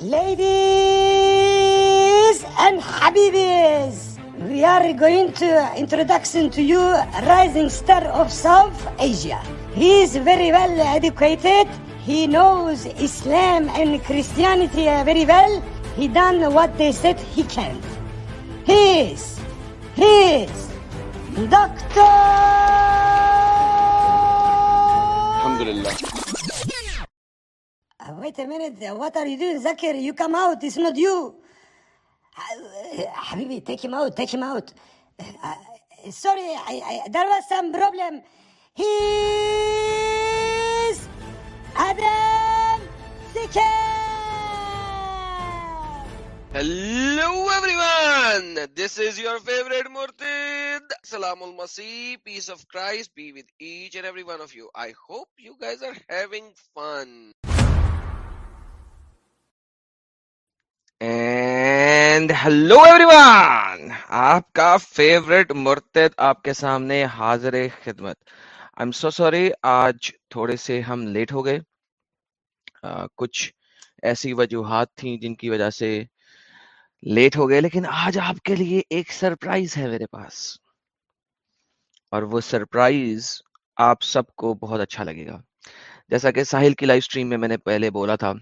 Ladies and Habibis, we are going to introduction to you rising star of South Asia. He is very well educated. He knows Islam and Christianity very well. He done what they said he can. He is, he is Doctor. Alhamdulillah. Uh, Wait a minute. What are you doing, Zakir? You come out. It's not you. Habibi, take him out. Take him out. Uh, sorry, I, I, there was some problem. He's Adam Sikher. Hello everyone. This is your favorite Murtid. Salamul Masih. Peace of Christ be with each and every one of you. I hope you guys are having fun. And hello everyone آپ کا favourite مرتد آپ کے سامنے حاضر خدمت آئی am so sorry آج تھوڑے سے ہم لیٹ ہو گئے کچھ ایسی وجوہات تھیں جن کی وجہ سے لیٹ ہو گئے لیکن آج آپ کے لیے ایک سرپرائز ہے میرے پاس اور وہ سرپرائز آپ سب کو بہت اچھا لگے گا جیسا کہ ساحل کی لائف سٹریم میں میں نے پہلے بولا تھا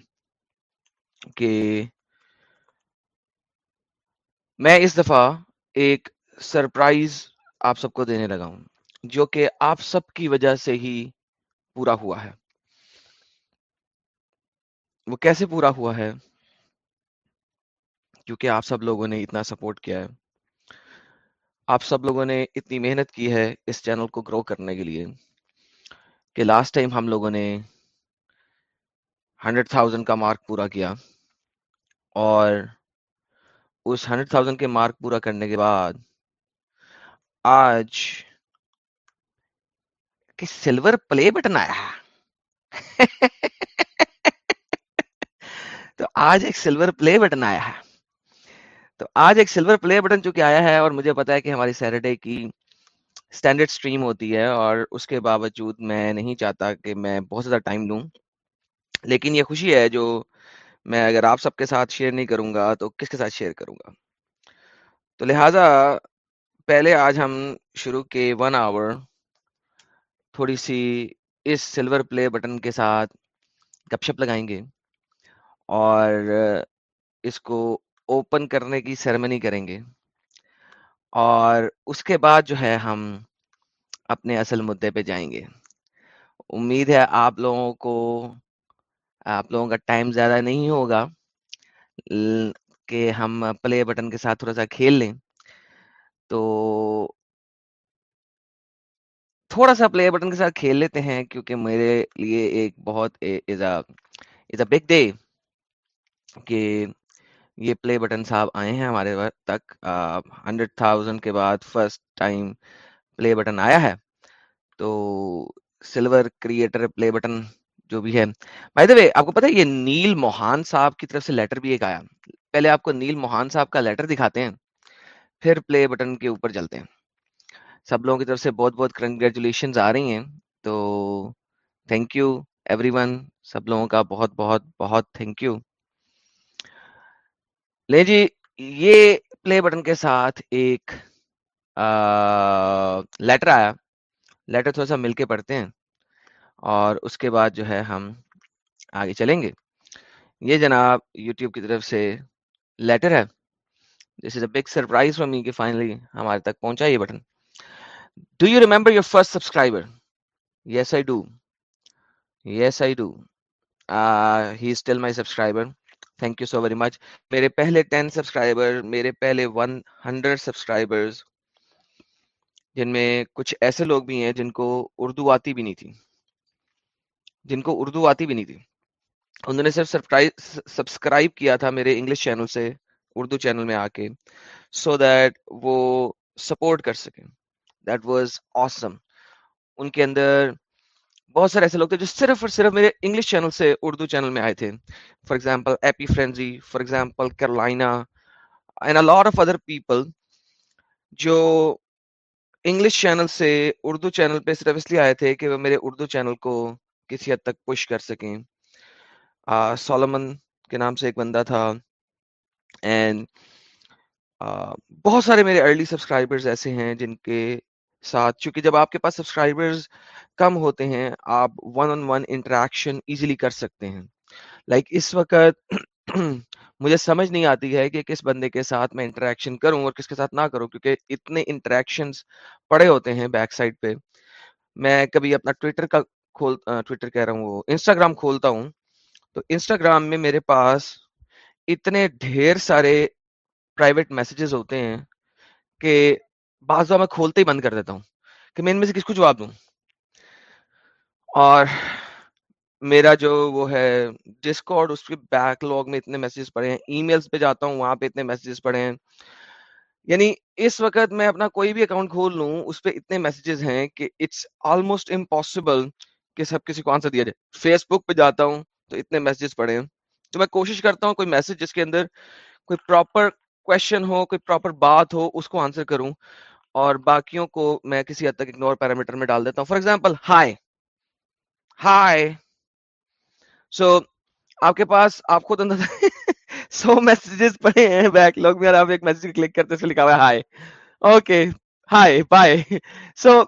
کہ میں اس دفعہ ایک سرپرائز آپ سب کو دینے لگا ہوں، جو کہ آپ سب کی وجہ سے ہی پورا ہوا ہے۔ وہ کیسے پورا ہوا ہے؟ کیونکہ آپ سب لوگوں نے اتنا سپورٹ کیا ہے۔ آپ سب لوگوں نے اتنی محنت کی ہے اس چینل کو گرو کرنے کے لیے کہ لاسٹ ٹائم ہم لوگوں نے ہنڈریڈ تھاؤزینڈ کا مارک پورا کیا اور اس ہنڈریڈ تھاؤزینڈ کے مارک پورا کرنے کے بعد، آج کہ سلور پلے بٹن آیا ہے۔ تو آج ایک سلور پلے بٹن آیا ہے۔ تو آج ایک سلور پلے بٹن چونکہ آیا ہے اور مجھے پتا ہے کہ ہماری سیٹرڈے کی اسٹینڈرڈ سٹریم ہوتی ہے اور اس کے باوجود میں نہیں چاہتا کہ میں بہت زیادہ ٹائم لوں۔ لیکن یہ خوشی ہے جو میں اگر آپ سب کے ساتھ شیئر نہیں کروں گا تو کس کے ساتھ شیئر کروں گا؟ تو لہٰذا پہلے آج ہم شروع کے ون آور تھوڑی سی اس سلور پلے بٹن کے ساتھ گپ شپ لگائیں گے اور اس کو اوپن کرنے کی سیرمنی کریں گے اور اس کے بعد جو ہے ہم اپنے اصل مدعے پہ جائیں گے۔ امید ہے آپ لوگوں کو آپ لوگوں کا ٹائم زیادہ نہیں ہوگا کہ ہم پلے بٹن کے ساتھ تھوڑا سا کھیل لیں۔ تو تھوڑا سا پلے بٹن کے ساتھ کھیل لیتے ہیں، کیونکہ میرے لیے ایک بہت از اے بگ ڈے کہ یہ پلے بٹن صاحب آئے ہیں ہمارے تک۔ ہنڈریڈ تھاؤزینڈ کے بعد فرسٹ ٹائم پلے بٹن آیا ہے۔ تو سلور کریٹر پلے بٹن جو بھی ہے۔ بائی دا وے آپ کو پتا ہے یہ نیل موہان صاحب کی طرف سے لیٹر بھی ایک آیا۔ پہلے آپ کو نیل موہان صاحب کا لیٹر دکھاتے ہیں، پھر پلے بٹن کے اوپر چلتے ہیں۔ سب لوگوں کی طرف سے بہت بہت کنگریچولیشن آ رہی ہیں۔ تو تھینک یو ایوری ون سب لوگوں کا بہت بہت بہت تھینک یو لے جی یہ پلے بٹن کے ساتھ ایک لیٹر آیا۔ لیٹر تھوڑا سا مل کے پڑھتے ہیں۔ اور اس کے بعد جو ہے ہم آگے چلیں گے۔ یہ جناب یوٹیوب کی طرف سے لیٹر ہے۔ This is a big surprise for me کہ فائنلی ہمارے تک پہنچا یہ button. Do you remember your first subscriber yes I do yes I do he still my subscriber thank you so very much میرے پہلے ten subscriber میرے پہلے one hundred subscribers جن میں کچھ ایسے لوگ بھی ہیں جن کو اردو آتی بھی نہیں تھی۔ جن کو اردو آتی بھی نہیں تھی۔ انہوں نے صرف سبسکرائب کیا تھا میرے انگلش چینل سے، اردو چینل میں آ کے سو دیٹ وہ سپورٹ کر سکیں۔ دیٹ واز آسم ان کے اندر بہت سارے ایسے لوگ تھے جو صرف اور صرف میرے انگلش چینل سے اردو چینل میں آئے تھے۔ فار ایگزامپل ایپی frenzy for example Carolina and lot of other people جو انگلش چینل سے اردو چینل پہ صرف اس لیے آئے تھے کہ وہ میرے اردو چینل کو کسی حد تک پش کر سکیں۔ سولمن کے نام سے ایک بندہ تھا۔ اینڈ بہت سارے میرے ارلی سبسکرائبرز ایسے ہیں جن کے ساتھ، چونکہ جب آپ کے پاس سبسکرائبرز کم ہوتے ہیں، آپ one on one interaction easily کر سکتے ہیں۔ لائک like اس وقت مجھے سمجھ نہیں آتی ہے کہ کس بندے کے ساتھ میں انٹریکشن کروں اور کس کے ساتھ نہ کروں، کیونکہ اتنے انٹریکشن پڑے ہوتے ہیں بیک سائڈ پہ۔ میں کبھی اپنا ٹویٹر کا کھول ٹویٹر کہہ رہا ہوں، وہ انسٹاگرام کھولتا ہوں، تو انسٹاگرام میں میرے پاس اتنے ڈھیر سارے پرائیویٹ میسیجز ہوتے ہیں کہ بعض میں کھولتے ہی بند کر دیتا ہوں کہ میں ان میں سے کس کو جواب دوں۔ اور میرا جو وہ ہے ڈسکارڈ اس کے بیک لاگ میں اتنے میسیجز پڑے ہیں ای میلز پہ جاتا ہوں، وہاں پہ اتنے میسیجز پڑے ہیں۔ یعنی اس وقت میں اپنا کوئی بھی اکاؤنٹ کھول لوں، اس پہ اتنے میسیجز ہیں کہ اٹس آلموسٹ امپاسبل کہ سب کسی کو آنسر دیا جائے۔ فیس بک پہ جاتا ہوں تو اتنے میسیجز پڑے ہیں۔ تو میں کوشش کرتا ہوں کوئی میسج جس کے اندر کوئی پراپر کوشچن ہو، کوئی پراپر بات ہو، اس کو آنسر کروں اور باقیوں کو میں کسی حد تک اگنور پیرامیٹر میں ڈال دیتا ہوں۔ For example hi hi so آپ کے پاس، آپ خود اندر سو میسجز پڑے ہیں بیک لاگ میں اور آپ ایک میسج کلک کرتے اس لکھا ہوا ہے hi okay hi bye so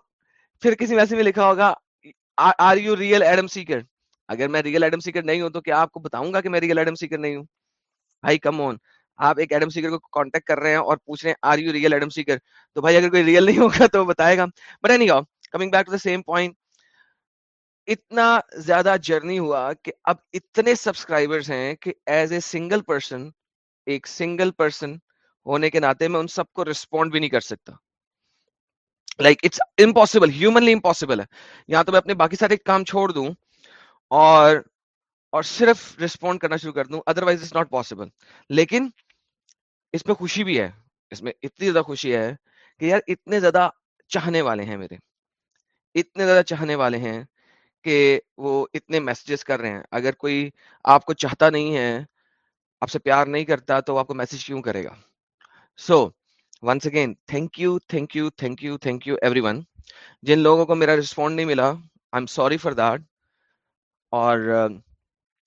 پھر کسی میسج میں لکھا ہوگا are you real Adam Seeker اگر میں ریئل ایڈم سیکر نہیں ہوں تو کیا آپ کو بتاؤں گا کہ میں ریئل ایڈم سیکر نہیں ہوں؟ بھائی کم آن آپ ایک ایڈم سیکر کو کانٹیکٹ کر رہے ہیں اور پوچھ رہے ہیں are you real Adam Seeker تو بھائی اگر کوئی ریئل نہیں ہوگا تو بتائے گا۔ بٹ اینی نہیں coming back to the same point اتنا زیادہ جرنی ہوا کہ اب اتنے سبسکرائبرز ہیں کہ ایز اے سنگل پرسن ایک سنگل پرسن ہونے کے ناطے میں ان سب کو رسپونڈ بھی نہیں کر سکتا۔ Like it's impossible humanly impossible ہے یہاں تو میں اپنے باقی سارے کام چھوڑ دوں اور اور صرف رسپونڈ کرنا شروع کر دوں. ادروائز اٹس ناٹ پاسبل لیکن اس میں خوشی بھی ہے. اس میں اتنی زیادہ خوشی ہے کہ یار اتنے زیادہ چاہنے والے ہیں میرے. اتنے زیادہ چاہنے والے ہیں کہ وہ اتنے میسجز کر رہے ہیں. اگر کوئی آپ کو چاہتا نہیں ہے آپ سے پیار نہیں کرتا تو آپ کو میسج کیوں کرے گا؟ So so, once again thank you thank you thank you thank you everyone جن لوگوں کو میرا رسپونڈ نہیں ملا I am sorry for that اور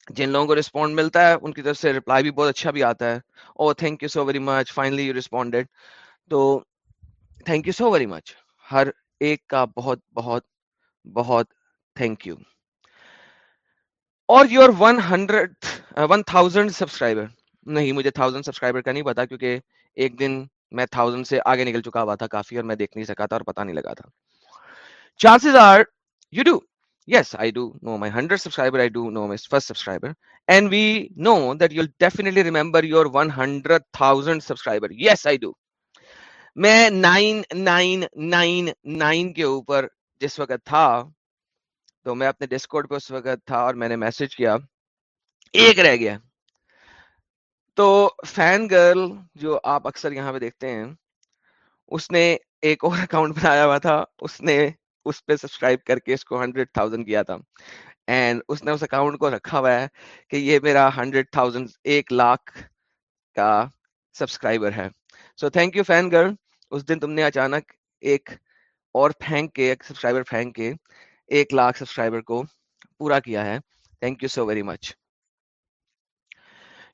جن لوگوں کو رسپونڈ ملتا ہے، ان کی طرف سے رپلائی بھی بہت اچھا بھی آتا ہے۔ او thank you so very much finally you responded تو thank you so very much ہر ایک کا بہت بہت بہت تھینک یو اور your one hundred one thousand subscriber نہیں، مجھے تھاؤزینڈ سبسکرائبر کا نہیں پتا کیونکہ ایک دن میں تھاؤزینڈ سے آگے نکل چکا ہوا تھا کافی اور میں دیکھ نہیں سکا تھا اور پتا نہیں لگا تھا۔ Chances are you do yes i do know my 100 subscriber i do know my first subscriber. And we know that you'll definitely remember your 100000 subscriber. Yes i do. میں نائن نائن نائن نائن کے اوپر جس وقت تھا، تو میں اپنے discovered پہ اس وقت تھا اور میں نے میسج کیا۔ ایک رہ گیا۔ تو فین گرل جو آپ اکثر یہاں پہ دیکھتے ہیں، اس نے ایک اور اکاؤنٹ بنایا ہوا تھا، اس نے اس پہ سبسکرائب کر کے اس کو ہنڈریڈ تھاؤزینڈ کیا تھا۔ اینڈ اس نے اس اکاؤنٹ کو رکھا ہوا ہے کہ یہ میرا ہنڈریڈ تھاؤزینڈ ایک لاکھ کا سبسکرائبر ہے۔ So thank you fan girl اس دن تم نے اچانک ایک اور پھینک کے، ایک سبسکرائبر پھینک کے، ایک لاکھ سبسکرائبر کو پورا کیا ہے۔ Thank you so very much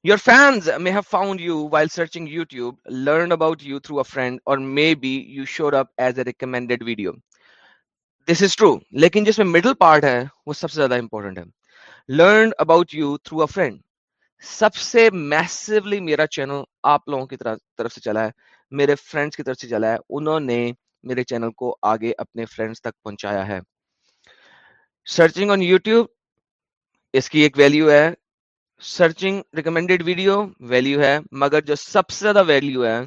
Your fans may have found you while searching YouTube, learned about you through a friend, or maybe you showed up as a recommended video. This is true لیکن جس میں middle part ہے وہ سب سے زیادہ important ہے learn about you through a friend سب سے میسولی میرا چینل آپ لوگوں کی طرف سے چلا ہے میرے فرینڈس کی طرف سے چلا ہے انہوں نے میرے چینل کو آگے اپنے فرینڈس تک پہنچایا ہے سرچنگ آن یوٹیوب اس کی ایک ویلیو ہے سرچنگ ریکمینڈیڈ ویڈیو ویلیو ہے مگر جو سب سے زیادہ ویلیو ہے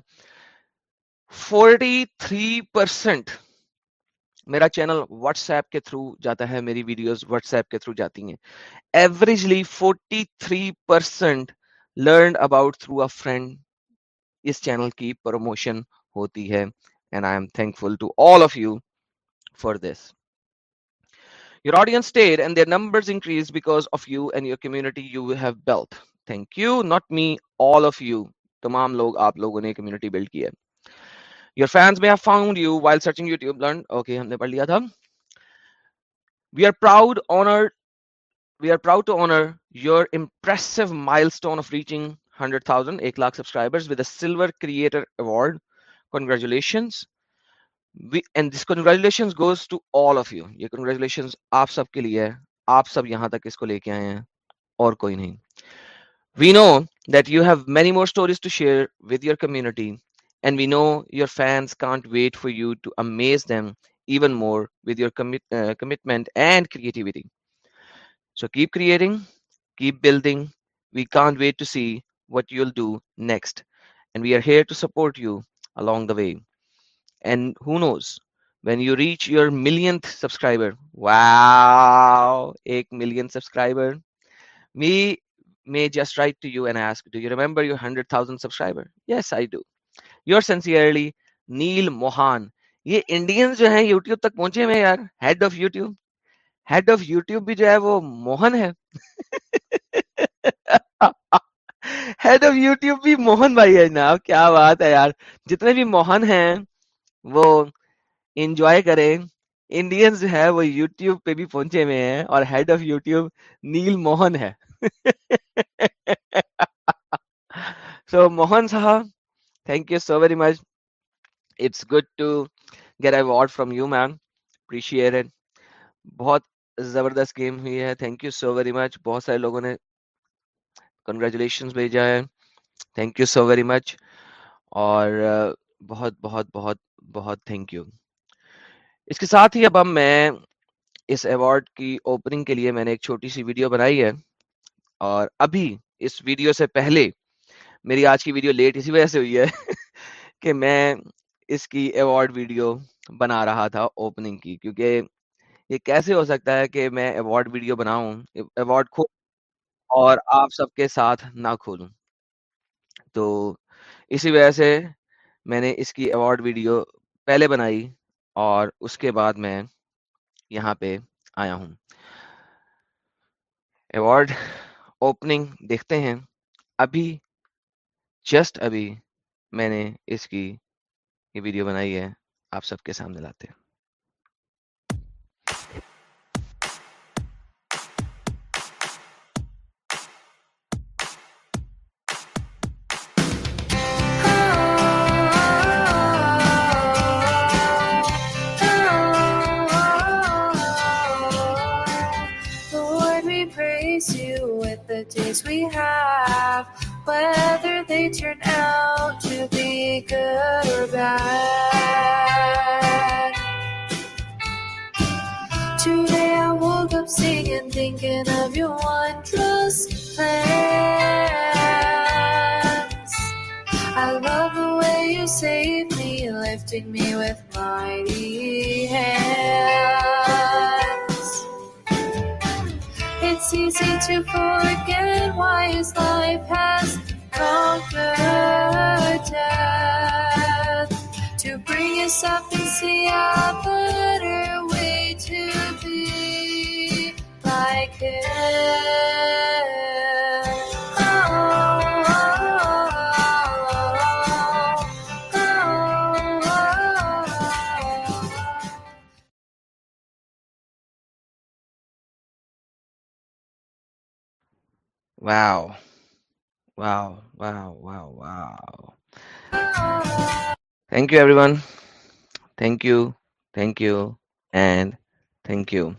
فورٹی تھری پرسینٹ میرا چینل واٹس ایپ کے تھرو جاتا ہے میری ویڈیوز واٹس ایپ کے تھرو جاتی ہیں averagely forty three percent learn about through a friend us channel کی پروموشن ہوتی ہے and I am thankful to all of you for this Your audience stayed and their numbers increased because of you and your community you have built. Thank you, not me, all of you. تمام لوگ آپ لوگوں نے community blood کی ہے Your fans may have found you while searching YouTube. Learn. Okay, ہم نے پڑھ لیا تھا. We are proud, honored we are proud to honor your impressive milestone of reaching 100,000 1 lakh subscribers with a silver creator award congratulations we and congratulation goes to all of you یہ congratulation آپ سب کے لیے ہے۔ آپ سب یہاں تک اس کو لے کے آئے ہیں، اور کوئی نہیں۔ We know that you have many more stories to share with your and we know your fans can't wait for you to amaze even more with your commitment and creativity so keep creating keep building we can't wait to see what you will do next and we are here to support you along the way. Indian جو ہے you mohan. تک پہنچے ہوئے موہن ہے موہن بھائی ہے جناب کیا بات ہے یار جتنے بھی موہن ہیں وہ انجوائے کریں۔ انڈینز جو ہے وہ یوٹیوب پہ بھی پہنچے ہوئے ہیں اور head of YouTube Neal Mohan ہے سو موہن صاحب thank you so very much it's good to get award from you ma'am appreciate بہت زبردست گیم ہوئی ہے۔ Thank you so very much بہت سارے لوگوں نے کنگریچولیشنس بھیجا ہے۔ Thank you so very much اور بہت بہت بہت بہت تھینک یو اس کے ساتھ ہی اب ہم، میں اس ایوارڈ کی اوپننگ کے لیے میں نے ایک چھوٹی سی ویڈیو بنائی ہے اور ابھی اس ویڈیو سے پہلے میری آج کی ویڈیو لیٹ اسی وجہ سے ہوئی ہے کہ میں اس کی ایوارڈ ویڈیو بنا رہا تھا اوپننگ کی، کیونکہ یہ کیسے ہو سکتا ہے کہ میں ایوارڈ ویڈیو بناؤں ایوارڈ کھول اور آپ سب کے ساتھ نہ کھولوں۔ تو اسی وجہ سے میں نے اس کی ایوارڈ ویڈیو پہلے بنائی اور اس کے بعد میں یہاں پہ آیا ہوں۔ ایوارڈ اوپننگ دیکھتے ہیں۔ ابھی جسٹ ابھی میں نے اس کی یہ ویڈیو بنائی ہے۔ آپ سب کے سامنے لاتے ہیں۔ Whether they turn out to be good or bad. Today I woke up singing, thinking of your wondrous plans. I love the way you saved me, lifting me with mighty hands. It's easy to forget why his life has conquered death. To bring us up and see a better way to be like him. Wow. Wow, wow, wow, wow. Thank you, everyone. Thank you, thank you, and thank you.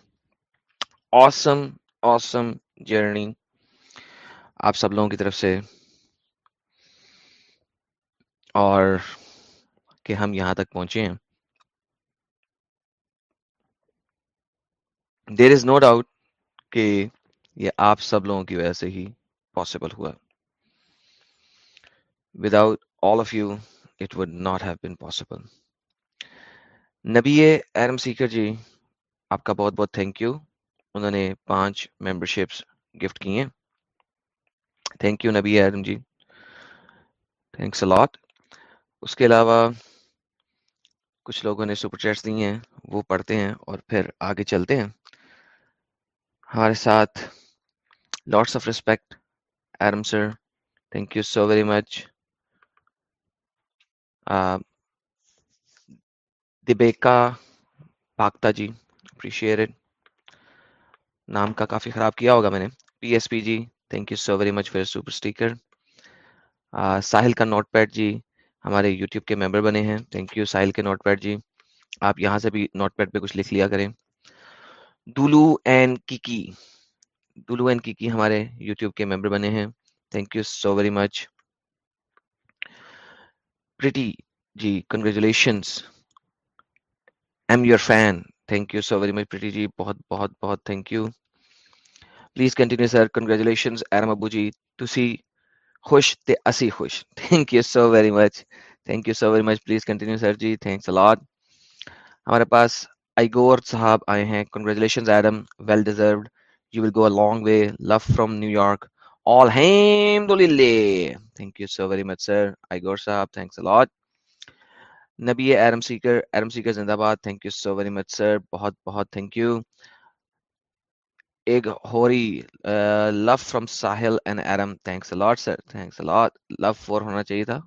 Awesome, awesome journey. آپ سب لوگوں کی طرف سے اور کہ ہم یہاں تک پہنچے ہیں دیر از نو ڈاؤٹ کہ یہ آپ سب لوگوں کی وجہ سے ہی پاسبل ہوا Without all of you, it would not have been possible. نبی ایرم سیکر جی آپ کا بہت بہت تھینک یو انہوں نے پانچ ممبر شپس گفٹ کی ہیں۔ تھینک یو نبی ایرم جی۔ تھینکس الاٹ اس کے علاوہ کچھ لوگوں نے سپر چیٹس دی ہیں وہ پڑھتے ہیں اور پھر آگے چلتے ہیں۔ ہمارے ساتھ lots of respect Iram sir thank you so very much Bhakta ji, جی، appreciate it. نام کا کافی خراب کیا ہوگا میں نے۔ P S P G thank you so very much for super sticker Sahil کا نوٹ پیڈ جی ہمارے یوٹیوب کے ممبر بنے ہیں۔ تھینک یو ساحل کے نوٹ پیڈ جی۔ آپ یہاں سے بھی نوٹ پیڈ پہ کچھ لکھ لیا کریں۔ دولو این کی دولو این کی ہمارے یوٹیوب کے ممبر بنے ہیں۔ Thank you so very much Preeti ji congratulations am your fan thank you so very much Preeti ji بہت بہت بہت thank you please continue sir congratulations Iram ابو جی تسی خوش تے اسی خوش thank you so very much thank you so very much please continue sir ji thanks a lot ہمارے پاس آئیگور صاحب آئے ہیں congratulations Iram well deserved you will go a long way love from New York all hamdulillah thank you so very much sir. Igor sahab thanks a نبی ایرم سیکر ایرم Seeker زندہ باد thank you so very much sir بہت بہت thank you ایک ہوری love from Sahil and Iram thanks a lot sir thanks a lot love for ہونا چاہیے تھا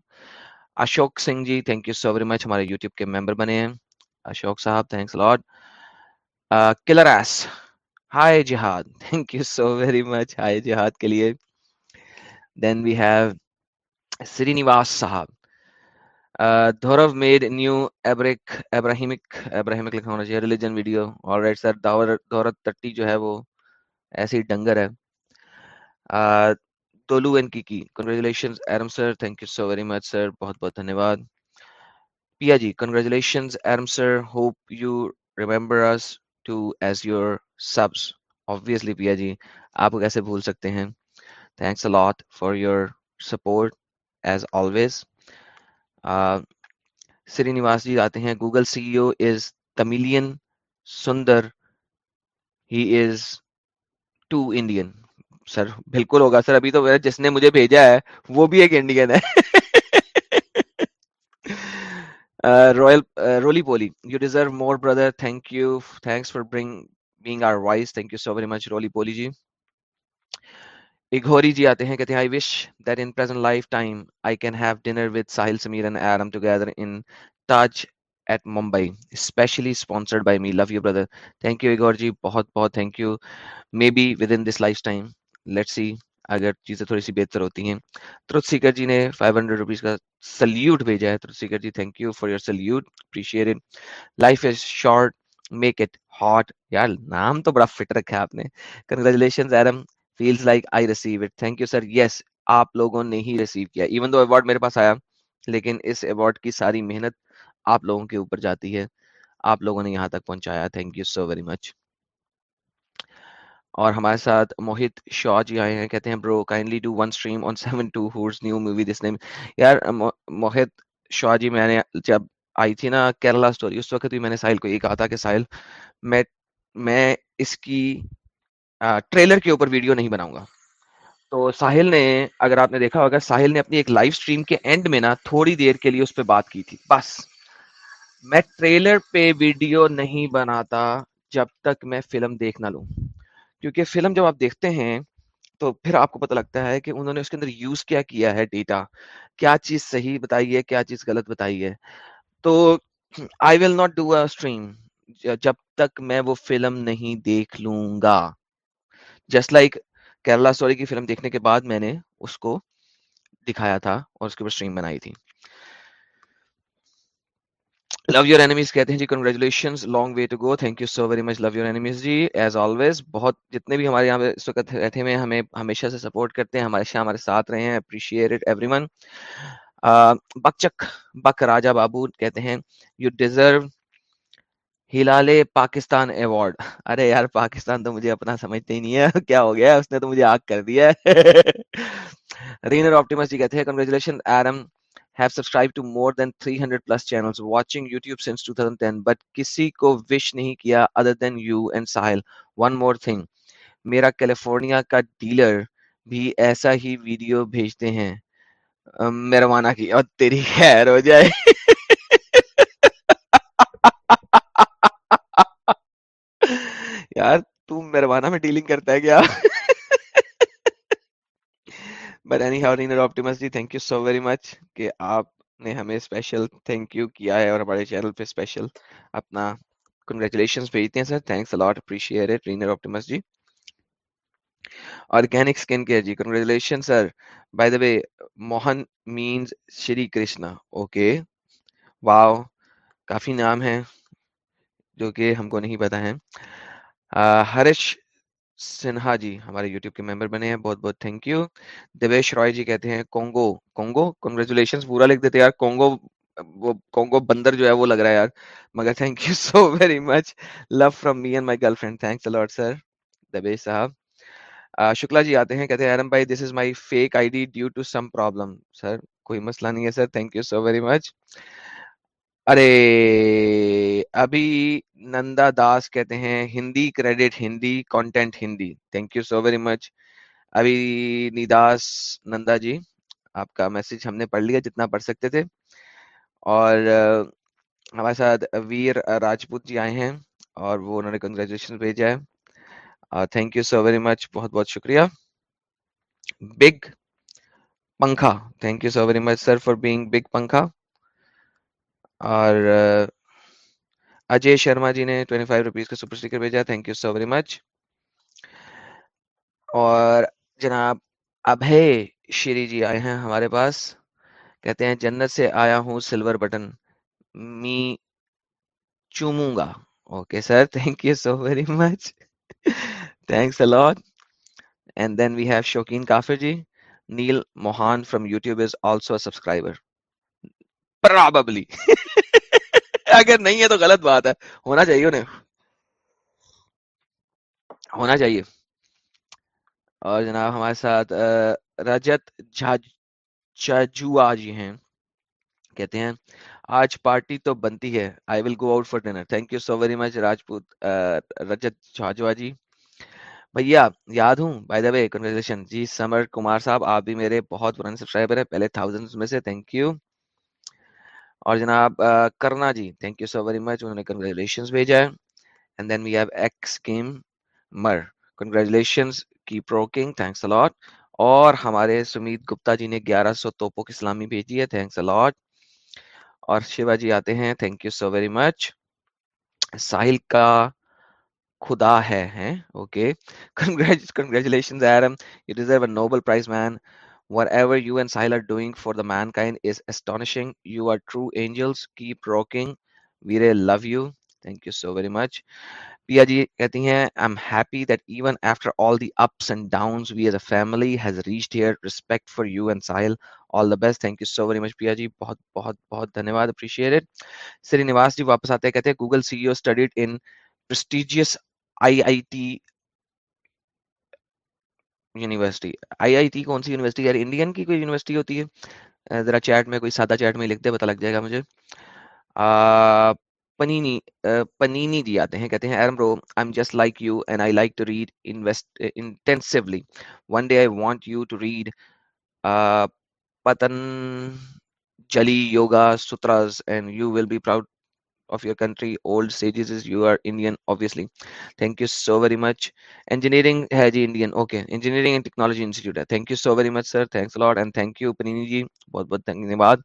Ashok Singh ji thank you so very much ہمارے YouTube کے member بنے ہیں اشوک صاحب تھینکس الاٹ کلر ایس ہائے جہاد thank you so very much hi جہاد کے لیے then we have Srinivas صاحب دھورو میڈ نیو ایبرک ابراہیمک ابراہیمک لکھا ہونا چاہیے ریلیجن ویڈیو اور رائٹ سر دھورت تٹی جو ہے وہ ایسی ڈنگر ہے تولو این کی کی congratulation Iram sir thank you so very much sir بہت بہت دھنیہ واد Piya ji congratulation Iram sir hope you remember us too as your subs obviously Piya ji آپ کو کیسے بھول سکتے ہیں؟ Thanks a lot for your support as always Srinivas ji آتے ہیں۔ گوگل سی او از تملین سندر ہی از ٹو انڈین سر بالکل ہوگا۔ سر ابھی تو جس نے مجھے بھیجا ہے، وہ بھی ایک انڈین ہے۔ Royal roly poly you deserve more brother thank you thanks for bringing our voice thank you so very much roly poly ji Aghori ji آتے ہیں کہتے ہیں I wish that in present lifetime I can have dinner with Sahil Sameer and Iram together in Taj at Mumbai specially sponsored by me love you brother thank you Aghori ji بہت بہت thank you may be within this lifetime let see اگر چیزیں تھوڑی سی بہتر ہوتی ہیں۔ ترت Seeker ji نے فائیو ہنڈریڈ روپیز کا سلیوٹ بھیجا ہے۔ ترت Seeker ji thank you for your salute appreciate life is short make it hot یار، نام تو بڑا فٹ رکھا ہے آپ نے۔ Congratulation Iram feels like I receive it thank you sir yes آپ لوگوں نے ہی ریسیو کیا۔ ایون دو ایوارڈ میرے پاس آیا، لیکن اس ایوارڈ کی ساری محنت آپ لوگوں کے اوپر جاتی ہے۔ آپ لوگوں نے یہاں تک پہنچایا۔ Thank you so very much اور ہمارے ساتھ موہت شاہ جی آئے ہیں، کہتے ہیں bro kindly do one stream on seven two hours new movie this name یار موہت شاہ جی میں نے جب آئی تھی نا کیرلا اسٹوری اس وقت بھی میں نے ساحل کو یہ کہا تھا کہ ساحل، میں میں اس کی ٹریلر کے اوپر ویڈیو نہیں بناؤں گا۔ تو ساحل نے، اگر آپ نے دیکھا ہوگا، ساحل نے اپنی ایک لائیو اسٹریم کے اینڈ میں نا تھوڑی دیر کے لیے اس پہ بات کی تھی۔ بس۔ میں ٹریلر پہ ویڈیو نہیں بناتا جب تک میں فلم دیکھ نہ لوں۔ کیونکہ فلم جب آپ دیکھتے ہیں، تو پھر آپ کو پتہ لگتا ہے کہ انہوں نے اس کے اندر یوز کیا کیا ہے ڈیٹا کیا چیز صحیح بتائی ہے، کیا چیز غلط بتائی ہے۔ تو I will not do a stream جب تک میں وہ فلم نہیں دیکھ لوں گا۔ جسٹ لائک کیرلا اسٹوری کی فلم دیکھنے کے بعد میں نے اس کو دکھایا تھا اور اس کے اوپر اسٹریم بنائی تھی۔ لو یور اینیمیز کہتے ہیں ji congratulation long way to go thank you so very much love your enemies ji is always بہت جتنے بھی ہمارے یہاں پہ اس وقت رہتے ہیں، ہمیں ہمیشہ سے سپورٹ کرتے ہیں، ہمارے ہمارے ساتھ رہے ہیں اپریشیٹ اٹ ایوری ون بکچک، بک راجا بابو کہتے ہیں you deserve Hilal Pakistan award ارے یار، پاکستان تو مجھے اپنا سمجھتے ہی نہیں ہے، کیا ہو گیا؟ اس نے تو مجھے آگ کر دیا ہے. رینر آپٹیمس جی کہتے ہیں congratulation Iram have subscribed to more than 300 plus channels watching youtube since 2010 but کسی کو wish نہیں کیا other than you and sahil. One more thing. میرا کیلیفورنیا کا ڈیلر بھی ایسا ہی ویڈیو بھیجتے ہیں مہربانہ کی اور تیری خیر ہو جائے یار تو مہربانہ میں ڈیلنگ کرتا ہے کیا but anyhow Rainer Optimus ji thank you so very much کہ آپ نے ہمیں اسپیشل تھینک یو کیا ہے اور ہمارے چینل پہ اسپیشل اپنا کنگریچولیشن بھیجتے ہیں sir thanks a lot appreciate it Rainer Optimus ji organic skin care ji congratulation sir by the way Mohan means Shri Krishna okay wow کافی نام ہیں جو کہ ہم کو نہیں پتا ہے ہرش سنہا جی ہمارے یوٹیوب کے ممبر بنے ہیں، بہت بہت تھینک یو دیویش رائے جی کہتے ہیں، کونگو کونگو کنگریچولیشن پورا لکھ دیتے یار، کونگو، وہ کونگو بندر جو ہے وہ لگ رہا ہے یار۔ مگر thank you so very much love from me and my girlfriend thanks a lot sir Devesh صاحب۔ شکلا جی آتے ہیں، کہتے ہیں ارم بھائی this is my fake I D due to some problem sir کوئی مسئلہ نہیں ہے sir thank you so very much ارے، ابھی نندا داس کہتے ہیں، Hindi credit Hindi content Hindi. Thank you so very much ابھی نیداس نندا جی آپ کا میسج ہم نے پڑھ لیا جتنا پڑھ سکتے تھے۔ اور، ہمارے ساتھ ویر راجپوت جی آئے ہیں اور وہ انہوں نے کنگریچولیشن بھیجا ہے۔ Thank you so very much بہت بہت شکریہ۔ بگ پنکھا thank you so very much sir for being big پنکھا۔ اور اجے شرما جی نے ٹوینٹی فائیو روپیز کا سپر اسٹیکر بھیجا، thank you so very much. اور جناب ابھے شری جی آئے ہیں ہمارے پاس، کہتے ہیں جنت سے آیا ہوں سلور بٹن، می چوموں گا۔ Okay sir, thank you so very much. Thanks a lot and then we have Shaukeen کافر ji. Neel Mohan from YouTube is also subscriber probably اگر نہیں ہے تو غلط بات ہے۔ ہونا چاہیے انہیں۔ ہونا چاہیے۔ اور جناب ہمارے ساتھ رجت جاجوا جی ہیں۔ کہتے ہیں، آج پارٹی تو بنتی ہے۔ I will go out for dinner thank you so very much Rajput Rajat Jajwa ji. بھیا، یاد ہوں بائی دا وے کنگریچولیشن جی سمر کمار صاحب، آپ بھی میرے بہت پرانے سبسکرائبر ہیں۔ پہلے تھاؤزنڈ میں سے تھینک یو اور جناب کرنا جی thank you so very much انہوں نے کنگریچولیشن بھیجا ہے اینڈ دین وی ہیو ایکس کیم مر کنگریچولیشن کی پروکنگ تھینکس الاٹ اور ہمارے سمیت گپتا جی نے گیارہ سو توپوں کی سلامی بھیجی ہے تھینکس الاٹ اور شیوا جی آتے ہیں thank you so very much Sahil کا خدا ہے okay congratulation you deserve a Nobel prize man whatever you and Sahil are doing for the mankind is astonishing you are true angels keep rocking very love you thank you so very much Piya ji کہتی ہیں I'm happy that even after all the ups and downs we as a family has reached here respect for you and Sahil all the best thank you so very much Piya ji بہت بہت بہت دھنیہ واد appreciate سری نواس جی واپس آتے ہیں کہتے ہیں Google CEO studied in prestigious I I T university I I T کون سی یونیورسٹی یار انڈین کی کوئی یونیورسٹی ہوتی ہے ذرا چیٹ میں کوئی سادہ چیٹ میں لکھ دے پتہ لگ جائے گا مجھے پنینی پنینی جی آتے ہیں کہتے ہیں Eram bro I'm just like you and I like to read intensely one day I want you to read Patanjali Yoga Sutras and you will be proud of your country old sages is you are indian obviously thank you so very much engineering hai ji indian okay engineering and technology institute hai. thank you so very much sir thanks a lot and thank you panini ji bahut bahut dhanyawad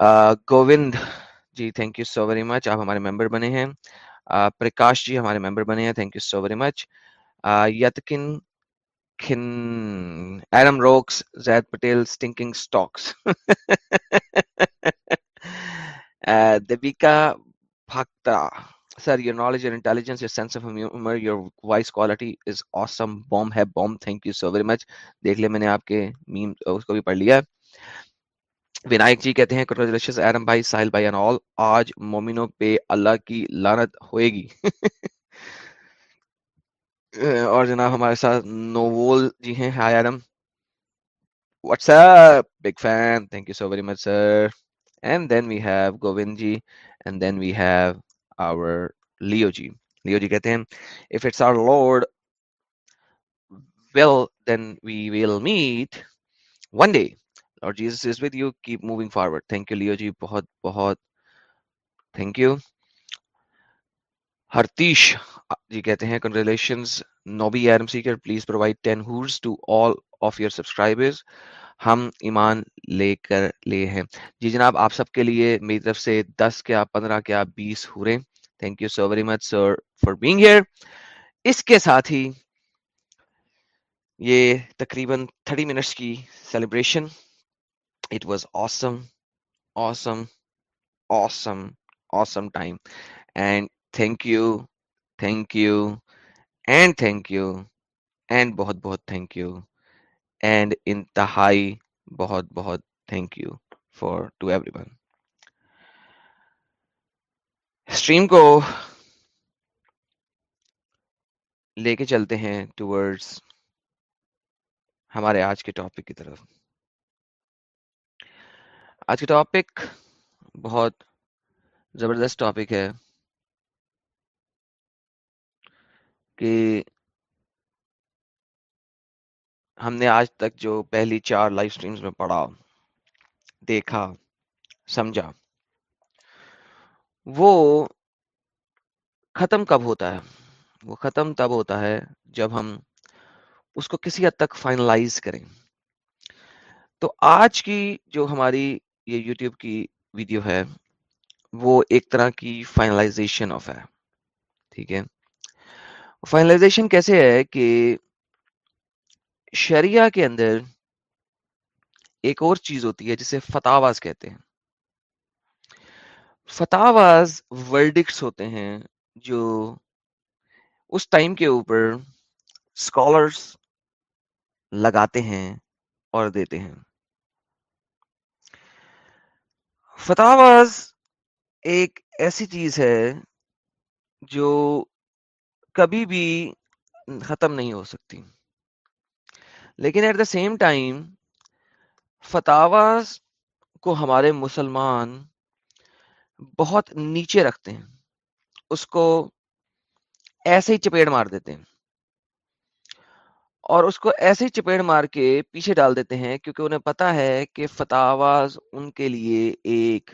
uh, govind ji thank you so very much aap hamare member bane hain uh, prakash ji hamare member bane hain thank you so very much uh, yatkin Kin Adam Rokes, Zad Devika Bhakta. Sir, your knowledge, your intelligence, your sense of humor, your voice quality is awesome. Bomb ہے bomb. Thank you so very much. دیکھ لے میں نے آپ کے میم اس کو بھی پڑھ لیا ونائک جی کہتے ہیں کنگریچولیشن ایرم بھائی ساحل بھائی آل آج مومنوں پہ اللہ کی لعنت ہوئے گی اور جناب ہمارے ساتھ نوول جی ہیں hi Eram what's up big fan thank you so very much sir and then we have Govindji and then we have our Leo ji Leo ji kehte hain if it's our lord well then we will meet one day Lord Jesus is with you keep moving forward thank you Leo ji bahut bahut thank you Hartish ji kehte hain congratulations Nobby Adam Seeker please provide 10 hoors to all of your subscribers ہم ایمان لے کر لے ہیں۔ جی جناب، آپ سب کے لیے میری طرف سے دس کیا پندرہ کیا بیس ہو رہے thank you so very much sir for being here اس کے ساتھ ہی یہ تقریباً تھرٹی منٹس کی celebration it was awesome awesome awesome awesome time and thank you thank you and thank you and بہت بہت تھینک یو اینڈ انتہائی بہت بہت thank you for to everyone stream کو لے کے چلتے ہیں ٹورڈز ہمارے آج کے ٹاپک کی طرف. آج کا ٹاپک بہت زبردست ٹاپک ہے کہ ہم نے آج تک جو پہلی چار لائف سٹریمز میں پڑھا، دیکھا، سمجھا، وہ ختم کب ہوتا ہے؟ وہ ختم تب ہوتا ہے جب ہم اس کو کسی حد تک فائنلائز کریں۔ تو آج کی جو ہماری یہ یوٹیوب کی ویڈیو ہے، وہ ایک طرح کی فائنلائزیشن آف ہے، ٹھیک ہے؟ فائنلائزیشن کیسے ہے کہ شریعہ کے اندر ایک اور چیز ہوتی ہے جسے فتاواز کہتے ہیں۔ فتاواز ورڈکس ہوتے ہیں جو اس ٹائم کے اوپر اسکالرس لگاتے ہیں اور دیتے ہیں۔ فتاواز ایک ایسی چیز ہے جو کبھی بھی ختم نہیں ہو سکتی۔ لیکن ایٹ دا سیم ٹائم فتاواز کو ہمارے مسلمان بہت نیچے رکھتے ہیں، اس کو ایسے ہی چپیڑ مار دیتے ہیں۔ اور اس کو ایسے ہی چپیڑ مار کے پیچھے ڈال دیتے ہیں، کیونکہ انہیں پتا ہے کہ فتاواز ان کے لیے ایک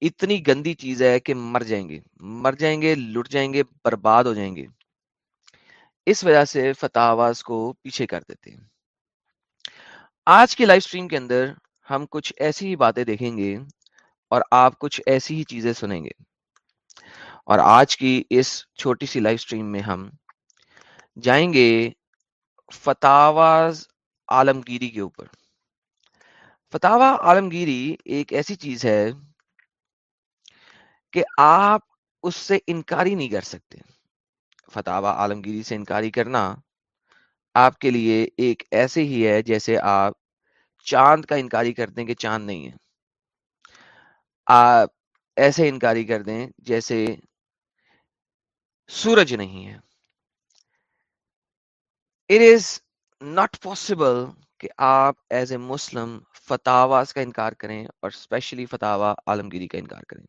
اتنی گندی چیز ہے کہ مر جائیں گے۔ مر جائیں گے، لٹ جائیں گے، برباد ہو جائیں گے۔ اس وجہ سے فتاواز کو پیچھے کر دیتے ہیں۔ آج کی لائف سٹریم کے اندر ہم کچھ ایسی ہی باتیں دیکھیں گے اور آپ کچھ ایسی ہی چیزیں سنیں گے۔ اور آج کی اس چھوٹی سی لائف سٹریم میں ہم جائیں گے فتاواز عالمگیری کے اوپر۔ فتوا عالمگیری ایک ایسی چیز ہے کہ آپ اس سے انکاری نہیں کر سکتے۔ فتوا عالمگیری سے انکاری کرنا آپ کے لیے ایک ایسے ہی ہے جیسے آپ چاند کا انکاری کر دیں کہ چاند نہیں ہے۔ آپ ایسے انکاری کر دیں جیسے سورج نہیں ہے۔ اٹ از ناٹ پاسبل کہ آپ ایز اے مسلم فتواز کا انکار کریں اور اسپیشلی فتوا عالمگیری کا انکار کریں۔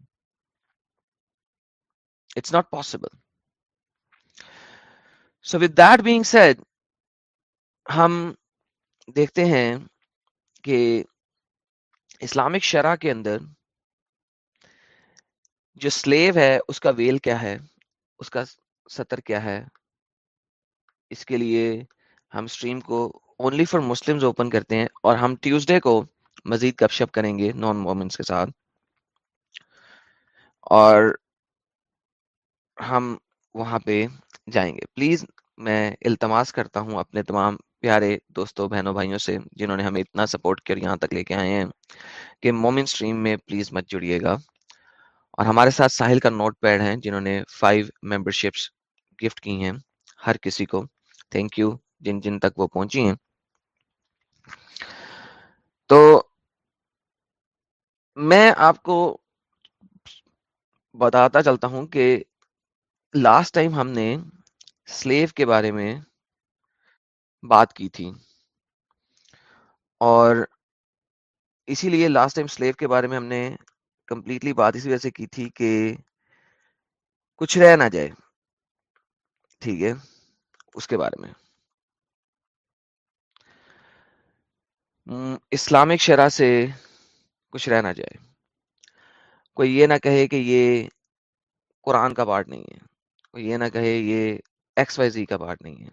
It's not possible so with that being said ہم دیکھتے ہیں کہ اسلامک شرح کے اندر جو سلیو ہے، اس کا ویل کیا ہے؟ اس کا سطر کیا ہے؟ اس کے لیے ہم اسٹریم کو اونلی فار مسلم اوپن کرتے ہیں اور ہم ٹیوزڈے کو مزید گپ شپ کریں گے نان مومنٹس کے ساتھ۔ اور ہم وہاں پہ جائیں گے۔ پلیز میں التماس کرتا ہوں اپنے تمام پیارے دوستوں، بہنوں، بھائیوں سے جنہوں نے ہمیں اتنا سپورٹ کر یہاں تک لے کے آئے ہیں کہ مومن اسٹریم میں پلیز مت جڑیے گا۔ اور ہمارے ساتھ ساحل کا نوٹ پیڈ ہیں جنہوں نے فائیو ممبر شپس گفٹ کی ہیں ہر کسی کو۔ تھینک یو جن جن تک وہ پہنچی ہیں۔ تو میں آپ کو بتاتا چلتا ہوں کہ لاسٹ ٹائم ہم نے سلیو کے بارے میں بات کی تھی اور اسی لیے لاسٹ ٹائم سلیو کے بارے میں ہم نے کمپلیٹلی بات اسی وجہ سے کی تھی کہ کچھ رہ نہ جائے، ٹھیک ہے، اس کے بارے میں۔ اسلامک شرح سے کچھ رہ نہ جائے۔ کوئی یہ نہ کہے کہ یہ قرآن کا پارٹ نہیں ہے۔ کوئی یہ نہ کہے یہ ایکس وائی زی کا پارٹ نہیں ہے۔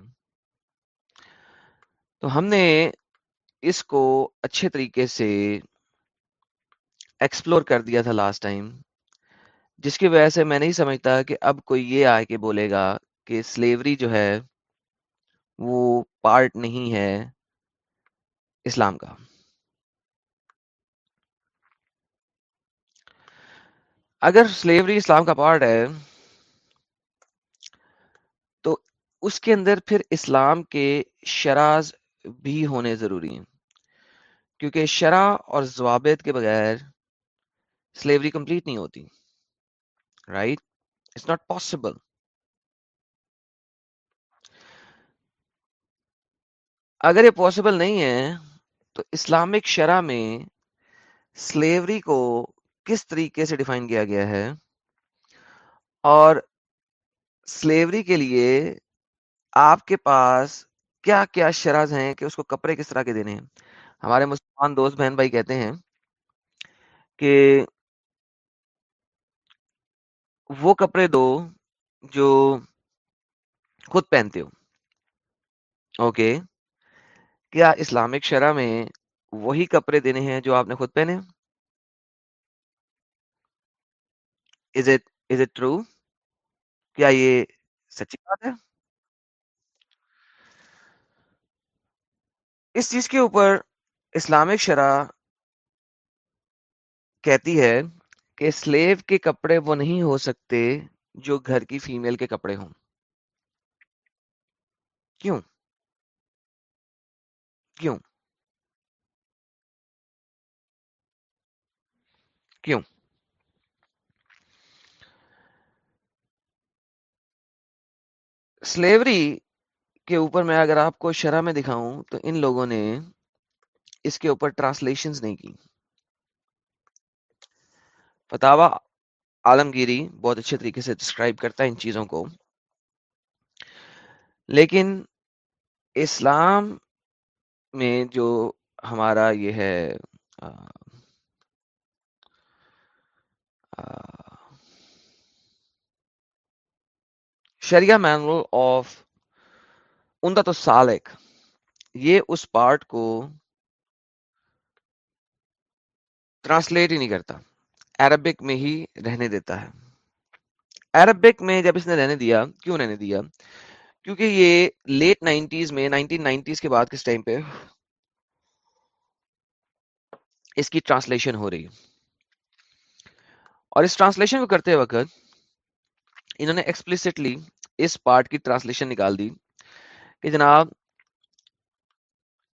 تو ہم نے اس کو اچھے طریقے سے ایکسپلور کر دیا تھا لاسٹ ٹائم، جس کی وجہ سے میں نہیں سمجھتا کہ اب کوئی یہ آئے کہ بولے گا کہ سلیوری جو ہے وہ پارٹ نہیں ہے اسلام کا۔ اگر سلیوری اسلام کا پارٹ ہے تو اس کے اندر پھر اسلام کے شراز بھی ہونے ضروری ہیں۔ کیونکہ شرح اور ضوابط کے بغیر سلیوری کمپلیٹ نہیں ہوتی۔ رائٹ اٹس ناٹ پاسبل اگر یہ پاسبل نہیں ہے، تو اسلامک شرح میں سلیوری کو کس طریقے سے ڈیفائن کیا گیا ہے؟ اور سلیوری کے لیے آپ کے پاس کیا کیا شرح ہیں کہ اس کو کپڑے کس طرح کے دینے ہیں؟ ہمارے مسلمان دوست بہن بھائی کہتے ہیں کہ وہ کپڑے دو جو خود پہنتے ہو۔ اوکے؟ کیا اسلامک شرح میں وہی کپڑے دینے ہیں جو آپ نے خود پہنے؟ Is it is it true کیا یہ سچی بات ہے؟ اس چیز کے اوپر اسلامک شرح کہتی ہے کہ سلیو کے کپڑے وہ نہیں ہو سکتے جو گھر کی فیمیل کے کپڑے ہوں۔ کیوں؟ کیوں؟ کیوں؟ سلیوری کے اوپر میں اگر آپ کو شرح میں دکھاؤں تو ان لوگوں نے اس کے اوپر ٹرانسلیشنز نہیں کی۔ فتوا عالمگیری بہت اچھے طریقے سے ڈسکرائب کرتا ہے ان چیزوں کو۔ لیکن اسلام میں جو ہمارا یہ ہے شریعہ مینول آف ان تو سالک۔ یہ اس پارٹ کو ٹرانسلیٹ ہی نہیں کرتا۔ عربک میں ہی رہنے دیتا ہے۔ عربک میں جب اس نے رہنے دیا، کیوں رہنے دیا؟ کیونکہ یہ لیٹ نائنٹیز میں نائنٹین نائنٹیز کے بعد کس ٹائم پہ اس کی ٹرانسلیشن ہو رہی۔ اور اس ٹرانسلیشن کو کرتے وقت انہوں نے ایکسپلسٹلی اس پارٹ کی ٹرانسلیشن نکال دی۔ کہ جناب،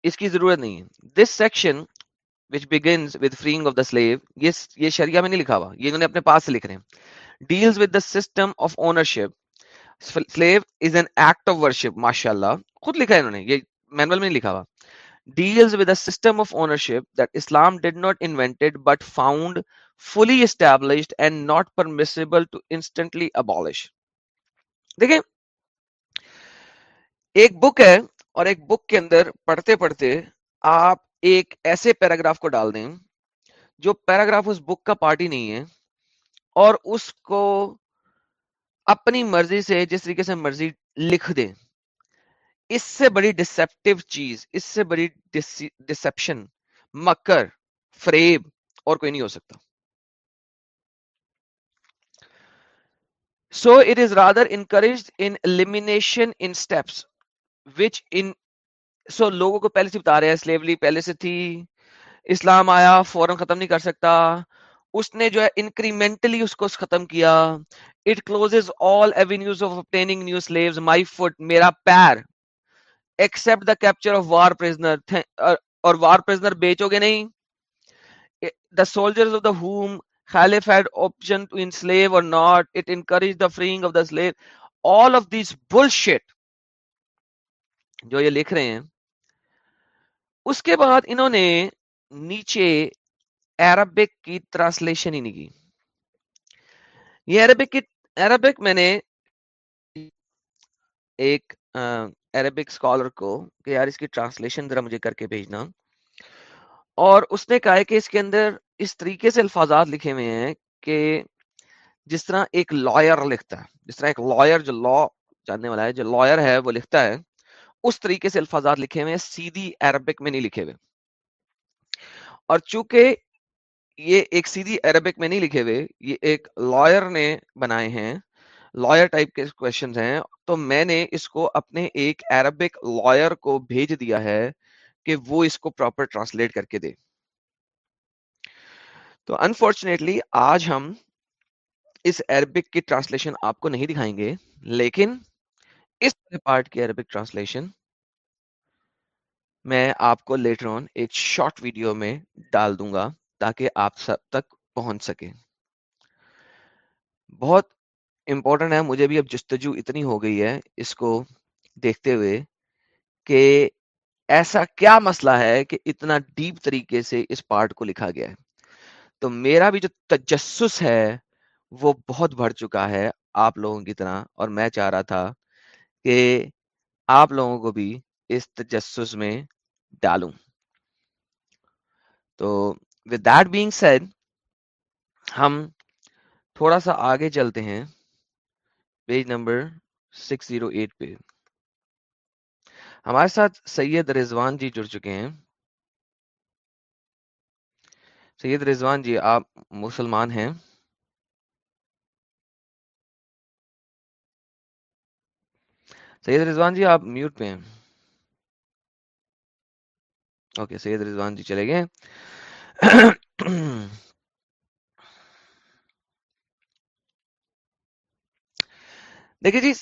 اس کی ضرورت نہیں ہے۔ This section which begins with freeing of the slave یہ شریعہ میں نہیں لکھا ہوا۔ یہ انہوں نے اپنے پاس سے لکھ رہے ہیں۔ Deals with the system of ownership slave is an act of worship ماشاء اللہ خود لکھا ہے انہوں نے، یہ مینول میں نہیں لکھا ہوا۔ Deals with a system of ownership that Islam did not invented but found fully established and not permissible to instantly abolish. دیکھیں ایک بک ہے اور ایک بک کے اندر پڑھتے پڑھتے آپ ایک ایسے پیراگراف کو ڈال دیں جو پیراگراف اس بک کا پارٹی نہیں ہے اور اس کو اپنی مرضی سے جس طریقے سے مرضی لکھ دیں۔ اس سے بڑی ڈسپٹیو چیز، اس سے بڑی ڈسپشن مکر، فریب اور کوئی نہیں ہو سکتا۔ So it is rather encouraging elimination in steps which in so لوگوں کو پہلے سے بتا رہے ہیں سلیولی پہلے سے تھی، اسلام آیا، فوراً ختم نہیں کر سکتا۔ اس نے جو ہے انکریمنٹلی اس کو ختم کیا۔ It close all avenues of obtaining new slaves my foot میرا پیر۔ Except the capture of war prisoner اور وار پرزنر بیچو گے نہیں۔ The soldiers of the home خالف had option to enslave or not it encouraged the freeing of the slave. All of these bullshit جو یہ لکھ رہے ہیں۔ اس کے بعد انہوں نے نیچے عربک کی ٹرانسلیشن ہی نہیں کی۔ یہ عربک کی عربک میں نے ایک عربک اسکالر کو کہ یار اس کی ٹرانسلیشن ذرا مجھے کر کے بھیجنا۔ اور اس نے کہا کہ اس کے اندر اس طریقے سے الفاظات لکھے ہوئے ہیں کہ جس طرح ایک لائر لکھتا ہے، جس طرح ایک لائر جو لا جاننے والا ہے، جو لائر ہے، وہ لکھتا ہے۔ اس طریقے سے الفاظات لکھے ہوئے ہیں، سیدھی عربک میں نہیں لکھے ہوئے۔ اور چونکہ یہ ایک سیدھی عربک میں نہیں لکھے ہوئے، یہ ایک لائر نے بنائے ہیں لائر ٹائپ کے کوشچنز ہیں، تو میں نے اس کو اپنے ایک عربک لائر کو بھیج دیا ہے کہ وہ اس کو پراپر ٹرانسلیٹ کر کے دے۔ تو انفارچونیٹلی آج ہم اس عربک کی ٹرانسلیشن آپ کو نہیں دکھائیں گے، لیکن اس پارٹ کی عربک ٹرانسلیشن میں آپ کو لیٹر آن ایک شارٹ ویڈیو میں ڈال دوں گا تاکہ آپ سب تک پہنچ سکے۔ بہت امپورٹنٹ ہے، مجھے بھی اب جستجو اتنی ہو گئی ہے اس کو دیکھتے ہوئے کہ ایسا کیا مسئلہ ہے کہ اتنا ڈیپ طریقے سے اس پارٹ کو لکھا گیا ہے۔ تو میرا بھی جو تجسس ہے وہ بہت بڑھ چکا ہے آپ لوگوں کی طرح اور میں چاہ رہا تھا کہ آپ لوگوں کو بھی اس تجسس میں ڈالوں۔ تو ود دیٹ بینگ سیڈ ہم تھوڑا سا آگے چلتے ہیں۔ Page number six zero eight پہ۔ ہمارے ساتھ سید رضوان جی جڑ چکے ہیں۔ سید رضوان جی آپ مسلمان ہیں۔ سید رضوان جی آپ میوٹ پہ ہیں۔ اوکے، سید رضوان جی چلے گئے۔ دیکھیے جی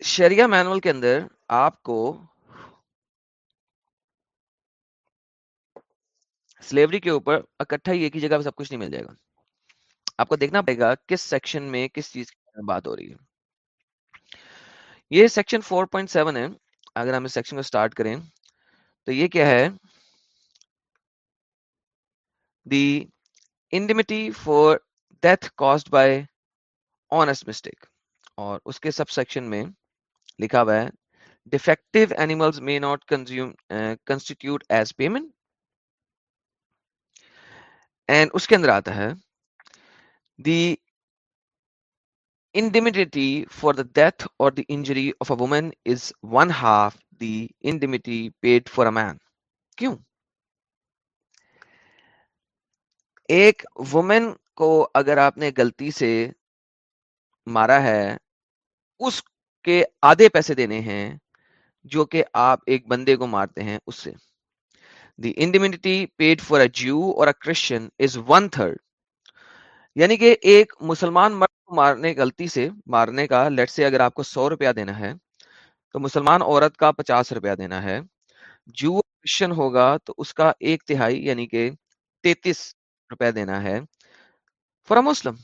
شریعہ مینول کے اندر آپ کو سلیوری کے اوپر اکٹھا ہی ایک ہی جگہ پہ سب کچھ نہیں مل جائے گا۔ آپ کو دیکھنا پڑے گا کس سیکشن میں کس چیز کی بات ہو رہی ہے۔ یہ سیکشن 4.7 ہے۔ اگر ہم اس سیکشن کو سٹارٹ کریں تو یہ کیا ہے؟ The indemnity for death caused by honest mistake اور اس کے سب سیکشن میں لکھا ہوا ہے defective animals may not consume uh, constitute as payment. And اس کے اندر آتا ہے the indemnity for the death اور the injury of a woman is one half the indemnity paid for a man کیوں ایک وومن کو اگر آپ نے غلطی سے مارا ہے اس کے آدھے پیسے دینے ہیں جو کہ آپ ایک بندے کو مارتے ہیں اس سے the indemnity paid for a Jew اور a Christian is one third یعنی کہ ایک مسلمان مرد کو مارنے، غلطی سے مارنے کا لیٹ سے اگر آپ کو سو روپیہ دینا ہے، تو مسلمان عورت کا پچاس روپیہ دینا ہے۔ جو کرسچن ہوگا، تو اس کا ایک تہائی یعنی کہ تینتیس روپیہ دینا ہے۔ فار اے مسلم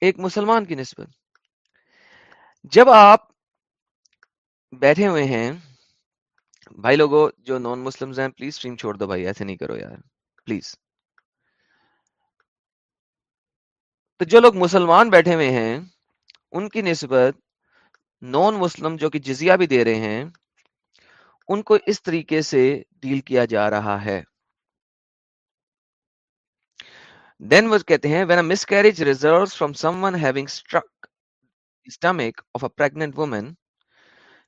ایک مسلمان کی نسبت۔ جب آپ بیٹھے ہوئے ہیں، بھائی لوگوں جو نان مسلم ہیں پلیز اسٹریم چھوڑ دو بھائی، ایسے نہیں کرو یار پلیز تو جو لوگ مسلمان بیٹھے ہوئے ہیں ان کی نسبت نان مسلم جو کہ جزیہ بھی دے رہے ہیں ان کو اس طریقے سے ڈیل کیا جا رہا ہے دین وہ کہتے ہیں when miscarriage results from someone having struck stomach of a pregnant woman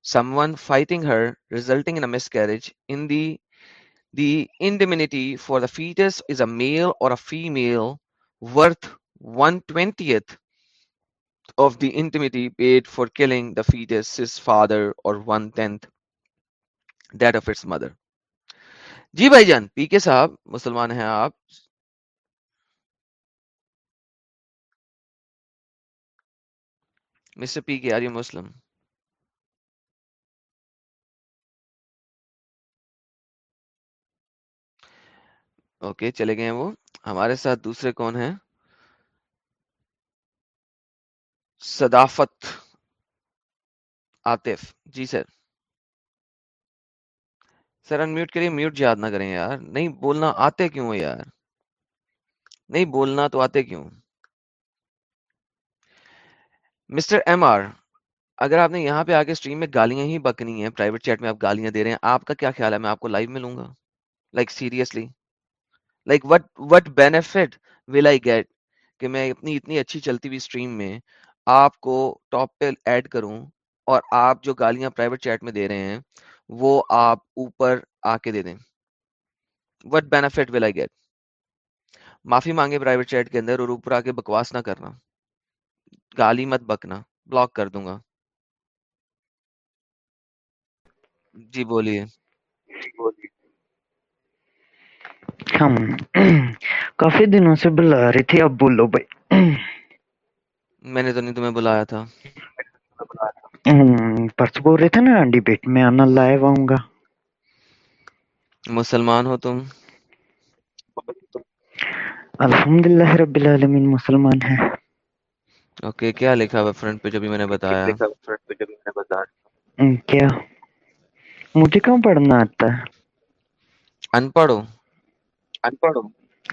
someone fighting her, resulting in a miscarriage. In the the indemnity for the fetus is a male or a female worth one twentieth of the indemnity paid for killing the fetus's father or one tenth that of its mother. جی بھائی جان، پی کے صاحب، مسلمان ہیں آپ؟ Mister پی کے، are you Muslim? Okay, چلے گئے ہیں وہ۔ ہمارے ساتھ دوسرے کون ہیں؟ صدافت آتف جی سر۔ سر ان میوٹ کریے میوٹ یاد نہ کریں یار۔ نہیں بولنا آتے کیوں یار؟ نہیں بولنا تو آتے کیوں؟ مسٹر ایم آر، اگر آپ نے یہاں پہ آ کے اسٹریم میں گالیاں ہی بکنی ہیں پرائیویٹ چیٹ میں آپ گالیاں دے رہے ہیں، آپ کا کیا خیال ہے؟ میں آپ کو لائیو ملوں گا؟ Like seriously like what what benefit will I get کہ میں اپنی اتنی اچھی چلتی ہوئی اسٹریم میں آپ کو ٹاپ پہ ایڈ کروں اور آپ جو گالیاں پرائیویٹ چیٹ میں دے رہے ہیں، وہ آپ اوپر آ کے دے دیں۔ What benefit will I get معافی مانگے پرائیویٹ چیٹ کے اندر اور اوپر آ کے بکواس نہ کرنا۔ گالی مت بکنا بلاک کر دوں گا۔ جی بولیے۔ ہم کافی دنوں سے بلا رہی تھی اب بولو بھائی۔ میں نے تو نہیں تمہیں بلایا تھا۔ پرسوں بول رہے تھے نا ڈیبیٹ میں آنا لائیو آؤں گا۔ مسلمان ہو تم۔ الحمد للہ رب العالمین مسلمان ہیں۔ اوکے کیا لکھا ہوا فرنٹ پہ جو بھی میں نے بتایا؟ کیا مجھے کہاں پڑھنا آتا ہے؟ ان پڑھ ہو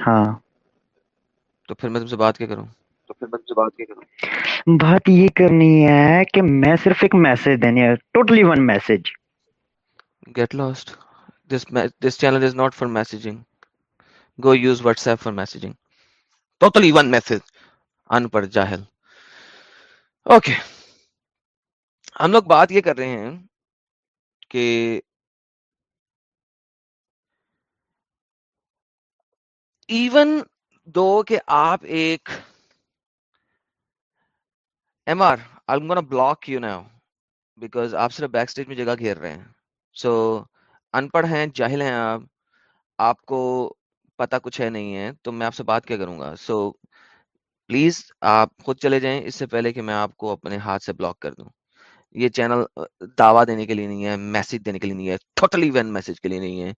ہاں۔ تو پھر میں تم سے بات کیا کروں؟ بات یہ کرنی ہے کہ میں صرف ایک میسج دینی ہے totally one message get lost this this channel is not for messaging go use WhatsApp for messaging totally one message ان پڑھ جاہل اوکے ہم لوگ بات یہ کر رہے ہیں کہ ایون دو کہ آپ ایک M R I'm gonna block you now because آپ صرف بیک اسٹیج میں جگہ گھیر رہے ہیں. سو ان پڑھ ہیں، جاہل ہیں آپ. آپ کو پتا کچھ ہے نہیں ہے، تو میں آپ سے بات کیا کروں گا؟ سو پلیز آپ خود چلے جائیں، اس سے پہلے کہ میں آپ کو اپنے ہاتھ سے بلاک کر دوں. یہ چینل دعویٰ دینے کے لیے نہیں ہے میسج دینے کے لیے نہیں ہے ٹوٹلی ون میسج کے لیے نہیں ہے.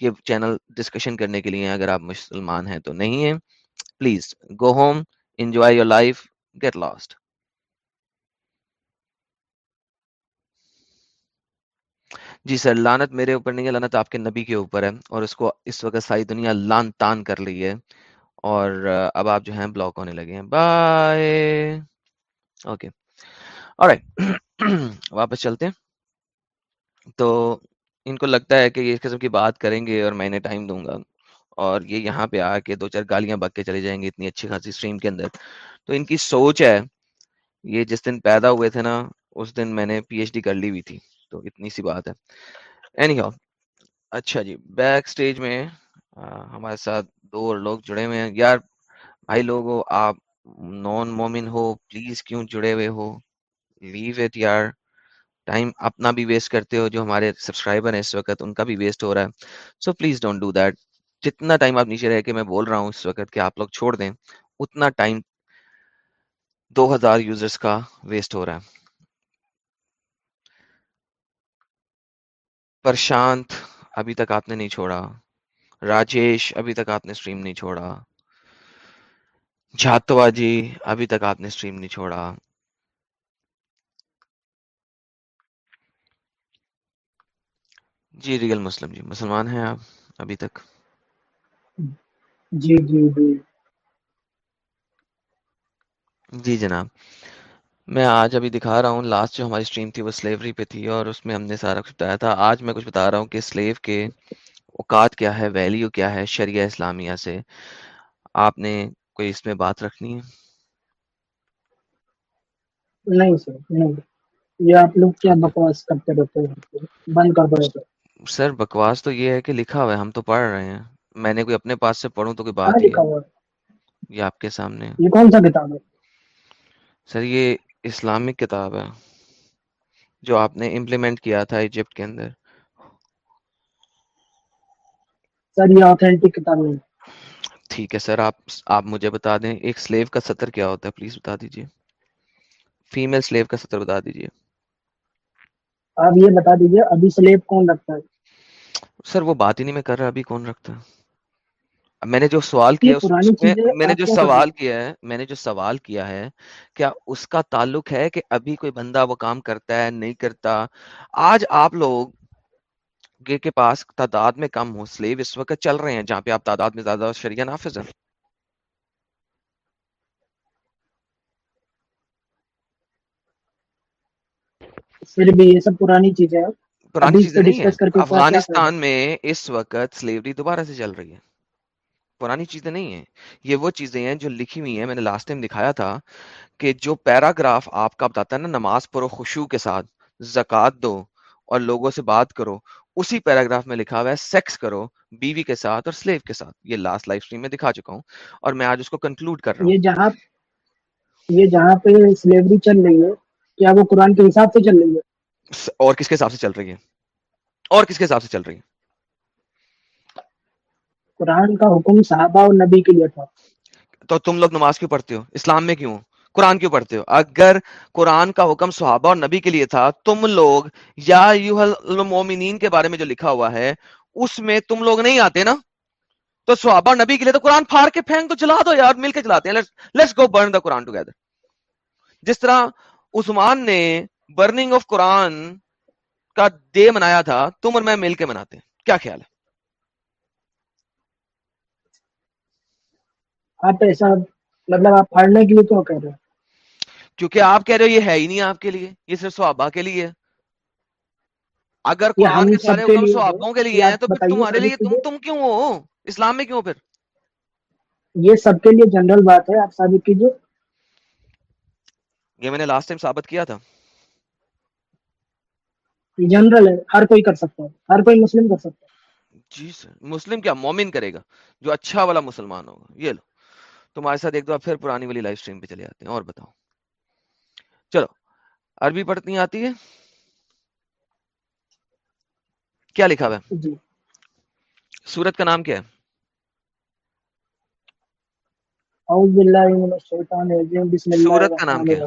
یہ چینل ڈسکشن کرنے کے لیے ہے اگر آپ مسلمان ہیں تو نہیں ہے. Please go home enjoy your life get lost G sir لانت میرے اوپر نہیں ہے لانت آپ کے نبی کے اوپر ہے اور اس کو اس وقت ساری دنیا لان تان کر لی ہے اور اب آپ جو ہیں بلاک ہونے لگے ہیں۔ بائے۔ اوکے۔ واپس چلتے ہیں۔ تو ان کو لگتا ہے کہ یہ اس قسم کی بات کریں گے اور میں انہیں ٹائم دوں گا اور یہ یہاں پہ آ کے دو چار گالیاں بک کے چلے جائیں گے اتنی اچھی خاصی اسٹریم کے اندر۔ تو ان کی سوچ ہے، یہ جس دن پیدا ہوئے تھے نا، اس دن میں نے پی ایچ ڈی کر لی ہوئی تھی۔ تو اتنی سی بات ہے۔ اینی ہاؤ اچھا جی بیک سٹیج میں ہمارے ساتھ دو اور لوگ جڑے ہوئے ہیں۔ یار، بھائی لوگو، آپ نان مومن ہو پلیز کیوں جڑے ہوئے ہو؟ لیو اٹ یار۔ ٹائم اپنا بھی ویسٹ کرتے ہو، جو ہمارے سبسکرائبر ہیں اس وقت، ان کا بھی ویسٹ ہو رہا ہے۔ So please don't do that جتنا ٹائم آپ نیچے رہ کے میں بول رہا ہوں اس وقت کہ آپ لوگ چھوڑ دیں، اتنا ٹائم دو ہزار یوزرس کا ویسٹ ہو رہا ہے۔ پرشانت ابھی تک آپ نے نہیں چھوڑا۔ راجیش ابھی تک آپ نے اسٹریم نہیں چھوڑا۔ جھاتوا جی ابھی تک آپ نے اسٹریم نہیں چھوڑا۔ جی ریئل مسلم جی مسلمان ہیں آپ ابھی تک۔ جی جی جی۔ جی جناب۔ میں آج ابھی دکھا رہا ہوں لاسٹ جو ہماری اسٹریم تھی وہ سلیوری پہ تھی اور اس میں ہم نے سارا کچھ بتایا تھا۔ آج میں کچھ بتا رہا ہوں کہ سلیو کے اوقات کیا ہے ویلیو کیا ہے شریعہ اسلامیہ سے۔ آپ نے کوئی اس میں بات رکھنی ہے؟ نہیں سر نہیں۔ یہ آپ لوگ کیا بکواس کرتے رہتے ہیں بند کر دو یہ تو سر بکواس تو یہ ہے کہ لکھا ہوا ہے ہم تو پڑھ رہے ہیں۔ میں نے کوئی اپنے پاس سے پڑھوں تو کوئی بات ہے۔ یہ آپ کے سامنے۔ یہ کون سا کتاب ہے؟ سر یہ اسلامک کتاب ہے جو آپ نے امپلیمنٹ کیا تھا ایجپٹ کے اندر۔ سر یہ آتھینٹک کتاب نہیں۔ ہے ٹھیک ہے سر آپ آپ مجھے بتا دیں ایک سلیو کا سطر کیا ہوتا ہے؟ پلیز بتا دیجیے فیمیل سلیو کا سطر بتا دیجیے آپ یہ بتا دیجیے ابھی سلیب کون رکھتا ہے؟ سر وہ بات ہی نہیں میں کر رہا ابھی کون رکھتا ہے؟ میں نے جو سوال کیا میں نے جو سوال ہیں کیا ہے میں نے جو سوال کیا ہے کیا اس کا تعلق ہے کہ ابھی کوئی بندہ وہ کام کرتا ہے نہیں کرتا؟ آج آپ لوگ کے پاس تعداد میں کم ہو سلیو اس وقت چل رہے ہیں جہاں پہ آپ تعداد میں زیادہ شریعہ نافذ ہے پھر بھی یہ سب پرانی چیزیں ہیں۔ پرانی چیزیں نہیں ہیں۔ افغانستان میں اس وقت سلیوری دوبارہ سے چل رہی ہے۔ پرانی چیزیں نہیں ہیں۔ یہ وہ چیزیں ہیں جو لکھی ہوئی ہیں۔ میں نے لاسٹ ٹائم دکھایا تھا کہ جو پیراگراف آپ کا بتاتا ہے نا نماز پڑھو خوشو کے ساتھ زکوٰۃ دو اور لوگوں سے بات کرو اسی پیراگراف میں لکھا ہوا ہے سیکس کرو بیوی کے ساتھ اور سلیو کے ساتھ۔ یہ لاسٹ لائف اسٹریم میں دکھا چکا ہوں اور میں آج اس کو کنکلوڈ کر رہا ہوں۔ یہ جہاں یہ جہاں پہ سلیوری چل رہی ہے کیا وہ قرآن کے حساب سے چل رہی ہے؟ اور کس کے حساب سے چل رہی ہے؟ اور کس کے حساب سے چل رہی ہے؟ قرآن کا حکم صحابہ اور نبی کے لیے تھا۔ تو تم لوگ نماز کیوں پڑھتے ہو؟ اسلام میں کیوں؟ قرآن کیوں پڑھتے ہو؟ اگر قرآن کا حکم صحابہ اور نبی کے لیے تھا، تم لوگ، یا المومنین کے بارے میں جو لکھا ہوا ہے، اس میں تم لوگ نہیں آتے نا؟ تو صحابہ اور نبی کے لیے تو قرآن پھاڑ کے پھینک تو چلا دو یار، مل کے چلاتے ہیں۔ Let's go burn the Quran together جس طرح عثمان نے برننگ آف قرآن کا ڈے منایا تھا، تم اور میں مل کے مناتے ہیں۔ کیا خیال ہے؟ آپ ایسا مطلب آپ پڑھنے کے لیے کیوں کہہ رہے ہیں کیونکہ آپ کہہ رہے ہو یہ ہے ہی نہیں آپ کے لیے یہ صرف صحابہ کے لیے ہے۔ اگر قرآن کے سارے حکم صحابوں کے لیے ہیں تو پھر تمہارے لیے تم تم کیوں ہو؟ اسلام میں کیوں پھر؟ یہ سب کے لیے جنرل بات ہے آپ ثابت کیجیے۔ یہ میں نے لاسٹ ٹائم ثابت کیا تھا۔ یہ جنرل ہے ہر کوئی کر سکتا ہے ہر کوئی مسلم کر سکتا ہے۔ جی سر مسلم کیا؟ مومن کرے گا جو اچھا والا مسلمان ہوگا یہ لو۔ تمہارے ساتھ ایک دو پھر پرانی والی لائف سٹریم پہ چلے آتے ہیں اور بتاؤ۔ چلو عربی پڑھنی آتی ہے؟ کیا لکھا ہوا ہے؟ جی۔ سورت کا نام کیا ہے؟ سورت کا نام الرحمن کیا ہے؟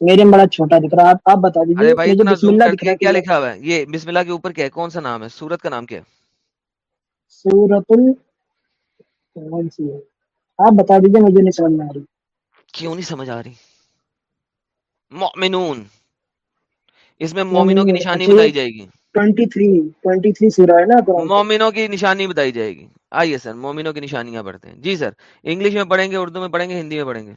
میرے میں بڑا چھوٹا دکھ رہا ہے آپ بتا دیجیے ارے بھائی مجھے اتنا بسم زوم اللہ کر دکھ رہا کے ہے کیا کلیئر لکھا ہوا ہے؟ یہ بسم اللہ کے اوپر کیا ہے؟ کون سا نام ہے؟ سورت کا نام کیا ہے؟ سورت ال کون سی ہے؟ آپ بتا دیجیے مجھے نہیں سمجھ میں آ رہی۔ کیوں نہیں سمجھ آ رہی؟ مؤمنون۔ اس میں مومنوں کی نشانی اچھا بتائی جائے گی۔ ٹوینٹی تھری ٹوینٹی تھری سورہ ہے نا قرآن کا؟ مومنوں کی نشانی بتائی جائے گی۔ آئیے سر مومنوں کی نشانیاں پڑھتے ہیں۔ جی سر انگلش میں پڑھیں گے اردو میں پڑھیں گے ہندی میں پڑھیں گے۔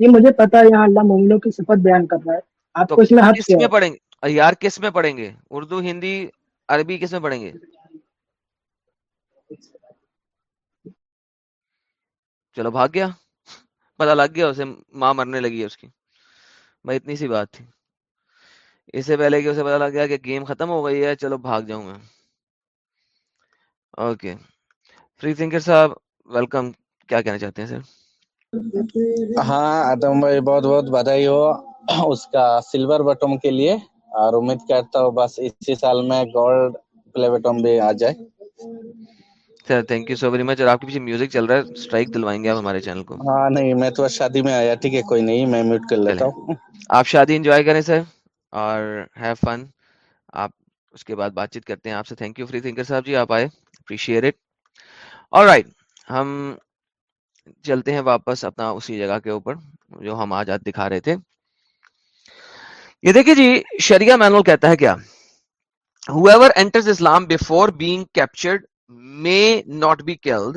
یہ مجھے پتا ہے یہاں اللہ مومنوں کی صفت بیان کر رہا ہے۔ آپ کو اس میں حد کس کیا میں ہے؟ پڑھیں گے؟ یار کس میں پڑھیں گے؟ اردو ہندی عربی کس میں پڑھیں گے؟ چلو بھاگ گیا۔ پتا لگ گیا اسے ماں مرنے لگی ہے اس کی۔ بھائی اتنی سی بات تھی۔ اس سے پہلے کہ اسے پتا لگ گیا کہ گیم ختم ہو گئی ہے چلو بھاگ جاؤں میں۔ اوکے۔ فری تھنکر صاحب ویلکم۔ کیا کہنا چاہتے ہیں سر؟ ہاں آدم بھائی بہت بہت بدائی ہو۔ اس کا سلور بٹن کے لیے۔ اور امید کرتا ہوں بس اسی سال میں گولڈ پلے بٹن بھی آ جائے۔ Sir thank you so very much اور آپ کے پیچھے میوزک چل رہا ہے۔ اسٹرائک دلوائیں گے آپ ہمارے چینل کو۔ ہاں نہیں میں تو شادی میں آیا ٹھیک ہے کوئی نہیں میں میوٹ کر لیتا چلیں۔ ہوں آپ شادی انجوائے کریں سر اور ہیو فن آپ اس کے بعد بات چیت کرتے ہیں۔ آپ سے تھینک یو فری تھنکر صاحب جی آپ آئے۔ اپریشیٹ اٹ اور رائٹ ہم چلتے ہیں واپس اپنا اسی جگہ کے اوپر جو ہم آج آج دکھا رہے تھے۔ یہ دیکھیے جی شریعہ مینول کہتا ہے کیا؟ Whoever enters Islam before being captured may not be killed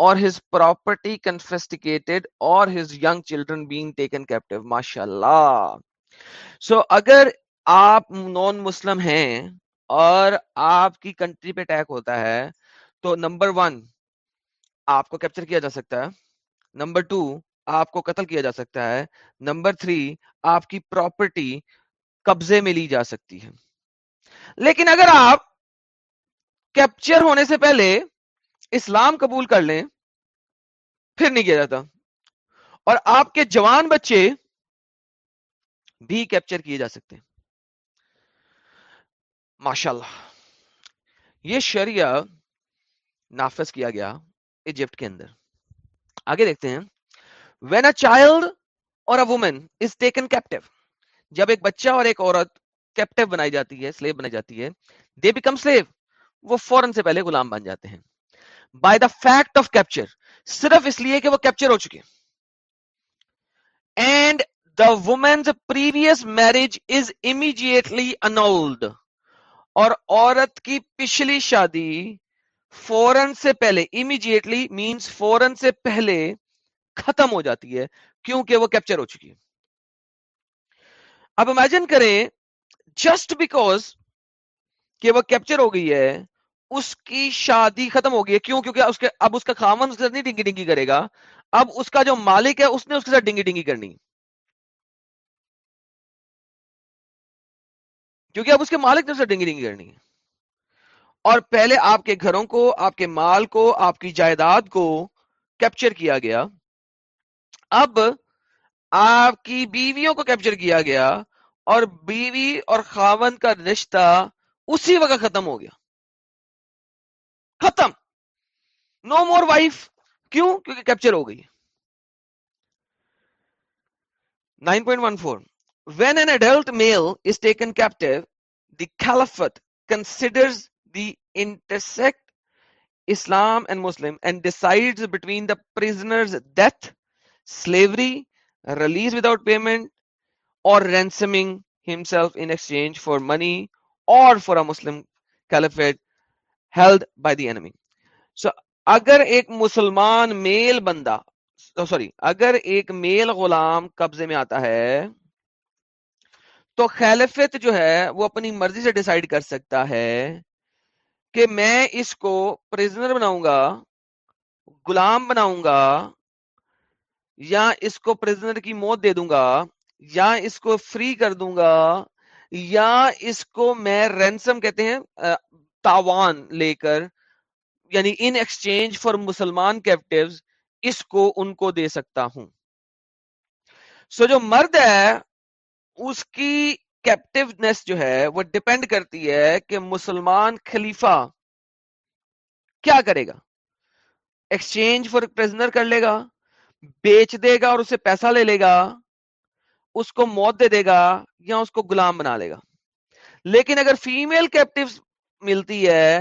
or his property confiscated or his young children being taken captive. ماشاءاللہ سو اگر آپ نان مسلم ہیں اور آپ کی کنٹری پہ اٹیک ہوتا ہے، تو نمبر ون آپ کو کیپچر کیا جا سکتا ہے۔ نمبر ٹو آپ کو قتل کیا جا سکتا ہے۔ نمبر تھری آپ کی پراپرٹی قبضے میں لی جا سکتی ہے۔ لیکن اگر آپ کیپچر ہونے سے پہلے اسلام قبول کر لیں، پھر نہیں کیا جاتا۔ اور آپ کے جوان بچے بھی کیپچر کیے جا سکتے۔ ہیں ماشاءاللہ، یہ شریعہ نافذ کیا گیا۔ ایجپٹ کے اندر۔ آگے دیکھتے ہیں۔ وین اے چائلڈ اور a woman is taken captive جب ایک بچہ اور ایک عورت کیپٹیو بنائی جاتی ہے سلیو بنائی جاتی ہے دے بیکم سلیو وہ فوراً سے پہلے غلام بن جاتے ہیں۔ By the fact of capture صرف اس لیے کہ وہ کیپچر ہو چکے۔ And the woman's previous marriage is immediately annulled اور عورت کی پچھلی شادی فوراً سے پہلے امیجیٹلی مینس فوراً سے پہلے ختم ہو جاتی ہے، کیونکہ وہ کیپچر ہو چکی ہے۔ اب امیجن کریں جسٹ بیکوز کہ وہ کیپچر ہو گئی ہے، اس کی شادی ختم ہو گئی ہے۔ کیوں؟ کیونکہ اس کے اب اس کا خامن اس کے ساتھ نہیں ڈنگی ڈنگی کرے گا۔ اب اس کا جو مالک ہے، اس نے اس کے ساتھ ڈنگی ڈنگی کرنی۔ کیونکہ اب اس کے مالک نے اس سے ڈنگی ڈنگی کرنی ہے۔ اور پہلے آپ کے گھروں کو آپ کے مال کو آپ کی جائیداد کو کیپچر کیا گیا۔ اب آپ کی بیویوں کو کیپچر کیا گیا اور بیوی اور خاون کا رشتہ اسی وقت ختم ہو گیا۔ ختم۔ نو مور وائف کیوں؟ کیونکہ کیپچر ہو گئی۔ 9.14 When an adult male is taken captive, the caliphate considers the intersect Islam and Muslim and decides between the prisoner's death, slavery, release without payment, or ransoming himself in exchange for money or for a Muslim caliphate held by the enemy. So, اگر ایک مسلمان میل بندہ sorry اگر ایک میل غلام قبضے میں آتا ہے تو خیلفت جو ہے وہ اپنی مرضی سے ڈیسائیڈ کر سکتا ہے کہ میں اس کو پریزنر بناؤں گا، غلام بناؤں گا، یا اس کو پریزنر کی موت دے دوں گا، یا اس کو فری کر دوں گا، یا اس کو میں رینسم کہتے ہیں تاوان لے کر یعنی ان ایکسچینج فار مسلمان کیپٹیوز اس کو ان کو دے سکتا ہوں۔ سو so جو مرد ہے، اس کی کیپٹیونیس جو ہے وہ ڈپینڈ کرتی ہے کہ مسلمان خلیفہ کیا کرے گا؟ ایکسچینج فار پریزنر کر لے گا، بیچ دے گا اور اسے پیسہ لے لے گا، اس کو موت دے دے گا یا اس کو غلام بنا لے گا۔ لیکن اگر فیمل کیپٹیو ملتی ہے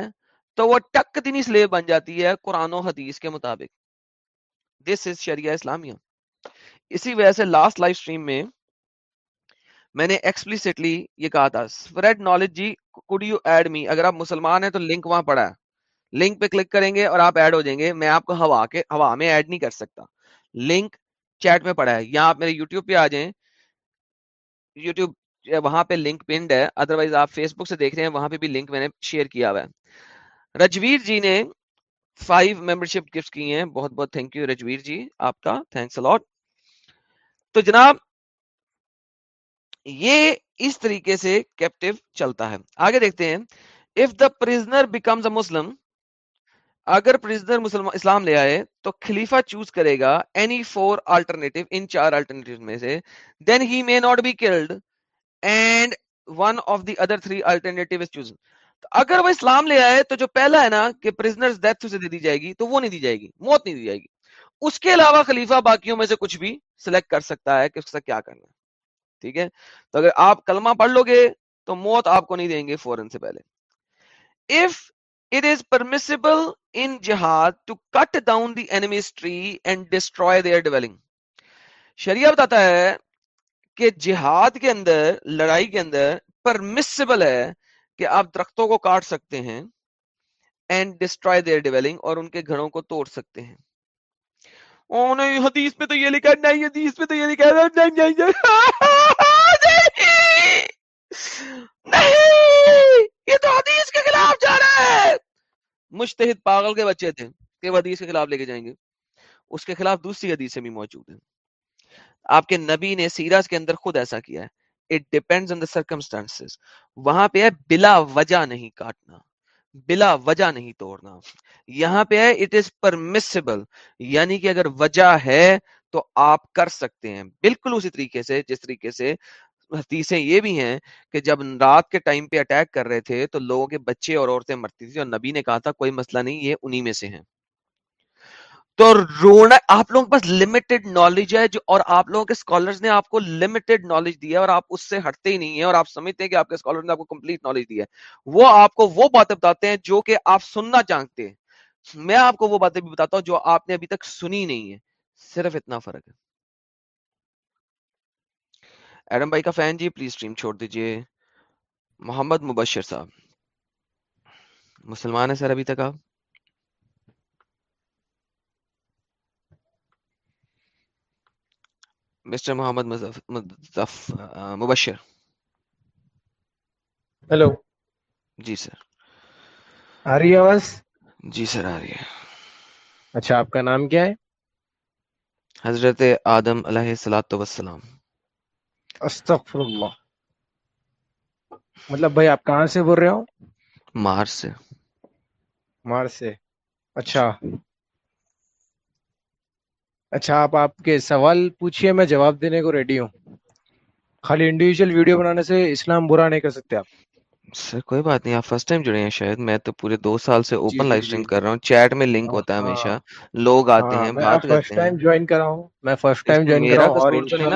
تو وہ ٹک دینی سلیب بن جاتی ہے قرآن و حدیث کے مطابق۔ دس از شریعہ اسلامیہ۔ اسی وجہ سے لاسٹ لائف سٹریم میں میں نے ایکسپلیسٹلی یہ کہا تھا spread knowledge ji could you aid me اگر آپ مسلمان ہیں تو لنک وہاں پڑا ہے۔ لنک پہ کلک کریں گے اور آپ ایڈ ہو جائیں گے۔ میں آپ کو ہوا کے، ہوا میں ایڈ نہیں کر سکتا۔ لنک چیٹ میں پڑا ہے۔ یا آپ میرے یوٹیوب پہ آ جائیں۔ یوٹیوب وہاں پہ لنک پنڈ ہے۔ ادروائز آپ فیس بک سے دیکھ رہے ہیں، وہاں پہ بھی لنک میں نے شیئر کیا ہوا ہے۔ رجویر جی نے فائیو ممبرشپ گفٹ کی ہیں۔ بہت بہت تھینک یو رجویر جی آپ کا تھینکس الاٹ تو جناب یہ اس طریقے سے کیپٹیو چلتا ہے۔ آگے دیکھتے ہیں۔ If the prisoner becomes a Muslim اگر پرزنر مسلم اسلام لے آئے تو خلیفہ چوز کرے گا اینی فور آلٹرنیٹو ان چار آلٹرنیٹو میں سے۔ Then he may not be killed and one of the other three alternative is choose اگر وہ اسلام لے آئے تو جو پہلا ہے نا کہ پرزنر ڈیتھ اسے دے دی جائے گی، تو وہ نہیں دی جائے گی، موت نہیں دی جائے گی۔ اس کے علاوہ خلیفہ باقیوں میں سے کچھ بھی سلیکٹ کر سکتا ہے کہ اس کا کیا کرنا ہے۔ ٹھیک ہے؟ تو اگر آپ کلمہ پڑھ لو گے تو موت آپ کو نہیں دیں گے فوراً سے پہلے۔ If it is permissible in جہاد to cut down the enemies tree and destroy their dwelling شریعہ بتاتا ہے کہ جہاد کے اندر، لڑائی کے اندر پرمیسیبل ہے کہ آپ درختوں کو کاٹ سکتے ہیں اینڈ ڈسٹروائے دیئر ڈویلنگ اور ان کے گھروں کو توڑ سکتے ہیں۔ او نہیں حدیث میں تو یہ لکھا، نہیں، حدیث میں تو یہ لکھا نہیں نہیں۔ نہیں! یہ تو حدیث کے خلاف جا رہا ہے! مشتحد پاگل کے بچے تھے کہ وہ حدیث کے خلاف لے کے جائیں گے۔ اس کے خلاف دوسری حدیث بھی موجود ہیں۔ آپ کے نبی نے سیراز کے اندر خود ایسا کیا ہے۔ It depends on the circumstances وہاں پہ ہے بلا وجہ نہیں کاٹنا۔ بلا وجہ نہیں توڑنا۔ یہاں پہ ہے اٹ از پرمسبل یعنی کہ اگر وجہ ہے تو آپ کر سکتے ہیں۔ بالکل اسی طریقے سے، جس طریقے سے حدیثیں یہ بھی ہیں کہ جب رات کے ٹائم پہ اٹیک کر رہے تھے تو لوگوں کے بچے اور عورتیں مرتی تھی اور نبی نے کہا تھا کوئی مسئلہ نہیں، یہ انہی میں سے ہیں۔ تو رونا، آپ لوگوں کے پاس لمیٹڈ نالج ہے جو، اور آپ لوگوں کے اسکالرز نے آپ کو لمیٹڈ نالج دیا اور آپ اس سے ہٹتے ہی نہیں ہیں اور آپ سمجھتے ہیں کہ آپ کے اسکالر نے آپ کو کمپلیٹ نالج دیا ہے۔ وہ آپ کو وہ باتیں بتاتے ہیں جو کہ آپ سننا چاہتے ہیں۔ میں آپ کو وہ باتیں بھی بتاتا ہوں جو آپ نے ابھی تک سنی نہیں ہے صرف اتنا فرق ہے۔ ایڈم بھائی کا فین جی پلیز اسٹریم چھوڑ دیجیے۔ محمد مبشر صاحب۔ مسلمان ہے سر ابھی تک آپ؟ مسٹر محمد مبشر۔ ہیلو جی سر۔ آ رہی ہے آواز؟ جی سر آ رہی ہے۔ اچھا آپ کا نام کیا ہے؟ حضرت آدم علیہ السلاۃ وسلام استغفر اللہ مطلب بھائی آپ کہاں سے بول رہے ہو؟ مار سے۔ مار سے۔ اچھا۔ اچھا آپ آپ کے سوال پوچھیے میں جواب دینے کو ریڈی ہوں۔ خالی انڈیویجل ویڈیو بنانے سے اسلام برا نہیں کر سکتے آپ۔ سر کوئی بات نہیں آپ فرسٹ ٹائم جڑے ہیں شاید میں تو پورے دو سال سے اوپن لائف اسٹریم کر رہا ہوں چیٹ میں لنک ہاں ہوتا ہے ہمیشہ ہاں لوگ آتے ہاں ہیں بات فرسٹ کرتے ہیں۔ ٹائم جوائن کر رہا ہوں میں فرسٹ ٹائم جوائن کر رہا ہوں اور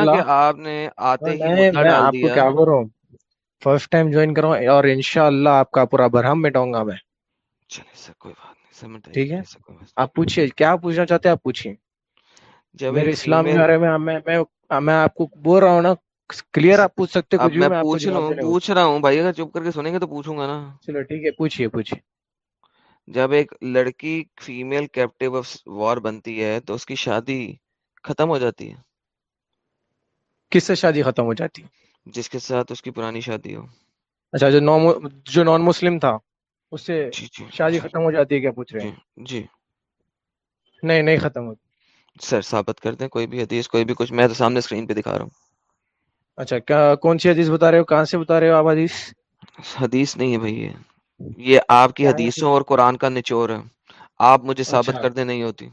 کہ آپ نے آتے ہی آپ کو کیا بول رہا ہوں فرسٹ ٹائم جوائن کر رہا ہوں اور انشاءاللہ آپ کا پورا برہم مٹاؤں گا میں۔ چلے سر کوئی بات نہیں سر مٹائیے ٹھیک ہے؟ آپ پوچھیے کیا پوچھنا چاہتے ہیں؟ آپ پوچھیے نہیں جب میرے اسلام کے بارے میں میں میں میں آپ کو بول رہا ہوں نا کلیئر آپ پوچھ سکتے میں پوچھ دینے کو پوچھ رہا ہوں بھائی اگر چپ کر کے سنیں گے تو پوچھوں گا نا چلو ٹھیک ہے پوچھیے پوچھیے جب ایک لڑکی فیمیل کیپٹیو آف وار بنتی ہے تو اس کی شادی ختم ہو جاتی ہے کس سے شادی ختم ہو جاتی جس کے ساتھ اس کی پرانی شادی ہو اچھا جو نو جو نان مسلم تھا اس سے شادی ختم ہو جاتی ہے کیا پوچھ رہے ہیں جی نہیں نہیں ختم ہوتی سر ثابت کر دیں کوئی بھی حدیث کوئی بھی کچھ میں تو سامنے اسکرین پہ دکھا رہا ہوں اچھا کون سی حدیث بتا رہے ہو؟ کہاں سے بتا رہے ہو آپ حدیث؟ حدیث نہیں ہے بھائی یہ آپ کی حدیثوں اور قرآن کا نچوڑ ہے۔ آپ مجھے ثابت اچھا کر دیں نہیں ہوتی۔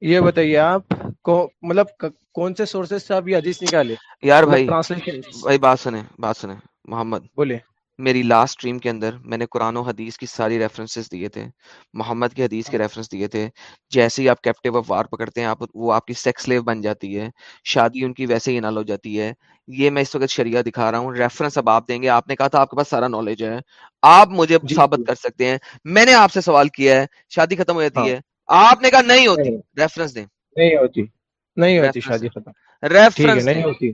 یہ بتائیے آپ کو مطلب کون سے سورسز سے آپ یہ حدیث نکالے؟ یار مطلب بھائی بھائی بات سنیں بات سنیں۔ محمد۔ بولے۔ میری لاسٹ سٹریم کے اندر میں نے قرآن و حدیث کی ساری ریفرنسز دیے تھے محمد کی حدیث کے ریفرنس دیے تھے۔ جیسے ہی آپ کیپٹیو آف وار پکڑتے ہیں آپ وہ آپ کی سیکس لیو بن جاتی ہے۔ شادی ان کی ویسے ہی نال ہو جاتی ہے۔ یہ میں اس وقت شریعہ دکھا رہا ہوں۔ ریفرنس اب آپ دیں گے۔ آپ نے کہا تھا آپ کے پاس سارا نالج ہے۔ آپ مجھے جی۔ ثابت کر سکتے ہیں۔ میں نے آپ سے سوال کیا ہے۔ شادی ختم ہو جاتی ہاں۔ ہے۔ آپ نے کہا نہیں ہوتی۔ ریفرنس دیں۔ نہیں ہوتی۔ نہیں ہوتی شادی ختم۔ ریفرنس نہیں ہوتی۔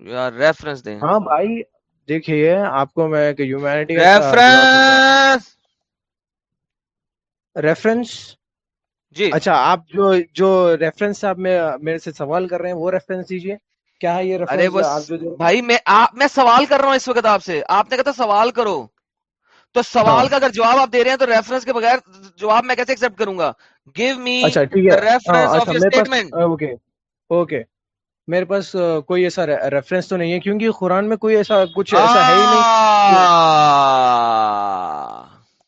یار ریفرنس دیں۔ ہاں بھائی دیکھیے آپ کو میں کہ ہیومینٹی ریفرنس ریفرنس جی۔ اچھا آپ جو جو ریفرنس آپ میں میرے سے سوال کر رہے ہیں وہ ریفرنس دیجیے کیا ہے یہ ارے بھائی میں میں سوال کر رہا ہوں اس وقت آپ سے۔ آپ نے کہا تھا سوال کرو۔ تو ہیں؟ ہاں۔ سوال کا اگر جواب آپ دے رہے ہیں تو ریفرنس کے بغیر جواب میں کیسے ایکسپٹ کروں گا؟ Give me reference of statement okay okay میرے پاس کوئی ایسا ریفرنس تو نہیں ہے کیونکہ قرآن میں کوئی ایسا کچھ ایسا ہے ہی نہیں۔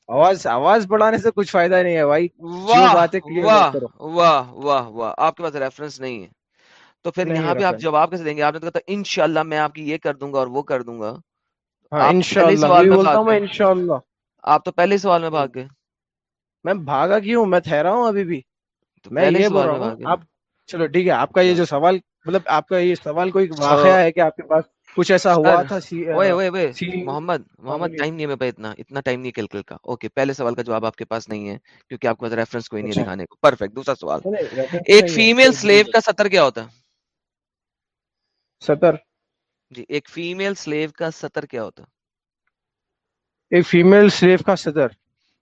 آواز آواز بڑھانے سے کچھ فائدہ نہیں ہے بھائی۔ واہ واہ واہ واہ واہ آپ کے پاس ریفرنس نہیں ہے۔ تو پھر یہاں پہ آپ جواب کیسے دیں گے؟ آپ نے کہا تھا انشاءاللہ میں آپ کی یہ کر دوں گا اور وہ کر دوں گا۔ ہاں آپ تو پہلے سوال میں بھاگ گئے۔ میں بھاگا کیوں؟ میں ٹھہرا ہوں ابھی بھی۔ میں یہ بول رہا ہوں آپ چلو ٹھیک ہے آپ کا یہ جو سوال مطلب آپ کا یہ سوال کوئی واقعہ ہے کہ آپ کے پاس کچھ ایسا ہوا تھا اوئے اوئے اوئے محمد محمد ٹائم نہیں ہے میرے اتنا اتنا ٹائم نہیں کل کا۔ اوکے پہلے سوال کا جواب آپ کے پاس نہیں ہے کیونکہ آپ کے پاس ریفرنس کوئی نہیں اچھا۔ دکھانے کو۔ پرفیکٹ دوسرا سوال۔ ایک فیمیل کوئی سلیو کا سطر کیا ہوتا؟ ہے ستر جی ایک فیمیل سلیو کا سطر کیا ہوتا؟ ایک فیمیل سلیف کا ہے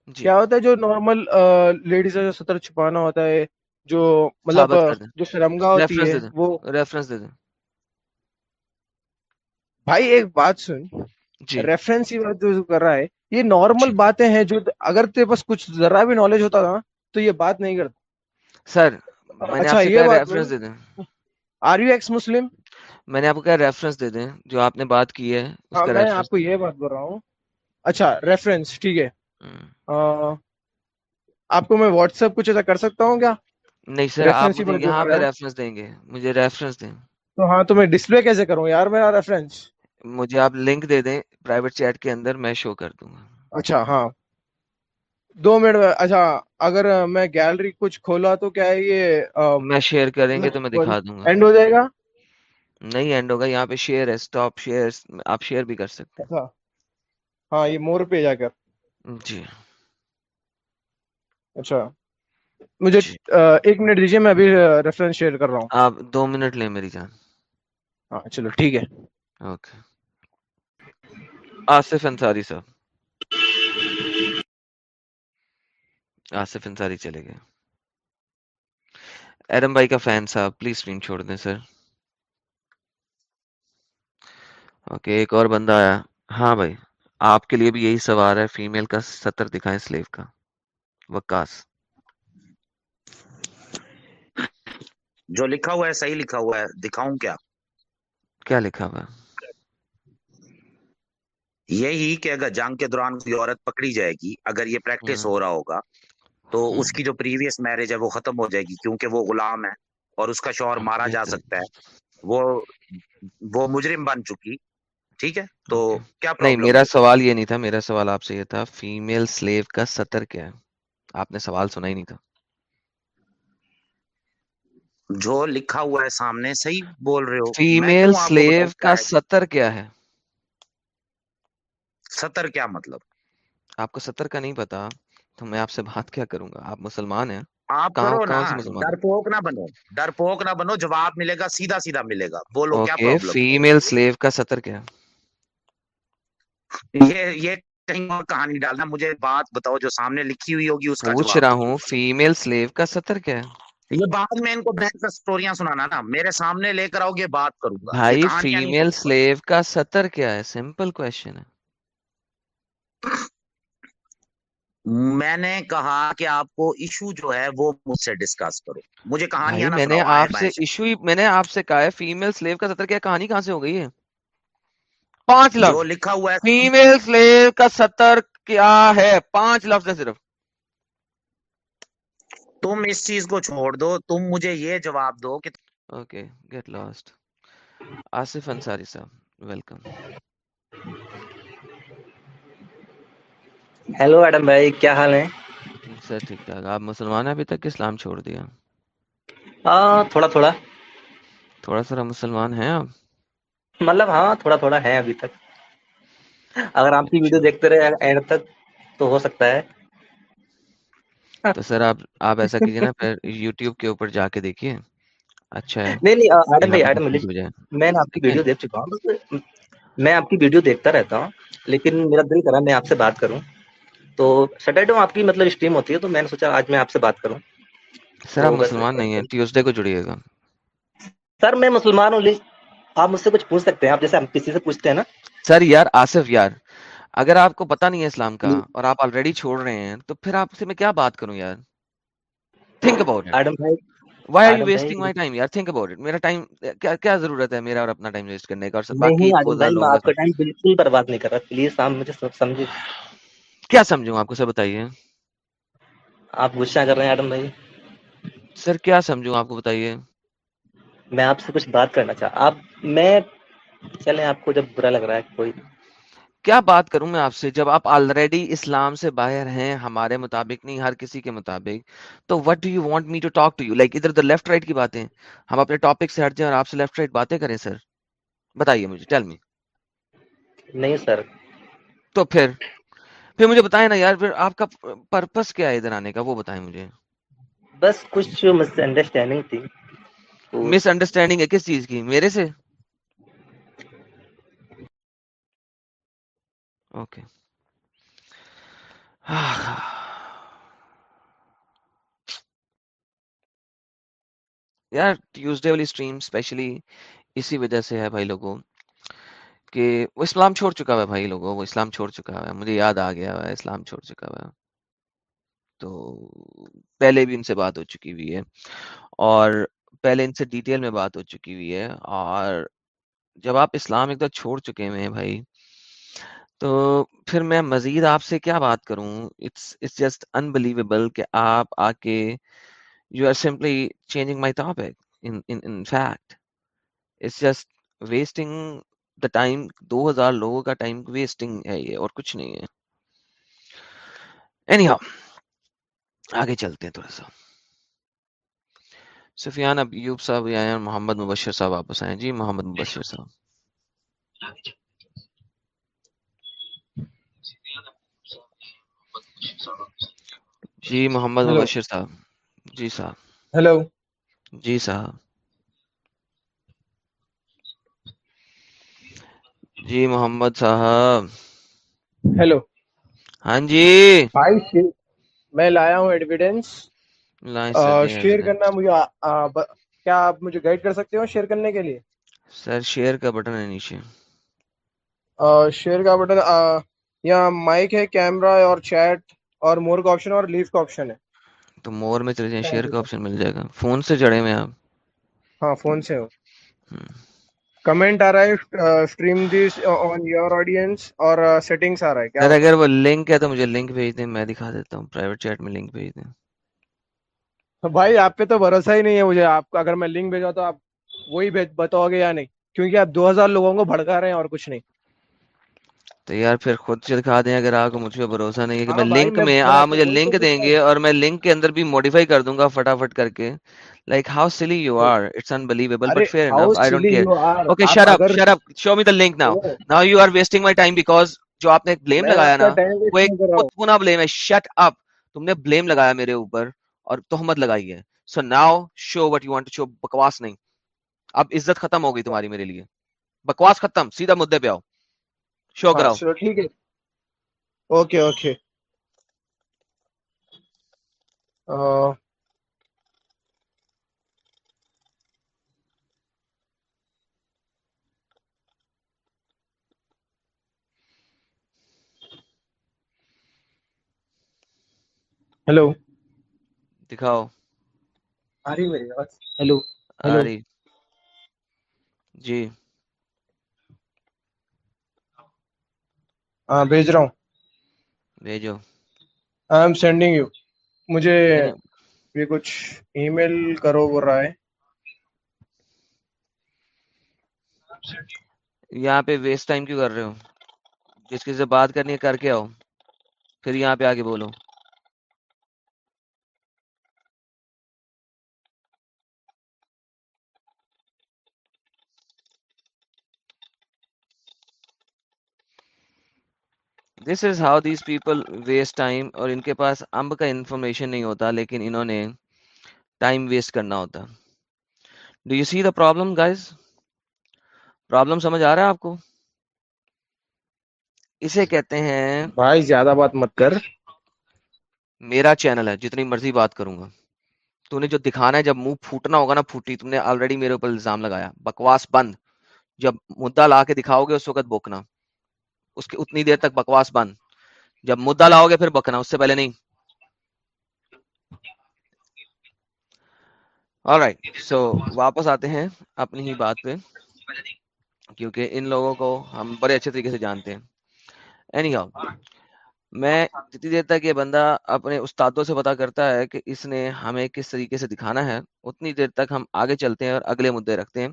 جی۔ کیا ہوتا ہے جو نارمل لیڈیز کا جو صدر چھپانا ہوتا ہے؟ جو مطلب جو شرمگاہ ہوتی ہے وہ ریفرنس دے دیں۔ بھائی ایک بات سن۔ جی۔ ریفرنس کی بات جو کر رہا ہے یہ نارمل جی۔ باتیں ہیں جو اگر تیرے پاس کچھ ذرا بھی نالج ہوتا نا تو یہ بات نہیں کرتا۔ سر اچھا یہ ریفرنس دے دیں۔ آر یو ایکس مسلم میں نے آپ کو ریفرنس دے دیں جو آپ نے بات کی ہے اس ہاں کا میں آپ کو یہ بات بول رہا ہوں۔ اچھا ریفرنس ٹھیک ہے۔ آپ کو میں واٹس ایپ کچھ ایسا کر سکتا ہوں کیا؟ نہیں سر آپ یہاں پہ ریفرنس دیں گے مجھے ریفرنس دیں۔ تو ہاں تو میں ڈسپلے کیسے کروں یار؟ میرا ریفرنس مجھے آپ لنک دے دیں پرائیویٹ چیٹ کے اندر میں شو کر دوں گا۔ اچھا ہاں۔ دو منٹ میں اچھا اگر میں گیلری کچھ کھولا تو کیا ہے یہ میں شیئر کریں گے تو میں دکھا دوں گا۔ اینڈ ہو جائے گا؟ نہیں اینڈ ہوگا یہاں پہ شیئر ہے اسٹاپ شیئر آپ شیئر بھی کر سکتے اچھا۔ ہاں یہ مور پہ جا کر۔ ہیں جی۔ اچھا۔ مجھے جی۔ ایک منٹ دیجیے میں ابھی ریفرنس شیئر کر رہا ہوں۔ آپ دو منٹ لیں میری جان۔ ہاں چلو ٹھیک ہے۔ اوکے۔ آصف انصاری صاحب۔ آصف انصاری چلے گئے۔ ایرم بھائی کا فین صاحب پلیز اسکرین چھوڑ دیں سر اوکے ایک اور بندہ آیا۔ ہاں بھائی آپ کے لیے بھی یہی سوال ہے فیمیل کا سطر دکھائیں سلیو کا۔ وکاس جو لکھا ہوا ہے صحیح لکھا ہوا ہے دکھاؤں کیا؟ کیا لکھا ہوا ہے؟ یہی کہ اگر جنگ کے دوران کوئی عورت پکڑی جائے گی اگر یہ پریکٹس ہو رہا ہوگا تو اس کی جو پریویس میرج ہے وہ ختم ہو جائے گی کیونکہ وہ غلام ہے اور اس کا شوہر مارا جا سکتا ہے۔ وہ وہ مجرم بن چکی ٹھیک ہے؟ تو کیا نہیں میرا سوال یہ نہیں تھا میرا سوال آپ سے یہ تھا فیمیل سلیو کا سطر کیا ہے؟ آپ نے سوال سنا ہی نہیں تھا۔ جو لکھا ہوا ہے سامنے صحیح بول رہے ہو فیمیل سلیو کا سطر کیا ہے؟ سطر کیا مطلب؟ آپ کو سطر کا نہیں پتا تو میں آپ سے بات کیا کروں گا؟ آپ مسلمان ہیں۔ آپ کرو نا ڈرپوک نہ بنو ڈرپوک نہ بنو جواب ملے گا سیدھا سیدھا ملے گا۔ بولو کیا پرابلم فیمیل سلیو کا سطر کیا یہ یہ کہیں اور کہانی ڈالنا مجھے بات بتاؤ جو سامنے لکھی ہوئی ہوگی اس کا پوچھ رہا ہوں فیمیل سلیو کا سطر کیا ہے؟ یہ بعد میں ان کو بہن کا سٹوریاں سنانا نا۔ میرے سامنے لے کر آؤ گے بات کروں گا۔ بھائی فیمیل سلیو کا سطر کیا ہے؟ سمپل کوشچن ہے۔ میں نے کہا کہ آپ کو ایشو جو ہے وہ مجھ سے ڈسکس کرو۔ مجھے کہانیاں میں نے آپ سے ایشو ہی میں نے آپ سے کہا ہے فیمیل سلیو کا سطر کیا؟ کہانی کہاں سے ہو گئی ہے؟ پانچ لفظ۔ لکھا ہوا ہے۔ فیمیل سلیو کا سطر کیا ہے؟ پانچ لفظ ہے صرف۔ تم اس چیز کو چھوڑ دو تم مجھے یہ جواب دو کہ okay get lost Asif Ansari صاحب ویلکم ہیلو ایڈم بھائی کیا حال ہے سر ٹھیک ٹھاک آپ مسلمان ہیں ابھی تک اسلام چھوڑ دیا؟ ہاں تھوڑا تھوڑا۔ تھوڑا سا مسلمان ہیں آپ؟ مطلب ہاں تھوڑا تھوڑا ہے ابھی تک۔ اگر آپ کی اچھا۔ ویڈیو دیکھتے رہے اینڈ تک تو ہو سکتا ہے۔ تو سر آپ آپ ایسا کیجیے نا پھر یوٹیوب کے اوپر جا کے دیکھیے۔ اچھا۔ نہیں نہیں بھائی میں آپ کی ویڈیو دیکھ چکا ہوں میں آپ کی ویڈیو دیکھتا رہتا ہوں لیکن میرا دل کرا میں آپ سے بات کروں۔ تو سیٹرڈے آپ کی مطلب اسٹریم ہوتی ہے تو میں نے سوچا آج میں آپ سے بات کروں۔ سر آپ مسلمان نہیں ہیں ٹیوزڈے کو جڑیے گا۔ سر میں مسلمان ہوں آپ مجھ سے کچھ پوچھ سکتے ہیں آپ جیسے ہم کسی سے پوچھتے ہیں نا۔ سر یار آصف یار۔ اگر آپ کو پتہ نہیں ہے اسلام کا اور آپ آلریڈی چھوڑ رہے ہیں تو پھر آپ سے میں کیا بات کروں یار؟ Think about Adam why are you Adam wasting my time یار؟ تھنک اباؤٹ اٹ میرا ٹائم کیا ضرورت ہے میرا اور اپنا ٹائم ویسٹ کرنے کا اور باقی میں آپ کا کا ٹائم بالکل برباد نہیں کر رہا۔ پلیز آپ مجھے کیا سمجھوں؟ آپ کو بتائیے۔ آپ غصہ کر رہے ہیں آدم بھائی۔ سر کیا سمجھوں؟ آپ کو بتائیے۔ میں آپ سے کچھ بات کرنا چاہ آپ میں چلیں آپ کو جب برا لگ رہا ہے کوئی کیا بات کروں میں آپ سے؟ جب آپ آلریڈی اسلام سے باہر ہیں ہمارے مطابق نہیں ہر کسی کے مطابق تو what do you want me to talk to you like ادھر لیفٹ رائٹ کی باتیں۔ ہم اپنے ٹاپک سے ہٹ جائیں اور آپ سے لیفٹ رائٹ باتیں کریں سر بتائیے مجھے ٹیل می نہیں سر تو پھر پھر مجھے بتائیں نا یار پھر آپ کا پرپس کیا ہے ادھر آنے کا؟ وہ بتائیں مجھے۔ بس کچھ مس انڈرسٹینڈنگ تھی۔ مس انڈرسٹینڈنگ ہے کس چیز کی؟ میرے سے؟ اوکے یار ٹیوزڈے والی اسٹریم اسپیشلی اسی وجہ سے ہے بھائی لوگوں کہ وہ اسلام چھوڑ چکا ہوا ہے بھائی لوگوں وہ اسلام چھوڑ چکا ہوا ہے مجھے یاد آ گیا ہوا ہے اسلام چھوڑ چکا ہوا ہے تو پہلے بھی ان سے بات ہو چکی ہوئی ہے اور پہلے ان سے ڈیٹیل میں بات ہو چکی ہوئی ہے اور جب آپ اسلام ایک دم چھوڑ چکے ہوئے ہیں بھائی تو پھر میں مزید آپ سے کیا بات کروں؟ اٹس اٹس جسٹ انبلیویبل کہ آپ آ کے you are simply changing my topic in fact it's just wasting the time دو ہزار لوگوں کا ٹائم ویسٹنگ ہے یہ اور کچھ نہیں ہے. اینی ہاؤ آگے چلتے ہیں تھوڑا سا. سفیان، اب یوب صاحب بھی آئے ہیں محمد مبشر صاحب واپس آئے ہیں. جی محمد مبشر صاحب. جی محمد مبشر صاحب۔ جی صاحب۔ ہیلو جی صاحب۔ جی محمد صاحب۔ ہیلو ہاں جی۔ بھائی میں لایا ہوں جی شیئر کرنا مجھے کیا آپ مجھے گائڈ کر سکتے ہو شیئر کرنے کے لیے؟ سر شیئر کا بٹن ہے نیچے۔ شیئر کا بٹن یہاں مائک ہے کیمرا اور چیٹ اور مور کا آپشن اور لیف کا آپشن ہے. تو مور میں چلے جائیں شیئر کا آپشن مل جائے گا. فون سے چڑھے میں آپ. ہاں فون سے ہو. کمنٹ آ رہا ہے stream this on your audience اور سیٹنگز آ رہا ہے. اگر وہ لنک ہے تو مجھے لنک بھیج دیں میں دکھا دیتا ہوں. پرائیویٹ چیٹ میں لنک بھیج دیں. بھائی آپ پہ تو بھروسہ ہی نہیں ہے مجھے. آپ اگر میں لنک بھیجا تو آپ وہی بتاؤ گے یا نہیں. کیونکہ آپ دو ہزار لوگوں کو بھڑکا رہے ہیں اور کچھ نہیں. تو یار پھر خود سے دکھا دیں اگر آپ کو مجھ پہ بھروسہ نہیں ہے کہ میں لنک میں آپ مجھے لنک دیں گے اور میں لنک کے اندر بھی موڈیفائی کر دوں گا فٹافٹ کر کے۔ Like how silly you are it's unbelievable but fair enough I don't care okay shut up shut up show me the link now now you are wasting my time because جو آپ نے blame لگایا نا وہ ایک خود پتپنا blame ہے؟ Shut up تم نے بلیم لگایا میرے اوپر اور تہمت لگائی ہے۔ So now show what you want to show بکواس نہیں۔ اب عزت ختم ہو گئی تمہاری میرے لیے۔ بکواس ختم سیدھا مدے پہ آؤ۔ شو ہاں، کراؤ ٹھیک ہے۔ Okay okay. دکھاؤ۔ ہلو۔ ہلو جی۔ ہاں بھیج رہا ہوں۔ بھیجو۔ آئی ایم سینڈنگ یو مجھے یہ کچھ ای میل کرو بول رہا ہے یہاں پہ ویسٹ ٹائم کیوں کر رہے ہو؟ جس کسی سے بات کرنی ہے کر کے آؤ۔ پھر یہاں پہ آ کے بولو۔ This is how these people waste time اور ان کے پاس امب کا انفارمیشن نہیں ہوتا لیکن انہوں نے ٹائم ویسٹ کرنا ہوتا۔ Do you see the problem guys problem سمجھ آ رہا ہے آپ کو؟ اسے کہتے ہیں بھائی زیادہ بات مت کر۔ میرا چینل ہے جتنی مرضی بات کروں گا۔ تو نے جو دکھانا ہے جب منہ پھوٹنا ہوگا نا پھوٹی۔ تم نے آلریڈی میرے اوپر الزام لگایا۔ بکواس بند۔ جب مدعا لا کے دکھاؤ گے اس وقت بوکنا۔ اس کے اتنی دیر تک بکواس بند۔ جب مدعا لاؤ گے پھر بکنا اس سے پہلے نہیں۔ رائٹ so, واپس آتے ہیں اپنی ہی بات پہ کیونکہ ان لوگوں کو ہم بڑے اچھے طریقے سے جانتے ہیں۔ اینی ہاؤ میں جتنی دیر تک یہ بندہ اپنے استادوں سے پتا کرتا ہے کہ اس نے ہمیں کس طریقے سے دکھانا ہے اتنی دیر تک ہم آگے چلتے ہیں اور اگلے مدعے رکھتے ہیں۔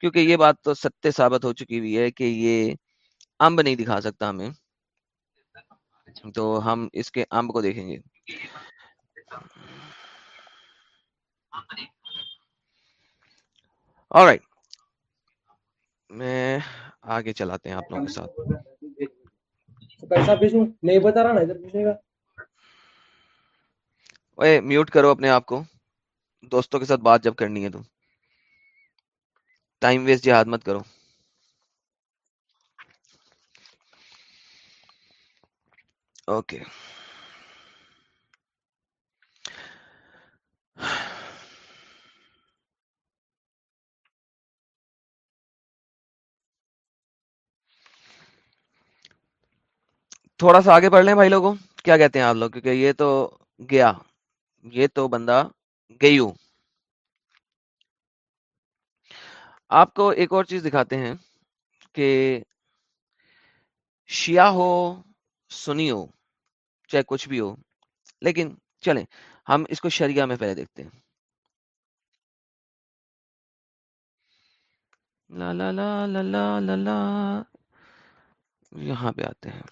کیونکہ یہ بات تو ستیہ ثابت ہو چکی ہوئی ہے کہ یہ امب نہیں دکھا سکتا ہمیں۔ اچھا۔ تو ہم اس کے امب کو دیکھیں گے۔ Right. میں آگے چلاتے ہیں آپ لوگوں کے ساتھ۔ نہیں بتا رہا میوٹ کرو اپنے آپ کو۔ دوستوں کے ساتھ بات جب کرنی ہے تو۔ ٹائم ویسٹ جہاد مت کرو۔ اوکے تھوڑا سا آگے پڑھ لیں بھائی لوگوں کیا کہتے ہیں آپ لوگ کیونکہ یہ تو گیا یہ تو بندہ گیو آپ کو ایک اور چیز دکھاتے ہیں کہ شیعہ ہو سنی ہو چاہے کچھ بھی ہو۔ لیکن چلیں، ہم اس کو شریا میں پہلے دیکھتے ہیں۔ لا لا لا لا لا لا لا۔ یہاں پہ آتے ہیں۔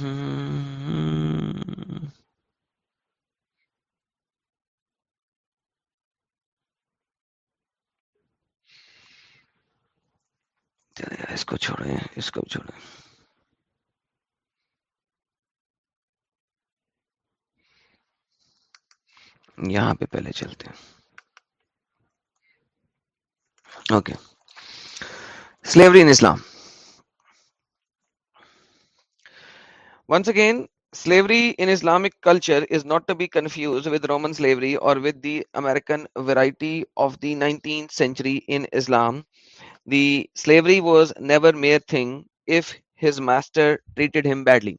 ہوں چلے یار اس کو چھوڑیں، اس کو چھوڑیں۔ یہاں پہ پہلے چلتے ہیں۔ Okay. Slavery in Islam. Once again slavery in Islamic culture is not to be confused with Roman slavery or with the American whitey of the nineteen century in Islam The slavery was never mere thing if his master treated him badly.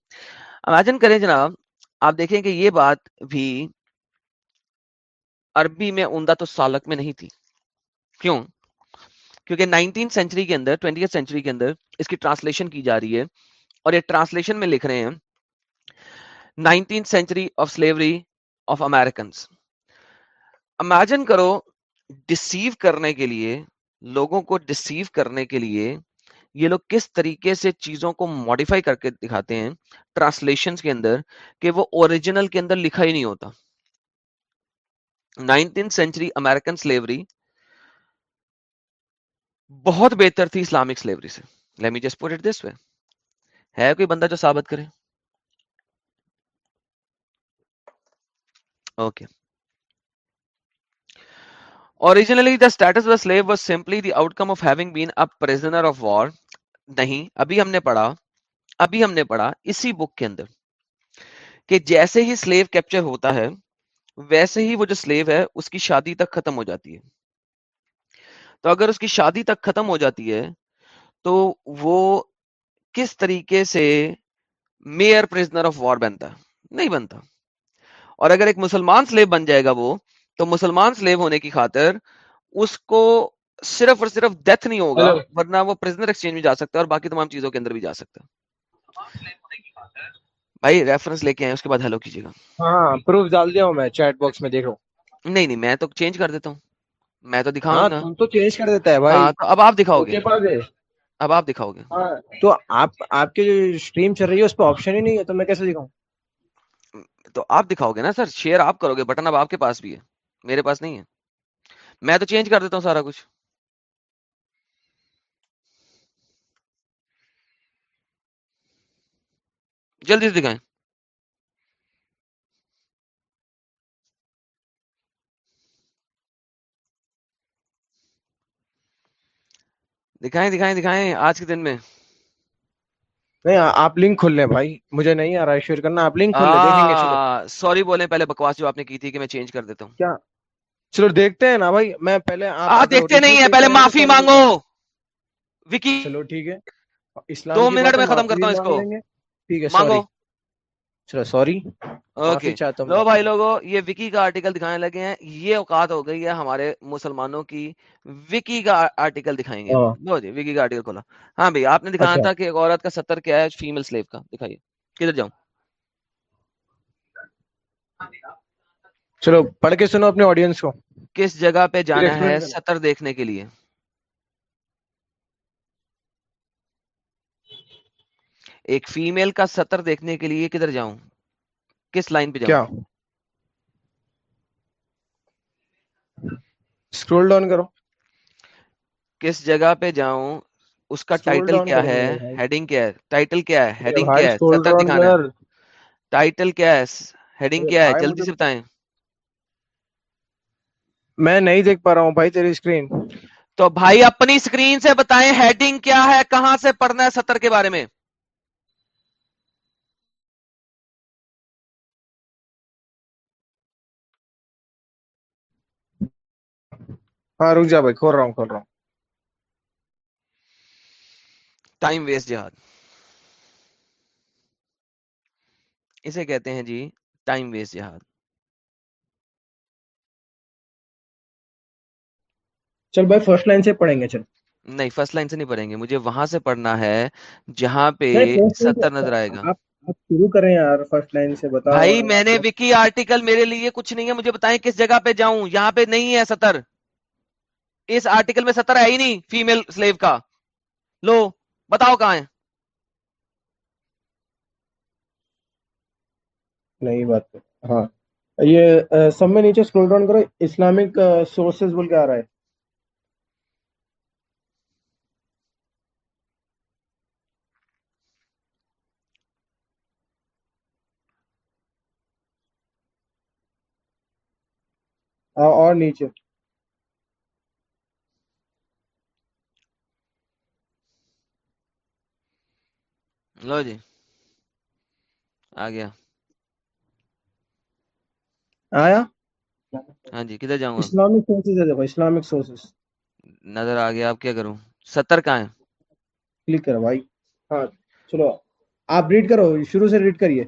Imagine کریں جناب، آپ دیکھیں کہ یہ بات بھی عربی میں عمدہ تو سالک میں نہیں تھی۔ کیوں؟ کیونکہ نائنٹین سینچری کے اندر ٹوینٹی سینچری کے اندر اس کی ٹرانسلیشن کی جا رہی ہے اور یہ ٹرانسلیشن میں لکھ رہے ہیں nineteen century of slavery of Americans imagine کرو ڈسیو کرنے کے لیے لوگوں کو ڈسیو کرنے کے لیے یہ لوگ کس طریقے سے چیزوں کو ماڈیفائی کر کے دکھاتے ہیں ٹرانسلیشن کے اندر کہ وہ اوریجنل کے اندر لکھا ہی نہیں ہوتا۔ نائنٹین سینچری امیرکن سلیوری بہت بہتر تھی اسلامک سلیوری سے۔ Let just it this way ہے کوئی بندہ جو ثابت کرے؟ Okay originally the status of slave was simply the outcome of having been a prisoner of war نہیں ابھی ہم نے پڑھا ابھی ہم نے پڑھا اسی بک کے اندر کہ جیسے ہی سلیو کیپچر ہوتا ہے ویسے ہی وہ جو سلیو ہے اس کی شادی تک ختم ہو جاتی ہے تو اگر اس کی شادی تک ختم ہو جاتی ہے تو وہ کس طریقے سے میئر پریزنر آف وار بنتا نہیں بنتا اور اگر ایک مسلمان سلیب بن جائے گا وہ تو مسلمان سلیب ہونے کی خاطر اس کو صرف اور صرف ڈیتھ نہیں ہوگا ورنہ وہ پریزنر ایکسچینج میں جا سکتا ہے اور باقی تمام چیزوں کے اندر بھی جا سکتا ہے۔ بھائی ریفرنس لے کے آئے اس کے بعد ہیلو کیجیے گا۔ ہاں پروف ڈال دیا ہوں میں چیٹ باکس میں دیکھ رہا ہوں۔ نہیں نہیں میں تو چینج کر دیتا ہوں۔ میں تو دکھاؤں ہاں گا۔ تم تو چینج کر دیتا ہے بھائی۔ ہاں تو اب آپ دکھاؤ کے گے پاس ہے اب آپ دکھاؤ گے۔ ہاں تو آپ آپ کی جو اسٹریم چل رہی ہے اس پہ آپشن ہی نہیں ہے تو میں کیسے دکھاؤں؟ تو آپ دکھاؤ گے نا سر شیئر آپ کرو گے بٹن اب آپ کے پاس بھی ہے۔ میرے پاس نہیں ہے۔ میں تو چینج کر دیتا ہوں سارا کچھ۔ جلدی سے دکھائیں۔ دکھائیں دکھائیں دکھائیں آج کے دن میں۔ نہیں آپ لنک کھول لیں بھائی مجھے نہیں آ رہا ہے شیئر کرنا آپ لنک کھول لیں دیکھیں گے سوری بولیں پہلے بکواس جو آپ نے کی تھی کہ میں چینج کر دیتا ہوں۔ کیا؟ چلو دیکھتے ہیں نا بھائی میں پہلے آپ دیکھتے نہیں ہیں پہلے معافی مانگو۔ وکی چلو ٹھیک ہے۔ دو منٹ میں ختم کرتا ہوں اس کو۔ ٹھیک ہے مانگو۔ چلو سوری اوکے لو۔ بھائی لوگوں یہ وکی کا آرٹیکل دکھانے لگے ہیں۔ یہ اوقات ہو گئی ہے ہمارے مسلمانوں کی۔ وکی کا آرٹیکل دکھائیں گے۔ ہاں، لو جی وکی کا آرٹیکل کھولا۔ ہاں بھائی آپ نے دکھانا اچھا۔ تھا کہ ایک عورت کا ستر کیا ہے فیمل سلیو کا۔ دکھائیے۔ کدھر جاؤں؟ چلو پڑھ کے سنو اپنے آڈینس کو۔ کس جگہ پہ جانا ہے۔ ستر دیکھنے کے لیے؟ ایک فیمیل کا ستر دیکھنے کے لیے کدھر جاؤں؟ کس لائن پہ کیا؟ جاؤں اسکرول ڈاؤن کرو۔ کس جگہ پہ جاؤں؟ اس کا ٹائٹل کیا ہے۔ ہیڈنگ کیا ہے؟ ٹائٹل کیا ہے؟ ہیڈنگ کیا ہے؟ down دکھانا۔ ٹائٹل کیا ہے؟ ہیڈنگ کیا ہے؟ جلدی سے بتائیں۔ میں نہیں دیکھ پا رہا ہوں بھائی تیری اسکرین تو بھائی اپنی اسکرین سے بتائیں ہیڈنگ کیا ہے؟ کہاں سے پڑھنا ہے ستر کے بارے میں؟ ہاں رک جا بھائی کھول رہا ہوں کھول رہا ہوں۔ ٹائم ویسٹ جہاد۔ اسے کہتے ہیں جی ٹائم ویسٹ جہاد۔ چل بھائی فرسٹ لائن سے پڑھیں گے چل۔ نہیں فرسٹ لائن سے نہیں پڑھیں گے مجھے وہاں سے پڑھنا ہے جہاں پہ ستر نظر آئے گا۔ شروع کریں یار فرسٹ لائن سے بتاؤ۔ بھائی میں نے وکی آرٹیکل میرے لیے کچھ نہیں ہے مجھے بتائیں کس جگہ پہ جاؤں؟ یہاں پہ نہیں ہے ستر اس آرٹیکل میں ستر ہے ہی نہیں فیمل سلیو کا۔ لو، بتاؤ کہاں ہے؟ نہیں بات ہاں۔ یہ سب میں نیچے اسکرول ڈاؤن کرو اسلامک سورسز بول کے آ رہا ہے۔ اور نیچے۔ لو جی۔ آ گیا۔ آیا؟ ہاں جی کدھر جاؤں گا؟ اسلامک سورسز ہے دیکھو اسلامک سورسز نظر آ گیا اب کیا کروں؟ ستر کہاں ہے کلک کرو بھائی۔ ہاں چلو آپ ریڈ کرو شروع سے ریڈ کریے۔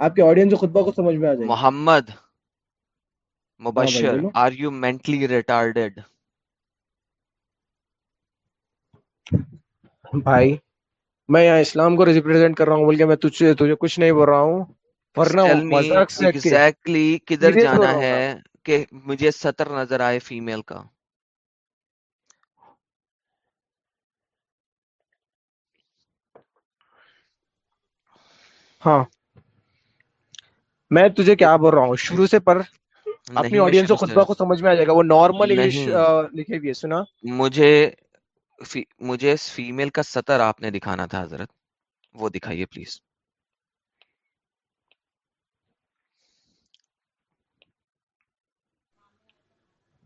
آپ کے آڈینس خطبہ کو سمجھ میں آ جائے۔ Muhammad Mubashir are you mentally retarded بھائی میں یہاں اسلام کو ریپرزینٹ کر رہا ہوں بلکہ میں تجھے تجھے کچھ نہیں بول رہا ہوں۔ ورنہ کے ایگزیکٹلی کدھر بول جانا ہے کہ مجھے سطر نظر آئے فیمیل کا۔ ہاں۔ میں تجھے کیا بول رہا ہوں؟ شروع سے پر اپنی آڈینس کو خطبہ کو سمجھ میں آ جائے گا۔ وہ نارمل انگلش لکھے ہوئی ہے سنا۔ مجھے فی, مجھے فیمیل کا سطر آپ نے دکھانا تھا حضرت وہ دکھائیے پلیز۔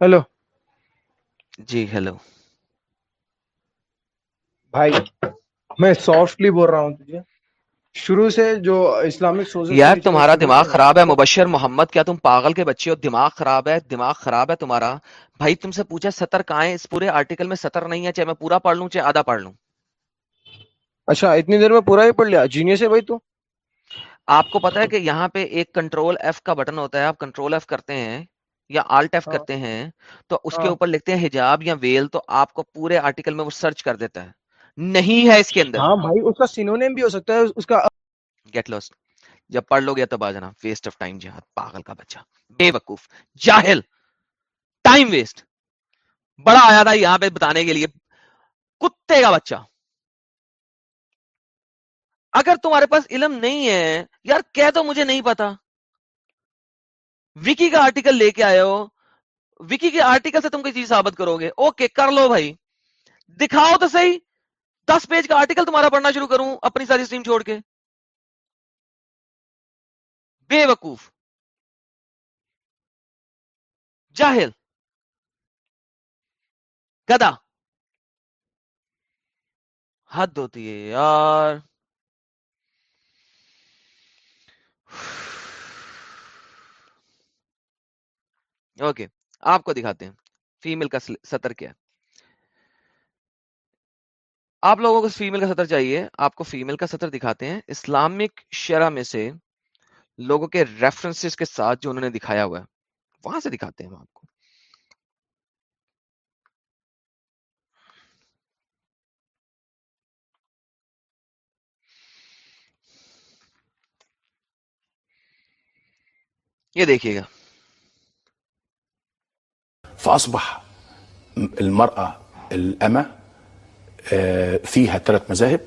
ہیلو۔ G hello. بھائی میں سافٹلی بول رہا ہوں تجھے۔ شروع سے جو اسلامک کے یار تمہارا دماغ خراب ہے مبشر محمد کیا تم پاگل کے بچے ہو؟ دماغ خراب ہے دماغ خراب ہے تمہارا۔ بھائی تم سے پوچھا سطر کہاں ہے اس پورے آرٹیکل میں سطر نہیں ہے چاہے میں پورا پڑھ لوں چاہے آدھا پڑھ لوں۔ اچھا اتنی دیر میں پورا ہی پڑھ لیا؟ جینیس ہے بھائی تو۔ آپ کو پتا ہے کہ یہاں پہ ایک کنٹرول ایف کا بٹن ہوتا ہے آپ کنٹرول ایف کرتے ہیں یا آلٹ ایف ہاں۔ کرتے ہیں تو اس کے ہاں۔ اوپر لکھتے ہیں حجاب یا ویل تو آپ کو پورے آرٹیکل میں وہ سرچ کر دیتا ہے۔ نہیں ہے اس کے اندر۔ ہاں بھائی اس کا سینونیم بھی ہو سکتا ہے اس کا گیٹ لوس جب پڑھ لو گے تب آ جانا ویسٹ آف ٹائم جہاد پاگل کا بچہ۔ بے وقوف جاہل ٹائم ویسٹ بڑا آیا تھا یہاں پہ بتانے کے لیے۔ کتے کا بچہ۔ اگر تمہارے پاس علم نہیں ہے یار کہہ تو مجھے نہیں پتا۔ وکی کا آرٹیکل لے کے آئے ہو۔ وکی کے آرٹیکل سے تم کوئی چیز ثابت کرو گے۔ اوکے کر لو بھائی۔ دکھاؤ تو صحیح۔ دس پیج کا آرٹیکل تمہارا پڑھنا شروع کروں، اپنی ساری اسٹریم چھوڑ کے۔ بے وقوف۔ جاہل۔ گدا حد ہوتی ہے یار۔ اوکے، آپ کو دکھاتے ہیں۔ فیمیل کا سطر کیا ہے۔ آپ لوگوں کو فیمیل کا سطر چاہیے، آپ کو فیمیل کا سطر دکھاتے ہیں۔ اسلامک شرح میں سے لوگوں کے ریفرنسز کے ساتھ جو انہوں نے دکھایا ہوا ہے، وہاں سے دکھاتے ہیں ہم آپ کو۔ یہ دیکھیے گا۔ فأصبح المرأة الأمة فيها ثلاث مذاهب.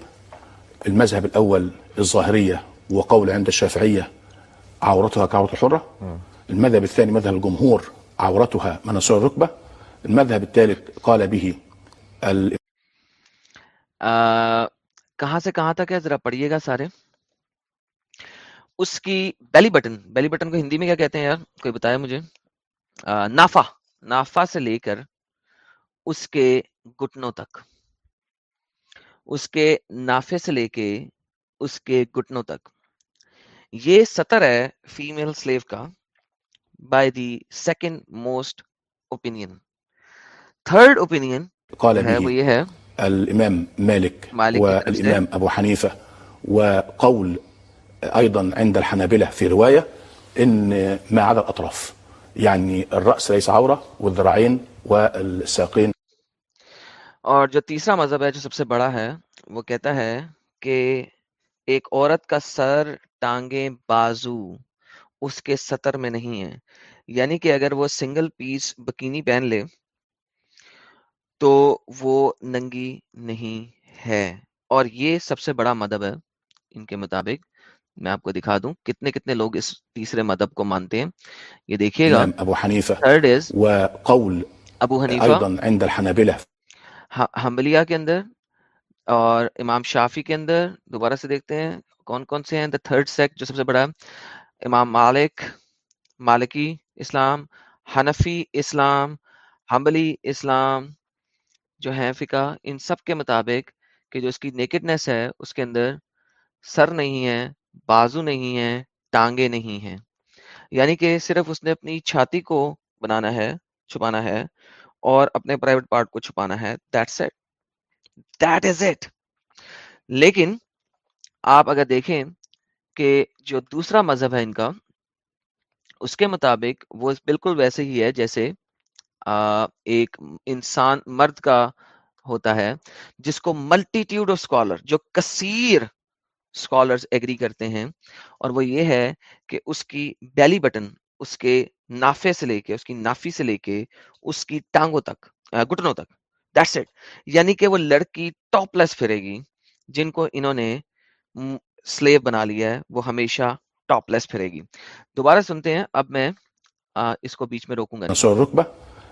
المذهب الأول الظاهرية وقول عند الشافعية عورتها كعورة الحرة المذهب الثاني مذهب الجمهور عورتها مناصير الركبة المذهب الثالث قال به ال- کہاں سے کہاں تک ہے؟ ذرا پڑھیے گا سارے۔ اس کی بیلی بٹن بیلی بٹن کو ہندی میں کیا کہتے ہیں یار؟ کوئی بتایا مجھے؟ نافا نافا سے لے کر اس کے گٹنوں تک۔ اس کے نافے سے لے کے اس کے گٹنوں تک۔ یہ سطر ہے فیمیل سلیو کا by the second most opinion third opinion جو ہے وہ یہ ہے۔ الإمام مالك والإمام أبو حنيفة وقول أيضا عند الحنابلة في رواية إن ما عدا الأطراف يعني الرأس ليس عورة والذراعين والساقين اور جو تیسرا مذہب ہے جو سب سے بڑا ہے وہ کہتا ہے کہ ایک عورت کا سر ٹانگیں بازو اس کے سطر میں نہیں ہے۔ یعنی کہ اگر وہ سنگل پیس بکینی پہن لے تو وہ ننگی نہیں ہے۔ اور یہ سب سے بڑا مذہب ہے ان کے مطابق۔ میں آپ کو دکھا دوں کتنے کتنے لوگ اس تیسرے مذہب کو مانتے ہیں۔ یہ دیکھیے گا۔ از وقول ابو حنیفہ أيضا کے اندر اور امام شافی کے اندر، دوبارہ سے دیکھتے ہیں، کون کون سے ہیں؟ دا تھرڈ سیکٹ جو سب سے بڑا ہے، امام مالک، مالکی اسلام، حنفی اسلام، حنبلی اسلام جو ہیں فقہ، ان سب کے مطابق کہ جو اس کی نیکڈنیس ہے، اس کے اندر سر نہیں ہے، بازو نہیں ہے ٹانگیں نہیں ہیں۔ یعنی کہ صرف اس نے اپنی چھاتی کو بنانا ہے، چھپانا ہے اور اپنے پرائیویٹ پارٹ کو چھپانا ہے. That's it that is it لیکن آپ اگر دیکھیں کہ جو دوسرا مذہب ہے ان کا، اس کے مطابق وہ بالکل ویسے ہی ہے جیسے ایک انسان مرد کا ہوتا ہے، جس کو ملٹیٹیوڈ آف اسکالر جو کثیر اسکالرز ایگری کرتے ہیں، اور وہ یہ ہے کہ اس کی بیلی بٹن اس کے نافے سے لے کے، اس کی نافی سے لے کے اس کی ٹانگوں تک گٹنوں تک۔ دیٹس اٹ یعنی کہ وہ لڑکی ٹاپ لیس پھرے گی، جن کو انہوں نے سلیو بنا لیا ہے، وہ ہمیشہ ٹاپ لیس پھرے گی۔ دوبارہ سنتے ہیں، اب میں اس کو بیچ میں روکوں گا۔ نصر الركبة،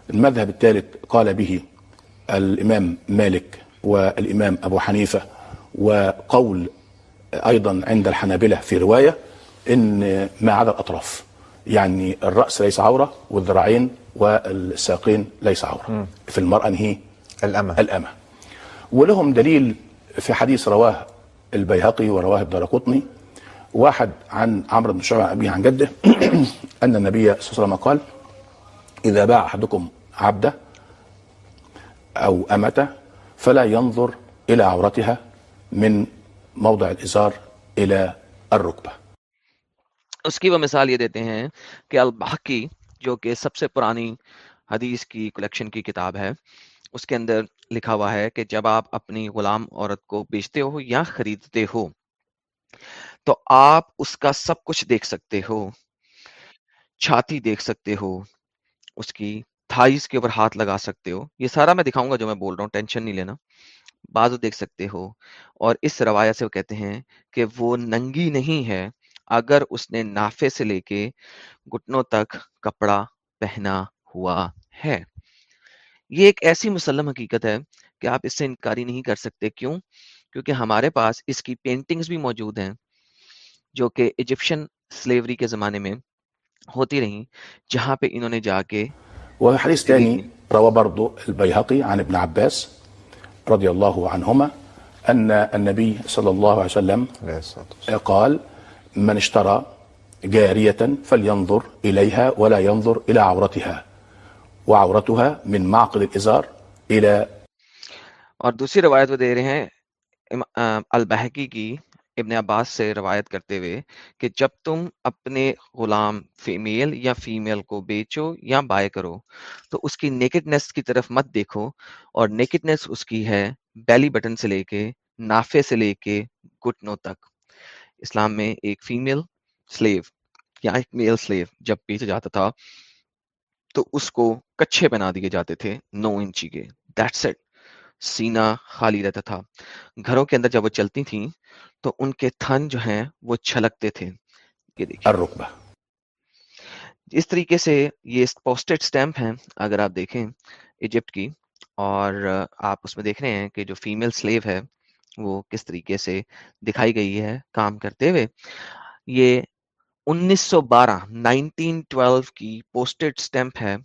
المذهب الثالث قال به الإمام مالك والإمام أبو حنيفة، وقول أيضا عند الحنابلة في رواية إن ما عدا الأطراف. يعني الرأس ليس عورة والذراعين والساقين ليس عورة. في المرأة هي الأمة. الأمة. ولهم دليل في حديث رواه البيهقي ورواه الدارقطني واحد عن عمرو بن شعبة أبيه عن جده أن النبي صلى الله عليه وسلم قال إذا باع أحدكم عبده أو أمته فلا ينظر إلى عورتها من موضع الإزار إلى الركبة. اس کی وہ مثال یہ دیتے ہیں کہ البحقی جو کہ سب سے پرانی حدیث کی کلیکشن کی کتاب ہے، اس کے اندر لکھا ہوا ہے کہ جب آپ اپنی غلام عورت کو بیچتے ہو یا خریدتے ہو، تو آپ اس کا سب کچھ دیکھ سکتے ہو، چھاتی دیکھ سکتے ہو، اس کی تھائیز کے اوپر ہاتھ لگا سکتے ہو۔ یہ سارا میں دکھاؤں گا جو میں بول رہا ہوں، ٹینشن نہیں لینا۔ بازو دیکھ سکتے ہو۔ اور اس روایت سے وہ کہتے ہیں کہ وہ ننگی نہیں ہے اگر اس نے نافے سے لے کے گٹنوں تک کپڑا پہنا ہوا ہے یہ ایک ایسی مسلم حقیقت ہے کہ آپ اس سے انکاری نہیں کر سکتے کیوں کیونکہ ہمارے پاس اس کی پینٹنگز بھی موجود ہیں جو کہ ایجپشن سلیوری کے زمانے میں ہوتی رہیں جہاں پہ انہوں نے جا کے وحديث ثاني روى برضو البيهقي عن ابن عباس رضي الله عنهما أن النبي صلى الله عليه وسلم. قال من اشترى جارية فلينظر إليها ولا ينظر إلى عورتها، وعورتها من معقل الإزار إلى اور دوسری روایت وہ دے رہے ہیں البحقی کی، ابن عباس سے روایت کرتے ہوئے کہ جب تم اپنے غلام فیمیل یا فیمیل کو بیچو یا بائے کرو، تو اس کی نیکڈنس کی طرف مت دیکھو اور نیکڈنس اس کی ہے بیلی بٹن سے لے کے، نافے سے لے کے گھٹنوں تک۔ اسلام میں ایک فیمیل سلیو یا ایک میل سلیو جب بیچا جاتا تھا تو اس کو کچھے بنا دیے جاتے تھے نو انچی کے۔ دیٹس اٹ سینہ خالی رہتا تھا۔ گھروں کے اندر جب وہ چلتی تھیں تو ان کے تھن جو ہیں وہ چھلکتے تھے۔ یہ اس طریقے سے یہ پوسٹڈ سٹیمپ ہیں اگر آپ دیکھیں ایجپٹ کی اور آپ اس میں دیکھ رہے ہیں کہ جو فیمیل سلیو ہے وہ کس طریقے سے دکھائی گئی ہے کام کرتے ہوئے۔ یہ انیس سو بارہ، نائنٹین ٹویلو کی پوسٹڈ سٹیمپ ہے،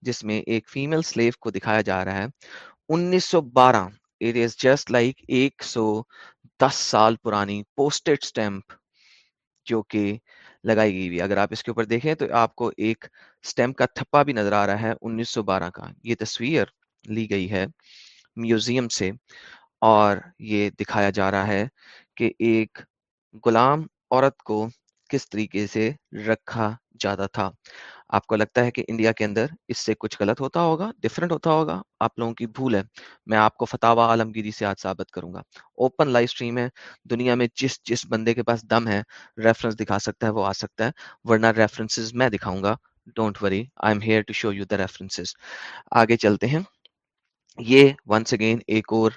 جس میں ایک فیمیل سلیو کو دکھایا جا رہا ہے۔ انیس سو بارہ اٹ از جسٹ لائک ایک سو دس سال پرانی پوسٹڈ سٹیمپ جو کہ لگائی گئی ہوئی۔ اگر آپ اس کے اوپر دیکھیں تو آپ کو ایک سٹیمپ کا تھپا بھی نظر آ رہا ہے انیس سو بارہ کا۔ یہ تصویر لی گئی ہے میوزیم سے۔ اور یہ دکھایا جا رہا ہے کہ ایک غلام عورت کو کس طریقے سے رکھا جاتا تھا۔ آپ کو لگتا ہے کہ انڈیا کے اندر اس سے کچھ غلط ہوتا ہوگا ڈفرینٹ ہوتا ہوگا؟ آپ لوگوں کی بھول ہے۔ میں آپ کو فتح عالمگیری سے آج ثابت کروں گا۔ اوپن لائف سٹریم ہے۔ دنیا میں جس جس بندے کے پاس دم ہے ریفرنس دکھا سکتا ہے، وہ آ سکتا ہے۔ ورنہ ریفرنسز میں دکھاؤں گا۔ Don't worry I am here to show you the references آگے چلتے ہیں۔ یہ ونس اگین ایک اور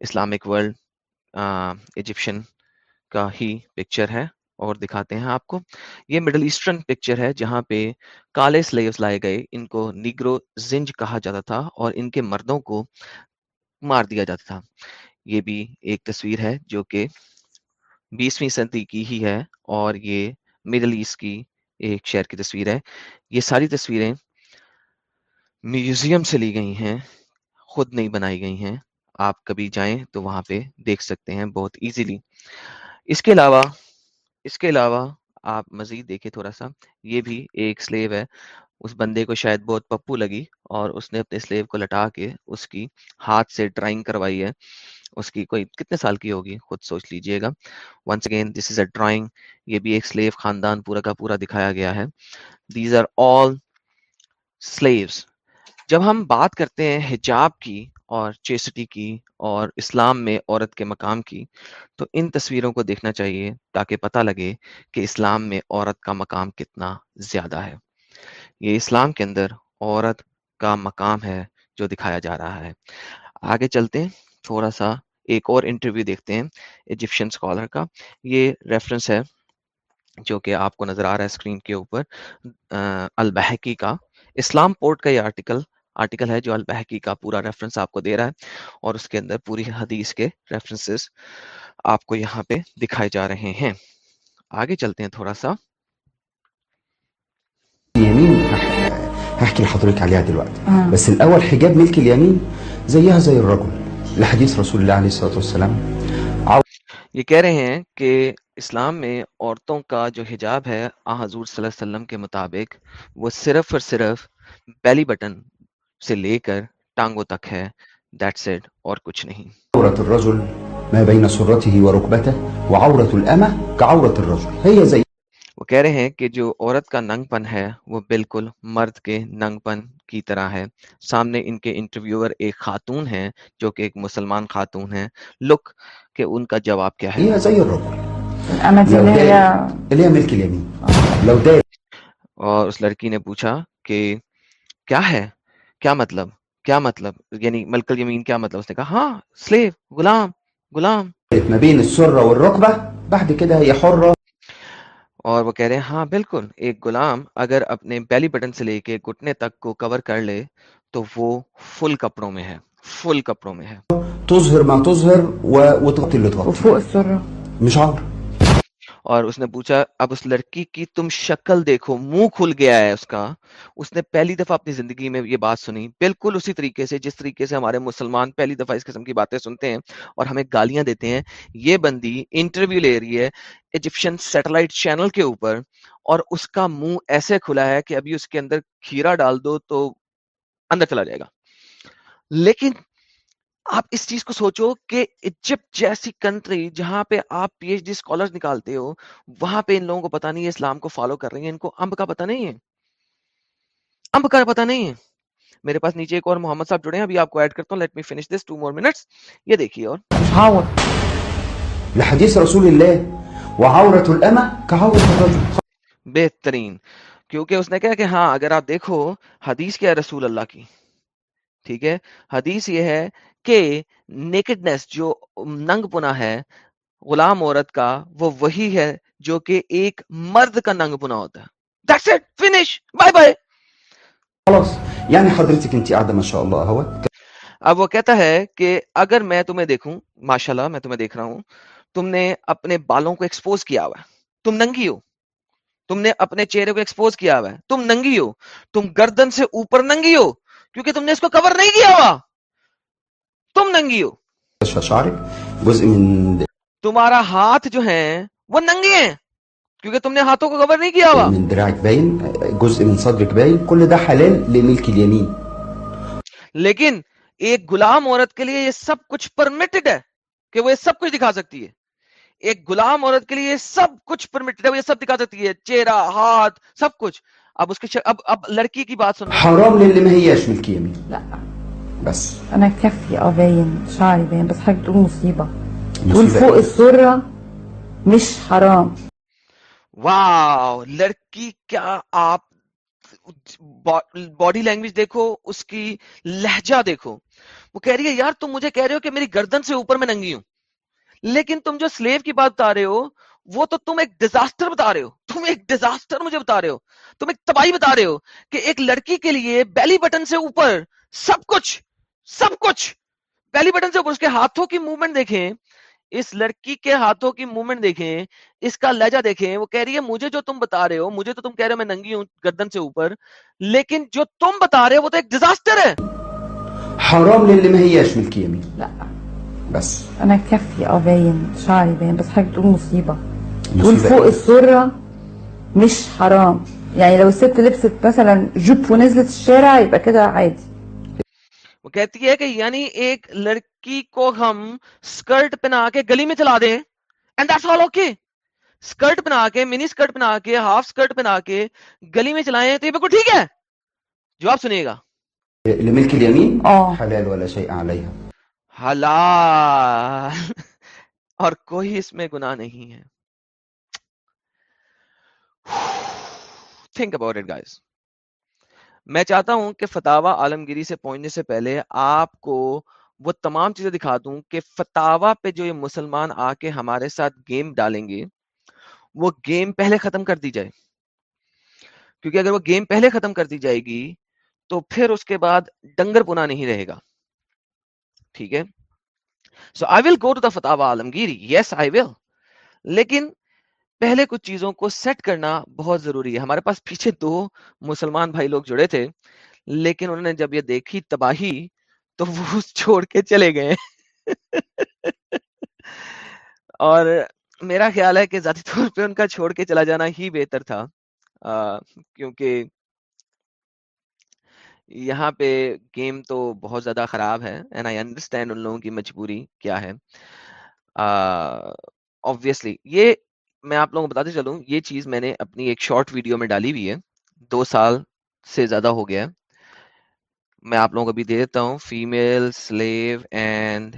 اسلامک ورلڈ ایجپشن کا ہی پکچر ہے اور دکھاتے ہیں آپ کو۔ یہ مڈل ایسٹرن پکچر ہے جہاں پہ کالے سلیوز لائے گئے۔ ان کو نیگرو زنج کہا جاتا تھا اور ان کے مردوں کو مار دیا جاتا تھا۔ یہ بھی ایک تصویر ہے جو کہ بیسویں صدی کی ہی ہے اور یہ مڈل ایسٹ کی ایک شہر کی تصویر ہے۔ یہ ساری تصویریں میوزیم سے لی گئی ہیں، خود نہیں بنائی گئی ہیں۔ آپ کبھی جائیں تو وہاں پہ دیکھ سکتے ہیں بہت ایزیلی اس کے علاوہ، اس کے علاوہ آپ مزید دیکھیں تھوڑا سا، یہ بھی ایک سلیو ہے۔ اس بندے کو شاید بہت پپو لگی اور اس نے اپنے سلیو کو لٹا کے اس کی ہاتھ سے ڈرائنگ کروائی ہے۔ اس کی کوئی کتنے سال کی ہوگی؟ خود سوچ لیجیے گا۔ Once again this is a drawing یہ بھی ایک سلیو خاندان پورا کا پورا دکھایا گیا ہے۔ دیز آر آل سلیوز جب ہم بات کرتے ہیں حجاب کی اور چیسٹی کی اور اسلام میں عورت کے مقام کی، تو ان تصویروں کو دیکھنا چاہیے تاکہ پتہ لگے کہ اسلام میں عورت کا مقام کتنا زیادہ ہے۔ یہ اسلام کے اندر عورت کا مقام ہے جو دکھایا جا رہا ہے۔ آگے چلتے ہیں، تھوڑا سا ایک اور انٹرویو دیکھتے ہیں ایجپشن اسکالر کا۔ یہ ریفرنس ہے جو کہ آپ کو نظر آ رہا ہے اسکرین کے اوپر البحکی کا۔ اسلام پورٹ کا یہ آرٹیکل آرٹیکل ہے جو البحکی کا پورا ریفرنس آپ کو دے رہا ہے اور اس کے اندر پوری حدیث کے ریفرنسز آپ کو یہاں پہ دکھائے جا رہے ہیں۔ آگے چلتے ہیں تھوڑا سا۔ هحكي لحضرتك عليها دلوقتي بس الاول حجاب ملك اليمين زيها زي الرجل۔ لحديث رسول الله عليه الصلاه والسلام۔ یہ کہہ رہے ہیں کہ اسلام میں عورتوں کا جو حجاب ہے آ حضور صلی اللہ علیہ وسلم کے مطابق وہ صرف اور صرف بیلی بٹن سے لے کر ٹانگوں تک ہے۔ دیٹس اٹ اور کچھ نہیں۔ عورة الرجل ما بين سرته وركبته وعورة الأمة كعورة الرجل۔ هي زي وہ کہہ رہے ہیں کہ جو عورت کا ننگ پن ہے وہ بالکل مرد کے ننگ پن کی طرح ہے۔ سامنے ان کے انٹرویور ایک خاتون ہیں جو کہ ایک مسلمان خاتون ہیں۔ لک کہ ان کا جواب کیا ہے؟ داري اور اس لڑکی نے پوچھا کہ کیا ہے؟ کیا مطلب؟ کیا مطلب؟ یعنی ملک الیمین کیا مطلب؟ اس نے کہا ہاں سلیو غلام غلام۔ ما بين السرة والركبة بعد كده هي حرة اور وہ کہہ رہے ہیں ہاں بالکل ایک غلام اگر اپنے بیلی بٹن سے لے کے گھٹنے تک کو کور کر لے تو وہ فل کپڑوں میں ہے فل کپڑوں میں ہے۔ تظهر ما تظهر و... وتغطي اللي تغطي وفوق السرة مش اور اس نے پوچھا، اب اس لڑکی کی تم شکل دیکھو، منہ کھل گیا ہے اس کا۔ اس نے پہلی دفعہ اپنی زندگی میں یہ بات سنی۔ بالکل اسی طریقے سے، جس طریقے سے ہمارے مسلمان پہلی دفعہ اس قسم کی باتیں سنتے ہیں اور ہمیں گالیاں دیتے ہیں، یہ بندی انٹرویو لے رہی ہے ایجپشن سیٹلائٹ چینل کے اوپر اور اس کا منہ ایسے کھلا ہے کہ ابھی اس کے اندر کھیرا ڈال دو تو اندر چلا جائے گا۔ لیکن آپ اس چیز کو سوچو کہ ایجپٹ جیسی کنٹری جہاں پہ آپ پی ایچ ڈی اسکالر نکالتے ہو وہاں پہ ان لوگوں کو پتہ نہیں ہے اسلام کو فالو کر رہی ہیں ان کو امب کا پتہ نہیں ہے۔ امب کا پتہ نہیں ہے۔ میرے پاس نیچے ایک اور محمد صاحب جڑے ہیں ابھی آپ کو ایڈ کرتا ہوں۔ Let me finish this two more minutes یہ دیکھیے اور۔ لحديث رسول الله وعورة الأمة كعورة الرجل. بہترین۔ کیونکہ اس نے کہا کہ ہاں اگر آپ دیکھو حدیث کیا ہے رسول اللہ کی۔ ٹھیک ہے؟ حدیث یہ ہے کہ نیکڈنس جو ننگ پنا ہے غلام عورت کا وہ وہی ہے جو کہ ایک مرد کا ننگ پنا ہوتا ہے۔ That's it. Finish. Bye bye. خلاص يعني حضرتك انت قاعدة ما شاء الله اهوت اب وہ کہتا ہے کہ اگر میں تمہیں دیکھوں ماشاءاللہ میں تمہیں دیکھ رہا ہوں تم نے اپنے بالوں کو ایکسپوز کیا ہوا ہے۔ تم ننگی ہو۔ تم نے اپنے چہرے کو ایکسپوز کیا ہوا ہے۔ تم ننگی ہو۔ تم گردن سے اوپر ننگی ہو۔ کیونکہ تم نے اس کو کور نہیں کیا ہوا۔ تم ننگی ہو۔ تمہارا ہاتھ جو ہیں وہ ننگے ہیں۔ کیونکہ تم نے ہاتھوں کو کور نہیں کیا ہوا۔ من دراعك باين جزء من صدرك باين كل ده حلال لملك اليمين لیکن ایک غلام عورت کے لیے یہ سب کچھ پرمیٹڈ ہے کہ وہ یہ سب کچھ دکھا سکتی ہے۔ ایک غلام عورت کے لیے سب کچھ پرمیٹڈ ہے وہ یہ سب دکھا سکتی ہے۔ چہرہ ہاتھ سب کچھ۔ اب اس کے. اب اب لڑکی کی بات سن حرام للي ما هياش ملك يمين لا بس. أنا كفي اه باين شعري باين بس حضرتك تقول مصيبة. تقول فوق إيه؟ السرة مش حرام. واو لڑکی کیا آپ باڈی لینگویج دیکھو اس کی لہجہ دیکھو۔ وہ کہہ رہی ہے یار تم مجھے کہہ رہے ہو کہ میری گردن سے اوپر میں ننگی ہوں۔ لیکن تم جو سلیو کی بات بتا رہے ہو وہ تو تم ایک ڈیزاسٹر بتا رہے ہو۔ تم ایک ڈیزاسٹر مجھے بتا رہے ہو۔ تم ایک تباہی بتا رہے ہو کہ ایک لڑکی کے لیے بیلی بٹن سے اوپر سب کچھ سب کچھ۔ بیلی بٹن سے اوپر اس کے ہاتھوں کی موومنٹ دیکھیں اس لڑکی کے ہاتھوں کی موومنٹ دیکھیں اس کا لہجہ دیکھیں۔ وہ کہہ رہی ہے مجھے جو تم بتا رہے ہو مجھے تو تم کہہ رہے ہو میں ننگی ہوں گردن سے اوپر لیکن جو تم بتا رہے ہو وہ تو ایک ڈیزاسٹر ہے۔ حرام للي ما هياش ملك يمين لا۔ بس۔ أنا كفي اه باين شعري باين بس حضرتك تقول مصيبة تقول فوق مش حرام۔ يعني لو الست لبست مثلا جوب ونزلت الشارع يبقى كده عادي وہ کہتی ہے کہ یعنی ایک لڑکی کو ہم سکرٹ پہنا کے گلی میں چلا دیں۔ And that's all okay skirt پہنا کے منی سکرٹ پہنا کے ہاف سکرٹ پہنا کے گلی میں چلائیں تو یہ بالکل ٹھیک ہے۔ جواب سنیے گا۔ لملك اليمين حلال ولا شيء عليها حلال۔ اور کوئی اس میں گناہ نہیں ہے۔ تھنک اباؤٹ اٹ گائز میں چاہتا ہوں کہ فتوا عالمگیری سے پہنچنے سے پہلے آپ کو وہ تمام چیزیں دکھا دوں کہ فتوا پہ جو یہ مسلمان آ کے ہمارے ساتھ گیم ڈالیں گے، وہ گیم پہلے ختم کر دی جائے۔ کیونکہ اگر وہ گیم پہلے ختم کر دی جائے گی تو پھر اس کے بعد ڈنگر پنا نہیں رہے گا۔ ٹھیک ہے؟ سو آئی ول گو ٹو دا فتح عالمگیری. یس آئی ول لیکن پہلے کچھ چیزوں کو سیٹ کرنا بہت ضروری ہے۔ ہمارے پاس پیچھے دو مسلمان بھائی لوگ جڑے تھے، لیکن انہوں نے جب یہ دیکھی تباہی، تو وہ چھوڑ کے چلے گئے۔ اور میرا خیال ہے کہ ذاتی طور پہ ان کا چھوڑ کے چلا جانا ہی بہتر تھا۔ کیونکہ یہاں پہ گیم تو بہت زیادہ خراب ہے اینڈ آئی انڈرسٹینڈ ان لوگوں کی مجبوری کیا ہے۔ آبویسلی یہ میں آپ لوگوں کو بتاتے چلوں، یہ چیز میں نے اپنی ایک شارٹ ویڈیو میں ڈالی ہوئی ہے، دو سال سے زیادہ ہو گیا ہے۔ میں آپ لوگوں کو بھی دے دیتا ہوں فیمیل سلیو اینڈ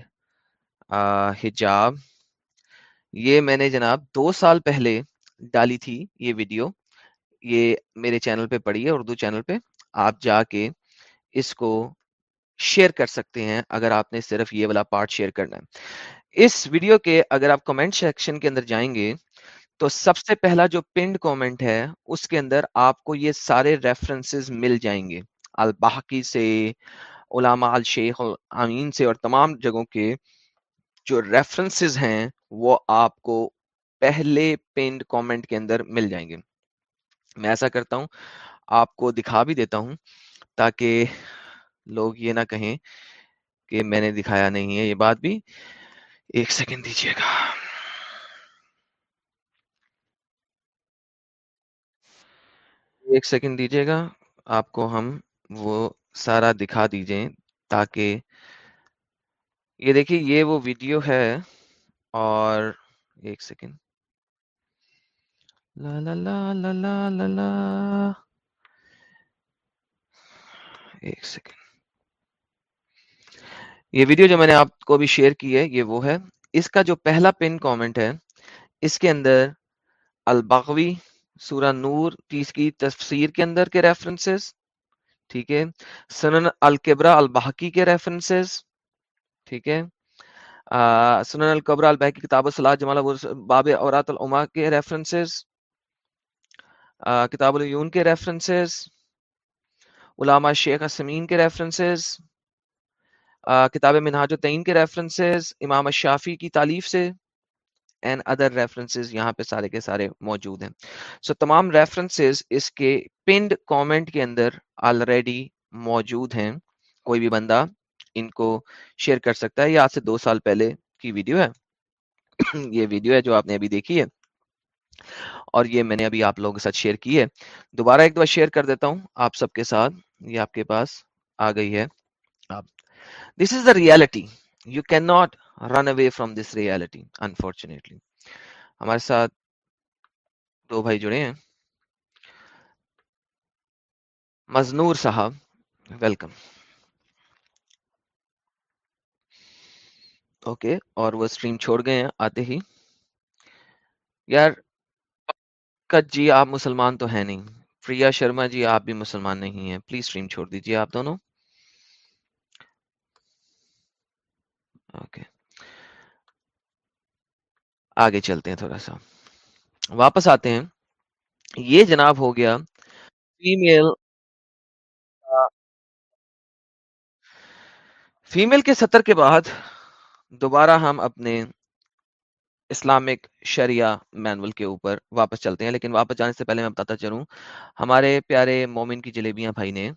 حجاب یہ میں نے جناب دو سال پہلے ڈالی تھی یہ ویڈیو یہ میرے چینل پہ پڑی ہے، اردو چینل پہ۔ آپ جا کے اس کو شیئر کر سکتے ہیں، اگر آپ نے صرف یہ والا پارٹ شیئر کرنا ہے۔ اس ویڈیو کے اگر آپ کمنٹ سیکشن کے اندر جائیں گے، تو سب سے پہلا جو پنڈ کومنٹ ہے، اس کے اندر آپ کو یہ سارے ریفرنسز مل جائیں گے۔ البحقی سے علامہ الشیخ امین سے اور تمام جگہوں کے جو ریفرنسز ہیں، وہ آپ کو پہلے پنڈ کومنٹ کے اندر مل جائیں گے۔ میں ایسا کرتا ہوں، آپ کو دکھا بھی دیتا ہوں تاکہ لوگ یہ نہ کہیں کہ میں نے دکھایا نہیں ہے یہ بات بھی۔ ایک سیکنڈ دیجیے گا۔ ایک سیکنڈ دیجیے گا۔ آپ کو ہم وہ سارا دکھا دیجیے تاکہ یہ دیکھیے، یہ وہ ویڈیو ہے اور ایک سیکنڈ۔ لا لا لا لا لا لا لا۔ ایک سیکنڈ۔ یہ ویڈیو جو میں نے آپ کو بھی شیئر کی ہے، یہ وہ ہے۔ اس کا جو پہلا پن کامنٹ ہے، اس کے اندر البغوی، سورہ نور، تیس کی تفسیر کے اندر کے ریفرنسز ٹھیک ہے۔ سنن القبرا البحقی کے ریفرنسز ٹھیک ہے۔ سنن القبرا البحقی کتاب الصلاح جمال باب اورات العما کے ریفرنسز کتاب العیون کے ریفرنسز علامہ شیخ اسمین کے ریفرنسز کتاب منہاج التعین کے ریفرنسز امام الشافی کی تعلیف سے اینڈ ادر ریفرنسز یہاں پہ سارے کے سارے موجود ہیں۔ سو so, تمام ریفرنسز اس کے پنڈ کامنٹ کے اندر آلریڈی موجود ہیں۔ کوئی بھی بندہ ان کو شیئر کر سکتا ہے۔ یہ آج سے دو سال پہلے کی ویڈیو ہے۔ یہ ویڈیو ہے جو آپ نے ابھی دیکھی ہے۔ اور یہ میں نے ابھی آپ لوگوں کے ساتھ شیئر کی ہے۔ دوبارہ ایک دفعہ شیئر کر دیتا ہوں آپ سب کے ساتھ۔ یہ آپ کے پاس آ گئی ہے۔ This is the reality you can not run away from this reality unfortunately ہمارے ساتھ دو بھائی جڑے ہیں۔ مزنور صاحب ویلکم اوکے اور وہ اسٹریم چھوڑ گئے ہیں، آتے ہی۔ یار جی آپ مسلمان تو ہے نہیں۔ پریا شرما جی آپ بھی مسلمان نہیں ہیں۔ پلیز اسٹریم چھوڑ دیجیے آپ دونوں۔ اوکے۔ آگے چلتے ہیں تھوڑا سا۔ واپس آتے ہیں۔ یہ جناب ہو گیا فیمیل فیمیل کے سطر کے بعد دوبارہ ہم اپنے اسلامک شریعہ مینول کے اوپر واپس چلتے ہیں۔ لیکن واپس جانے سے پہلے میں بتاتا چلوں، ہمارے پیارے مومن کی جلیبیاں بھائی نے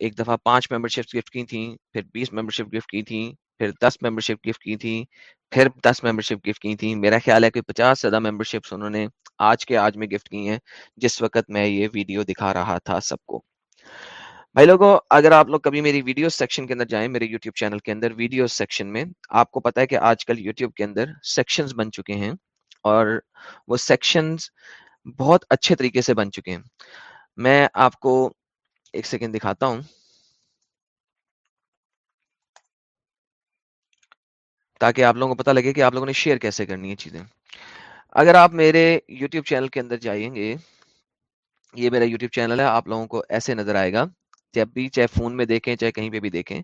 ایک دفعہ پانچ ممبر شپ گفٹ کی تھیں، پھر بیس ممبر شپ گفٹ کی تھیں پھر دس ممبر شپ گفٹ کی تھی پھر دس ممبر شپ گفٹ کی تھی میرا خیال ہے کہ پچاس زیادہ ممبر شپس انہوں نے آج کے آج میں گفٹ کی ہیں، جس وقت میں یہ ویڈیو دکھا رہا تھا سب کو۔ بھائی لوگوں، اگر آپ لوگ کبھی میری ویڈیو سیکشن کے اندر جائیں، میرے یوٹیوب چینل کے اندر ویڈیو سیکشن میں، آپ کو پتا ہے کہ آج کل یوٹیوب کے اندر سیکشنز بن چکے ہیں اور وہ سیکشنز بہت اچھے طریقے سے بن چکے ہیں۔ میں آپ کو ایک سیکنڈ دکھاتا ہوں۔ تاکہ آپ لوگوں کو پتا لگے کہ آپ لوگوں نے شیئر کیسے کرنی ہے چیزیں۔ اگر آپ میرے یوٹیوب چینل کے اندر جائیں گے، یہ میرا یوٹیوب چینل ہے، آپ لوگوں کو ایسے نظر آئے گا، جب بھی چاہے فون میں دیکھیں، چاہے کہیں پہ بھی دیکھیں۔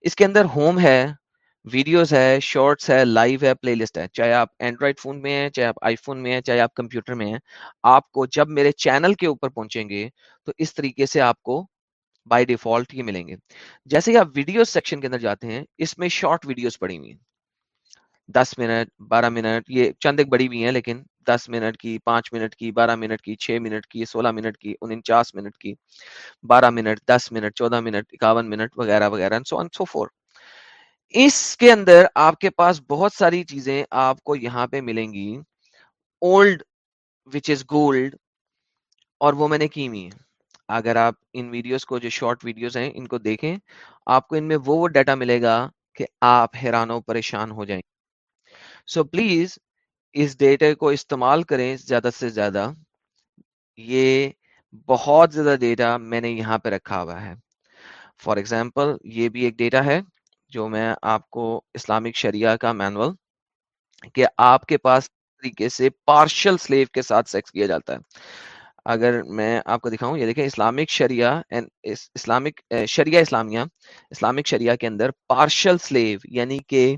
اس کے اندر ہوم ہے، ویڈیوز ہے، شارٹس ہے، لائیو ہے، پلے لسٹ ہے۔ چاہے آپ اینڈرائڈ فون میں ہیں، چاہے آپ آئی فون میں ہیں، چاہے آپ کمپیوٹر میں ہیں، آپ کو جب میرے چینل کے اوپر پہنچیں گے، تو اس طریقے سے آپ کو بائی ڈیفالٹ یہ ملیں گے۔ جیسے ہی آپ ویڈیوز سیکشن کے اندر جاتے ہیں، اس میں شارٹ ویڈیوز پڑی ہوئی ہیں۔ دس منٹ، بارہ منٹ، یہ چند ایک بڑی بھی ہیں، لیکن دس منٹ کی، پانچ منٹ کی، بارہ منٹ کی، چھ منٹ کی، سولہ منٹ کی، انچاس منٹ کی، بارہ منٹ، دس منٹ، چودہ منٹ، اکاون منٹ، وغیرہ وغیرہ سو سو فور اس کے اندر آپ کے پاس بہت ساری چیزیں آپ کو یہاں پہ ملیں گی۔ اولڈ وچ از گولڈ اور وہ میں نے کی ہوئی ہے اگر آپ ان ویڈیوز کو، جو شارٹ ویڈیوز ہیں، ان کو دیکھیں، آپ کو ان میں وہ وہ ڈیٹا ملے گا کہ آپ حیران و پریشان ہو جائیں۔ سو پلیز اس ڈیٹا کو استعمال کریں زیادہ سے زیادہ۔ یہ بہت زیادہ ڈیٹا میں نے یہاں پہ رکھا ہوا ہے۔ فار ایگزامپل یہ بھی ایک ڈیٹا ہے جو میں آپ کو اسلامک شریعہ کا مینول کہ آپ کے پاس طریقے سے پارشل سلیو کے ساتھ سیکس کیا جاتا ہے۔ اگر میں آپ کو دکھاؤں، یہ دیکھیں، اسلامک شریعہ اسلامک، شریعہ اسلامیہ، اسلامک شریعہ کے اندر پارشل سلیو یعنی کہ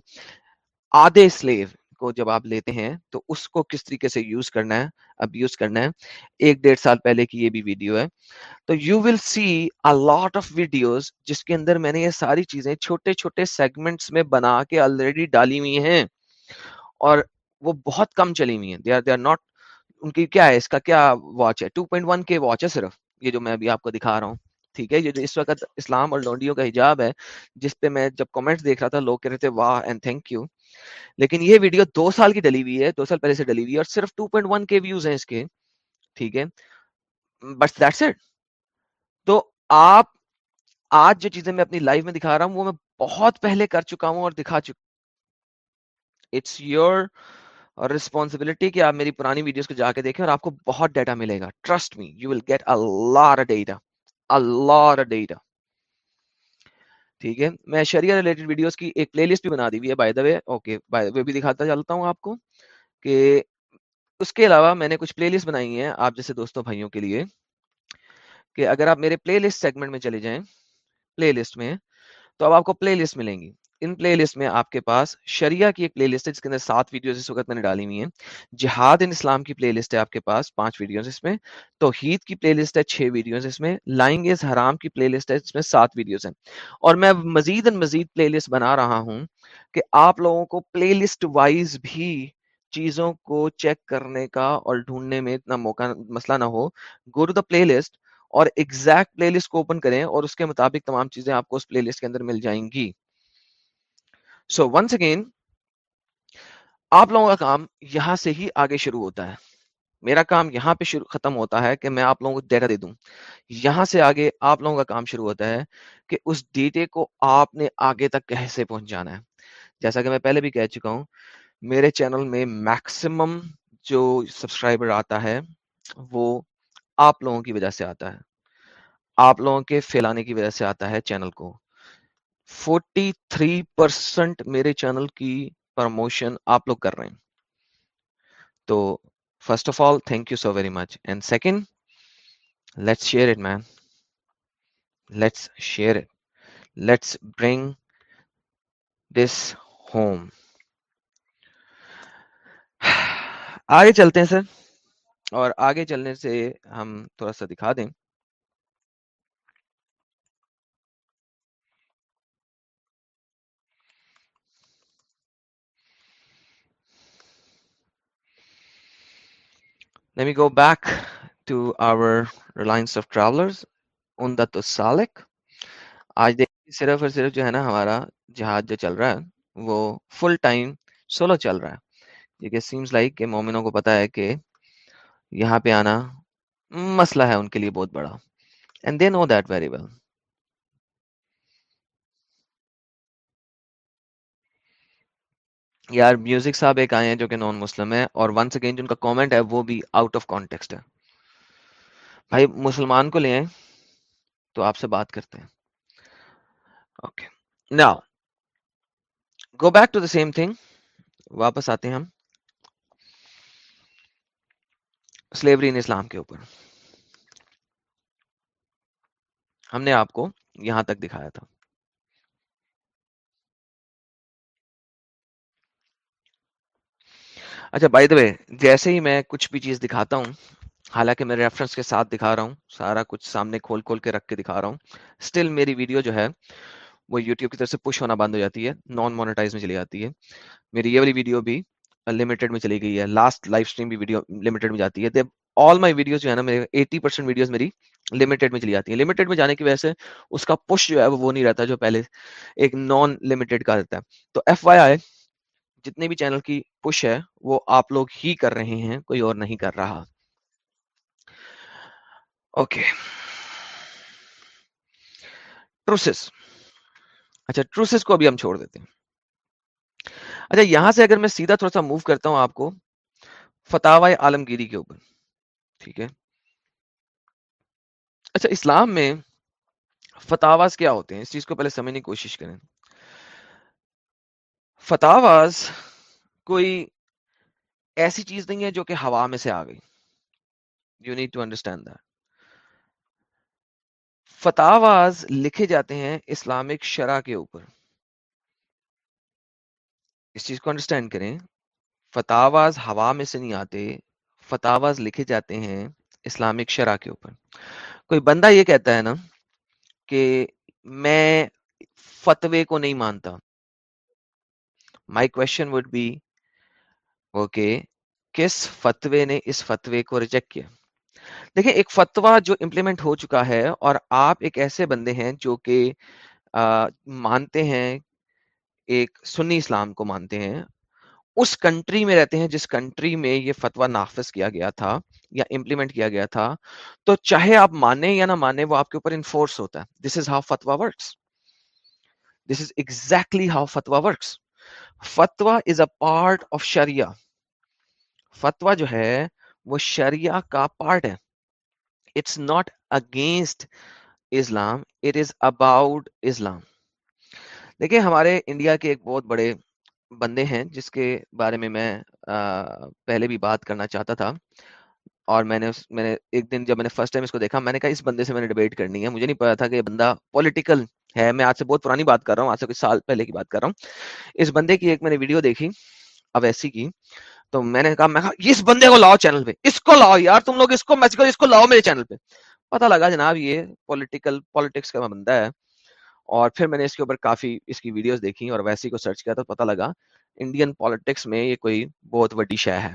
آدھے سلیو کو جب آپ لیتے ہیں تو اس کو کس طریقے سے یوز کرنا ہے؟ اب یوز کرنا ہے۔ ایک ڈیڑھ سال پہلے کی یہ بھی ویڈیو ہے۔ تو you will see lot of videos جس کے اندر میں نے یہ ساری چیزیں چھوٹے چھوٹے سیگمنٹس میں بنا کے آلریڈی ڈالی ہوئی ہیں۔ اور وہ بہت کم چلی ہوئی ہیں۔ They are they are not in کی کیا ہے؟ اس کا کیا واچ ہے؟ 2.1 کے واچ ہے صرف۔ یہ جو میں ابھی آپ کو دکھا رہا ہوں۔ ٹھیک ہے؟ یہ جو اس وقت اسلام اور لونڈیوں کا حجاب ہے، جس پہ میں جب کمنٹس دیکھ رہا تھا، لوگ کہہ رہے تھے، واہ اینڈ تھینک یو لیکن یہ ویڈیو دو سال کی ڈلی ہوئی ہے، دو سال پہلے سے ڈلی ہوئی ہے اور صرف 2.1 کے ویوز ہیں اس کے، ٹھیک ہے؟ بٹ دیٹس اٹ تو آپ، آج جو چیزیں میں اپنی لائف میں دکھا رہا ہوں، وہ میں بہت پہلے کر چکا ہوں اور دکھا چکا اٹس یور ریسپانسبلٹی کہ آپ میری پرانی ویڈیوز کو جا کے دیکھیں اور آپ کو بہت ڈیٹا ملے گا۔ Trust me you will get a lot data a lot data ٹھیک ہے۔ میں شریعہ ریلیٹڈ ویڈیوز کی ایک پلے لسٹ بھی بنا دی ہوئی ہے بائی دا وے اوکے وہ بھی دکھاتا چلتا ہوں آپ کو کہ اس کے علاوہ میں نے کچھ پلے لسٹ بنائی ہیں آپ جیسے دوستوں، بھائیوں کے لیے کہ اگر آپ میرے پلے لسٹ سیگمنٹ میں چلے جائیں پلے لسٹ میں، تو اب آپ کو پلے لسٹ ملیں گی۔ ان پلے لسٹ میں آپ کے پاس شریعہ کی ایک پلے لسٹ ہے جس کے اندر سات ویڈیوز اس وقت میں نے ڈالی ہوئی ہیں جہاد ان اسلام کی پلے لسٹ ہے آپ کے پاس پانچ ویڈیوز اس میں توحید کی پلے لسٹ ہے چھ ویڈیوز اس میں لائنگ از حرام کی پلے لسٹ ہے اس میں سات ویڈیوز ہیں اور میں مزید مزید پلے لسٹ بنا رہا ہوں کہ آپ لوگوں کو پلے لسٹ وائز بھی چیزوں کو چیک کرنے کا اور ڈھونڈنے میں اتنا موقع مسئلہ نہ ہو go to the playlist اور ایگزیکٹ پلے لسٹ کو اوپن کریں اور اس کے مطابق تمام چیزیں آپ کو اس پلے لسٹ کے اندر مل جائیں گی سو ونس اگین آپ لوگوں کا کام یہاں سے ہی آگے شروع ہوتا ہے۔ میرا کام یہاں پہ شروع ختم ہوتا ہے کہ میں آپ لوگوں کو ڈیٹا دے دوں۔ یہاں سے آگے آپ لوگوں کا کام شروع ہوتا ہے کہ اس ڈیٹے کو آپ نے آگے تک کیسے پہنچانا ہے۔ جیسا کہ میں پہلے بھی کہہ چکا ہوں، میرے چینل میں میکسیمم جو سبسکرائبر آتا ہے، وہ آپ لوگوں کی وجہ سے آتا ہے۔ آپ لوگوں کے پھیلانے کی وجہ سے آتا ہے چینل کو۔ فورٹی تھری پرسینٹ میرے چینل کی پروموشن آپ لوگ کر رہے ہیں۔ تو first of all thank you so very much and second let's share it man let's share it let's bring this home آگے چلتے ہیں سر اور آگے چلنے سے ہم تھوڑا سا دکھا دیں Let me go back to our Reliance of Travelers. اندت السالک آج دیکھیں صرف اور صرف جو ہے نا ہمارا جہاز جو چل رہا ہے وہ فل ٹائم سولو چل رہا ہے کیونکہ سیمز لائک کہ مومنوں کو پتا ہے کہ یہاں پہ آنا مسئلہ ہے ان کے لیے بہت بڑا and they know that very well یار میوزک صاحب ایک آئے ہیں جو کہ نان مسلم ہے اور ونس اگین جن کا کامنٹ ہے، وہ بھی آؤٹ آف کانٹیکسٹ ہے۔ بھائی، مسلمان کو لے تو آپ سے بات کرتے ہیں۔ Okay now go back to the same thing واپس آتے ہیں ہم۔ سلیوری ان اسلام کے اوپر۔ ہم نے آپ کو یہاں تک دکھایا تھا۔ اچھا بائی دا وے جیسے ہی میں کچھ بھی چیز دکھاتا ہوں، حالانکہ میں ریفرنس کے ساتھ دکھا رہا ہوں، سارا کچھ سامنے کھول کھول کے رکھ کے دکھا رہا ہوں اسٹل میری ویڈیو جو ہے، وہ یوٹیوب کی طرف سے پش ہونا بند ہو جاتی ہے نان مونیٹائز میں چلی جاتی ہے۔ میری یہ والی ویڈیو بھی لمیٹڈ میں چلی گئی ہے لاسٹ لائف اسٹریم بھی ویڈیو لمیٹڈ میں جاتی ہے۔ آل مائی ویڈیوز جو ہے نا، میرے ایٹی پرسینٹ ویڈیوز میری لمیٹڈ میں چلی جاتی ہے لمیٹڈ میں جانے کی وجہ سے اس کا پش جو ہے، وہ نہیں رہتا جو پہلے ایک نان لمیٹڈ کا رہتا ہے۔ تو ایف وائی آئی جتنے بھی چینل کی پش ہے، وہ آپ لوگ ہی کر رہے ہیں، کوئی اور نہیں کر رہا۔ اوکے۔ ٹروسس۔ اچھا ٹروسس کو ابھی ہم چھوڑ دیتے ہیں۔ اچھا یہاں سے اگر میں سیدھا تھوڑا سا موو کرتا ہوں آپ کو فتح عالمگیری کے اوپر۔ ٹھیک ہے۔ اچھا اسلام میں فتح کیا ہوتے ہیں؟ اس چیز کو پہلے سمجھنے کی کوشش کریں۔ فتح کوئی ایسی چیز نہیں ہے جو کہ ہوا میں سے آ گئی۔ You need to understand that فتح لکھے جاتے ہیں اسلامک شرح کے اوپر۔ اس چیز کو انڈرسٹینڈ کریں۔ فتح ہوا میں سے نہیں آتے، فتح لکھے جاتے ہیں اسلامک شرح کے اوپر۔ کوئی بندہ یہ کہتا ہے نا کہ میں فتوے کو نہیں مانتا۔ My question would be okay کس فتوے نے اس فتوے کو ریجیکٹ کیا؟ دیکھیں، ایک فتوا جو امپلیمنٹ ہو چکا ہے اور آپ ایک ایسے بندے ہیں جو کہ مانتے ہیں، ایک سنی اسلام کو مانتے ہیں۔ اس کنٹری میں رہتے ہیں جس کنٹری میں یہ فتوا نافذ کیا گیا تھا یا امپلیمنٹ کیا گیا تھا۔ تو چاہے آپ مانے یا نہ مانے وہ آپ کے اوپر انفورس ہوتا ہے۔ This is how fatwa works this is exactly how fatwa works fatwa is a part of sharia فتوا جو ہے، وہ شریعہ کا پارٹ ہے۔ It's not against Islam it is about Islam دیکھیں، ہمارے انڈیا کے ایک بہت بڑے بندے ہیں، جس کے بارے میں میں پہلے بھی بات کرنا چاہتا تھا۔ اور میں نے میں نے ایک دن جب میں نے فرسٹ ٹائم اس کو دیکھا، میں نے کہا، اس بندے سے میں نے ڈیبیٹ کرنی ہے۔ مجھے نہیں پتا تھا کہ یہ بندہ پولیٹیکل ہے۔ میں آج سے بہت پرانی بات کر رہا ہوں، آج سے کچھ سال پہلے کی بات کر رہا ہوں۔ اس بندے کی ایک میں نے ویڈیو دیکھی، اویسی کی۔ تو میں نے کہا، میں کہا، اس بندے کو لاؤ چینل پہ، اس کو لاؤ یار، تم لوگ اس کو میسج کرو، اس کو لاؤ میرے چینل پہ۔ پتا لگا جناب، یہ پولیٹیکل پالیٹکس کا بندہ ہے۔ اور پھر میں نے اس کے اوپر کافی اس کی ویڈیوز دیکھی اور ویسی کو سرچ کیا تو پتا لگا انڈین پالیٹکس میں یہ کوئی بہت بڑی شے ہے۔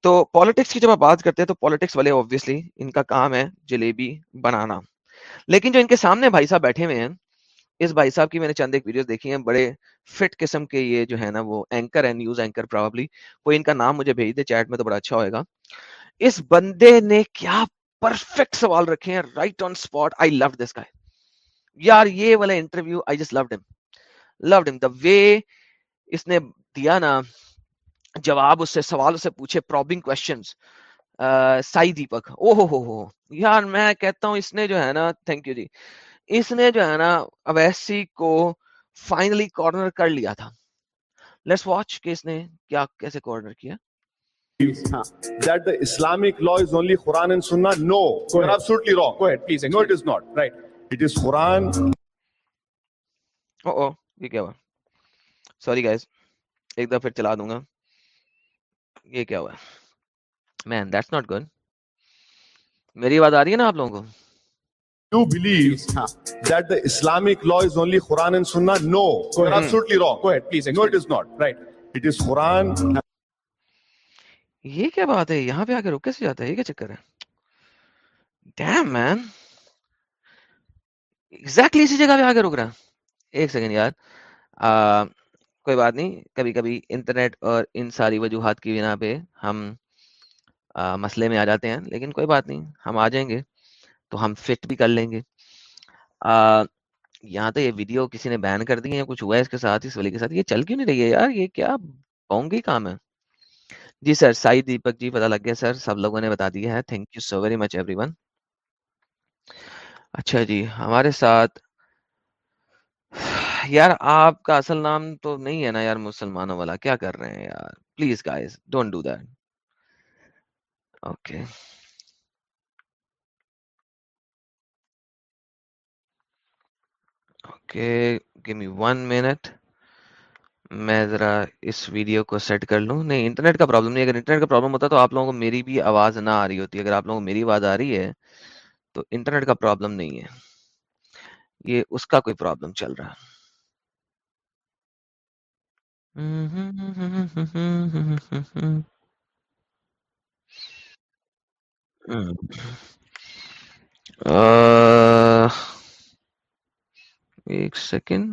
تو پالیٹکس کی جب آپ بات کرتے ہیں تو پالیٹکس والے اوبیسلی ان کا کام ہے جلیبی بنانا۔ لیکن جو ان کے سامنے بھائی صاحب بیٹھے ہوئے ہیں، اس بھائی صاحب کی میں نے چند ایک ویڈیوز دیکھی ہیں، بڑے فٹ قسم کے یہ جو ہے نا، وہ اینکر ہے نیوز اینکر پرابلی کوئی ان کا نام مجھے بھیج دے چیٹ میں تو بڑا اچھا ہوئے گا۔ اس بندے نے کیا پرفیکٹ سوال رکھے ہیں رائٹ آن اسپاٹ آئی لو دس گائے یار، یہ والا انٹرویو آئی جسٹ لوڈ ہم لوڈ ہم دا وے اس نے دیا نا جواب، اس سے سوال سے پوچھے پرابلم کوشچنز سائی دیپک او ہو ہو ہو یار میں کہتا ہوں اس نے جو ہے نا تھینک یو جی اس نے جو ہے نا اویسی کو فائنلی کارنر کر لیا تھا لیٹس واچ کہ اس نے کیا کیسے کارنر کیا that the Islamic law is only Quran and Sunnah? No, Go you're ahead. absolutely wrong. Go ahead, please No, it is not. Right. It is Quran. او او یہ کیا ہوا سوری گائز ایک دفعہ پھر چلا دوں گا یہ کیا ہوا مین دیٹس ناٹ گڈ میری بات آ رہی ہے نا آپ لوگوں کو You believe that the Islamic law is only Quran and Sunnah? No, Go you're ahead. absolutely wrong. Go ahead, please No, explain. it is not. Right. It is Quran. یہ کیا بات ہے یہاں پہ آ کے رک کیسے جاتا ہے یہ کیا چکر ہے ڈیم مین ایگزیکٹلی اسی جگہ پہ آ کے رک رہا ہے ایک سیکنڈ یار کوئی بات نہیں کبھی کبھی انٹرنیٹ اور ان ساری وجوہات کی بنا پہ ہم آ, مسئلے میں آ جاتے ہیں لیکن کوئی بات نہیں ہم آ جائیں گے تو ہم فٹ بھی کر لیں گے۔ آ, یہاں تو یہ ویڈیو کسی نے بین کر دی ہے کچھ ہوا ہے اس کے ساتھ اس ولی کے ساتھ؟ یہ چل کیوں نہیں رہی ہے یار؟ یہ کیا پونگی کام ہے؟ جی سر سائی دیپک جی پتا لگ گیا سر سب لوگوں نے بتا دیا ہے۔ Thank you so very much everyone اچھا جی ہمارے ساتھ یار آپ کا اصل نام تو نہیں ہے نا یار مسلمانوں والا؟ کیا کر رہے ہیں یار؟ Please guys don't do that okay okay give me one minute میں ذرا اس ویڈیو کو سیٹ کر لوں نہیں انٹرنیٹ کا پرابلم نہیں اگر انٹرنیٹ کا پرابلم ہوتا تو آپ لوگوں کو میری بھی آواز نہ آ رہی ہوتی اگر آپ لوگوں کو میری آواز آ رہی ہے تو انٹرنیٹ کا پرابلم نہیں ہے یہ اس کا کوئی پرابلم چل رہا ایک second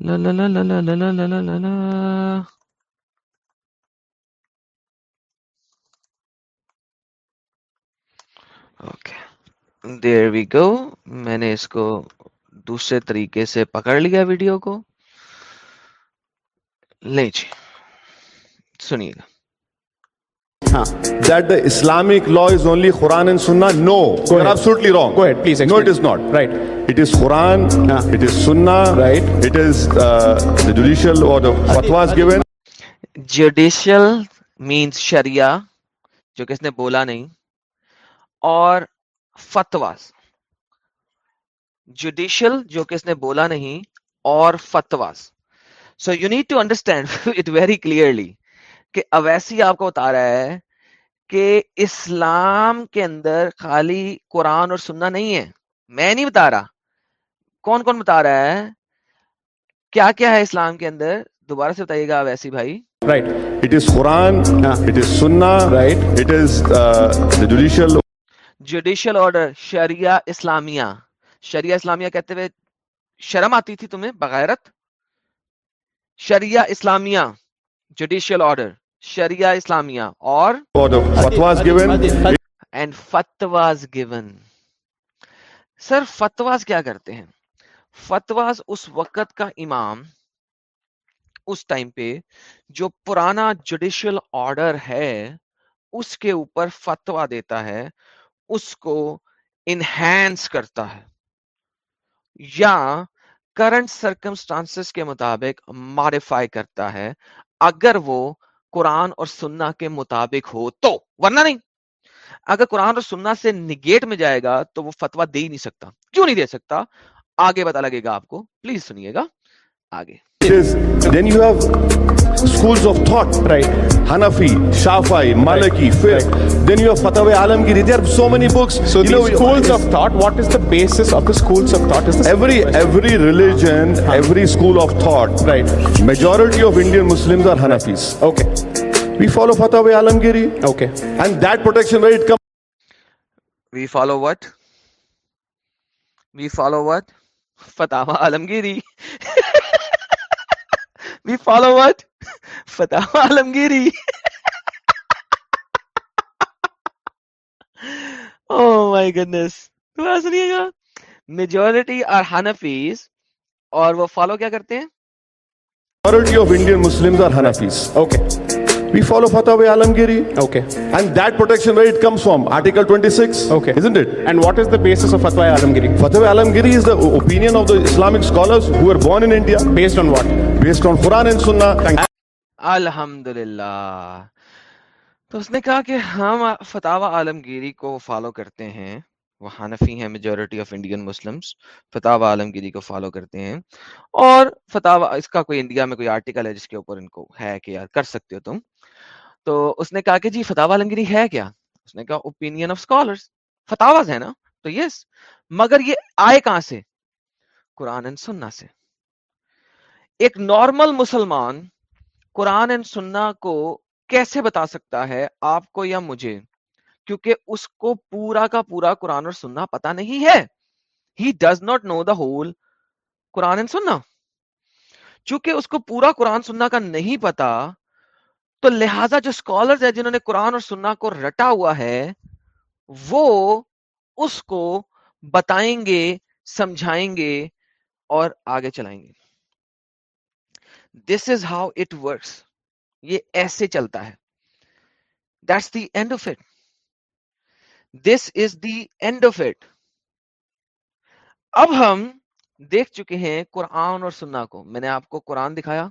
law law law law law law law law law law law okay there وی گو میں نے اس کو دوسرے طریقے سے پکڑ لیا ویڈیو کو لے جی سنیے گا that the Islamic law is only Quran and Sunnah? No, you're absolutely wrong. Go ahead, please. No, it is not. Right. It is Quran. It is Sunnah. Right. It is uh, the judicial or the fatwas given. Judicial means شریعہ جو کہ اس نے بولا نہیں اور فتواز judicial جو کہ اس نے بولا نہیں اور فتواز so you need to understand it very clearly کہ اویسی آپ کو بتا رہا ہے کہ اسلام کے اندر خالی قرآن اور سننا نہیں ہے میں نہیں بتا رہا کون کون بتا رہا ہے کیا کیا ہے اسلام کے اندر دوبارہ سے بتائیے گا ویسی بھائی is Quran. It is Sunnah. Right. It is uh, the judicial. Judicial order شریعہ اسلامیہ شریعہ اسلامیہ کہتے ہوئے شرم آتی تھی تمہیں بغیرت شریعہ اسلامیہ جوڈیشل آرڈر شریعہ اسلامیہ اور. اینڈ فتواز گیون سر فتواز کیا کرتے ہیں؟ فتواز اس وقت کا امام اس ٹائم پہ جو پرانا جوڈیشل آرڈر ہے اس کے اوپر فتوا دیتا ہے اس کو انہینس کرتا ہے۔ یا کرنٹ سرکمسٹانسز کے مطابق ماڈیفائی کرتا ہے۔ اگر وہ قرآن اور سننا کے مطابق ہو تو، ورنہ نہیں۔ اگر قرآن اور سننا سے نگیٹ میں جائے گا تو وہ فتوا دے ہی نہیں سکتا۔ کیوں نہیں دے سکتا؟ آگے پتا لگے گا آپ کو۔ پلیز سنیے گا۔ آگے۔ Then you have schools of thought right حنفی شافعی مالکی فرق then you have Fatawa Alamgiri there so many books so the schools of thought what is the basis of the schools of thought every every religion every school of thought right majority of Indian Muslims are حنفیز okay we follow Fatawa Alamgiri okay and that protection where come we follow what we follow what Fatawa Alamgiri we follow what? Fatah Alamgiri. oh my goodness. تو ایسا نہیں ہے گا majority are ہنفیز اور وہ follow کیا کرتے ہیں majority of Indian Muslims okay We follow Fatawa Alamgiri. Okay. And that protection where it comes from? Article 26. Okay. Isn't it? And what is the basis of Fatwa Alamgiri? Fatwa Alamgiri is the opinion of the Islamic scholars who were born in India Based on what? based on Quran and Sunnah. الحمدللہ تو اس نے کہا کہ ہم فتح عالمگیری کو follow کرتے ہیں وہ حنفی ہیں majority of Indian Muslims Fatawa Alamgiri کو فالو کرتے ہیں اور فتح اس کا کوئی انڈیا میں کوئی آرٹیکل ہے جس کے اوپر ان کو ہے کہ یار کر سکتے ہو تم تو اس نے کہا کہ جی فتح عالمگیری ہے کیا؟ اس نے کہا اوپینین آف اسکالرس فتاواز ہے نا؟ تو یس مگر یہ آئے کہاں سے؟ قرآن اینڈ سننا سے۔ ایک نارمل مسلمان قرآن اینڈ سننا کو کیسے بتا سکتا ہے، آپ کو یا مجھے؟ کیونکہ اس کو پورا کا پورا قرآن اور سننا پتا نہیں ہے۔ He does not know the whole Quran and سننا۔ چونکہ اس کو پورا قرآن سننا کا نہیں پتا تو لہذا جو اسکالرز ہیں جنہوں نے قرآن اور سننا کو رٹا ہوا ہے، وہ اس کو بتائیں گے، سمجھائیں گے اور آگے چلائیں گے۔ This is how it works یہ ایسے چلتا ہے۔ That's the end of it this is the end of it اب ہم دیکھ چکے ہیں قرآن اور سننا کو۔ میں نے آپ کو قرآن دکھایا،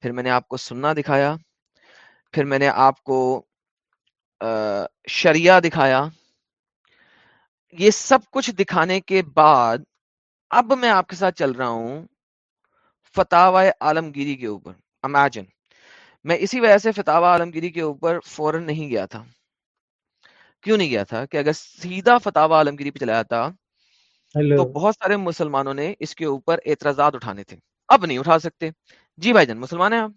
پھر میں نے آپ کو سننا دکھایا۔ پھر میں نے آپ کو شریعہ دکھایا۔ یہ سب کچھ دکھانے کے بعد اب میں آپ کے ساتھ چل رہا ہوں فتح عالمگیری کے اوپر۔ امیجن میں اسی وجہ سے فتح عالمگیری کے اوپر فوراً نہیں گیا تھا۔ کیوں نہیں گیا تھا؟ کہ اگر سیدھا فتح عالمگیری پہ چلایا تھا تو بہت سارے مسلمانوں نے اس کے اوپر اعتراضات اٹھانے تھے۔ اب نہیں اٹھا سکتے۔ جی بھائی جان مسلمان ہیں آپ؟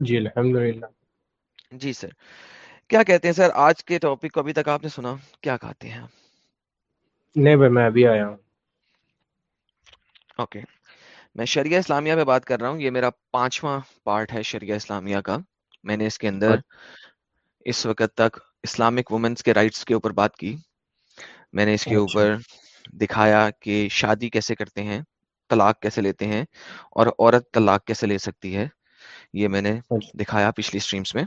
جی الحمد جی سر۔ کیا کہتے ہیں سر آج کے ٹاپک کو ابھی تک آپ نے سنا؟ کیا کہتے ہیں؟ نہیں بھائی میں ابھی آیا ہوں۔ اوکے۔ میں شریعہ اسلامیہ پہ بات کر رہا ہوں۔ یہ میرا پانچواں پارٹ ہے شریعہ اسلامیہ کا۔ میں نے اس کے اندر اس وقت تک اسلامک وومنس کے رائٹس کے اوپر بات کی۔ میں نے اس کے اچھا۔ اوپر دکھایا کہ شادی کیسے کرتے ہیں طلاق کیسے لیتے ہیں اور عورت طلاق کیسے لے سکتی ہے۔ یہ میں نے اچھا۔ دکھایا پچھلی سٹریمز میں۔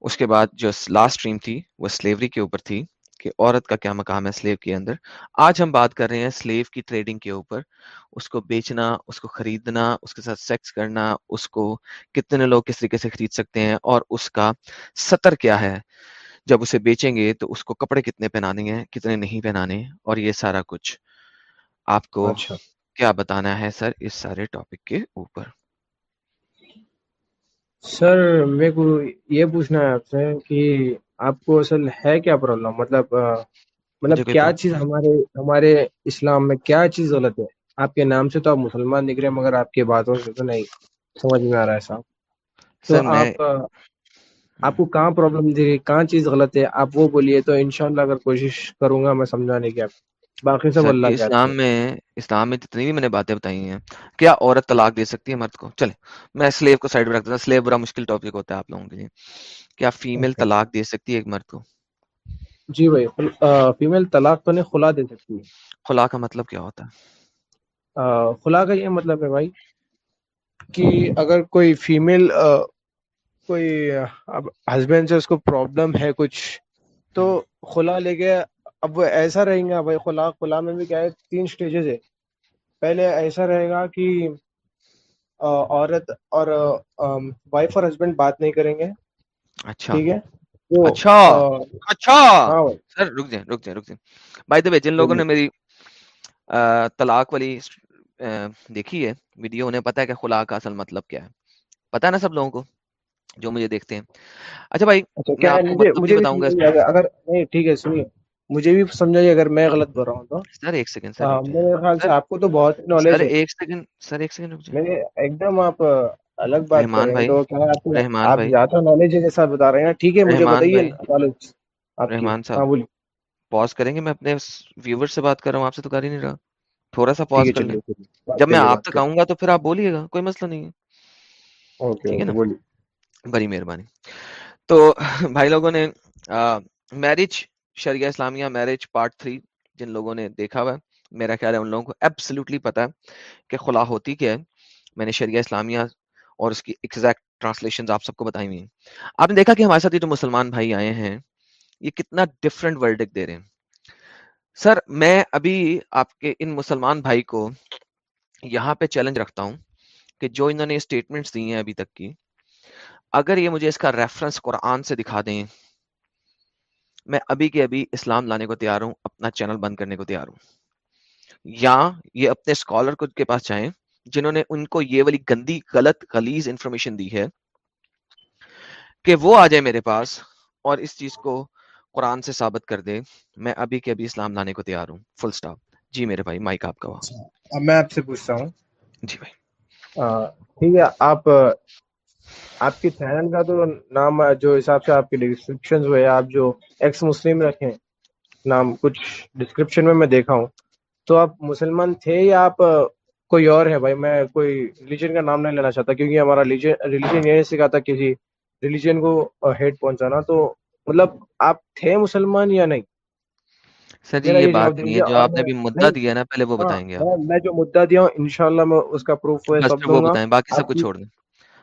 اس کے بعد جو لاسٹ سٹریم تھی وہ سلیوری کے اوپر تھی کہ عورت کا کیا مقام ہے سلیو کے اندر۔ آج ہم بات کر رہے ہیں سلیو کی ٹریڈنگ کے اوپر۔ اس کو بیچنا اس کو خریدنا اس کے ساتھ سیکس کرنا اس کو کتنے لوگ کس طریقے سے خرید سکتے ہیں اور اس کا سطر کیا ہے۔ جب اسے بیچیں گے تو اس کو کپڑے کتنے پہنانے ہیں کتنے نہیں پہنانے اور یہ سارا کچھ آپ کو اچھا۔ کیا بتانا ہے سر اس سارے ٹاپک کے اوپر۔ سر میرے کو یہ پوچھنا ہے آپ سے کہ آپ کو اصل ہے کیا پرابلم مطلب مطلب کیا چیز ہمارے ہمارے اسلام میں کیا چیز غلط ہے؟ آپ کے نام سے تو آپ مسلمان نکلے رہے مگر آپ کے باتوں سے تو نہیں سمجھ میں آ رہا ہے صاحب. تو آپ آپ کو کہاں پرابلم دے کہاں چیز غلط ہے؟ آپ وہ بولیے تو انشاءاللہ اگر کوشش کروں گا میں سمجھانے کی آپ باقی سب اللہ اسلام میں اسلام میں جتنی بھی میں نے باتیں بتائی ہیں کیا عورت طلاق دے سکتی ہے مرد کو؟ چلے میں سلیو کو سائڈ پہ رکھتا ہوں۔ سلیو بڑا مشکل ٹاپک ہوتا ہے آپ لوگوں کے لیے۔ کیا فیمیل طلاق دے سکتی ہے ایک مرد کو؟ جی بھائی فیمیل طلاق تو نہیں خلا دے سکتی ہے۔ خلا کا مطلب کیا ہوتا ہے؟ خلا کا یہ مطلب ہے بھائی کہ اگر کوئی فیمیل کوئی ہسبینڈ سے اس کو پرابلم ہے کچھ تو خلا لے کے اب وہ ایسا رہیں گا بھائی خلا خلا میں بھی کیا ہے تین سٹیجز ہے۔ پہلے ایسا رہے گا کہ عورت اور وائف اور ہسبینڈ بات نہیں کریں گے۔ اچھا۔ ٹھیک ہے؟ اچھا۔ اچھا۔ ہاں سر رک جائیں رک جائیں رک جائیں۔ بھائی تو جن لوگوں نے میری طلاق والی دیکھی ہے ویڈیو انہیں پتا ہے کہ خلا کا اصل مطلب کیا ہے۔ پتا ہے نا سب لوگوں کو جو مجھے دیکھتے ہیں۔ اچھا بھائی مطلب مجھے بتاؤں گا اگر نہیں ٹھیک ہے سنیے۔ مجھے بھی سمجھائیے اگر میں غلط بول رہا ہوں تو۔ سر ایک سیکنڈ سر میرے خیال سے آپ کو تو بہت نالج سر ایک سیکنڈ سر ایک سیکنڈ میں ایک دم آپ الگ بات رحمان بھائی آپ زیادہ نالج بتا رہے ہیں۔ ٹھیک ہے مجھے بتائیے نالج رحمان ہاں صاحب پاز کریں گے؟ میں اپنے ویور سے بات کر رہا ہوں آپ سے تو کر ہی نہیں رہا۔ تھوڑا سا پاز ہے کر لیں۔ جب میں آپ تک آؤں گا تو پھر آپ بولیے گا کوئی مسئلہ نہیں ہے۔ ٹھیک ہے نا؟ بڑی مہربانی۔ تو بھائی لوگوں نے میرج شریعہ اسلامیہ میرج پارٹ تھری جن لوگوں نے دیکھا ہوا ہے میرا خیال ہے ان لوگوں کو ایبسلیوٹلی پتا ہے کہ خلا ہوتی کیا ہے میں نے شریعہ اسلامیہ اور اس کی ایگزیکٹ ٹرانسلیشن آپ سب کو بتائی ہوئی ہیں آپ نے دیکھا کہ ہمارے ساتھ یہ جو مسلمان بھائی آئے ہیں یہ کتنا ڈفرنٹ ورڈک دے رہے ہیں سر میں ابھی آپ کے ان مسلمان بھائی کو یہاں پہ چیلنج رکھتا ہوں کہ جو انہوں نے اسٹیٹمنٹس دی ہیں ابھی تک کی اگر یہ مجھے اس کا ریفرنس قرآن سے دکھا دیں میں ابھی کے ابھی اسلام لانے کو تیار ہوں اپنا چینل بند کرنے کو تیار ہوں۔ یا یہ اپنے اسکالر کو کے پاس جائیں جنہوں نے ان کو یہ والی گندی غلط خلیز انفارمیشن دی ہے کہ وہ آ جائے میرے پاس اور اس چیز کو قرآن سے ثابت کر دے میں ابھی کے ابھی اسلام لانے کو تیار ہوں۔ فل سٹاپ جی میرے بھائی مائک آپ کا۔ اب میں آپ سے پوچھتا ہوں۔ جی بھائی۔ ٹھیک ہے آپ آپ کی چینل کا تو نام جو حساب سے آپ کی ڈسکرپشن ہوئے آپ جو ایکس مسلم رکھیں نام کچھ ڈسکرپشن میں میں دیکھا ہوں۔ تو آپ مسلمان تھے یا آپ کوئی اور ہے؟ بھائی میں کوئی ریلیجن کا نام نہیں لینا چاہتا کیونکہ ہمارا ریلیجن یہ سکھا تھا کسی ریلیجن کو ہیٹ پہنچانا۔ تو مطلب آپ تھے مسلمان یا نہیں؟ سر جی یہ بات نہیں ہے۔ جو آپ نے ابھی مدعا نہیں دیا ہے نا پہلے وہ ہاں بتائیں گے میں جو مدعا دیا ہوں انشاءاللہ میں اس کا پروف وہ بتائیں باقی سب کچھ چھوڑ دیں۔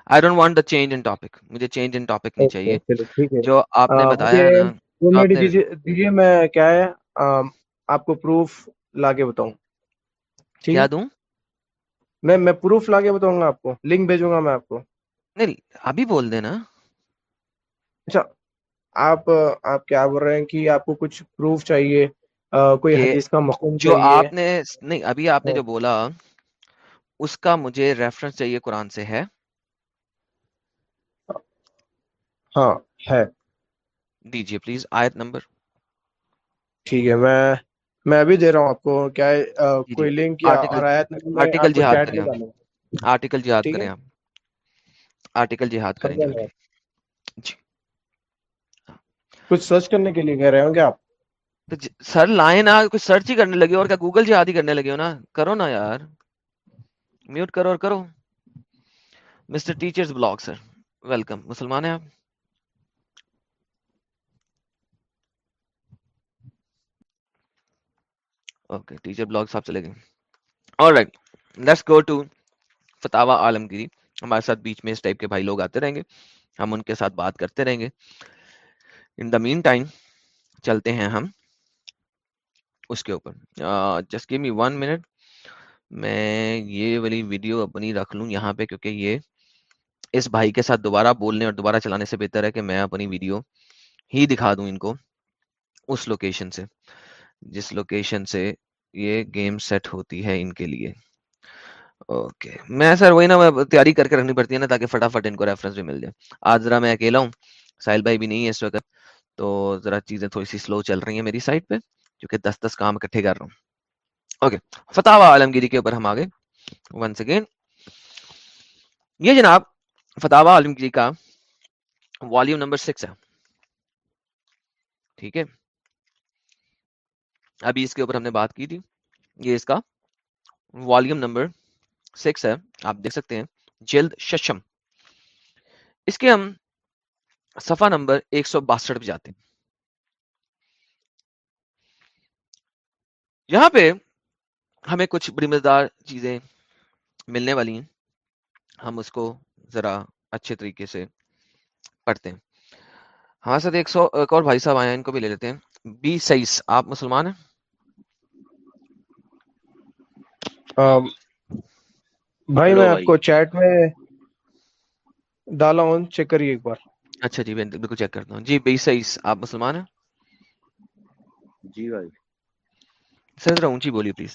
I don't want the change in topic مجھے چینج ان ٹاپک نہیں چاہیے۔ جو آپ نے بتایا دیجیے میں کیا ہے آپ کو پروف لا کے بتاؤں۔ کیا دوں؟ میں میں پروف لا کے بتاؤں گا آپ کو لنک بھیجوں گا میں آپ کو۔ نہیں ابھی بول دینا۔ اچھا آپ آپ کیا بول رہے ہیں کہ آپ کو کچھ پروف چاہیے؟ کوئی حدیث کا مفہوم جو آپ نے نہیں ابھی آپ نے ہاں۔ جو بولا اس کا مجھے ریفرنس چاہیے قرآن سے ہے۔ ہاں ہے۔ دیجیے پلیز آیت نمبر۔ ٹھیک ہے میں میں ابھی دے رہا ہوں آپ کو کیا جی جی۔ کوئی لنک یا آیت آرٹیکل جہاد کریں آرٹیکل جہاد کریں آپ آرٹیکل جہاد کریں جی جی۔ کچھ سرچ کرنے کے لیے کہہ رہے ہوں گے آپ؟ تو ج- سر لائیں نا کچھ سرچ ہی کرنے لگے اور کیا گوگل جہاد ہی کرنے لگے ہو نا؟ کرو نا یار۔ میوٹ کرو اور کرو۔ Mister teachers blog sir. Welcome. مسلمان ہیں آپ؟ اوکے ٹیچر بلاگ صاحب چلے گئے اور right let's go to Fatawa Alamgiri ہمارے ساتھ بیچ میں اس ٹائپ کے بھائی لوگ آتے رہیں گے ہم ان کے ساتھ بات کرتے رہیں گے ان دا مین ٹائم چلتے ہیں ہم اس کے اوپر just give me one minute میں یہ والی ویڈیو اپنی رکھ لوں یہاں پہ کیونکہ یہ اس بھائی کے ساتھ دوبارہ بولنے اور دوبارہ چلانے سے بہتر ہے کہ میں اپنی ویڈیو ہی دکھا دوں ان کو اس لوکیشن سے جس لوکیشن سے یہ گیم سیٹ ہوتی ہے ان کے لیے۔ اوکے میں سر وہی نا میں تیاری کر کے رکھنی پڑتی ہے نا تاکہ فٹافٹ ان کو ریفرنس بھی مل جائے۔ آج ذرا میں اکیلا ہوں، ساحل بھائی بھی نہیں ہے اس وقت، تو ذرا چیزیں تھوڑی سی سلو چل رہی ہیں میری سائڈ پہ، کیونکہ دس دس کام اکٹھے کر رہا ہوں۔ اوکے فتح عالمگیری کے اوپر ہم آگے۔ ونس اگین یہ جناب، فتح عالمگیری کا والیوم نمبر سکس ہے۔ ٹھیک ہے؟ ابھی اس کے اوپر ہم نے بات کی تھی، یہ اس کا والیوم نمبر سکس ہے، آپ دیکھ سکتے ہیں، جلد ششم۔ اس کے ہم صفحہ نمبر ایک سو باسٹھ پہ جاتے ہیں۔ یہاں پہ ہمیں کچھ بڑی مزدار چیزیں ملنے والی ہیں۔ ہم اس کو ذرا اچھے طریقے سے پڑھتے ہیں۔ ہمارے ساتھ ایک سو، ایک اور بھائی صاحب آئے ہیں، ان کو بھی لے لیتے ہیں۔ بی سائس آپ مسلمان ہیں؟ بھائی میں آپ کو چیٹ میں ڈالا ہوں چیک کریے ایک بار۔ اچھا جی میں بالکل چیک کرتا ہوں۔ جی بی سائس آپ مسلمان ہیں؟ جی بھائی۔ سر ذرا اونچی بولیے پلیز۔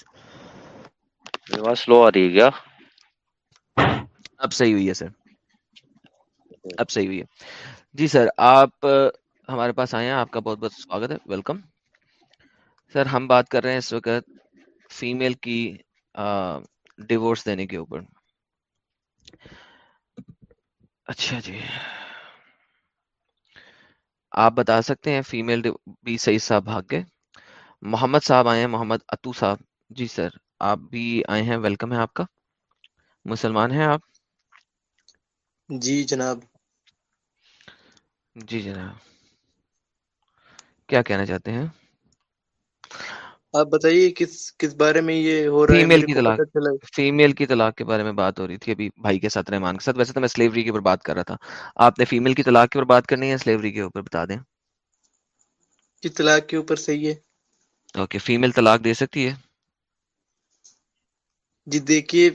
آواز سلو آ رہی ہے کیا؟ اب صحیح ہوئی ہے سر۔ اب صحیح ہوئی ہے۔ جی سر آپ ہمارے پاس آئے ہیں۔ آپ کا بہت بہت سواگت ہے۔ ویلکم سر ہم بات کر رہے ہیں اس وقت فیمیل کی ڈیورس دینے کے اوپر۔ اچھا جی۔ آپ بتا سکتے ہیں فیمیل بھی صحیح صاحب بھاگ گئے محمد صاحب آئے ہیں محمد اتو صاحب۔ جی سر آپ بھی آئے ہیں۔ ویلکم ہے آپ کا۔ مسلمان ہیں آپ؟ جی جناب۔ جی جناب۔ کیا کہنا چاہتے ہیں؟ آپ بتائیے کس کس بارے میں یہ ہو رہا ہے؟ فیمیل کی طلاق فیمیل کی طلاق کے بارے میں بات ہو رہی تھی ابھی بھائی کے ساتھ رحمان کے ساتھ۔ ویسے تو میں سلیوری کے اوپر بات کر رہا تھا۔ آپ نے فیمیل کی طلاق کے اوپر بات کرنی ہے سلیوری کے اوپر؟ بتا دیں۔ کہ طلاق کے اوپر صحیح ہے۔ اوکے فیمیل طلاق دے سکتی ہے؟ جی دیکھیے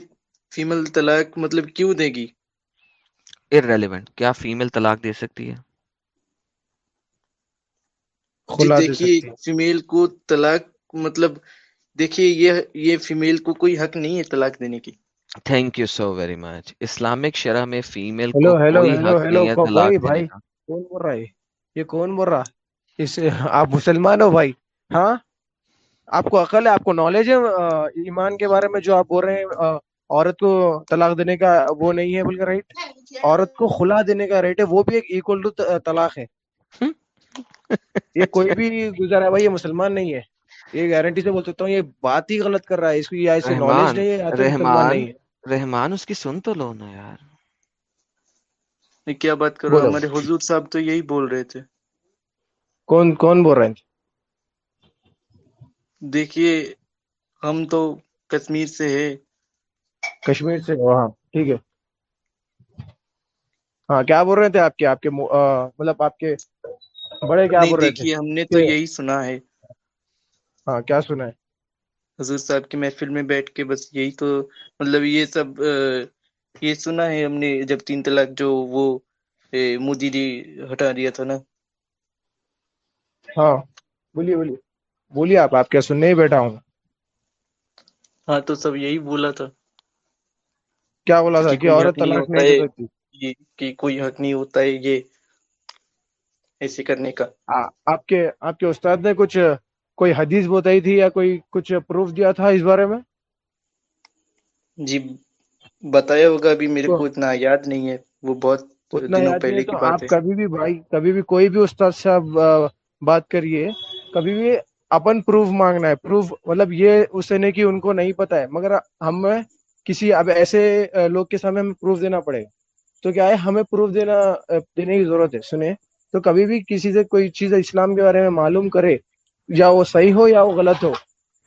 فیمل طلاق مطلب کیوں دے گی؟ ارریلیونٹ کیا فیمیل طلاق دے سکتی ہے؟ دیکھیے سکتی ہے فیمیل کو طلاق مطلب دیکھیے یہ یہ فیمیل کو کوئی حق نہیں ہے طلاق دینے کی۔ Thank you so very much Islamic شرح میں فیمیل کو کوئی حق نہیں ہے طلاق دینے کا۔ کون بول رہا ہے؟ یہ کون بول رہا اس آپ مسلمان ہو بھائی؟ ہاں؟ آپ کو عقل ہے؟ آپ کو نالج ہے؟ ایمان کے بارے میں جو آپ بول رہے ہیں عورت کو طلاق دینے کا وہ نہیں ہے بول کے رائٹ عورت کو خلا دینے کا رائٹ ہے وہ بھی ایک ایکول ٹو طلاق ہے۔ یہ کوئی بھی گزرا ہے بھائی یہ مسلمان نہیں ہے۔ یہ گارنٹی سے بول سکتا ہوں یہ بات ہی غلط کر رہا ہے۔ اس کی یا اسے نالج نہیں ہے رحمان رحمان اس کی سن تو لو نا یار۔ کیا بات کروں بولو۔ ہمارے حضور صاحب تو یہی بول رہے تھے۔ کون کون بول رہے ہیں؟ دیکھیے ہم تو کشمیر سے ہے کشمیر سے ہو ہاں ٹھیک ہے۔ ہاں کیا بول رہے تھے آپ کے آپ کے مطلب آپ کے بڑے کیا بول رہے تھے؟ ہم نے تو یہی سنا ہے۔ ہاں کیا سنا ہے؟ حضور صاحب کی محفل میں بیٹھ کے بس یہی تو مطلب یہ سب یہ سنا ہے ہم نے جب تین طلاق جو وہ مودی جی ہٹا دیا تھا نا۔ ہاں بولیے بولیے۔ بولیے آپ آپ کیا سننے ہی بیٹھا ہوں؟ ہاں تو سب یہی بولا تھا۔ کیا بولا تھا؟ کہ عورت طلاق نہیں دے سکتی؟ کہ کوئی حق نہیں ہوتا ہے یہ ایسے کرنے کا۔ آ- آپ کے آپ کے استاد نے کچھ کوئی حدیث بتائی تھی یا کوئی کچھ پروف دیا تھا اس بارے میں؟ جی بتایا ہوگا ابھی میرے کو اتنا یاد نہیں ہے۔ وہ بہت دنوں پہلے کی بات آپ ہے۔ کبھی بھی بھائی کبھی بھی کوئی بھی استاد صاحب بات کریے کبھی بھی اپن پروف مانگنا ہے۔ پروف مطلب یہ اس سے نہیں کہ ان کو نہیں پتا ہے مگر ہمیں کسی اب ایسے لوگ کے سامنے ہمیں پروف دینا پڑے۔ گا تو کیا ہے ہمیں پروف دینا دینے کی ضرورت ہے۔ سنیں۔ تو کبھی بھی کسی سے کوئی چیز اسلام کے بارے میں معلوم کرے یا وہ صحیح ہو یا وہ غلط ہو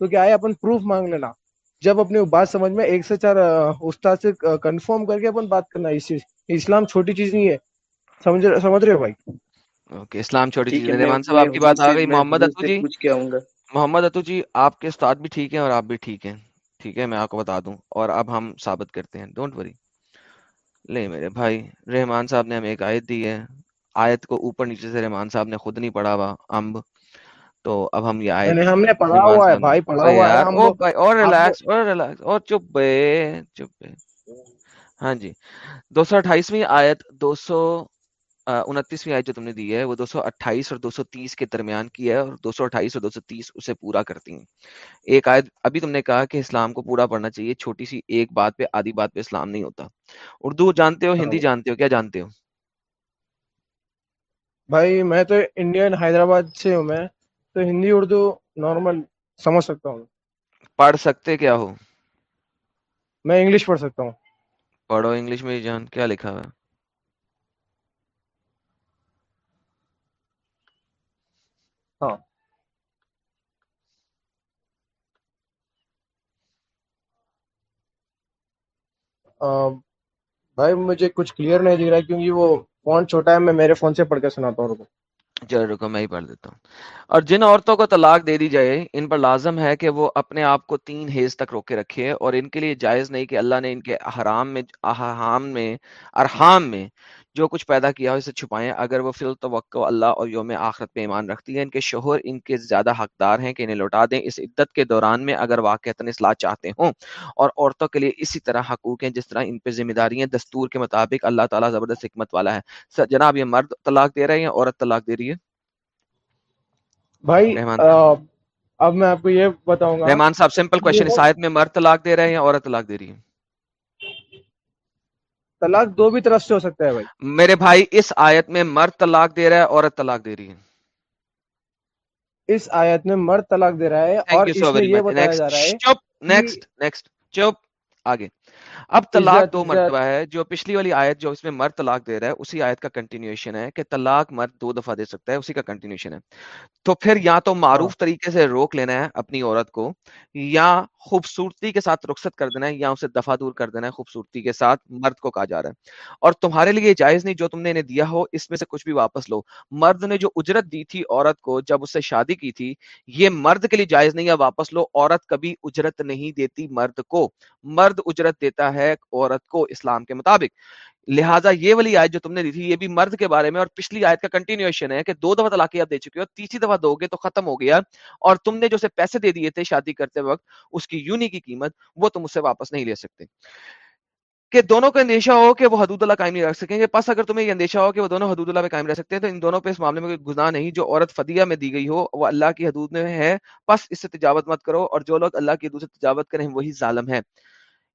تو کیا ہے اپن پروف مانگ لینا۔ جب اپنی بات سمجھ میں ایک سے چار استاد سے کنفرم کر کے اپن بات کرنا ہے اس چیز اسلام چھوٹی چیز نہیں ہے۔ سمجھ سمجھ رہے ہو بھائی؟ اوکے اسلام چھوٹی چیز ریحمان صاحب آپ کی بات آ گئی۔ محمد اتو جی؟ محمد اتو جی آپ کے استاد بھی ٹھیک ہیں اور آپ بھی ٹھیک ہیں۔ ٹھیک ہے میں آپ کو بتا دوں۔ اور اب ہم ثابت کرتے ہیں۔ ڈونٹ وری لے میرے بھائی رحمان صاحب نے ہمیں ایک آیت دی ہے۔ آیت کو اوپر نیچے سے رحمان صاحب نے خود نہیں پڑھا ہوا امب۔ تو اب ہم یہ آیت یعنی ہم نے پڑھا ہوا ہے بھائی پڑھا ہوا ہے اور ریلیکس اور ریلیکس اور چپ بے چپ بے ہاں جی۔ دو سو اٹھائیسویں آیت دو سو انتیسویں آیت جو تم نے دی ہے وہ دو سو اٹھائیس اور دو سو تیس کے درمیان کی ہے اور دو سو اٹھائیس اور دو سو تیس اسے پورا کرتی ہیں۔ ایک آیت ابھی تم نے کہا کہ اسلام کو پورا پڑھنا چاہیے چھوٹی سی ایک بات پہ آدھی بات پہ اسلام نہیں ہوتا۔ اردو جانتے ہو ہندی جانتے ہو کیا جانتے ہو؟ بھائی میں تو انڈین حیدرآباد سے ہوں میں تو ہندی اردو نارمل سمجھ سکتا ہوں۔ پڑھ سکتے کیا ہو؟ میں انگلش پڑھ سکتا ہوں۔ پڑھو انگلش میں جان کیا لکھا ہوا ہاں۔ بھائی مجھے کچھ کلیئر نہیں دکھ رہا کیونکہ وہ فون چھوٹا ہے، میں میرے فون سے پڑھ کے سناتا ہوں، رکو۔ چلو رکو، میں ہی پڑھ دیتا ہوں۔ اور جن عورتوں کو طلاق دے دی جائے، ان پر لازم ہے کہ وہ اپنے آپ کو تین حیض تک روکے رکھے، اور ان کے لیے جائز نہیں کہ اللہ نے ان کے حرام میں احرام میں، ارحام میں جو کچھ پیدا کیا ہو اسے چھپائیں۔ اگر وہ فی التوقع اللہ اور یوم آخرت پہ ایمان رکھتی ہے ان کے شوہر ان کے زیادہ حقدار ہیں کہ انہیں لوٹا دیں۔ اس عدت کے دوران میں اگر واقعتا اصلاح چاہتے ہوں اور عورتوں کے لیے اسی طرح حقوق ہیں جس طرح ان پہ ذمہ داری ہیں دستور کے مطابق اللہ تعالیٰ زبردست حکمت والا ہے۔ جناب یہ مرد طلاق دے رہے ہیں یا عورت طلاق دے رہی ہے؟ بھائی اب میں آپ کو یہ بتاؤں گا۔ رحمان صاحب سمپل کوشچن اس آیت میں مرد طلاق دے رہے ہیں یا عورت طلاق دے رہی ہے؟ طلاق دو بھی طرف سے ہو سکتا ہے بھائی۔ میرے بھائی اس آیت میں مرد طلاق دے رہا ہے عورت طلاق دے رہی ہے۔ اس آیت میں مرد طلاق دے رہا ہے اور اس میں یہ بتایا جا رہا ہے چپ نیکسٹ نیکسٹ چپ آگے۔ اب طلاق دو مرتبہ ہے جو پچھلی والی آیت جو اس میں مرد طلاق دے رہا ہے اسی آیت کا کنٹینیوشن ہے کہ طلاق مرد دو دفعہ دے سکتا ہے اسی کا کنٹینیوشن ہے۔ تو پھر یا تو ہاں۔ معروف طریقے سے روک لینا ہے اپنی عورت کو یا خوبصورتی کے ساتھ رخصت کر دینا ہے یا اسے دفع دور کر دینا ہے خوبصورتی کے ساتھ مرد کو کہا جا رہا ہے۔ اور تمہارے لیے جائز نہیں جو تم نے انہیں دیا ہو اس میں سے کچھ بھی واپس لو۔ مرد نے جو اجرت دی تھی عورت کو جب اس سے شادی کی تھی یہ مرد کے لیے جائز نہیں ہے واپس لو۔ عورت کبھی اجرت نہیں دیتی مرد کو۔ مرد اجرت دیتا ہے عورت کو اسلام کے مطابق۔ لہٰذا یہ والی آیت جو تم نے دی تھی، یہ بھی مرد کے بارے میں اور پچھلی آیت کا کنٹینیوشن ہے کہ دو دفعہ طلاقیں آپ دے چکے ہو، تیسری دفعہ دو گے تو ختم ہو گیا اور تم نے جو اسے پیسے دے دیے تھے شادی کرتے وقت، اس کی یونی کی قیمت، وہ تم اس سے واپس نہیں لے سکتے۔ کہ دونوں کو اندیشہ ہو کہ وہ حدود اللہ قائم نہیں رکھ سکیں گے پس اگر تمہیں یہ اندیشہ ہو کہ وہ دونوں حدود اللہ پہ قائم رہ سکتے ہیں، تو ان دونوں پہ اس معاملے میں کوئی گناہ نہیں جو عورت فدیہ میں دی گئی ہو، وہ اللہ کی حدود میں ہے۔ پس اس سے تجاوت مت کرو اور جو لوگ اللہ کی حدود سے تجاوت کریں، وہی ظالم ہے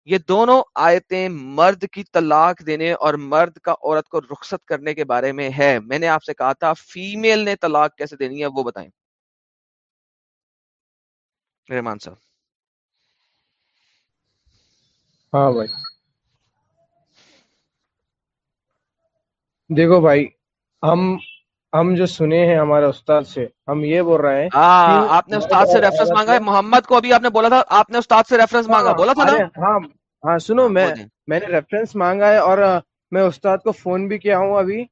یہ دونوں آیتیں مرد کی طلاق دینے اور مرد کا عورت کو رخصت کرنے کے بارے میں ہے۔ میں نے آپ سے کہا تھا، فیمیل نے طلاق کیسے دینی ہے وہ بتائیں۔ رحمان صاحب۔ ہاں بھائی۔ دیکھو بھائی، ہم ہم جو سنے ہیں ہمارے استاد سے ہم یہ بول رہے ہیں ہاں آپ نے استاد سے ریفرنس مانگا ہے۔ محمد کو ابھی آپ نے بولا تھا آپ نے استاد سے ریفرنس مانگا۔ ہاں بولا تھا نا؟ ہاں ہاں سنو ہاں میں میں نے ریفرنس مانگا ہے اور میں استاد کو فون بھی کیا ہوں ابھی۔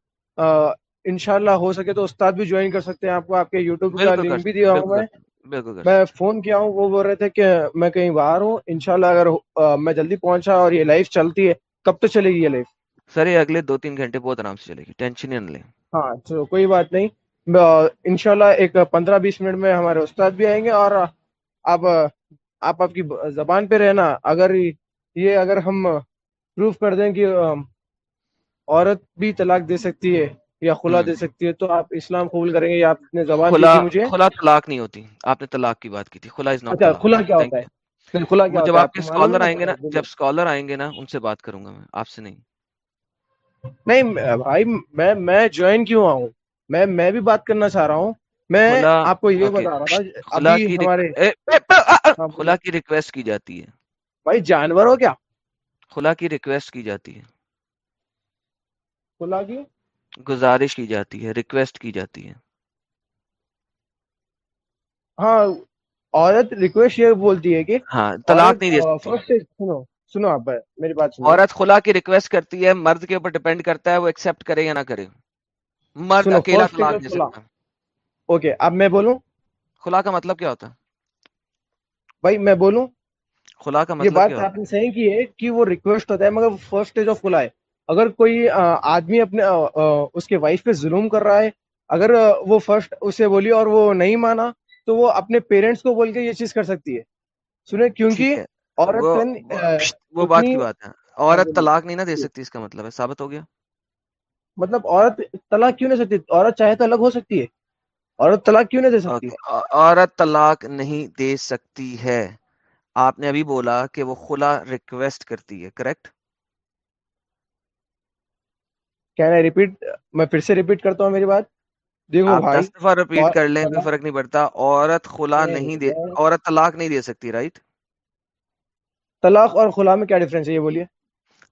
انشاءاللہ ہو سکے تو استاد بھی جوائن کر سکتے ہیں آپ کو۔ آپ کے یوٹیوب کا لنک بھی دیا ہوں میں میں فون کیا ہوں وہ بول رہے تھے کہ میں کہیں باہر ہوں۔ انشاءاللہ اگر میں جلدی پہنچا اور یہ لائف چلتی ہے کب تک چلے گی یہ لائف سر یہ اگلے دو تین گھنٹے بہت آرام سے چلے گی ٹینشن ہی نہ لیں۔ ہاں تو کوئی بات نہیں۔ انشاءاللہ ایک پندرہ بیس منٹ میں ہمارے استاد بھی آئیں گے اور آپ آپ آپ کی زبان پہ رہنا۔ اگر یہ اگر ہم پروف کر دیں کہ عورت بھی طلاق دے سکتی ہے یا خلا دے سکتی ہے تو آپ اسلام قبول کریں گے یا آپ نے زبان خلا مجھے؟ خلا طلاق نہیں ہوتی۔ آپ نے طلاق کی بات کی تھی خلا از ناٹ اچھا خلا کیا ہوتا ہے؟ خلا جب آپ کے اسکالر آئیں گے نا جب اسکالر آئیں گے نا ان سے بات کروں گا میں آپ سے نہیں۔ نہیں بھائی میں میں جوائن کیوں آؤں؟ میں میں بھی بات کرنا چاہ رہا ہوں۔ میں آپ کو یہ بتا رہا تھا خلا ابھی کی ہمارے ریک- اے، اے، اے، آ، آ، ہاں خلا کی ریکویسٹ کی جاتی ہے۔ بھائی جانور ہو کیا؟ خلا کی ریکویسٹ کی جاتی ہے۔ خلا کی؟ گزارش کی جاتی ہے ریکویسٹ کی جاتی ہے۔ ہاں عورت ریکویسٹ یہ بولتی ہے کہ ہاں طلاق نہیں دے سکتی۔ سنو آپ میری بات سنو۔ عورت خلا کی ریکویسٹ کرتی ہے مرد کے اوپر ڈیپینڈ کرتا ہے وہ ایکسپٹ کرے یا نہ کرے۔ مرد سنو اکیلا طلاق دے خلا سکتا ہے۔ اوکے اب میں بولوں؟ خلا کا مطلب کیا ہوتا ہے؟ بھائی میں بولوں؟ خلا کا یہ مطلب بات کیا ہوتا آپ نے صحیح کی ہے کہ وہ ریکویسٹ ہوتا ہے مگر فرسٹ اسٹیج آف خلا ہے۔ اگر کوئی آدمی اپنے اس کے وائف پہ ظلم کر رہا ہے اگر وہ فرسٹ اسے بولی اور وہ نہیں مانا تو وہ اپنے پیرنٹس کو بول کے یہ چیز کر سکتی ہے۔ سنیں کیونکہ عورت وہ بات کی بات ہے۔ عورت طلاق نہیں نہ دے۔ سکتی اس کا مطلب ہے ثابت ہو گیا؟ مطلب عورت طلاق کیوں نہیں سکتی؟ عورت چاہے تو الگ ہو سکتی ہے۔ عورت طلاق کیوں نہیں دے سکتی؟ عورت طلاق نہیں دے سکتی ہے۔ آپ نے ابھی بولا کہ وہ خلا ریکویسٹ کرتی ہے کریکٹ کیا میں ریپیٹ میں پھر سے ریپیٹ کرتا ہوں میری بات۔ دیکھو بھائی دس دفعہ ریپیٹ کر لیں کوئی فرق نہیں پڑتا۔ عورت خلا نہیں دے عورت طلاق نہیں دے سکتی رائٹ طلاق اور خلا میں کیا ڈفرینس ہے؟ یہ بولیے۔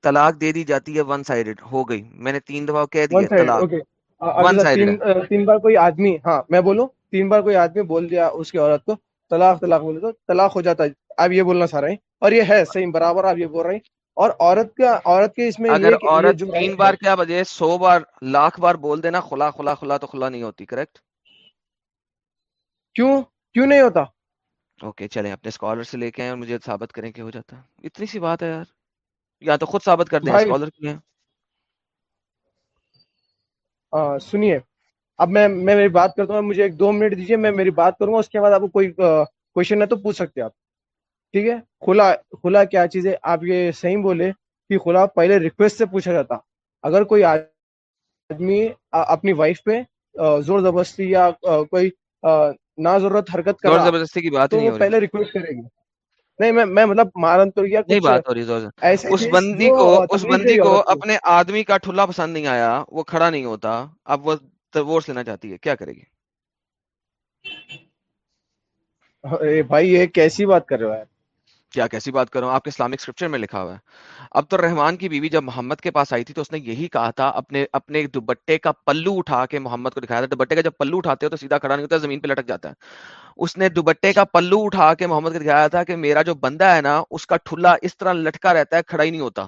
طلاق دے دی جاتی ہے ون سائڈڈ ہو گئی۔ میں نے تین دفعہ کہہ دیا طلاق۔ ون تین بار کوئی آدمی ہاں میں بولوں تین بار کوئی آدمی بول دیا اس کی عورت کو طلاق طلاق بولے تو طلاق ہو جاتا ہے۔ آپ یہ بولنا چاہ رہے ہیں۔ اور یہ ہے صحیح برابر آپ یہ بول رہے ہیں۔ اور عورت کا عورت کے اس میں اگر عورت تین بار کیا بجے سو بار لاکھ بار بول دینا خلا خلا خلا تو خلا نہیں ہوتی کریکٹ کیوں؟ کیوں نہیں ہوتا؟ اوکے چلیں اپنے اسکالر سے لے کے آئیں اور مجھے ثابت کریں کہ ہو جاتا۔ ہے اتنی سی بات ہے یار۔ یا تو خود ثابت کر دیں اسکالر کی ہیں۔ سنیے اب میں میں میری بات کرتا ہوں مجھے ایک دو منٹ دیجیے میں میری بات کروں گا اس کے بعد آپ کو کوئی کوشچن ہے تو پوچھ سکتے آپ۔ ٹھیک ہے؟ خلا خلا کیا چیز ہے؟ آپ یہ صحیح بولے کہ خلا پہلے ریکویسٹ سے پوچھا جاتا۔ اگر کوئی آدمی اپنی وائف پہ زور زبردستی یا کوئی نا ضرورت حرکت کر رہا زبردستی کی بات نہیں پہلے ریکویسٹ کرے گی۔ نہیں میں میں مطلب مارن تو یا نہیں بات ہو رہی زور اس بندی کو اس بندی کو اپنے آدمی کا ٹھلا پسند نہیں آیا وہ کھڑا نہیں ہوتا اب وہ ڈیورس لینا چاہتی ہے کیا کرے گی؟ بھائی یہ کیسی بات کر رہے ہو یار کیا کیسی بات کروں آپ کے اسلامک اسکرپچر میں لکھا ہوا ہے۔ عبد الرحمان کی بیوی جب محمد کے پاس آئی تھی تو اس نے یہی کہا تھا، اپنے اپنے دوپٹے کا پلو اٹھا کے محمد کو دکھایا تھا۔ دوپٹے کا جب پلو اٹھاتے ہو تو سیدھا کھڑا نہیں ہوتا، زمین پہ لٹک جاتا ہے۔ اس نے دوپٹے کا پلو اٹھا کے محمد کو دکھایا تھا کہ میرا جو بندہ ہے نا، اس کا ٹھلا اس طرح لٹکا رہتا ہے، کھڑا ہی نہیں ہوتا۔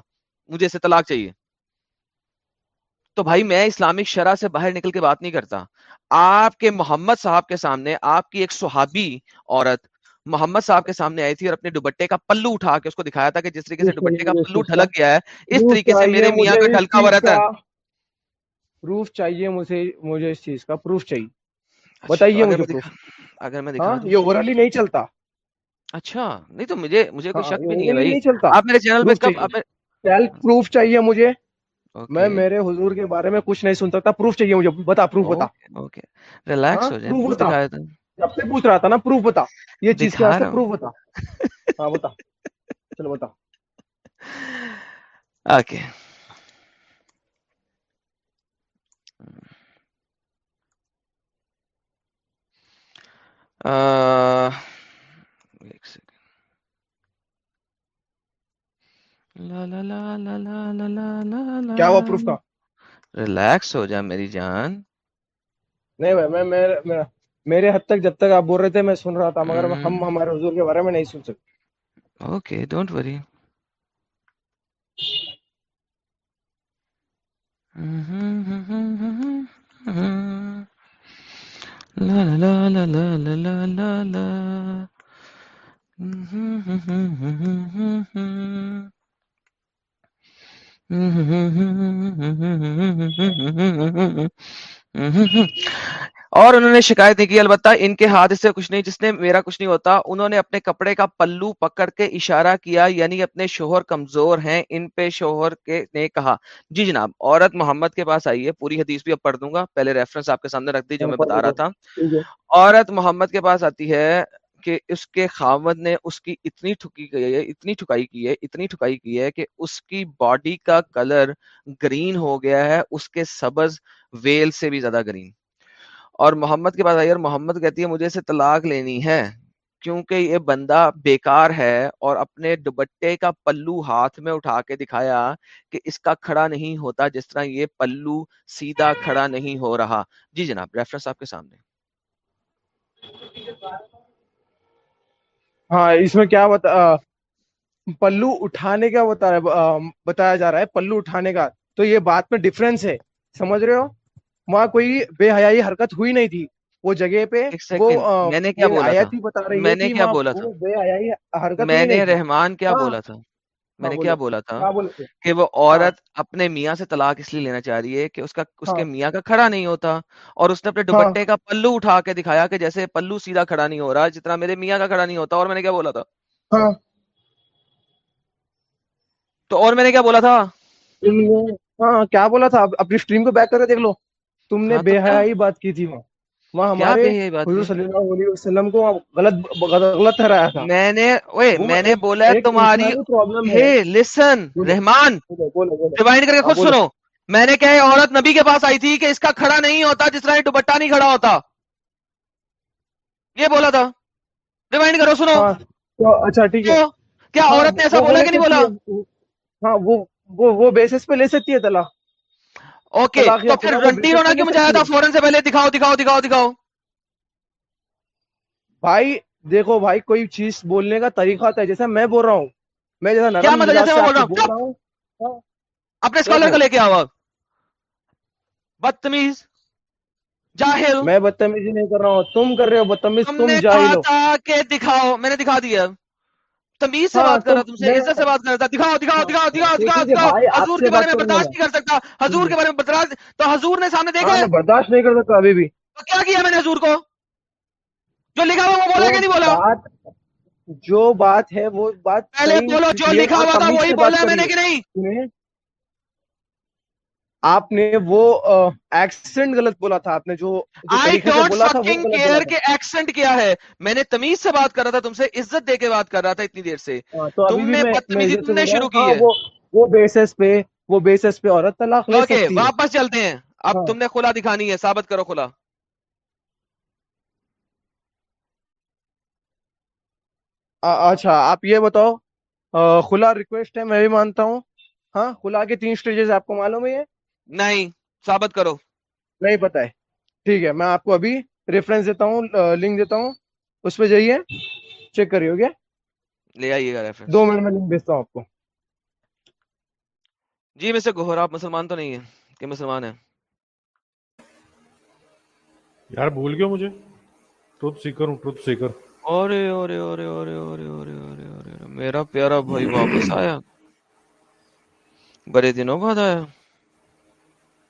مجھے اسے طلاق چاہیے۔ تو بھائی میں اسلامک شرح سے باہر نکل کے بات نہیں کرتا۔ آپ کے محمد صاحب کے سامنے آپ کی ایک صحابی عورت محمد صاحب کے سامنے آئی تھی اور اپنے دوپٹے کا پلو اٹھا کے اس کو دکھایا تھا کہ جس طریقے سے دوپٹے چاہیے کا پلو ڈھلک گیا ہے اس طریقے سے میرے میاں کا ڈھلکا ہوا رہتا ہے۔ پروف چاہیے مجھے مجھے اس چیز کا پروف چاہیے۔ اچھا بتائیے مجھے پروف۔ اگر میں ہاں دکھا یہ اورلی نہیں چلتا۔ اچھا نہیں تو مجھے مجھے کوئی ہاں شک بھی نہیں ہے بھائی۔ آپ میرے چینل پہ سیلف پروف چاہیے۔ مجھے۔ میں میرے حضور کے بارے میں کچھ نہیں سن سکتا پروف چاہیے مجھے۔ بتا پروف بتا۔ اوکے اوکے ریلیکس ہاں ہو جائیں جب سے پوچھ رہا تھا نا پروف بتا۔ یہ چیز ہوں پروف بتا۔ ہاں بتا۔ چلو بتا۔ اوکے آہ، ایک سیکنڈ لا لا لا لا لا لا لا لا لا کیا ہوا پروف کا؟ ریلیکس ہو جا میری جان۔ نہیں بھائی میں میرے میرا- میرے حد تک جب تک آپ بول رہے تھے میں سن رہا تھا مگر ہم ہم، ہمارے حضور کے بارے میں نہیں سن سکتے۔ اوکے ڈونٹ وری لا لا لا لا لا لا لا لا لا اور انہوں نے شکایت نہیں کی البتہ ان کے ہاتھ سے کچھ نہیں جس نے میرا کچھ نہیں ہوتا انہوں نے اپنے کپڑے کا پلو پکڑ کے اشارہ کیا یعنی اپنے شوہر کمزور ہیں ان پہ شوہر کے نے کہا۔ جی جناب عورت محمد کے پاس آئی ہے پوری حدیث بھی اب پڑھ دوں گا۔ پہلے ریفرنس آپ کے سامنے رکھ دی جو میں بتا رہا تھا۔ عورت محمد کے پاس آتی ہے۔ کہ اس کے خامد نے اس کی اتنی ٹھکی گئی ہے، اتنی ٹھکائی کی ہے، اتنی ٹھکائی کی ہے کہ اس کی باڈی کا کلر گرین ہو گیا ہے، اس کے سبز ویل سے بھی زیادہ گرین اور محمد کے پاس آئی اور محمد کہتی ہے، مجھے اسے طلاق لینی ہے کیونکہ یہ بندہ بیکار ہے اور اپنے دوپٹے کا پلو ہاتھ میں اٹھا کے دکھایا کہ اس کا کھڑا نہیں ہوتا جس طرح یہ پلو سیدھا کھڑا نہیں ہو رہا۔ جی جناب ریفرنس آپ کے سامنے۔ ہاں اس میں کیا بتا پلو اٹھانے کا بتا رہا بتایا جا رہا ہے پلو اٹھانے کا۔ تو یہ بات میں ڈفرنس ہے سمجھ رہے ہو؟ وہاں کوئی بے حیائی حرکت ہوئی نہیں تھی وہ جگہ پہ میں نے کیا بولا تھا؟ میں نے کیا بولا تھا؟ میں نے رحمان کیا بولا تھا؟ میں نے کیا بولا تھا کہ وہ ہاں۔ عورت اپنے میاں سے طلاق اس لیے لینا چاہ رہی ہے کہ اس کا اس کے ہاں۔ میاں کا کھڑا نہیں ہوتا اور اس نے اپنے ہاں۔ دوپٹے کا پلو اٹھا کے دکھایا کہ جیسے پلو سیدھا کھڑا نہیں ہو رہا جتنا میرے میاں کا کھڑا نہیں ہوتا اور میں نے کیا بولا تھا؟ تو اور میں نے کیا بولا تھا؟ ہاں کیا بولا تھا؟ اپنی اسٹریم کو بیک کر کے دیکھ لو۔ تم نے بے حیائی بات کی تھی وہاں۔ وہاں ہمارے حضور صلی اللہ علیہ وسلم کو غلط غلط ٹھہرایا تھا۔ میں نے وہ میں نے بولا تمہاری ہے۔ لسن رحمان ریوائنڈ کر کے ہاں خود سنو۔ میں نے کہا یہ عورت نبی کے پاس آئی تھی کہ اس کا کھڑا نہیں ہوتا جس طرح یہ دوپٹہ نہیں کھڑا ہوتا۔ یہ بولا تھا۔ ریوائنڈ کرو سنو۔ ہاں اچھا ٹھیک ہے۔ کیا عورت نے ایسا بولا کہ نہیں بولا؟ ہاں وہ وہ وہ بیسس پہ لے سکتی ہے طلاق اوکے تو پھر کیوں تھا؟ ہے۔ فوراً سے پہلے دکھاؤ دکھاؤ دکھاؤ دکھاؤ۔ بھائی دیکھو بھائی کوئی چیز بولنے کا طریقہ ہوتا ہے۔ جیسا میں بول رہا ہوں میں جیسا کیا مطلب جیسے سے میں بول رہا ہوں۔ اپنے اسکالر کو لے کے آؤ بدتمیز جاہل۔ میں بدتمیزی نہیں کر رہا ہوں تم کر رہے ہو بدتمیز تم جاہل ہو۔ کہ دکھاؤ میں نے دکھا دیا۔ تمیز سے ہاں بات کر رہا تم سے عزت سے بات کر رہا تھا دکھاؤ دکھاؤ ہاں دکھاؤ دکھاؤ دکھاؤ۔ دکھاؤ حضور کے بارے میں برداشت نہیں کر سکتا۔ حضور کے بارے میں برداشت تو حضور نے سامنے ہاں دیکھا ہے؟ میں برداشت نہیں کر سکتا ابھی بھی۔ تو کیا کیا میں نے حضور کو؟ جو لکھا ہوا وہ بولا کہ نہیں بولا؟ جو بات ہے وہ بات پہلے بولو جو لکھا ہوا تھا وہی بولا میں نے کہ نہیں؟ آپ نے وہ ایکسنٹ غلط بولا تھا آپ نے جو آئی ڈونٹ فکنگ کیئر کہ ایکسنٹ کیا ہے۔ میں نے تمیز سے بات کر رہا تھا تم سے عزت دے کے بات کر رہا تھا اتنی دیر سے۔ ہاں تم نے بدتمیزی تم نے شروع کی ہے۔ وہ بیسس پہ وہ بیسس پہ عورت طلاق لے اوکے سکتی ہے۔ واپس چلتے ہیں۔ اب ہاں۔ تم نے کھلا دکھانی ہے ثابت کرو کھلا اچھا آپ یہ بتاؤ آ، خلا ریکویسٹ ہے میں بھی مانتا ہوں۔ ہاں خلا کے تین سٹیجز آپ کو معلوم ہے یہ؟ نہیں ثابت کرو۔ نہیں پتہ ہے۔ ٹھیک ہے میں آپ کو ابھی ریفرنس دیتا ہوں لنک دیتا ہوں۔ اس پہ جائیے چیک کریے اوکے لے آئیے گا ریفرنس دو منٹ میں لنک بھیجتا ہوں آپ کو۔ جی میں سے گوہر آپ مسلمان تو نہیں ہیں؟ کہ مسلمان ہیں؟ یار بھول گیا مجھے؟ ٹروتھ سیکر ہوں ٹروتھ سیکر اورے اورے اورے اورے اورے اورے اورے اورے میرا پیارا بھائی واپس آیا۔ بڑے دنوں بعد آیا۔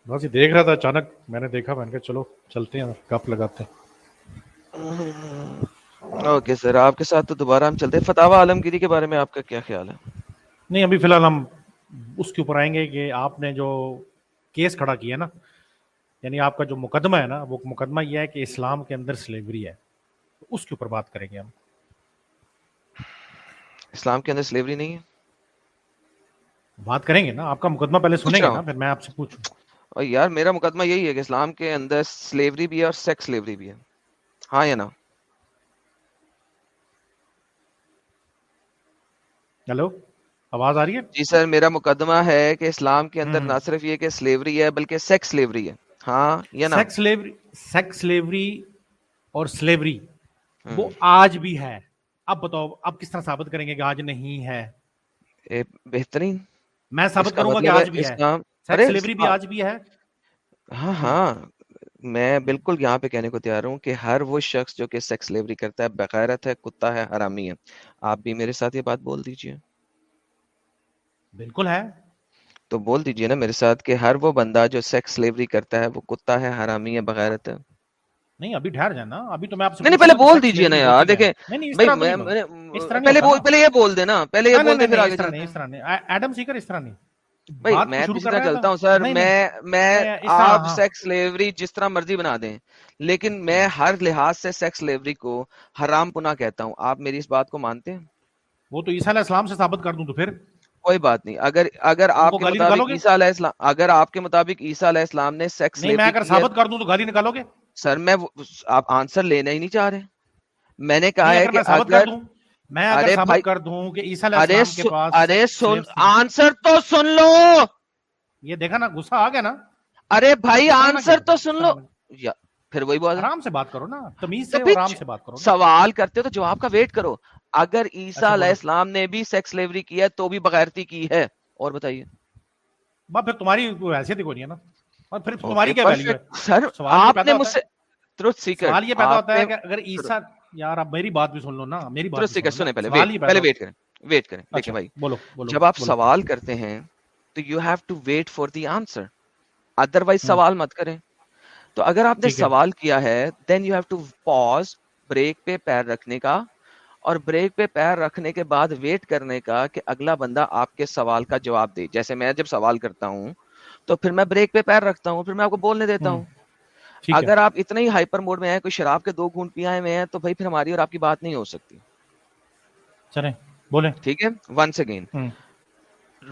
بس یہ دیکھ رہا تھا اچانک میں نے دیکھا میں نے کہا چلو چلتے ہیں گپ لگاتے ہیں۔ اوکے سر آپ کے ساتھ تو دوبارہ ہم چلتے ہیں۔ فتح عالمگیری کے بارے میں آپ کا کیا خیال ہے؟ نہیں ابھی فی الحال ہم اس کے اوپر آئیں گے کہ آپ نے جو کیس کھڑا کیا نا یعنی آپ کا جو مقدمہ ہے نا وہ مقدمہ یہ ہے کہ اسلام کے اندر سلیوری ہے۔ اس کے اوپر بات کریں گے ہم۔ اسلام کے اندر سلیوری نہیں ہے؟ بات کریں گے نا آپ کا مقدمہ پہلے سنیں گے نا ہوں پھر میں آپ سے پوچھوں۔ اور یار میرا مقدمہ یہی ہے کہ اسلام کے اندر سلیوری بھی ہے اور سیکس سلیوری بھی ہے۔ ہاں یا نا ہلو آواز آ رہی ہے؟ جی سر میرا مقدمہ ہے کہ اسلام کے اندر نہ صرف یہ کہ سلیوری ہے بلکہ سیکس سلیوری ہے۔ ہاں یا نا سیکس سلیوری سیکس سلیوری اور سلیوری وہ آج بھی ہے۔ اب بتاؤ اب کس طرح ثابت کریں گے کہ آج نہیں ہے؟ بہترین۔ میں ثابت کروں گا کہ مطلب آج بھی ہے۔ ہاں۔, ہاں۔ ہاں میں بالکل یہاں پہ کہنے کو تیار ہوں کہ ہر وہ شخص جو کہ سیکس لیوری کرتا ہے بغیرت ہے کتا ہے حرامی ہے۔ آپ بھی میرے ساتھ یہ بات بول دیجیے۔ بالکل ہے۔ تو بول دیجیے نا میرے ساتھ کہ ہر وہ بندہ جو سیکس لیوری کرتا ہے وہ کتا ہے حرامی ہے بغیرت ہے۔ نہیں ابھی ٹھہر جانا ابھی تو میں آپ سے نہیں پہلے بول دیجیے نا یار دیکھیں پہلے یہ بول دینا پہلے یہ بول دیں پھر آگے ایڈم سیکر اس طرح نہیں۔ ہاں۔ جس طرح مرضی بنا دیں لیکن میں ہاں۔ ہر لحاظ سے سیکس لیوری کو حرام پناہ کہتا ہوں۔ آپ میری اس بات کو مانتے ہیں؟ وہ تو عیسیٰ علیہ السلام سے ثابت کر دوں تو پھر۔ کوئی بات نہیں۔ اگر اگر آپ کے مطابق عیسیٰ علیہ السلام اگر آپ کے مطابق عیسیٰ علیہ السلام نے سیکس اگر ثابت کر دوں تو گالی نکالو گے؟ سر میں آپ آنسر لینا ہی نہیں چاہ رہے۔ میں نے کہا ہے کہ میں اگر ثابت کر دوں کہ عیسیٰ علیہ السلام کے پاس ارے سن آنسر تو سن لو! یہ دیکھا نا غصہ آ گیا نا۔ ارے بھائی آنسر تو سن لو! پھر وہی بات آرام سے بات کرو نا تمیز سے آرام سے بات کرو سوال کرتے ہو تو جواب کا ویٹ کرو۔ اگر عیسیٰ اچھا، علیہ السلام نے بھی سیکس لیوری کیا ہے تو بھی بغیرتی کی ہے۔ اور بتائیے۔ بھائی پھر تمہاری حیثیت ہی کوئی نہیں ہے نا۔ پھر تمہاری کیا ویلیو ہے؟ سر آپ نے مجھ سے ٹروتھ سیکر سوال یہ پیدا ہوتا ہے کہ اگر عیسیٰ یار آپ میری بات بھی سن لو نا میری بات سے سنیں پہلے پہلے ویٹ کریں ویٹ کریں۔ دیکھیں اچھا، بھائی بولو جب آپ سوال کرتے ہیں تو you have to wait for the answer otherwise سوال مت کریں۔ تو اگر آپ نے سوال کیا ہے then you have to pause break پہ پیر رکھنے کا۔ اور بریک پہ پیر رکھنے کے بعد ویٹ کرنے کا کہ اگلا بندہ آپ کے سوال کا جواب دے۔ جیسے میں جب سوال کرتا ہوں تو پھر میں بریک پہ پیر رکھتا ہوں پھر میں آپ کو بولنے دیتا ہوں۔ اگر آپ اتنا ہی ہائپر موڈ میں ہیں کوئی شراب کے دو گھونٹ پیا ہوئے ہیں تو بھائی پھر ہماری اور آپ کی بات نہیں ہو سکتی۔ چلیں بولیں۔ ٹھیک ہے؟ ونس اگین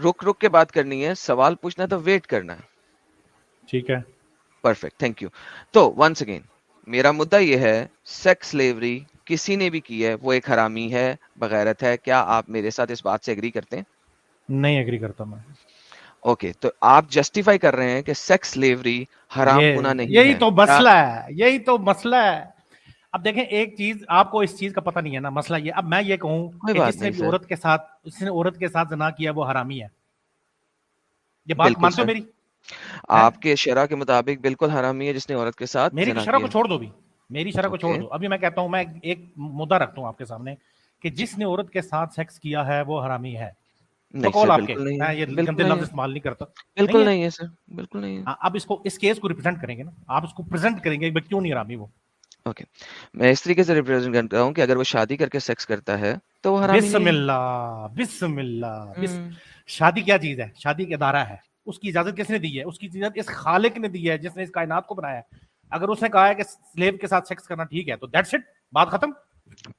رک رک کے بات کرنی ہے سوال پوچھنا ہے تو ویٹ کرنا ہے۔ ٹھیک ہے۔ پرفیکٹ تھینک یو تو ونس اگین میرا مدعا یہ ہے سیکس لیوری کسی نے بھی کی ہے وہ ایک حرامی ہے بغیرت ہے۔ کیا آپ میرے ساتھ اس بات سے اگری کرتے ہیں؟ نہیں اگری کرتا میں۔ اوکے تو آپ جسٹیفائی کر رہے ہیں کہ سیکس سلیوری حرام ہونا نہیں یہی تو مسئلہ ہے یہی تو مسئلہ ہے۔ اب دیکھیں ایک چیز آپ کو اس چیز کا پتہ نہیں ہے نا مسئلہ یہ اب میں یہ کہوں کہ جس نے عورت کے ساتھ جس نے عورت کے ساتھ زنا کیا وہ حرامی ہے۔ یہ بات مانتے ہو میری؟ آپ کے شرعہ کے مطابق بالکل حرامی ہے جس نے عورت کے ساتھ میری شرعہ کو چھوڑ دو بھی۔ میری شرعہ کو چھوڑ دو۔ ابھی میں کہتا ہوں میں ایک مدہ رکھتا ہوں آپ کے سامنے کہ جس نے عورت کے ساتھ سیکس کیا ہے وہ حرامی ہے۔ ہاں، شادی کیا چیز ہے؟ شادی کا ادارہ ہے۔ اس کی اجازت کس نے دی ہے؟ اس کی اجازت اس خالق نے دی ہے جس نے اس کائنات کو بنایا اگر اس نے کہا ہے کہ سلیب کے ساتھ سیکس کرنا ٹھیک ہے تو دیٹس اٹ بات ختم۔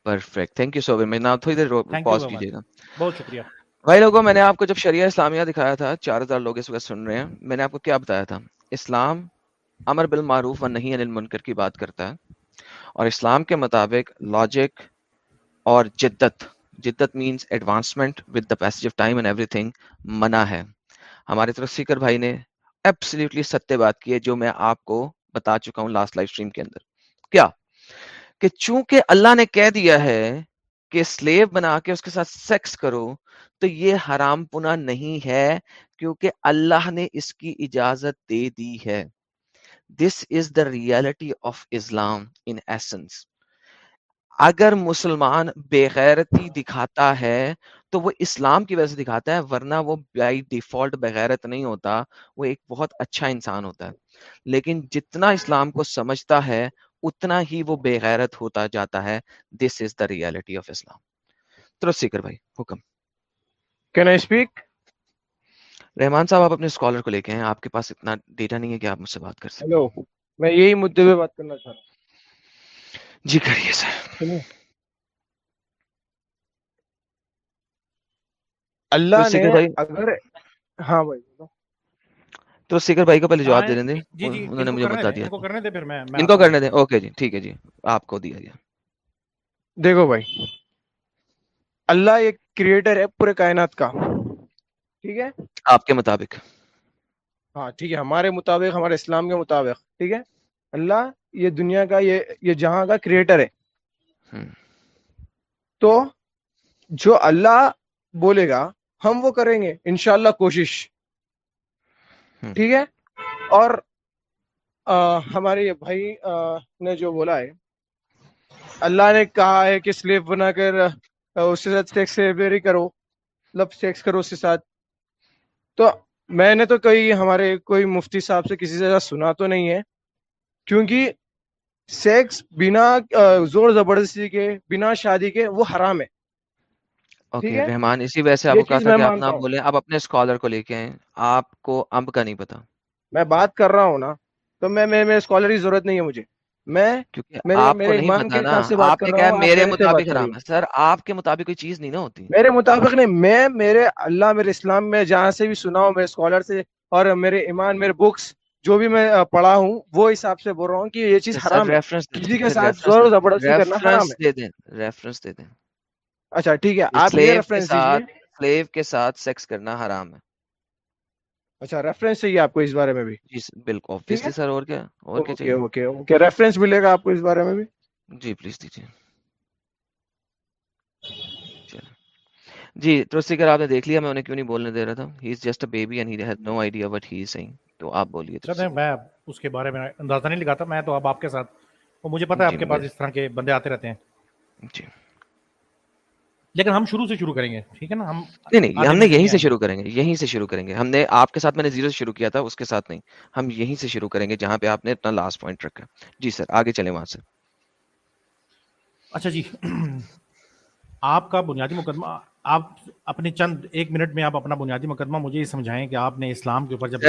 Perfect thank you so much تھوڑی دیر پاز کیجیے گا۔ بہت شکریہ۔ بھائی لوگوں، میں نے آپ کو جب شریعہ اسلامیہ دکھایا تھا، چار ہزار لوگ اس وقت سن رہے ہیں، میں نے آپ کو کیا بتایا تھا؟ اسلام امر بالمعروف و نہیں انل منکر کی بات کرتا ہے، اور اسلام کے مطابق لاجک اور جدت جدت means advancement with the pace of time and everything منع ہے۔ ہمارے طرف سیکر بھائی نے ایبسلیٹلی ستیہ بات کی ہے، جو میں آپ کو بتا چکا ہوں لاسٹ لائف اسٹریم کے اندر۔ کیا؟ کہ چونکہ اللہ نے کہہ دیا ہے کہ سلیو بنا کے اس کے ساتھ سیکس کرو، تو یہ حرام پنا نہیں ہے، کیونکہ اللہ نے اس کی اجازت دے دی ہے۔ This is the reality of Islam in essence اگر مسلمان بے غیرتی دکھاتا ہے، تو وہ اسلام کی وجہ سے دکھاتا ہے، ورنہ وہ بائی ڈیفالٹ بغیرت نہیں ہوتا۔ وہ ایک بہت اچھا انسان ہوتا ہے۔ لیکن جتنا اسلام کو سمجھتا ہے اتنا ہی وہ بے غیرت ہوتا جاتا ہے۔ This is the reality of اسلام ترس سیکر بھائی حکم کین آئی اسپیک رحمان صاحب آپ اپنے اسکالر کو لے کے ہیں آپ کے پاس اتنا ڈیٹا نہیں ہے کہ آپ مجھ سے بات کر سکتے میں یہی مدعے پہ بات کرنا چاہ رہا ہوں۔ جی کریے سر۔ اللہ نے اگر ہاں بھائی تو سیکر بھائی کو پہلے جواب دے دیں انہوں نے مجھے بتا دیا۔ ان کو کرنے دیں اوکے جی ٹھیک ہے جی آپ کو دیا گیا۔ دیکھو بھائی اللہ ایک کریٹر ہے پورے کائنات کا ٹھیک ہے؟ آپ کے مطابق۔ ہاں ٹھیک ہے ہمارے مطابق ہمارے اسلام کے مطابق ٹھیک ہے؟ اللہ یہ دنیا کا یہ یہ جہاں کا کریٹر ہے۔ تو جو اللہ بولے گا ہم وہ کریں گے انشاءاللہ کوشش۔ ٹھیک ہے؟ اور ہمارے بھائی نے جو بولا ہے، اللہ نے کہا ہے کہ سلیب بنا کر اس کے ساتھ سیکس کرو مطلب سیکس کرو اس کے ساتھ۔ تو میں نے تو کوئی ہمارے کوئی مفتی صاحب سے کسی سے سنا تو نہیں ہے، کیونکہ سیکس بنا زور زبردستی کے، بنا شادی کے، وہ حرام ہے۔ ٹھیک اوکے ہے؟ رحمان اسی وجہ سے آپ یہ کو کہا چیز تھا میں کہ آپ مانتا نہ ہوں۔ بولیں آپ اپنے اسکالر کو لے کے آئیں۔ آپ کو امب کا نہیں پتا۔ میں بات کر رہا ہوں نا تو میں میں میں اسکالر کی ضرورت نہیں ہے مجھے۔ میں کیونکہ میرے آپ کو میرے نہیں ایمان پتا کے نا۔ حساب سے بات آپ کر نے رہا کہا ہوں آپ میرے میرے سے بات مطابق کر رہی حرام ہوں ہے سر آپ کے مطابق کوئی چیز نہیں نا ہوتی۔ میرے مطابق نہیں میں میرے اللہ میرے اسلام میں جہاں سے بھی سنا ہوں میرے اسکالر سے اور میرے ایمان میرے بکس جو بھی میں آ، پڑھا ہوں وہ حساب سے بول رہا ہوں کہ یہ چیز سر حرام ہے۔ ریفرنس دے کسی دیں کے ساتھ ریفرنس زور زبردستی کرنا حرام ریفرنس ہے دے دیں ریفرنس دے دیں۔ اچھا ٹھیک ہے آپ یہ ریفرنس سلیو کے ساتھ سیکس کرنا حرام ہے۔ اچھا ریفرنس چاہیے آپ کو اس بارے میں بھی۔ جی بالکل obviously سر اور کیا اور کیا چاہیے؟ اوکے اوکے ریفرنس ملے گا آپ کو اس بارے میں بھی؟ جی پلیز دیجیے جی تو آپ نے دیکھ لیا میں انہیں کیوں نہیں بولنے دے رہا تھا؟ He is just a baby and he has no idea what he is saying تو آپ بولیے میں اس کے بارے میں اندازہ نہیں لگاتا میں تو اب آپ کے ساتھ وہ مجھے پتا ہے جی آپ کے پاس اس طرح کے بندے آتے رہتے ہیں۔ جی۔ لیکن ہم شروع سے شروع کریں گے ٹھیک ہے نا؟ ہم نہیں نہیں ہم نے یہیں سے شروع کریں گے یہیں سے شروع کریں گے۔ ہم نے آپ کے ساتھ میں نے زیرو سے شروع کیا تھا اس کے ساتھ نہیں۔ ہم یہیں سے شروع کریں گے جہاں پہ آپ نے اپنا لاسٹ پوائنٹ رکھا۔ جی سر آگے چلیں وہاں سے۔ اچھا جی آپ کا بنیادی مقدمہ آپ اپنے چند ایک منٹ میں آپ اپنا بنیادی مقدمہ مجھے یہ سمجھائیں کہ آپ نے اسلام کے اوپر جب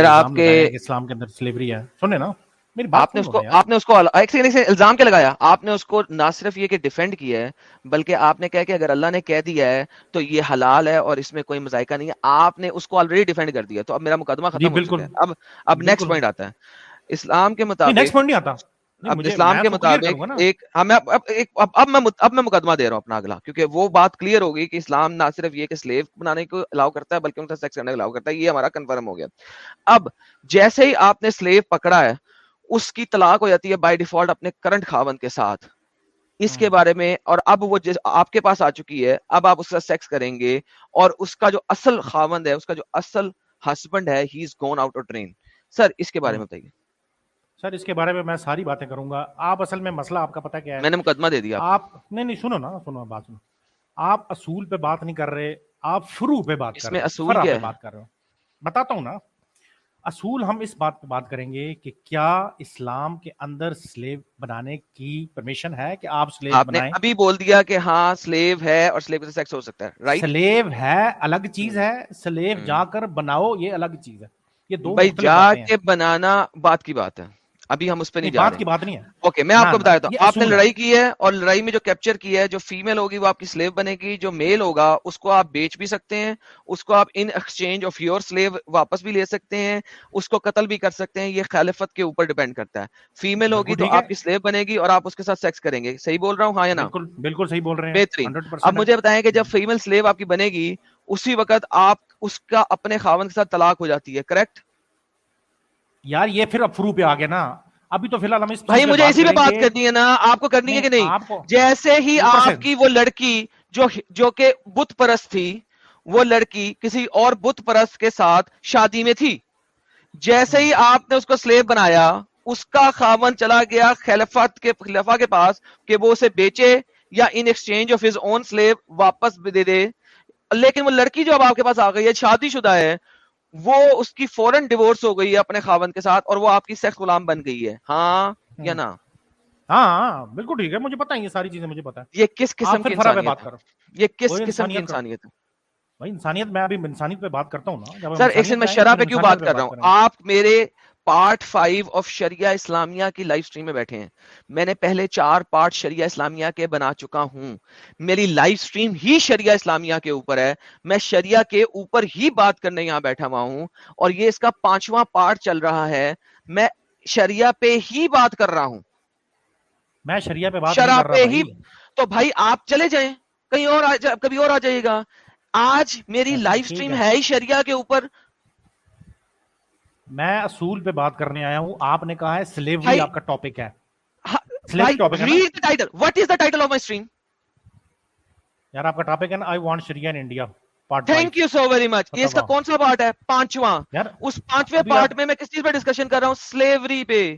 اسلام کے اندر سلیوری ہے۔ سنیں نا؟ آپ نے اس کو آپ نے اس کو الزام کیا لگایا؟ آپ نے اس کو نہ صرف یہ کہ ڈیفینڈ کیا ہے بلکہ آپ نے کہا کہ اگر اللہ نے کہہ دیا ہے تو یہ حلال ہے اور اس میں کوئی مذائقہ نہیں ہے۔ آپ نے اس کو آلریڈی ڈیفینڈ کر دیا تو اب میرا مقدمہ جی ختم ہو بالکل۔ چکا ہے اب اب نیکسٹ بالکل۔ پوائنٹ آتا ہے۔ اسلام کے مطابق اب اسلام کے مطابق ایک ہمیں اب اب ایک اب اب میں اب میں مقدمہ دے رہا ہوں اپنا اگلا کیونکہ وہ بات کلیئر ہوگی کہ اسلام نہ صرف یہ کہ سلیو بنانے کو الاؤ کرتا ہے بلکہ ان کا سیکس کرنے کو الاؤ کرتا ہے یہ ہمارا کنفرم ہو گیا۔ اب جیسے ہی آپ نے سلیو پکڑا ہے اس کی طلاق ہو جاتی ہے بائی ڈیفالٹ اپنے کرنٹ خاون کے ساتھ۔ اس کے بارے میں اور اب وہ جس آپ کے پاس آ چکی ہے اب آپ اس کا سیکس کریں گے اور اس کا جو اصل خاوند ہے اس کا جو اصل ہسبینڈ ہے he is gone out of train sir اس کے بارے میں بتائیے۔ سر اس کے بارے میں میں ساری باتیں کروں گا۔ آپ اصل میں مسئلہ آپ کا پتہ کیا ہے؟ میں نے مقدمہ دے دیا۔ آپ نہیں نہیں سنو نا سنو بات سنو۔ آپ اصول پہ بات نہیں کر رہے آپ فرو پہ بات کر رہے ہے؟ بات کر رہے ہو۔ بتاتا ہوں نا اصول ہم اس بات پہ بات کریں گے کہ کیا اسلام کے اندر سلیو بنانے کی پرمیشن ہے کہ آپ سلیو آپ نے ابھی بول دیا کہ ہاں سلیو ہے اور سلیو سے سیکس ہو سکتا ہے رائٹ سلیو ہے الگ چیز ہے سلیو جا کر بناؤ یہ الگ چیز ہے۔ یہ دو بھائی جا کے بنانا بات کی بات ہے۔ ابھی ہم اس پہ نہیں جا رہے کی بات نہیں ہے۔ اوکے میں آپ کو بتا دیتا ہوں۔ آپ نے لڑائی کی ہے اور لڑائی میں جو کیپچر کی ہے جو فیمیل ہوگی وہ آپ کی سلیو بنے گی جو میل ہوگا اس کو آپ بیچ بھی سکتے ہیں اس کو آپ in exchange of your slave واپس بھی لے سکتے ہیں اس کو قتل بھی کر سکتے ہیں۔ یہ خلافت کے اوپر ڈیپینڈ کرتا ہے۔ فیمیل ہوگی تو آپ کی سلیو بنے گی اور آپ اس کے ساتھ سیکس کریں گے۔ صحیح بول رہا ہوں؟ ہاں یا نا بالکل صحیح بول رہے ہیں۔ بہترین۔ اب مجھے بتائیں کہ جب فیمیل سلیو آپ کی بنے گی اسی وقت آپ اس کا اپنے خاون کے ساتھ طلاق ہو جاتی ہے کریکٹ یار یہ پھر اب فرو پہ آ گیا نا۔ ابھی تو فی الحال ہم اس بھائی چیز مجھے اسی پہ بات کرنی ہے نا۔ آپ کو کرنی ہے کہ نہیں؟ جیسے ہی آپ کی وہ لڑکی جو جو کہ بت پرست تھی وہ لڑکی کسی اور بت پرست کے ساتھ شادی میں تھی۔ جیسے ہی آپ نے اس کو سلیب بنایا اس کا خاون چلا گیا خلافت کے خلافہ کے پاس کہ وہ اسے بیچے یا in exchange of his own slave واپس بھی دے دے۔ لیکن وہ لڑکی جو اب آپ کے پاس آ گئی ہے شادی شدہ ہے وہ اس کی فوراً ڈیورس ہو گئی ہے اپنے خاون کے ساتھ اور وہ آپ کی سیکس غلام بن گئی ہے۔ ہاں یا نا ہاں ہاں بالکل ٹھیک ہے مجھے پتا ہے یہ ساری چیزیں مجھے پتا ہے۔ یہ کس قسم کی انسانیت ہے؟ یہ کس قسم کی انسانیت ہے؟ بھائی انسانیت میں ابھی انسانیت پہ بات کرتا ہوں نا۔ سر ایک میں شرح پہ کیوں بات کر رہا ہوں؟ آپ میرے پارٹ فائیو آف شریعہ اسلامیہ کی لائف سٹریم میں بیٹھے ہیں۔ میں نے پہلے چار پارٹ شریعہ اسلامیہ کے بنا چکا ہوں۔ میری لائف سٹریم ہی شریعہ اسلامیہ کے اوپر ہے۔ میں شریعہ کے اوپر ہی بات کرنے یہاں بیٹھا ہوا ہوں اور یہ اس کا پانچواں پارٹ چل رہا ہے۔ میں شریعہ پہ ہی بات کر رہا ہوں۔ میں شریعہ پہ بات شرح پہ ہی تو بھائی آپ چلے جائیں۔ کہیں اور کبھی اور آ جائیے گا۔ آج میری اچھا لائف ٹھیک سٹریم ہے۔ ہی شریعہ کے اوپر۔ میں اصول پہ بات کرنے آیا ہوں۔ آپ نے کہا ہے سلیوری آپ کا ٹاپک ہے۔ یار آپ کا ٹاپک ہے نا I want in India thank you so very much اس کا۔ کون سا پارٹ ہے پانچواں اس پانچویں پارٹ میں میں کس چیز پہ ڈسکشن کر رہا ہوں سلیوری پہ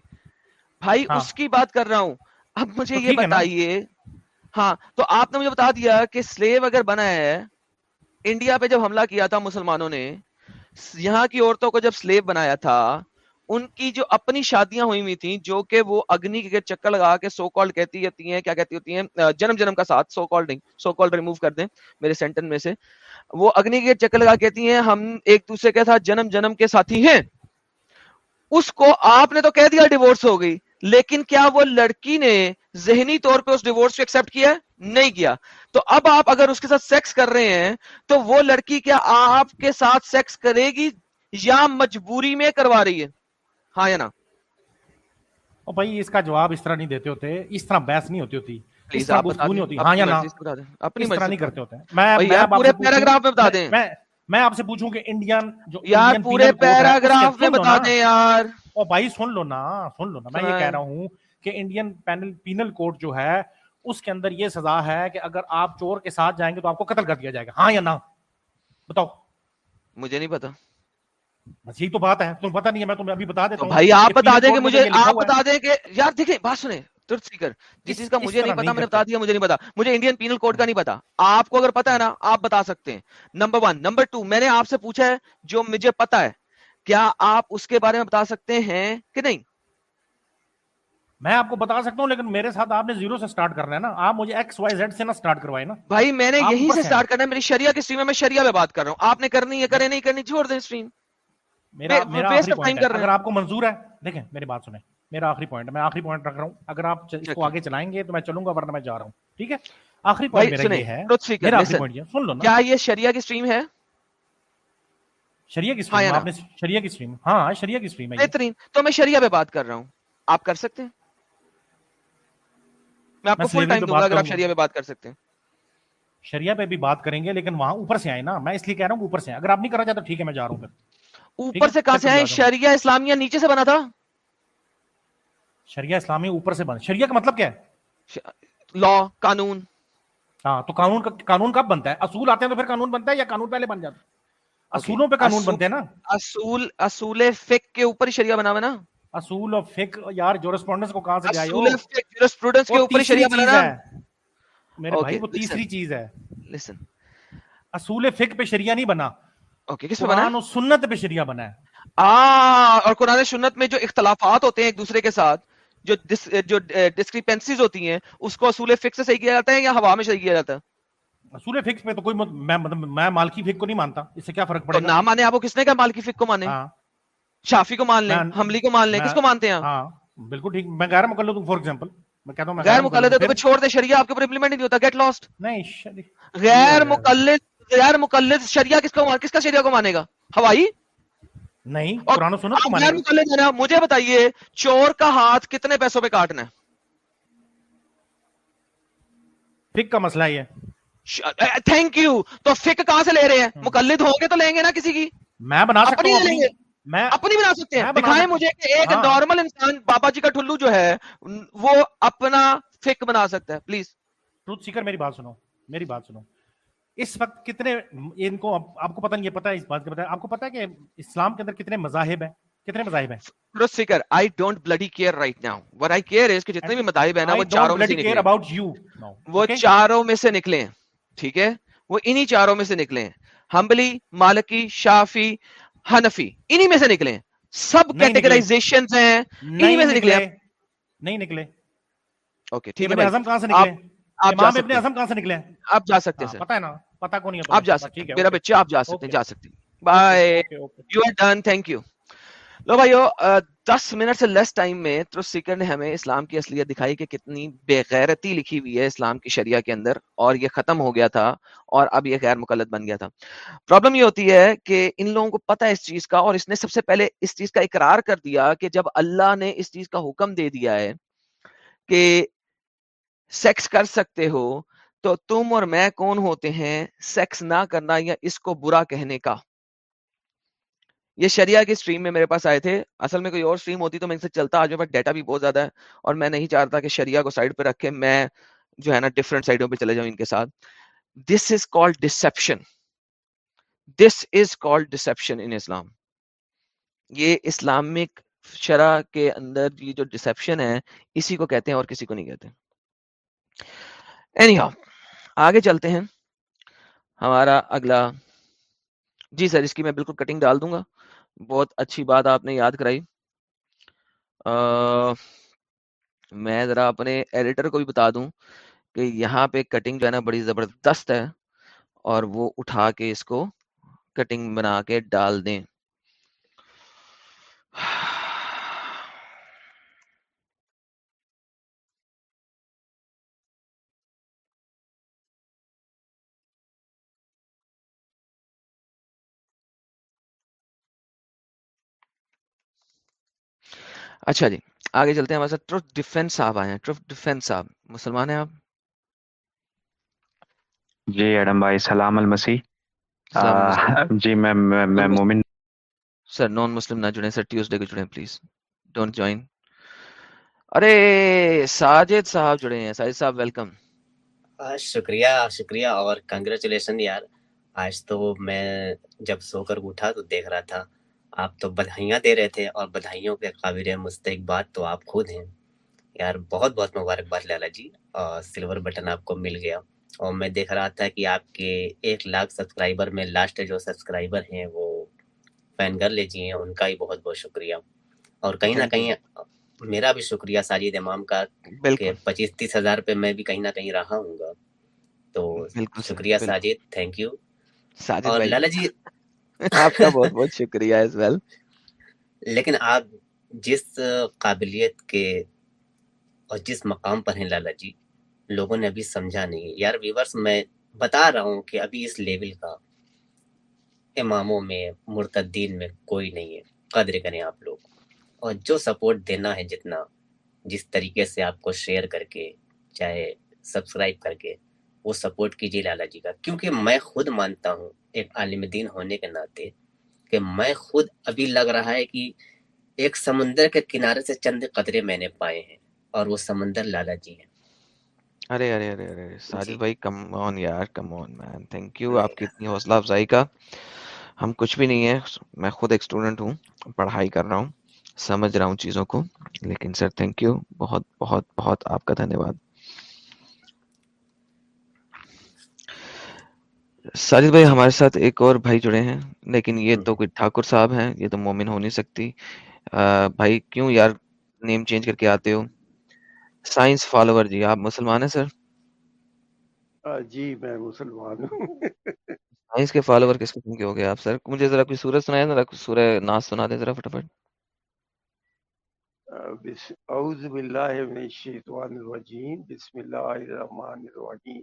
بھائی۔ اس کی بات کر رہا ہوں اب مجھے یہ۔ بتائیے ہاں تو آپ نے مجھے بتا دیا کہ سلیو اگر بنا ہے انڈیا پہ جب حملہ کیا تھا مسلمانوں نے یہاں کی عورتوں کو جب سلیو بنایا تھا، ان کی جو اپنی شادیاں ہوئی ہوئی تھیں، جو کہ وہ اگنی کے چکر لگا کے سو کالڈ کہتی ہوتی ہیں، کیا کہتی ہوتی ہیں، جنم جنم کا ساتھ سو کالڈ نہیں سو کالڈ ریموو کر دیں میرے سینٹن میں سے۔ وہ اگنی کے چکر لگا کہتی ہیں، ہم ایک دوسرے کے ساتھ جنم جنم کے ساتھی ہیں۔ اس کو آپ نے تو کہہ دیا ڈیورس ہو گئی، لیکن کیا وہ لڑکی نے ذہنی طور پہ اس ڈیورس کو ایکسپٹ کیا ہے؟ نہیں کیا۔ تو اب آپ اگر اس کے ساتھ سیکس کر رہے ہیں تو وہ لڑکی کیا آپ کے ساتھ سیکس کرے گی یا مجبوری میں کروا رہی ہے؟ ہاں یا نا اور بھائی اس کا جواب اس طرح نہیں دیتے ہوتے اس طرح بحث نہیں ہوتی ہوتی اس طرح نہیں ہاں یا نا اپنی اس طرح نہیں کرتے ہوتے۔ میں آپ پورے سے پوچھوں پیراگراف میں بتا میں- دیں۔ میں میں آپ سے پوچھوں کہ انڈین جو یار پورے پیراگراف میں سن لو بتا نا۔ دیں یار۔ اور بھائی سن لو نا سن لو نا۔ میں یہ۔ کہہ رہا ہوں کہ انڈین پینل پینل کوڈ جو ہے اس کے اندر یہ سزا ہے کہ اگر آپ چور کے ساتھ جائیں گے تو آپ کو قتل کر دیا جائے گا۔ ہاں یا نا بتاؤ۔ مجھے نہیں پتا۔ بس یہی تو بات ہے۔ تمہیں پتہ نہیں ہے میں تمہیں ابھی بتا دیتا ہوں بھائی آپ بتا دیں کہ مجھے آپ۔ بتا دیں کہ یار دیکھیں بات سنیں ترت سپیکر جس چیز کا مجھے نہیں پتا میں نے۔ بتا دیا مجھے نہیں پتا۔ مجھے انڈین پینل کوڈ کا نہیں پتا۔ آپ کو اگر پتا ہے نا آپ بتا سکتے ہیں۔ Number one. نمبر ٹو میں نے آپ سے پوچھا ہے جو مجھے پتا ہے کیا آپ اس کے بارے میں بتا سکتے ہیں کہ نہیں؟ میں آپ کو بتا سکتا ہوں لیکن میرے ساتھ آپ نے زیرو سے سٹارٹ کرنا ہے نا۔ آپ مجھے ایکس وائی زیڈ سے نہ سٹارٹ کروائے نا۔ بھائی میں نے اوپر سے سٹارٹ کرنا ہے۔ میری شریعہ کی اسٹریم ہے میں شریعہ پہ بات کر رہا ہوں۔ آپ نے کرنی ہے کرے نہیں کرنی چھوڑ دیں اسٹریم میرا میرا آخری پوائنٹ ہے۔ اگر آپ کو منظور ہے دیکھیں میری بات سنیں۔ میرا آخری پوائنٹ ہے۔ میں آخری پوائنٹ رکھ رہا ہوں۔ اگر آپ اس کو آگے چلائیں گے تو میں چلوں گا ورنہ میں جا رہا ہوں۔ ٹھیک ہے؟ آخری پوائنٹ میرا یہ ہے۔ میرا آخری listen. پوائنٹ یہ سن لو نا۔ کیا یہ شریعہ کی اسٹریم ہے؟ شریعہ کی ہاں اسٹریم نا؟ آپ نے شریعہ کی اسٹریم ہاں شریعہ کی اسٹریم ہے بہترین۔ تو میں شریعہ پہ بات کر رہا ہوں۔ آپ کر سکتے ہیں؟ میں آپ کو فل ٹائم دوں گا اگر آپ۔ شریعہ پہ بات کر سکتے ہیں۔ شریعہ پہ بھی بات کریں گے لیکن وہاں اوپر سے آئے نا۔ میں اس لیے کہہ رہا ہوں اوپر سے۔ اگر آپ نہیں کرنا چاہتے ٹھیک ہے میں جا رہا ہوں پھر۔ اوپر؟ سے کہاں سے آئے۔ شریعہ اسلامیہ نیچے سے بنا تھا؟ شریعہ اسلامی اوپر سے بند شریعہ کا مطلب کیا ہے؟ لا قانون۔ ہاں تو قانون قانون کب بنتا ہے؟ اصول آتے ہیں تو پھر قانون بنتا ہے یا قانون پہلے بن جاتا ہے؟ اصولوں پہ قانون بنتے ہیں نا؟ اصول اصول فک کے اوپر شریعہ بنا ہوا نا؟ اصول اور فک یار جورسپونڈنس کو کہاں سے جائے ہو؟ جورسپروڈنس کے اوپر شریعہ بنا چیز نا ہے۔ میرے بھائی وہ تیسری. چیز ہے۔ لسن اصول فک پہ شریعہ نہیں بنا۔ اوکے کس پہ بنا قرآن و سنت پہ شریعہ بنا ہے۔ آ اور قرآن سنت میں جو اختلافات ہوتے ہیں ایک دوسرے کے ساتھ جو ڈس, جو ڈسکریپنسیز ہوتی ہیں اس کو اصول فک سے صحیح کیا جاتا ہے یا ہوا میں صحیح کیا جاتا ہے؟ اصول فک پہ تو کوئی میں مطلب میں مالکی فک کو نہیں مانتا۔ اس سے کیا فرق پڑے گا؟ نہ مانے آپ کو کس نے کہا مالکی فک کو مانے؟ ہاں۔ شافی کو مان لیں حملی کو مان لیں کس کو مانتے ہیں ہاں بالکل ٹھیک میں غیر مقلد ہوں فار ایگزامپل میں کہتا ہوں میں غیر مقلد ہے تو چھوڑ دے شریعہ آپ کے اوپر امپلیمنٹ نہیں ہوتا گیٹ لاسٹ نہیں غیر مقلد غیر مقلد شریعہ کس کو کس کا شریعہ کو مانے گا؟ ہوائی؟ نہیں قرآن و سنت کو مانے غیر مقلد نا مجھے بتائیے چور کا ہاتھ کتنے پیسوں پہ کاٹنا ہے؟ فک کا مسئلہ یہ ہے۔ تھینک یو تو فک کہاں سے لے رہے ہیں؟ مقلد ہوں گے تو لیں گے نا کسی کی؟ میں بنا سکتا ہوں میں اپنی بنا سکتے ہیں۔ دکھائیں مجھے کہ ایک ہاں۔ نارمل انسان بابا جی کا ٹھلو جو ہے وہ اپنا فک بنا سکتا ہے۔ پلیز ٹروت سیکر میری بات سنو۔ میری بات سنو۔ اس وقت کتنے ان کو آپ کو پتہ نہیں یہ پتہ ہے اس بات کا پتہ ہے آپ کو پتہ ہے کہ اسلام کے اندر کتنے مذاہب ہیں؟ کتنے مذاہب ہیں؟ Truth seeker I don't bloody care right now what I care is کہ جتنے بھی مذاہب ہیں نا وہ چاروں میں سے نکلے۔ you. Now, وہ? چاروں میں سے نکلے۔ ہیں ٹھیک ہے؟ وہ انہی چاروں میں سے نکلے۔ ہیں ہمبلی مالکی شافی حنفی انہی میں سے نکلے۔ سب۔ کیٹیگرائزیشن ہیں انہی میں سے نکلے۔ نہیں نکلے۔ اوکے ٹھیک ہے ابن بھائی اعظم کہاں سے آپ نکلے جا امام سکتے ابن ہیں۔ اعظم کہاں سے نکلے؟ آپ جا سکتے ہیں ہاں، سر۔ پتہ ہے نا پتہ کو نہیں ہے آپ جا سکتے ہیں۔ میرا۔ بچے آپ جا سکتے ہیں۔ جا سکتے ہیں bye. You are done thank you لو بھائیو دس منٹ سے لیس ٹائم میں ترس سیکر نے ہمیں اسلام کی اصلیت دکھائی کہ کتنی بے غیرتی لکھی ہوئی ہے اسلام کی شریعہ کے اندر اور یہ ختم ہو گیا تھا اور اب یہ غیر مقلد بن گیا تھا۔ پرابلم یہ ہوتی ہے کہ ان لوگوں کو پتہ ہے اس چیز کا اور اس نے سب سے پہلے اس چیز کا اقرار کر دیا کہ جب اللہ نے اس چیز کا حکم دے دیا ہے کہ سیکس کر سکتے ہو، تو تم اور میں کون ہوتے ہیں؟ سیکس نہ کرنا یا اس کو برا کہنے کا۔ یہ شریعہ کی اسٹریم میں میرے پاس آئے تھے۔ اصل میں کوئی اور اسٹریم ہوتی تو میں ان سے چلتا، آج میرے پاس ڈیٹا بھی بہت زیادہ ہے اور میں نہیں چاہتا کہ شریعہ کو سائڈ پہ رکھ کے میں جو ہے نا ڈفرنٹ سائڈوں پہ چلے جاؤں ان کے ساتھ۔ This is called deception this is called deception in Islam یہ اسلامک شرح کے اندر یہ جو ڈسپشن ہے، اسی کو کہتے ہیں اور کسی کو نہیں کہتے۔ اینی آگے چلتے ہیں۔ ہمارا اگلا جی سر، اس کی میں بالکل کٹنگ ڈال دوں گا۔ بہت اچھی بات آپ نے یاد کرائی۔ میں ذرا اپنے ایڈیٹر کو بھی بتا دوں کہ یہاں پہ کٹنگ جو ہے نا بڑی زبردست ہے اور وہ اٹھا کے اس کو کٹنگ بنا کے ڈال دیں۔ اچھا جی آگے چلتے ہیں ہمارے ساتھ ٹرف ڈیفینس صاحب آئے ہیں۔ ٹرف ڈیفینس صاحب مسلمان ہیں آپ؟ جی ایڈم بھائی سلام المسی جی میں میں مومن۔ سر نان مسلم نہ جڑیں سر ٹیوزڈے کو جڑیں پلیز۔ ڈونٹ جوائن ارے ساجد صاحب جڑے ہیں۔ ساجد صاحب ویلکم۔ شکریہ شکریہ اور کنگریچولیشن یار۔ آج تو میں جب سو کر اٹھا تو دیکھ رہا تھا۔ آپ تو بدھائیاں دے رہے تھے اور بدھائیوں کے قابل مستحق بات تو آپ خود ہیں۔ یار بہت بہت مبارکباد لالا جی اور سلور بٹن آپ کو مل گیا۔ اور میں دیکھ رہا تھا کہ آپ کے ایک لاکھ سبسکرائبر میں لاسٹ جو سبسکرائبر ہیں وہ فین کر لے جی ہیں ان کا ہی بہت بہت شکریہ۔ اور کہیں نہ کہیں میرا بھی شکریہ ساجد امام کا کہ پچیس تیس ہزار پہ میں بھی کہیں نہ کہیں رہا ہوں گا۔ تو شکریہ ساجد تھینک یو اور لالا جی آپ کا بہت بہت شکریہ اس ویل لیکن آپ جس قابلیت کے اور جس مقام پر ہیں لالا جی لوگوں نے ابھی سمجھا نہیں۔ یار ویورس میں بتا رہا ہوں کہ ابھی اس لیول کا اماموں میں، مرتدین میں کوئی نہیں ہے۔ قدر کریں آپ لوگ۔ اور جو سپورٹ دینا ہے جتنا، جس طریقے سے آپ کو شیئر کر کے، چاہے سبسکرائب کر کے وہ سپورٹ کیجیے لالا جی کا۔ کیونکہ میں خود مانتا ہوں ایک عالم دین ہونے کے ناطے کہ میں خود ابھی لگ رہا ہے کہ ایک سمندر کے کنارے سے چند قطرے میں نے پائے ہیں اور وہ سمندر لالا جی ہیں۔ ارے ارے ارے ارے ساجد جی۔ بھائی کم آن یار come on main thank you آپ کی اتنی حوصلہ افزائی کا۔ ہم کچھ بھی نہیں ہے میں خود ایک اسٹوڈنٹ ہوں پڑھائی کر رہا ہوں سمجھ رہا ہوں چیزوں کو۔ لیکن سر تھینک یو بہت بہت بہت آپ کا دھنیہ واد ساجد بھائی ہمارے ساتھ ایک اور بھائی جڑے ہیں لیکن یہ تو کوئی ٹھاکر صاحب ہیں یہ تو مومن ہو نہیں سکتی۔ بھائی کیوں یار نیم چینج کر کے آتے ہو؟ سائنس فالوور جی آپ مسلمان ہیں سر؟ جی میں مسلمان ہوں۔ سائنس کے فالوور کس قسم کے ہو گئے آپ سر؟ مجھے ذرا کوئی سورج سنائے ذرا سورہ ناس سنا دیں ذرا فٹافٹ۔ اعوذ باللہ من الشیطان الرجیم بسم اللہ الرحمن الرحیم۔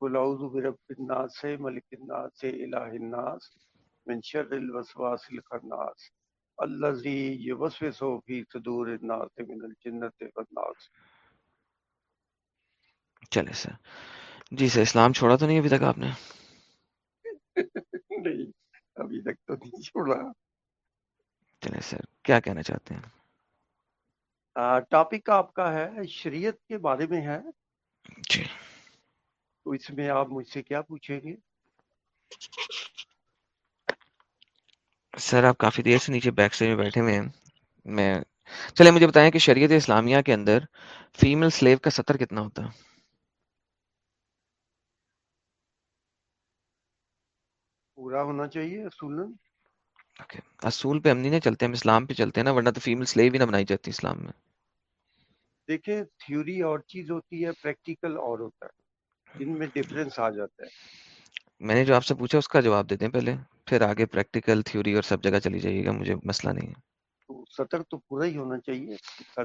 قل اعوذ برب الناس ملک الناس الہ الناس من شر الوسواس الخناس الذي يوسوس في صدور الناس من الجنة والناس. چلے سر. جی سر اسلام چھوڑا تو نہیں ابھی تک آپ نے؟ نہیں ابھی تک تو نہیں چھوڑا۔ چلے سر کیا کہنا چاہتے ہیں؟ ٹاپک آپ کا ہے شریعت کے بارے میں ہے۔ جی۔ تو اس میں آپ مجھ سے کیا پوچھیں گے سر آپ کافی دیر سے نیچے بیک میں بیٹھے ہوئے ہیں۔ میں چلے مجھے بتائیں کہ شریعت اسلامیہ کے اندر فیمل سلیو کا سطر کتنا ہوتا ہے؟ پورا ہونا چاہیے اصول۔ اصول پہ ہم نہیں چلتے ہم اسلام پہ چلتے ہیں نا ورنہ تو فیمل سلیو ہی نہ بنائی جاتی اسلام میں۔ دیکھیں تھیوری اور چیز ہوتی ہے پریکٹیکل اور ہوتا ہے۔ ان میں ڈفرینس آ جاتا ہے۔ میں نے جو آپ سے پوچھا اس کا جواب دیتے ہیں پہلے پھر آگے پریکٹیکل تھیوری اور سب جگہ چلی جائیے گا مجھے مسئلہ نہیں ہے۔ سطر تو پورا ہی ہونا چاہیے۔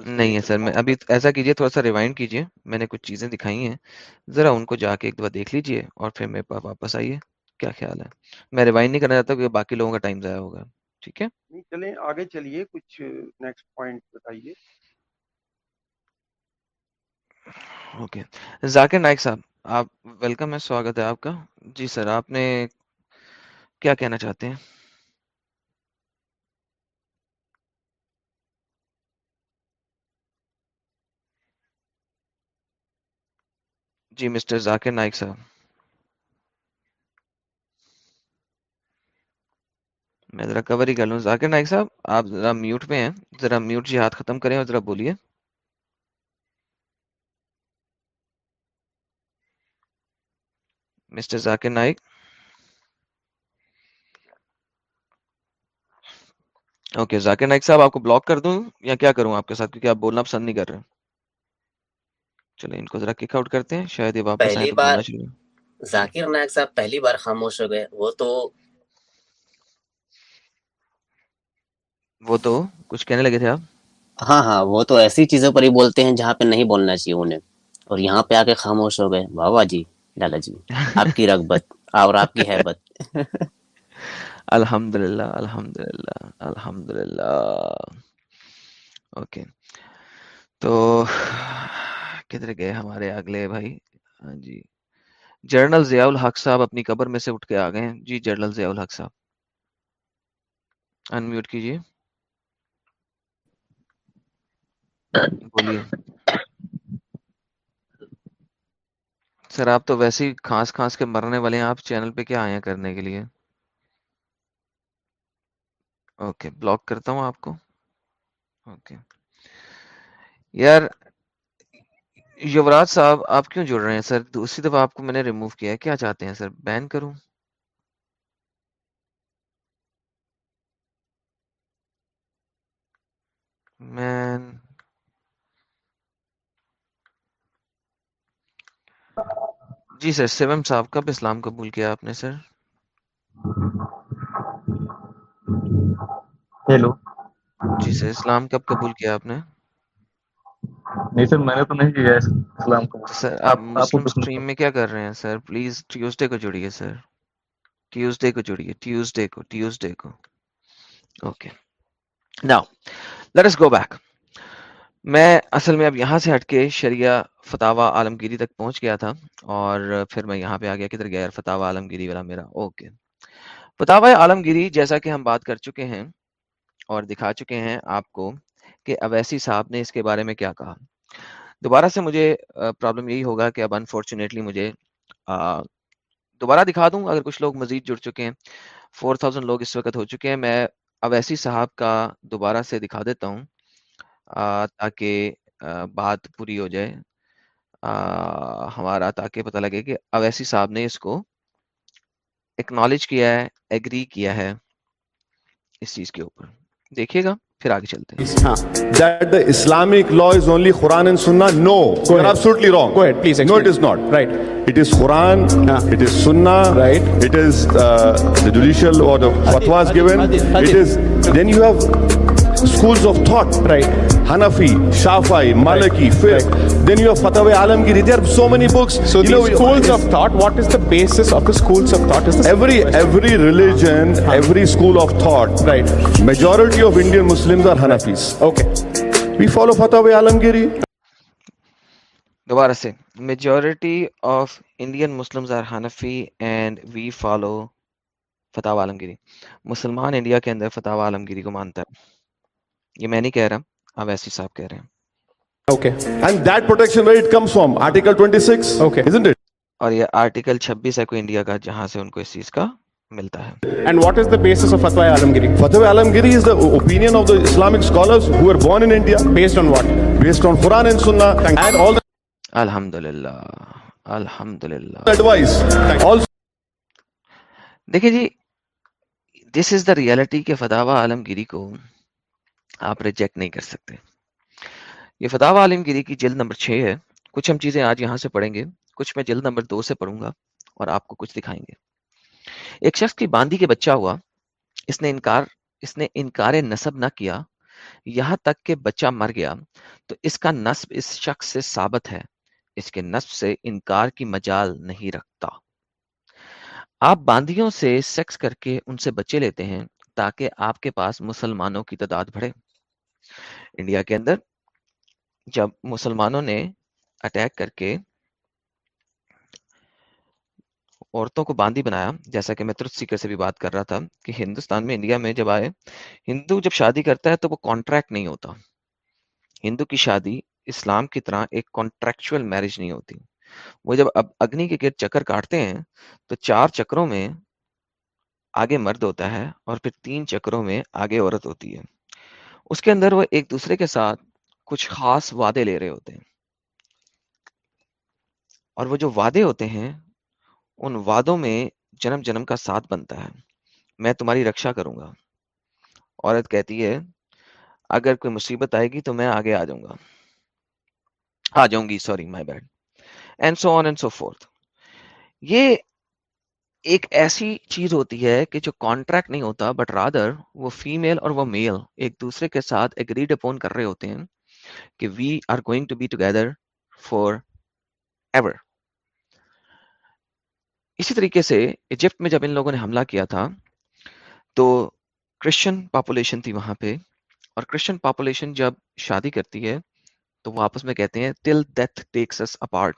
نہیں ہے سر میں ابھی ایسا کیجیے تھوڑا سا ریوائنڈ کیجیے میں نے کچھ چیزیں دکھائی ہیں۔ ذرا ان کو جا کے ایک دفعہ دیکھ لیجیے اور پھر میرے پاس واپس آئیے۔ کیا خیال ہے؟ میں ریوائنڈ نہیں کرنا چاہتا کیونکہ باقی لوگوں کا ٹائم ضائع ہوگا۔ ٹھیک ہے؟ نہیں چلیں آگے چلیے کچھ نیکسٹ پوائنٹ بتائیے۔ اوکے ذاکر نائک صاحب آپ ویلکم ہے، سواگت ہے آپ کا۔ جی سر، آپ نے کیا کہنا چاہتے ہیں؟ جی مسٹر ذاکر نائک صاحب۔ میں ذرا کور ہی کر لوں۔ ذاکر نائک صاحب، آپ ذرا میوٹ پہ ہیں۔ ذرا میوٹ جی ہاتھ ختم کریں اور ذرا بولیے۔ مسٹر ذاکر نائک اوکے ذاکر نائک صاحب آپ کو بلاک کر دوں یا کیا کروں آپ کے ساتھ؟ کیونکہ آپ بولنا پسند نہیں کر رہے چلیں ان کو ذرا کک آؤٹ کرتے ہیں شاید یہ واپس پہلی بار ذاکر نائک صاحب پہلی بار خاموش ہو گئے وہ تو وہ تو کچھ کہنے لگے تھے آپ؟ ہاں ہاں وہ تو ایسی چیزوں پر ہی بولتے ہیں جہاں پہ نہیں بولنا چاہیے انہیں۔ اور یہاں پہ آ کے خاموش ہو گئے۔ واہ واہ جی۔ لالا جی۔ آپ کی رغبت اور آپ کی حیبت۔ الحمد للہ الحمد للہ الحمد للہ اوکے۔ تو کدھر گئے ہمارے اگلے بھائی؟ ہاں جی۔ جرنل ضیاء الحق صاحب اپنی قبر میں سے اٹھ کے آ گئے ہیں۔ جی جرنل ضیاء الحق صاحب۔ انمیوٹ کیجیے۔ بولیے۔ سر، آپ تو ویسے ہی کھانس کھانس کے مرنے والے ہیں، آپ چینل پہ کیا آئے ہیں کرنے کے لیے؟ اوکے، بلاک کرتا ہوں آپ کو۔ اوکے۔ یار یوراج صاحب، آپ کیوں جڑ رہے ہیں سر؟ دوسری دفعہ آپ کو میں نے ریموو کیا ہے، کیا چاہتے ہیں سر؟ بین کروں؟ مین جی سر سیوم صاحب کب اسلام قبول کیا آپ نے سر؟ ہیلو۔ جی سر اسلام کب قبول کیا آپ نے؟ نہیں سر میں نے تو نہیں کیا اسلام کو۔ سر آپ آپ آپ کو مسلم کس نے سٹریم میں کیا کر رہے ہیں سر؟ پلیز ٹیوزڈے کو جڑیے سر۔ ٹیوزڈے کو جڑیے ٹیوزڈے کو ٹیوزڈے کو۔ Okay. Now let us go back. میں اصل میں اب یہاں سے ہٹ کے شریعہ فتاوا عالمگیری تک پہنچ گیا تھا اور پھر میں یہاں پہ آ گیا کدھر گیا یار عالمگیری والا میرا اوکے۔ فتاوا عالمگیری جیسا کہ ہم بات کر چکے ہیں اور دکھا چکے ہیں آپ کو کہ اویسی صاحب نے اس کے بارے میں کیا کہا۔ دوبارہ سے مجھے پرابلم یہی ہوگا کہ اب انفارچونیٹلی مجھے دوبارہ دکھا دوں اگر کچھ لوگ مزید جڑ چکے ہیں۔ فور تھاؤزینڈ لوگ اس وقت ہو چکے ہیں۔ میں اویسی صاحب کا دوبارہ سے دکھا دیتا ہوں۔ تاکہ بات پوری ہو جائے۔ ہمارا تاکہ پتہ لگے کہ اویسی صاحب نے اس کو اکنالج کیا ہے ایگری کیا ہے اس چیز کے اوپر۔ دیکھیے اسلامک لاڈلی schools of thought. Right. Hanafi, Shafi, Maliki, Fiqh. Then you have Fatwa Alamgiri. There are so many books. So You these know, schools of thought, what is the basis of the schools of thought? Is the every every religion, every school of thought. Right. Majority of Indian Muslims are Hanafis. Okay. We follow Fatwa Alamgiri. دوبارہ سے majority of Indian Muslims are Hanafi and we follow Fatawa Alamgiri مسلمان India کے اندر فتح عالمگیری کو مانتا ہے یہ میں نہیں کہہ رہا اب ایسی صاحب کہہ رہے ہیں Okay. And that protection where it comes from? Article 26. Okay. Isn't it? اور یہ آرٹیکل 26 ہے کوئی انڈیا کا جہاں سے ان کو اس چیز کا ملتا ہے And what is the basis of Fatwa Alamgiri? Fatwa Alamgiri is the opinion of the Islamic scholars who were born in India. Based on what? Based on Quran and Sunnah and all the الحمد للہ الحمد للہ advice. Also, دیکھیں جی دس is the reality کہ فتح عالمگیری کو آپ reject نہیں کر سکتے۔ یہ فتح عالمگیری کی جلد نمبر چھ ہے۔ کچھ ہم چیزیں آج یہاں سے پڑھیں گے۔ کچھ میں جلد نمبر دو سے پڑھوں گا اور آپ کو کچھ دکھائیں گے۔ ایک شخص کی باندی کے بچہ ہوا۔ اس نے انکار، اس نے انکار نصب نہ کیا۔ یہاں تک کہ بچہ مر گیا۔ تو اس کا نصب اس شخص سے ثابت ہے۔ اس کے نصب سے انکار کی مجال نہیں رکھتا۔ آپ باندیوں سے سیکس کر کے ان سے بچے لیتے ہیں۔ تاکہ آپ کے پاس مسلمانوں کی تعداد بڑھے۔ انڈیا کے اندر جب مسلمانوں نے اٹیک کر کے عورتوں کو باندی بنایا، جیسا کہ میں ترت سیکر سے بھی بات کر رہا تھا کہ ہندوستان میں انڈیا میں جب آئے، ہندو جب شادی کرتا ہے تو وہ کانٹریکٹ نہیں ہوتا۔ ہندو کی شادی اسلام کی طرح ایک کانٹریکچوئل میرج نہیں ہوتی۔ وہ جب اب اگنی کے گرد چکر کاٹتے ہیں، تو چار چکروں میں آگے مرد ہوتا ہے اور پھر تین چکروں میں آگے عورت ہوتی ہے۔ اس کے اندر وہ ایک دوسرے کے ساتھ کچھ خاص وعدے لے رہے ہوتے ہیں۔ اور وہ جو وعدے ہوتے ہیں، ان وعدوں میں جنم جنم کا ساتھ بنتا ہے۔ میں تمہاری رکشا کروں گا۔ عورت کہتی ہے، اگر کوئی مصیبت آئے گی تو میں آگے آ جاؤں گا۔ آ جاؤں گی، sorry my bad and so on and so forth یہ ایک ایسی چیز ہوتی ہے کہ جو کانٹریکٹ نہیں ہوتا بٹ رادر وہ فیمیل اور وہ میل ایک دوسرے کے ساتھ اگریڈ اپون کر رہے ہوتے ہیں کہ we are going to be together forever اسی طریقے سے ایجپٹ میں جب ان لوگوں نے حملہ کیا تھا، تو کرسچن پاپولیشن تھی وہاں پہ، اور کرسچن پاپولیشن جب شادی کرتی ہے، تو وہ آپس میں کہتے ہیں till death takes us apart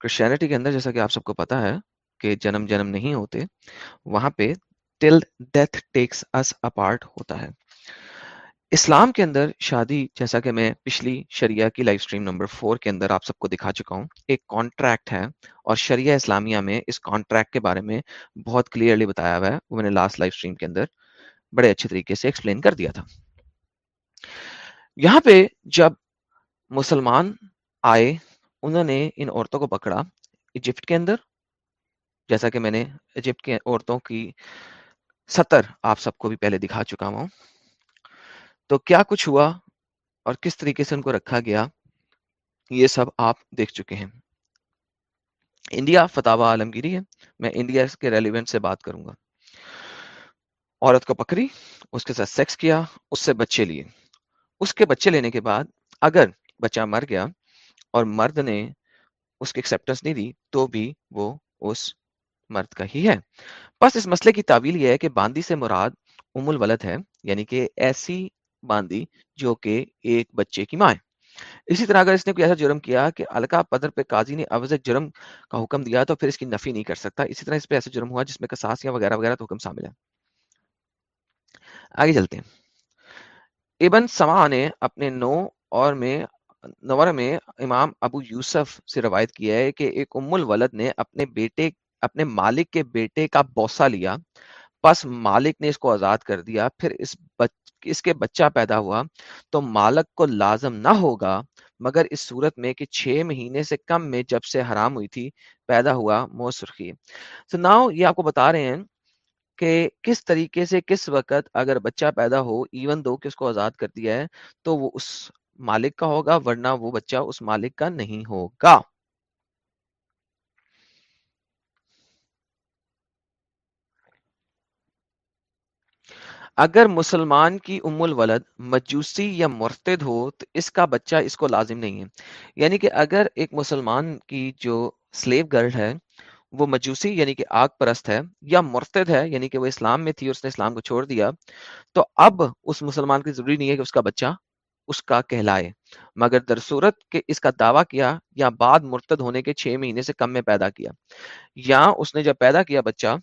Christianity کے اندر جیسا کہ آپ سب کو پتا ہے کہ جنم جنم نہیں ہوتے، وہاں پہ till death takes us apart ہوتا ہے۔ اسلام کے اندر شادی، جیسا کہ میں پچھلی شریعہ کی لائف سٹریم نمبر فور کے اندر آپ سب کو دکھا چکا ہوں، ایک کانٹریکٹ ہے اور شریعہ اسلامیہ میں اس کانٹریکٹ کے بارے میں بہت کلیئرلی بتایا ہوا ہے۔ وہ میں نے لاسٹ لائف سٹریم کے اندر بڑے اچھے طریقے سے ایکسپلین کر دیا تھا۔ یہاں پہ جب مسلمان آئے، انہوں نے ان عورتوں کو پکڑا ایجپٹ کے اندر جیسا کہ میں نے ایجپٹ کے عورتوں کی ستر آپ سب کو بھی پہلے دکھا چکا ہوں۔ تو کیا کچھ ہوا اور کس طریقے سے ان کو رکھا گیا، یہ سب آپ دیکھ چکے ہیں۔ انڈیا فتح عالمگیری ہے، میں انڈیا کے ریلیونٹ سے بات کروں گا۔ عورت کو پکڑی، اس کے ساتھ سیکس کیا، اس سے بچے لیے۔ اس کے بچے لینے کے بعد اگر بچہ مر گیا اور مرد نے اس کی ایکسیپٹنس نہیں دی، تو بھی وہ اس مرد کا ہی ہے۔ بس اس مسئلے کی تعویل یہ ہے کہ باندی سے مراد ام الولد ہے یعنی کہ ایسی باندی جو کہ ایک بچے کی ماں ہے۔ اسی طرح اگر اس نے کوئی ایسا جرم کیا کہ الکا پدر پہ قاضی نے عوض جرم کا حکم دیا تو پھر اس کی نفی نہیں کر سکتا۔ اسی طرح اس پہ ایسا جرم ہوا جس میں کساسیاں وغیرہ وغیرہ تو حکم شامل ہے آگے چلتے ہیں۔ ابن سما نے اپنے نو اور میں، نور میں امام ابو یوسف سے روایت کیا ہے کہ ایک ام الولد نے اپنے بیٹے اپنے مالک کے بیٹے کا بوسا لیا۔ پس مالک نے اس کو آزاد کر دیا۔ پھر اس بچ، اس کے بچہ پیدا ہوا۔ تو مالک کو لازم نہ ہوگا، مگر اس صورت میں کہ چھ مہینے سے کم میں جب سے حرام ہوئی تھی، پیدا ہوا مو سرخی تو ناؤ یہ آپ کو بتا رہے ہیں کہ کس طریقے سے، کس وقت اگر بچہ پیدا ہو ایون دو کہ اس کو آزاد کر دیا ہے، تو وہ اس مالک کا ہوگا، ورنہ وہ بچہ اس مالک کا نہیں ہوگا۔ اگر مسلمان کی ام الولد مجوسی یا مرتد ہو، تو اس کا بچہ اس کو لازم نہیں ہے۔ یعنی کہ اگر ایک مسلمان کی جو سلیو گرل ہے، وہ مجوسی یعنی کہ آگ پرست ہے یا مرتد ہے یعنی کہ وہ اسلام میں تھی اور اس نے اسلام کو چھوڑ دیا، تو اب اس مسلمان کی ضروری نہیں ہے کہ اس کا بچہ اس کا کہلائے۔ مگر در صورت کہ اس کا دعویٰ کیا یا بعد مرتد ہونے کے چھ مہینے سے کم میں پیدا کیا، یا اس نے جب پیدا کیا بچہ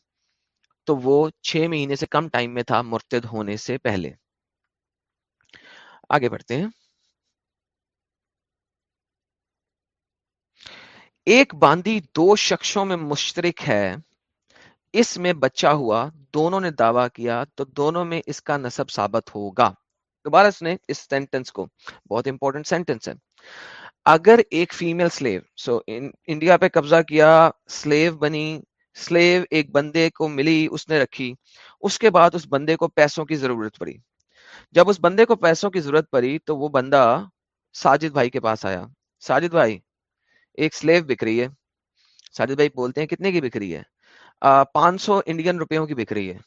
تو وہ چھ مہینے سے کم ٹائم میں تھا مرتد ہونے سے پہلے۔ آگے بڑھتے ہیں۔ ایک باندی دو شخصوں میں مشترک ہے۔ اس میں بچہ ہوا، دونوں نے دعویٰ کیا تو دونوں میں اس کا نصب ثابت ہوگا۔ دوبارہ اس نے اس سینٹنس کو۔ بہت امپورٹنٹ سینٹنس ہے۔ اگر ایک فیمل سلیو سو انڈیا پہ قبضہ کیا سلیو بنی سلیو ایک بندے کو ملی، اس نے رکھی۔ اس کے بعد اس بندے کو پیسوں کی ضرورت پڑی۔ جب اس بندے کو پیسوں کی ضرورت پڑی تو وہ بندہ ساجد بھائی کے پاس آیا۔ ساجد بھائی، ایک سلیو بک رہی ہے۔ ساجد بھائی بولتے ہیں، کتنے کی بک رہی ہے؟ پانچ سو انڈین روپیوں کی بک رہی ہے۔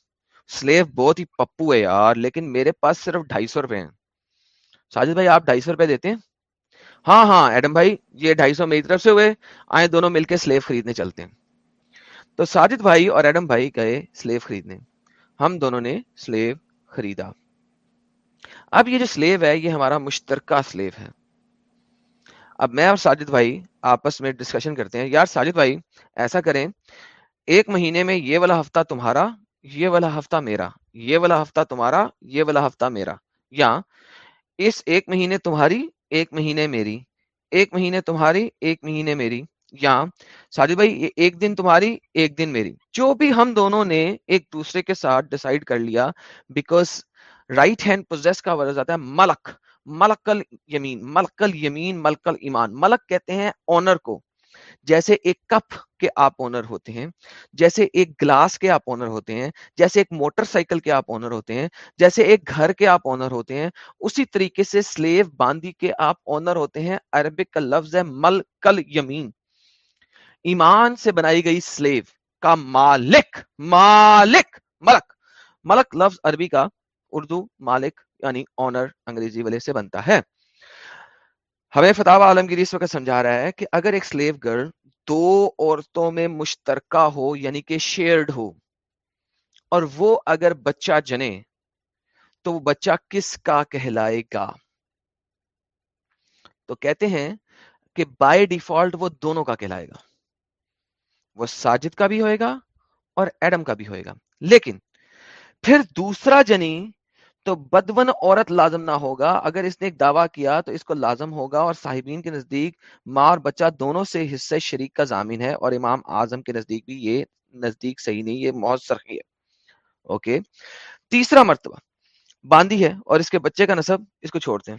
سلیو بہت ہی پپو ہے یار، لیکن میرے پاس صرف ڈھائی سو روپے ہیں۔ ساجد بھائی، آپ ڈھائی سو روپے دیتے ہیں؟ ہاں ہاں ایڈم بھائی، یہ ڈھائی سو میری طرف سے ہوئے۔ آئے دونوں مل کے سلیو خریدنے چلتے ہیں۔ تو ساجد بھائی اور ایڈم بھائی گئے سلیو خریدنے۔ ہم دونوں نے سلیو خریدا۔ اب یہ جو سلیو ہے، یہ ہمارا مشترکہ سلیو ہے۔ اب میں اور ساجد بھائی آپس میں ڈسکشن کرتے ہیں۔ یار ساجد بھائی، ایسا کریں، ایک مہینے میں یہ والا ہفتہ تمہارا، یہ والا ہفتہ میرا، یہ والا ہفتہ تمہارا، یہ والا ہفتہ میرا۔ یا اس ایک مہینے تمہاری، ایک مہینے میری، ایک مہینے تمہاری، ایک مہینے میری۔ یہاں ساجد بھائی ایک دن تمہاری، ایک دن میری۔ جو بھی ہم دونوں نے ایک دوسرے کے ساتھ ڈیسائیڈ کر لیا بیکاز رائٹ ہینڈ پوزیس کا ورز آتا ہے ملک۔ ملکل یمین ملکل یمین ملکل ایمان۔ ملک کہتے ہیں اونر کو۔ جیسے ایک کپ کے آپ اونر ہوتے ہیں، جیسے ایک گلاس کے آپ اونر ہوتے ہیں، جیسے ایک موٹر سائیکل کے آپ اونر ہوتے ہیں، جیسے ایک گھر کے آپ اونر ہوتے ہیں، اسی طریقے سے سلیو باندی کے آپ اونر ہوتے ہیں۔ عربک کا لفظ ہے مل کل یمین ایمان سے بنائی گئی سلیو کا مالک مالک، ملک۔ ملک لفظ عربی کا اردو مالک یعنی اونر انگریزی والے سے بنتا ہے۔ ہمیں فتح عالمگیری اس وقت سمجھا رہا ہے کہ اگر ایک سلیو گرل دو عورتوں میں مشترکہ ہو یعنی کہ شیئرڈ ہو، اور وہ اگر بچہ جنے، تو وہ بچہ کس کا کہلائے گا؟ تو کہتے ہیں کہ بائی ڈیفالٹ وہ دونوں کا کہلائے گا۔ وہ ساجد کا بھی ہوئے گا اور ایڈم کا بھی ہوئے گا۔ لیکن پھر دوسرا جنی تو بدون عورت لازم نہ ہوگا۔ اگر اس نے ایک دعویٰ کیا تو اس کو لازم ہوگا اور صاحبین کے نزدیک ماں اور بچہ دونوں سے حصے شریک کا ضامین ہے اور امام اعظم کے نزدیک بھی یہ نزدیک صحیح نہیں، یہ بہت سرخی ہے۔ اوکے۔ تیسرا مرتبہ، باندھی ہے اور اس کے بچے کا نصب اس کو چھوڑتے ہیں۔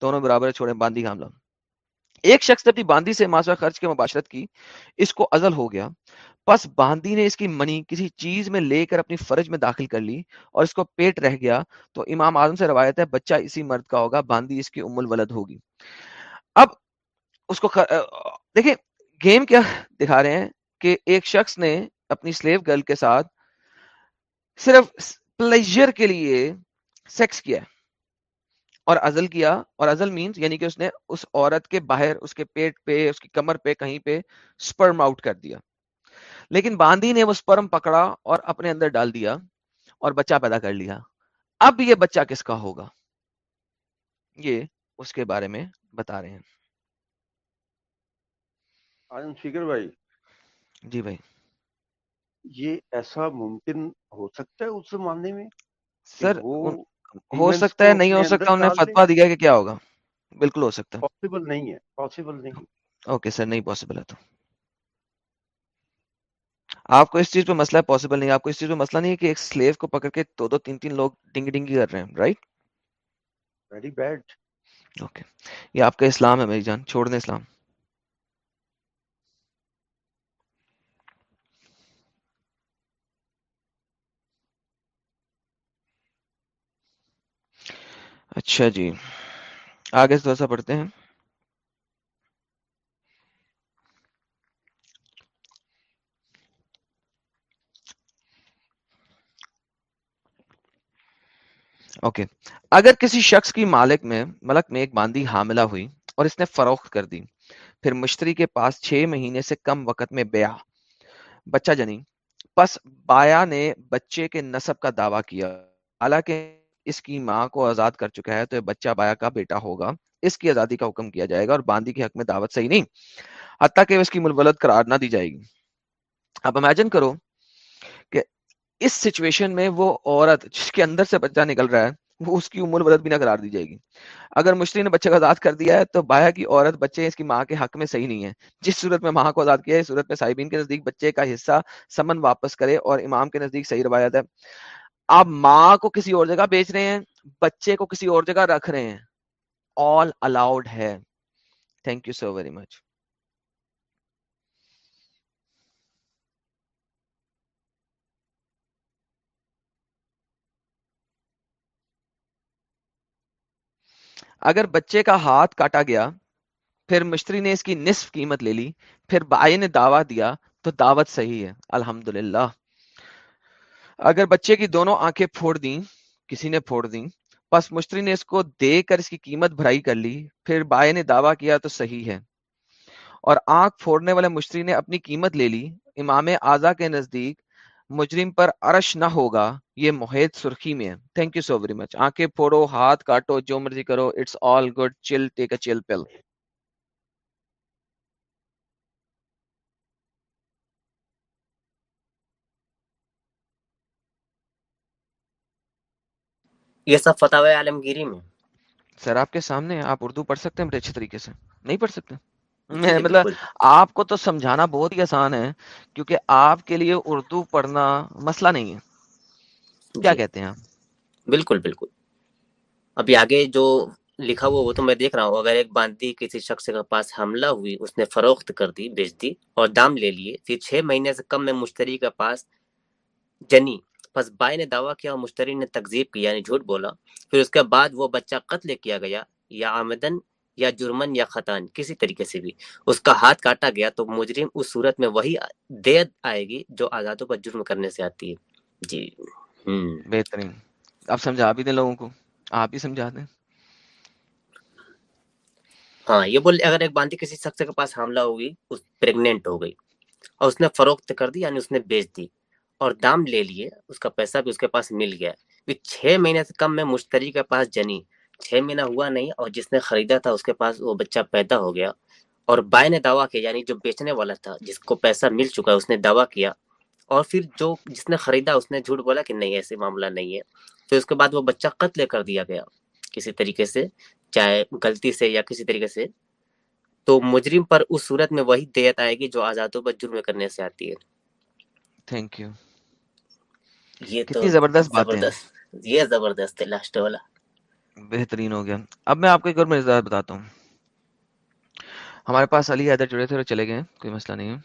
دونوں برابر چھوڑیں، باندھی کا حاملہ ایک شخص نے اپنی باندھی سے ماسوہ خرچ کے مباشرت کی، اس کو ازل ہو گیا۔ پس باندی نے اس کی منی کسی چیز میں لے کر اپنی فرج میں داخل کر لی اور اس کو پیٹ رہ گیا۔ تو امام اعظم سے روایت ہے، بچہ اسی مرد کا ہوگا باندی اس کی ام الولد ہوگی۔ اب اس کو خ... دیکھیں، گیم کیا دکھا رہے ہیں کہ ایک شخص نے اپنی سلیو گرل کے ساتھ صرف پلیجر کے لیے سیکس کیا اور ازل کیا اور ازل مینز یعنی کہ اس نے اس عورت کے باہر اس کے پیٹ پہ اس کی کمر پہ کہیں پہ سپرم آؤٹ کر دیا۔ لیکن باندی نے وہ سپرم پکڑا اور اپنے اندر ڈال دیا اور بچہ پیدا کر لیا۔ اب یہ بچہ کس کا ہوگا؟ یہ اس کے بارے میں بتا رہے ہیں۔ فکر بھائی۔ جی بھائی۔ یہ ایسا ممکن ہو سکتا ہے اس زمانے میں سر ہو سکتا ہے نہیں ہو سکتا انہوں نے فتوا دیا کہ کیا ہوگا؟ بالکل ہو سکتا ہے۔ پاسبل نہیں ہے پاسبل نہیں۔ اوکے سر نہیں پاسبل ہے تو۔ آپ کو اس چیز پہ مسئلہ پاسبل نہیں۔ آپ کو اس چیز پہ مسئلہ نہیں ہے کہ ایک سلیو کو پکڑ کے دو دو تین تین لوگ ڈنگی ڈنگی کر رہے ہیں رائٹ ویری بیڈ اوکے یہ آپ کا اسلام ہے میری جان چھوڑ دیں اسلام۔ اچھا جی۔ آگے سے دوسرا پڑھتے ہیں۔ اوکے۔ اگر کسی شخص کی مالک میں، ملک میں ایک باندھی حاملہ ہوئی اور اس نے فروخت کر دی، پھر مشتری کے پاس چھ مہینے سے کم وقت میں بیا بچہ جنی، پس بایا نے بچے کے نصب کا دعویٰ کیا۔ حالانکہ اس کی ماں کو آزاد کر چکا ہے تو یہ بچہ بایا کا بیٹا ہوگا۔ اس کی آزادی کا حکم کیا جائے گا اور باندھی کے حق میں دعوت صحیح نہیں۔ حتیٰ کہ اس کی ملولت قرار نہ دی جائے گی۔ اب امیجن کرو اس سچویشن میں وہ عورت جس کے اندر سے بچہ نکل رہا ہے، وہ اس کی عمر ولد بھی نہ قرار دی جائے گی۔ اگر مشتری نے بچے کو آزاد کر دیا ہے تو بایا کی عورت بچے اس کی ماں کے حق میں صحیح نہیں ہے۔ جس صورت میں ماں کو آزاد کیا ہے، اس صورت میں صاحبین کے نزدیک بچے کا حصہ سمن واپس کرے اور امام کے نزدیک صحیح روایت ہے۔ آپ ماں کو کسی اور جگہ بیچ رہے ہیں، بچے کو کسی اور جگہ رکھ رہے ہیں۔ آل الاؤڈ ہے۔ Thank you so very much اگر بچے کا ہاتھ کاٹا گیا، پھر مشتری نے اس کی نصف قیمت لے لی، پھر بائی نے دعویٰ دیا تو دعوت صحیح ہے۔ الحمد اگر بچے کی دونوں آنکھیں پھوڑ دیں، کسی نے پھوڑ دیں بس مشتری نے اس کو دے کر اس کی قیمت بھرائی کر لی، پھر بائی نے دعویٰ کیا تو صحیح ہے۔ اور آنکھ پھوڑنے والے مشتری نے اپنی قیمت لے لی، امام اعضا کے نزدیک مجرم پر عرش نہ ہوگا، یہ محیط سرخی میں ہے۔ Thank you so very much آنکھیں پھوڑو، ہاتھ کاٹو، جو مرضی کرو اٹس آل گڈ چل ٹیک اے چل پل یہ سب فتح عالمگیری میں۔ سر آپ کے سامنے آپ اردو پڑھ سکتے ہیں بڑے اچھے طریقے سے۔ نہیں پڑھ سکتے؟ میں مطلب آپ کو تو سمجھانا بہت ہی آسان ہے کیونکہ آپ کے لیے اردو پڑھنا مسئلہ نہیں ہے۔ کیا کہتے ہیں آپ؟ بالکل بالکل۔ ابھی آگے جو لکھا ہوا وہ تو میں دیکھ رہا ہوں۔ اگر ایک باندھی کسی شخص کے پاس حملہ ہوئی اس نے فروخت کر دی بیچ دی اور دام لے لیے پھر چھ مہینے سے کم میں مشتری کے پاس جنی۔ پس بائی نے دعویٰ کیا اور مشتری نے تکذیب کی یعنی جھوٹ بولا۔ پھر اس کے بعد وہ بچہ قتل کیا گیا یا آمدن یا جرمن یا خطان کسی طریقے سے بھی۔ اس کا ہاتھ کاٹا گیا تو مجرم اس صورت میں وہی دید آئے گی جو آزادوں پر جرم کرنے سے آتی ہے۔ جی۔ بہترین۔ آپ سمجھا بھی دیں لوگوں کو۔ آپ ہی سمجھا دیں۔ ہاں یہ بول اگر ایک باندھی کسی شخص کے پاس حاملہ ہوگی پریگنٹ ہو گئی اور اس نے فروخت کر دی یعنی اس نے بیچ دی۔ اور دام لے لیے، اس کا پیسہ بھی اس کے پاس مل گیا۔ پھر چھ مہینے سے کم میں مشتری کے پاس جنی۔ چھ مہینہ ہوا نہیں اور جس نے خریدا تھا، اس کے پاس وہ بچہ پیدا ہو گیا۔ اور بائے نے دعویٰ کیا یعنی جو بیچنے والا تھا، جس کو پیسہ مل چکا اس نے دعویٰ کیا۔ اور پھر جو جس نے خریدا، اس نے جھوٹ بولا کہ نہیں، ایسے معاملہ نہیں ہے۔ پھر اس کے بعد وہ بچہ قتل کر دیا گیا، کسی طریقے سے، چاہے غلطی سے یا کسی طریقے سے۔ تو مجرم پر اس صورت میں وہی دیت آئے گی جو آزادوں پر جرم کرنے سے آتی ہے۔ تھینک یو یہ تو کتنی زبردست بات ہے یہ زبردست ہے لاسٹ والا۔ بہترین ہو گیا۔ اب میں آپ کو ایک اور مرزا بتاتا ہوں۔ ہمارے پاس علی حیدر جڑے تھے اور چلے گئے کوئی مسئلہ نہیں ہے۔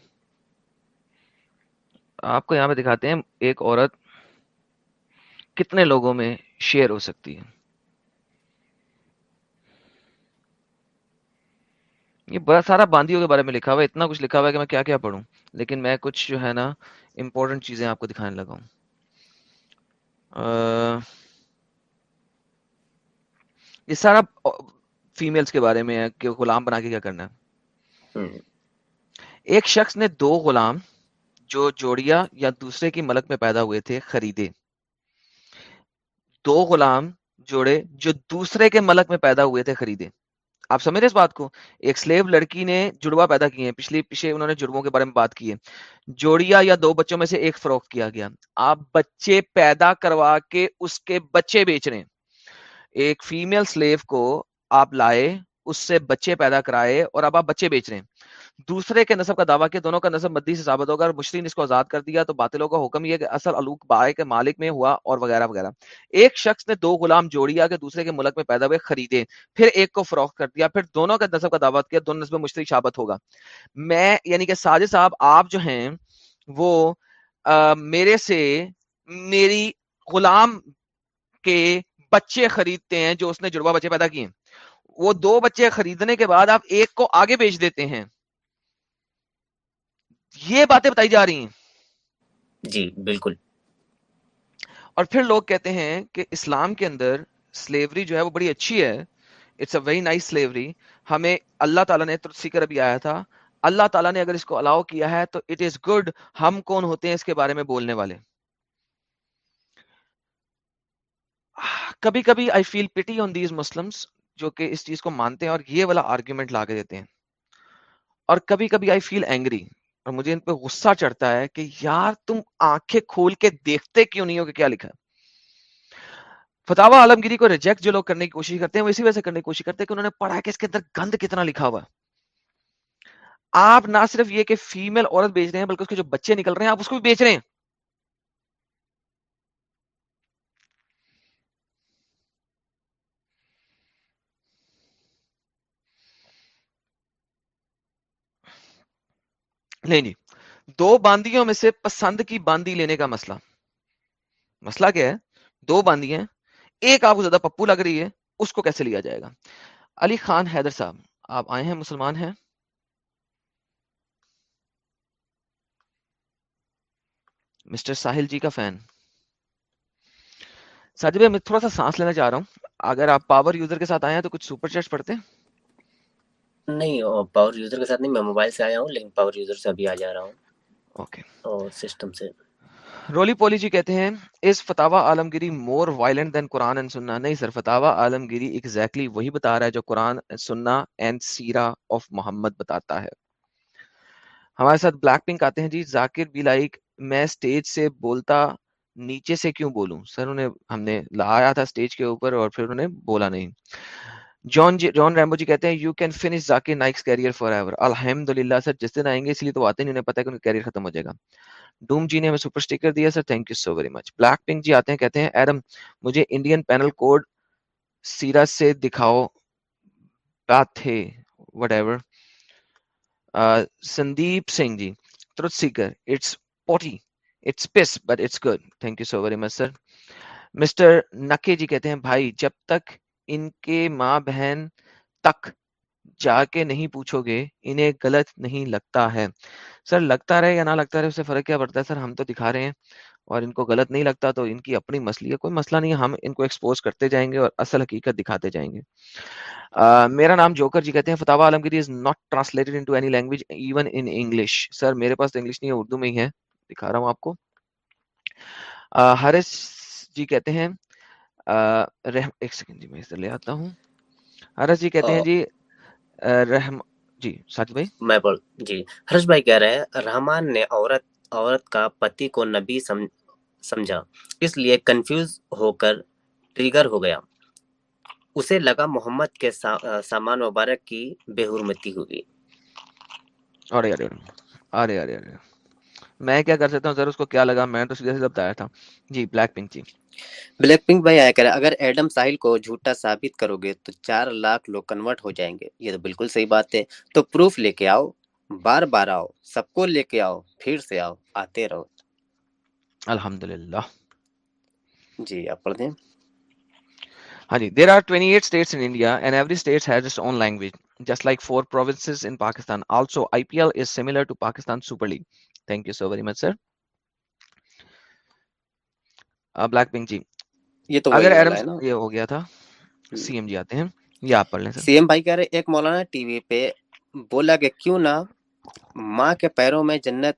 آپ کو یہاں پہ دکھاتے ہیں ایک عورت کتنے لوگوں میں شیئر ہو سکتی ہے۔ یہ بڑا سارا باندیوں کے بارے میں لکھا ہوا ہے اتنا کچھ لکھا ہوا ہے کہ میں کیا کیا پڑھوں۔ لیکن میں کچھ جو ہے نا امپورٹنٹ چیزیں آپ کو دکھانے لگا ہوں۔ یہ سارا فیمیلز کے بارے میں ہے کہ غلام بنا کے کیا کرنا ہے۔ ایک شخص نے دو غلام جو جوڑیا یا دوسرے کی ملک میں پیدا ہوئے تھے خریدے۔ دو غلام جوڑے جو دوسرے کے ملک میں پیدا ہوئے تھے خریدے۔ آپ سمجھ رہے اس بات کو؟ ایک سلیو لڑکی نے جڑوا پیدا کیے ہیں۔ پچھلی، پیچھے انہوں نے جڑووں کے بارے میں بات کی ہے۔ جوڑیا یا دو بچوں میں سے ایک فروخت کیا گیا۔ آپ بچے پیدا کروا کے اس کے بچے بیچ رہے ہیں۔ ایک فیمیل سلیو کو آپ لائے اس سے بچے پیدا کرائے اور اب آپ بچے بیچ رہے ہیں۔ دوسرے کے نصب کا دعویٰ کیا دونوں کا نصب مدی سے ثابت ہوگا اور مشرین اس کو آزاد کر دیا تو باطلوں کا حکم یہ کہ اثر الوک بائے کے مالک میں ہوا اور وغیرہ وغیرہ۔ ایک شخص نے دو غلام جوڑیا کہ دوسرے کے ملک میں پیدا ہوئے خریدے پھر ایک کو فروخت کر دیا پھر دونوں کا نصب کا دعوت کیا دونوں نصب مشتری ثابت ہوگا۔ میں یعنی کہ ساجد صاحب آپ جو ہیں وہ آ, میرے سے میری غلام کے بچے خریدتے ہیں جو اس نے جڑوا بچے پیدا کیے۔ ہیں وہ دو بچے خریدنے کے بعد آپ ایک کو آگے بیچ دیتے ہیں۔ یہ باتیں بتائی جا رہی ہیں۔ جی بالکل۔ اور پھر لوگ کہتے ہیں کہ اسلام کے اندر سلیوری جو ہے وہ بڑی اچھی ہے۔ It's a very nice slavery ہمیں اللہ تعالیٰ نے سیکر ابھی آیا تھا۔ اللہ تعالیٰ نے اگر اس کو الاؤ کیا ہے تو اٹ از گڈ ہم کون ہوتے ہیں اس کے بارے میں بولنے والے؟ کبھی کبھی آئی فیل پٹی آن دیز مسلمس جو کہ اس چیز کو مانتے ہیں اور یہ والا آرگیومنٹ لا کے دیتے ہیں۔ اور کبھی کبھی آئی فیل اینگری اور مجھے ان پہ غصہ چڑھتا ہے کہ یار تم آنکھیں کھول کے دیکھتے کیوں نہیں ہو کہ کیا لکھا فتح عالمگیری کو ریجیکٹ جو لوگ کرنے کی کوشش کرتے ہیں وہ اسی وجہ سے کرنے کی کوشش کرتے ہیں کہ انہوں نے پڑھا کہ اس کے اندر گند کتنا لکھا ہوا آپ نہ صرف یہ کہ فیمل عورت بیچ رہے ہیں بلکہ اس کے جو بچے نکل رہے ہیں آپ اس کو بھی بیچ رہے ہیں۔ نہیں جی دو باندیوں میں سے پسند کی باندی لینے کا مسئلہ۔ مسئلہ کیا ہے؟ دو باندی ہیں، ایک آپ کو زیادہ پپو لگ رہی ہے، اس کو کیسے لیا جائے گا؟ علی خان حیدر صاحب، آپ آئے ہیں، مسلمان ہیں؟ مسٹر ساحل جی کا فین۔ ساجد میں تھوڑا سا سانس لینا چاہ رہا ہوں۔ اگر آپ پاور یوزر کے ساتھ آئے ہیں تو کچھ سپر چیٹ پڑھتے ہیں؟ نہیں پاور یوزر کے ساتھ نہیں میں موبائل سے آیا ہوں لیکن پاور یوزر سے ابھی آ جا رہا ہوں۔ اوکے اور سسٹم سے۔ رولی پولی جی کہتے ہیں اس فتح عالمگیری more violent then Quran and سننا نہیں سر فتح عالمگیری ایگزیکٹلی وہی بتا رہا ہے جو قرآن سننا اینڈ سیرا آف محمد بتاتا ہے۔ ہمارے ساتھ بلیک پنک آتے ہیں جی۔ ذاکر بی لائک میں سٹیج سے بولتا نیچے سے کیوں بولوں؟ سر انہیں ہم نے لایا تھا سٹیج کے اوپر اور پھر انہیں بولا نہیں۔ جان جی جان ریمبو جی کہتے ہیں you can finish Zakir Naik's career forever الحمد للہ سر، جس دن آئیں گے، اس لیے تو آتے نہیں، انہیں پتا ہے کہ ان کا کیریئر ختم ہو جائے گا۔ ڈوم جی نے ہمیں سپر اسٹیکر دیا sir thank you so very much black pink ji آتے ہیں، کہتے ہیں ایڈم مجھے انڈین پینل کوڈ سیرا سے دکھاؤ۔ بات تھے whatever Sandeep Singh ji truth seeker it's potty it's pus but it's good thank you so very much sir. Mister نکے جی کہتے ہیں، بھائی، جب تک ان کے ماں بہن تک جا کے نہیں پوچھو گے انہیں غلط نہیں لگتا ہے۔ سر، لگتا رہے یا نہ لگتا رہے، اس سے فرق کیا پڑتا ہے؟ سر، ہم تو دکھا رہے ہیں اور ان کو غلط نہیں لگتا تو ان کی اپنی مسئلہ ہے کوئی مسئلہ نہیں ہے۔ ہم ان کو ایکسپوز کرتے جائیں گے اور اصل حقیقت دکھاتے جائیں گے۔ میرا نام جوکر جی کہتے ہیں۔ Fatawa Alamgiri is not translated into any language even in English sir, میرے پاس تو انگلش نہیں ہے، اردو میں ہی ہے۔ دکھا رہا ہوں آپ کو۔ ہرس جی کہتے ہیں ایک سیکنڈ جی میں ادھر لے آتا ہوں۔ ہرس جی کہتے ہیں جی رحم جی ساتھ بھائی۔ میں بول جی ہرش بھائی کہہ رہے ہیں رحمان نے عورت عورت کا پتی کو نبی سمجھا اس لیے کنفیوز ہو کر ٹریگر ہو گیا۔ اسے لگا محمد کے سامان مبارک کی بے حرمتی ہوگی۔ ارے ارے ارے ارے ارے میں کیا کر سکتا ہوں سر؟ اس کو کیا لگا؟ میں تو سیدھے سے بتایا تھا۔ جی black pink ji. Black pink بھائی آیا کرے اگر ایڈم ساحل کو جھوٹا ثابت کرو گے تو چار لاکھ لوگ کنورٹ ہو جائیں گے۔ یہ تو بالکل صحیح بات ہے۔ تو پروف لے کے آؤ بار بار آؤ سب کو لے کے آؤ پھر سے آؤ آتے رہو۔ الحمد للہ جی آپ پڑھ دیں۔ ہاں جی there are twenty eight states in India and every state has its own language just like four provinces in Pakistan also I P L is similar to Pakistan super league thank you so very much sir black pink ji یہ تو اگر Adam یہ ہو گیا تھا C M G آتے ہیں۔ یہ آپ پڑھ لیں سی ایم بھائی کہہ رہے ایک مولانا ٹی وی پہ بولا کہ کیوں نہ ماں کے پیروں میں جنت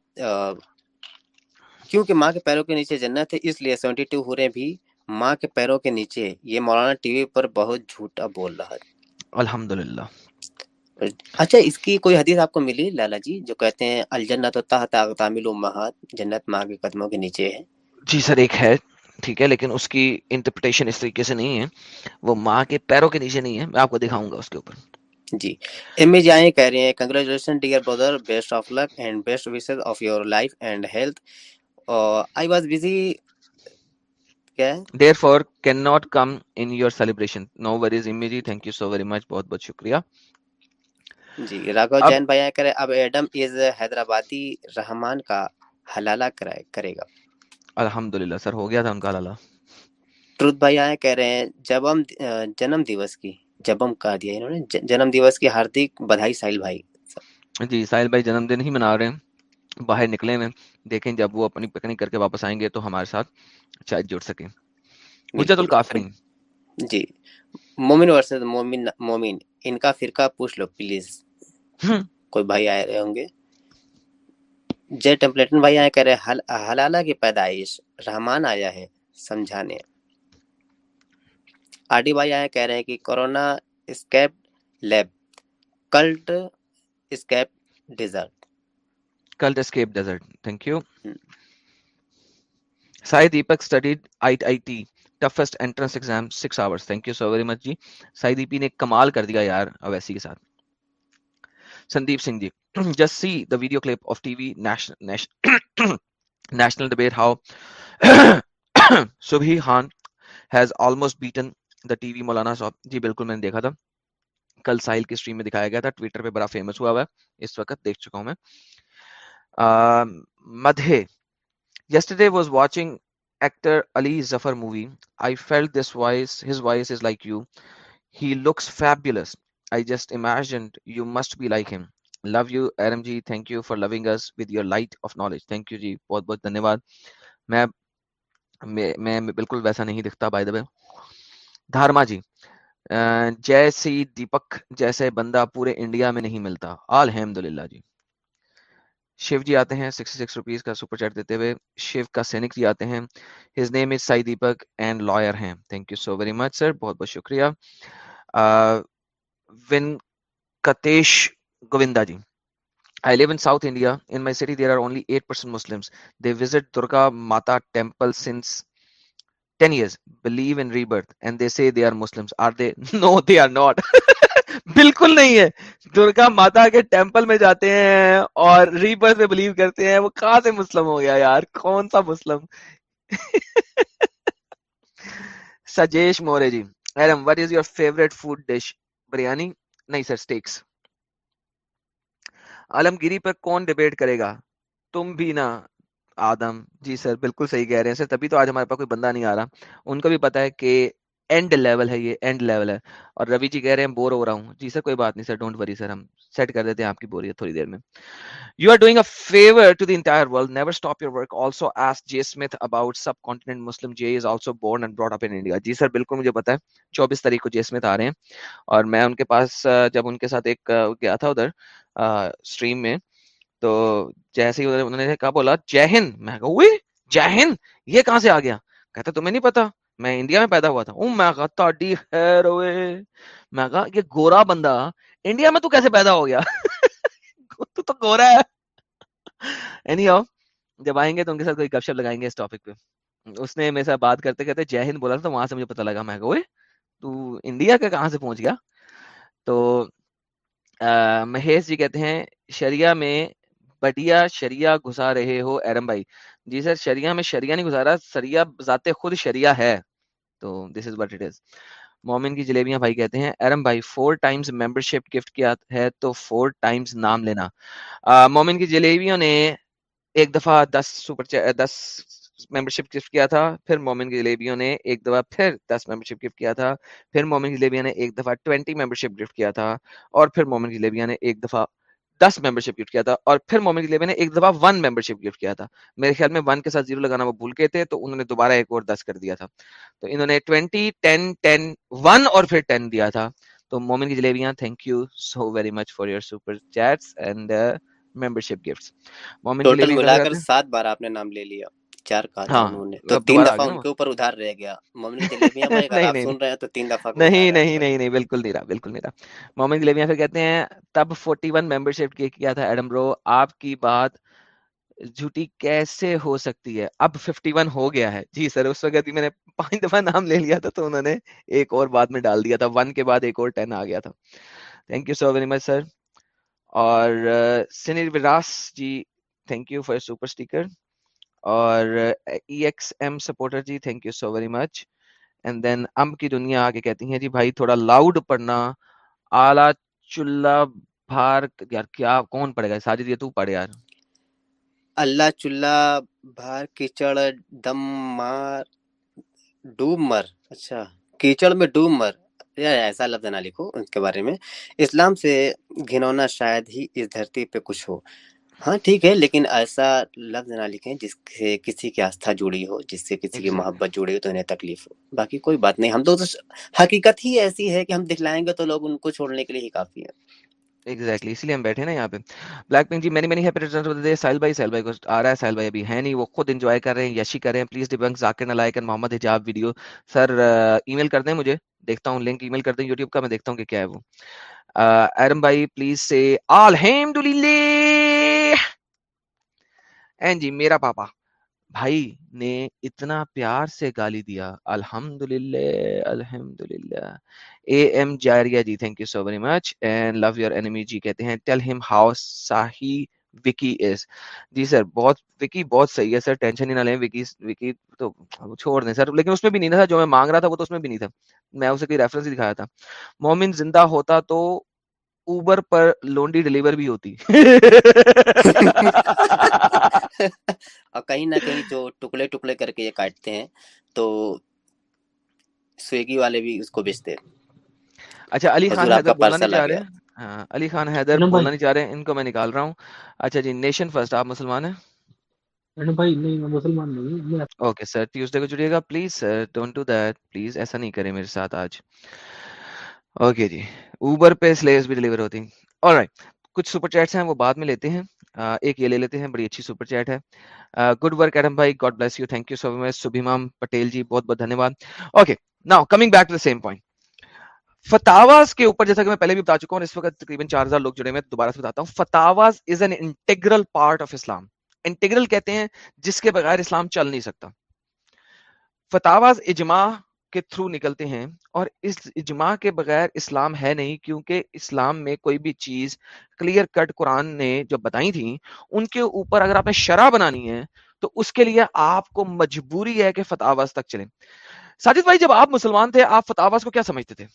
کیونکہ ماں کے پیروں کے نیچے جنت ہے اس لیے سیونٹی ٹو ہورے بھی ماں کے پیروں کے نیچے۔ یہ مولانا ٹی وی پر بہت جھوٹا بول رہا ہے۔ الحمد للہ اچھا اس کی کوئی حدیث آپ کو ملی لالا جی جو کہتے ہیں الجنت و تحت تعمیل امہات جنت ماں کے قدموں کے نیچے ہے؟ جی سر ایک ہے ٹھیک ہے لیکن اس کی انٹرپریٹیشن اس طریقے سے نہیں ہے۔ وہ ماں کے پیروں کے نیچے نہیں ہے میں آپ کو دکھاؤں گا اس کے اوپر۔ جی۔ ایم اے جی کہہ رہے ہیں congratulation dear brother best of luck and best wishes of your life and health I was busy therefore can not come in your celebration no worries M G thank you so very much بہت بہت شکریہ۔ جی راگو جین بھائی کرے اب Adam is حیدرآبادی رحمان کا حلالہ کرے گا۔ الحمد للہ سر ہو گیا تھا ان کا حلالہ۔ ٹروت بھائی آئے کہہ رہے ہیں جب ہم جنم دیوس کی جب ہم کہا دیا انہوں نے جنم دیوس کی ہاردک بدھائی ساحل بھائی۔ جی ساحل بھائی جنم دن ہی منا رہے ہیں باہر نکلے ہیں۔ دیکھیں جب وہ اپنی پکنک کر کے واپس آئیں گے تو ہمارے ساتھ شاید جڑ سکیں۔ حجت الکافرین جی مومن ورسز مومن مومن ان کا فرقہ پوچھ لو پلیز۔ کوئی بھائی آئے رہے ہوں گے۔ جے ٹیمپلیٹن بھائی آئے کہہ رہے حلالہ کی پیدائش رحمان آیا ہے سمجھانے۔ آر ڈی بھائی آئے کہہ رہے ہیں کہ corona escape lab cult escape desert. Cult escape desert thank you Sai Deepak studied I I T toughest entrance exam six hours thank you so very much جی۔ سائی دیپی نے کمال کر دیا یار اویسی کے ساتھ۔ Sandeep Singh ji just see the video clip of T V national debate how Subhi Khan has almost beaten the T V مولانا جی بالکل میں نے دیکھا تھا کل ساحل کی اسٹریم میں دکھایا گیا تھا ٹویٹر پہ بڑا فیمس ہوا ہوا ہے اس وقت دیکھ چکا ہوں میں مدھے yesterday was watching actor ali zafar movie. I felt this voice his voice is like you. He looks fabulous. I just imagined you must be like him. Love you rmg thank you for loving us with your light of knowledge. Thank you جی بہت بہت دھنیہ واد میں میں بالکل ویسا نہیں دکھتا بائی دا وے دھارما جی جیسی دیپک جیسے بندہ پورے انڈیا میں نہیں ملتا الحمد للہ جی شیو جی آتے ہیں سکسٹی سکس روپیز کا سپر چیٹ دیتے ہوئے شیو کا سینک جی آتے ہیں his name is Sai Deepak and lawyer ہیں thank you so very much sir بہت بہت شکریہ one کتیش Govinda ji I live in South India. In my city, there are only 8% Muslims. They visit Durga Mata temple since 10 years believe in rebirth and they say they are muslims are they no they are not بالکل نہیں ہے درگا ماتا کے temple میں جاتے ہیں اور rebirth میں blue کرتے ہیں وہ کہاں سے مسلم ہو گیا یار کون سا مسلم Sajesh More ji Iram what is your favourite food dish biryani نہیں سر سٹیکس عالمگیری پر کون ڈیبیٹ کرے گا؟ تم بھی نا، آدم. جی سر، بالکل صحیح کہہ رہے ہیں سر، تبھی تو آج ہمارے پاس کوئی بندہ نہیں آ رہا۔ ان کو بھی پتا ہے کہ اینڈ لیول ہے یہ اینڈ لیول ہے۔ اور روی جی کہہ رہے ہیں بور ہو رہا ہوں۔ جی سر کوئی بات نہیں سر ڈونٹ وری سر ہم سیٹ کر دیتے ہیں آپ کی بوریت تھوڑی دیر میں۔ You are doing a favour to the entire world never stop your work also as J Smith about subcontinent Muslim J is also born and brought up in India G sir بالکل مجھے پتا ہے چوبیس تاریخ کو جے Smith آ رہے ہیں اور میں ان کے پاس، جب ان کے ساتھ ایک، گیا تھا ادھر اسٹریم میں، تو جیسے ہی انہوں نے کہا بولا، جے ہند. میں کہا جے ہند؟ یہ کہاں سے آ گیا؟ کہتا، تمہیں نہیں پتا؟ میں انڈیا میں پیدا ہوا تھا۔ میں کہا، تاڈی خیر ہوئے۔ میں کہا، یہ گورا بندہ انڈیا میں تو کیسے پیدا ہو گیا؟ تو تو گورا ہے۔ اینی آؤ جب آئیں گے تو ان کے ساتھ کوئی گپ شپ لگائیں گے اس ٹاپک پہ۔ اس نے میرے ساتھ بات کرتے کرتے جے ہند بولا تھا، تو وہاں سے مجھے پتا لگا۔ میں کہا تو انڈیا کا کہاں سے پہنچ گیا؟ تو مہیش جی کہتے ہیں، شریعہ میں بڑیا شریعہ گھسا رہے ہو، ایرم بھائی۔ جی سر، شریعہ میں شریعہ نہیں گزارا سریا ذات خود شریعہ ہے۔ تو دس از وٹ اٹ از مومن کی جلیبیاں بھائی کہتے ہیں، ارم بھائی four times membership gift کیا ہے تو فور ٹائمز نام لینا۔ مومن کی جلیبیوں نے ایک دفعہ this super this member ship gift کیا تھا، پھر مومن کی جلیبیوں نے ایک دفعہ پھر دس ممبر شپ گفٹ کیا تھا، پھر مومن کی جلیبیاں نے ایک دفعہ ٹوینٹی ممبر شپ گفٹ کیا تھا، اور پھر مومن کی جلیبیاں نے ایک دفعہ دس ممبر شپ گفٹ کیا تھا اور پھر مومن لیبے نے ایک دفعہ ون ممبر شپ گفٹ کیا تھا۔ میرے خیال میں ون کے ساتھ زیرو لگانا وہ بھول کے تھے تو انہوں نے دوبارہ ایک اور دس کر دیا تھا۔ تو انہوں نے ٹوینٹی ٹین ٹین ون اور پھر ٹین دیا تھا۔ تو مومن کی جلیبیاں thank you so very much for your super chats and membership gift Momin کی جلیبی سات بار آپ نے نام لے لیا۔ چار ہاں انہوں نے۔ تو تین دفعہ ان کے اوپر ادھار رہ گیا۔ مومن جلیبیاں اگر آپ سن رہے ہیں تو تین دفعہ نہیں نہیں نہیں نہیں بالکل نہیں رہا بالکل نہیں رہا۔ مومن جلیبیاں پھر کہتے ہیں تب 41 ممبر شپ کیا تھا ایڈم برو؟ آپ کی بات جھوٹی کیسے ہو سکتی ہے؟ اب 51 ہو گیا ہے۔ جی سر اس وقت میں نے پانچ دفعہ نام لے لیا تھا تو انہوں نے ایک اور بعد میں ڈال دیا تھا۔ ون کے بعد ایک اور ٹین آ گیا تھا۔ Thank you so very much sir اور سنیر وراس ji thank you for super sticker اور E X M supporter ji thank you so very much and then ام کی دنیا آگے کہتی ہیں جی بھائی تھوڑا لاؤڈ پڑھنا۔ آلہ چلا بھار، یار کیا، کون پڑھے گا؟ ساجد یہ تو پڑھ یار۔ اللہ چلا بھار، کیچڑ دم مار، ڈوب مر۔ اچھا کیچڑ میں ڈوب مر۔ یار ایسا لفظ نہ لکھو اس کے بارے میں۔ اسلام سے گھنونا شاید ہی اس دھرتی پہ کچھ ہو۔ ہاں ٹھیک ہے لیکن ایسا لفظ نہ لکھیں جس سے کسی کی آستھا جڑی ہو جس سے کسی کی محبت جڑی ہو تو انہیں تکلیف ہو۔ باقی کوئی بات نہیں ہم تو حقیقت ہی ایسی ہے کہ ہم دکھلائیں گے تو لوگ ان کو چھوڑنے کے لیے ہی کافی ہے ایگزیکٹلی اس لیے ہم بیٹھے نا یہاں پہ۔ Black pink ji many many happy return دے ساحل بھائی ساحل بھائی کو آ رہا ہے ساحل بھائی ابھی ہے نہیں۔ وہ خود انجوائے کر رہے ہیں یشی کر رہے ہیں۔ پلیز ڈیبنک ذاکر نلائک اینڈ محمد حجاب ویڈیو سر ای میل کر دیں مجھے۔ دیکھتا ہوں لنک ای میل کر دیں۔ یوٹیوب کا میں دیکھتا ہوں کہ کیا ہے وہ۔ ایرم بھائی پلیز سے الحمدللہ این جی میرا پاپا۔ بھائی، نے اتنا پیار سے گالی دیا۔ الحمد للہ الحمد للہ A M Jariya ji thank you so very much and love your enemy ji کہتے ہیں۔ ٹیل ہم ہاؤ ساہی وکی از جی سر، بہت وکی بہت صحیح ہے سر، ٹینشن ہی نہ لیں۔ وکی وکی تو چھوڑ دیں سر۔ لیکن اس میں بھی نہیں تھا، جو میں مانگ رہا تھا وہ تو اس میں بھی نہیں تھا۔ میں اسے کوئی ریفرنس ہی دکھایا تھا۔ مومن زندہ ہوتا تو اوبر پر لونڈی ڈلیور بھی ہوتی۔ اور کہیں نہ کہیں جو ٹکڑے ٹکڑے کر کے یہ کاٹتے ہیں تو سویگی والے بھی اس کو بیچتے اچھا علی خان حیدر بولنا نہیں چاہ رہے ہاں علی خان حیدر بولنا نہیں چاہ رہے ان کو میں نکال رہا ہوں۔ اچھا جی نیشن فرسٹ آپ مسلمان ہیں؟ اوکے سر ٹیوزڈے کو جڑیے گا۔ Please sir don't do that. Please ایسا نہیں کرے میرے ساتھ آج۔ اوکے جی اوبر پہ سلیوز بھی ڈلیور ہوتی۔ رائٹ کچھ سپر چیٹس ہیں وہ بعد میں لیتے ہیں۔ ایک یہ لے لیتے ہیں، بڑی اچھی سپر چیٹ ہے۔ گڈ ورک ایڈم بھائی God bless you thank you so much سبھیمام Patel ji بہت بہت دھنیہ واد okay now coming back to same point فتاواز کے اوپر، جیسا کہ میں پہلے بھی بتا چکا ہوں اس وقت تقریباً چار ہزار لوگ جڑے میں دوبارہ سے بتاتا ہوں۔ فتاواز is an integral part of Islam integral کہتے ہیں جس کے بغیر اسلام چل نہیں سکتا۔ فتاواز اجماع کے تھرو نکلتے ہیں اور اس اجماع کے بغیر اسلام ہے نہیں کیونکہ اسلام میں کوئی بھی چیز کلیئر کٹ قرآن نے جو بتائی تھی، ان کے اوپر اگر آپ نے شرح بنانی ہے تو اس کے لیے آپ کو مجبوری ہے کہ فتاواز تک چلیں۔ ساجد بھائی، جب آپ مسلمان تھے، آپ فتاواز کو کیا سمجھتے تھے؟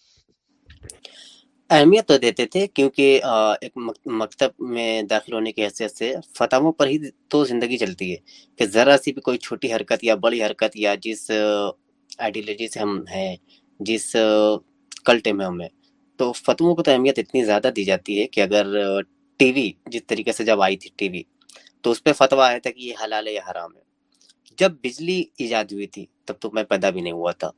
اہمیت تو دیتے تھے کیونکہ ایک مکتب میں داخل ہونے کی حیثیت سے فتحوں پر ہی تو زندگی چلتی ہے کہ ذرا سی بھی کوئی چھوٹی حرکت یا بڑی حرکت یا جس آئیڈیالوجی سے ہم ہیں، جس کلٹے میں ہمیں تو فتووں کو تو اہمیت اتنی زیادہ دی جاتی ہے کہ اگر ٹی وی جس طریقے سے جب آئی تھی ٹی وی، تو اس پہ فتوا آیا تھا کہ یہ حلال ہے یا حرام ہے۔ جب بجلی ایجاد ہوئی تھی، تب تو میں پیدا بھی نہیں ہوا تھا۔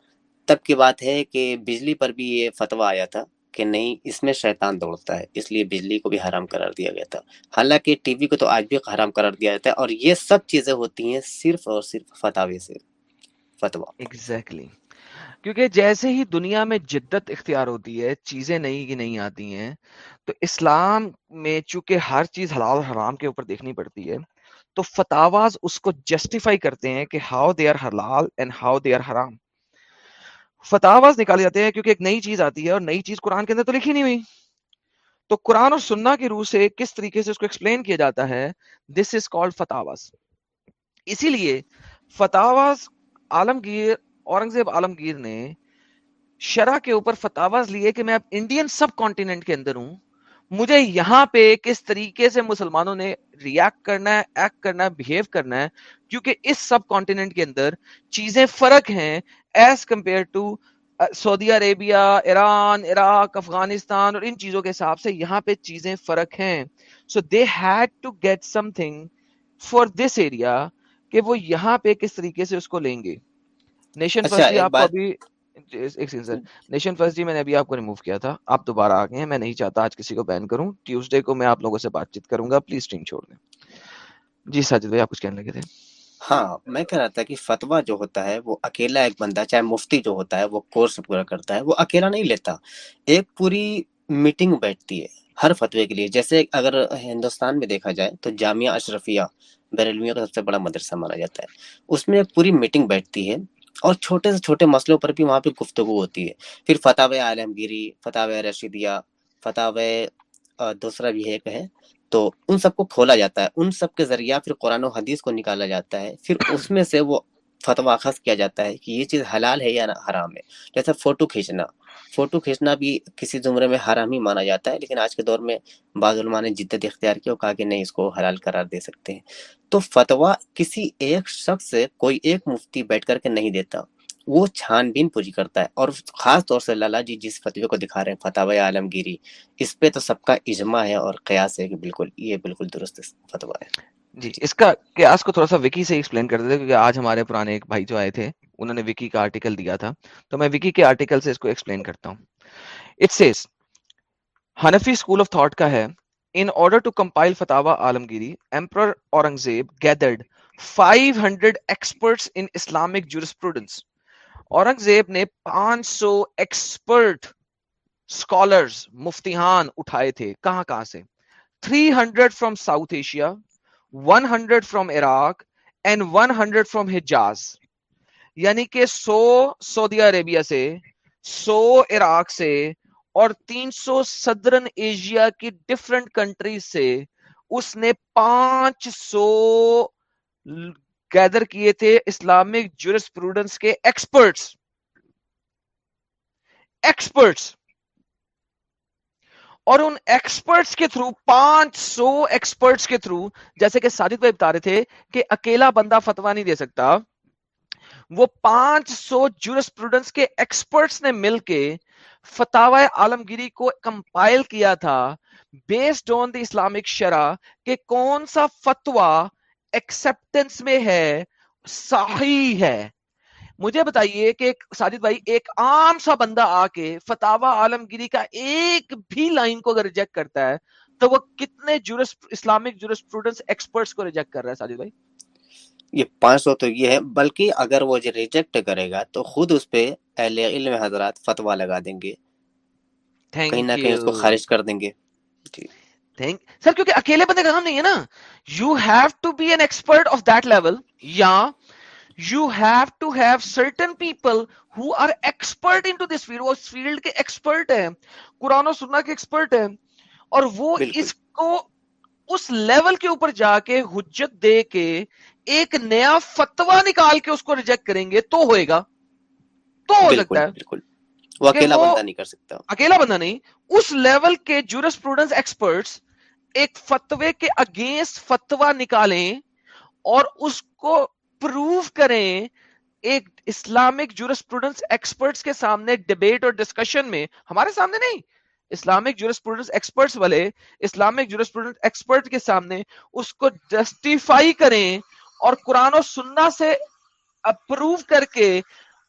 تب کی بات ہے کہ بجلی پر بھی یہ فتوا آیا تھا کہ نہیں، اس میں شیطان دوڑتا ہے، اس لیے بجلی کو بھی حرام قرار دیا گیا تھا۔ حالانکہ ٹی وی کو تو آج بھی حرام قرار دیا جاتا ہے اور یہ سب چیزیں ہوتی ہیں صرف اور صرف فتوے سے۔ فتوا exactly. کیونکہ جیسے ہی دنیا میں جدت اختیار ہوتی ہے، چیزیں نئی کی نہیں آتی ہیں، تو اسلام میں چونکہ ہر چیز حلال حرام کے اوپر دیکھنی پڑتی ہے، تو فتاواز اس کو جسٹیفائی کرتے ہیں کہ how they are halal and how they are haram فتاواز نکالے جاتے ہیں کیونکہ ایک نئی چیز آتی ہے اور نئی چیز قرآن کے اندر تو لکھی نہیں ہوئی۔ تو قرآن اور سننا کی روح سے کس طریقے سے اس کو ایکسپلین کیا جاتا ہے؟ دس از کالڈ فتاواز۔ اسی لیے فتاواز عالمگیر، اورنگزیب عالمگیر نے شرح کے اوپر فتاواز لیے کہ میں اب انڈین سب کانٹیننٹ کے اندر ہوں۔ مجھے یہاں پہ کس طریقے سے مسلمانوں نے ریئیکٹ کرنا ہے ایکٹ کرنا ہے بہیو کرنا ہے، کیونکہ اس سب کانٹیننٹ کے اندر چیزیں فرق ہیں as compare to Saudi Arabia, Iran, Iraq, Afghanistan اور ان چیزوں کے حساب سے یہاں پہ چیزیں فرق ہیں۔ So they had to get something for this area کہ وہ یہاں پہ کس طریقے سے اس کو لیں گے۔ نیشن اچھا، فرسٹ ایک آپ کو ابھی ایک سیکنڈ سر نیشن فرسٹ جی میں نے ابھی آپ کو ریموو کیا تھا۔ آپ دوبارہ آ گئے ہیں میں نہیں چاہتا آج کسی کو بین کروں۔ ٹیوزڈے کو میں آپ لوگوں سے بات چیت کروں گا۔ پلیز اسٹریم چھوڑ دیں۔ جی ساجد بھائی آپ کچھ کہنے لگے تھے؟ ہاں میں کہہ رہا تھا کہ فتوا جو ہوتا ہے وہ اکیلا ایک بندہ چاہے مفتی جو ہوتا ہے وہ کورس پورا کرتا ہے وہ اکیلا نہیں لیتا۔ ایک پوری میٹنگ بیٹھتی ہے ہر فتوے کے لیے۔ جیسے اگر ہندوستان میں دیکھا جائے تو جامعہ اشرفیہ بیرلویوں کا سب سے بڑا مدرسہ مانا جاتا ہے۔ اس میں ایک پوری میٹنگ بیٹھتی ہے اور چھوٹے سے چھوٹے مسئلوں پر بھی وہاں پہ گفتگو ہوتی ہے۔ پھر فتح عالمگیری فتح رشیدیہ فتح دوسرا بھی ایک ہے۔ تو ان سب کو کھولا جاتا ہے۔ ان سب کے ذریعہ پھر قرآن و حدیث کو نکالا جاتا ہے۔ پھر اس میں سے وہ فتوا خاص کیا جاتا ہے کہ یہ چیز حلال ہے یا حرام ہے۔ جیسے فوٹو کھینچنا۔ فوٹو کھینچنا بھی کسی زمرے میں حرام ہی مانا جاتا ہے، لیکن آج کے دور میں بعض علماء نے جدت اختیار کیا اور کہا کہ نہیں، اس کو حلال قرار دے سکتے ہیں۔ تو فتوا کسی ایک شخص سے کوئی ایک مفتی بیٹھ کر کے نہیں دیتا، وہ چھان بین پوری کرتا ہے۔ اور خاص طور سے لالا جی جس فتوے کو دکھا رہے ہیں فتح عالمگیری، اس پہ تو سب کا اجماع ہے اور قیاس ہے کہ بالکل، یہ بالکل درست فتوا ہے۔ جی اس کا قیاس کو تھوڑا سا وکی سے ایکسپلین کر دیتے کیونکہ آج ہمارے پرانے ایک بھائی جو آئے تھے، انہوں نے وکی کا آرٹیکل دیا تھا۔ تو میں وکی کے آرٹیکل سے اس کو ایکسپلین کرتا ہوں۔ It says Hanafi school of thought کا ہے in order to compile Fatawa Alamgiri emperor Aurangzeb gathered 500 experts in Islamic jurisprudence Aurangzeb نے پانچ سو ایکسپرٹ اسکالرز مفتیحان اٹھائے تھے۔ کہاں کہاں سے؟ 300 from South Asia 100 from Iraq and 100 from Hijaz یعنی کہ سو سعودی عربیہ سے، سو عراق سے اور تین سو صدرن ایشیا کی ڈفرنٹ کنٹریز سے اس نے پانچ سو گیدر کیے تھے اسلامک جورس پروڈنس کے ایکسپرٹس ایکسپرٹس اور ان ایکسپرٹس کے تھرو پانچ سو ایکسپرٹس کے تھرو جیسے کہ ساجد بھائی بتا رہے تھے کہ اکیلا بندہ فتوا نہیں دے سکتا، وہ پانچ سو جورس پروڈنس کے ایکسپرٹس نے مل کے فتح عالمگیری کو کمپائل کیا تھا بیسڈ آن دی اسلامک شرح کہ کون سا فتوا ایکسپٹنس میں ہے، صحیح ہے۔ مجھے بتائیے کہ ساجد بھائی ایک عام سا بندہ آ کے فتح عالمگیری کا ایک بھی لائن کو اگر ریجیکٹ کرتا ہے تو وہ کتنے جورس اسلامک جورس ایکسپرٹس کو ریجیکٹ کر رہا ہے ساجد بھائی؟ یہ پانچ سو تو یہ ہے بلکہ اگر وہ ریجیکٹ کرے گا تو خود اس پہ اہل علم حضرات فتوا لگا دیں گے۔ کہیں نہ کہیں اس کو خارج کر دیں گے۔ جی۔ سر کیونکہ اکیلے بندے کا کام نہیں ہے نا۔ You have to be an expert of that level یا you have to have certain people who are expert in to this field وہ اس فیلڈ کے ایکسپرٹ ہیں. قرآن و سننا کے ایکسپرٹ ہیں. اور وہ اس کو اس لیول کے اوپر جا کے حجت دے کے ایک نیا فتوا نکال کے اس کو ریجیکٹ کریں گے تو ہوئے گا۔ تو ہو سکتا ہے۔ بالکل۔ وہ اکیلا بندہ نہیں کر سکتا۔ اکیلا بندہ نہیں اس لیول کے جورس پروڈنس ایکسپرٹس ایک فتوے کے اگینسٹ فتوا نکالیں اور اس کو پروو کریں ایک اسلامک جورسپروڈنس ایکسپرٹس کے سامنے ڈبیٹ اور ڈسکشن میں ہمارے سامنے نہیں اسلامک جورسپروڈنس ایکسپرٹس والے اسلامک جورسپروڈنس ایکسپرٹ کے سامنے اس کو جسٹیفائی کریں اور قرآن و سننا سے اپروو کر کے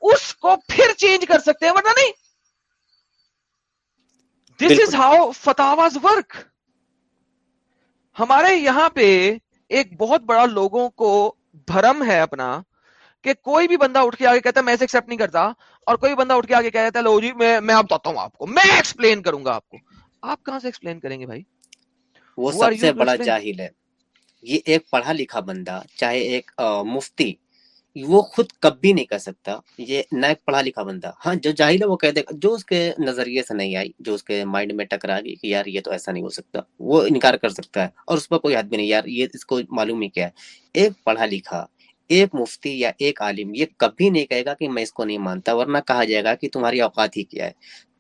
اس کو پھر چینج کر سکتے ہیں ورنہ نہیں۔ This is how Fath work ہمارے یہاں پہ ایک بہت بڑا لوگوں کو بھرم ہے اپنا کہ کوئی بھی بندہ اٹھ کے آگے کہتا ہے میں ایکسپٹ نہیں کرتا اور کوئی بندہ اٹھ کے آگے کہتا ہے لو جی میں میں بتاتا ہوں آپ کو میں ایکسپلین کروں گا آپ کو۔ آپ کہاں سے ایکسپلین کریں گے بھائی؟ وہ سب سے بڑا جاہل ہے۔ یہ ایک پڑھا لکھا بندہ چاہے ایک مفتی وہ خود کبھی نہیں کر سکتا۔ یہ نہ ایک پڑھا لکھا بندہ۔ ہاں جو جاہل ہے وہ کہہ دے گا جو اس کے نظریے سے نہیں آئی، جو اس کے مائنڈ میں ٹکرا گئی کہ یار یہ تو ایسا نہیں ہو سکتا، وہ انکار کر سکتا ہے اور اس پر کوئی حد بھی نہیں۔ یار، یہ اس کو معلوم ہی کیا ہے۔ ایک پڑھا لکھا، ایک مفتی یا ایک عالم یہ کبھی نہیں کہے گا کہ میں اس کو نہیں مانتا، ورنہ کہا جائے گا کہ تمہاری اوقات ہی کیا ہے۔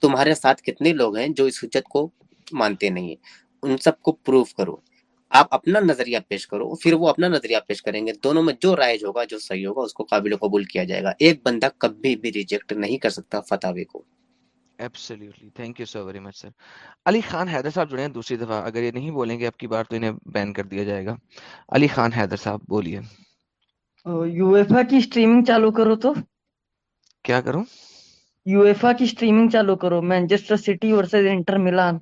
تمہارے ساتھ کتنے لوگ ہیں جو اس حجت کو مانتے نہیں ان سب کو پروف کرو۔ آپ اپنا نظریہ پیش کرو پھر وہ اپنا نظریہ پیش کریں گے۔ دونوں میں جو رائج ہوگا جو صحیح ہوگا اس کو قابل قبول کیا جائے گا۔ ایک بندہ کبھی بھی ریجیکٹ نہیں کر سکتا فتح کو۔ Absolutely thank you so very much sir Ali Khan Haider صاحب جڑے ہیں دوسری دفعہ۔ اگر یہ نہیں بولیں گے اب کی بار تو انہیں بین کر دیا جائے گا۔ علی خان حیدر صاحب بولیے۔ یو ایف کی اسٹریمنگ چالو کرو تو۔ کیا کروں؟ یو ایف کی اسٹریمنگ چالو کرو۔ Manchester City versus Inter Milan.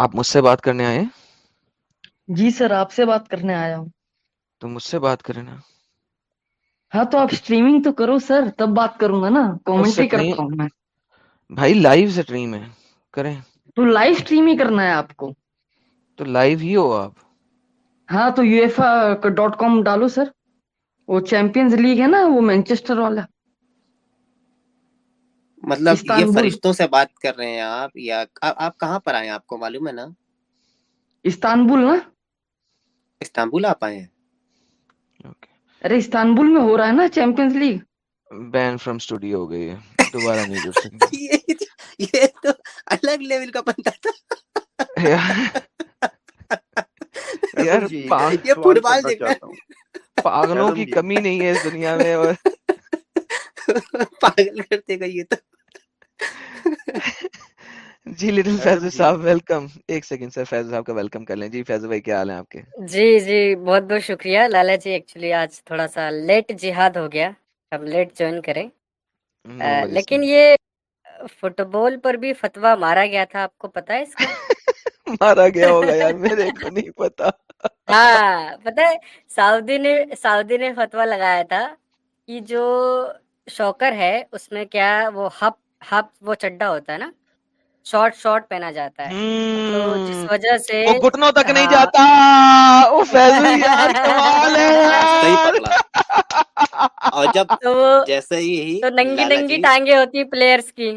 آپ مجھ سے بات کرنے آئے جی سر آپ سے بات کرنے آیا ہوں۔ تو مجھ سے بات کریں نا۔ ہاں تو آپ اسٹریمنگ تو کرو سر تب بات کروں گا نا۔ کومنٹری کرتا ہوں میں۔ بھائی لائیو اسٹریم ہے کریں۔ تو لائیو اسٹریم ہی کرنا ہے آپ کو۔ تو لائیو ہی ہو آپ۔ ہاں تو یو ایف ڈاٹ کام ڈالو سر۔ وہ چیمپئنز لیگ ہے نا وہ مینچسٹر والا۔ مطلب یہ فرشتوں سے بات کر رہے ہیں آپ یا آپ کہاں پر آئے آپ کو معلوم ہے نا؟ استانبول نا استانبول آپ آئے ہیں۔ ارے استانبول میں ہو رہا ہے نا Champions League? Ban from studio ہو گئی ہے۔ دوبارہ نہیں جڑ سکتے یہ تو الگ لیول کا بنتا تھا۔ یار۔ یہ فٹ بال دیکھنا۔ پاگلوں کی کمی نہیں ہے اس دنیا میں اور پاگل کرتے گئی یہ تو۔ جی لٹل فیض صاحب ویلکم۔ ایک سیکنڈ سر فیض صاحب کا ویلکم کر لیں۔ جی فیض بھائی کیا حال ہیں آپ کے؟ جی جی بہت بہت شکریہ۔ لالا جی ایکچولی آج تھوڑا سا لیٹ جہاد ہو گیا۔ ہم لیٹ جوائن کریں۔ لیکن یہ فٹ بال پر بھی فتوا مارا گیا تھا آپ کو پتا ہے اس کا؟ مارا گیا ہوگا یار میرے کو نہیں پتا ہاں پتا ہے سعودی نے سعودی نے فتوا لگایا تھا کہ جو شوکر ہے اس میں کیا وہ ہپ ہپ وہ چڈا ہوتا ہے نا شارٹ شارٹ پہنا جاتا ہے۔ تو جس وجہ سے وہ گھٹنوں تک نہیں جاتا۔ وہ فیضل یار کمال ہے۔ اور جب جیسے ہی تو ننگی ننگی ٹانگیں ہوتی پلیئرز کی۔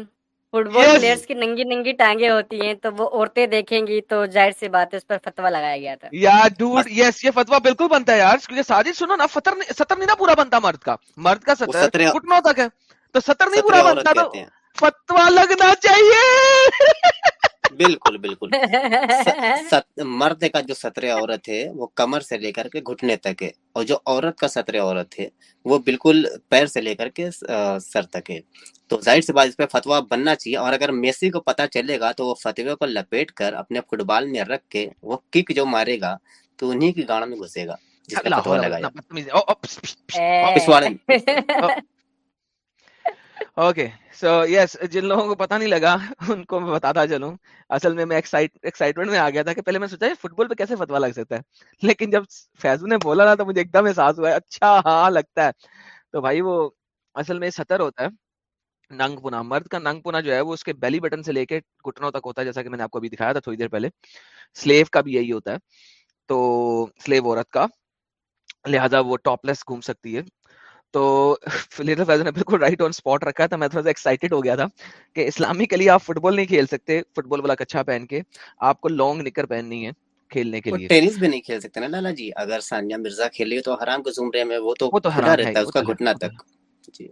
فٹ بال پلیئرز کی ننگی ننگی ٹانگیں ہوتی ہیں تو وہ عورتیں دیکھیں گی تو ظاہر سی بات ہے اس پر فتوا لگایا گیا تھا۔ یار ڈوڈ یس یہ فتوا بالکل بنتا ہے یار کیونکہ ساجد سنو نا فتر ستر نہیں نا پورا بنتا مرد کا۔ مرد کا ستر گھٹنوں تک ہے۔ تو ستر نہیں پورا بنتا تو فتوا لگنا چاہیے۔ بالکل بالکل۔ مرد کا جو سطر عورت ہے وہ کمر سے لے کر کے گھٹنے تک ہے۔ اور جو عورت کا سطر عورت ہے وہ بالکل پیر سے لے کر کے سر تک ہے۔ تو ظاہر سی بات اس پہ فتوا بننا چاہیے۔ اور اگر میسی کو پتا چلے گا تو وہ فتوے کو لپیٹ کر اپنے فٹ بال میں رکھ کے وہ کک جو مارے گا تو انہیں کی گاڑ میں گھسے گا جس کا فتوا لگایا۔ اوکے سو یس جن لوگوں کو پتا نہیں لگا، ان کو میں بتاتا چلوں۔ اصل میں میں ایکسائٹمنٹ میں آ گیا تھا کہ پہلے میں سوچا فٹ بال پہ کیسے فتوا لگ سکتا ہے؟ لیکن جب فیضو نے بولا نا تو مجھے ایک دم احساس ہوا ہے اچھا ہاں لگتا ہے۔ تو بھائی وہ اصل میں سطر ہوتا ہے، ننگ پنا مرد کا ننگ پنا جو ہے، وہ اس کے بیلی بٹن سے لے کے گھٹنوں تک ہوتا ہے، جیسا کہ میں نے آپ کو ابھی دکھایا تھا تھوڑی دیر پہلے۔ سلیو کا بھی یہی ہوتا ہے۔ تو سلیو عورت کا، لہٰذا وہ ٹاپ لیس گھوم سکتی ہے۔ تو لیٹر فیض نے بالکل رائٹ آن اسپاٹ رکھا تھا میں تھوڑا سا ایکسائٹیڈ ہو گیا تھا کہ اسلامی کے لیے آپ فٹ بال نہیں کھیل سکتے فٹ بال والا کچھا پہن کے آپ کو لانگ نکر پہننی ہے کھیلنے کے لیے۔ ٹینس بھی نہیں کھیل سکتے نا لالا جی اگر ثانیہ مرزا کھیلی تو حرام کو زمرے میں وہ تو وہ تو کھلا حرام ہے رہتا ہے وہ اس کا تو ہے گھٹنا وہ تو تک۔ جی۔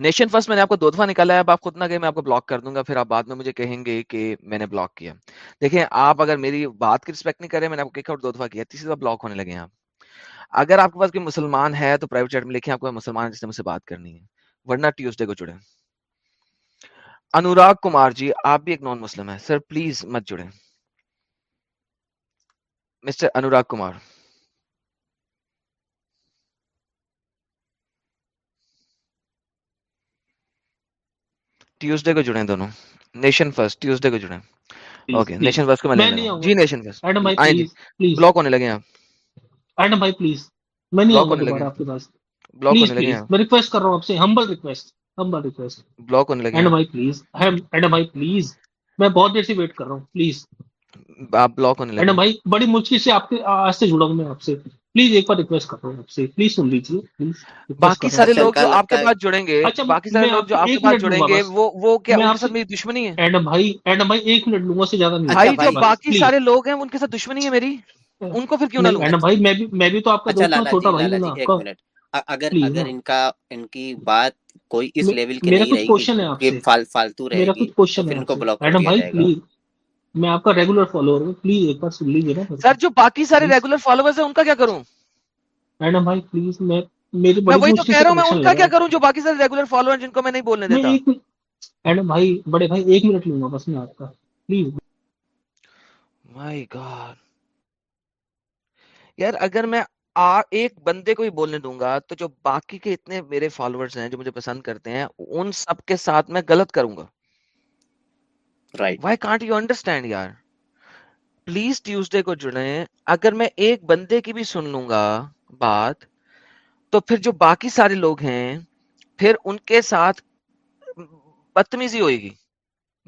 نیشن فرسٹ میں نے آپ کو دو دفعہ نکالا ہے اب آپ خود نہ کہ میں آپ کو بلاک کر دوں گا پھر آپ بعد میں مجھے کہیں گے کہ میں نے بلاک کیا۔ دیکھیں آپ اگر میری بات کی رسپیکٹ نہیں کر رہے میں نے آپ کو کک آؤٹ دو دفعہ کیا تیسری دفعہ بلاک ہونے لگے ہیں آپ۔ اگر آپ کے پاس کوئی مسلمان ہے تو پرائیویٹ چیٹ میں لکھیں آپ کو مسلمان جس نے مجھ سے بات کرنی ہے ورنہ ٹیوزڈے کو جڑے انوراگ کمار جی آپ بھی ایک نان مسلم ہے سر پلیز مت جڑے مسٹر انوراگ کمار۔ ٹیوزڈے کو جڑیں دونوں۔ نیشن فرسٹ ٹیوزڈے کو جڑیں۔ اوکے نیشن فرسٹ کو میں جی نیشن فرسٹ بلاک ہونے لگے ہیں آپ۔ ایڈم بھائی پلیز میں نہیں آؤں گا دوبارہ آپ کے پاس پلیز پلیز میں ریکویسٹ کر رہا ہوں آپ سے humble request humble request block ہونے لگے ایڈم بھائی پلیز ایڈم بھائی پلیز میں بہت دیر سے ویٹ کر رہا ہوں پلیز آپ بلاک ہونے لگے ایڈم بھائی بڑی مشکل سے آپ کے آج سے جڑا ہوں میں آپ سے پلیز ایک بار ریکویسٹ کر رہا ہوں آپ سے پلیز سن لیجیے باقی سارے لوگ جو آپ کے پاس جڑیں گے اچھا باقی سارے لوگ جو آپ کے ایک پاس منٹ جڑیں گے وہ وہ کیا آپ ساتھ میری دشمنی ہے ایڈم بھائی ایڈم بھائی ایک منٹ لوں گا سے زیادہ نہیں بھائی جو باقی سارے لوگ ہیں ان کے ساتھ دشمنی ہے میری ان کو پھر کیوں نہ لوں؟ بھائی میں بھی میں بھی تو آپ کا اچھا دوست ہوں چھوٹا بھائی ہوں ایک منٹ۔ اگر اگر ان کا ان کی بات کوئی اس لیول کی میرا نہیں کچھ رہے گی فال فالتو رہے میرا گی کچھ تو کوشچن ہے ان کو بلاک کر ایڈم دیا بھائی جائے گا۔ پلیز۔ میں آپ کا ریگولر فالوور ہوں۔ پلیز ایک بار سن لیجیے نا۔ سر جو باقی سارے ریگولر فالوورز ہیں ان کا کیا کروں؟ ایڈم بھائی پلیز میں میری میں بڑی وہی تو کہہ رہا ہوں میں ان کا کیا کروں؟ جو باقی سارے ریگولر فالوور ہیں جن کو میں نہیں بولنے دیتا۔ ایڈم بھائی بڑے بھائی ایک منٹ لوں گا بس میں آپ کا۔ پلیز۔ مائی گاڈ یار اگر میں ایک بندے کو ہی بولنے دوں گا تو جو باقی کے اتنے میرے فالوورز ہیں جو مجھے پسند کرتے ہیں ان سب کے ساتھ میں غلط کروں گا۔ Right why can't you understand یار؟ پلیز ٹیوزڈے کو جڑیں۔ اگر میں ایک بندے کی بھی سن لوں گا بات تو پھر جو باقی سارے لوگ ہیں پھر ان کے ساتھ بدتمیزی ہوئے گی۔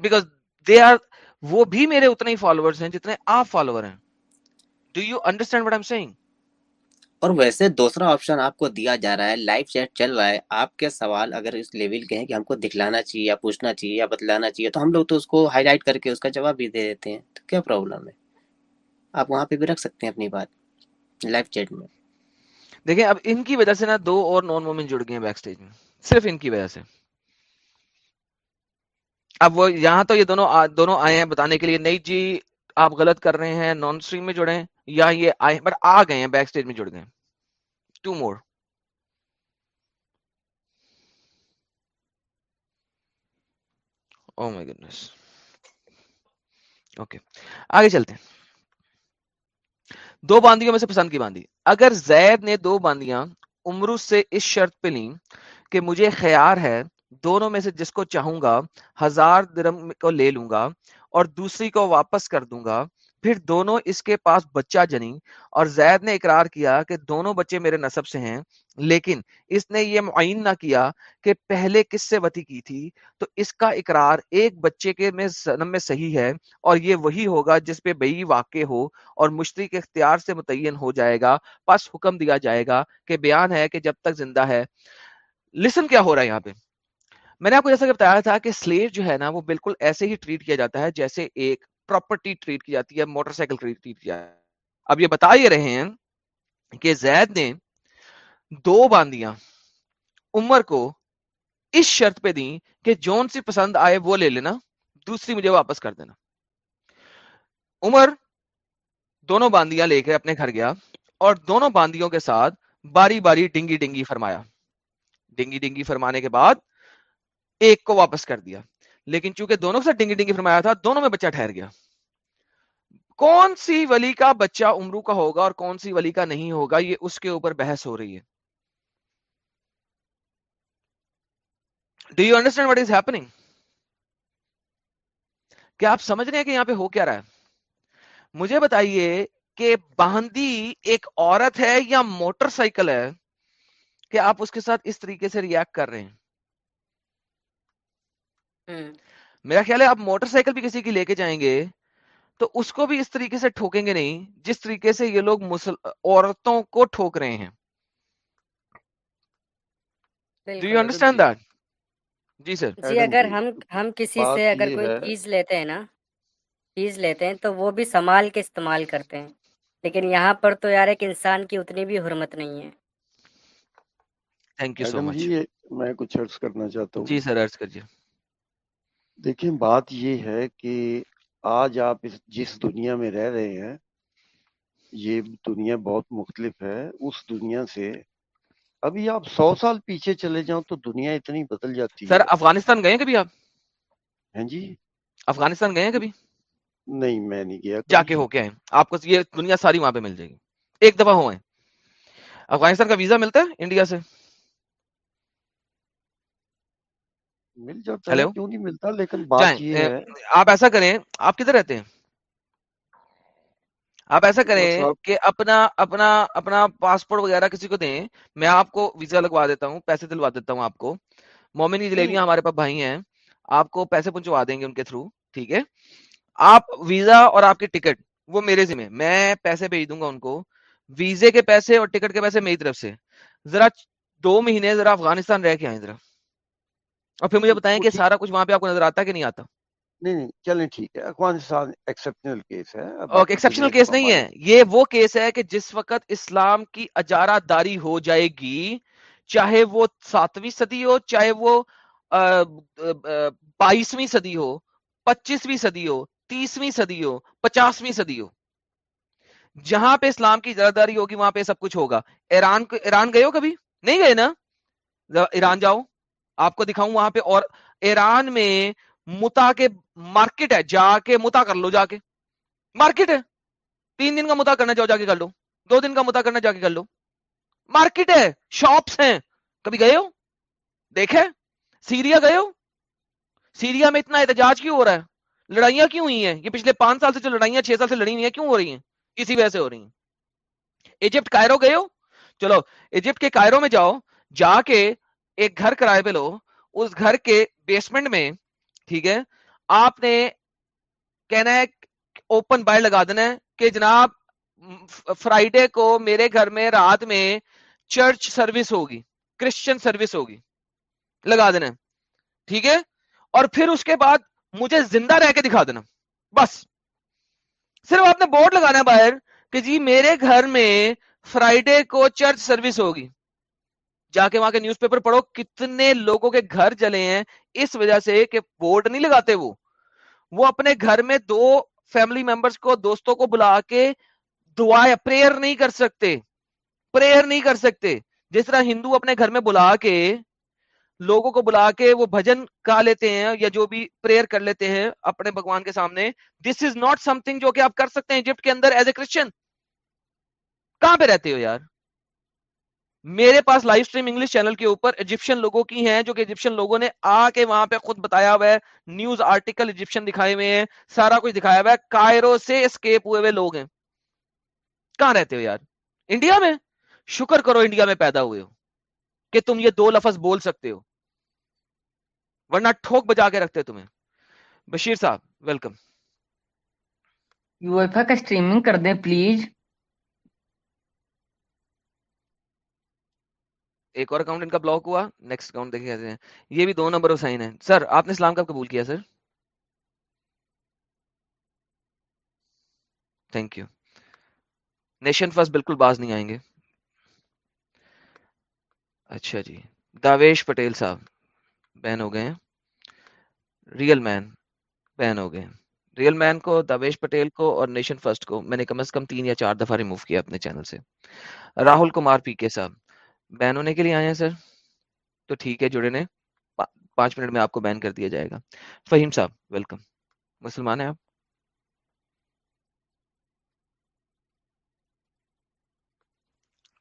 بیکاز دے آر وہ بھی میرے اتنے ہی فالوورز ہیں جتنے آپ فالوور ہیں۔ Do you understand what I'm saying اور ویسے دوسرا آپشن آپ کو دیا جا رہا ہے لائیو چیٹ چل رہا ہے۔ آپ کے سوال اگر اس لیول کے ہیں کہ ہم کو دکھلانا چاہیے یا پوچھنا چاہیے یا بتلانا چاہیے تو ہم لوگ تو اس کو ہائی لائٹ کر کے اس کا جواب بھی دے دیتے ہیں۔ تو کیا پرابلم ہے؟ آپ وہاں پہ بھی رکھ سکتے ہیں اپنی بات لائیو چیٹ میں۔ دیکھیں اب ان کی وجہ سے نا دو اور نان مومن جڑ گئے ہیں بیک سٹیج میں۔ صرف ان کی وجہ سے۔ اب وہ یہاں تو یہ دونوں دونوں آئے ہیں بتانے کے لیے نہیں جی آپ غلط کر رہے ہیں نان اسٹریم میں جڑے ہیں۔ یا یہ آئے بٹ آ گئے ہیں بیک سٹیج میں جڑ گئے two more oh my goodness okay آگے چلتے ہیں۔ دو باندیوں میں سے پسند کی باندی۔ اگر زید نے دو باندیاں عمرو سے اس شرط پہ لیں کہ مجھے خیار ہے، دونوں میں سے جس کو چاہوں گا، ہزار درم کو لے لوں گا اور دوسری کو واپس کر دوں گا پھر دونوں اس کے پاس بچہ جنی اور زید نے اقرار کیا کہ دونوں بچے میرے نصب سے ہیں، لیکن اس نے یہ معین نہ کیا کہ پہلے کس سے وتی کی تھی۔ تو اس کا اقرار ایک بچے کے میں میں صحیح ہے اور یہ وہی ہوگا جس پہ بئی واقع ہو اور مشتری کے اختیار سے متعین ہو جائے گا، پس حکم دیا جائے گا کہ بیان ہے کہ جب تک زندہ ہے۔ لسن کیا ہو رہا ہے یہاں پہ؟ میں نے آپ کو جیسا کہ بتایا تھا کہ سلیو جو ہے نا وہ بالکل ایسے ہی ٹریٹ کیا جاتا ہے جیسے ایک پراپرٹی ٹریٹ کی جاتی ہے موٹر سائیکل ٹریٹ کیا ہے۔ اب یہ بتا یہ رہے ہیں کہ زید نے دو باندیاں عمر کو اس شرط پہ دیں کہ جون سی پسند آئے وہ لے لینا، دوسری مجھے واپس کر دینا۔ عمر دونوں باندیاں لے کے اپنے گھر گیا اور دونوں باندیوں کے ساتھ باری باری ڈنگی ڈنگی فرمایا۔ ڈنگی ڈنگی فرمانے کے بعد ایک کو واپس کر دیا۔ لیکن چونکہ دونوں کے ساتھ ڈنگی ڈنگی فرمایا تھا، دونوں میں بچہ ٹھہر گیا۔ کون سی ولی کا بچہ عمرو کا ہوگا اور کون سی ولی کا نہیں ہوگا، یہ اس کے اوپر بحث ہو رہی ہے۔ Do you understand what is happening کیا آپ سمجھ رہے ہیں کہ یہاں پہ ہو کیا رہا ہے؟ مجھے بتائیے کہ باندی ایک عورت ہے یا موٹر سائیکل ہے کہ آپ اس کے ساتھ اس طریقے سے ریئیکٹ کر رہے ہیں؟ میرا خیال ہے آپ موٹر سائیکل بھی کسی کی لے کے جائیں گے تو اس کو بھی اس طریقے سے ٹھوکیں گے نہیں جس طریقے سے یہ لوگ مسل... عورتوں کو ٹھوک رہے ہیں۔ ڈو یو انڈرسٹینڈ دیٹ جی سر۔ جی اگر ہم ہم کسی سے اگر کوئی چیز لیتے ہیں نا چیز لیتے ہیں تو وہ بھی سنبھال کے استعمال کرتے ہیں۔ لیکن یہاں پر تو یار ایک انسان کی اتنی بھی حرمت نہیں ہے۔ تھینک یو سو مچ میں کچھ عرض کرنا چاہتا ہوں۔ جی سر عرض کریے۔ دیکھیں بات یہ ہے کہ آج آپ اس جس دنیا میں رہ رہے ہیں یہ دنیا بہت مختلف ہے۔ اس دنیا سے ابھی آپ سو سال پیچھے چلے جاؤ تو دنیا اتنی بدل جاتی سر افغانستان گئے کبھی آپ؟ ہیں جی۔ افغانستان گئے کبھی؟ نہیں میں نہیں گیا۔ جا کے ہو کے آئے آپ کو یہ دنیا ساری وہاں پہ مل جائے گی۔ ایک دفعہ ہو افغانستان کا ویزا ملتا ہے انڈیا سے؟ مل جاتا ہے کیوں نہیں ملتا؟ لیکن بات یہ ہے۔ آپ ایسا کریں آپ کدھر رہتے ہیں؟ آپ ایسا کریں کہ اپنا اپنا اپنا پاسپورٹ وغیرہ کسی کو دیں میں آپ کو ویزا لگوا دیتا ہوں پیسے دلوا دیتا ہوں آپ کو۔ مومنی جلیبیاں ہمارے پاس بھائی ہیں آپ کو پیسے پہنچوا دیں گے ان کے تھرو ٹھیک ہے؟ آپ ویزا اور آپ کی ٹکٹ وہ میرے ذمہ میں پیسے بھیج دوں گا ان کو۔ ویزے کے پیسے اور ٹکٹ کے پیسے میری طرف سے۔ ذرا دو مہینے ذرا افغانستان رہ کے آئیں ذرا۔ اور پھر مجھے بتائیں کہ سارا کچھ وہاں پہ آپ کو نظر آتا کہ نہیں آتا؟ نہیں نہیں چلیں ٹھیک ہے افغانستان کیس ہے کیس نہیں ہے۔ یہ وہ کیس ہے کہ جس وقت اسلام کی اجارہ داری ہو جائے گی چاہے وہ ساتویں صدی ہو چاہے وہ بائیسویں صدی ہو پچیسویں صدی ہو تیسویں صدی ہو پچاسویں صدی ہو۔ جہاں پہ اسلام کی اجارہ داری ہوگی وہاں پہ سب کچھ ہوگا۔ ایران ایران گئے ہو کبھی؟ نہیں گئے نا؟ ایران جاؤ۔ آپ کو دکھاؤں وہاں پہ، اور ایران میں متا کے مارکیٹ ہے، جا کے متا کر لو، جا کے۔ مارکیٹ ہے۔ تین دن کا متا کرنا جاؤ جا کے کر لو۔ دو دن کا متا کرنا، جا کے کر لو۔ مارکیٹ ہے، شاپس ہیں۔ کبھی گئے ہو؟ دیکھے؟ سیریا گئے ہو؟ سیریا میں اتنا احتجاج کیوں ہو رہا ہے؟ لڑائیاں کیوں ہوئی ہیں؟ یہ پچھلے پانچ سال سے جو لڑائیاں، چھ سال سے لڑی ہوئی ہیں، کیوں ہو رہی ہیں؟ کسی وجہ سے ہو رہی ہیں۔ ایجپٹ، کائرو گئے ہو؟ چلو، ایجپٹ کے کائرو میں جاؤ، جا کے ایک گھر کرائے پہ لو، اس گھر کے بیسمنٹ میں، ٹھیک ہے، آپ نے کہنا ہے اوپن بائر لگا دینا ہے کہ جناب فرائیڈے کو میرے گھر میں رات میں چرچ سروس ہوگی کرسچن سروس ہوگی، لگا دینا ٹھیک ہے، اور پھر اس کے بعد مجھے زندہ رہ کے دکھا دینا، بس۔ صرف آپ نے بورڈ لگانا ہے باہر کہ جی میرے گھر میں فرائیڈے کو چرچ سروس ہوگی۔ جا کے وہاں کے نیوز پیپر پڑھو، کتنے لوگوں کے گھر جلے ہیں اس وجہ سے کہ ووٹ نہیں لگاتے وہ۔ وہ اپنے گھر میں دو فیملی ممبرز کو، دوستوں کو بلا کے دعا پریئر نہیں کر سکتے۔ پریئر نہیں کر سکتے۔ جس طرح ہندو اپنے گھر میں بلا کے، لوگوں کو بلا کے وہ بھجن گا لیتے ہیں یا جو بھی پریئر کر لیتے ہیں اپنے بھگوان کے سامنے دس از ناٹ سم تھنگ جو کہ آپ کر سکتے ہیں ایجپٹ کے اندر ایز اے کرسچن کہاں پہ رہتے ہو یار؟ میرے پاس لائف سٹریم انگلش چینل کے اوپر ایجپشن لوگوں کی ہیں، جو کہ ایجپشن لوگوں نے آ کے وہاں پہ خود بتایا ہوا ہے۔ نیوز آرٹیکل ایجپشن دکھائے ہوئے ہیں، سارا کچھ دکھایا ہوا ہے۔ کائرو سے اسکیپ ہوئے ہوئے لوگ ہیں۔ کہاں رہتے ہو یار؟ انڈیا میں؟ شکر کرو انڈیا میں پیدا ہوئے ہو، کہ تم یہ دو لفظ بول سکتے ہو۔ ورنہ ٹھوک بجا کے رکھتے تمہیں۔ بشیر صاحب ویلکم یو ایف کا اسٹریمنگ کر دیں پلیز ایک اور اکاؤنٹ ان کا بلاک ہوا. نیکسٹ اکاؤنٹ دیکھے کیسے ہیں. یہ بھی دو نمبر سائن ہے سر آپ نے اسلام کب قبول کیا sir thank you nation first بالکل باز نہیں آئیں گے. اچھا جی. داویش پٹیل صاحب بین ہو گئے ہیں. ریئل مین بین ہو گئے ریئل مین کو، داویش پٹیل کو اور نیشن فرسٹ کو میں نے کم از کم تین یا چار دفعہ ریموو کیا اپنے چینل سے. راہل کمار پی کے صاحب بین ہونے کے لیے آئے ہیں سر۔ تو ٹھیک ہے جڑے نے پانچ منٹ میں آپ کو بین کر دیا جائے گا۔ فہیم صاحب ویلکم مسلمان ہیں آپ؟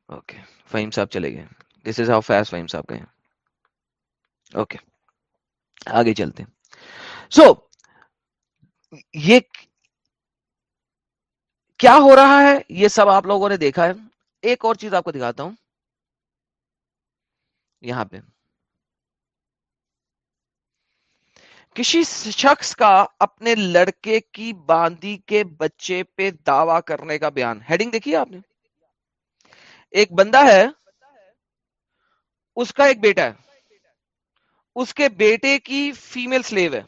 اوکے فہیم صاحب چلے گئے۔ This is how face Faheem صاحب گئے اوکے آگے چلتے سو so, یہ کیا ہو رہا ہے؟ یہ سب آپ لوگوں نے دیکھا ہے۔ ایک اور چیز آپ کو دکھاتا ہوں۔ یہاں پہ۔ کسی شخص کا اپنے لڑکے کی باندی کے بچے پہ دعویٰ کرنے کا بیان۔ ہیڈنگ دیکھیے آپ نے؟ ایک بندہ ہے، اس کا ایک بیٹا ہے۔ اس کے بیٹے کی فیمل سلیو ہے۔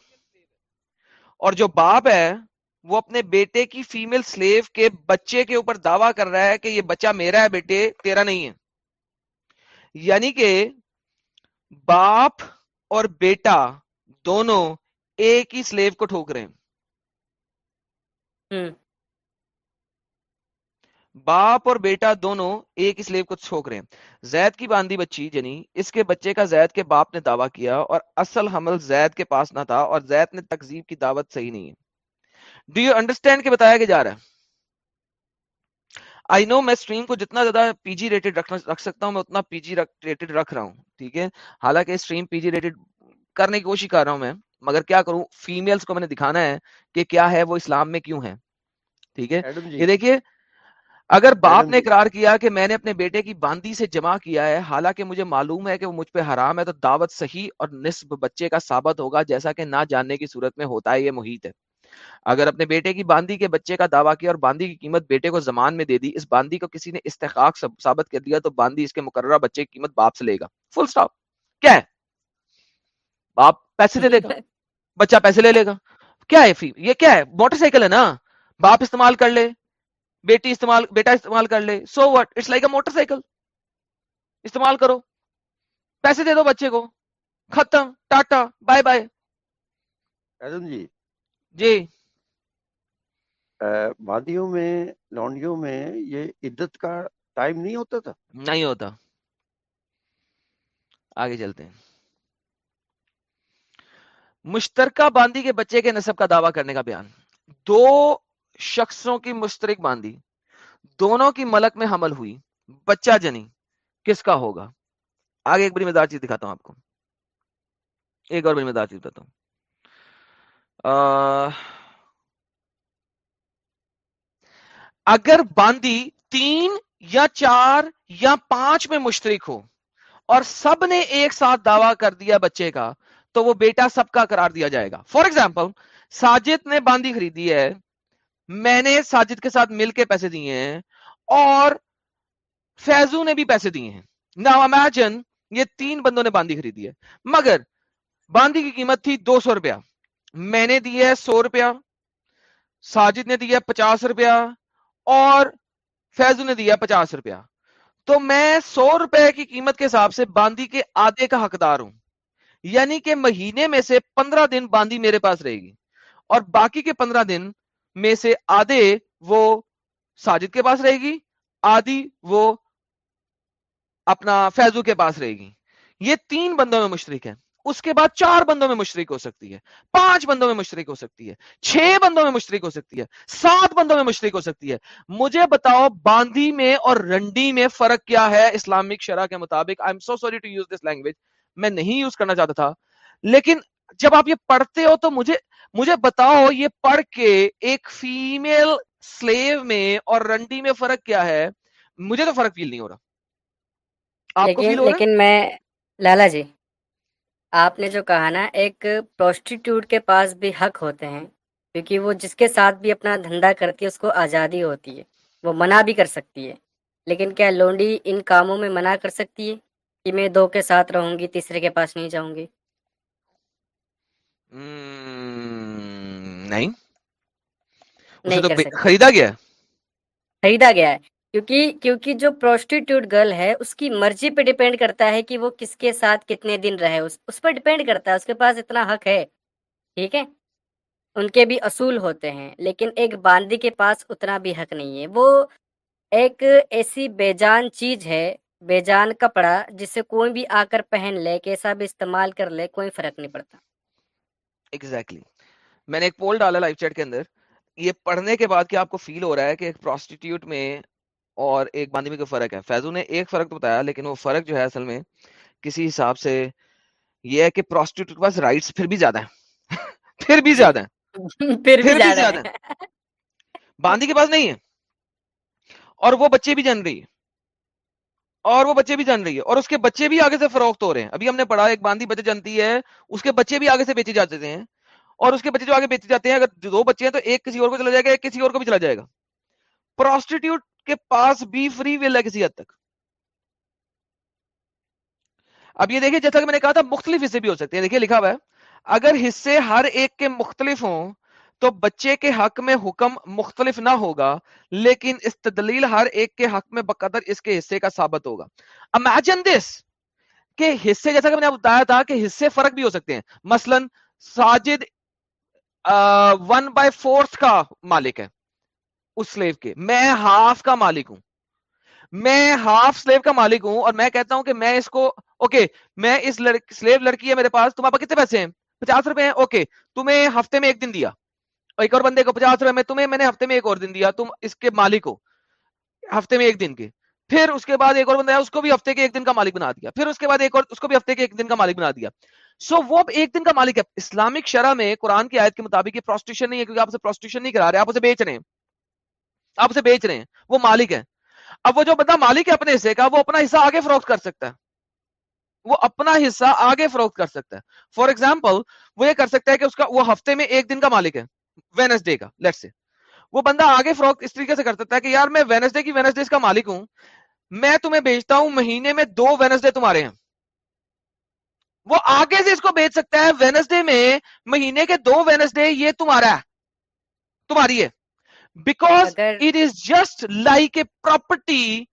اور جو باپ ہے، وہ اپنے بیٹے کی فیمل سلیو کے بچے کے اوپر دعویٰ کر رہا ہے کہ یہ بچہ میرا ہے بیٹے، تیرا نہیں ہے۔ یعنی کہ باپ اور بیٹا دونوں ایک ہی سلیو کو ٹھوک رہے ہیں۔ باپ اور بیٹا دونوں ایک ہی سلیو کو ٹھوک رہے ہیں۔ زید کی باندھی بچی جنی اس کے بچے کا زید کے باپ نے دعویٰ کیا اور اصل حمل زید کے پاس نہ تھا اور زید نے تقزیب کی دعوت صحیح نہیں ہے۔ ڈو یو انڈرسٹینڈ کے بتایا کہ جا رہا ہے؟ آئی نو میں اسٹریم کو جتنا زیادہ پی جی ریٹڈ رکھ سکتا ہوں میں اتنا پی جی ریٹڈ رکھ رہا ہوں ٹھیک ہے؟ حالانکہ اسٹریم پی جی ریٹڈ کرنے کی کوشش کر رہا ہوں میں مگر کیا کروں؟ فیمیلز کو میں نے دکھانا ہے کہ کیا ہے وہ اسلام میں کیوں ہے ٹھیک ہے۔ یہ دیکھیے اگر باپ نے۔ اقرار کیا کہ میں نے اپنے بیٹے کی باندی سے جمع کیا ہے حالانکہ مجھے معلوم ہے کہ وہ مجھ پہ حرام ہے تو دعوت صحیح اور نصب بچے کا ثابت ہوگا جیسا کہ نہ جاننے کی صورت میں ہوتا ہے یہ محیط ہے۔ اگر اپنے بیٹے کی باندی کے بچے کا دعویٰ کیا اور باندی کی قیمت بیٹے کو زمان میں دے دی، اس باندی کو کسی نے استحقاق ثابت کر دیا تو باندی اس کے مقررہ بچے کی قیمت باپ سے لے گا۔ فل سٹاپ کیا ہے؟ باپ پیسے لے لے گا۔ بچہ پیسے لے لے گا۔ کیا ہے فی یہ کیا ہے؟ موٹر سائیکل ہے نا۔ باپ استعمال کر لے، بیٹی استعمال بیٹا استعمال کر لے۔ So what it's like a motorcycle استعمال کرو۔ پیسے دے دو بچے کو۔ ختم، ٹاٹا بائے بائے جی جی۔ وادیوں میں لونڈیوں میں یہ عدت کا ٹائم نہیں ہوتا تھا؟ نہیں ہوتا۔ آگے چلتے ہیں۔ مشترکہ باندی کے بچے کے نصب کا دعویٰ کرنے کا بیان۔ دو شخصوں کی مشترک باندی دونوں کی ملک میں حمل ہوئی۔ بچہ جنی کس کا ہوگا؟ آگے ایک بڑی مزار چیز دکھاتا ہوں آپ کو۔ ایک اور بڑی مزار چیز بتاتا ہوں۔ اگر باندی تین یا چار یا پانچ میں مشترک ہو اور سب نے ایک ساتھ دعویٰ کر دیا بچے کا، تو وہ بیٹا سب کا قرار دیا جائے گا۔ فار ایگزامپل ساجد نے باندی خریدی ہے، میں نے ساجد کے ساتھ مل کے پیسے دیے ہیں اور فیضو نے بھی پیسے دیے ہیں۔ نا امیجن یہ تین بندوں نے باندی خریدی ہے، مگر باندی کی قیمت تھی دو سو روپیہ۔ میں نے دیا ہے سو روپیہ، ساجد نے دیا پچاس روپیہ اور فیضو نے دیا پچاس روپیہ۔ تو میں سو روپے کی قیمت کے حساب سے باندی کے آدھے کا حقدار ہوں۔ یعنی کہ مہینے میں سے پندرہ دن باندی میرے پاس رہے گی اور باقی کے پندرہ دن میں سے آدھے وہ ساجد کے پاس رہے گی آدھی وہ اپنا فیضو کے پاس رہے گی۔ یہ تین بندوں میں مشرق ہے اس کے بعد چار بندوں میں مشرق ہو سکتی ہے پانچ بندوں میں مشرق ہو سکتی ہے چھ بندوں میں مشرق ہو سکتی ہے سات بندوں میں مشرق ہو سکتی ہے۔ مجھے بتاؤ باندھی میں اور رنڈی میں فرق کیا ہے اسلامک شرح کے مطابق؟ I am so sorry to use this language میں نہیں یوز کرنا چاہتا تھا۔ لیکن جب آپ یہ پڑھتے ہو تو مجھے مجھے بتاؤ یہ پڑھ کے ایک فیمیل سلیو میں اور رنڈی میں فرق کیا ہے؟ مجھے تو فرق فیل نہیں ہو رہا۔ آپ کو فیل ہو رہا لیکن میں لالا جی آپ نے جو کہا نا ایک پروسٹیٹیوٹ کے پاس بھی حق ہوتے ہیں کیونکہ وہ جس کے ساتھ بھی اپنا دھندا کرتی ہے اس کو آزادی ہوتی ہے وہ منع بھی کر سکتی ہے۔ لیکن کیا لونڈی ان کاموں میں منع کر سکتی ہے کہ میں دو کے ساتھ رہوں گی تیسرے کے پاس نہیں جاؤں گی؟ نہیں۔ خریدا گیا خریدا گیا ہے۔ کیونکہ کیونکہ جو پروسٹیٹیوٹ گرل ہے اس کی مرضی پہ ڈیپینڈ کرتا ہے کہ وہ کس کے ساتھ کتنے دن رہے۔ اس, اس پر ڈیپینڈ کرتا ہے اس کے پاس اتنا حق ہے۔ ٹھیک ہے؟ ان کے بھی اصول ہوتے ہیں لیکن ایک باندی کے پاس اتنا بھی حق نہیں ہے۔ وہ ایک ایسی بے جان چیز ہے بے جان کپڑا جسے کوئی بھی آ کر پہن لے کیسا بھی استعمال کر لے کوئی فرق نہیں پڑتا۔ Exactly. میں نے ایک پول ڈالا لائف چیٹ کے اندر۔ یہ پڑھنے کے بعد کیا آپ کو فیل ہو رہا ہے کہ ایک پروسٹیٹیوٹ میں اور ایک باندھی میں کوئی فرق ہے۔ فیضو نے ایک فرق تو بتایا لیکن وہ فرق جو ہے اصل میں کسی حساب سے یہ ہے کہ پروسٹیٹیوٹ کے پاس رائٹس پھر بھی زیادہ ہیں۔ پھر بھی زیادہ ہیں۔ پھر بھی زیادہ ہیں۔ باندھی کے پاس نہیں ہے۔ اور وہ بچے بھی جن رہی ہے۔ اور وہ بچے بھی جان رہی ہے۔ اور اس کے بچے بھی آگے سے فروخت ہو رہے ہیں۔ ابھی ہم نے پڑھا ایک باندھی بچے جانتی ہے اس کے بچے بھی آگے سے بیچے جاتے ہیں۔ اور اس کے بچے جو آگے بیچے جاتے ہیں اگر دو بچے ہیں تو ایک کسی اور کو چلا جائے گا ایک کسی اور کو بھی چلا جائے گا۔ پروسٹیٹیوٹ کے پاس بھی فری ول ہے کسی حد تک۔ اب یہ دیکھیے، جیسا کہ میں نے کہا تھا، مختلف حصے بھی ہو سکتے ہیں۔ دیکھیے، لکھا ہوا ہے، اگر حصے ہر ایک کے مختلف ہوں، تو بچے کے حق میں حکم مختلف نہ ہوگا، لیکن استدلیل ہر ایک کے حق میں بقدر اس کے حصے کا ثابت ہوگا۔ امیجن دس کہ حصے، جیسا کہ میں نے بتایا تھا، کہ حصے فرق بھی ہو سکتے ہیں۔ مثلا ساجد ون بائی فورتھ کا مالک ہے۔ اس سلیو کے۔ میں ہاف کا مالک ہوں۔ میں ہاف سلیو کا مالک ہوں اور میں کہتا ہوں کہ میں اس کو اوکے میں اس سلیو لڑکی ہے میرے پاس تمہارے پاس کتنے پیسے ہیں؟ پچاس روپے ہیں؟ اوکے تمہیں ہفتے میں ایک دن دیا۔ ایک اور بندے کو پچاس روپے میں تمہیں میں نے ہفتے میں ایک اور دن دیا تم اس کے مالک ہو۔ ہفتے میں ایک دن کے۔ پھر اس کے بعد ایک اور بندہ ہے اس کو بھی ہفتے کے ایک دن کا مالک بنا دیا۔ پھر اس کے بعد ایک اور اس کو بھی ہفتے کے ایک دن کا مالک بنا دیا۔ سو so, وہ ایک دن کا مالک ہے۔ اسلامک شرح میں قرآن کی آیت کے مطابق یہ پروسٹیشن نہیں ہے کیونکہ آپ سے پروسٹیشن نہیں کرا رہے آپ اسے بیچ رہے ہیں۔ آپ اسے بیچ رہے ہیں، وہ مالک ہے اب وہ جو بندہ مالک ہے اپنے حصے کا، وہ اپنا حصہ آگے فروخت کر سکتا ہے۔ وہ اپنا حصہ آگے فروخت کر سکتا ہے۔ فار ایگزامپل وہ یہ کر سکتا ہے کہ اس کا، وہ ہفتے میں ایک دن کا مالک ہے وینسڈے کا لیٹ سے وہ بندہ آگے فروخت اس طریقے سے کر سکتا ہے کہ یار میں وینسڈے کی وینسڈے کا مالک ہوں، میں تمہیں بیچتا ہوں مہینے میں دو وینسڈے تمہارے ہیں وہ آگے سے اس کو بیچ سکتا ہے وینسڈے میں مہینے کے دو وینسڈے یہ تمہارا ہے، تمہاری ہے۔ Because it is just like a property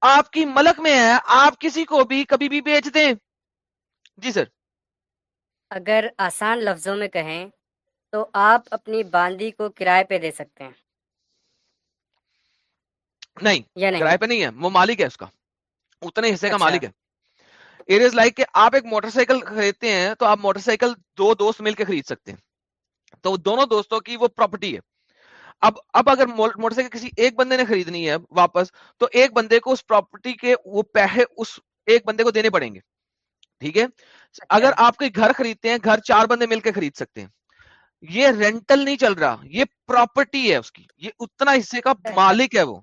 آپ کی ملک میں ہے آپ کسی کو بھی کبھی بھی بیچ دیں۔ جی سر۔ اگر آسان لفظوں میں کہیں تو آپ اپنی باندی کو کرائے پہ دے سکتے ہیں۔ نہیں کرائے پہ نہیں ہے وہ مالک ہے اس کا۔ اتنے حصے کا اچھا۔ مالک ہے۔ اٹ از لائک کہ آپ ایک موٹر سائیکل خریدتے ہیں تو آپ موٹر سائیکل دو دوست مل کے خرید سکتے ہیں۔ تو دونوں دوستوں کی وہ پراپرٹی ہے۔ اب اب اگر موٹر سائیکل کسی ایک بندے نے خریدنی ہے واپس تو ایک بندے کو اس پراپرٹی کے وہ پیسے اس ایک بندے کو دینے پڑیں گے۔ ٹھیک ہے؟ اگر آپ کوئی گھر خریدتے ہیں گھر چار بندے مل کے خرید سکتے ہیں۔ یہ رینٹل نہیں چل رہا یہ پراپرٹی ہے اس کی۔ یہ اتنا حصے کا مالک ہے وہ۔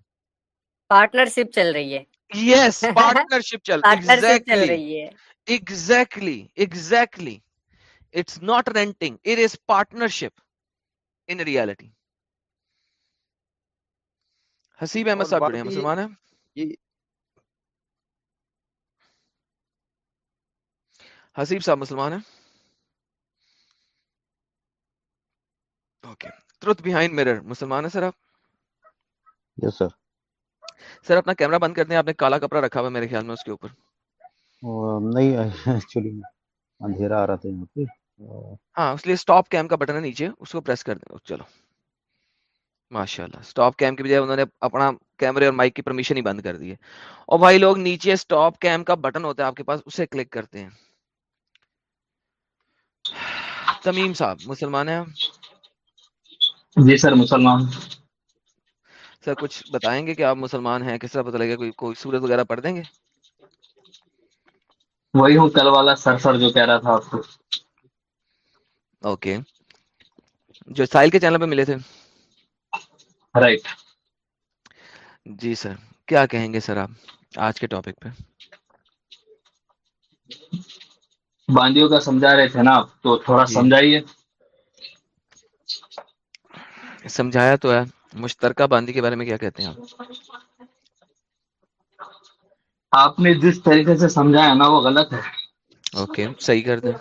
پارٹنرشپ چل رہی ہے۔ یس پارٹنرشپ چل رہی ہے۔ Exactly exactly it's not renting it is partnership in reality Haseeb Ahmed Sahab جڑے ہیں مسلمان ہیں؟ یہ حسیب صاحب مسلمان ہیں؟ اوکے ٹروتھ بیہائنڈ مرر مسلمان ہیں سر آپ؟ یس سر سر اپنا کیمرہ بند کر دیں آپ نے کالا کپڑا رکھا ہوا ہے میرے خیال میں اس کے اوپر۔ نہیں ایکچولی اندھیرا آ رہا تھا یہاں پہ۔ ہاں اس لیے سٹاپ کیم کا بٹن ہے نیچے اس کو پریس کر دیں۔ چلو۔ ماشاء اللہ سٹاپ کیم کی بجائے انہوں نے اپنا کیمرے اور مائک کی پرمیشن ہی بند کر دی ہے۔ اور بھائی لوگ نیچے سٹاپ کیم کا بٹن ہوتا ہے آپ کے پاس اسے کلک کرتے ہیں۔ تمیم صاحب مسلمان ہیں؟ جی سر مسلمان۔ سر کچھ بتائیں گے کہ آپ مسلمان ہیں؟ کس طرح پتہ لگے کوئی کوئی سورت وغیرہ پڑھ دیں گے؟ وہی ہوں کل والا سر سر جو کہہ رہا تھا آپ کو۔ اوکے جو سائل کے چینل پہ ملے تھے۔ رائٹ جی سر کیا کہیں گے سر آپ آج کے ٹاپک پہ؟ باندیوں کا سمجھا رہے تھے نا آپ تو تھوڑا جی۔ سمجھائیے۔ سمجھایا تو ہے مشترکہ باندی کے بارے میں کیا کہتے ہیں آپ؟ آپ نے جس طریقے سے سمجھایا نا وہ غلط ہے۔ اوکے صحیح کر دیں۔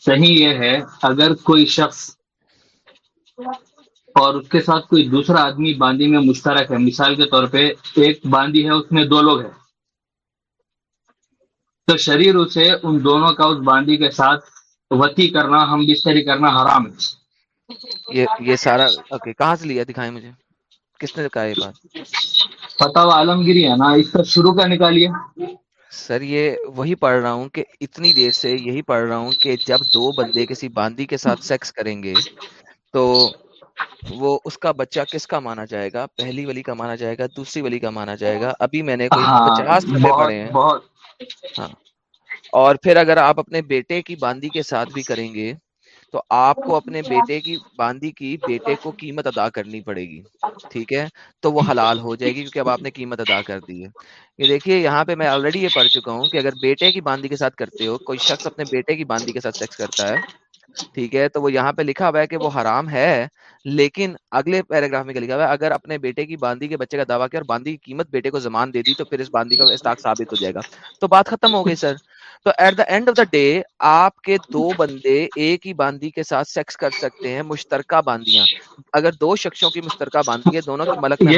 صحیح یہ ہے اگر کوئی شخص اور اس کے ساتھ کوئی دوسرا آدمی باندی میں مشترک ہے۔ مثال کے طور پہ ایک باندی ہے اس میں دو لوگ ہیں۔ تو شریر اسے ان دونوں کا اس باندی کے ساتھ وتی کرنا ہم بستری کرنا حرام ہے۔ یہ سارا اوکے کہاں سے لیا؟ دکھائیں مجھے۔ کس نے کہا یہ بات؟ فتح عالمگیری ہے نا اس کا شروع کا نکالیے۔ سر یہ وہی پڑھ رہا ہوں کہ اتنی دیر سے یہی پڑھ رہا ہوں کہ جب دو بندے کسی باندی کے ساتھ سیکس کریں گے تو وہ اس کا بچہ کس کا مانا جائے گا؟ پہلی ولی کا مانا جائے گا دوسری ولی کا مانا جائے گا؟ ابھی میں نے کوئی ہاں پچاس صفحے پڑھے ہیں۔ ہاں۔ اور پھر اگر آپ اپنے بیٹے کی باندی کے ساتھ بھی کریں گے تو آپ کو اپنے بیٹے کی باندی کی بیٹے کو قیمت ادا کرنی پڑے گی۔ ٹھیک ہے؟ تو وہ حلال ہو جائے گی کیونکہ اب آپ نے قیمت ادا کر دی ہے۔ یہ دیکھیے یہاں پہ میں آلریڈی یہ پڑھ چکا ہوں کہ اگر بیٹے کی باندی کے ساتھ کرتے ہو کوئی شخص اپنے بیٹے کی باندی کے ساتھ سیکس کرتا ہے ٹھیک ہے تو وہ یہاں پہ لکھا ہوا ہے کہ وہ حرام ہے لیکن اگلے پیراگراف میں لکھا ہوا ہے اگر اپنے بیٹے کی باندی کے بچے کا دعویٰ کیا اور باندی کی قیمت بیٹے کو زمان دے دی تو پھر اس باندی کا استاق ثابت ہو جائے گا۔ تو بات ختم ہو گئی سر۔ تو at the end of the day آپ کے دو بندے ایک ہی باندی کے ساتھ سیکس کر سکتے ہیں مشترکہ باندیاں اگر دو شخصوں کی مشترکہ باندی ہے دونوں کی ملک میں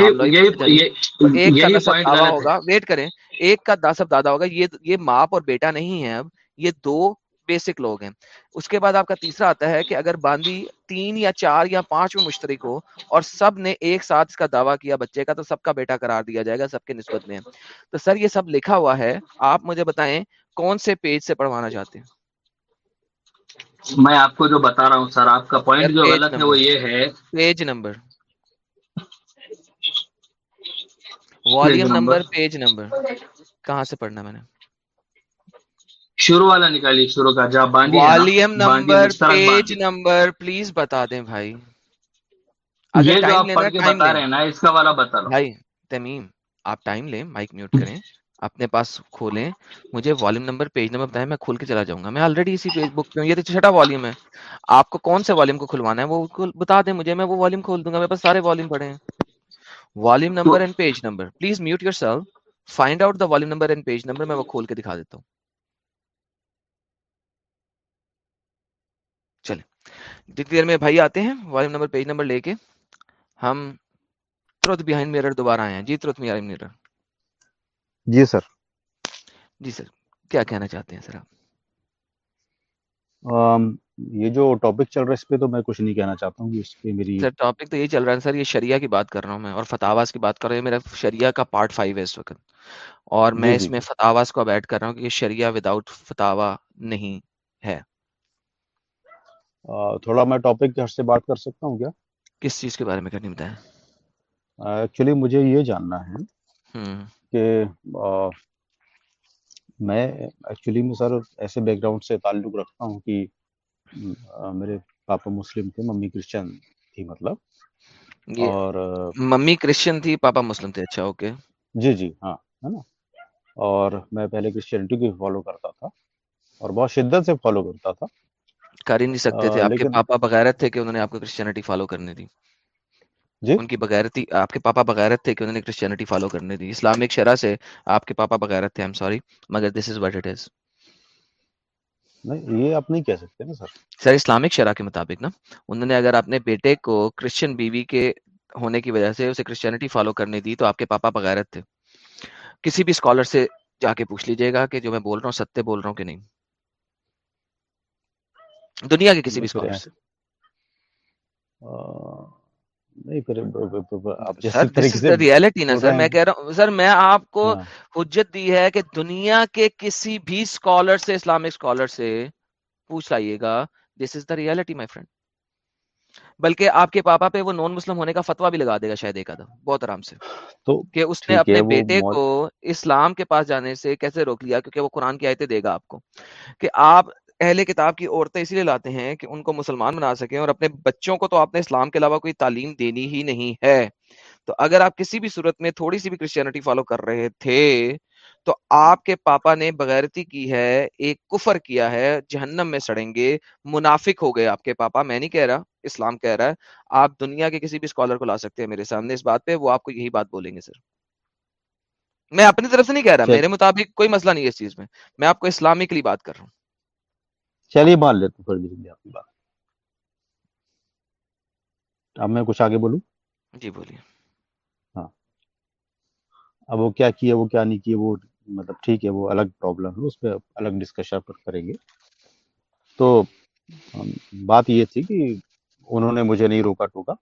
ایک کا نصب دعویٰ ہوگا۔ ویٹ کریں ایک کا داسب دادا ہوگا۔ یہ یہ ماپ اور بیٹا نہیں ہے اب۔ یہ دو بیسک لوگ ہیں اس کے بعد آپ کا تیسرا آتا ہے کہ اگر باندی تین یا چار یا پانچ میں مشترک ہو اور سب نے ایک ساتھ اس کا دعویٰ کیا بچے کا تو سب کا بیٹا قرار دیا جائے گا سب کے نسبت میں۔ تو سر یہ سب لکھا ہوا ہے۔ آپ مجھے بتائیں کون سے پیج سے پڑھوانا چاہتے ہیں؟ میں آپ کو جو بتا رہا ہوں سر آپ کا پوائنٹ جو غلط ہے وہ یہ ہے۔ Page number volume number page number کہاں سے پڑھنا میں نے؟ شروع والا نکالیے شروع کا جہاں باندھی volume number page number please بتا دیں بھائی۔ یہ جو آپ پڑھ کے بتا رہے ہیں نا اس کا والا بتا رہا بھائی تمیم آپ ٹائم لیں مائک میوٹ کریں۔ اپنے پاس کھولیں۔ مجھے والیم نمبر پیج نمبر بتائیں میں کھول کے چلا جاؤں گا۔ میں آلریڈی اسی پیج بک پہ ہوں۔ یہ تو چھٹا والیم ہے۔ آپ کو کون سے والیم کو کھلوانا ہے؟ وہ بتا دیں مجھے میں وہ والیم کھول دوں گا۔ میرے پاس سارے والیم پڑے ہیں۔ Volume number and page number please mute yourself find out the volume number and page number میں وہ کھول کے دکھا دیتا ہوں چلے جتنی دیر میں بھائی آتے ہیں والیم نمبر پیج نمبر لے کے ہم ترت بیہائنڈ میرر دوبارہ آئے ہیں۔ جی ترت بیہائنڈ میرر جی سر۔ جی سر کیا کہنا چاہتے ہیں سر آپ؟ یہ جو ٹاپک چل رہا ہے اس پہ تو میں کچھ نہیں کہنا چاہتا ہوں اس پہ میری سر ٹاپک تو یہ چل رہا ہے سر یہ شریعہ کی بات کر رہا ہوں میں اور فتاواز کی بات کر رہا ہوں میرا شریعہ کا پارٹ فائیو ہے اس وقت۔ اور میں اس میں فتاواز کو اب ایڈ کر رہا ہوں کہ یہ شریعہ وداؤٹ فتاوا نہیں ہے۔ تھوڑا میں ٹاپک کے ہر سے بات کر سکتا ہوں کیا؟ کس چیز کے بارے میں کرنی بتائیں؟ ایکچولی مجھے یہ جاننا ہے کہ میں ایکچولی میں سر ایسے بیک گراؤنڈ سے تعلق رکھتا ہوں کہ میرے پاپا مسلم تھے ممی کرسچن تھی مطلب۔ اور ممی کرسچن تھی پاپا مسلم تھے۔ اچھا اوکے۔ جی جی ہاں ہے نا؟ اور میں پہلے کرسچینٹی کو فالو کرتا تھا اور بہت شدت سے فالو کرتا تھا۔ کر ہی نہیں سکتے تھے۔ آپ کے پاپا بغیرت تھے کہ انہوں نے آپ کو کرسچینٹی فالو کرنے دی۔ جی؟ ان کی بغیرتی آپ کے پاپا بغیرت تھے کہ انہوں نے کرسچینٹی فالو کرنے دی۔ اسلامک شرح سے آپ کے پاپا بغیرت تھے سوری مگر دس از وٹ اٹ از نہیں یہ آپ نہیں کہہ سکتے نا سر۔ سر اسلامک شرح کے مطابق نا۔ انہوں نے اگر اپنے بیٹے کو کرسچن بیوی کے ہونے کی وجہ سے اسے کرسچینٹی فالو کرنے دی تو آپ کے پاپا بغیرت تھے۔ کسی بھی اسکالر سے جا کے پوچھ لیجیے گا کہ جو میں بول رہا ہوں ستیہ بول رہا ہوں کہ نہیں۔ دنیا کے کسی بھی اسکالر سے۔ ریالٹی نا سر میں کہہ رہا ہوں سر میں آپ کو حجت دی ہے کہ دنیا کے کسی بھی اسکالر سے اسلامک اسکالر سے پوچھ لائیے گا this is the reality my friend بلکہ آپ کے پاپا پہ وہ نان مسلم ہونے کا فتوا بھی لگا دے گا شاید ایک آدھا بہت آرام سے۔ تو کہ اس نے اپنے بیٹے کو اسلام کے پاس جانے سے کیسے روک لیا؟ کیونکہ وہ قرآن کی آیتیں دے گا آپ کو۔ کہ آپ اہل کتاب کی عورتیں اسی لیے لاتے ہیں کہ ان کو مسلمان بنا سکیں اور اپنے بچوں کو تو آپ نے اسلام کے علاوہ کوئی تعلیم دینی ہی نہیں ہے۔ تو اگر آپ کسی بھی صورت میں تھوڑی سی بھی کرسچینٹی فالو کر رہے تھے تو آپ کے پاپا نے بغیرتی کی ہے ایک کفر کیا ہے جہنم میں سڑیں گے منافق ہو گئے آپ کے پاپا۔ میں نہیں کہہ رہا اسلام کہہ رہا ہے۔ آپ دنیا کے کسی بھی اسکالر کو لا سکتے ہیں میرے سامنے اس بات پہ وہ آپ کو یہی بات بولیں گے سر میں اپنی طرف سے نہیں کہہ رہا میرے مطابق کوئی مسئلہ نہیں ہے اس چیز میں۔ میں آپ کو اسلامکلی بات کر رہا ہوں۔ چلیے مان لیتے پھر دھیرے آپ کی بات۔ اب میں کچھ آگے بولوں؟ جی بولیے۔ ہاں۔ اب وہ کیا کیا وہ کیا نہیں کیا وہ مطلب ٹھیک ہے وہ الگ پرابلم ہے اس پہ الگ ڈسکشن پر کریں گے۔ تو بات یہ تھی کہ انہوں نے مجھے نہیں روکا ٹوکا۔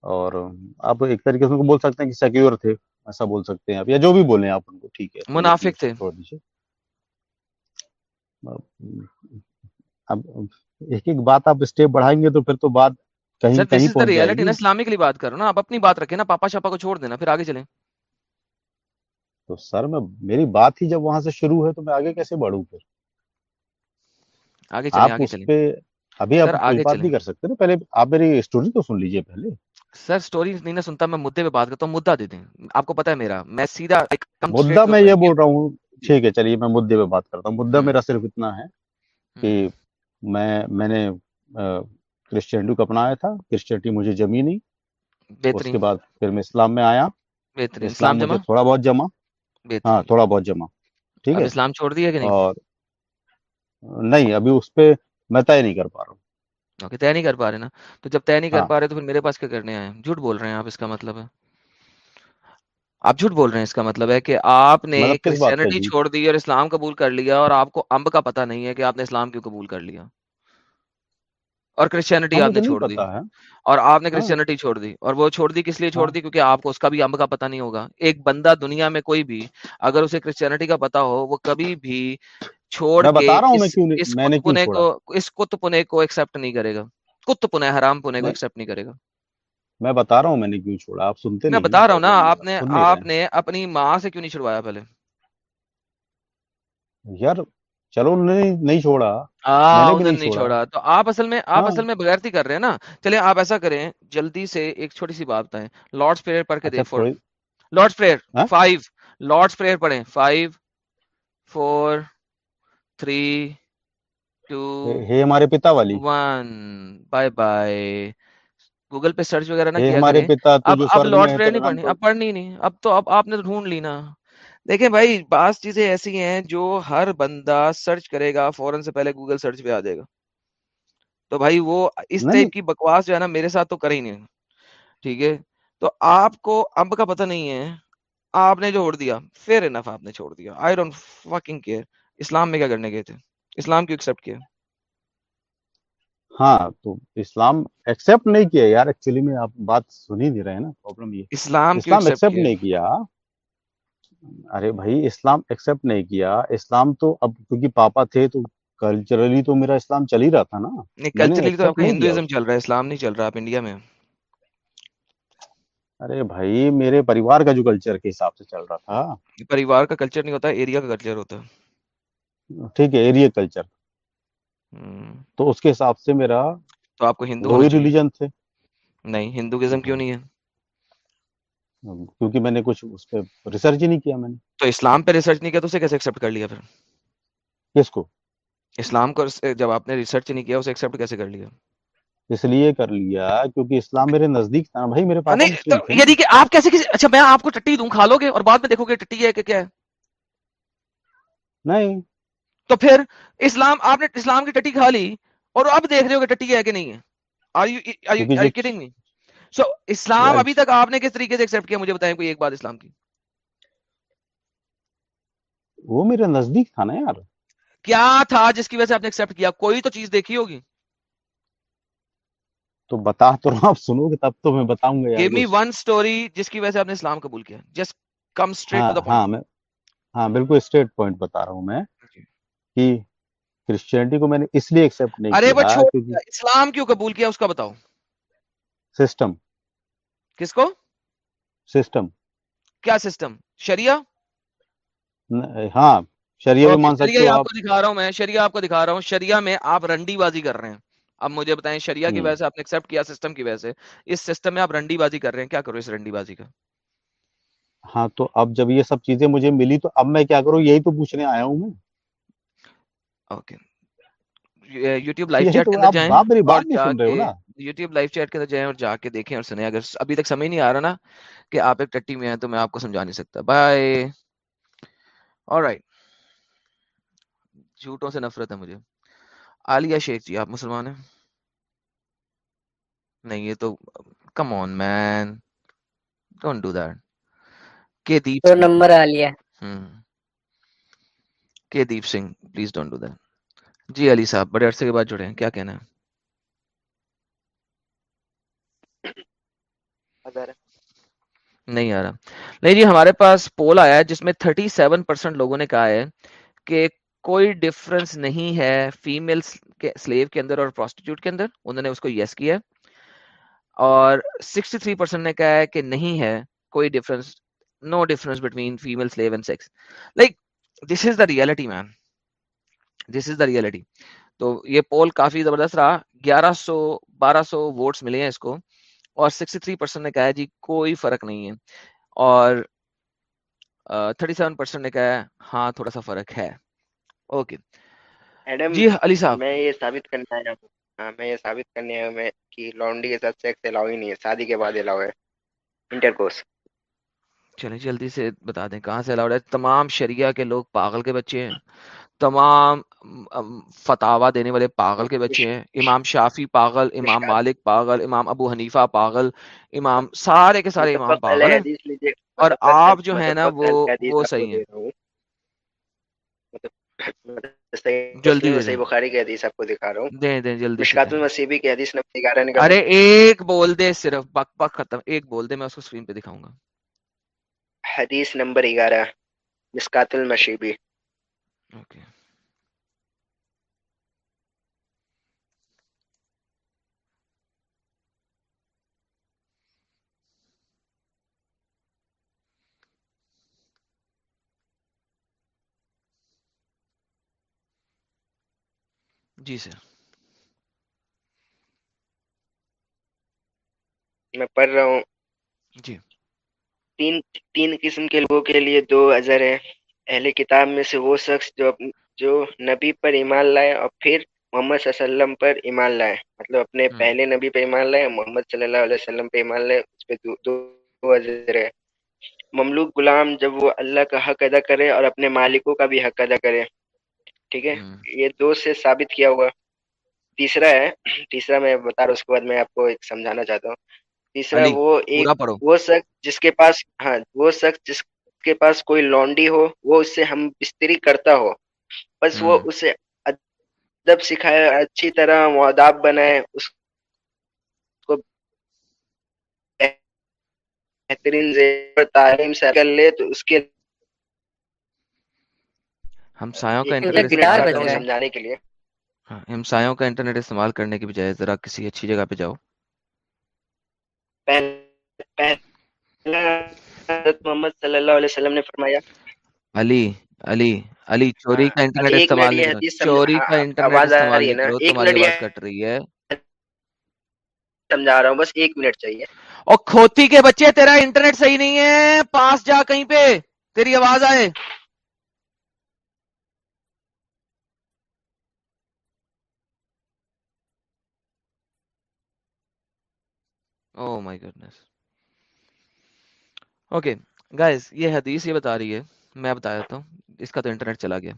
اور آپ ایک طریقے سے بول سکتے ہیں کہ سیکیور تھے ایسا بول سکتے ہیں آپ یا جو بھی بولیں آپ ان کو ٹھیک ہے۔ منافق تھے۔ اب ایک ایک بات آپ اسٹیپ بڑھائیں گے تو پھر تو بات کہیں کہیں پہنچ جائے گی۔ لیے بات کرو نا آپ اپنی بات رکھیں نا پاپا شاپا کو چھوڑ دینا پھر آگے چلیں۔ تو سر میں میری بات ہی جب وہاں سے شروع ہے تو میں آگے کیسے بڑھوں پھر؟ آگے چلیں آگے ابھی آپ آگے بات نہیں کر سکتے نا پہلے آپ میری اسٹوری تو سن لیجیے پہلے۔ سر سٹوری نہیں نہ سنتا میں مدے پہ بات کرتا ہوں دے دیں آپ کو پتا ہے میرا میں سیدھا مدعا میں یہ بول رہا ہوں ٹھیک ہے چلیے میں مدعے پہ بات کرتا ہوں۔ مدعا میرا صرف اتنا ہے کہ میں میں نے کرسچینٹی کو اپنایا تھا۔ کرسچینٹی مجھے جمی نہیں۔ اس کے بعد پھر میں اسلام میں آیا۔ اسلام مجھے جمع؟ تھوڑا بہت جما ہاں تھوڑا بہت جما ٹھیک ہے۔ اسلام چھوڑ دیا کہ نہیں؟ اور نہیں ابھی اس پہ میں طے نہیں کر پا رہا ہوں۔ طے نہیں کر پا رہے نا؟ تو جب طے نہیں کر ہاں۔ پا رہے تو پھر میرے پاس کیا کرنے آئے جھوٹ بول رہے ہیں آپ اس کا مطلب ہے۔ آپ جھوٹ بول رہے ہیں اس کا مطلب ہے کہ آپ نے مطلب کرسچینٹی جھوٹ چھوڑ دی اور اسلام قبول کر لیا اور آپ کو امب کا پتہ نہیں ہے کہ آپ نے اسلام کیوں قبول کر لیا۔ اور کرسچینٹی ہاں آپ نے چھوڑ دی۔ اور آپ نے ہاں۔ کرسچینٹی چھوڑ دی۔ اور وہ چھوڑ دی کس لیے چھوڑ ہاں۔ دی؟ کیونکہ آپ کو اس کا بھی امب کا پتہ نہیں ہوگا۔ ایک بندہ دنیا میں کوئی بھی اگر اسے کرسچینٹی کا پتہ ہو وہ کبھی بھی چھوڑ کے اس کت پنے کو ایکسپٹ نہیں کرے گا۔ کت پنے حرام پنے کو ایکسپٹ نہیں کرے گا۔ میں بتا رہا ہوں میں نے کیوں چھوڑا آپ سنتے میں نہیں بتا رہا ہوں نا آپ نے آپ نے اپنی ماں سے کیوں نہیں چھڑوایا پہلے؟ یار چلو نہیں نہیں چھوڑا۔ نہیں چھوڑا؟ تو آپ اصل میں آپ ہاں۔ اصل میں بغیرتی کر رہے ہیں نا۔ چلے آپ ایسا کریں جلدی سے ایک چھوٹی سی بات بتائیں۔ لارڈس پریئر پڑھ کے اچھا lord's prayer five lord's prayer پڑھیں۔ فائیو فور تھری ٹو ہمارے پتا والی۔ ون بائے بائے گوگل پہ سرچ وغیرہ نہ کیا ہمارے پتا اب اب نہیں پڑھنی تو اب پڑھنی نہیں۔ اب تو اب آپ نے ڈھونڈ لی نا دیکھیں بھائی بعض چیزیں ایسی ہیں جو ہر بندہ سرچ کرے گا فوراً سے پہلے گوگل سرچ پہ آ جائے گا۔ تو بھائی وہ اس ٹائپ کی بکواس جو ہے نا میرے ساتھ تو کرے ہی نہیں۔ ٹھیک ہے؟ تو آپ کو امب کا پتہ نہیں ہے۔ آپ نے چھوڑ دیا فیر انف آپ نے چھوڑ دیا۔ آئی ڈونٹ فکنگ کیئر اسلام میں کیا کرنے گئے تھے؟ اسلام کیوں ایکسپٹ کیا؟ ہاں تو اسلام ایکسپٹ نہیں کیا یار ایکچولی میں آپ بات سن ہی نہیں رہے نا پرابلم یہ۔ اسلام اسلام ایکسپٹ نہیں کیا۔ ارے بھائی اسلام ایکسپٹ نہیں کیا۔ اسلام تو اب کیونکہ پاپا تھے تو کلچرلی تو میرا اسلام چل ہی رہا تھا نا۔ نہیں کلچرلی تو آپ کا ہندوازم چل رہا ہے اسلام نہیں چل رہا آپ انڈیا میں۔ ارے بھائی میرے پریوار کا جو کلچر کے حساب سے چل رہا تھا۔ پریوار کا کلچر نہیں ہوتا ایریا کا کلچر ہوتا۔ ٹھیک ہے ایریا کلچر تو اس کے حساب سے میرا تو آپ کو ہندو ریلیجن تھے۔ نہیں ہندوازم کیوں نہیں ہے؟ کیونکہ میں نے کچھ اس پہ ریسرچ ہی نہیں کیا میں نے۔ تو اسلام پہ ریسرچ نہیں کیا تو اسے کیسے ایکسپٹ کر لیا پھر؟ کس کو؟ اسلام کو جب آپ نے ریسرچ نہیں کیا اسے ایکسپٹ کیسے کر لیا؟ اس لیے کر لیا کیونکہ اسلام میرے نزدیک تھا۔ بھائی میرے نا یعنی کہ آپ کیسے کسی اچھا میں آپ کو ٹٹی دوں کھا لو گے اور بعد میں دیکھو گے ٹٹی ہے کہ کیا ہے۔ نہیں تو پھر اسلام آپ نے اسلام کی ٹٹی کھا لی اور اب دیکھ رہے ہو کہ ٹٹی ہے کہ نہیں ہے۔ سو اسلام ابھی تک آپ نے کس طریقے سے ایکسپٹ کیا؟ مجھے بتائیں کوئی ایک بات اسلام کی۔ وہ میرے نزدیک تھا نا یار۔ کیا تھا جس کی وجہ سے آپ نے ایکسپٹ کیا؟ کوئی تو چیز دیکھی ہوگی۔ تو بتا تو رہا آپ سنو گے تب تو میں بتاؤں گا گیو می کچھ ون اسٹوری جس کی وجہ سے آپ نے اسلام قبول کیا۔ جسٹ کم اسٹریٹ ہاں ٹو ہاں پوائنٹ میں ہاں بالکل اسٹریٹ پوائنٹ بتا رہا ہوں میں۔ کہ کرسچینٹی کو میں نے اس لیے ایکسپٹ نہیں ارے وہ چھوڑ اسلام کیوں قبول کیا اس کا بتاؤ؟ سسٹم کس کو؟ سسٹم کیا سسٹم شریعہ؟ ہاں شریعہ بھی مان سکتے آپ کو دکھا رہا ہوں میں شریعہ آپ کو دکھا رہا ہوں۔ شریعہ میں آپ رنڈی بازی کر رہے ہیں۔ اب مجھے بتائیں شریعہ کی وجہ سے آپ نے ایکسپٹ کیا سسٹم کی وجہ سے؟ اس سسٹم میں آپ رنڈی بازی کر رہے ہیں کیا کرو اس رنڈی بازی کا؟ ہاں تو اب جب یہ سب چیزیں مجھے ملی تو اب میں کیا کروں؟ یہی تو پوچھنے آیا ہوں میں۔ اوکے یوٹیوب لائیو چیٹ کے اندر جائیں اور جا کے ہو نا۔ یوٹیوب لائیو چیٹ کے اندر جائیں اور جا کے دیکھیں اور سنیں۔ اگر ابھی تک سمجھ نہیں آ رہا نا کہ آپ ایک ٹٹی میں ہیں تو میں آپ کو سمجھا نہیں سکتا۔ بائے اور جھوٹوں سے نفرت ہے مجھے۔ عالیہ شیخ جی آپ مسلمان ہیں؟ نہیں یہ تو come on man don't do that کے دیپ نمبر لیا ہم کے Deep Singh please don't do that جی علی صاحب، بڑے عرصے کے بعد جڑے ہیں، کیا کہنا ہے؟ نہیں آ رہا۔ نہیں جی ہمارے پاس پول آیا ہے جس میں 37 پرسنٹ لوگوں نے کہا ہے کہ کوئی ڈفرنس نہیں ہے فیمیل سلیو کے اندر اور پروسٹیٹیوٹ کے اندر۔ انہوں نے اس کو یس کیا اور 63 پرسنٹ نے کہا ہے کہ نہیں ہے، کوئی difference no difference between female slave and sex like this is the reality man this is the reality تو یہ پول کافی زبردست رہا۔ گیارہ سو بارہ سو ووٹس ملے ہیں اس کو۔ اور سکسٹی تھری پرسینٹ نے کہا جی کوئی فرق نہیں ہے۔ اور تھرٹی سیون پرسینٹ نے کہا ہاں تھوڑا سا فرق ہے۔ اوکے جی علی صاحب۔ میں یہ ثابت کرنے آیا ہوں۔ ہاں میں یہ ثابت کرنے آیا ہوں کہ لانڈی کے ساتھ سیکس الاؤ ہی نہیں ہے۔ شادی کے بعد الاؤ ہے۔ انٹر کورس چلیں جلدی سے بتا دیں کہاں سے الاؤڈ ہے۔ تمام شریعہ کے لوگ پاگل کے بچے ہیں۔ تمام فتوا دینے والے پاگل کے بچے ہیں۔ امام شافی پاگل امام مالک پاگل امام ابو حنیفہ پاگل امام سارے کے سارے امام پاگل ہیں۔ اور آپ جو ہے نا وہ وہ صحیح ہیں۔ جلدی صحیح بخاری کی حدیث آپ کو دکھا رہا ہوں۔ دیں دیں جلدی مشکات المسیبی کی حدیث نمبر گیارہ نکال ارے ایک بول دے صرف بک بک ختم۔ ایک بول دے میں اس کو اسکرین پہ دکھاؤں گا۔ حدیث نمبر گیارہ مشکات المشیبی۔ اوکے۔ جی سر۔ میں پڑھ رہا ہوں۔ جی۔ تین تین قسم کے لوگوں کے لیے دو اظہر ہے۔ اہل کتاب میں سے وہ شخص جو جو نبی پر ایمان لائے اور پھر محمد صلی اللہ علیہ وسلم پر ایمان لائے۔ مطلب اپنے پہلے نبی پہ ایمان لائے محمد صلی اللہ علیہ وسلم پہ ایمان لائے اس پہ دو, دو اظہر ہے۔ مملوک غلام جب وہ اللہ کا حق ادا کرے اور اپنے مالکوں کا بھی حق ادا کرے۔ ٹھیک ہے؟ یہ دو سے ثابت کیا ہوا۔ تیسرا ہے تیسرا میں بتا رہا ہوں اس کے بعد میں آپ کو ایک سمجھانا چاہتا ہوں۔ تیسرا وہ ایک وہ شخص جس کے پاس ہاں وہ شخص جس کے پاس کوئی لانڈی ہو وہ اس سے ہم بستری کرتا ہو۔ بس وہ اسے ادب سکھائے اچھی طرح معداب بنائے اس کو بہترین تعلیم سے کر لے تو اس کے ہمسایوں کا انٹرنیٹ سمجھانے کے لیے۔ ہمسایوں کا انٹرنیٹ استعمال کرنے کی بجائے ذرا کسی اچھی جگہ پہ جاؤ۔ محمد صلی اللہ علیہ وسلم نے فرمایا علی علی علی چوری کا انٹرنیٹ استعمال چوری کا انٹرنیٹ استعمال نہیں کرو تمہاری آواز کٹ رہی ہے۔ سمجھا رہا ہوں بس ایک منٹ چاہیے۔ اور کھوتی کے بچے تیرا انٹرنیٹ صحیح نہیں ہے پاس جا کہیں پہ تیری آواز آئے۔ Oh my goodness okay guys یہ حدیث یہ بتا رہی ہے، میں بتا دیتا ہوں، اس کا تو انٹرنیٹ چلا گیا۔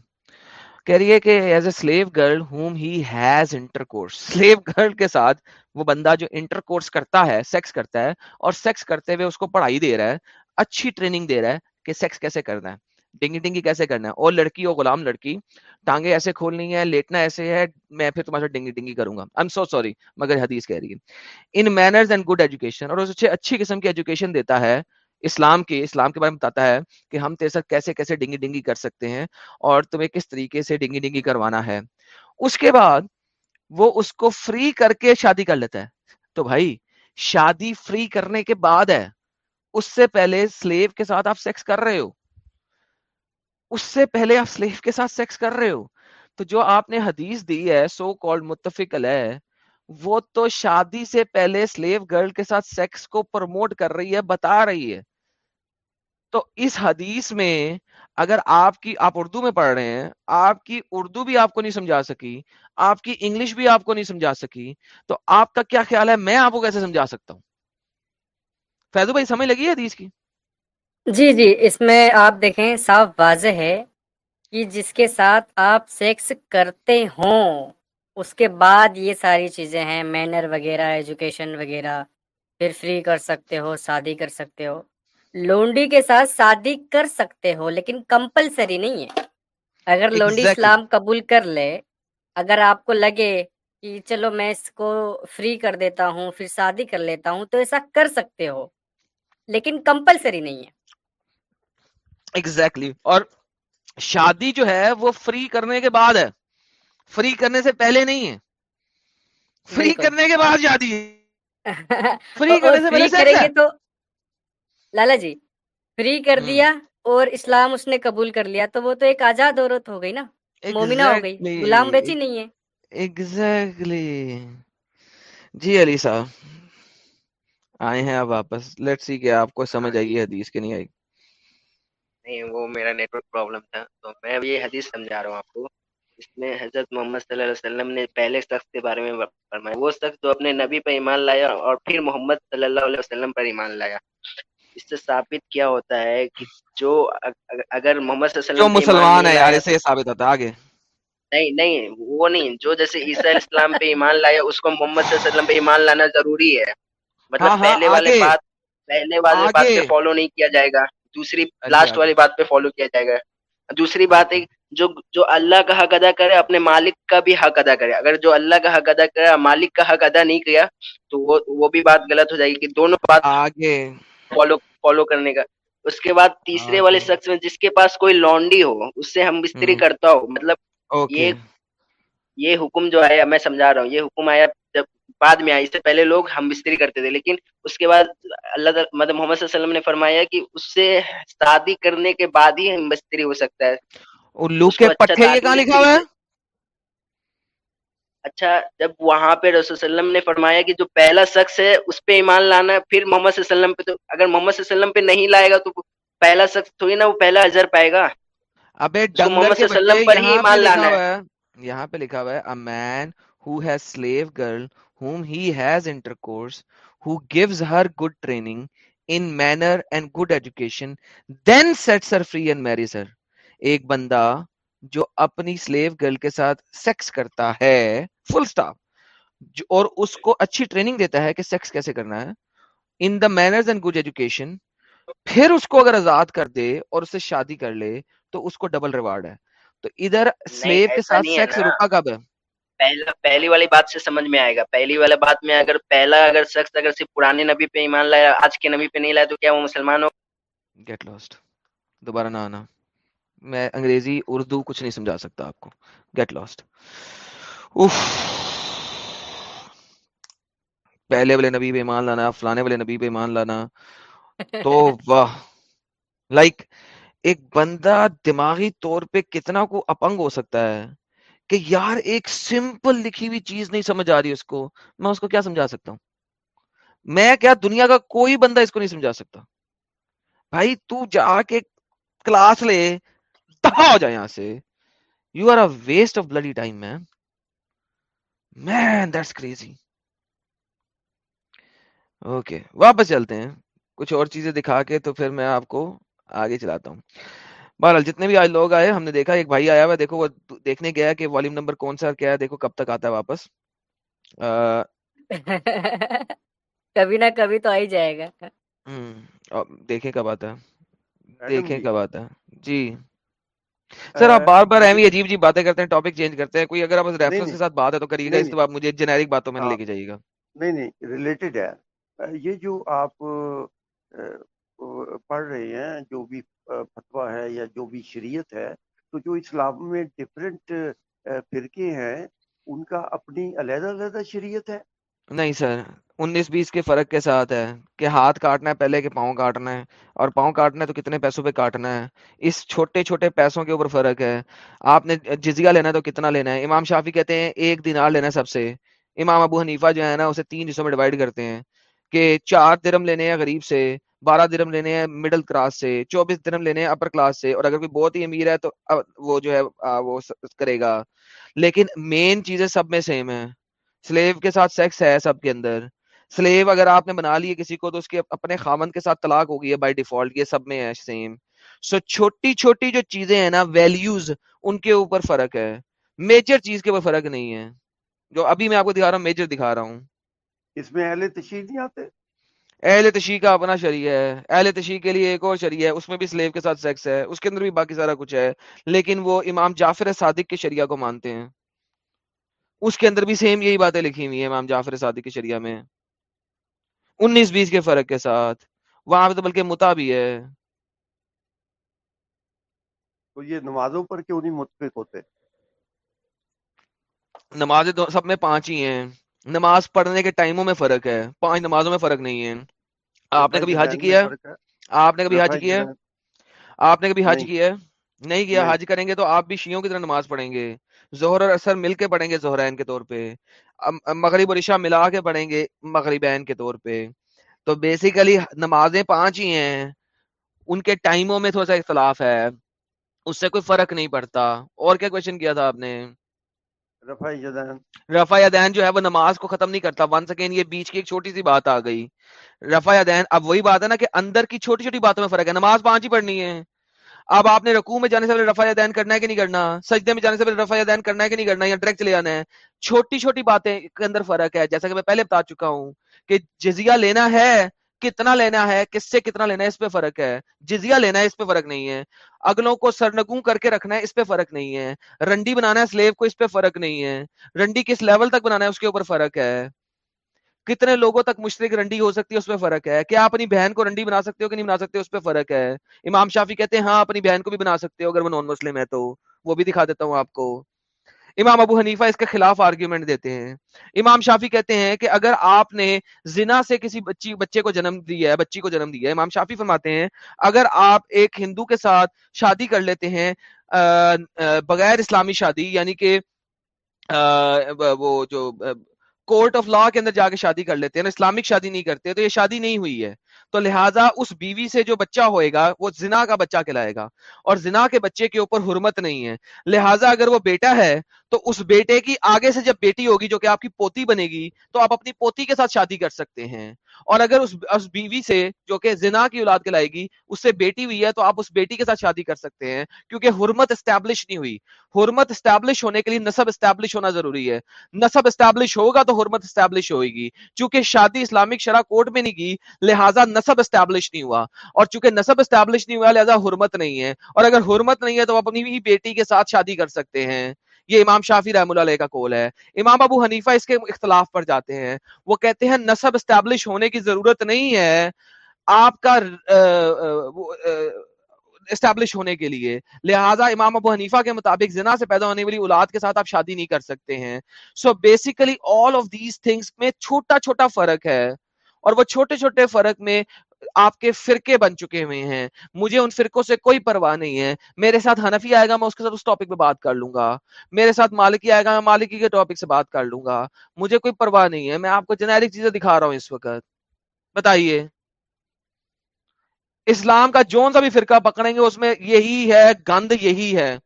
کہہ رہی ہے کہ as a slave girl whom he has intercourse slave girl کے ساتھ وہ بندہ جو انٹر کورس کرتا ہے سیکس کرتا ہے اور سیکس کرتے ہوئے اس کو پڑھائی دے رہا ہے، اچھی ٹریننگ دے رہا ہے کہ سیکس کیسے کرنا ہے۔ ڈنگی ڈنگی کیسے کرنا ہے؟ اور لڑکی اور غلام لڑکی ٹانگے ایسے کھولنی ہے لیٹنا ایسے ہے، میں پھر تمہارے ڈنگی ڈنگی کروں گا۔ ایم سو سوری مگر حدیث کہہ رہی ہے۔ In manners and good education اور اسے اچھی قسم کی ایجوکیشن دیتا ہے، اسلام کے اسلام کے بارے میں بتاتا ہے کہ ہم تیرے ساتھ کیسے کیسے ڈنگی ڈنگی کر سکتے ہیں اور تمہیں کس طریقے سے ڈنگی ڈنگی کروانا ہے۔ اس کے بعد وہ اس کو فری کر کے شادی کر لیتا ہے۔ تو بھائی، شادی فری کرنے کے بعد ہے۔ اس سے پہلے سلیو کے ساتھ آپ سیکس کر رہے ہو۔ اس سے پہلے آپ سلیف کے ساتھ سیکس کر رہے ہو۔ تو جو آپ نے حدیث دی ہے سو کالڈ متفق علیہ، وہ تو شادی سے پہلے سلیو گرل کے ساتھ سیکس کو پروموٹ کر رہی ہے، بتا رہی ہے۔ تو اس حدیث میں اگر آپ کی، آپ اردو میں پڑھ رہے ہیں، آپ کی اردو بھی آپ کو نہیں سمجھا سکی، آپ کی انگلش بھی آپ کو نہیں سمجھا سکی، تو آپ کا کیا خیال ہے؟ میں آپ کو کیسے سمجھا سکتا ہوں؟ فیضو بھائی، سمجھ لگی ہے حدیث کی؟ جی جی اس میں آپ دیکھیں صاف واضح ہے کہ جس کے ساتھ آپ سیکس کرتے ہوں اس کے بعد یہ ساری چیزیں ہیں مینر وغیرہ ایجوکیشن وغیرہ پھر فری کر سکتے ہو شادی کر سکتے ہو۔ لونڈی کے ساتھ شادی کر سکتے ہو لیکن کمپلسری نہیں ہے۔ اگر لونڈی exactly. اسلام قبول کر لے اگر آپ کو لگے کہ چلو میں اس کو فری کر دیتا ہوں پھر شادی کر لیتا ہوں تو ایسا کر سکتے ہو۔ لیکن کمپلسری نہیں ہے۔ Exactly exactly. اور شادی جو ہے وہ فری کرنے کے بعد ہے۔ فری کرنے سے پہلے نہیں ہے۔ فری کرنے کے بعد شادی فری کرنے سے پہلے کریں گے تو لالا جی فری کر دیا اور اسلام اس نے قبول کر لیا تو وہ تو ایک آزاد عورت ہو گئی نا۔ مومنہ ہو گئی۔ غلام بیچی نہیں ہے۔ ایگزیکٹلی جی علی صاحب آئے ہیں آپ واپس۔ لیٹ سی کہ آپ کو سمجھ آئی حدیث کے نہیں آئی۔ نہیں وہ میرا نیٹ ورک پرابلم تھا۔ تو میں اب یہ حدیث سمجھا رہا ہوں آپ کو۔ اس میں حضرت محمد صلی اللہ علیہ وسلم نے پہلے شخص کے بارے میں فرمایا۔ وہ شخص جو اپنے نبی پر ایمان لایا اور پھر محمد صلی اللہ علیہ وسلم پر ایمان لایا۔ اس سے ثابت کیا ہوتا ہے کہ جو اگر محمد صلی اللہ علیہ وسلم جو مسلمان ہے یار اسے یہ ثابت ہوتا ہے آگے۔ نہیں نہیں وہ نہیں۔ جو جیسے عیسیٰ علیہ السلام پہ ایمان لایا اس کو محمد صلی اللہ علیہ وسلم پہ ایمان لانا ضروری ہے۔ مطلب ہاں ہاں پہلے والے بات پہلے والے بات پہ فالو نہیں کیا جائے گا۔ دوسری لاسٹ آگے والی بات پہ فالو کیا جائے گا۔ دوسری بات ہے جو جو اللہ کا حق ادا کرے اپنے مالک کا بھی حق ادا کرے۔ اگر جو اللہ کا حق ادا کرے مالک کا حق ادا نہیں کیا تو وہ وہ بھی بات غلط ہو جائے گی کہ دونوں بات آگے۔ فالو فالو کرنے کا۔ اس کے بعد تیسرے والے شخص میں جس کے پاس کوئی لانڈی ہو اس سے ہم بستری کرتا ہو مطلب یہ یہ حکم جو آیا میں سمجھا رہا ہوں یہ حکم آیا جب بعد میں آیا اس سے پہلے لوگ ہم بستری کرتے تھے لیکن اس کے بعد اللہ تعالی مطلب محمد صلی اللہ علیہ وسلم نے فرمایا کہ اس سے شادی کرنے کے بعد ہی ہم بستری ہو سکتا ہے۔ الو کے اچھا پٹھے یہ کہاں لکھا ہوا ہے؟ اچھا جب وہاں پہ رسول صلی اللہ علیہ وسلم نے فرمایا کہ جو پہلا شخص ہے اس پہ ایمان لانا ہے پھر محمد صلی اللہ علیہ وسلم پہ تو اگر محمد صلی اللہ علیہ وسلم پہ نہیں لائے گا تو پہلا شخص تھوڑی نا وہ پہلا اجر پائے گا۔ ابے محمد صلی اللہ علیہ وسلم پر ہی ایمان لانا ہے یہاں پہ لکھا ہوا ہے a man who has slave girl whom he has intercourse who gives her good training in manner and good education then sets her free and marries her. ایک بندہ جو اپنی سلیو گرل کے ساتھ سیکس کرتا ہے فل سٹاپ اور اس کو اچھی ٹریننگ دیتا ہے کہ سیکس کیسے کرنا ہے in the manners and good education پھر اس کو اگر آزاد کر دے اور اس سے شادی کر لے تو اس کو ڈبل ریوارڈ ہے تو ادھر سلیو کے ساتھ سیکس رکا کب ہے پہلا پہلی والی بات سے سمجھ میں آئے گا۔ پہلی والی بات میں اگر پہلا اگر شخص اگر صرف پرانے نبی پہ ایمان لایا آج کے نبی پہ نہیں لایا تو کیا وہ مسلمان ہو؟ گیٹ لاسٹ دوبارہ نہ آنا۔ میں انگریزی اردو کچھ نہیں سمجھا سکتا آپ کو۔ گیٹ لاسٹ پہلے والے نبی پہ ایمان لانا فلانے والے نبی پہ ایمان لانا تو واہ۔ لائک ایک بندہ دماغی طور پہ کتنا کو اپنگ ہو سکتا ہے۔ کہ یار ایک سمپل لکھی ہوئی چیز نہیں سمجھ آ رہی اس کو، میں اس کو کیا سمجھا سکتا ہوں؟ میں کیا دنیا کا کوئی بندہ اس کو نہیں سمجھا سکتا؟ بھائی تو جا کے کلاس لے دفاع ہو جائے یہاں سے۔ You are a waste of bloody time man man that's crazy okay واپس چلتے ہیں۔ کچھ اور چیزیں دکھا کے تو پھر میں آپ کو آگے چلاتا ہوں۔ بہرحال جتنے بھی آج لوگ آئے ہم نے دیکھا ایک بھائی آیا ہوا دیکھو وہ دیکھنے گیا کہ والیوم نمبر کون سا کیا ہے دیکھو کب تک آتا ہے واپس۔ کبھی نہ کبھی تو آ ہی جائے گا۔ دیکھیں کب آتا ہے۔ دیکھیں جی۔ کب آتا ہے۔ جی۔ سر آپ بار بار مجھے ایوی عجیب عجیب باتیں کرتے ہیں ٹاپک چینج کرتے ہیں۔ کوئی اگر آپ ریفرنس کے ساتھ بات ہے تو کریے گا نہیں اس کے نہیں بعد مجھے جنیرک باتوں میں ہاں۔ لے کے جائیے گا۔ نہیں نہیں ریلیٹڈ ہے۔ یہ جو آپ پڑھ رہے ہیں، جو بھی فتویٰ ہے یا جو بھی شریعت ہے، تو جو اسلام میں ڈفرینٹ فرقے ہیں، ان کا اپنی علیحدہ علیحدہ شریعت ہے۔ نہیں سر، انیس بیس کے فرق کے ساتھ ہے کہ ہاتھ کاٹنا ہے، پہلے کہ پاؤں کاٹنا ہے، اور پاؤں کاٹنا ہے تو کتنے پیسوں پہ کاٹنا ہے۔ اس چھوٹے چھوٹے پیسوں کے اوپر فرق ہے۔ آپ نے جزیہ لینا ہے تو کتنا لینا ہے؟ امام شافی کہتے ہیں ایک دینار لینا ہے سب سے۔ امام ابو حنیفہ جو ہے نا، اسے تین حصوں میں ڈیوائڈ کرتے ہیں کہ چار درم لینے ہیں غریب سے بارہ درم لینے ہیں مڈل کلاس سے، چوبیس درم لینے ہیں اپر کلاس سے، اور اگر کوئی بہت ہی امیر ہے تو وہ جو ہے وہ کرے گا۔ لیکن مین چیزیں سب میں سیم ہیں۔ سلیو کے ساتھ سیکس ہے سب کے اندر۔ سلیو اگر آپ نے بنا لی ہے کسی کو تو اس کے اپنے خامن کے ساتھ طلاق ہو گئی ہے بائی ڈیفالٹ یہ سب میں ہے سیم سو چھوٹی چھوٹی جو چیزیں ہیں نا ویلیوز ان کے اوپر فرق ہے۔ میجر چیز کے اوپر فرق نہیں ہے۔ جو ابھی میں آپ کو دکھا رہا ہوں میجر دکھا رہا ہوں۔ اس میں اہل تشہیر نہیں آتے؟ اہل تشیع کا اپنا شریعہ ہے اہل تشیع کے لیے ایک اور شریعہ ہے اس میں بھی سلیو کے ساتھ سیکس ہے اس کے اندر بھی باقی سارا کچھ ہے لیکن وہ امام جعفر صادق کے شریعہ کو مانتے ہیں۔ اس کے اندر بھی سیم یہی باتیں لکھی ہوئی ہیں امام جعفر صادق کے شریعہ میں۔ انیس بیس کے فرق کے ساتھ وہاں پہ تو بلکہ متا بھی ہے۔ تو یہ نمازوں پر کیوں نہیں متفق ہوتے؟ نمازیں سب میں پانچ ہی ہیں۔ نماز پڑھنے کے ٹائموں میں فرق ہے۔ پانچ نمازوں میں فرق نہیں ہے۔ آپ نے کبھی حج جنین میں کیا ہے؟ آپ نے کبھی حج کیا ہے؟ آپ نے کبھی حج کیا ہے؟ نہیں کیا حج کریں گے تو آپ بھی شیوں کی طرح نماز پڑھیں گے۔ ظہر اور اثر مل کے پڑھیں گے زہرین کے طور پہ۔ مغرب اور عشاء ملا کے پڑھیں گے مغربین کے طور پہ۔ تو بیسیکلی نمازیں پانچ ہی ہیں۔ ان کے ٹائموں میں تھوڑا سا اختلاف ہے۔ اس سے کوئی فرق نہیں پڑتا۔ اور کیا کوشچن کیا تھا آپ نے؟ رفع یدین۔ رفع دین جو ہے وہ نماز کو ختم نہیں کرتا۔ ون سیکنڈ یہ بیچ کی ایک چھوٹی سی بات آ گئی۔ رفع دین اب وہی بات ہے نا کہ اندر کی چھوٹی چھوٹی باتوں میں فرق ہے۔ نماز پانچ ہی پڑھنی ہے۔ اب آپ نے رکوع میں جانے سے پہلے رفع دین کرنا ہے کہ نہیں کرنا؟ سجدے میں جانے سے پہلے رفع دین کرنا ہے کہ نہیں کرنا؟ یا ڈائریکٹ چلے جانا ہے؟ چھوٹی چھوٹی باتیں کے اندر فرق ہے۔ جیسا کہ میں پہلے بتا چکا ہوں کہ جزیہ لینا ہے کتنا لینا ہے، کس سے کتنا لینا ہے، اس پہ فرق ہے۔ جزیہ لینا ہے، اس پہ فرق نہیں ہے۔ اگلوں کو سرنگوں کر کے رکھنا ہے، اس پہ فرق نہیں ہے۔ رنڈی بنانا ہے، سلیب کو اس پہ فرق نہیں ہے۔ رنڈی کس لیول تک بنانا ہے، اس کے اوپر فرق ہے۔ کتنے لوگوں تک مشرق رنڈی ہو سکتی ہے، اس پہ فرق ہے۔ کیا آپ اپنی بہن کو رنڈی بنا سکتے ہو کہ نہیں بنا سکتے، اس پہ فرق ہے۔ امام شافی کہتے ہیں ہاں اپنی بہن کو بھی بنا سکتے ہو اگر وہ نان مسلم ہے تو۔ وہ بھی دکھا دیتا ہوں آپ کو۔ امام ابو حنیفہ اس کے خلاف آرگیومنٹ دیتے ہیں۔ امام شافی کہتے ہیں کہ اگر آپ نے زنا سے کسی بچی، بچے کو جنم دیا ہے، بچی کو جنم دیا ہے، امام شافی فرماتے ہیں، اگر آپ ایک ہندو کے ساتھ شادی کر لیتے ہیں بغیر اسلامی شادی یعنی کہ وہ جو کورٹ آف لا کے اندر جا کے شادی کر لیتے ہیں نا اسلامک شادی نہیں کرتے، تو یہ شادی نہیں ہوئی ہے۔ تو لہٰذا اس بیوی سے جو بچہ ہوئے گا، وہ زنا کا بچہ کہلائے گا۔ اور زنا کے بچے کے اوپر حرمت نہیں ہے۔ لہٰذا اگر وہ بیٹا ہے تو اس بیٹے کی آگے سے جب بیٹی ہوگی جو کہ آپ کی پوتی بنے گی، تو آپ اپنی پوتی کے ساتھ شادی کر سکتے ہیں۔ اور اگر اس اس بیوی سے جو کہ زنا کی اولاد کہلائے گی، اس سے بیٹی ہوئی ہے، تو آپ اس بیٹی کے ساتھ شادی کر سکتے ہیں۔ کیونکہ حرمت اسٹیبلش نہیں ہوئی۔ حرمت اسٹیبلش ہونے کے لیے نصب اسٹیبلش ہونا ضروری ہے۔ نصب اسٹیبلش ہوگا تو حرمت اسٹیبلش ہوئے گی چونکہ شادی اسلامک شرح کوڈ میں نہیں کی، لہٰذا نصب اسٹیبلش نہیں ہوا۔ اور چونکہ نصب اسٹیبلش نہیں ہوا، لہٰذا حرمت نہیں ہے۔ اور اگر حرمت نہیں ہے، تو آپ اپنی بیٹی کے ساتھ شادی کر سکتے ہیں۔ یہ امام شافی رحم اللہ علیہ کا کول ہے۔ امام ابو حنیفہ اس کے اختلاف پر جاتے ہیں۔ وہ کہتے ہیں نصب اسٹیبلش ہونے کی ضرورت نہیں ہے آپ کا اسٹیبلش ہونے کے لیے۔ لہٰذا امام ابو حنیفہ کے مطابق زنا سے پیدا ہونے والی اولاد کے ساتھ آپ شادی نہیں کر سکتے ہیں۔ So basically all of these things میں چھوٹا چھوٹا فرق ہے۔ اور وہ چھوٹے چھوٹے فرق میں آپ کے فرقے بن چکے ہوئے ہیں۔ مجھے ان فرقوں سے کوئی پرواہ نہیں ہے۔ میرے ساتھ حنفی آئے گا، میں اس کے ساتھ اس ٹاپک پہ بات کر لوں گا۔ میرے ساتھ مالکی آئے گا، میں مالکی کے ٹاپک سے بات کر لوں گا۔ مجھے کوئی پرواہ نہیں ہے۔ میں آپ کو جنیرک چیزیں دکھا رہا ہوں اس وقت۔ بتائیے۔ اسلام کا جون سا بھی فرقہ پکڑیں گے، اس میں یہی ہے، گند یہی ہے۔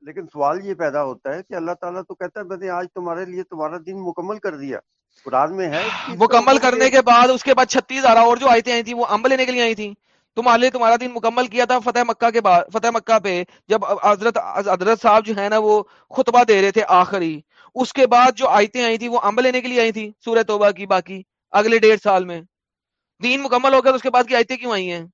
لیکن سوال یہ پیدا ہوتا ہے کہ اللہ تعالیٰ تو کہتا ہے، میں نے آج تمہارے لیے تمہارا دین مکمل کر دیا۔ قرآن میں ہے مکمل کرنے کے بعد اس کے بعد چھتیس ہزار اور جو آیتیں آئی تھی وہ عمل لینے کے لیے آئی تھی تمہارے لیے تمہارا دین مکمل کیا تھا فتح مکہ کے بعد فتح مکہ پہ جب حضرت حضرت صاحب جو ہے نا وہ خطبہ دے رہے تھے آخری۔ اس کے بعد جو آیتیں آئی تھی وہ عمل لینے کے لیے آئی تھی سورہ توبہ کی باقی اگلے ڈیڑھ سال میں۔ دین مکمل ہو گیا تو اس کے بعد کی آیتیں کیوں آئی ہیں؟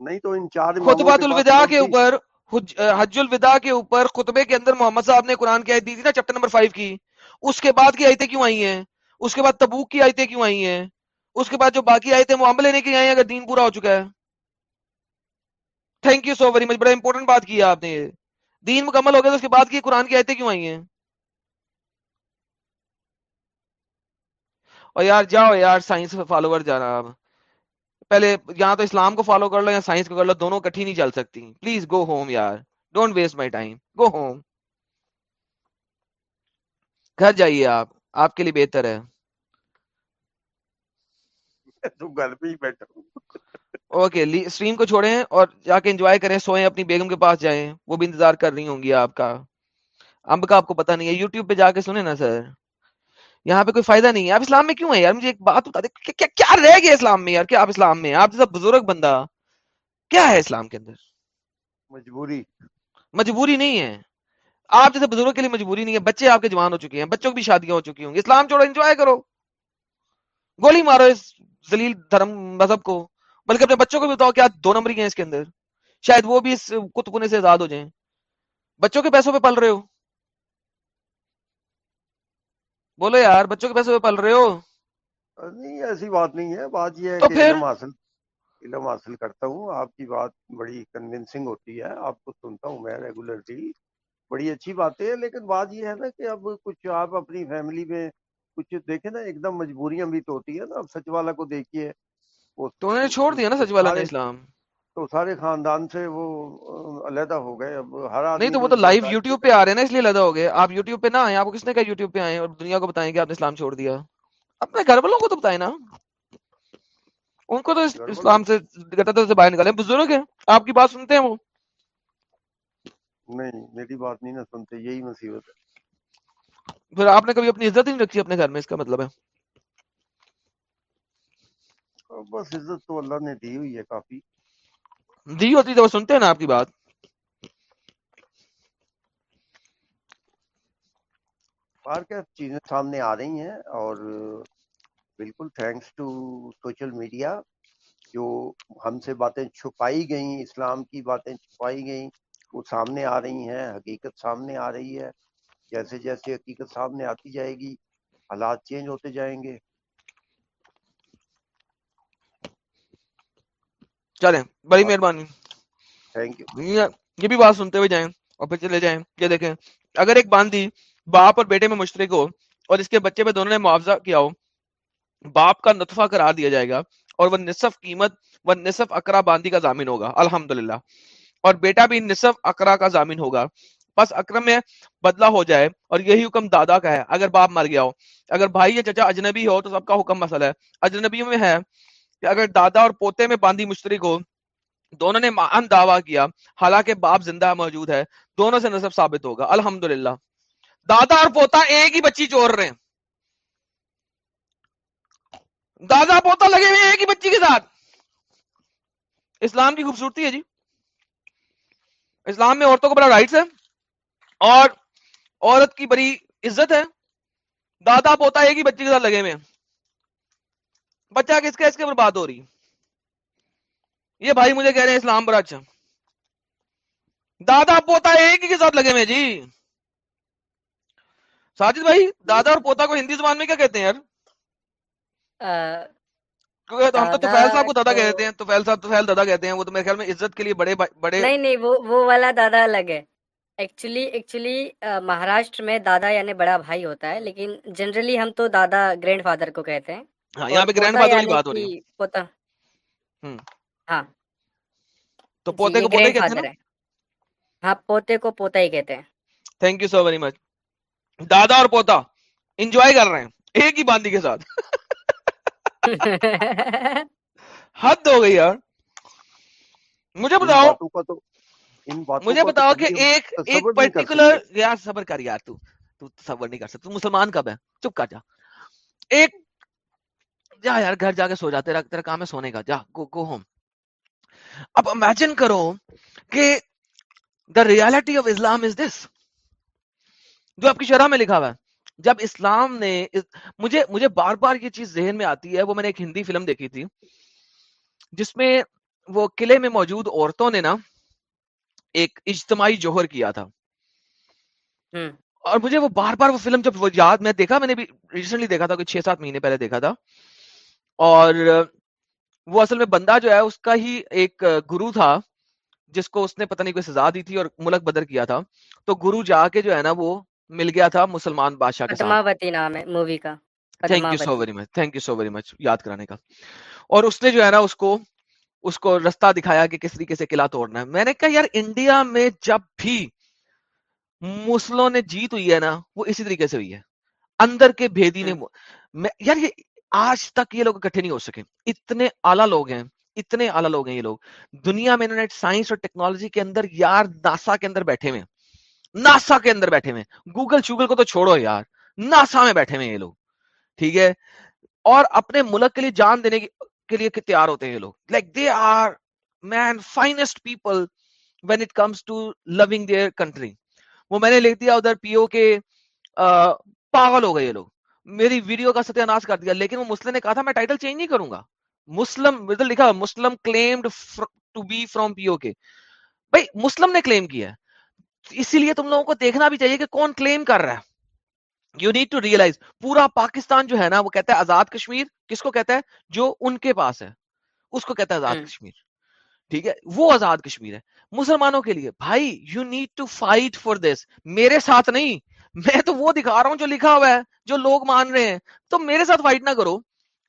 نہیں تو ان چار خطبہ الوداع کے اوپر حج حج الوداع کے اوپر خطبے کے اندر محمد صاحب نے قرآن کی آیت دی تھی نا چیپٹر نمبر فائیو کی۔ اس کے بعد کی آیتیں کیوں آئی ہیں؟ اس کے بعد تبوک کی آیتیں کیوں آئی ہیں؟ اس کے بعد جو باقی آیتیں وہ عمل لینے کے آئی ہیں، اگر دین پورا ہو چکا ہے۔ Thank you so very much بڑا امپورٹنٹ بات کی ہے آپ نے یہ۔ دین مکمل ہو گیا تو اس کے بعد کی قرآن کی آیتیں کیوں آئی ہیں؟ اور یار جاؤ یار سائنس فالوور جانا آپ پہلے یہاں تو اسلام کو فالو کر لو یا سائنس کو کر لو، دونوں کٹھی نہیں چل سکتی۔ پلیز گو ہوم یار. Don't waste my time go home گھر جائیے آپ آپ کے لیے بہتر ہے۔ اوکے اسٹریم کو چھوڑیں اور جا کے انجوائے کریں سوئیں اپنی بیگم کے پاس جائیں۔ وہ بھی انتظار کر رہی ہوں گی آپ کا۔ امب کا آپ کو پتا نہیں ہے یوٹیوب پہ جا کے سنیں نا سر۔ یہاں پہ کوئی فائدہ نہیں ہے۔ آپ اسلام میں کیوں ہیں یار؟ مجھے ایک بات بتا دیں کیا کیا رہ گیا اسلام میں یار؟ کیا آپ اسلام میں آپ جیسا بزرگ بندہ کیا ہے اسلام کے اندر؟ مجبوری۔ مجبوری نہیں ہے۔ آپ جیسے بزرگوں کے لیے مجبوری نہیں ہے بچے آپ کے جوان ہو چکے ہیں بچوں کی بھی شادیاں ہو چکی ہوں گی۔ اسلام چھوڑو انجوائے کرو۔ گولی مارو اس ذلیل دھرم مذہب کو۔ بلکہ اپنے بچوں کو بھی بتاؤ کیا دو نمبری ہیں اس کے اندر۔ شاید وہ بھی اس کتپنے سے آزاد ہو جائیں۔ بچوں کے پیسوں پہ پل رہے ہو۔ بولو یار بچوں کے پیسوں پہ پل رہے ہو۔ نہیں ایسی بات نہیں ہے۔ بات یہ ہے کہ علم حاصل علم حاصل کرتا ہوں۔ آپ کی بات بڑی کنونسنگ ہوتی ہے۔ آپ کو سنتا ہوں میں ریگولرلی بڑی اچھی باتیں ہیں لیکن بات یہ ہے نا کہ اب کچھ آپ اپنی فیملی میں کچھ دیکھیں نا ایک دم مجبوریاں بھی تو ہوتی ہیں نا اب سچ والا کو دیکھیے۔ تو نے چھوڑ دیا نا سچ والا نے اسلام؟ تو سارے خاندان سے وہ علیحدہ ہو گئے اب ہر نہیں تو وہ تو لائیو یوٹیوب پہ آ رہے ہیں نا اس لیے علیحدہ ہو گئے۔ آپ یوٹیوب پہ نہ آئے آپ کس نے کہا یوٹیوب پہ آئے اور دنیا کو بتائیں کہ آپ نے اسلام چھوڑ دیا؟ اپنے گھر والوں کو تو بتائیں نا۔ ان کو تو اسلام سے باہر نکالے بزرگ ہیں آپ کی بات سنتے ہیں وہ۔ نہیں میری بات نہیں نہ سنتے یہی مصیبت ہے۔ پھر آپ نے کبھی اپنی عزت نہیں رکھی اپنے گھر میں؟ اس کا مطلب ہے۔ بس عزت تو اللہ نے دی ہوئی ہے کافی۔ دی ہوتی تو سنتے ہیں نا آپ کی بات۔ کیا چیزیں سامنے آ رہی ہیں اور بالکل تھینکس ٹو سوشل میڈیا جو ہم سے باتیں چھپائی گئیں اسلام کی باتیں چھپائی گئیں۔ وہ سامنے آ رہی ہیں حقیقت سامنے آ رہی ہے۔ جیسے جیسے حقیقت سامنے آتی جائے گی حالات چینج ہوتے جائیں گے۔ چلیں بڑی مہربانی۔ تھینک یو یہ بھی بات سنتے ہوئے جائیں اور پھر چلے جائیں۔ یہ دیکھیں اگر ایک باندھی باپ اور بیٹے میں مشترک ہو اور اس کے بچے پہ دونوں نے معاوضہ کیا ہو باپ کا نطفہ قرار دیا جائے گا اور وہ نصف قیمت وہ نصف اکرا باندھی کا ضامن ہوگا۔ الحمدللہ۔ اور بیٹا بھی نصف اکرا کا ضامن ہوگا۔ بس اکرم میں بدلہ ہو جائے اور یہی حکم دادا کا ہے۔ اگر باپ مر گیا ہو، اگر بھائی یا چچا اجنبی ہو تو سب کا حکم مسئلہ ہے۔ اجنبی میں ہے کہ اگر دادا اور پوتے میں باندھی مشترک ہو، دونوں نے مان دعویٰ کیا، حالانکہ باپ زندہ موجود ہے، دونوں سے نصب ثابت ہوگا۔ الحمدللہ۔ دادا اور پوتا ایک ہی بچی چور رہے ہیں۔ دادا پوتا لگے ہوئے ایک ہی بچی کے ساتھ۔ اسلام کی خوبصورتی ہے جی۔ اسلام میں عورتوں کو بڑا رائٹس ہے اور عورت کی بڑی عزت ہے۔ دادا پوتا ہے کہ بچے کے ساتھ لگے ہوئے بچہ کس کا اس کے اوپر بات ہو رہی۔ یہ بھائی مجھے کہہ رہے ہیں اسلام بڑا اچھا۔ دادا پوتا ایک ہی کے ساتھ لگے ہوئے جی۔ ساجد بھائی، دادا اور پوتا کو ہندی زبان میں کیا کہتے ہیں یار؟ مہاراشٹر میں دادا یعنی بڑا بھائی ہوتا ہے لیکن جنرلی ہم تو دادا گرینڈ فادر کو کہتے ہیں۔ ہاں یہاں پہ گرینڈ فادر کی بات ہو رہی ہے۔ ہاں۔ پوتے جی، کو ہاں پوتے کو پوتا ہی کہتے ہیں۔ Thank you so very much دادا اور پوتا انجوائے کر رہے ہیں۔ ایک ہی باندھی کے ساتھ۔ حد ہو گئی یار۔ مجھے بتاؤ مجھے بتاؤ کہ ایک ایک پرٹیکولر یار صبر کر یار تو۔ تو صبر نہیں کر سکتا مسلمان کب ہے؟ چپ کر جا۔ ایک جا یار گھر جا کے سو جا۔ تیرا تیرا کام ہے سونے کا۔ جا گو گو ہوم اب امیجن کرو کہ دا ریالٹی آف اسلام از دس جو آپ کی شرح میں لکھا ہوا ہے۔ جب اسلام نے مجھے مجھے بار بار یہ چیز ذہن میں آتی ہے وہ میں نے ایک ہندی فلم دیکھی تھی جس میں وہ قلعے میں موجود عورتوں نے نا ایک اجتماعی جوہر کیا تھا۔ اور مجھے وہ بار بار وہ فلم جب وہ یاد میں دیکھا میں نے بھی ریسنٹلی دیکھا تھا چھ سات مہینے پہلے دیکھا تھا۔ اور وہ اصل میں بندہ جو ہے اس کا ہی ایک گرو تھا جس کو اس نے پتہ نہیں کوئی سزا دی تھی اور ملک بدر کیا تھا۔ تو گرو جا کے جو ہے نا وہ مل گیا تھا مسلمان بادشاہ کا thank you so very much thank you so very much یاد کرانے کا۔ اور اس نے جو ہے نا اس کو اس کو رستہ دکھایا کہ کس طریقے سے قلعہ توڑنا ہے۔ میں نے کہا یار انڈیا میں جب بھی مسلموں نے جیت ہوئی ہے نا وہ اسی طریقے سے ہوئی ہے۔ اندر کے بھیدی نے یار یہ آج تک یہ لوگ اکٹھے نہیں ہو سکے۔ اتنے اعلیٰ لوگ ہیں اتنے اعلیٰ لوگ ہیں یہ لوگ۔ دنیا میں انٹرنیٹ سائنس اور ٹیکنالوجی کے اندر یار ناسا کے اندر بیٹھے ہوئے ہیں۔ ناسا کے اندر بیٹھے ہوئے گوگل شوگل کو تو چھوڑو یار۔ ناسا میں بیٹھے ہوئے یہ لوگ۔ ٹھیک ہے؟ اور اپنے ملک کے لیے جان دینے کے لیے تیار ہوتے ہیں یہ لوگ۔ Like they are man finest people when it comes to loving their country وہ میں نے لکھ دیا ادھر پی او کے پاگل ہو گئے یہ لوگ۔ میری ویڈیو کا ستیہ ناش کر دیا، لیکن وہ مسلم نے کہا تھا، میں ٹائٹل چینج نہیں کروں گا۔ مسلم لکھا، Muslim claimed to be from P O K بھائی، مسلم نے کلیم کیا ہے۔ اسی لیے تم لوگوں کو دیکھنا بھی چاہیے کہ کون کلیم کر رہا ہے۔ یو نیڈ ٹو ریئلائز پورا پاکستان جو ہے نا وہ کہتا ہے آزاد کشمیر کس کو کہتا ہے؟ جو ان کے پاس ہے۔ اس کو کہتا ہے آزاد کشمیر۔ ٹھیک ہے؟ وہ آزاد کشمیر ہے۔ مسلمانوں کے لیے بھائی you need to fight for this میرے ساتھ نہیں میں تو وہ دکھا رہا ہوں جو لکھا ہوا ہے جو لوگ مان رہے ہیں۔ تو میرے ساتھ فائٹ نہ کرو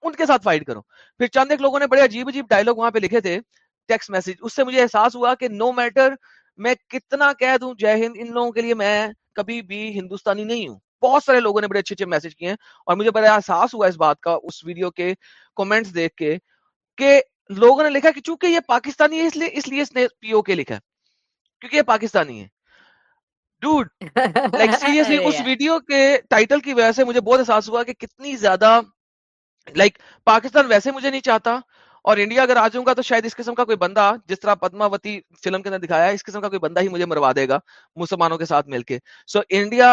ان کے ساتھ فائٹ کرو۔ پھر چند ایک لوگوں نے بڑے عجیب عجیب ڈائلگ وہاں پہ لکھے تھے ٹیکسٹ میسج اس سے مجھے احساس ہوا کہ نو میٹر میں کتنا کہہ دوں جے ہند ان لوگوں کے لیے میں کبھی بھی ہندوستانی نہیں ہوں۔ بہت سارے لوگوں نے بڑے اچھے اچھے میسج کیے ہیں اور مجھے بڑا احساس ہوا اس بات کا اس ویڈیو کے کومنٹس دیکھ کے کہ لوگوں نے لکھا کہ چونکہ یہ پاکستانی ہے اس لیے اس لیے اس نے پی او کے لکھا کیونکہ یہ پاکستانی ہے۔ ڈوڈ لائک سیریسلی اس ویڈیو کے ٹائٹل کی وجہ سے مجھے بہت احساس ہوا کہ کتنی زیادہ لائک پاکستان ویسے مجھے نہیں چاہتا۔ اور انڈیا اگر آ جاؤں گا تو شاید اس قسم کا کوئی بندہ جس طرح پدماوتی فلم کے اندر دکھایا ہے، اس قسم کا کوئی بندہ ہی مجھے مروا دے گا مسلمانوں کے ساتھ مل کے۔ So India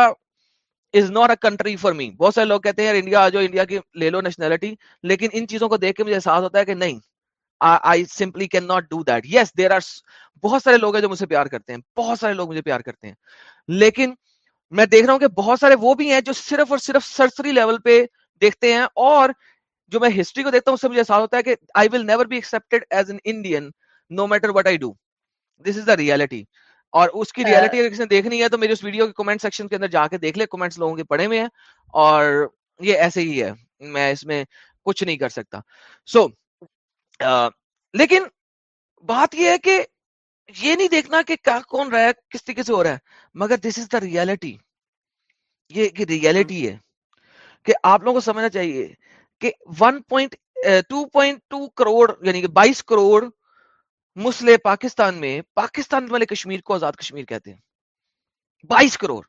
is not a country for me بہت سارے لوگ کہتے ہیں، یار انڈیا آ جاؤ، انڈیا کی لے لو نیشنلٹی لیکن ان چیزوں کو دیکھ کے مجھے احساس ہوتا ہے کہ نہیں I simply can not do that yes there are بہت سارے لوگ ہیں جو مجھ سے پیار کرتے ہیں، بہت سارے لوگ مجھے پیار کرتے ہیں۔ لیکن میں دیکھ رہا ہوں کہ بہت سارے وہ بھی ہیں جو صرف اور صرف سرسری لیول پہ دیکھتے ہیں اور جو میں ہسٹری کو دیکھتا ہوں اس سے مجھے احساس ہوتا ہے کہ I will never be accepted as an Indian no matter what I do this is the reality اور اس کی ریالٹی اگر کسی نے دیکھنی ہے تو میری اس ویڈیو کے کمنٹ سیکشن کے اندر جا کے دیکھ لے کمنٹس لوگوں کے پڑھے ہوئے ہیں اور یہ ایسے ہی ہے میں اس میں کچھ نہیں کر سکتا۔ سو so, لیکن بات یہ ہے کہ یہ نہیں دیکھنا کہ کیا کون رہا ہے کس طریقے سے ہو رہا ہے مگر دس از دا ریالٹی یہ ریالٹی ہے کہ آپ لوگوں کو سمجھنا چاہیے کہ one point two point two crore یعنی کہ بائیس کروڑ مسلے پاکستان میں پاکستان والے کشمیر کو آزاد کشمیر کہتے ہیں۔ بائیس کروڑ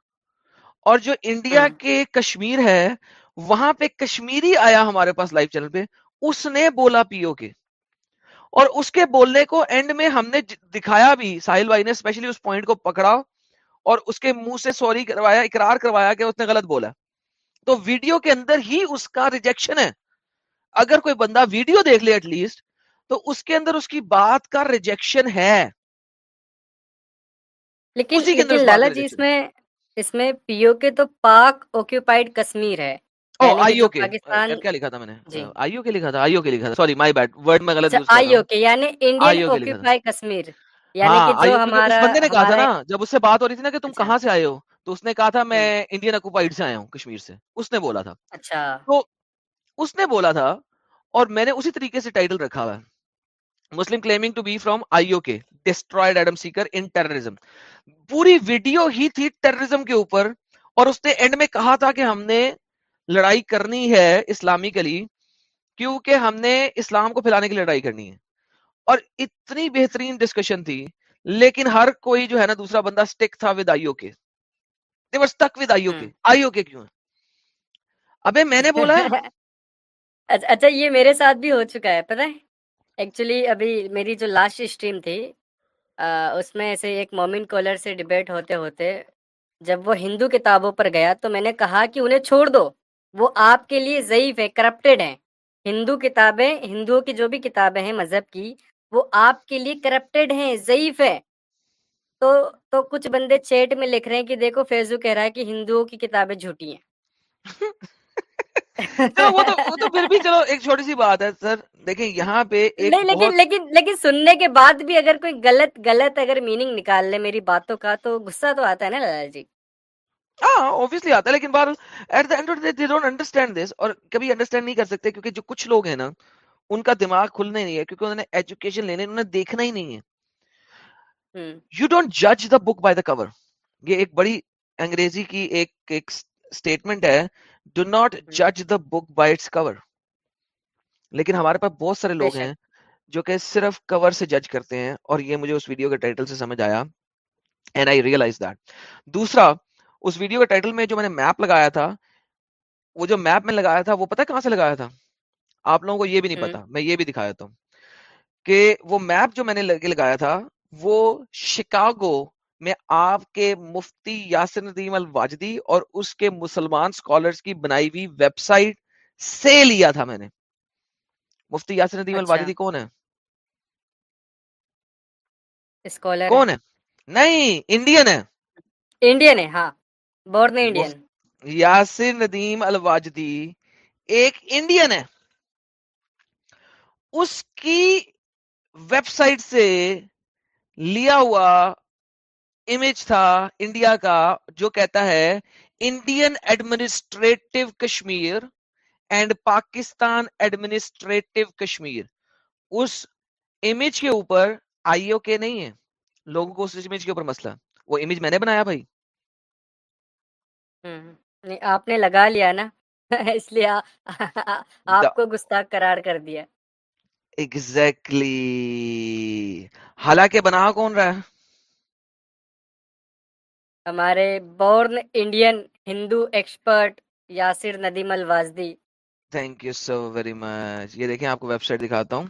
اور جو انڈیا کے کشمیر ہے وہاں پہ کشمیری آیا ہمارے پاس لائیو چینل پہ اس نے بولا پی او کے اور اس کے بولنے کو اینڈ میں ہم نے دکھایا بھی ساحل بھائی نے اسپیشلی اس پوائنٹ کو پکڑا اور اس کے منہ سے سوری کروایا اقرار کروایا کہ اس نے غلط بولا۔ تو ویڈیو کے اندر ہی اس کا ریجیکشن ہے۔ اگر کوئی بندہ ویڈیو دیکھ لے ایٹ لیسٹ تو اس کے اندر اس کی بات کا ریجیکشن ہے۔ لیکن لیکن لالا جی اس میں اس میں پی او کے تو پاک اوکیوپائڈ کشمیر ہے۔ آئیو کے کیا لکھا تھا میں نے۔ آئیو کے لکھا تھا آئیو کے لکھا تھا۔ سوری مائی بیڈ ورڈ میں غلط یوز آئیو کے یعنی انڈین اوکیوپائڈ کشمیر۔ یعنی کہ جو ہمارا بندے نے کہا تھا نا جب اس سے بات ہو رہی تھی نا کہ تم کہاں سے آئے ہو۔ تو اس نے کہا تھا میں انڈین اکوپائڈ سے آیا ہوں کشمیر سے. اس نے بولا تھا۔ اچھا۔ تو اس نے بولا تھا اور میں نے اسی طریقے سے ٹائٹل رکھا ہوا Muslim claiming to be from I O K destroyed Adam Seeker in terrorism پوری ویڈیو ہی تھی ٹیررزم کے اوپر اور اس نے اینڈ میں کہا تھا کہ ہم نے لڑائی کرنی ہے اسلامی کے لیے کیونکہ ہم نے اسلام کو پھیلانے کی لڑائی کرنی ہے۔ اور اتنی بہترین ڈسکشن تھی لیکن ہر کوئی جو ہے نا دوسرا بندہ سٹک تھا ود آئی او کے ابے میں نے بولا اچھا یہ میرے ساتھ بھی ہو چکا ہے پتہ ہے ایکچولی ابھی میری جو لاسٹ اسٹریم تھی اس میں ایک مومن کالر سے ڈبیٹ ہوتے ہوتے جب وہ ہندو کتابوں پر گیا تو میں نے کہا کہ انہیں چھوڑ دو وہ آپ کے لیے ضعیف ہے کرپٹیڈ ہیں ہندو کتابیں ہندوؤں کی جو بھی کتابیں ہیں مذہب کی وہ آپ کے لیے کرپٹیڈ ہیں ضعیف ہے تو تو کچھ بندے چیٹ میں لکھ رہے ہیں کہ دیکھو فیضو کہہ رہا ہے کہ ہندوؤں کی کتابیں جھوٹی ہیں۔ وہ تو پھر بھی چلو ایک چھوٹی سی بات ہے سر دیکھیں یہاں پہ نہیں لیکن لیکن لیکن سننے کے بعد بھی اگر کوئی غلط غلط اگر میننگ نکال لے میری باتوں کا تو غصہ تو آتا ہے نا لالا جی۔ ہاں اوبیسلی آتا ہے لیکن but at the end of they don't understand this اور کبھی انڈرسٹینڈ نہیں کر سکتے کیونکہ جو کچھ لوگ ہیں نا ان کا دماغ کھلنا نہیں ہے کیونکہ انہوں نے ایجوکیشن لینے انہوں نے دیکھنا ہی نہیں ہے۔ یو ڈونٹ جج دا بک بائی دا کور یہ ایک بڑی انگریزی کی ایک ایک اسٹیٹمنٹ ہے۔ ڈو ناٹ جج دا بک بائی اٹس کور لیکن ہمارے پاس بہت سارے لوگ ہیں جو کہ صرف کور سے جج کرتے ہیں اور یہ مجھے اس ویڈیو کے ٹائٹل سے سمجھ آیا۔ اینڈ آئی ریئلائز دیٹ دوسرا اس ویڈیو کے ٹائٹل میں جو میں نے میپ لگایا تھا وہ جو میپ میں لگایا تھا وہ پتہ کہاں سے لگایا تھا؟ آپ لوگوں کو یہ بھی نہیں پتا میں یہ بھی دکھایا تھا کہ وہ میپ جو میں نے لگایا تھا وہ شکاگو میں آپ کے مفتی یاسر ندیم الواجدی اور اس کے مسلمان سکولرز کی بنائی ہوئی ویب سائٹ سے لیا تھا میں نے۔ مفتی یاسر ندیم اچھا۔ الواجدی کون ہے اسکالر کون ہے نہیں انڈین ہے انڈین ہے ہاں۔ Born Indian. یاسر ندیم الواجدی ایک انڈین ہے اس کی ویب سائٹ سے لیا ہوا امیج تھا انڈیا کا جو کہتا ہے Indian administrative Kashmir and Pakistan administrative Kashmir us image کے اوپر آئی او کے نہیں ہے؟ لوگوں کو اس امیج کے اوپر مسئلہ۔ وہ امیج میں نے بنایا بھائی۔ آپ نے لگا لیا نا۔ اس لیے آپ کو گستاخ قرار کر دیا۔ ایگزیکٹلی حالانکہ بنا کون رہا ہے؟ ہمارے born Indian Hindu expert Yasir Nadeem Al-Wajidi thank you so very much یہ دیکھیں آپ کو ویب سائٹ دکھاتا ہوں۔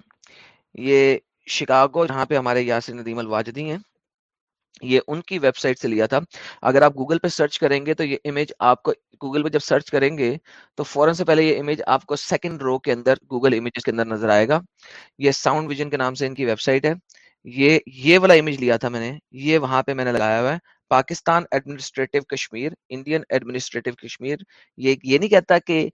یہ شکاگو جہاں پہ ہمارے یاسر ندیم الواجدی ہیں۔ یہ ان کی ویب سائٹ سے لیا تھا۔ اگر آپ گوگل پہ سرچ کریں گے تو یہ امیج آپ کو گوگل پہ جب سرچ کریں گے تو فوراً سے پہلے یہ امیج آپ کو سیکنڈ رو کے اندر گوگل امیجز کے اندر نظر آئے گا۔ یہ ساؤنڈ ویژن کے نام سے ان کی ویب سائٹ ہے۔ یہ یہ والا امیج لیا تھا میں نے۔ یہ وہاں پہ میں نے لگایا ہوا ہے۔ Pakistan administrative Kashmir Indian administrative Kashmir. یہ یہ نہیں کہتا کہ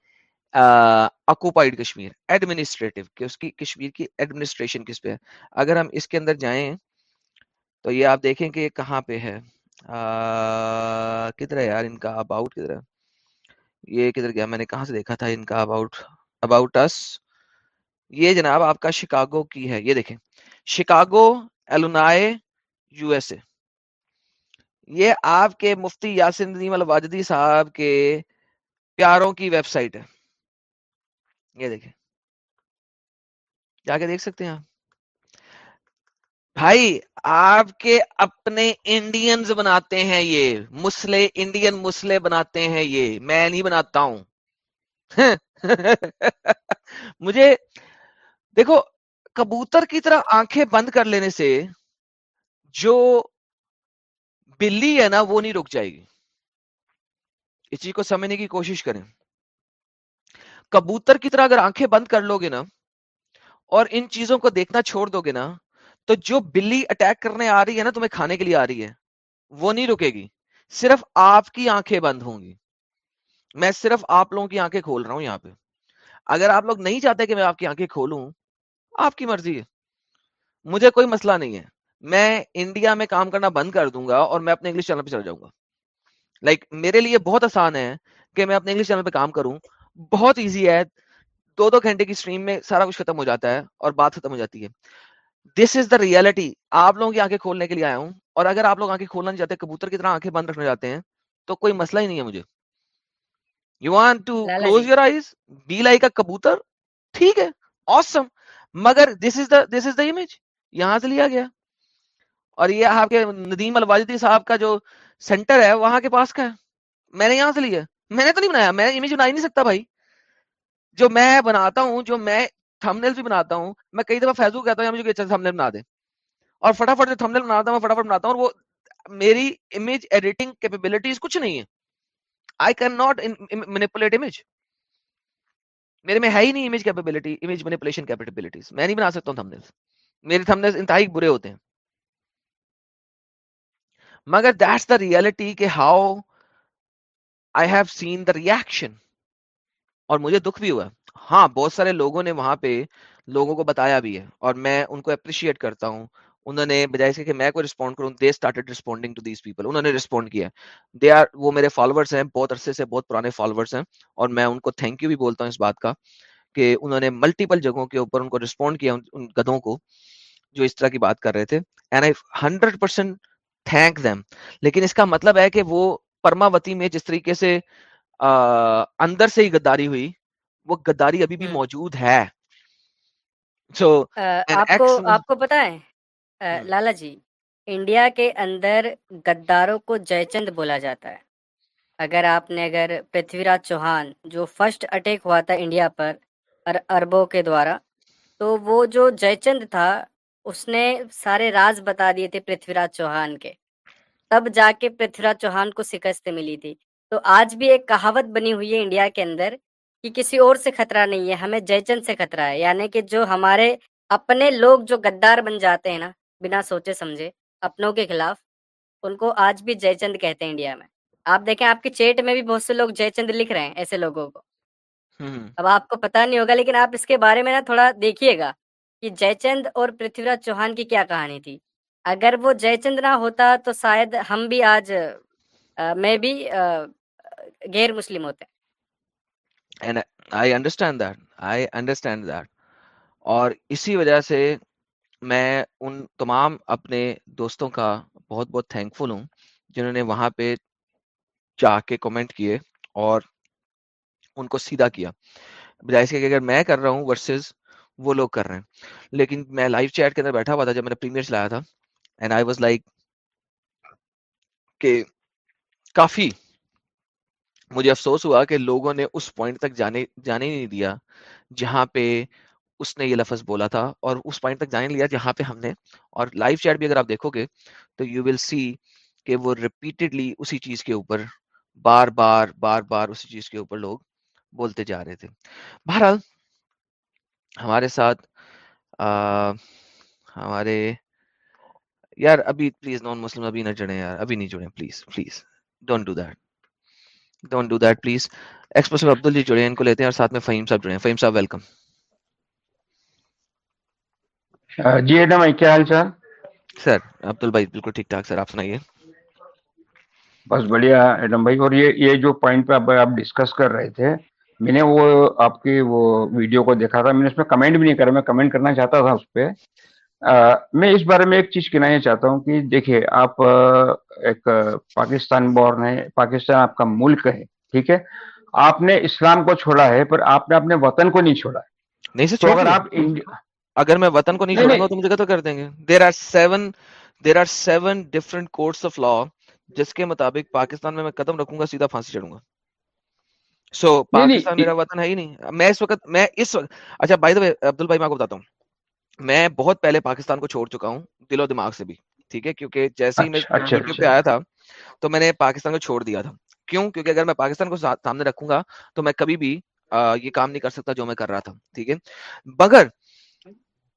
آکوپائڈ کشمیر ایڈمنسٹریٹو کہ اس کی کشمیر کی ایڈمنسٹریشن کس پہ ہے۔ اگر ہم اس کے اندر جائیں تو یہ آپ دیکھیں کہ یہ کہاں پہ ہے؟ کدھر ہے یار ان کا اباؤٹ کدھر ہے؟ یہ کدھر گیا؟ میں نے کہاں سے دیکھا تھا ان کا اباؤٹ اباؤٹ اس یہ جناب آپ کا شکاگو کی ہے، یہ دیکھیں۔ Chicago, Illinois, U S A. یہ آپ کے مفتی یاسر نظیم الواجدی صاحب کے پیاروں کی ویب سائٹ ہے۔ یہ دیکھیں۔ جا کے دیکھ سکتے ہیں آپ۔ بھائی، آپ کے اپنے انڈینز بناتے ہیں یہ۔ مسلے انڈین مسلے بناتے ہیں یہ۔ میں نہیں بناتا ہوں۔ مجھے، دیکھو، کبوتر کی طرح آنکھیں بند کر لینے سے جو بلی ہے نا، وہ نہیں رک جائے گی۔ اس چیز کو سمجھنے کی کوشش کریں۔ کبوتر کی طرح اگر آنکھیں بند کر لو گے نا، اور ان چیزوں کو دیکھنا چھوڑ دو گے نا تو جو بلی اٹیک کرنے آ رہی ہے نا تمہیں کھانے کے لیے آ رہی ہے وہ نہیں رکے گی۔ صرف آپ کی آنکھیں بند ہوں گی۔ میں صرف آپ لوگوں کی آنکھیں کھول رہا ہوں یہاں پہ۔ اگر آپ لوگ نہیں چاہتے کہ میں آپ کی آنکھیں کھولوں آپ کی مرضی ہے۔ مجھے کوئی مسئلہ نہیں ہے۔ میں انڈیا میں کام کرنا بند کر دوں گا اور میں اپنے انگلش چینل پہ چل جاؤں گا۔ لائک like, میرے لیے بہت آسان ہے کہ میں اپنے انگلش چینل پہ کام کروں۔ بہت ایزی ہے۔ دو دو گھنٹے کی اسٹریم میں سارا کچھ ختم ہو جاتا ہے اور بات ختم ہو جاتی ہے۔ دس از دا ریئلٹی آپ لوگوں کی آنکھیں کھولنے کے لیے آیا ہوں اور اگر آپ لوگ آنکھیں کھولنا نہیں چاہتے کبوتر کی طرح آنکھیں بند رکھنا چاہتے ہیں تو کوئی مسئلہ ہی نہیں ہے مجھے۔ You want to close your eyes be لائی کا کبوتر ٹھیک ہے آسم مگر دس is the this is the image یہاں سے لیا گیا۔ اور یہ آپ کے ندیم الواجدی صاحب کا جو سینٹر ہے وہاں کے پاس کا ہے۔ میں نے یہاں سے لیا۔ میں نے تو نہیں بنایا میں امیج بنا ہی نہیں سکتا بھائی۔ جو میں بناتا ہوں جو میں تھمنیلز بھی بناتا ہوں، میں کئی دفعہ فیضو کہتا ہوں مجھے اچھا تھمنیل بنا دے۔ اور فٹافٹ جو تھمنیل بناتا ہوں، میں فٹافٹ بناتا ہوں اور وہ میری امیج ایڈیٹنگ کیپیبلٹیز کچھ نہیں ہے I can not manipulate image میرے میں ہے ہی نہیں image capability image manipulation capabilities میں نہیں بنا سکتا ہوں تھمنیلز میرے تھمنیلز انتہائی برے ہوتے ہیں۔ مگر دیٹس دا ریئلٹی کہ how I have seen the reaction اور مجھے دکھ بھی ہوا۔ ہے ہاں بہت سارے لوگوں نے وہاں پہ لوگوں کو بتایا بھی ہے اور میں ان کو اپریشیٹ کرتا ہوں۔ انہوں نے بجائے اس کہ میں کوئی رسپونڈ کروں they started responding to these people انہوں نے رسپونڈ کیا۔ دے آر وہ میرے فالوورس ہیں بہت عرصے سے بہت پرانے فالوورس ہیں اور میں ان کو تھینک یو بھی بولتا ہوں اس بات کا کہ انہوں نے ملٹیپل جگہوں کے اوپر ان کو رسپونڈ کیا ان گدھوں کو جو اس طرح کی بات کر رہے تھے۔ And I hundred percent thank them لیکن اس کا مطلب ہے کہ وہ پرماوتی میں جس طریقے سے آ, اندر سے ہی گداری ہوئی وہ گداری ابھی بھی ہاں۔ موجود ہے۔ سو آپ کو آپ پتا ہے ہاں۔ لالا جی انڈیا کے اندر گداروں کو جے چند بولا جاتا ہے۔ اگر آپ نے اگر پرتھوی راج چوہان جو فرسٹ اٹیک ہوا تھا انڈیا پر اربوں کے دوارا تو وہ جو جے چند تھا اس نے سارے راز بتا دیے تھے پرتھوی راج چوہان کے۔ تب جا کے پرتھوی راج چوہان کو شکست ملی تھی۔ تو آج بھی ایک کہاوت بنی ہوئی ہے انڈیا کے اندر کہ کسی اور سے خطرہ نہیں ہے ہمیں جے چند سے خطرہ ہے۔ یعنی کہ جو ہمارے اپنے لوگ جو گدار بن جاتے ہیں نا بنا سوچے سمجھے اپنوں کے خلاف ان کو آج بھی جے چند کہتے ہیں انڈیا میں۔ آپ دیکھیں آپ کے چیٹ میں بھی بہت سے لوگ جے چند لکھ رہے ہیں ایسے لوگوں کو۔ اب آپ کو پتا نہیں ہوگا لیکن آپ اس کے بارے میں نا تھوڑا دیکھیے گا کہ جے چند اور پرتھوی راج چوہان کی کیا کہانی تھی۔ اگر وہ جے چند نہ ہوتا تو شاید ہم بھی آج میں بھی غیر مسلم ہوتے۔ ہیں and I understand that I understand that اور اسی وجہ سے میں ان تمام اپنے دوستوں کا بہت بہت تھینک فل ہوں، جنہوں نے وہاں پہ جا کے کومنٹ کیے اور ان کو سیدھا کیا۔ بجائے کہ اگر میں کر رہا ہوں ورسز وہ لوگ کر رہے ہیں۔ لیکن میں لائیو چیٹ کے اندر بیٹھا ہوا تھا جب میں نے پریمیئر چلایا تھا اینڈ آئی واز لائک کہ کافی مجھے افسوس ہوا کہ لوگوں نے اس پوائنٹ تک جانے جانے نہیں دیا جہاں پہ اس نے یہ لفظ بولا تھا اور اس پوائنٹ تک جانے لیا جہاں پہ ہم نے۔ اور لائیو چیٹ بھی اگر آپ دیکھو گے تو یو ول سی کہ وہ ریپیٹڈلی اسی چیز کے اوپر، بار بار بار بار اسی چیز کے اوپر لوگ بولتے جا رہے تھے۔ بہرحال ہمارے ساتھ ہمارے، یار ابھی پلیز نان مسلم ابھی نہ جڑے یار، ابھی نہیں جڑے please please don't do that don't do that please express Abdul ji جڑے ان کو لیتے ہیں اور ساتھ میں فہیم صاحب جڑے ہیں۔ فہیم صاحب ویلکم جی ایڈم بھائی کیا حال چال؟ سر عبدال بھائی بالکل ٹھیک ٹھاک سر آپ سنائیے۔ بس بڑھیا ایڈم بھائی اور یہ یہ جو پوائنٹ پہ آپ ڈسکس کر رہے تھے میں نے وہ آپ کی وہ ویڈیو کو دیکھا تھا۔ میں نے اس میں کمنٹ بھی نہیں کرا میں کمنٹ کرنا چاہتا تھا اس پہ۔ میں اس بارے میں ایک چیز کہنا چاہتا ہوں کہ دیکھیے آپ ایک پاکستان بورن ہے پاکستان آپ کا ملک ہے ٹھیک ہے؟ آپ نے اسلام کو چھوڑا ہے پر آپ نے اپنے وطن کو نہیں چھوڑا نہیں سر اگر آپ اگر میں وطن کو نہیں چھوڑوں گا تو مجھے تو کر دیں گے؟ There are seven there are seven different courts of law جس کے مطابق پاکستان میں میں قدم رکھوں گا سیدھا پھانسی چڑھوں گا۔ سو پاکستان میرا وطن ہے ہی نہیں۔ میں اس وقت میں اس وقت اچھا بھائی عبد بھائی میں آپ کو بتاتا ہوں۔ میں بہت پہلے پاکستان کو چھوڑ چکا ہوں دل و دماغ سے بھی ٹھیک ہے؟ کیونکہ جیسے ہی میں یوٹیوب اچھا، اچھا، پہ آیا تھا تو میں نے پاکستان کو چھوڑ دیا تھا۔ کیوں؟ کیونکہ اگر میں پاکستان کو سامنے رکھوں گا تو میں کبھی بھی یہ کام نہیں کر سکتا جو میں کر رہا تھا ٹھیک ہے؟ مگر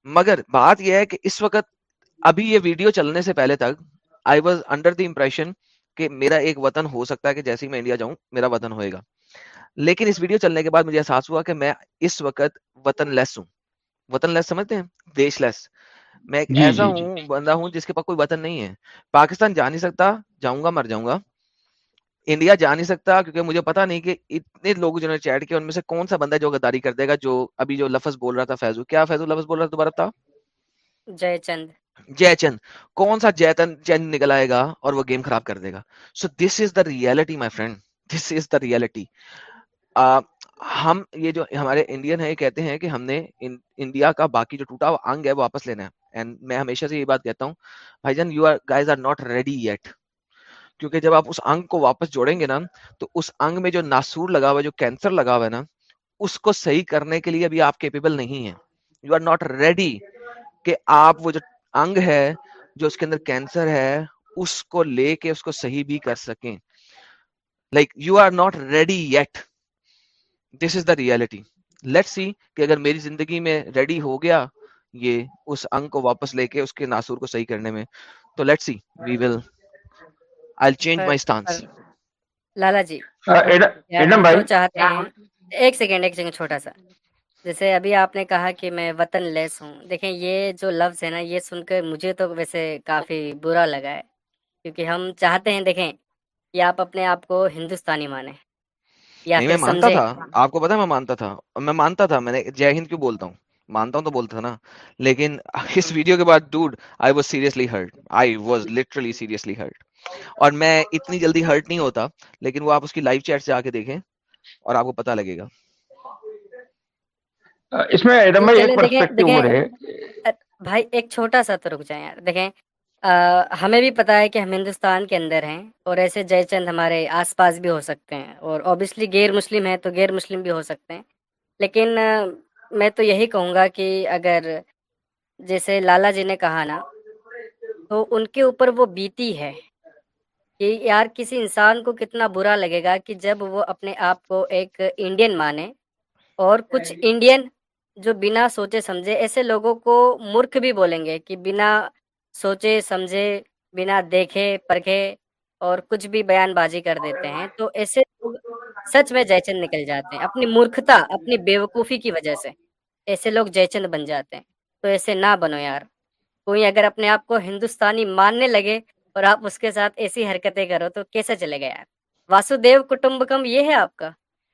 مگر بات یہ ہے کہ اس وقت ابھی یہ ویڈیو چلنے سے پہلے تک I was under the impression کہ میرا ایک وطن ہو سکتا ہے کہ جیسے ہی میں انڈیا جاؤں میرا وطن ہوئے گا۔ لیکن اس ویڈیو چلنے کے بعد مجھے احساس ہوا کہ میں اس وقت وطن لیس ہوں۔ وطن لیس سمجھتے ہیں دیش لیس میں ایک جی، ایسا جی، جی۔ ہوں بندہ ہوں جس کے پاس کوئی وطن نہیں ہے۔ پاکستان جا نہیں سکتا جاؤں گا مر جاؤں گا۔ انڈیا جا نہیں سکتا کیونکہ مجھے پتا نہیں کہ اتنے لوگ جنہوں نے چیٹ کیا ان میں سے کون سا بندہ جو غداری کر دے گا جو ابھی جو لفظ بول رہا تھا فیضو۔ کیا فیضو لفظ بول رہا تھا دوبارہ تھا جے چند۔ جے چند۔ کون سا جے چند نکل آئے گا اور وہ گیم خراب کر دے گا۔ So this is the reality my friend this is the reality ہم یہ جو ہمارے انڈین ہے کہتے ہیں کہ ہم نے انڈیا کا باقی جو ٹوٹا ہوا انگ ہے وہ واپس لینا ہے۔ اینڈ میں ہمیشہ سے یہ بات کہتا ہوں، بھائی جان you are guys are not ready yet کیونکہ جب آپ اس انگ کو واپس جوڑیں گے نا، تو اس انگ میں جو ناسور لگا ہوا ہے، جو کینسر لگا ہوا ہے نا، اس کو صحیح کرنے کے لیے ابھی آپ کیپیبل نہیں ہے یو آر ناٹ ریڈی کہ آپ وہ جو انگ ہے، جو اس کے اندر کینسر ہے، اس کو لے کے اس کو صحیح بھی کر سکیں۔ Like you are not ready yet this is the reality let see کہ اگر میری زندگی میں ریڈی ہو گیا یہ اس انگ کو واپس لے کے اس کے ناسور کو صحیح کرنے میں تو let see we will I change my stance لالا جی ایک سیکنڈ ایک سیکنڈ چھوٹا سا۔ جیسے ابھی آپ نے کہا کہ میں وطن لیس ہوں۔ دیکھیں یہ جو لفظ ہے نا یہ سن کر مجھے تو ویسے کافی برا لگا ہے۔ کیونکہ ہم چاہتے ہیں دیکھیں کہ آپ اپنے آپ کو ہندوستانی مانیں۔ یا میں مانتا تھا۔ آپ کو پتا میں مانتا تھا۔ میں مانتا تھا میں نے جے ہند کیوں بولتا ہوں؟ مانتا ہوں تو بولتا تھا نا۔ لیکن اس ویڈیو کے بعد dude I was seriously hurt I was literally seriously hurt اور میں اتنی جلدی ہرٹ نہیں ہوتا لیکن وہ آپ اس کی لائیو چیٹ سے آ کے دیکھیں اور آپ کو پتا لگے گا۔ اس میں ایک بھائی ایک چھوٹا سا تو رک جائیں دیکھیں ہمیں بھی پتا ہے کہ ہم ہندوستان کے اندر ہیں اور ایسے جے چند ہمارے آس پاس بھی ہو سکتے ہیں اور اوبیسلی غیر مسلم ہیں تو غیر مسلم بھی ہو سکتے ہیں۔ لیکن میں تو یہی کہوں گا کہ اگر جیسے لالا جی نے کہا نا تو ان کے اوپر وہ بیتی ہے کہ یار کسی انسان کو کتنا برا لگے گا کہ جب وہ اپنے آپ کو ایک انڈین مانے اور کچھ انڈین جو بنا سوچے سمجھے ایسے لوگوں کو مورکھ بھی بولیں گے کہ بنا سوچے، سمجھے، بنا دیکھے، پرکھے اور کچھ بھی بیان بازی کر دیتے ہیں، تو ایسے لوگ سچ میں جے چند نکل جاتے ہیں۔ اپنی مورکھتا، اپنی بیوقوفی کی وجہ سے ایسے لوگ جے چند بن جاتے ہیں۔ تو ایسے نہ بنو یار۔ کوئی اگر اپنے آپ کو ہندوستانی ماننے لگے اور آپ اس کے ساتھ ایسی حرکتیں کرو تو کیسے چلے گا یار؟ واسو کٹمبکم یہ ہے آپ کا۔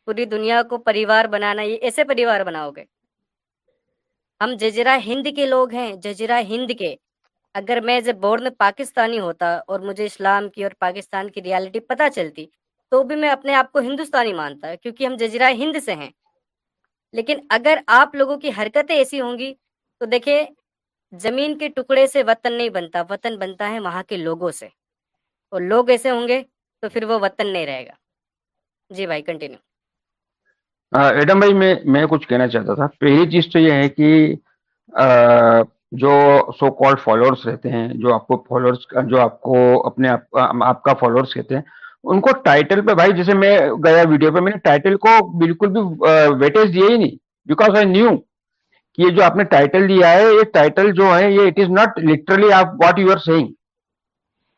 پوری دنیا کو پریوار بنانا، یہ ایسے پریوار بناؤ گے۔ ہم ججرا ہند کے لوگ ہیں، ججرا ہند کے۔ اگر میں ایز اے بورن پاکستانی ہوتا اور مجھے اسلام کی اور پاکستان کی ریالٹی پتہ چلتی، تو بھی میں اپنے آپ کو ہندوستانی مانتا، کیونکہ ہم ججرا ہند سے ہیں۔ لیکن اگر آپ لوگوں کی حرکتیں ایسی ہوں گی، تو دیکھیں، زمین کے ٹکڑے سے وطن نہیں بنتا، وطن بنتا ہے وہاں کے لوگوں سے۔ اور لوگ ایسے ہوں گے، تو پھر وہ وطن نہیں رہے گا۔ جی بھائی کنٹینیو ایڈم بھائی، میں میں کچھ کہنا چاہتا تھا۔ پہلی چیز تو یہ ہے کہ جو سو کال فالوورس رہتے ہیں، جو آپ کو فالوورس جو آپ کو اپنے آپ کا فالوورس کہتے ہیں، ان کو ٹائٹل پہ، بھائی جیسے میں گیا ویڈیو پہ، میں نے ٹائٹل کو بالکل بھی ویٹیج دیا ہی نہیں بیکاز آئی نیو کہ یہ جو آپ نے ٹائٹل دیا ہے، یہ ٹائٹل جو ہے، یہ اٹ از ناٹ لٹرلی آپ واٹ یو آر سیئنگ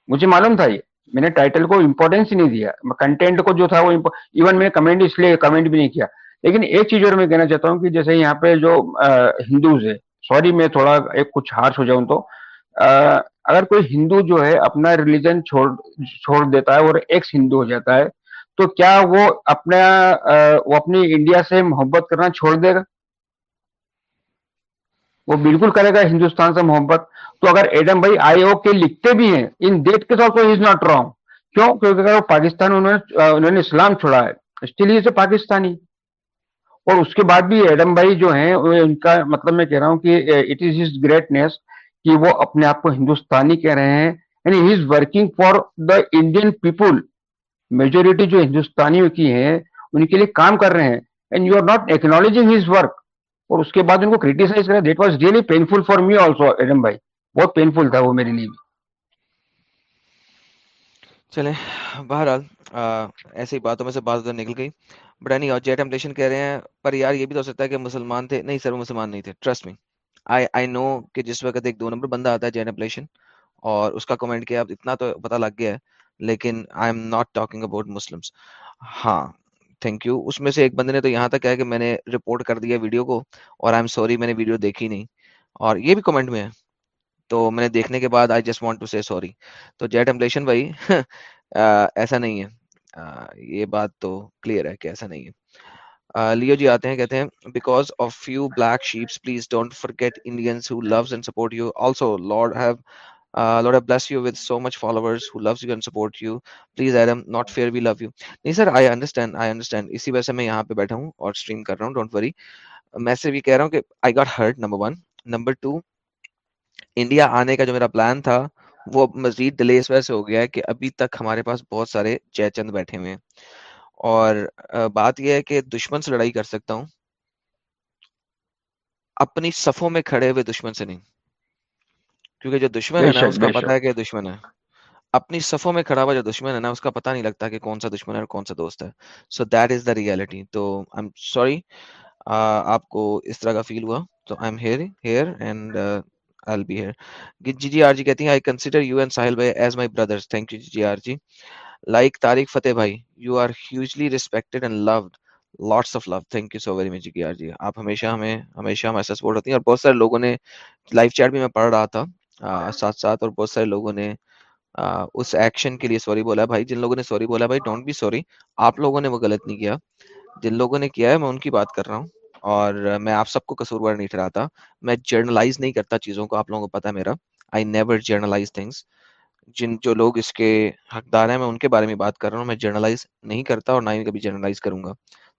مجھے معلوم تھا یہ۔ میں نے ٹائٹل کو امپورٹینس ہی نہیں دیا۔ کنٹینٹ کو جو تھا وہ ایون میں نے کمنٹ اس لیے کمنٹ بھی نہیں کیا۔ لیکن ایک چیز اور میں کہنا چاہتا ہوں کہ جیسے یہاں پہ جو ہندوز ہے سوری، میں تھوڑا ایک کچھ ہارش ہو جاؤں تو۔ اگر کوئی ہندو جو ہے اپنا ریلیجن چھوڑ چھوڑ دیتا ہے اور ایکس ہندو ہو جاتا ہے، تو کیا وہ اپنا وہ اپنی انڈیا سے محبت کرنا چھوڑ دے گا؟ وہ بالکل کرے گا ہندوستان سے محبت۔ تو اگر ایڈم بھائی آئی او کے لکھتے بھی ہیں، ان ڈیٹ کے ساتھ از ناٹ رانگ کیوں؟ کیونکہ اگر وہ پاکستان، انہوں نے اسلام چھوڑا ہے اسٹل ہی سے پاکستانی۔ اور اس کے بعد بھی ایڈم بھائی جو ہیں، ان کا مطلب میں کہہ رہا ہوں کہ اٹ از ہز گریٹنیس کہ وہ اپنے آپ کو ہندوستانی کہہ رہے ہیں۔ یعنی he is working for the Indian people majority جو ہندوستانیوں کی ہیں، ان کے لیے کام کر رہے ہیں۔ And you are not acknowledging his work اور اس کے بعد ان کو کریٹیسائز کرا that was really painful for me also Adam بھائی۔ بہت پینفل تھا وہ میرے لیے بھی۔ چلیں، بہرحال ایسی باتوں میں سے بات ادھر نکل گئی۔ بٹ اینی اور جیٹ ایمپلیشن کہہ رہے ہیں، پر یار یہ بھی تو ہو سکتا ہے کہ مسلمان تھے۔ نہیں سر وہ مسلمان نہیں تھے۔ ٹرسٹ می آئی آئی نو کہ جس وقت ایک دو نمبر بندہ آتا ہے جیٹ ایمپلیشن اور اس کا کمنٹ کیا، اب اتنا تو پتہ لگ گیا ہے، لیکن I am not talking about Muslims ہاں تھینک یو اس میں سے ایک بندے نے تو یہاں تک کہا کہ میں نے رپورٹ کر دیا ویڈیو کو، اور آئی ایم سوری میں نے ویڈیو دیکھی نہیں۔ اور یہ بھی کمنٹ میں ہے۔ تو میں نے دیکھنے کے بعد I just want to say sorry تو جیٹ ایمپلیشن بھائی ایسا نہیں ہے۔ یہ بات تو کلیئر ہے کہ ایسا نہیں ہے۔ لیو جی آتے ہیں، کہتے ہیں because of few black sheeps please don't forget Indians who loves and support you also lord have lord bless you with so much followers who loves you and support you please Adam not fair we love you نہیں sir I understand I understand اسی وجہ سے میں یہاں پہ بیٹھا ہوں اور اسٹریم کر رہا ہوں ڈونٹ وری میں صرف یہ کہہ رہا ہوں کہ I got hurt number one number two India آنے کا جو میرا پلان تھا وہ مزید ڈیلے اس وجہ سے ہو گیا ہے کہ ابھی تک ہمارے پاس بہت سارے جے چند بیٹھے ہوئے ہیں۔ اور بات یہ ہے کہ دشمن سے لڑائی کر سکتا ہوں۔ اپنی صفوں میں کھڑے ہوئے دشمن سے نہیں۔ کیونکہ جو دشمن ہے نا اس کا پتا ہے کہ دشمن ہے۔ اپنی صفوں میں کھڑا ہوا جو دشمن ہے نا اس کا پتہ نہیں لگتا کہ کون سا دشمن ہے اور کون سا دوست ہے۔ So that is the reality تو آئی ایم سوری آپ کو اس طرح کا فیل ہوا۔ تو I am here here and I'll be here. جی کہتی ہیں I consider you and ساحل بھائی as my brothers. Thank you G. Like Tariq فتح بھائی, you are hugely respected and loved. Lots of love. Thank you so very much جی. آپ ہمیشہ ہمیں ہمیشہ ہمارے ساتھ سپورٹ ہوتی ہیں اور بہت سارے لوگوں نے لائف چیٹ بھی میں پڑھ رہا تھا ساتھ ساتھ اور بہت سارے لوگوں نے اس ایکشن کے لیے سوری بولا بھائی جن لوگوں نے سوری بولا بھائی ڈونٹ بی سوری آپ لوگوں نے وہ غلط نہیں کیا جن لوگوں نے کیا ہے میں ان کی بات کر رہا ہوں اور میں آپ سب کو قصوروار نہیں ٹھہراتا۔ میں جرنلائز نہیں کرتا چیزوں کو آپ لوگوں کو پتا میرا۔ آئی نیور جرنلائز تھنگس جن جو لوگ اس کے حقدار ہیں میں ان کے بارے میں بات کر رہا ہوں۔ میں جرنلائز نہیں کرتا اور نہ ہی کبھی جرنلائز کروں گا۔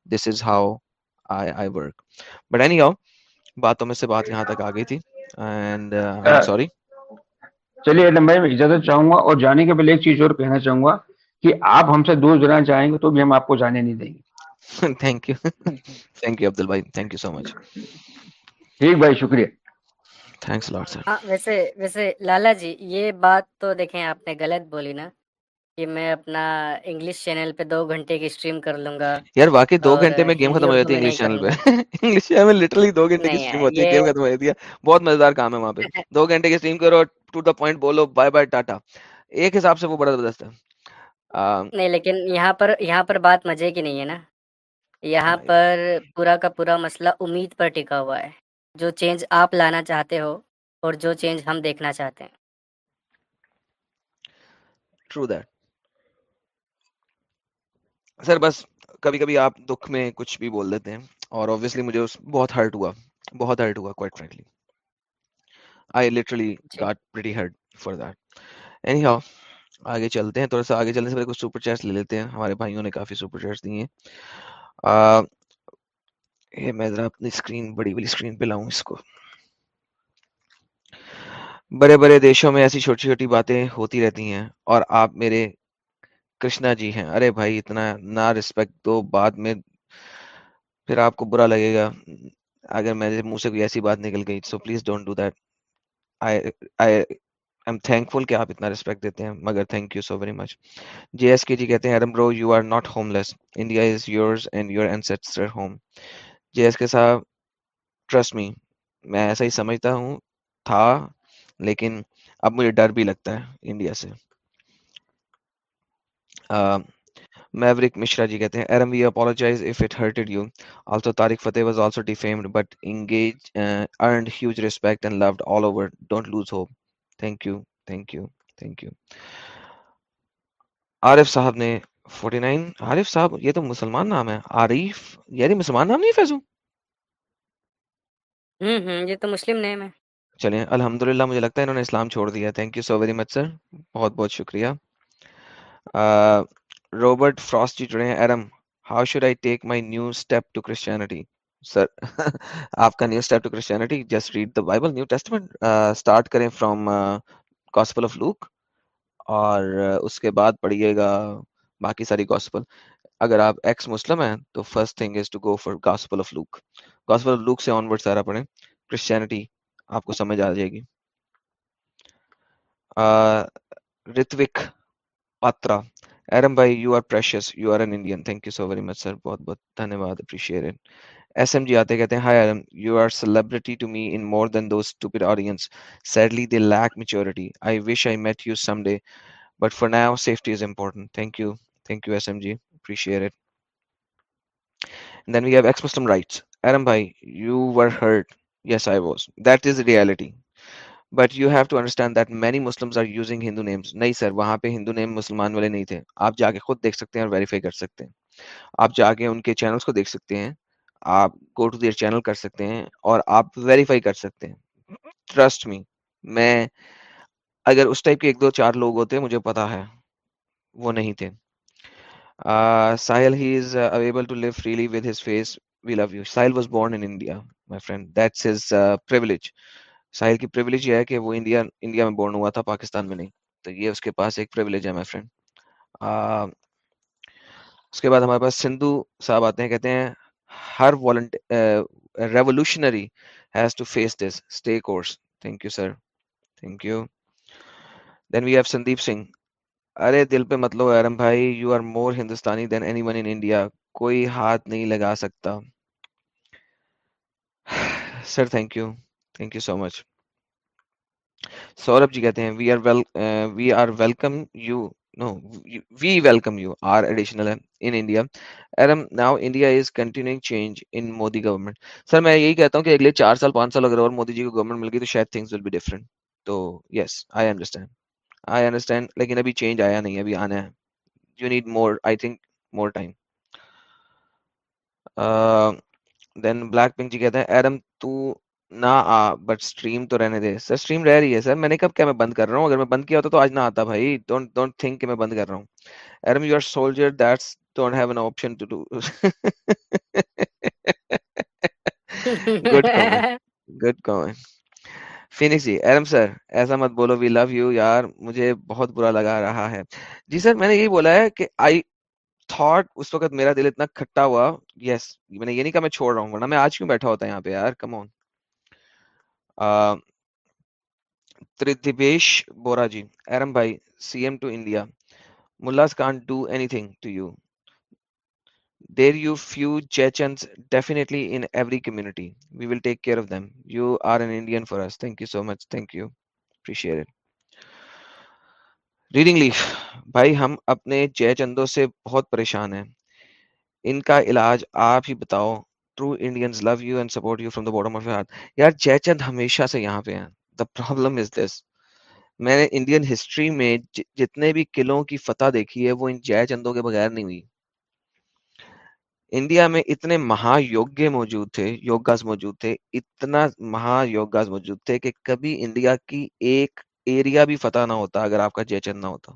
This is how I I work but anyhow باتوں میں سے بات یہاں تک آ گئی تھی۔ اینڈ سوری چلیے میں اجازت چاہوں گا اور جانے کے پہلے ایک چیز اور کہنا چاہوں گا کہ آپ ہم سے دور جانا چاہیں گے تو بھی ہم آپ کو جانے نہیں دیں گے۔ Thank you thank you Abdul بھائی تھینک یو سو مچ ٹھیک بھائی شکریہ۔ تھینکس لاٹ سر ویسے ویسے لالا جی یہ بات تو دیکھیں آپ نے غلط بولی نا کہ میں اپنا انگلش چینل پہ دو گھنٹے کی اسٹریم کر لوں گا یار واقعی دو گھنٹے میں گیم ختم ہو جاتی ہے انگلش چینل پہ۔ انگلش چینل میں لٹرلی دو گھنٹے کی اسٹریم ہوتی ہے گیم ختم ہو جاتی ہے۔ بہت مزیدار کام ہے وہاں پہ۔ دو گھنٹے کی اسٹریم کرو ٹو دا پوائنٹ بولو بائے بائے ٹاٹا ایک حساب سے وہ بڑا زبردست ہے۔ نہیں لیکن یہاں پر یہاں پر بات مزے کی نہیں ہے نا۔ یہاں پر پورا کا پورا مسئلہ امید پر ٹکا ہوا ہے۔ جو چینج آپ لانا چاہتے ہو اور جو چینج ہم دیکھنا چاہتے ہیں۔ ٹرو دیٹ سر بس کبھی کبھی آپ دکھ میں کچھ بھی بول دیتے ہیں اور اوبیسلی مجھے بہت ہرٹ ہوا بہت ہرٹ ہوا quite frankly I literally got pretty hurt for that anyhow آگے چلتے ہیں۔ تھوڑا سا آگے چلنے سے پہلے کچھ سپر چیٹس لے لیتے ہیں۔ ہمارے بھائیوں نے کافی سپر چیٹس دیے ہیں۔ یہ میں ذرا اپنی اسکرین بڑی بڑی اسکرین پہ لاؤں اس کو۔ بڑے بڑے دیشوں میں ایسی چھوٹی چھوٹی باتیں ہوتی رہتی ہیں اور آپ میرے کرشنا جی ہیں۔ ارے بھائی، اتنا نہ رسپیکٹ دو بعد میں پھر آپ کو برا لگے گا۔ اگر میرے منہ سے کوئی ایسی بات نکل گئی so please don't do that I am thankful کہ آپ اتنا رسپیکٹ دیتے ہیں، مگر thank you so very much J S K G کہتے ہیں bro you are not homeless India is yours and your ancestor home J S K sahab trust می میں ایسا ہی سمجھتا ہوں، تھا، لیکن اب مجھے ڈر بھی لگتا ہے انڈیا سے۔ میوریک مشرا جی کہتے ہیں Adam we apologise if it hurted you also Tarek Fatah was also defamed but engage earned huge respect and loved all over don't lose hope thank you thank you thank you Arif sahab نے 49 عارف صاحب یہ تو مسلمان نام ہے. عارف یعنی مسلمان نام نہیں فیضو؟ ہوں ہوں یہ تو مسلم نیم ہے. چلیں الحمدللہ مجھے لگتا ہے انہوں نے اسلام چھوڑ دیا. Thank you so very much sir بہت بہت شکریہ. روبرٹ فراسٹ جی جڑے ہیں. Adam how should I take my new step to Christianity sir, آپ کا new step to Christianity just read the Bible New Testament start کریں فرام گاسپل آف لوک اور اس کے بعد پڑھیے گا باقی ساری گاسپل اگر آپ ایکس مسلم ہیں تو first thing is to go for Gospel of Luke Gospel of Luke سے آن ورڈ سارا پڑھیں۔ کرسچینٹی آپ کو سمجھ آ جائے گی۔ رتوک پاترا ایرم بھائی you are precious you are an Indian thank you so very much sir بہت بہت دھنیہ واد اپریشیٹ ایس ایم جی آتے کہتے ہیں hi Adam you are celebrity to me in more than those stupid audience sadly they lack maturity I wish I meet you some day but for now safety is important thank you thank you S M G appreciate it then we have ex Muslim rights Adam بھائی you were hurt yes I was that is reality but you have to understand that many Muslims are using Hindu names نہیں sir وہاں پہ ہندو نیم مسلمان والے نہیں تھے آپ جا کے خود دیکھ سکتے ہیں اور ویریفائی کر سکتے ہیں آپ جا کے ان کے چینلس کو دیکھ سکتے ہیں آپ گو ٹو دیئر چینل کر سکتے ہیں اور آپ ویریفائی کر سکتے ہیں. ٹرسٹ می میں اگر اس ٹائپ کے ایک دو چار لوگ ہوتے مجھے پتا ہے. وہ نہیں تھے. Sahil he is able to live freely with his face we love you Sahil was born in India my friend that's his privilege Sahil کی پریولیج یہ ہے کہ وہ انڈیا انڈیا میں بورن ہوا تھا، پاکستان میں نہیں. تو یہ اس کے پاس ایک پریولیج ہے مائی فرینڈ اس کے بعد ہمارے پاس سندھو صاحب آتے ہیں، کہتے ہیں ہر revolutionary has to face this, stay course. Thank you sir, thank you. Then we have Sandeep Singh ارے دل پہ مت لو ارم بھائی یو آر مور ہندوستانی دین اینی ون ان انڈیا کوئی ہاتھ نہیں لگا سکتا۔ Sir thank you thank you so much. Saurabh ji کہتے ہیں we are well we are welcome you know we welcome you are additional in India Adam now India is continuing change in Modi government sir میں یہی کہتا ہوں کہ اگلے چار سال پانچ سال اگر اور مودی جی کو گورنمنٹ مل گئی تو شاید تھنگس ول بی ڈفرنٹ تو یس آئی انڈرسٹینڈ آئی انڈرسٹینڈ لیکن ابھی چینج آیا نہیں ابھی آنا ہے you need more I think more time then Blackpink ji کہتے ہیں ایرم تو نہ آ بٹ اسٹریم تو رہنے دے۔ سر اسٹریم رہ رہی ہے، سر۔ میں نے کب کیا، میں بند کر رہا ہوں؟ اگر میں بند کیا ہوتا تو آج نہ آتا بھائی۔ ڈونٹ ڈونٹ تھنک کہ میں بند کر رہا ہوں۔ Adam you are soldier that's don't have an option to do good good comment Phoenix ji Adam sir ایسا مت بولو وی لو یو یار مجھے بہت برا لگا رہا ہے جی سر میں نے یہی بولا ہے کہ آئی تھاٹ اس وقت میرا دل اتنا کھٹا ہوا یس میں نے یہ نہیں کہا میں چھوڑ رہا ہوں ورنہ میں آج کیوں بیٹھا ہوتا ہے یہاں پہ یار کم آن تردیپیش بورا جی ایرم بھائی، C M to India mullahs can't do anything to you. There you few Chechens definitely in every community, we will take care of them. You are an Indian for us, thank you so much, thank you, appreciate it. Reading leaf, بھائی ہم اپنے جے چندوں سے بہت پریشان ہیں۔ ان کا علاج آپ ہی بتاؤ۔ True Indians love you and support you from the bottom of heart یار جے چند ہمیشہ سے یہاں پہ ہیں دا پرابلم از دس میں نے انڈین ہسٹری میں جتنے بھی قلعوں کی فتح دیکھی ہے وہ ان جے چندوں کے بغیر نہیں ہوئی انڈیا میں اتنے مہا یوگیہ موجود تھے یوگاز موجود تھے اتنا مہا یوگاز موجود تھے کہ کبھی انڈیا کی ایک ایریا بھی فتح نہ ہوتا اگر آپ کا جے چند نہ ہوتا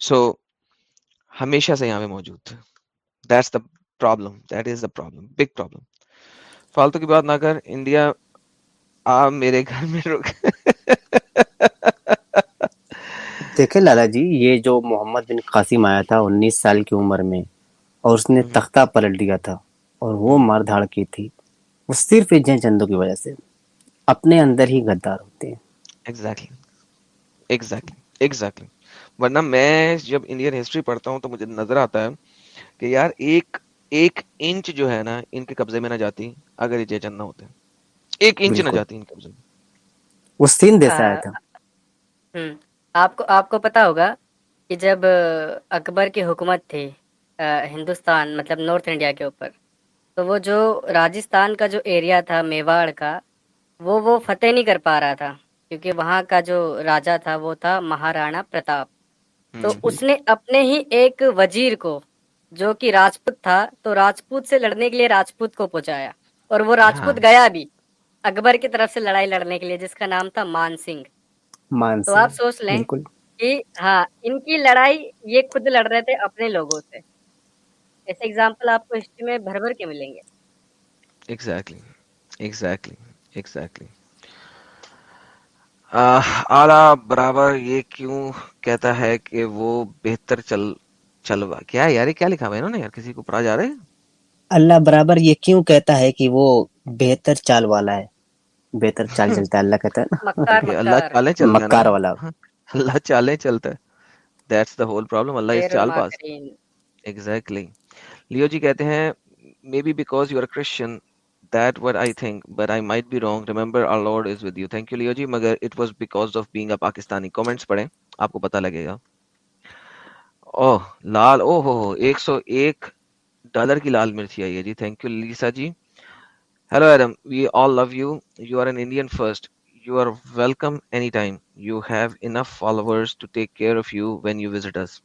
سو ہمیشہ سے یہاں پہ موجود تھے that's the problem that is the problem big problem فالتو کی بات نہ کر انڈیا آ میرے گھر میں رک۔ دیکھیں لالا جی یہ جو محمد بن قاسم آیا تھا انیس سال کی عمر میں اور اس نے تختہ پلٹ دیا تھا اور وہ مار دھاڑ کی تھی۔ وہ صرف جن چندوں کی وجہ سے اپنے اندر ہی غدار ہوتے ہیں۔ ایگزیکٹلی ایگزیکٹلی ایگزیکٹلی ورنہ میں جب انڈین ہسٹری پڑھتا ہوں تو مجھے نظر آتا ہے کہ یار ایک ایک انچ جو ہے نا ان کے قبضے میں نہ جاتی اگر یہ جے چند نہ ہوتے۔ ایک انچ نہ جاتی ان کے قبضے میں۔ وہ سین دیسا آیا تھا آپ کو آپ کو پتا ہوگا کہ جب اکبر کی حکومت تھی ہندوستان مطلب نارتھ انڈیا کے اوپر تو وہ جو راجستھان کا جو ایریا تھا میواڑ کا وہ وہ فتح نہیں کر پا رہا تھا کیونکہ وہاں کا جو راجا تھا وہ تھا مہارانا پرتاپ۔ تو اس نے اپنے ہی ایک وزیر کو جو کہ راجپوت تھا تو راجپوت سے لڑنے کے لیے راجپوت کو پہنچایا اور وہ راجپوت گیا بھی۔ اکبر کی طرف سے لڑائی لڑنے کے لیے جس کا نام تھا مان سنگھ۔ تو آپ سوچ لیں کہ ہاں ان کی لڑائی یہ خود لڑ رہے تھے اپنے لوگوں سے۔ ایسے ایگزامپل آپ کو ہسٹری میں بھر بھر کے ملیں گے۔ ایگزیکٹلی ایگزیکٹلی ایگزیکٹلی اعلیٰ برابر یہ کیوں کہتا ہے کہ وہ بہتر چل چلوا کیا یار؟ کیا لکھا ہوا انہوں نے یار؟ کسی کو پڑھا جا رہا ہے؟ اللہ برابر یہ کیوں کہتا ہے کہ وہ بہتر چال والا ہے؟ بہتر چال چلتا ہے اللہ کہتا ہے اللہ چالیں چلتا ہے مکار والا۔ اللہ چالیں چلتا ہے۔ دیٹس دا ہول پرابلم اللہ اس چال پاس۔ ایگزیکٹلی لیو جی کہتے ہیں maybe because you are Christian that what I think, but I might be wrong. Remember, our Lord is with you. Thank you, Leo ji. Magar it was because of being a Pakistani. Comments پڑھیں آپ کو پتہ لگے گا۔ اوہ، لال او ہو ایک سو ایک dollar کی لال مرچی آئی ہے۔ Ji thank you Lisa ji. Hello Adam we all love you you are an Indian first you are welcome any time you have enough followers to take care of you when you visit us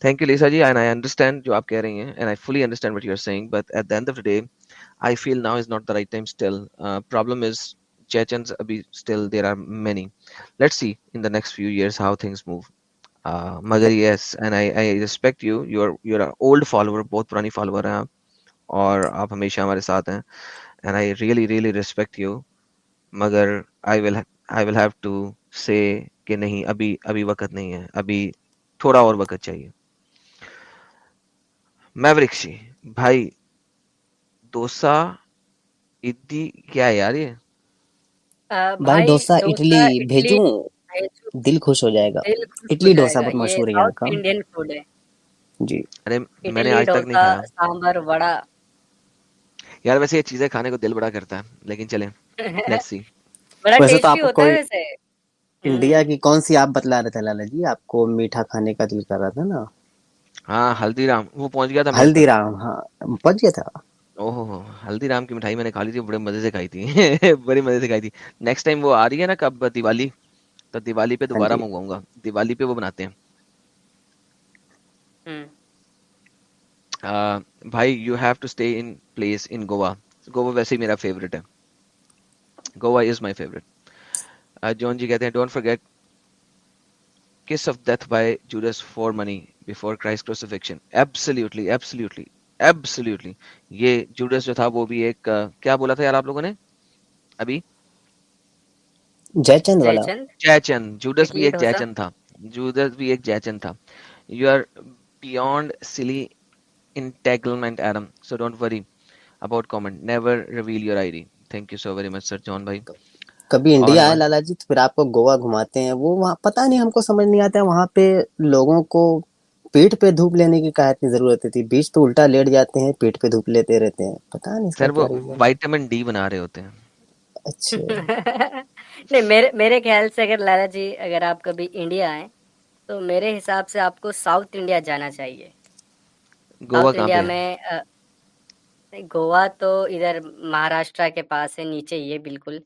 thank you Lisa ji and I understand جو آپ کہہ رہی ہیں and I fully understand what you are saying but at the end of the day I feel now is not the right time still problem is Chechens ابھی still there are many let see in the next few years how things move مگر yes and I I respect you you you are old follower بہت پرانی follower ہیں آپ اور آپ ہمیشہ ہمارے ساتھ ہیں and I really really respect you مگر I will I will have to سے کہ نہیں ابھی ابھی وقت نہیں ہے ابھی تھوڑا اور وقت چاہیے۔ میورکشی بھائی دوسا ادی کیا ہے یار یہ؟ بھائی ڈوسا اٹلی بھیجوں۔ دل خوش ہو جائے گا۔ اٹلی ڈوسا بہت مشہور ہے یہاں کا۔ انڈین فوڈ ہے۔ جی۔ ارے میں نے آج تک نہیں کھایا۔ سامبر وڑا۔ یار ویسے یہ چیزیں کھانے کو دل بڑا کرتا ہے لیکن چلیں لیٹس سی بڑا ویسے تو آپ ٹیسٹی کو ہوتا ہے ویسے۔ انڈیا کی کون سی آپ بتلا رہے تھے لالا جی؟ آپ کو میٹھا کھانے کا دل کر رہا تھا نا۔ ہاں ہلدی رام وہ پہنچ گیا تھا ہلدی رام ہاں پہنچ گیا تھا۔ اوہ ہو ہلدی رام کی مٹھائی میں نے کھا لی تھی بڑے مزے سے کھائی تھی۔ بڑی مزے سے کھائی تھی۔ نیکسٹ ٹائم وہ آ رہی ہے نا کب دیوالی؟ تو دیوالی پہ ہاں دوبارہ جی۔ منگواؤں گا۔ دیوالی پہ وہ بناتے ہیں۔ بھائی you have to stay in place in Goa Goa ویسے ہی میرا فیوریٹ ہے۔ گوا از مائی فیوریٹ جون جی کہتے ہیں don't forget kiss of death by Judas for money before Christ crucifixion absolutely absolutely absolutely یہ جوڈس جو تھا وہ بھی ایک کیا بولا تھا یار آپ لوگوں نے؟ ابھی؟ جے چند والا جے چند جوڈس بھی ایک جے چند تھا جوڈس بھی ایک جے چند تھا you are silly entanglement Adam so don't worry about comment never reveal your I D thank you so very much sir John بھائی کبھی انڈیا لالا جی تو پھر آپ کو گوا گھماتے ہیں وہ وہاں پتہ نہیں ہم کو سمجھ نہیں آتا ہے وہاں پہ لوگوں کو پیٹ پہ دھوپ لینے کی کیا اتنی ضرورت تھی بیچ پہ الٹا لیٹ جاتے ہیں پیٹ پہ دھوپ لیتے رہتے ہیں پتہ نہیں سر وہ وائٹامن ڈی بنا رہے ہوتے ہیں اچھا نہیں میرے میرے خیال سے اگر لالا جی اگر آپ کبھی انڈیا آئیں تو میرے حساب سے آپ کو ساؤتھ انڈیا جانا چاہیے۔ گوا ساؤتھ انڈیا میں گوا تو ادھر مہاراشٹرا کے پاس ہے نیچے ہی ہے بالکل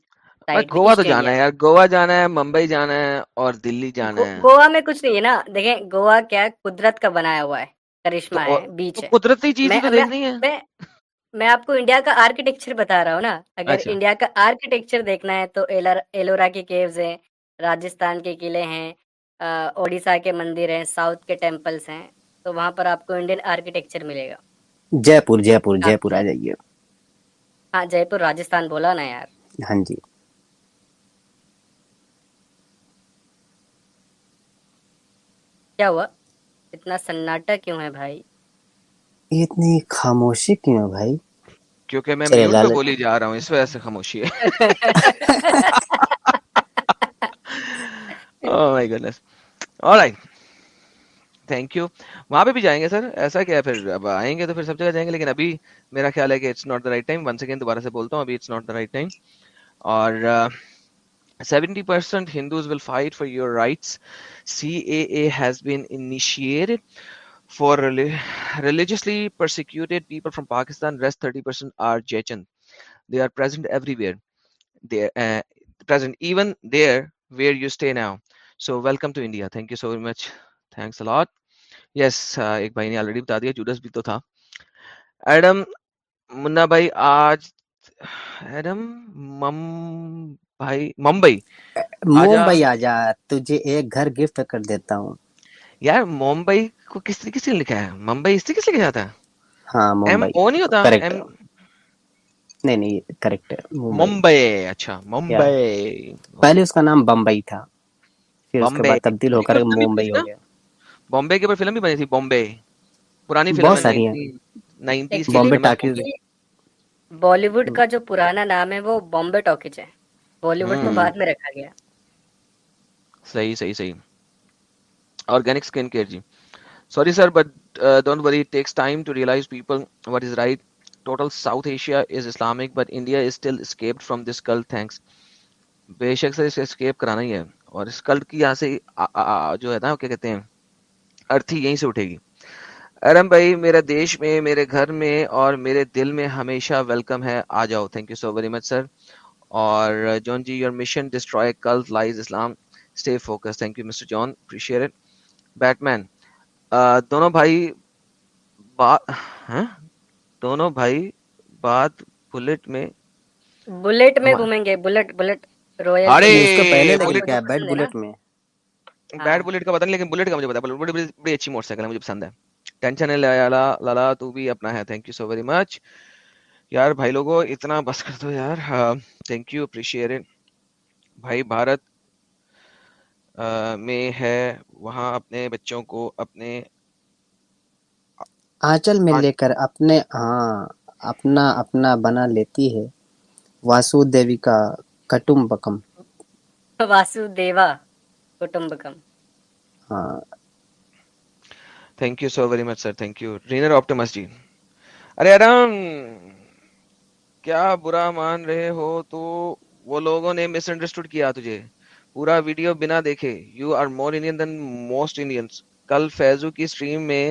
گوا تو جانا ہے یار۔ گوا جانا ہے ممبئی جانا ہے اور دلی جانا ہے۔ گوا میں کچھ نہیں ہے نا۔ دیکھیں گوا کیا قدرت کا بنایا ہوا ہے کرشمہ ہے بیچ ہے۔ قدرتی چیز تو دیکھنی ہے میں آپ کو انڈیا کا آرکیٹیکچر بتا رہا ہوں نا۔ اگر اچھا۔ انڈیا کا آرکیٹیکچر دیکھنا ہے تو ایلورا کی کیوز ہیں راجستھان کے قلعے ہیں اڑیسہ کے مندر ہیں ساؤتھ کے ٹیمپلس ہیں۔ تو وہاں پر آپ کو انڈین آرکیٹیکچر ملے گا۔ جے پور جے پور جے آپ پور آ جائیے۔ ہاں جے پور راجستھان بولا نا یار۔ ہاں جی۔ کیا ہوا؟ اتنا سناٹا کیوں ہے بھائی؟ اتنی خاموشی کیوں بھائی؟ کیونکہ میں میوٹ پہ گولی جا رہا ہوں اس وجہ سے خاموشی ہے۔ Goodness. All right. Thank you وہاں پہ بھی جائیں گے سر ایسا کیا ہے پھر اب آئیں گے تو پھر سب جگہ جائیں گے لیکن ابھی میرا خیال ہے کہ it's not the right time one second دوبارہ سے بولتا ہوں ابھی it's not the right time اور seventy percent Hindus will fight for your rights C A A has been initiated for religiously persecuted people from Pakistan rest 30% are Chechen they are present everywhere they uh, present even there where you stay now so welcome to India thank you so very much thanks a lot yes uh, ایک بھائی نے already بتا دیا Judas بھی تو تھا Adam منا بھائی آج ایڈم مم بھائی ممبئی ممبئی آ جا تجھے ایک گھر گفٹ کر دیتا ہوں یار ممبئی کو کس طریقے سے لکھا ہے؟ ممبئی اس طریقے سے لکھا جاتا ہے؟ ہاں ایم ممبئی۔ او نہیں ہوتا؟ کریکٹ ایم نہیں نہیں کریکٹ ہے۔ ممبئی۔ ممبئی اچھا یا ممبئی۔ پہلے اس کا نام بمبئی تھا پھر اس کے بمبے بعد تبدیل ہو اس کے کر اوپر فلم بھی بنی ممبئی تھی نا؟ ہو گیا۔ بامبے کے اوپر فلم بھی بنی تھی بامبے پرانی فلم بہت ہے ساری ہیں۔ نائنٹین نائنٹیز کی ایکچولی بامبے فلم ہے ٹاکیز۔ بامبے بالی ووڈ کا جو پرانا نام ہے وہ بامبے ٹاکیج ہے۔ بالی ووڈ بعد میں رکھا گیا۔ صحیح صحیح صحیح۔ Organic skin care ji sorry sir but don't worry takes time to realise people what is right total South Asia is Islamic but India is still escaped from this cult thanks bye شک سے اسے escape کرانا ہی ہے اور اس cult کی یہاں سے جو ہے نا کیا کہتے ہیں ارتھی یہیں سے اٹھے گی ارم بھائی میرے دیش میں میرے گھر میں اور میرے دل میں ہمیشہ ویلکم ہے آ جاؤ thank you so very much sir اور John ji your mission destroy cult lies Islam stay focus thank you mister John appreciate Batman دونوں بھائی ہاں؟ دونوں بھائی بات بلٹ میں۔ بلیٹ میں گھومیں گے بلٹ بلٹ رویل۔ ارے نہیں اس کو پہلے آپ لیکن کو بلٹ کیا بیٹ بلٹ میں۔ ہاں۔ بیٹ بلٹ کا پتہ نہیں لیکن بلٹ کا مجھے بلٹ بڑی بڑی اچھی موٹر سائیکل ہے مجھے پسند ہے۔ ٹینشن ہے لالا لالا تو بھی اپنا ہے۔ Thank you so very much یار بھائی لوگوں اتنا بس کر دو یار۔ تھینک یو اپریشیٹ بھائی بھارت میں ہے وہاں اپنے بچوں کو اپنے آنچل میں لے کر اپنے ہاں اپنا اپنا بنا لیتی ہے۔ واسو دیوی کا کٹمبکم۔ واسو دیوا کٹمبکم۔ ہاں۔ Thank you so very much sir thank you Rainer Optimus ji. Array Adam کیا برا مان رہے ہو تو وہ لوگوں نے مس انڈرسٹوڈ کیا تجھے؟ پورا ویڈیو بنا دیکھے۔ You are more Indian than most Indians کل فیضو کی اسٹریم میں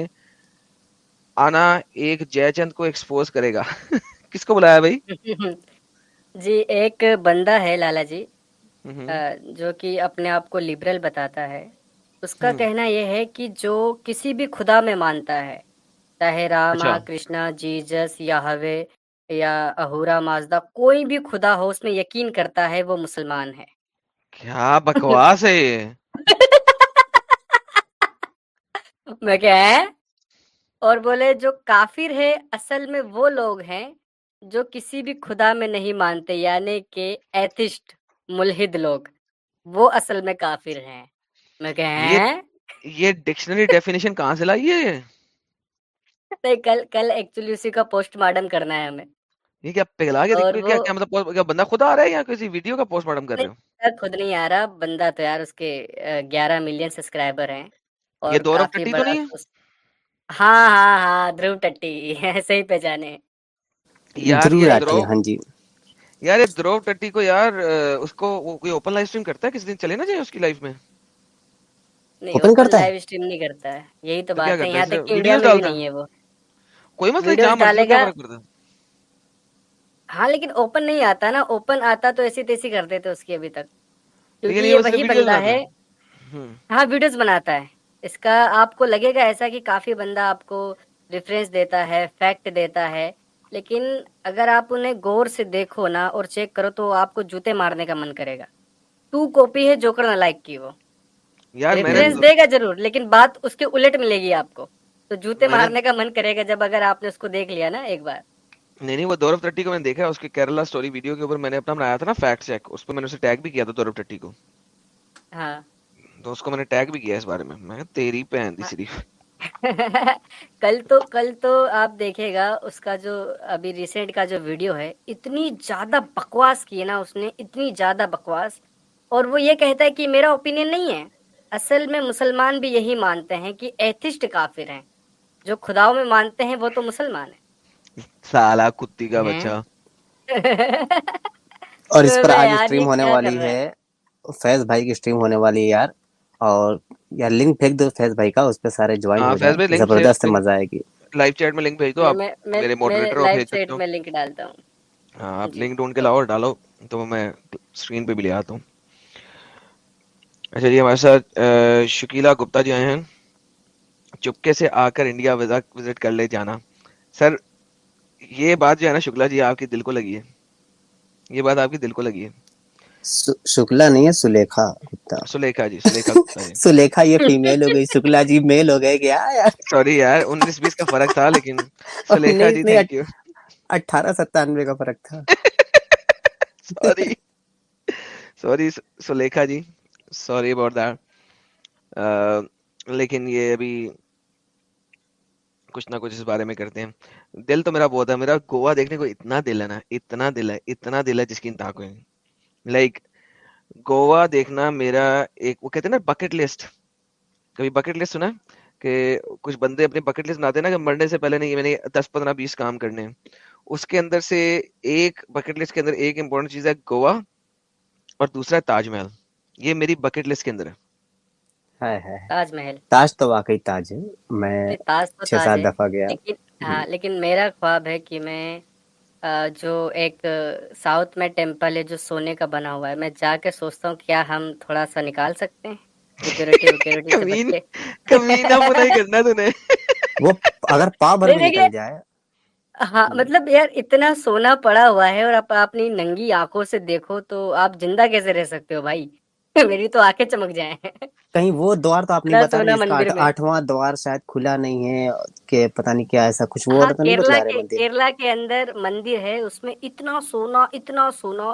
آنا ایک جے چند کو ایکسپوز کرے گا۔ کس کو بلایا بھائی؟ جی ایک بندہ ہے لالا جی جو کہ اپنے آپ کو لبرل بتاتا ہے۔ اس کا کہنا یہ ہے کہ جو کسی بھی خدا میں مانتا ہے چاہے راما اچھا۔ کرشنا جیجس یا ہوے یا اہورا مازدا کوئی بھی خدا ہو اس میں یقین کرتا ہے وہ مسلمان ہے۔ کیا بکواس ہے یہ میں کیا ہے اور بولے جو کافر ہے اصل میں وہ لوگ ہیں جو کسی بھی خدا میں نہیں مانتے یعنی کہ ایتھسٹ ملحد لوگ وہ اصل میں کافر ہیں میں کہ یہ ڈکشنری ڈیفینیشن کہاں سے لائی ہے نہیں کل کل ایکچولی اسی کا پوسٹ مارٹم کرنا ہے ہمیں یہ کیا دیکھ- وہ کیا مطلب بندہ خود آ رہا ہے یا کسی ویڈیو کا پوسٹ مارٹم کر رہے ہو بندہ خود نہیں آ رہا بندہ تو یار اس کے گیارہ ملین سبسکرائبر ہیں یہ اور ہاں ہاں ہاں دھرو ٹٹی ایسے ہی پہچانے یار دھرو یہ راٹھی دروو ہاں جی۔ یار یہ ٹٹی کو یار اس کو کوئی اوپن لائف اسٹریم کرتا ہے؟ کسی دن چلے نا جائے اس کی لائف میں؟ نہیں اوپن کرتا ہے؟ لائیو اسٹریم نہیں کرتا ہے۔ یہی تو بات ہے یہاں تک کہ انڈیا میں نہیں ہے وہ۔ کوئی مسئلہ نہیں، کیا پڑتا ہے؟ ہاں لیکن اوپن نہیں آتا نا۔ اوپن آتا تو ایسی تیسی کرتے تھے اس کی ابھی تک۔ کیونکہ یہ وہی بندہ ہے۔ ہاں ویڈیوز بناتا ہے۔ اس کا آپ کو لگے گا ایسا کہ کافی بندہ آپ کو ریفرنس دیتا ہے فیکٹ دیتا ہے۔ لیکن اگر آپ انہیں غور سے دیکھو نا اور چیک کرو تو آپ کو جوتے مارنے کا من کرے گا۔ ٹو کاپی ہے جوکر نہ لائک کی وہ ریفرنس دے گا ضرور لیکن بات اس کے الٹ ملے گی آپ کو۔ تو جوتے مارنے کا من کرے گا جب اگر آپ نے اس کو دیکھ لیا نا ایک بار۔ نہیں نہیں وہ دورف ٹٹی کو میں نے دیکھا اس کے کیرلا سٹوری ویڈیو کے اوپر میں نے اپنا بنایا تھا نا فیکٹ چیک اس پہ میں نے اسے ٹیگ بھی کیا تھا دورف ٹٹی کو۔ ہاں۔ تو اس کو میں نے ٹیگ بھی کیا اس بارے میں۔ میں تیری بہن دی صرف۔ کل تو کل تو آپ دیکھے گا اس کا جو ابھی ریسنٹ کا جو ویڈیو ہے اتنی زیادہ بکواس کی ہے نا اس نے اتنی زیادہ بکواس۔ اور وہ یہ کہتا ہے کہ میرا اوپینین نہیں ہے۔ اصل میں مسلمان بھی یہی مانتے ہیں کہ ایتھسٹ کافر ہیں۔ جو خداؤں میں مانتے ہیں وہ تو مسلمان سالا کتی کا بچہ۔ اور اس پر آج اسٹریم ہونے والی ہے فیض بھائی کی اسٹریم ہونے والی ہے یار۔ اور یار لنک پھینک دو فیض بھائی کا اس پہ سارے جوائن ہاں ہو جائیں۔ زبردست مزہ آئے گی۔ لائیو چیٹ میں لنک بھیج دو آپ میرے ہو لائیو بھیج سکتے ہو۔ میں لنک ڈالتا ہوں ہاں آپ لنک ڈھونڈ کے لاؤ اور ڈالو تو میں اسکرین پہ بھی لے آتا ہوں۔ اچھا جی ہمارے ساتھ شکیلا گپتا جی آئے ہیں۔ چپکے سے آ کر انڈیا وزٹ کر لے جانا۔ سر یہ بات جو ہے نا شکلا جی آپ کی دل کو لگی ہے۔ یہ بات آپ کی دل کو لگی ہے۔ شکلا نہیں ہے سلیکھا گپتا سلیکھا جی گپتا جی۔ سلیکھا یہ فیمیل ہو گئی شکلا جی میل ہو گئے کیا یار؟ سوری یار انیس بیس کا فرق تھا لیکن انیس جی تھینک یو اٹھارہ ستانوے کا فرق تھا۔ Sorry sorry Sulekha ji. Sorry about that لیکن یہ ابھی کچھ نہ کچھ اس بارے میں کرتے ہیں۔ دل تو میرا بہت ہے، میرا گوا دیکھنے کو اتنا دل ہے نا، اتنا دل ہے، اتنا دل ہے جس کی انتہا کوئی نہیں۔ لائک گوا دیکھنا میرا ایک، وہ کہتے ہیں نا بکٹ لسٹ کبھی بکٹ لسٹ سنا ہے کہ کچھ بندے اپنی بکٹ لسٹ بناتے ہیں نا کہ مرنے سے پہلے نہیں میں نے دس پندرہ بیس کام کرنے۔ ہیں اس کے اندر سے ایک بکٹ لسٹ کے اندر ایک امپورٹنٹ چیز ہے گوا اور دوسرا ہے تاج محل۔ یہ میری بکٹ لسٹ کے اندر ہے۔ تاج محل۔ تاج تو واقعی تاج ہے۔ میں نہیں تاج تو چھ سات دفعہ گیا۔ لیکن ہاں لیکن میرا خواب ہے کہ میں جو ایک ساؤتھ میں ٹیمپل ہے جو سونے کا بنا ہوا ہے میں جا کے سوچتا ہوں کیا ہم تھوڑا سا نکال سکتے ہیں؟ اگر پاؤ بھر نکل جائے۔ ہاں مطلب یار اتنا سونا پڑا ہوا ہے اور آپ اپنی ننگی آنکھوں سے دیکھو تو آپ زندہ کیسے رہ سکتے ہو بھائی؟ میری تو آنکھیں چمک جائیں۔ کہیں وہ دوار تو آپ نہیں اتنا بتا آٹھواں دوار شاید کھلا نہیں ہے کہ پتہ نہیں کیا ایسا کچھ وہ ہاں کیرلا کے اندر مندر ہے اس میں اتنا سونا اتنا سونا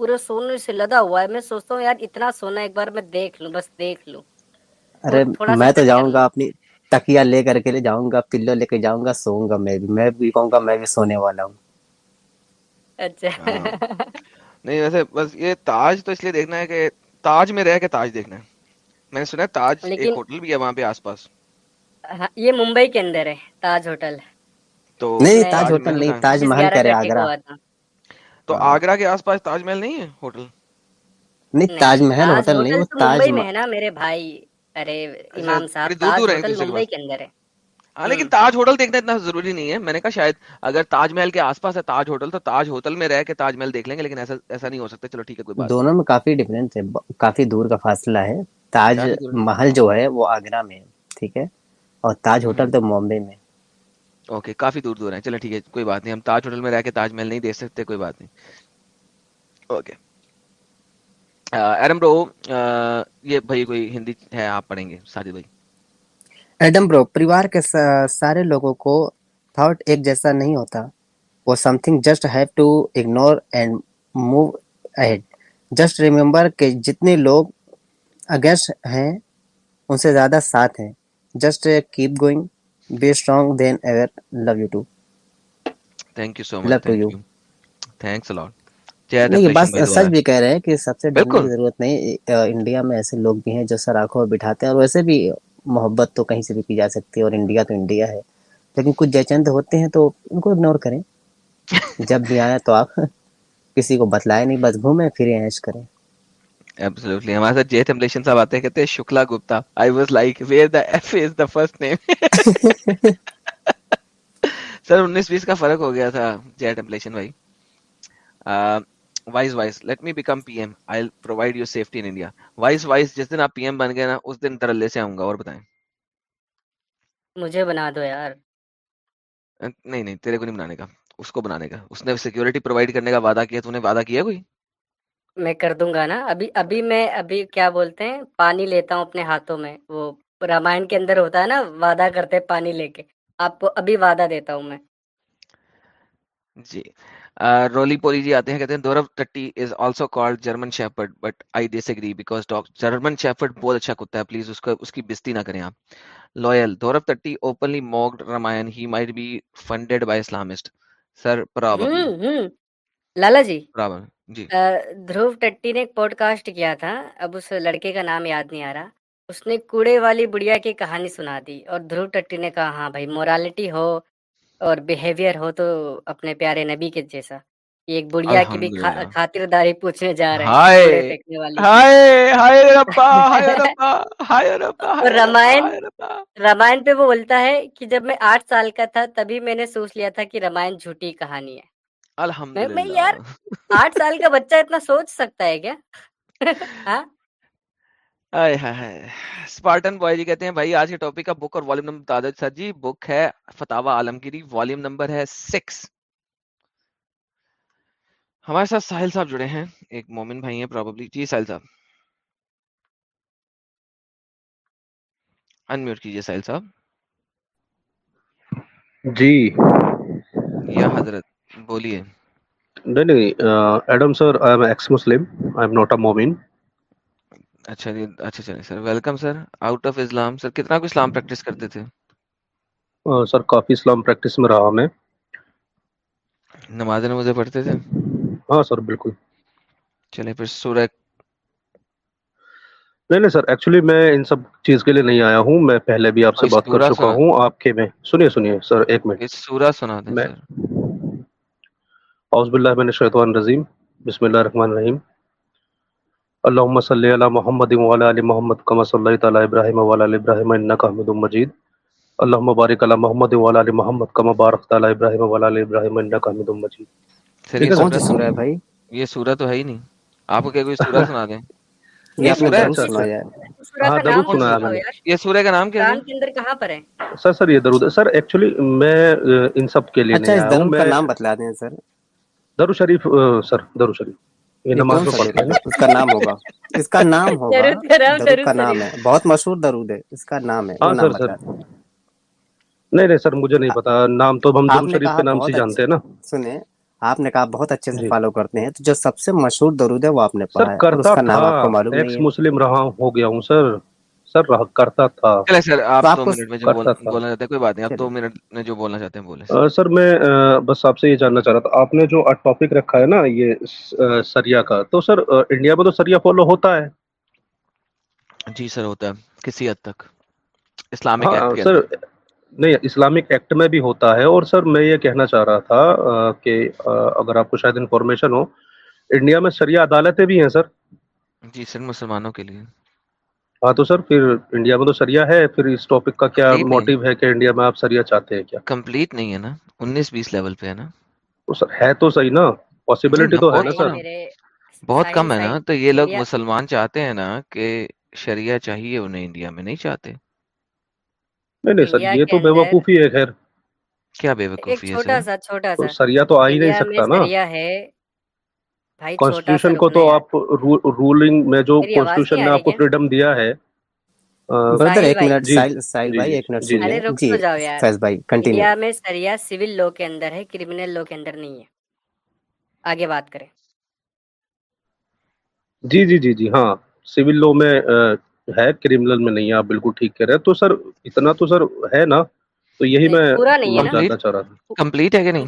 پورے سونے سے لدا ہوا ہے۔ میں سوچتا ہوں یار اتنا سونا ایک بار میں دیکھ لوں بس دیکھ لوں۔ ارے میں تو جاؤں گا اپنی تکیا لے کر کے لے جاؤں گا پلو لے کے جاؤں گا سوؤں گا میں بھی۔ میں بھی کہوں گا میں بھی سونے والا ہوں۔ اچھا۔ ہاں۔ نہیں ویسے بس یہ تاج تو اس لیے دیکھنا ہے کہ تاج میں رہ کے تاج دیکھنا ہے۔ میں نے سنا ہے تاج ایک ہوٹل بھی ہے وہاں پہ آس پاس۔ ہاں، یہ ممبئی کے اندر ہے تاج ہوٹل۔ تو نہیں تاج ہوٹل محل نہیں تاج محل کہہ رہے آگرہ۔ تو ہاں۔ آگرہ کے آس پاس تاج محل نہیں ہے ہوٹل؟ نہیں تاج محل ہوٹل نہیں وہ تاج ممبئی م... میں ہے نا میرے بھائی ارے اچھا امام صاحب تاج ہوٹل ممبئی کے اندر ہے۔ لیکن ہوں تاج ہوٹل دیکھنا اتنا ضروری نہیں ہے۔ میں نے کہا شاید اگر تاج محل کے آس پاس ہے تاج ہوٹل تو تاج ہوٹل میں رہ کے تاج محل دیکھ لیں گے لیکن ایسا ایسا نہیں ہو سکتا۔ چلو ٹھیک ہے کوئی بات دونوں میں کافی ڈفرینس ہے کافی دور کا فاصلہ ہے۔ تاج محل جو ہے وہ آگرہ میں ہے ٹھیک ہے؟ اور تاج ہوٹل تو بامبے میں۔ اوکے کافی دور دور ہیں۔ چلو ٹھیک ہے کوئی بات نہیں۔ ہم تاج ہوٹل میں رہ کے تاج محل نہیں دیکھ سکتے کوئی بات نہیں۔ اوکے۔ ایرم برو یہ بھائی کوئی ہندی ہے آپ پڑھیں گے ساجد بھائی۔ ایڈم برو پریوار کے سا- سارے لوگوں کو تھاٹ ایک جیسا نہیں ہوتا۔ وہ something just have to ignore and move ahead just remember کہ جتنے لوگ اگینسٹ ہیں ان سے زیادہ ساتھ ہیں۔ Just keep going be strong than ever love you too thank you so love much too thank you thanks نہیں بھائی سچ بھی کہہ رہے ہیں کہ سب سے ڈرنے بالکل۔ کی ضرورت نہیں انڈیا میں ایسے لوگ بھی ہیں جو سر آنکھوں میں بٹھاتے ہیں اور ویسے بھی محبت تو کہیں سے بھی کی جا سکتی ہے اور انڈیا تو انڈیا ہے۔ لیکن کچھ جیچند ہوتے ہیں تو ان کو اگنور کریں۔ جب بھی آیا تو آپ کسی کو بتلائے نہیں بس گھومیں پھریں عیش کریں۔ ایبسولوٹلی ہمارے ساتھ جیت ایمپلیشن صاحب آتے ہیں کہتے ہیں Shukla Gupta. I was like where the F is the first name sir انیس بیس کا فرق ہو گیا تھا جیٹ ایمپلیشن بھائی۔ Wise wise let me become P M I provide you safety in India wise wise جس دن آپ پی ایم بن گئے نا اس دن درلے سے آؤں گا اور بتائیں مجھے بنا دو یار نہیں نہیں تیرے کو نہیں بنانے کا اس کو بنانے کا اس نے سیکیورٹی پرووائڈ کرنے کا وعدہ کیا تو نے وعدہ کیا کوئی میں کر دوں گا نا ابھی ابھی میں ابھی کیا بولتے ہیں پانی لیتا ہوں اپنے ہاتھوں میں وہ رامائن کے اندر ہوتا ہے نا وعدہ کرتے پانی لے کے آپ کو ابھی وعدہ دیتا ہوں میں جی رولی پولی جی آتے ہیں کہتے ہیں Dhruv Rathee is also called German Shepherd but I disagree because German Shepherd بہت اچھا کتا ہے پلیز اس کو اس کی بستی نہ کریں آپ۔ Loyal Dhruv Rathee openly mocked Ramayan he might be funded by Islamist sir probably Lala ji. Prabal ji. Dhruv Rathee نے ایک پوڈ کاسٹ کیا تھا اب اس لڑکے کا نام یاد نہیں آ رہا۔ اس نے کوڑے والی بڑھیا کی کہانی سنا دی اور دھرو ٹٹی نے کہا ہاں بھائی مورالٹی ہو اور بیہیویئر ہو تو اپنے پیارے نبی کے جیسا۔ ایک بڑھیا کی بھی خاطرداری پوچھنے جا رہے رامائن رامائن پہ وہ بولتا ہے کہ جب میں آٹھ سال کا تھا تبھی میں نے سوچ لیا تھا کہ رامائن جھوٹی کہانی ہے۔ الحمد یار آٹھ سال کا بچہ اتنا سوچ سکتا ہے کیا؟ ہاں؟ اسپارٹن بوائے جی کہتے ہیں بھائی آج کے ٹاپک کا بک اور والیم نمبر بتا دو سر جی۔ بک ہے فتوا عالمگیری والیم نمبر ہے سکس ہمارے ساتھ ساحل صاحب جڑے ہیں۔ ایک مومن بھائی ہیں پروبلی جی ساحل صاحب۔ انمیوٹ کیجیے ساحل صاحب۔ جی۔ یا حضرت بولیے۔ نہیں نہیں Adam sir I am ex Muslim I am not a مومن۔ اچھا جی اچھا چلیں sir welcome sir out of Islam sir کتنا کو اسلام پریکٹس کرتے تھے؟ سر کافی اسلام پریکٹس میں رہا میں۔ نماز نمازیں پڑھتے تھے؟ ہاں سر بالکل۔ چلیں پھر سورہ نہیں نہیں سر ایکچولی میں ان سب چیز کے لیے نہیں آیا ہوں۔ میں پہلے بھی آپ سے بات کر چکا ہوں آپ کے میں۔ سنیے سنیے سر ایک منٹ۔ سورہ سنا دیں سر۔ اعوذ باللہ من الشیطان الرجیم بسم اللہ الرحمن الرحیم۔ اللهم صل على محمد وعلى ال محمد كما صليت على ابراهيم وعلى ال ابراهيم انك حميد مجيد اللهم بارك على محمد وعلى ال محمد كما باركت على ابراهيم وعلى ال ابراهيم انك حميد مجيد سر یہ کون سی سورہ ہے بھائی؟ یہ سورہ تو ہے ہی نہیں۔ آپ کو کیا کوئی سورہ سنا دیں۔ یہ سورہ ہے؟ ہاں درود سنا ہے یہ سورہ کا نام کیا ہے؟ کے اندر کہاں پر ہے؟ سر سر یہ درود سر ایکچولی میں ان سب کے لیے اچھا اس درود کا نام بتلا دیں سر۔ درود شریف سر درود شریف یہ نماز میں پڑھتے ہیں اس کا نام ہوگا۔ اس کا نام ہوگا۔ درود کا نام ہے۔ بہت مشہور درود ہے۔ اس کا نام ہے۔ ہاں سر سر۔ نہیں نہیں سر مجھے نہیں پتا۔ نام تو ہم درود شریف کے نام سے جانتے ہیں نا۔ سنیں آپ نے کہا بہت اچھے سے فالو کرتے ہیں۔ تو جو سب سے مشہور درود ہے وہ آپ نے پڑھا ہے۔ کرتا تھا۔ ایکس مسلم رہا ہو گیا ہوں سر۔ سر رہا کرتا تھا۔ سر آپ دو منٹ میں جو بولنا چاہتے ہیں کوئی بات نہیں آپ دو منٹ میں جو بولنا چاہتے ہیں بولیں۔ سر میں بس آپ سے یہ جاننا چاہ رہا تھا آپ نے جو ٹاپک رکھا ہے نا یہ سریا کا تو سر انڈیا میں تو سریا فالو ہوتا ہے۔ جی سر ہوتا ہے۔ کسی حد تک۔ اسلامک ایکٹ سر نہیں اسلامک ایکٹ میں بھی ہوتا ہے۔ اور سر میں یہ کہنا چاہ رہا تھا کہ اگر آپ کو شاید انفارمیشن ہو انڈیا میں سریا عدالتیں بھی ہیں سر۔ جی سر مسلمانوں کے لیے۔ ہاں تو سر پھر انڈیا میں تو سریا ہے پھر اس ٹاپک کا کیا موٹیو ہے کہ انڈیا میں آپ سریا چاہتے ہیں کیا؟ کمپلیٹ نہیں ہے نا۔ انیس بیس لیول پہ ہے نا۔ تو سر ہے تو صحیح نا۔ پاسبلٹی تو ہے نا سر۔ بہت کم ہے نا۔ تو یہ لوگ مسلمان چاہتے ہیں نا کہ شریعہ چاہیے انہیں انڈیا میں نہیں چاہتے۔ نہیں نہیں سر یہ تو بے وقوفی ہے خیر۔ کیا بے وقوفی ہے چھوٹا سا چھوٹا سا۔ سریا تو آ ہی نہیں سکتا نا۔ کانسٹیٹیوشن کو تو آپ رولنگ میں جو کانسٹیٹیوشن نے آپ کو فریڈم دیا ہے بردر ایک منٹ سائل بھائی ایک منٹ جاؤ یار۔ فیض بھائی کنٹینیو انڈیا میں سریا سول لا کے اندر ہے کرمنل لا کے اندر نہیں ہے۔ آگے بات کریں۔ جی جی جی جی ہاں۔ سول لا میں ہے کرمنل میں نہیں ہے آپ بالکل ٹھیک کہہ رہے ہیں۔ تو سر اتنا تو سر ہے نا تو یہی میں چاہ رہا تھا۔ کمپلیٹ ہے کہ نہیں؟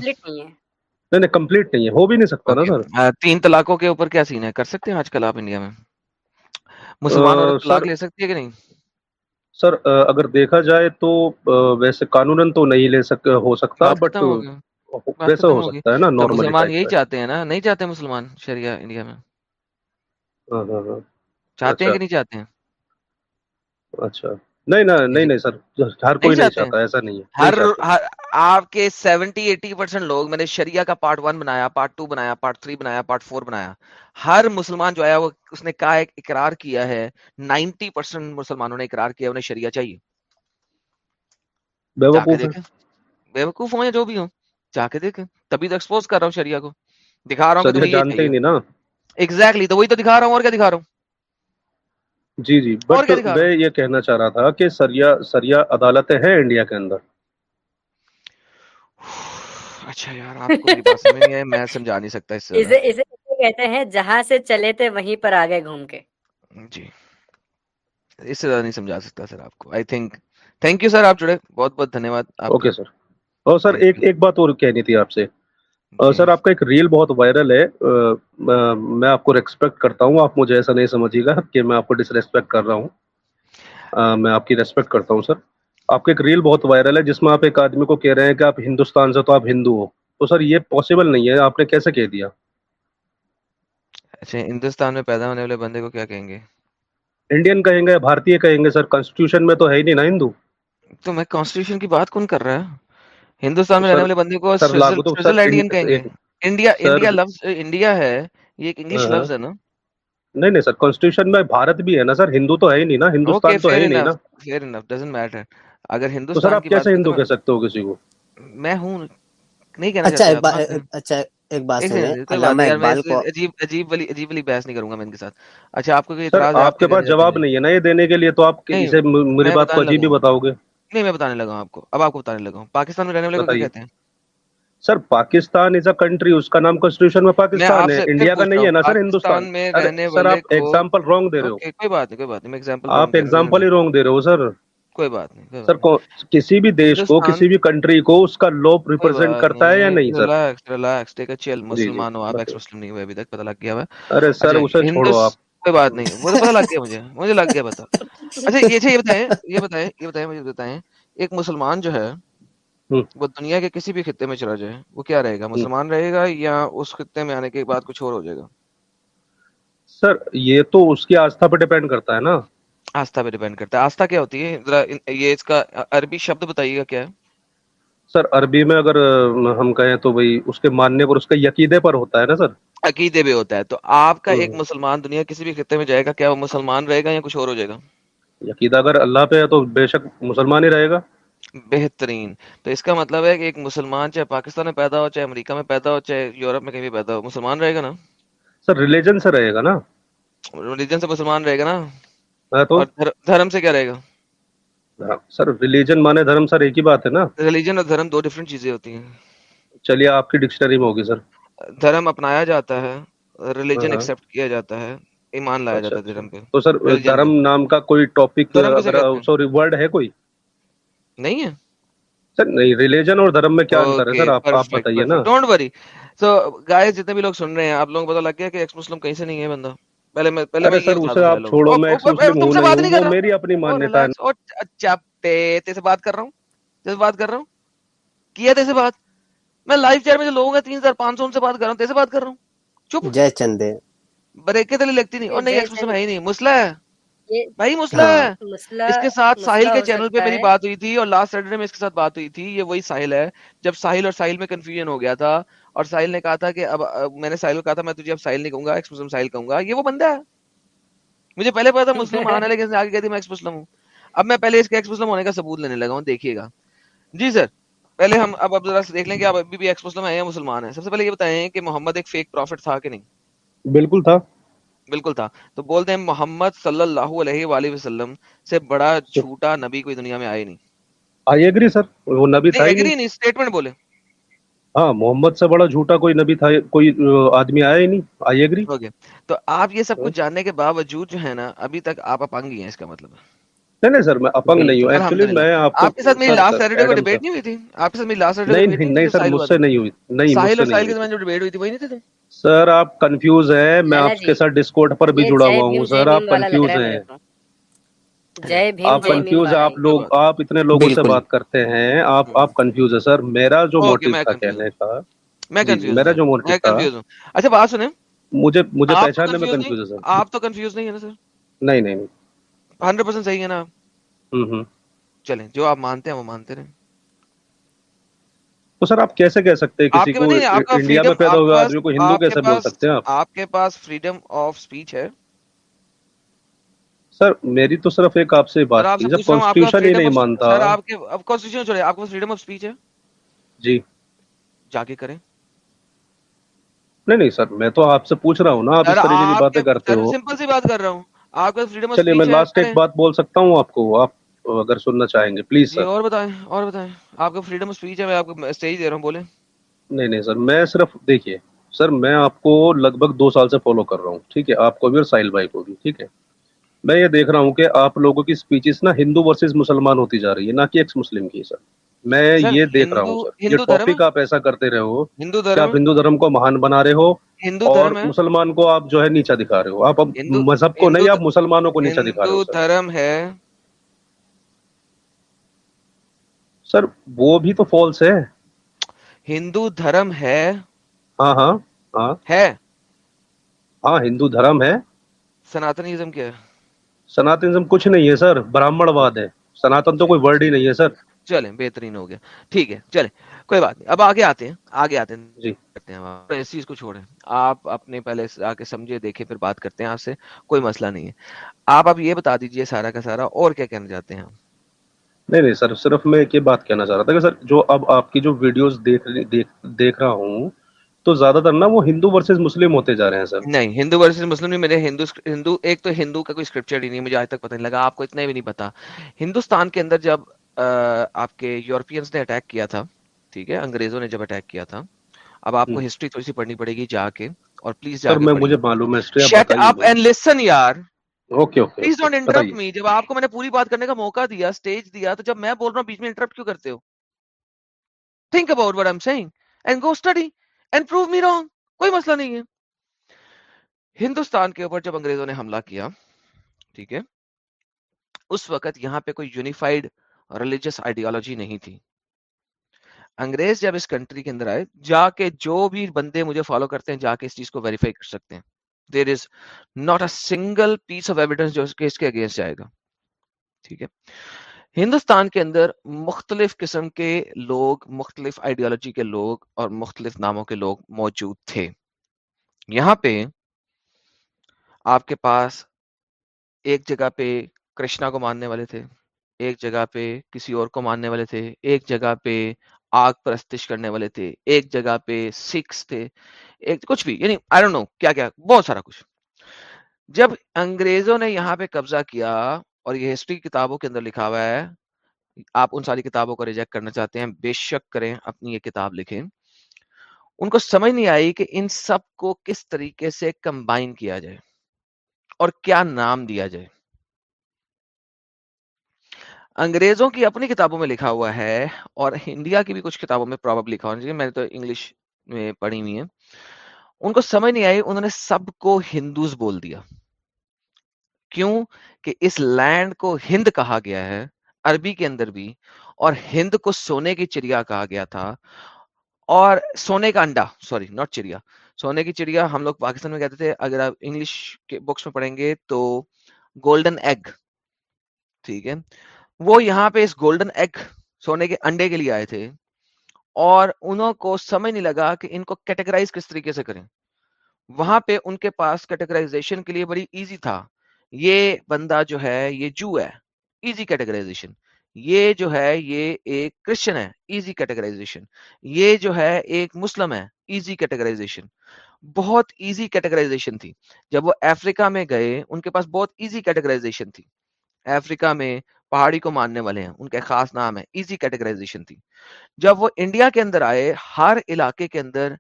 نہیں نہیں کمپلیٹ نہیں ہے ہو بھی نہیں سکتا نا سر۔ تین طلاقوں کے اوپر کیا سین ہے؟ کر سکتے ہیں آج کل آپ انڈیا میں؟ مسلمان عورت طلاق لے سکتی ہے کہ نہیں؟ سر اگر دیکھا جائے تو ویسے قانون تو نہیں لے سک ہو سکتا بٹ ویسا ہو سکتا ہے نا نارمل مسلمان یہی چاہتے ہیں نا؟ نہیں چاہتے مسلمان شریعہ انڈیا میں؟ چاہتے ہیں کہ نہیں چاہتے ہیں؟ اچھا۔ نہیں نہیں نہیں سر ہر کوئی نہیں چاہتا ایسا نہیں ہے ہر آپ کے سیونٹی ایٹی پرسینٹ لوگ میں نے شریا کا پارٹ ون بنایا پارٹ ٹو بنایا پارٹ تھری بنایا پارٹ فور بنایا ہر مسلمان جو آیا وہ اس نے کہا اقرار کیا ہے نائنٹی پرسینٹ مسلمانوں نے اقرار کیا انہیں شریعہ چاہیے۔ بے وقوف ہوں یا جو بھی ہوں جا کے دیکھیں۔ تبھی تو ایکسپوز کر رہا ہوں شریعہ کو۔ دکھا رہا ہوں ایگزیکٹلی تو وہی تو دکھا رہا ہوں اور کیا دکھا رہا ہوں؟ جی جی بٹ میں یہ کہنا چاہ رہا تھا کہ سریا سریا عدالتیں ہیں انڈیا کے اندر۔ اچھا یار میں سمجھا نہیں سکتا اس اسے اسے کہتے ہیں جہاں سے چلے تھے وہیں پر آگے گھوم کے۔ جی۔ اس سے زیادہ نہیں سمجھا سکتا سر آپ کو۔ I think thank you sir آپ جڑے بہت بہت دھنیہ واد اوکے سر اور سر جی، ایک جی۔ ایک بات اور کہنی تھی آپ سے۔ جی۔ سر آپ کا ایک ریل بہت وائرل ہے۔ میں آپ کو ریسپیکٹ کرتا ہوں۔ آپ مجھے ایسا نہیں سمجھیے گا کہ میں آپ کو ڈس ریسپیکٹ کر رہا ہوں۔ میں آپ کی ریسپیکٹ کرتا ہوں سر۔ آپ کا ایک ریل بہت وائرل ہے جس میں آپ ایک آدمی کو کہہ رہے ہیں کہ آپ ہندوستان سے تو آپ ہندو ہو۔ تو سر یہ پاسبل نہیں ہے۔ آپ نے کیسے کہہ دیا؟ اچھا ہندوستان میں پیدا ہونے والے بندے کو کیا کہیں گے؟ انڈین کہیں گے بھارتی کہیں گے سر؟ کانسٹیٹیوشن میں تو ہے ہی نہیں نا ہندو۔ تو میں کانسٹیٹیوشن کی بات کون کر رہا ہے؟ ہندوستان میں رہنے والے بندے کو انڈیا انڈیا لفظ انڈیا ہے یہ ایک انگلش لفظ ہے نا؟ نہیں نہیں سر کانسٹیٹیوشن میں بھارت بھی ہے نا سر ہندو تو ہے ہی نہیں نا ہندوستان تو ہے ہی نہیں نا۔ فیئر انف ڈزنٹ میٹر اگر ہندوستان سر آپ کیسے ہندو کہہ سکتے ہو کسی کو؟ میں ہوں نہیں کہنا اچھا اچھا آپ کے پاس جواب نہیں۔ ہے نا یہ دینے کے لیے تو آپ میری بات کو عجیب ہی بتاؤ گے۔ نہیں میں بتانے لگا ہوں آپ کو۔ اب آپ کو بتانے لگا ہوں۔ پاکستان میں رہنے والے کو کہتے ہیں؟ سر پاکستان از اے کنٹری اس کا نام کانسٹیٹیوشن میں پاکستان ہے انڈیا کا نہیں ہے نا سر ہندوستان۔ میں رہنے والے سر آپ ایگزامپل رونگ دے رہے ہو۔ کوئی بات نہیں کوئی بات نہیں میں آپ ایگزامپل ہی رونگ دے رہے ہو سر۔ کوئی بات نہیں سر کسی بھی دیش کو کسی بھی کنٹری کو اس کا لو ریپرزینٹ کرتا ہے یا نہیں سر؟ ریلیکس ریلیکس ٹیک اے چل مسلمان ہو آپ ایکس مسلم نہیں ہوئے ابھی تک پتہ لگ گیا ہے ارے سر اچھا، اسے چھوڑو آپ۔ کوئی بات نہیں وہ تو پتا لگ گیا مجھے مجھے لگ گیا پتا اچھا یہ اچھا یہ بتائیں یہ بتائیں یہ بتائیں مجھے بتائیں۔ ایک مسلمان جو ہے وہ دنیا کے کسی بھی خطے میں چلا جائے وہ کیا رہے گا؟ مسلمان رہے گا یا اس خطے میں آنے کے بعد کچھ اور ہو جائے گا؟ سر یہ تو اس کی آستھا پہ ڈیپینڈ کرتا ہے نا۔ آستھا پہ ڈیپینڈ کرتا ہے۔ آستھا کیا ہوتی ہے؟ ذرا یہ اس کا عربی شبد بتائیے گا کیا ہے؟ سر عربی میں اگر ہم کہیں تو بھائی اس کے ماننے پر اس کے یقیدے پر ہوتا ہے نا سر۔ عقیدے بھی ہوتا ہے تو آپ کا ایک مسلمان دنیا کسی بھی خطے میں جائے گا کیا وہ مسلمان رہے گا یا کچھ اور ہو جائے گا؟ عقیدہ اگر اللہ پہ ہے تو بے شک مسلمان ہی رہے گا۔ بہترین۔ تو اس کا مطلب ہے کہ ایک مسلمان چاہے پاکستان میں پیدا ہو چاہے امریکہ میں پیدا ہو چاہے یورپ میں کہیں بھی پیدا ہو مسلمان رہے گا نا؟ سر ریلیجن سے رہے گا نا۔ ریلیجن سے مسلمان رہے گا نا؟ ہاں تو؟ دھرم سے کیا رہے گا؟ ہاں، سر ریلیجن مانے دھرم سر ایک ہی بات ہے نا۔ ریلیجن اور دھرم دو ڈفرینٹ چیزیں ہوتی ہیں۔ چلیے آپ کی ڈکشنری میں ہوگی سر۔ دھرم اپنایا جاتا ہے ریلیجن ایکسپٹ کیا جاتا ہے ایمان لایا جاتا ہے دھرم پہ۔ تو سر دھرم نام کا کوئی ٹاپک سوری ورڈ ہے کوئی؟ نہیں ہے۔ سر نہیں ریلیجن اور دھرم میں کیا انتر ہے؟ سر آپ بتائیے نا۔ ڈونٹ وری سو گائز جتنے بھی لوگ سن رہے ہیں آپ لوگوں کو پتا لگ گیا کہ ایکس مسلم کہیں سے نہیں ہے بندہ۔ پہلے میں پہلے سر آپ چھوڑو میں ایکس مسلم ہوں نہیں میری اپنی oh, مانتا ہے۔ اچھا سے بات کر رہا ہوں سے بات کر رہا ہوں۔ کیا تے سے بات؟ میں لائف چیٹ میں جو لوگ ہیں تین ہزار پانچ سو ان سے بات کر رہا ہوں تیسے بات کر رہا ہوں؟ چپ۔ جے چندے۔ بریک کے تلے لگتی نہیں۔ اور نہیں ایکسپریس میں ہے نہیں مسئلہ ہے۔ بھائی مسئلہ ہے۔ اس کے ساتھ ساحل کے چینل پہ میری بات ہوئی تھی اور لاسٹ سیٹرڈے میں اس کے ساتھ بات ہوئی تھی۔ یہ وہی ساحل ہے۔ جب ساحل اور ساحل میں کنفیوژن ہو گیا تھا اور ساحل نے کہا تھا کہ اب میں نے ساحل کو کہا تھا میں تجھے اب ساحل نہیں کہوں گا ایکس مسلم ساحل کہوں گا۔ یہ وہ بندہ ہے۔ مجھے پہلے پتا تھا مسلم آنا لیکن آگے کہتی میں ایکس مسلم ہوں۔ اب میں پہلے اس کے ایکس مسلم ہونے کا ثبوت لینے لگا ہوں دیکھیے گا۔ جی سر۔ پہلے ہم اب اب ذرا دیکھ لیں کہ آپ ابھی بھی ایکس مسلم ہیں یا مسلمان ہیں۔ سب سے پہلے یہ بتائیں کہ محمد ایک فیک پروفٹ تھا کہ نہیں؟ بالکل تھا۔ بالکل تھا۔ تو بولتے ہیں محمد صلی اللہ علیہ وآلہ وسلم سے بڑا جھوٹا نبی کوئی دنیا میں آئے نہیں۔ آئی اگری سر وہ نبی تھا ایگری نہیں۔ سٹیٹمنٹ بولے۔ ہاں محمد سے بڑا جھوٹا کوئی نبی تھا کوئی آدمی آیا ہی نہیں۔ آئی اگری تو آپ یہ سب کچھ جاننے کے باوجود جو ہے نا ابھی تک آپ اپنگی ہیں اس کا مطلب ہے۔ نہیں نہیں سر میں اپنگ نہیں ہوں۔ ایکچولی میں آپ کے ساتھ میری لاسٹ سیٹرڈے کو ڈیبیٹ نہیں ہوئی تھی؟ آپ کے ساتھ میری لاسٹ سیٹرڈے نہیں نہیں سر مجھ سے نہیں ہوئی۔ نہیں ساحل اور ساحل کے جو ڈیبیٹ ہوئی تھی وہی نہیں تھے سر آپ کنفیوز ہیں۔ میں آپ کے ساتھ ڈسکورڈ پر بھی جڑا ہوا ہوں۔ سر آپ کنفیوز ہیں۔ آپ کنفیوز ہیں۔ آپ لوگ آپ اتنے لوگوں سے بات کرتے ہیں۔ آپ آپ کنفیوز ہیں۔ سر میرا جو موٹیو تھا کہنے کا جی، میرا جو موٹیو تھا۔ اچھا بات سنیں۔ مجھے مجھے پہچاننے میں کنفیوز ہے سر۔ آپ تو کنفیوز نہیں ہے نا سر۔ نہیں نہیں۔ ہنڈریڈ پرسینٹ صحیح ہے نا۔ چلیں جو آپ مانتے ہیں وہ مانتے رہے تو سر آپ کیسے کہہ سکتے ہیں کسی کو انڈیا میں پیدا ہوگا آدمی کو ہندو کیسے بول سکتے ہیں آپ؟ کے پاس فریڈم آف سپیچ ہے۔ سر میری تو صرف ایک آپ سے بات جب کانسٹیٹیوشن ہی نہیں مانتا۔ آپ کانسٹیٹیوشن آپ فریڈم آف سپیچ ہے؟ جی۔ جا کے کریں۔ نہیں نہیں سر میں تو آپ سے پوچھ رہا ہوں نا آپ اس کی باتیں کرتے ہو۔ سمپل سی بات کر رہا ہوں۔ آپ کا فریڈم چلیے میں لاسٹ ایک بات بول سکتا ہوں آپ کو آپ اگر سننا چاہیں گے پلیز جی سر اور بتائیں اور بتائیں۔ آپ کا فریڈم آف سپیچ ہے میں آپ کو اسٹیج دے رہا ہوں بولیں۔ نہیں نہیں سر میں صرف دیکھیے سر میں آپ کو لگ بھگ دو سال سے فالو کر رہا ہوں ٹھیک ہے؟ آپ کو بھی اور ساحل بھائی کو بھی ٹھیک ہے؟ میں یہ دیکھ رہا ہوں کہ آپ لوگوں کی سپیچز نا ہندو ورسز مسلمان ہوتی جا رہی ہے نہ کہ ایکس مسلم کی سر میں یہ دیکھ رہا ہوں یہ ٹاپک آپ ایسا کرتے رہے ہو کہ آپ ہندو دھرم کو مہان بنا رہے ہو اور مسلمان کو آپ جو ہے نیچا دکھا رہے ہو۔ آپ مذہب کو نہیں آپ مسلمانوں کو نیچا دکھا رہے ہو دھرم ہے۔ سر وہ بھی تو فالس ہے۔ ہندو دھرم ہے۔ ہاں ہاں ہاں۔ ہے۔ ہاں ہندو دھرم ہے۔ سناتنیزم کیا ہے؟ سناتنزم کچھ نہیں ہے سر برہمن واد ہے۔ سناتن تو کوئی ورڈ ہی نہیں ہے سر۔ چلیں بہترین ہو گیا۔ ٹھیک ہے چلیں کوئی بات نہیں۔ اب آگے آتے ہیں آگے آتے ہیں۔ جی۔ کرتے ہیں اس چیز کو چھوڑیں۔ آپ اپنے پہلے آ کے سمجھے دیکھیں پھر بات کرتے ہیں آپ سے۔ کوئی مسئلہ نہیں ہے۔ آپ اب یہ بتا دیجیے سارا کا سارا اور کیا کہنا چاہتے ہیں نہیں نہیں سر صرف میں یہ بات کہنا چاہ رہا تھا کہ سر جو اب آپ کی جو ویڈیوز دیکھ دیکھ دیکھ رہا ہوں تو زیادہ تر نا وہ ہندو ورسز مسلم ہوتے جا رہے ہیں سر۔ نہیں ہندو ورسز مسلم نہیں میرے ہندو ہندو ایک تو ہندو کا کوئی اسکرپچر ہی نہیں مجھے آج تک پتہ نہیں لگا آپ کو اتنا بھی نہیں پتا ہندوستان کے اندر جب آپ کے یورپینس نے اٹیک کیا تھا ٹھیک ہے؟ انگریزوں نے جب اٹیک کیا تھا۔ اب آپ کو ہسٹری تھوڑی سی پڑھنی پڑے گی جا کے اور پلیز جا کے میں پڑھیے۔ مجھے معلوم ہے ہسٹری آپ شٹ بتائیے اپ اینڈ لسن یار۔ Okay okay please don't interrupt me جب آپ کو میں نے پوری بات کرنے کا موقع دیا سٹیج دیا تو جب میں بول رہا ہوں بیچ میں انٹرپٹ کیوں کرتے ہو؟ Think about what am saying and go study and prove me wrong کوئی مسئلہ نہیں ہے۔ ہندوستان کے اوپر جب انگریزوں نے حملہ کیا ٹھیک ہے؟ اس وقت یہاں پہ کوئی یونیفائڈ ریلیجس آئیڈیالوجی نہیں تھی۔ انگریز جب اس کنٹری کے اندر آئے، جا کے جو بھی بندے مجھے فالو کرتے ہیں، جا کے اس چیز کو ویریفائی کر سکتے ہیں۔ There is not a single piece of evidence جو اس کے اگینسٹ جائے گا۔ ٹھیک ہے۔ ہندوستان کے اندر مختلف قسم کے لوگ، مختلف آئیڈیالوجی کے لوگ اور مختلف ناموں کے لوگ موجود تھے۔ یہاں پہ آپ کے پاس ایک جگہ پہ کرشنا کو ماننے والے تھے۔ ایک جگہ پہ کسی اور کو ماننے والے تھے، ایک جگہ پہ آگ پرستش کرنے والے تھے، ایک جگہ پہ سکس تھے، ایک کچھ بھی یعنی آئی ڈونٹ نو کیا کیا، بہت سارا کچھ۔ جب انگریزوں نے یہاں پہ قبضہ کیا اور یہ ہسٹری کتابوں کے اندر لکھا ہوا ہے، آپ ان ساری کتابوں کو ریجیکٹ کرنا چاہتے ہیں، بے شک کریں اپنی یہ کتاب لکھیں۔ ان کو سمجھ نہیں آئی کہ ان سب کو کس طریقے سے کمبائن کیا جائے اور کیا نام دیا جائے۔ انگریزوں کی اپنی کتابوں میں لکھا ہوا ہے اور انڈیا کی بھی کچھ کتابوں میں پرابب لکھا ہوا جی، میں نے تو انگلش میں پڑھی ہوئی ہیں۔ ان کو سمجھ نہیں آئی، انہوں نے سب کو ہندوز بول دیا۔ کیوں؟ کہ اس لینڈ کو ہند کہا گیا ہے، عربی کے اندر بھی، اور ہند کو سونے کی چڑیا کہا گیا تھا۔ اور سونے کا انڈا سوری ناٹ چڑیا۔ سونے کی چڑیا ہم لوگ پاکستان میں کہتے تھے، اگر آپ انگلش کے بکس میں پڑھیں گے تو گولڈن ایگ ٹھیک ہے۔ وہ یہاں پہ اس گولڈن ایگ سونے کے انڈے کے لیے آئے تھے اور انہوں کو سمجھ نہیں لگا کہ ان کو کیٹیگرائز کس طریقے سے کریں۔ وہاں پہ ان کے پاس کیٹیگرائزیشن کے لیے بڑی ایزی تھا۔ یہ بندہ جو ہے، یہ جو ہے۔ ایزی کیٹیگرائزیشن یہ جو ہے، یہ ایک کرسچن ہے۔ ایزی کیٹیگرائزیشن یہ جو ہے، ایک مسلم ہے۔ ایزی کیٹیگرائزیشن بہت ایزی کیٹیگرائزیشن تھی۔ جب وہ افریقہ میں گئے، ان کے پاس بہت ایزی کیٹیگرائزیشن تھی۔ افریقہ میں پہاڑی کو ماننے والے ہیں، ان کا خاص نام ہے ایزی کیٹیگرائزیشن تھی۔ جب وہ انڈیا کے اندر آئے، ہر علاقے کے اندر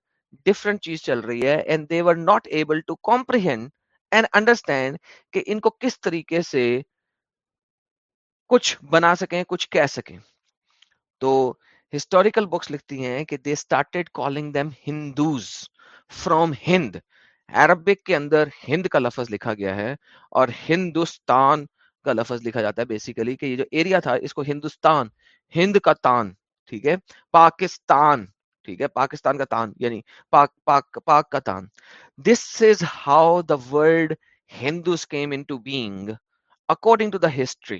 ڈفرنٹ چیز چل رہی ہے and they were not able to comprehend and understand کہ ان کو کس طریقے سے کچھ بنا سکیں، کچھ کہہ سکیں۔ تو ہسٹوریکل بکس لکھتی ہیں کہ they started calling them Hindus from Hind Arabic کے اندر ہند کا لفظ لکھا گیا ہے اور ہندوستان کا لفظ لکھا جاتا ہے بیسیکلی کہ یہ جو ایریا تھا اس کو ہندوستان، ہند کا تان، ٹھیک ہے؟ پاکستان، ٹھیک ہے؟ پاکستان کا تان یعنی پاک پاک پاک کا تان۔ This is how the world Hindus came in to being according to the history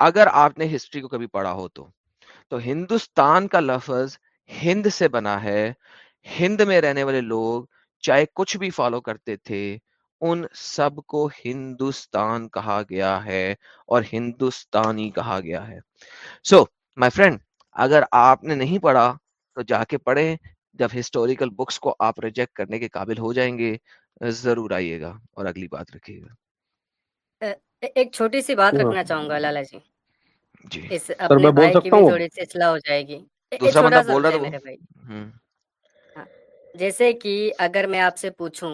اگر آپ نے ہسٹری کو کبھی پڑھا ہو تو۔ تو ہندوستان کا لفظ ہند سے بنا ہے۔ ہند میں رہنے والے لوگ چاہے کچھ بھی فالو کرتے تھے ان سب کو ہندوستان کہا گیا ہے اور ہندوستانی کہا گیا ہے۔ سو مائی فرینڈ اگر آپ نے نہیں پڑھا تو جا کے پڑھیں۔ جب ہسٹوریکل بکس کو آپ ریجیکٹ کرنے کے قابل ہو جائیں گے ضرور آئیے گا اور اگلی بات رکھیے گا۔ ایک چھوٹی سی بات رکھنا چاہوں گا لالا جی۔ جی۔ اس اپنے بھائی کی بھی تھوڑی سی اصلاح ہو جائے گی۔ دوسرا بندہ بول رہا میرے بھائی۔ جیسے کہ اگر میں آپ سے پوچھوں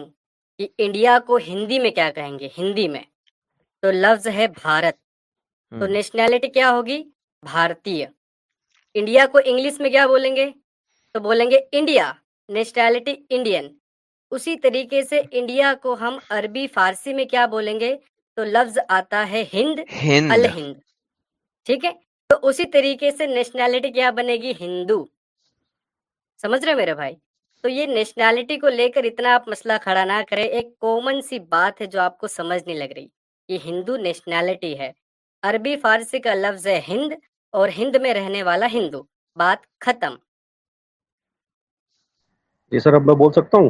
انڈیا کو ہندی میں کیا کہیں گے؟ ہندی میں۔ تو لفظ ہے بھارت۔ تو نیشنلٹی کیا ہوگی؟ بھارتی انڈیا کو انگلش میں کیا بولیں گے؟ تو بولیں گے انڈیا۔ نیشنلٹی انڈین اسی طریقے سے انڈیا کو ہم عربی فارسی میں کیا بولیں گے؟ تو لفظ آتا ہے ہند۔ الہند۔ ٹھیک ہے؟ تو اسی طریقے سے نیشنلٹی کیا بنے گی؟ ہندو۔ سمجھ رہے میرے بھائی؟ تو یہ نیشنلٹی کو لے کر اتنا آپ مسئلہ کھڑا نہ کرے ایک کامن سی بات ہے جو آپ کو سمجھ نہیں لگ رہی۔ یہ ہندو نیشنلٹی ہے۔ عربی فارسی کا لفظ ہے ہند اور ہند میں رہنے والا ہندو۔ بات ختم۔ جی سر اب میں بول سکتا ہوں؟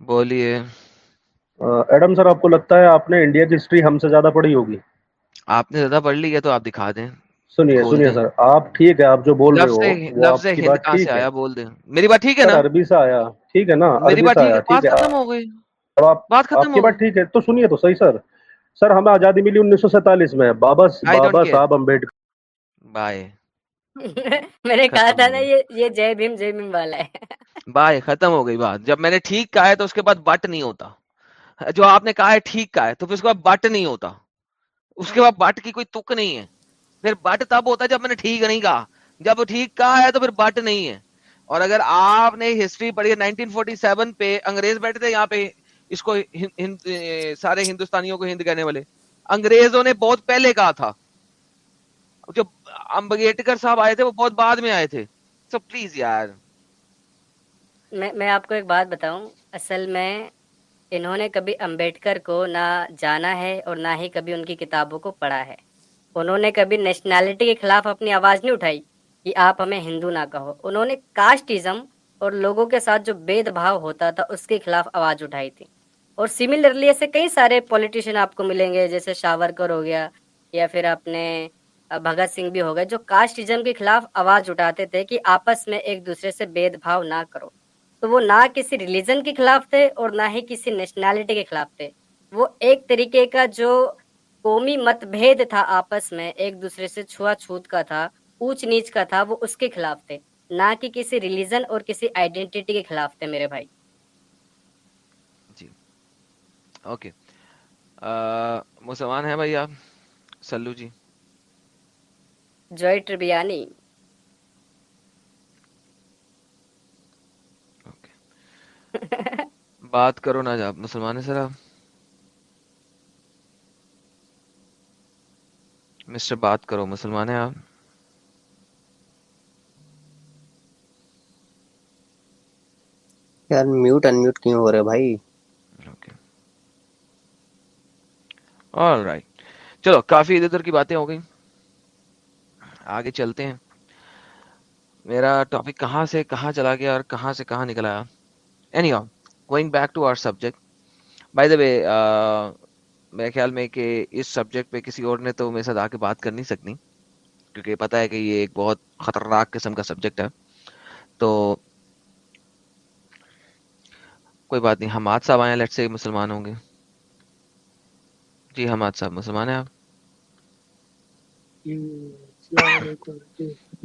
بولیے۔ ایڈم سر آپ کو لگتا ہے آپ نے انڈیا کی ہسٹری ہم سے زیادہ پڑھی ہوگی؟ آپ نے زیادہ پڑھ لی ہے تو آپ دکھا دیں۔ سنیے سنیے سر آپ ٹھیک ہے آپ جو بول رہے ہو لفظ ہند کہاں سے آیا؟ بول دیں۔ میری بات ٹھیک ہے نا؟ عربی سے آیا۔ ٹھیک ہے نا میری عربی بات سے آیا ٹھیک ہے۔ بات ختم ہو گئی۔ بات ختم آپ کی ہو بات ٹھیک ہے تو سنیے تو صحیح سر۔ سر ہمیں آزادی ملی انیس سو سینتالیس میں۔ بابا بابا صاحب امبیڈکر۔ بائے میں نے کہا تھا نا یہ یہ جے بھیم جے بھیم والا ہے۔ بائے ختم ہو گئی بات۔ جب میں نے ٹھیک کہا ہے تو اس کے بعد بٹ نہیں ہوتا۔ جو آپ نے کہا ہے ٹھیک کہا ہے تو پھر اس کے بعد بٹ نہیں ہوتا۔ اس کے بعد بٹ کی کوئی تک نہیں ہے۔ پھر بٹ تب ہوتا ہے جب میں نے ٹھیک نہیں کہا۔ جب ٹھیک کہا ہے تو پھر بٹ نہیں ہے۔ اور اگر آپ نے ہسٹری پڑھی ہے 1947 پہ انگریز بیٹھے تھے یہاں پہ، اس کو ہند سارے ہندوستانیوں کو ہند کہنے والے۔ انگریزوں نے بہت پہلے کہا تھا۔ جو امبیڈکر صاحب آئے تھے، وہ بہت بعد میں آئے تھے۔ سو پلیز یار۔ میں میں آپ کو ایک بات بتاؤں۔ اصل میں انہوں نے کبھی امبیڈکر کو نہ جانا ہے اور نہ ہی کبھی ان کی کتابوں کو پڑھا ہے۔ انہوں نے کبھی نیشنلٹی کے خلاف اپنی آواز نہیں اٹھائی کہ آپ ہمیں ہندو نہ کہو۔ انہوں نے کاسٹزم اور لوگوں کے ساتھ جو بھید بھاؤ ہوتا تھا، اس کے خلاف آواز اٹھائی تھی۔ اور سملرلی ایسے کئی سارے پولیٹیشین آپ کو ملیں گے، جیسے شاورکر ہو گیا یا پھر اپنے بھگت سنگھ بھی ہو گئے، جو کاسٹزم کے خلاف آواز اٹھاتے تھے کہ آپس میں ایک دوسرے سے بھید بھاؤ نہ کرو۔ تو وہ نہ کسی ریلیجن کے خلاف تھے اور نہ ہی کسی نیشنلٹی کے خلاف تھے۔ وہ ایک طریقے کا جو قومی مت بھید تھا آپس میں ایک دوسرے سے چھوا چھوت کا تھا اونچ نیچ کا تھا وہ اس کے خلاف تھے۔ نہ کہ کسی ریلیجن اور کسی آئیڈینٹی کے خلاف تھے میرے بھائی۔ جی۔ اوکے۔ مسلمان ہیں بھائی آپ؟ سلو جی۔ جوئی ٹربیانی بات کرو نا آپ مسلمان ہیں سر آپ؟ مسٹر بات کرو مسلمان ہیں آپ؟ یار میوٹ ان میوٹ کیوں ہو رہے بھائی؟ آل رائٹ چلو کافی ادھر ادھر کی باتیں ہو گئی آگے چلتے ہیں۔ میرا ٹاپک کہاں سے کہاں چلا گیا اور کہاں سے کہاں نکل آیا any going back to our subject by the way میرے خیال میں کہ اس سبجیکٹ پہ کسی اور نے تو میرے ساتھ آ کے بات کر نہیں سکتی کیونکہ پتہ ہے کہ یہ ایک بہت خطرناک قسم کا سبجیکٹ ہے۔ تو کوئی بات نہیں حماد صاحب آئے لیٹ سے مسلمان ہوں گے۔ جی حماد صاحب مسلمان ہیں آپ؟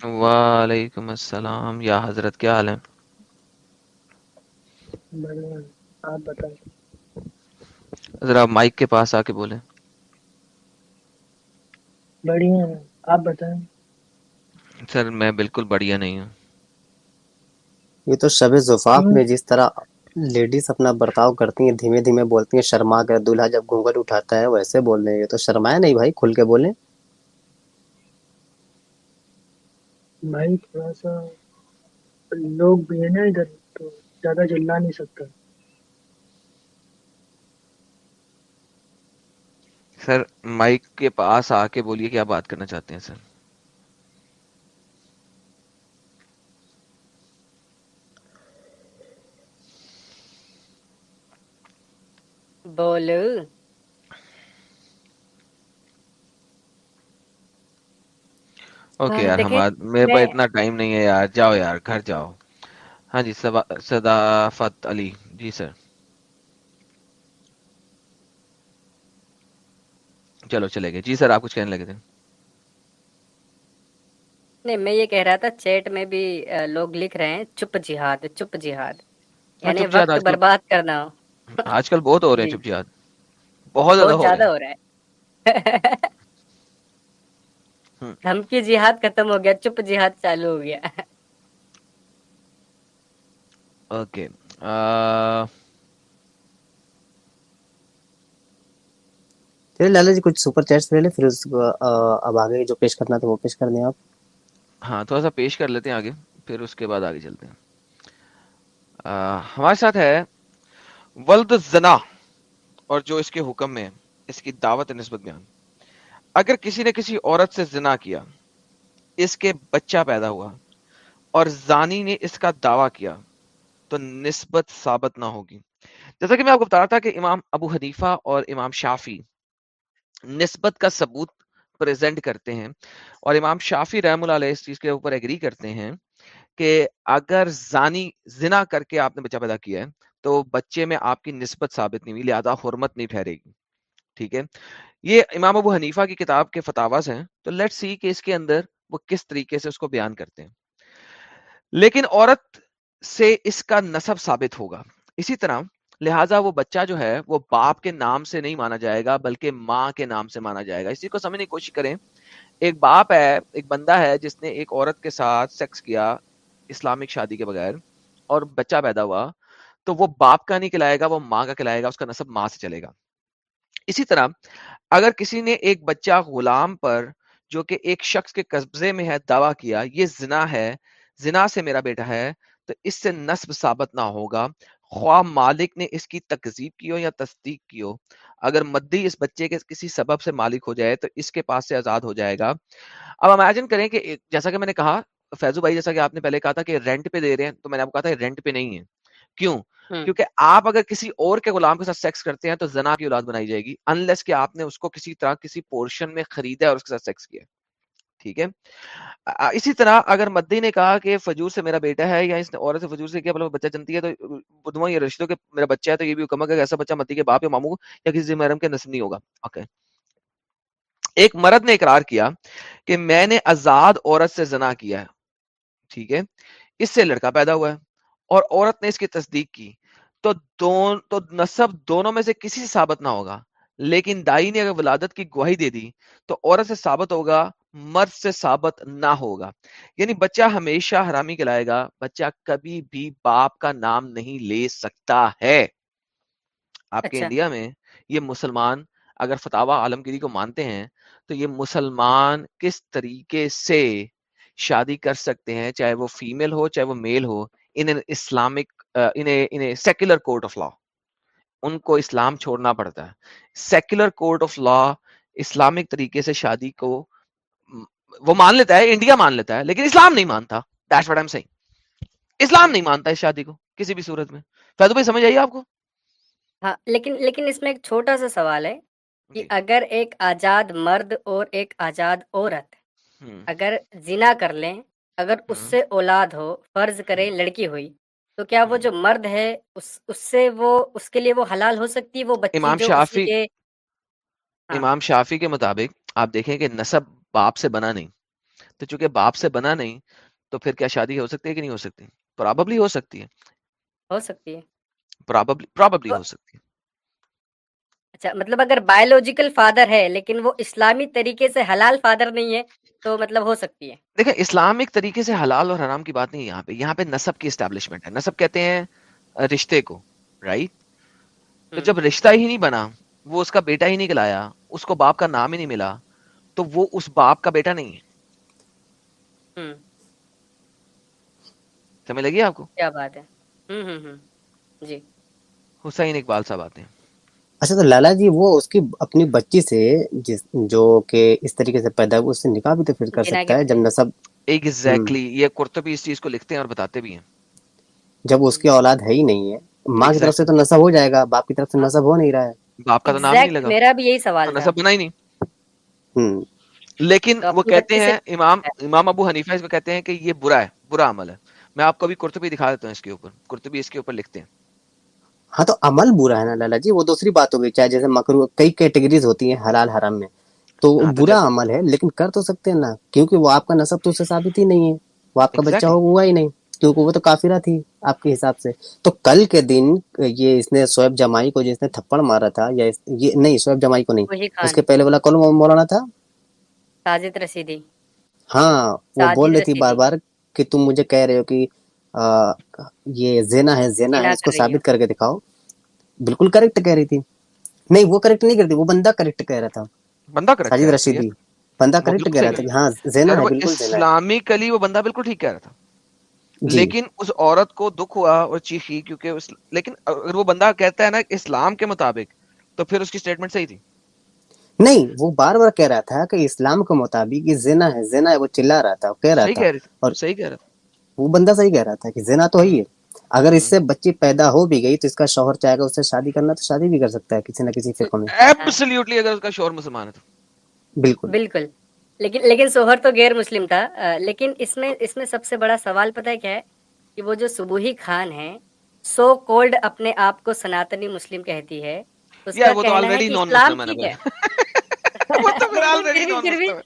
وعلیکم السلام۔ یا حضرت کیا حال ہے آپ بتائیں۔ ذرا مائک کے پاس آ کے بولیں۔ بڑھیا آپ بتائیں۔ سر میں بالکل بڑھیا نہیں ہوں۔ یہ تو شب زفاف میں جس طرح لیڈیز اپنا برتاؤ کرتی ہیں دھیمے دھیمے بولتی ہیں شرما کر دولہا جب گھونگل اٹھاتا ہے ویسے بول رہے ہیں۔ یہ تو شرمایا نہیں بھائی؟ کھل کے بولیں۔ بھائی تھوڑا سا لوگ بھی ہیں نا ادھر تو زیادہ چلا نہیں سکتا۔ سر مائک کے پاس آ کے بولیے کیا بات کرنا چاہتے ہیں سر؟ بولو اوکے ہاں یار دیکھیں ہمارا میرے پاس اتنا ٹائم نہیں ہے یار۔ جاؤ یار گھر جاؤ۔ ہاں جی صدافت علی۔ جی سر۔ چلو چلے گئے۔ جی سر آپ کچھ کہنے لگے تھے؟ نہیں میں یہ کہہ رہا تھا چیٹ میں بھی لوگ لکھ رہے ہیں چپ جہاد چپ جہاد۔ ہاں یعنی وقت برباد کرنا۔ ہو آج کل بہت ہو رہے ہیں جی۔ چپ چاد بہت زیادہ ہو رہا ہے ہم، دھمکی جہاد ختم ہو گیا چپ جہاد چالو ہو گیا۔ اوکے۔ آ، لالا جی کچھ سپر چیٹس لے لیں پھر اس اب آگے جو پیش کرنا تھا وہ پیش کر دیں آپ۔ ہاں تھوڑا سا پیش کر لیتے ہیں آگے پھر اس کے بعد آگے چلتے ہیں۔ ہمارے ساتھ ہے ولد زنا اور جو اس کے حکم میں اس کی دعوت نسبت بیان۔ اگر کسی نے کسی عورت سے زنا کیا اس کے بچہ پیدا ہوا اور زانی نے اس کا دعویٰ کیا تو نسبت ثابت نہ ہوگی۔ جیسا کہ میں آپ کو بتا رہا تھا کہ امام ابو حنیفہ اور امام شافی نسبت کا ثبوت پریزنٹ کرتے ہیں اور امام شافی رحم اللہ علیہ اس چیز کے اوپر ایگری کرتے ہیں کہ اگر زانی، زنا کر کے آپ نے بچہ پیدا کیا ہے تو بچے میں آپ کی نسبت ثابت نہیں ہوئی، لہذا حرمت نہیں ٹھہرے گی، ٹھیک ہے؟ یہ امام ابو حنیفہ کی کتاب کے فتاواز ہیں، تو لیٹ سی کہ اس کے اندر وہ کس طریقے سے اس کو بیان کرتے ہیں۔ لیکن عورت سے اس کا نصب ثابت ہوگا، اسی طرح لہٰذا وہ بچہ جو ہے، وہ باپ کے نام سے نہیں مانا جائے گا، بلکہ ماں کے نام سے مانا جائے گا۔ اسی کو سمجھنے کی کوشش کریں۔ ایک باپ ہے، ایک بندہ ہے جس نے ایک عورت کے ساتھ سیکس کیا اسلامک شادی کے بغیر اور بچہ پیدا ہوا، تو وہ باپ کا نہیں کھلائے گا، وہ ماں کا کھلائے گا، اس کا نصب ماں سے چلے گا۔ اسی طرح اگر کسی نے ایک بچہ غلام پر، جو کہ ایک شخص کے قبضے میں ہے، دعویٰ کیا، یہ زنا ہے، زنا سے میرا بیٹا ہے، تو اس سے نصب ثابت نہ ہوگا۔ خواہ مالک نے اس کی تکذیب کی ہو یا تصدیق کی ہو اگر مدی اس بچے کے کسی سبب سے مالک ہو جائے تو اس کے پاس سے آزاد ہو جائے گا۔ اب امیجن کریں کہ جیسا کہ میں نے کہا فیضو بھائی جیسا کہ آپ نے پہلے کہا تھا کہ رینٹ پہ دے رہے ہیں تو میں نے آپ کو کہا تھا رینٹ پہ نہیں ہے۔ کیوں؟ کیونکہ آپ اگر کسی اور کے غلام کے ساتھ سیکس کرتے ہیں تو زنا کی اولاد بنائی جائے گی انلیس کہ آپ نے اس کو کسی طرح کسی پورشن میں خریدا ہے اور اس کے ساتھ سیکس کیا ہے۔ ٹھیک ہے؟ اسی طرح اگر مدی نے کہا کہ فجور سے میرا بیٹا ہے یا اس نے عورت سے فجور سے کیا بچہ جنتی ہے تو بدما یہ رشتوں کے میرا بچہ ہے تو یہ بھی حکم ہے کہ ایسا بچہ مدی کے باپ یا ماموں یا کسی محرم کے نسل نہیں ہوگا۔ اوکے ایک مرد نے اقرار کیا کہ میں نے آزاد عورت سے زنا کیا ہے۔ ٹھیک ہے؟ اس سے لڑکا پیدا ہوا ہے اور عورت نے اس کی تصدیق کی۔ تو دون، تو نصب دونوں میں سے کسی سے ثابت نہ ہوگا۔ لیکن دائی نے اگر ولادت کی گواہی دے دی تو عورت سے ثابت ہوگا مرد سے ثابت نہ ہوگا۔ یعنی بچہ ہمیشہ حرامی کہلائے گا بچہ کبھی بھی باپ کا نام نہیں لے سکتا ہے۔ آپ کے اچھا۔ انڈیا میں یہ مسلمان اگر فتح عالمگیری کو مانتے ہیں تو یہ مسلمان کس طریقے سے شادی کر سکتے ہیں چاہے وہ فیمیل ہو چاہے وہ male who in Islamic in secular court of law ان کو اسلام چھوڑنا پڑتا ہے۔ Secular court of law Islamic طریقے سے شادی کو وہ مان لیتا ہے انڈیا مان لیتا ہے لیکن اسلام نہیں مانتا۔ That's what I'm saying. اسلام نہیں مانتا اس شادی کو کسی بھی صورت میں۔ فیضو بھائی سمجھ آئیے آپ کو؟ ہاں لیکن لیکن اس میں ایک چھوٹا سا سوال ہے کہ جی۔ اگر ایک آزاد مرد اور ایک آزاد عورت اگر زنا کر لیں اگر اس سے اولاد ہو فرض کریں لڑکی ہوئی تو کیا وہ جو مرد ہے اس اس سے وہ اس کے لیے وہ حلال ہو سکتی ہے وہ بچی امام شافی کے ہاں۔ امام شافی کے مطابق آپ دیکھیں کہ نسب باپ سے بنا نہیں۔ تو چونکہ باپ سے بنا نہیں تو پھر کیا شادی ہو سکتی ہے کہ نہیں ہو سکتی؟ پراببلی ہو سکتی ہے۔ ہو سکتی ہے۔ پراببلی ہو سکتی ہے۔ اچھا مطلب اگر بایولوجیکل فادر ہے لیکن وہ اسلامی طریقے سے حلال فادر نہیں ہے تو مطلب ہو سکتی ہے۔ دیکھیں اسلامک طریقے سے حلال اور حرام کی بات نہیں یہاں پہ۔ یہاں پہ نسب کی اسٹیبلشمنٹ ہے۔ نسب کہتے ہیں رشتے کو رائٹ تو جب رشتہ ہی نہیں بنا وہ اس کا بیٹا ہی نہیں کلایا اس کو باپ کا نام ہی نہیں ملا تو وہ اس باپ کا بیٹا نہیں ہے۔ سمجھ لگی آپ کو؟ کیا بات ہے۔ جی۔ حسین اقبال صاحب آتے ہیں۔ اچھا تو لالا جی وہ اس کی اپنی بچی سے جس جو کہ اس طریقے سے پیدا ہوئی اس سے نکاح بھی تو پھر کر سکتا ہے جب نصب ایگزیکٹلی یہ قرطبی اس چیز کو لکھتے ہیں اور بتاتے بھی ہیں۔ جب اس کی اولاد ہے ہی نہیں ہے۔ ماں کی طرف سے تو نصب ہو جائے گا باپ کی طرف سے نصب ہو نہیں رہا ہے۔ باپ کا تو نام نہیں لگا۔ میرا بھی یہی سوال نسب بنا ہی نہیں۔ لیکن وہ کہتے ہیں امام امام ابو حنیفہ اس میں کہتے ہیں کہ یہ برا ہے برا عمل ہے۔ میں آپ کو ابھی کرتبی دکھا دیتا ہوں اس کے اوپر۔ کرتبی اس کے اوپر لکھتے ہیں۔ ہاں تو عمل برا ہے نا لالا جی وہ دوسری بات ہو گئی۔ چاہے جیسے مکرو کئی کیٹیگریز ہوتی ہیں حلال حرام میں۔ تو ہاں برا عمل ہے لیکن کر تو سکتے ہیں نا۔ کیونکہ وہ آپ کا نصب تو اس سے ثابت ہی نہیں ہے۔ وہ آپ کا بچہ ہوا ہی نہیں۔ کیونکہ وہ تو کافرہ تھی آپ کے حساب سے۔ تو کل کے دن یہ اس نے سویب جمائی کو جس نے تھپڑ مارا تھا یا یہ نہیں سویب جمائی کو نہیں۔ اس کے پہلے والا کون مولانا تھا؟ ساجد رشیدی ہاں وہ بول رہی تھی بار بار کہ تم مجھے کہہ رہے ہو کہ یہ زینا ہے زینا ہے اس کو ثابت کر کے دکھاؤ۔ بالکل کریکٹ کہہ رہی تھی۔ نہیں وہ کریکٹ نہیں کرتی وہ بندہ کریکٹ کہہ رہا تھا۔ بندہ کریکٹ کہہ ساجد رشیدی یس بندہ وہ کریکٹ بالکل کہہ رہا تھا کہ ہاں زینا ہے بالکل زینا اسلامکلی وہ بندہ بالکل ٹھیک کہہ رہا تھا۔ جی۔ لیکن اس عورت کو دکھ ہوا اور چیخی کیونکہ اس لیکن اگر وہ بندہ کہتا ہے نا اسلام کے مطابق تو پھر اس کی سٹیٹمنٹ صحیح تھی۔ نہیں وہ بار بار کہہ رہا تھا کہ اسلام کے مطابق یہ زنا ہے زنا ہے وہ چلا رہا تھا کہہ رہا صحیح تھا۔ اور صحیح کہہ رہا تھا۔ وہ بندہ صحیح کہہ رہا تھا کہ زنا تو ہے ہی ہے۔ اگر اس سے بچی پیدا ہو بھی گئی تو اس کا شوہر چاہے گا اس سے شادی کرنا تو شادی بھی کر سکتا ہے کسی نہ کسی فقہ میں۔ ایبسلیوٹلی اگر اس کا شور مسلمان ہے تو۔ بالکل۔ بالکل۔ لیکن لیکن سوہر تو غیر مسلم تھا۔ لیکن اس میں اس میں سب سے بڑا سوال پتہ ہے کیا ہے؟ کہ وہ جو سبوہی خان ہے سو کولڈ اپنے آپ کو سناتنی مسلم کہتی ہے۔ اس کا وہ تو کہنا ہے کہ نان اسلام مسلم ہے نا ٹھیک ہے۔ وہ تو پھر آلریڈی نان مسلم ہے۔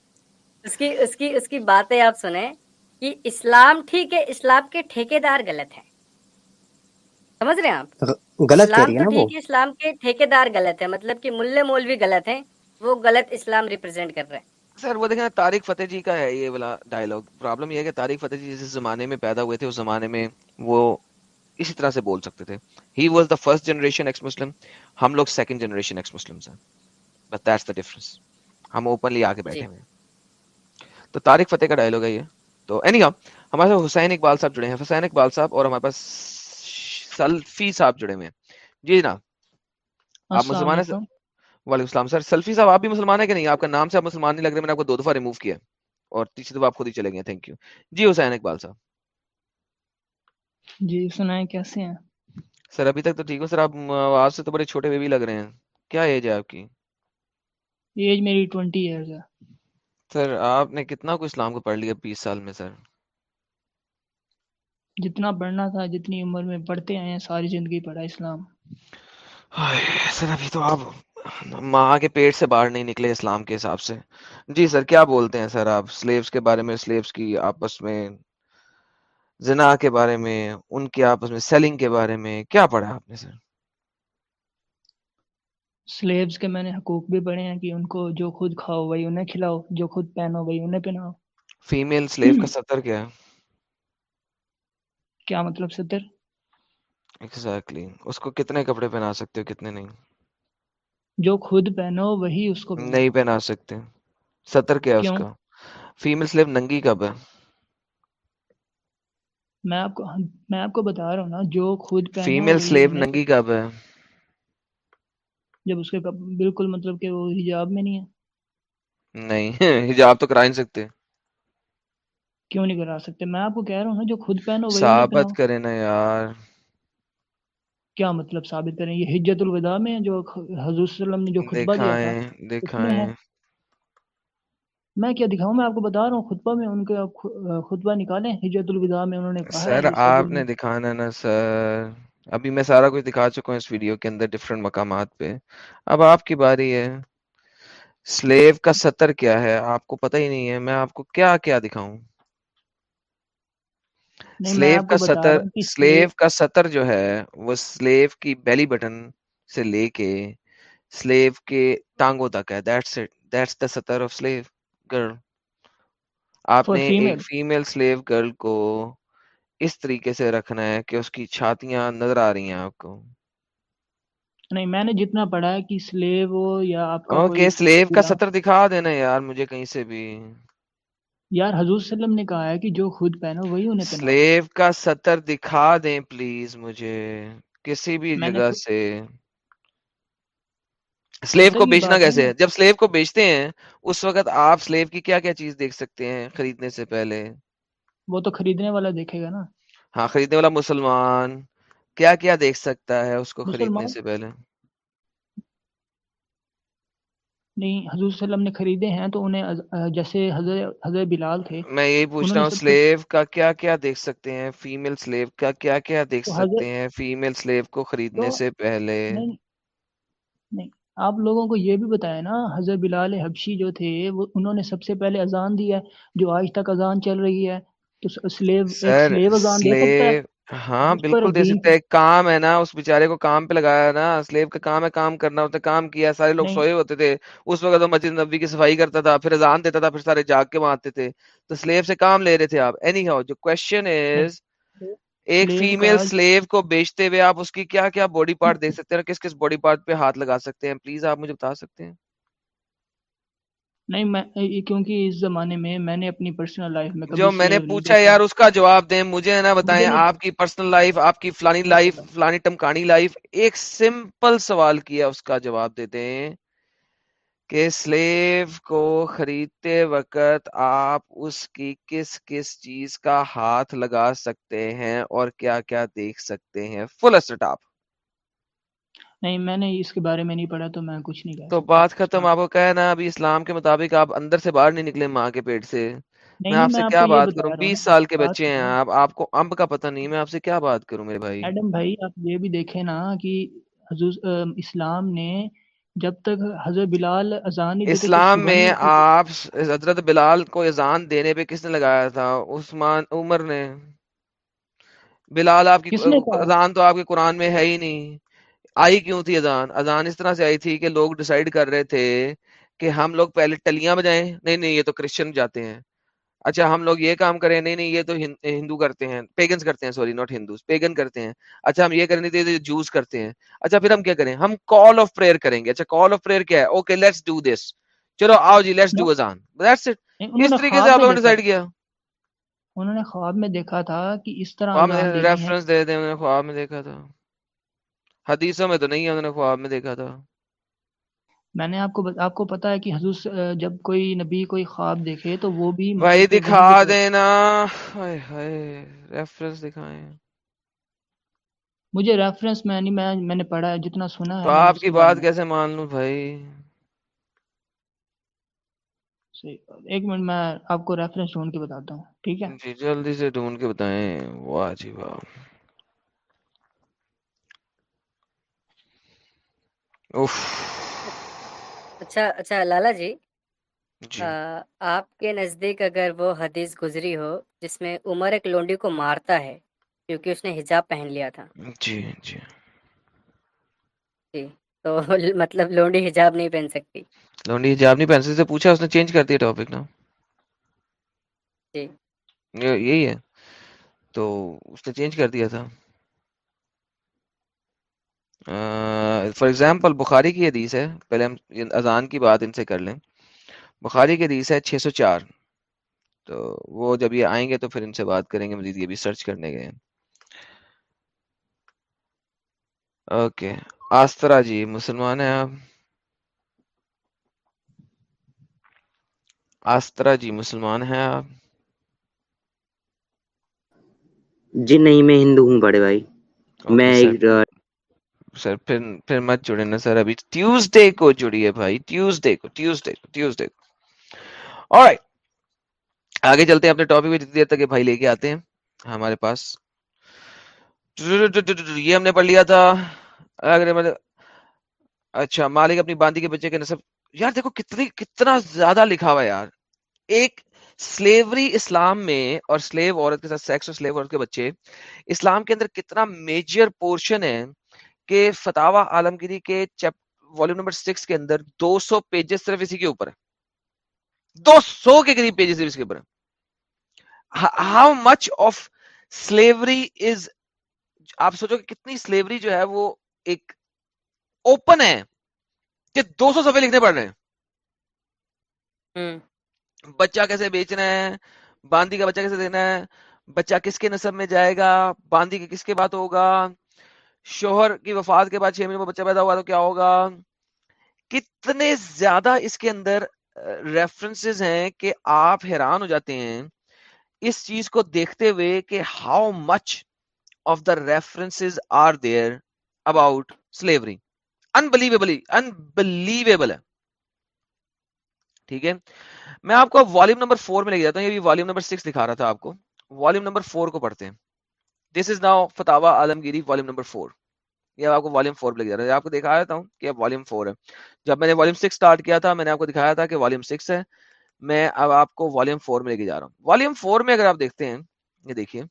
اس کی اس کی اس کی باتیں آپ سنیں۔ کہ اسلام ٹھیک ہے اسلام کے ٹھیکیدار غلط ہیں۔ سمجھ رہے ہیں آپ؟ غلط اسلام تو ٹھیک ہے اسلام کے ٹھیکیدار غلط ہے مطلب کہ ملے مولوی غلط ہیں وہ غلط اسلام ریپرزینٹ کر رہے ہیں۔ سر وہ دیکھیں طارق فتح جی کا ہے یہ والا ڈائلوگ پرابلم یہ ہے کہ طارق فتح جی جس زمانے میں پیدا ہوئے تھے اس زمانے میں وہ اسی طرح سے بول سکتے تھے۔ He was the first generation ex Muslim ہم لوگ سیکنڈ جنریشن ایکس مسلم ہیں۔ بس دیٹس دا ڈفرنس ہم اوپنلی آ کے جی۔ بیٹھے ہوئے ہیں۔ تو طارق فتح کا ڈائلوگ ہے یہ۔ تو اینی ہمارے ساتھ حسین اقبال صاحب جڑے ہیں۔ حسین اقبال صاحب اور ہمارے پاس سلفی صاحب جڑے ہوئے ہیں۔ جی جناب آپ مسلمان ہیں علیکم۔ وعلیکم السلام۔ سر سلفی صاحب آپ بھی مسلمان ہیں کہ نہیں؟ آپ کا نام سے آپ مسلمان نہیں لگ رہے میں نے آپ کو دو دفعہ ریموو کیا اور تیسری دفعہ آپ خود ہی چلے گئے تھینک یو جی حسین اقبال صاحب۔ جی سنائیں کیسے ہیں؟ سر ابھی تک تو ٹھیک ہو۔ سر آپ آواز سے تو بڑے چھوٹے بیبی لگ رہے ہیں۔ کیا ایج ہے آپ کی؟ ایج میری ٹوینٹی ایئرز ہے۔ سر آپ نے کتنا کچھ اسلام کو پڑھ لیا بیس سال میں سر؟ جتنا پڑھنا تھا جتنی عمر میں پڑھتے آئے ہیں ساری زندگی پڑھا اسلام۔ سر ابھی تو آپ ماں کے پیٹ سے باہر نہیں نکلے اسلام کے حساب سے۔ جی سر کیا بولتے ہیں سر؟ آپ سلیبس کے بارے میں سلیبس کی آپس میں زنا کے بارے میں ان کے آپس میں سیلنگ کے بارے میں کیا پڑھا آپ نے سر؟ سلیبس کے میں نے حقوق بھی پڑھے ہیں کہ ان کو جو خود کھاؤ وہی انہیں کھلاؤ جو خود پہنو وہی انہیں پہناؤ۔ فیمیل سلیو کا سطر کیا ہے؟ کیا مطلب ستر ایگزیکٹلی اس کو کتنے کپڑے پہنا سکتے ہو کتنے نہیں؟ جو خود پہنو وہی اس کو نہیں پہناؤ پہنا سکتے۔ سطر کیا اس کا؟ فیمیل سلیو ننگی کب ہے؟ میں آپ کو میں آپ کو بتا رہا ہوں نا جو خود پہنو فیمیل سلیو انہیں ننگی کب ہے؟ جب اس کے بالکل مطلب کہ وہ حجاب میں نہیں ہے۔ نہیں حجاب تو کرا ہی نہیں سکتے۔ کیوں نہیں کرا سکتے؟ میں آپ کو کہہ رہا ہوں نا جو خود پہنو ثابت کرے نا یار۔ کیا مطلب ثابت کریں؟ یہ حجت الوداع میں جو حضور صلی اللہ علیہ وسلم نے جو خطبہ دیا تھا دکھائیں میں ہے۔ دکھائیں میں کیا دکھاؤں؟ میں آپ کو بتا رہا ہوں خطبہ میں ان خ- خطبہ نکالیں حجت الوداع میں انہوں نے کہا سر آپ نے دکھانا نا سر۔ ابھی میں سارا کچھ دکھا چکا ہوں اس ویڈیو کے اندر ڈفرینٹ مقامات پہ۔ اب آپ کی باری ہے۔ سلیو کا سطر کیا ہے؟ آپ کو پتہ ہی نہیں ہے۔ میں آپ کو کیا کیا دکھاؤں؟ سلیو کا سطر سلیو کا سطر جو ہے وہ سلیو کی بیلی بٹن سے لے کے سلیو کے ٹانگوں تک ہے۔ دیٹس اٹ دیٹس دا سطر آف سلیو گرل آپ نے ایک فیمیل سلیو گرل کو اس طریقے سے رکھنا ہے کہ اس کی چھاتیاں نظر آ رہی ہیں آپ کو۔ نہیں میں نے جتنا پڑھا ہے کہ سلیو ہو یا آپ کا اوکے سلیو کا سطر دکھا دینا یار مجھے کہیں سے بھی۔ یار حضور صلی اللہ علیہ وسلم نے کہا ہے کہ جو خود پہنو وہی انہیں پہناؤ۔ سلیو کا سطر دکھا دیں پلیز مجھے کسی بھی جگہ سے۔ سلیو کو بیچنا کیسے ہے ہے؟ جب سلیو کو بیچتے ہیں اس وقت آپ سلیو کی کیا کیا چیز دیکھ سکتے ہیں خریدنے سے پہلے؟ وہ تو خریدنے والا دیکھے گا نا۔ ہاں خریدنے والا مسلمان۔ کیا کیا دیکھ سکتا ہے اس کو خریدنے سے پہلے؟ نہیں حضور صلی اللہ علیہ وسلم نے خریدے ہیں تو انہیں جیسے حضرت حضرت بلال تھے۔ میں یہی پوچھ رہا ہوں سلیو کا کیا کیا دیکھ سکتے ہیں؟ فیمیل سلیو کا کیا کیا دیکھ سکتے ہیں فیمیل سلیو کو خریدنے سے پہلے؟ نہیں آپ لوگوں کو یہ بھی بتایا نا حضرت بلال حبشی جو تھے وہ انہوں نے سب سے پہلے اذان دی ہے جو آج تک اذان چل رہی ہے۔ تو سلیو ایک سر سلیو اذان دے سکتا ہے؟ سلیو ہاں بالکل دے دین سکتا ہے ایک کام ہے نا اس بیچارے کو کام پہ لگایا نا سلیو کا کام ہے کام کرنا ہوتا ہے کام کیا سارے لوگ سوئے ہوتے تھے۔ اس وقت وہ مسجد نبی کی صفائی کرتا تھا پھر اذان دیتا تھا پھر سارے جاگ کے وہاں آتے تھے۔ تو سلیو سے کام لے رہے تھے آپ۔ اینی ہاؤ جو کوشچن از ایک فیمیل سلیو کو بیچتے ہوئے آپ اس کی کیا کیا باڈی پارٹ دیکھ سکتے ہیں کس کس باڈی پارٹ پہ ہاتھ لگا سکتے ہیں؟ پلیز آپ مجھے بتا سکتے ہیں؟ نہیں میں کیونکہ اس زمانے میں میں نے اپنی پرسنل لائف میں جو میں نے پوچھا یار اس کا جواب دیں مجھے نہ بتائیں آپ کی پرسنل لائف آپ کی فلانی لائف فلانی ٹمکانی لائف ایک سمپل سوال کیا اس کا جواب دے دیں کہ سلیو کو خریدتے وقت آپ اس کی کس کس چیز کا ہاتھ لگا سکتے ہیں اور کیا کیا دیکھ سکتے ہیں؟ فل اسٹاپ نہیں میں نے اس کے بارے میں نہیں پڑھا تو میں کچھ نہیں کہہ تو بات ختم آپ کو کہنا ابھی اسلام کے مطابق آپ اندر سے باہر نہیں نکلے ماں کے پیٹ سے۔ میں آپ سے کیا بات کروں؟ بیس سال کے بچے ہیں آپ آپ کو امب کا پتہ نہیں میں آپ سے کیا بات کروں میرے بھائی؟ ایڈم بھائی آپ یہ بھی دیکھیں نا کہ حضور ام، اسلام نے جب تک حضرت بلال اذان اسلام میں آپ حضرت بلال کو اذان دینے پہ کس نے لگایا تھا؟ عثمان عمر نے۔ بلال آپ کی کہا؟ اذان تو آپ کے قرآن میں ہے ہی نہیں۔ آئی کیوں تھی اذان؟ اذان اس طرح سے آئی تھی کہ لوگ ڈیسائیڈ کر رہے تھے کہ ہم لوگ پہلے ٹلیاں بجائیں۔ نہیں نہیں یہ تو کرسچن جاتے ہیں۔ اچھا ہم لوگ یہ کام کریں۔ نہیں نہیں یہ تو ہندو کرتے ہیں۔ پیگنز کرتے ہیں سوری ناٹ ہندوز پیگن کرتے ہیں۔ اچھا ہم یہ کریں نہیں تو جوز کرتے ہیں۔ اچھا پھر ہم کیا کریں؟ ہم کال آف پریئر کریں گے۔ اچھا کال آف پریئر کیا ہے؟ اوکے لیٹس ڈو دس چلو آؤ جی لیٹس ڈو اذان۔ دیٹس اٹ اس طریقے سے آپ میں لوگوں نے ڈیسائیڈ کیا۔ انہوں نے خواب میں دیکھا تھا کہ اس طرح ریفرنس دے دیں انہوں نے خواب میں دیکھا تھا۔ حدیثوں میں تو نہیں ہے انہوں نے خواب میں دیکھا تھا۔ میں نے آپ کو آپ کو پتا ہے کہ حضور جب کوئی نبی کوئی خواب دیکھے تو وہ بھی بھائی دکھا دینا۔ ہائے ہائے ریفرنس دکھائیں۔ مجھے ریفرنس میں نہیں میں میں نے پڑھا ہے جتنا سنا ہے آپ کی بات کیسے مان لوں بھائی؟ ایک منٹ میں آپ کو ریفرنس ڈھونڈ کے بتاتا ہوں ٹھیک ہے؟ جی جلدی سے ڈھونڈ کے بتائیں واہ جی واہ۔ اچھا اچھا لالا جی۔ جی۔ آپ کے نزدیک اگر وہ حدیث گزری ہو جس میں عمر ایک لونڈی کو مارتا ہے کیونکہ اس نے حجاب پہن لیا تھا۔ جی جی۔ جی تو مطلب لونڈی حجاب نہیں پہن سکتی۔ لونڈی حجاب نہیں پہن سکتے سے پوچھا اس نے چینج کر دیا ٹاپک نا۔ جی۔ یہ- یہی ہے۔ تو اس نے چینج کر دیا تھا۔ فار ایگزامپل بخاری کی حدیث ہے پہلے ہم اذان کی بات ان سے کر لیں۔ بخاری کی حدیث ہے 604 تو وہ جب یہ آئیں گے تو پھر ان سے بات کریں گے مزید یہ بھی سرچ کرنے گئے اوکے آسترا جی مسلمان ہیں آپ؟ آسترا جی مسلمان ہیں آپ؟ جی نہیں میں ہندو ہوں بڑے بھائی۔ میں ایک سر، پھر پھر مت جڑے نا سر، ابھی ٹیوزڈے کو جڑیے بھائی ٹیوزڈے کو ٹیوزڈے کو ٹیوزڈے کو۔ Alright آگے چلتے ہیں، اپنے ٹاپک میں جتنی دیر تک بھائی لے کے آتے ہیں، ہمارے پاس۔ یہ ہم نے پڑھ لیا تھا۔ اگر اچھا مالک اپنی باندی کے بچے کے نصب۔ یار دیکھو، کتنی، کتنا زیادہ لکھا ہوا یار۔ ایک سلیوری اسلام میں اور سلیو عورت کے ساتھ، سیکس اور سلیو عورت کے بچے، اسلام کے اندر کتنا میجر پورشن ہے۔ کہ فتح عالمگیری کے والیوم نمبر سکس کے اندر دو سو پیجز صرف اسی کے اوپر ہے۔ دو سو کے قریب پیجز صرف اس کے اوپر ہے how much of slavery is آپ سوچو کہ کتنی سلیوری جو ہے وہ ایک اوپن ہے کہ دو سو صفحے لکھنے پڑ رہے ہیں۔ بچہ کیسے بیچنا ہے؟ باندی کا بچہ کیسے دینا ہے؟ بچہ کس کے نصب میں جائے گا؟ باندی کے کس کے بعد ہوگا؟ شوہر کی وفات کے بعد چھ مہینے میں بچہ پیدا ہوا تو کیا ہوگا؟ کتنے زیادہ اس کے اندر ریفرنسز ہیں کہ آپ حیران ہو جاتے ہیں اس چیز کو دیکھتے ہوئے کہ how much of the references are there about slavery unbelievably unbelievable ہے۔ ٹھیک ہے؟ میں آپ کو والیوم نمبر فور میں لے جاتا ہوں، یہ والیوم نمبر سکس دکھا رہا تھا آپ کو۔ والیوم نمبر فور کو پڑھتے ہیں۔ دس از ناؤ فتوا عالمگیری والیوم نمبر فور یہ آپ کو والیوم فور لے جا رہا ہے آپ کو دکھایا تھا کہ اب والیوم فور ہے۔ جب میں نے والیوم سکس اسٹارٹ کیا تھا میں نے آپ کو دکھایا تھا کہ والیوم سکس ہے۔ میں اب آپ کو والیوم فور میں لے کے جا رہا ہوں۔ والیوم فور میں اگر آپ دیکھتے ہیں یہ دیکھیے۔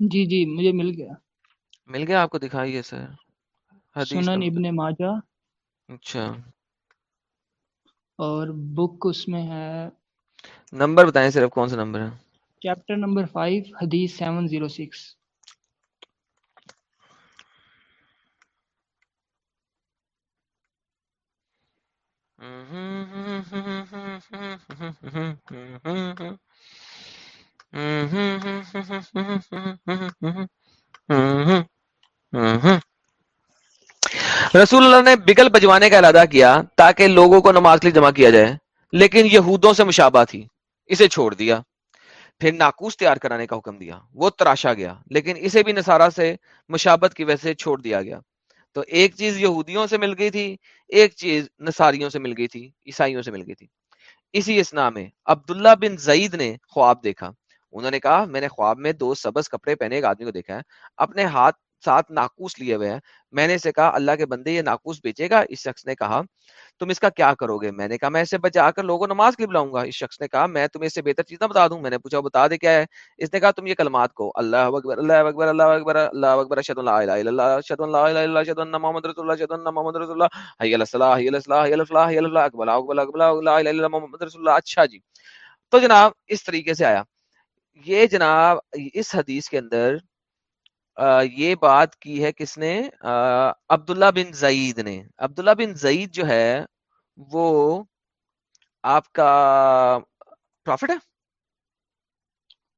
جی جی مجھے مل گیا۔ مل گیا آپ کو دکھائیے سر۔ سنن ابن ماجہ۔ اچھا۔ اور بک اس میں ہے نمبر بتائیں صرف کون سا نمبر ہے چیپٹر نمبر فائیو حدیث سیون زیرو سکس رسول اللہ نے بگل بجوانے کا ارادہ کیا تاکہ لوگوں کو نماز کے لیے جمع کیا جائے، لیکن یہودوں سے مشابہ تھی، اسے چھوڑ دیا۔ پھر ناکوس تیار کرانے کا حکم دیا، وہ تراشا گیا، لیکن اسے بھی نصارہ سے مشابت کی وجہ سے چھوڑ دیا گیا۔ تو ایک چیز یہودیوں سے مل گئی تھی، ایک چیز نصاریوں سے مل گئی تھی، عیسائیوں سے مل گئی تھی۔ اسی اسنا میں عبداللہ بن زید نے خواب دیکھا۔ انہوں نے کہا، میں نے خواب میں دو سبز کپڑے پہنے، ایک آدمی کو دیکھا ہے، اپنے ہاتھ ساتھ ناکوس لیے ہوئے ہیں۔ میں نے اسے کہا، اللہ کے بندے، یہ ناکوس بیچے گا؟ اس شخص نے کہا، تم اس کا کیا کرو گے؟ میں نے کہا، میں اسے بچا کر لوگوں نماز کے بلاؤں گا۔ اس شخص نے کہا، میں تمہیں اس سے بہتر چیز نہ بتا دوں۔ میں نے پوچھا بتا دے کیا ہے؟ اس نے کہا، تم یہ کلمات کو، اللہ اکبر اللہ اکبر اللہ اکبر اللہ اکبر اشهد ان لا الہ الا اللہ اشهد ان لا الہ الا اللہ اشهد ان محمد رسول اللہ اشهد ان محمد رسول اللہ، حی علی الصلاۃ حی علی الصلاۃ حی علی الفلاح حی علی الفلاح اکبر اکبر اکبر، لا الہ الا اللہ محمد رسول اللہ۔ اچھا جی۔ تو جناب، اس طریقے سے آیا۔ یہ جناب، اس حدیث کے اندر یہ بات کی ہے کس نے؟ عبداللہ بن زعید نے۔ عبداللہ بن زعید جو ہے وہ آپ کا پروفٹ ہے؟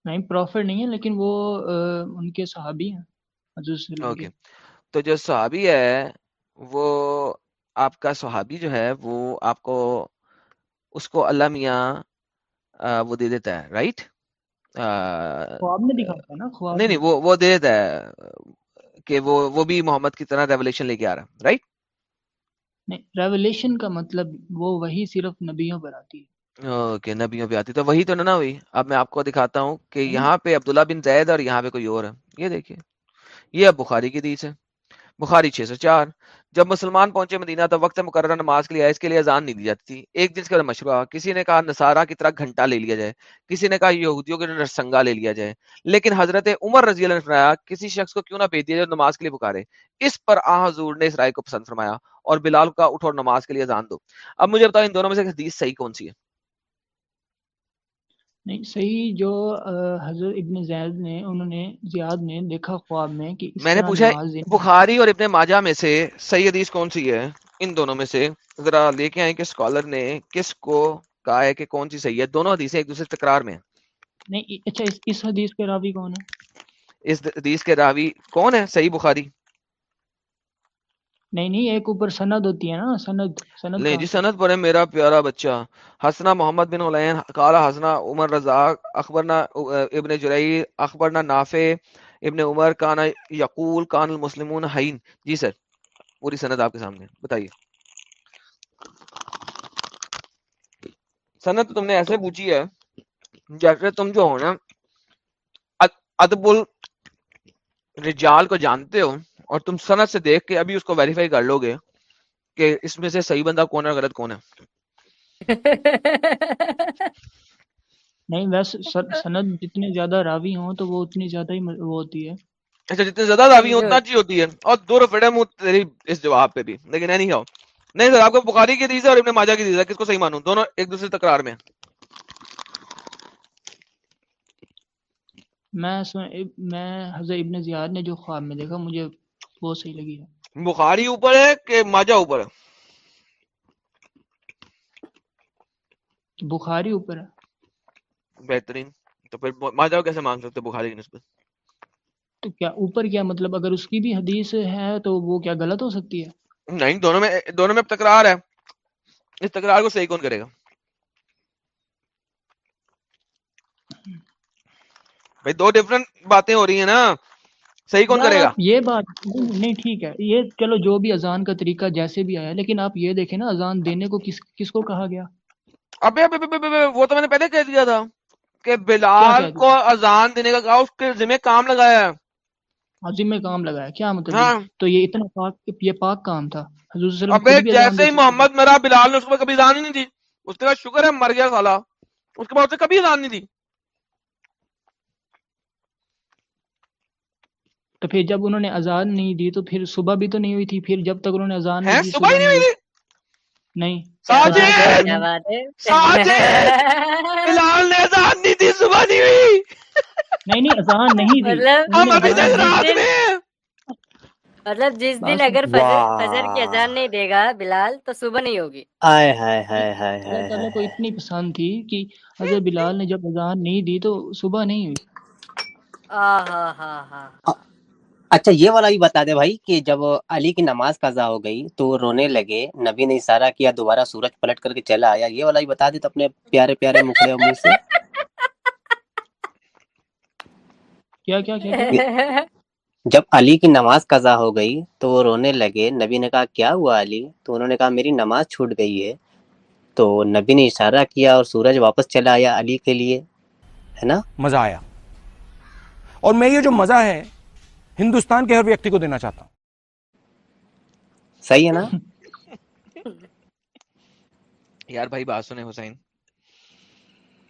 نہیں پروفٹ نہیں ہے لیکن وہ ان کے صحابی ہیں اوکے۔ تو جو صحابی ہے وہ آپ کا صحابی جو ہے وہ آپ کو اس کو اللہ میاں وہ دے دیتا ہے رائٹ؟ خواب میں دکھاتا ہے نا خواب نہیں نہیں وہ وہ دے دیتا ہے کہ وہ وہ بھی محمد کی طرح ریولیشن لے کے آ رہا ہے رائٹ نہیں ریولیشن کا مطلب وہ وہی صرف نبیوں پر آتی ہے۔ اوکے نبیوں پہ آتی تو وہی تو نہ ہوئی اب میں آپ کو دکھاتا ہوں کہ یہاں پہ عبداللہ بن زید اور یہاں پہ کوئی اور ہے۔ یہ دیکھیے یہ اب بخاری کی حدیث ہے۔ بخاری چھ سو چار۔ جب مسلمان پہنچے مدینہ تو وقت مقررہ نماز کے لیے اس کے لیے اذان نہیں دی جاتی تھی۔ ایک دن کا مشورہ کسی نے کہا نصارہ کی طرح گھنٹہ لے لیا جائے۔ کسی نے کہا یہودیوں کے نرسنگا لے لیا جائے۔ لیکن حضرت عمر رضی اللہ نے فرمایا، کسی شخص کو کیوں نہ بھیج دیا جائے نماز کے لیے پکارے۔ اس پر آ حضور نے اس رائے کو پسند فرمایا اور بلال کا اٹھو نماز کے لیے اذان دو۔ اب مجھے بتاؤ ان دونوں میں سے حدیث صحیح کون سی ہے؟ نہیں صحیح جو حضرت ابن زید نے انہوں نے زیاد نے دیکھا خواب میں کہ میں نے پوچھا بخاری اور ابن ماجہ میں سے صحیح حدیث کون سی ہے؟ ان دونوں میں سے ذرا لے کے آئے کہ اسکالر نے کس کو کہا ہے کہ کون سی صحیح ہے؟ دونوں حدیثیں ایک دوسرے تکرار میں نہیں اچھا اس حدیث کے راوی کون ہے اس حدیث کے راوی کون ہے صحیح بخاری۔ نہیں نہیں ایک اوپر سند ہوتی ہے نا سند سند نہیں جی سند پر ہے میرا پیارا بچہ۔ حسنا محمد بن علین قالا حسنا عمر رزاق اخبرنا ابن جرئی اخبرنا نافع ابن عمر کانا یقول کان المسلمون حین۔ جی سر پوری سند آپ کے سامنے بتائیے۔ سند تم نے ایسے پوچھی ہے جیسے تم جو ہو نا ادب الرجال کو جانتے ہو اور تم سند سے دیکھ کے ابھی اس کو ویریفائی کر لو گے کہ اس میں سے صحیح بندہ کون ہے غلط کون ہے۔ نہیں ویسے سند جتنے زیادہ راوی ہوں تو وہ اتنی زیادہ ہی وہ ہوتی ہے۔ اچھا جتنے زیادہ راوی ہوں اتنا اچھی ہوتی ہے۔ اور دو روپے منہ تیری اس جواب پہ بھی۔ لیکن نہیں ہو نہیں سر آپ کو بخاری کی دیز ہے اور ابن ماجہ کی دیز ہے کس کو صحیح مانوں؟ دونوں ایک دوسرے تکرار میں میں میں حضرت ابن زیاد نے جو خواب میں دیکھا مجھے وہ صحیح لگی ہے۔ بخاری اوپر ہے کہ ماجہ اوپر ہے؟ بخاری اوپر ہے۔ بہترین۔ تو پھر ماجہ کیسے مان سکتے بخاری کی نسبت؟ تو کیا اوپر کیا مطلب اگر اس کی بھی حدیث ہے تو وہ کیا غلط ہو سکتی ہے؟ نہیں دونوں میں دونوں میں تکرار ہے۔ اس تکرار کو صحیح کون کرے گا؟ بھائی دو ڈفرنٹ باتیں ہو رہی ہیں نا۔ صحیح کون کرے گا؟ یہ بات نہیں ٹھیک ہے۔ یہ چلو جو بھی اذان کا طریقہ جیسے بھی آیا لیکن آپ یہ دیکھیں نا اذان دینے کو کس کس کو کہا گیا؟ ابے ابے ابے وہ تو میں نے پہلے کہہ دیا تھا کہ بلال کو اذان دینے کا کہا اس کے ذمہ کام لگایا ہے۔ میں کام لگایا کیا مطلب ہاں۔ تو یہ اتنا پاک یہ پاک کام تھا۔ حضور صلی اللہ علیہ وسلم ابے جیسے ہی محمد مرا بلال نے اس کو کبھی اذان ہی نہیں دی۔ اس نے کہا شکر ہے مر گیا سالا۔ اس کے بعد اسے کبھی اذان نہیں دی۔ تو پھر جب انہوں نے اذان نہیں دی تو پھر صبح بھی تو نہیں ہوئی تھی پھر جب تک انہوں نے اذان نہیں دی صبح ہی نہیں ہوئی تھی؟ نہیں۔ ساجد! کیا بات ہے؟ ساجد! بلال نے اذان نہیں دی صبح نہیں ہوئی۔ نہیں نہیں اذان نہیں دی۔ مطلب ہم ابھی تک رات میں مطلب جس دن اگر فجر فجر کی اذان نہیں دے گا بلال تو صبح نہیں ہوگی۔ آئے ہائے ہائے ہائے اللہ ہائے تعالیٰ ہائے۔ کو اتنی پسند تھی کہ حضرت بلال نے جب اذان نہیں دی تو صبح نہیں ہوئی۔ اچھا یہ والا بھی بتا دے بھائی کہ جب علی کی نماز قضا ہو گئی تو رونے لگے نبی نے اشارہ کیا دوبارہ سورج پلٹ کر کے چلا آیا۔ یہ والا بھی بتا دے تو اپنے پیارے پیارے مکھڑے اور منہ سے۔ کیا کیا کیا جب علی کی نماز قضا ہو گئی تو وہ رونے لگے نبی نے کہا کیا ہوا علی؟ تو انہوں نے کہا میری نماز چھوٹ گئی ہے۔ تو نبی نے اشارہ کیا اور سورج واپس چلا آیا علی کے لیے ہے نا؟ مزہ آیا۔ اور میں یہ جو مزہ ہے ہندوستان کے ہر ویکتی کو دینا چاہتا ہوں۔ صحیح ہے نا؟ یار بھائی بات سنیں حسین۔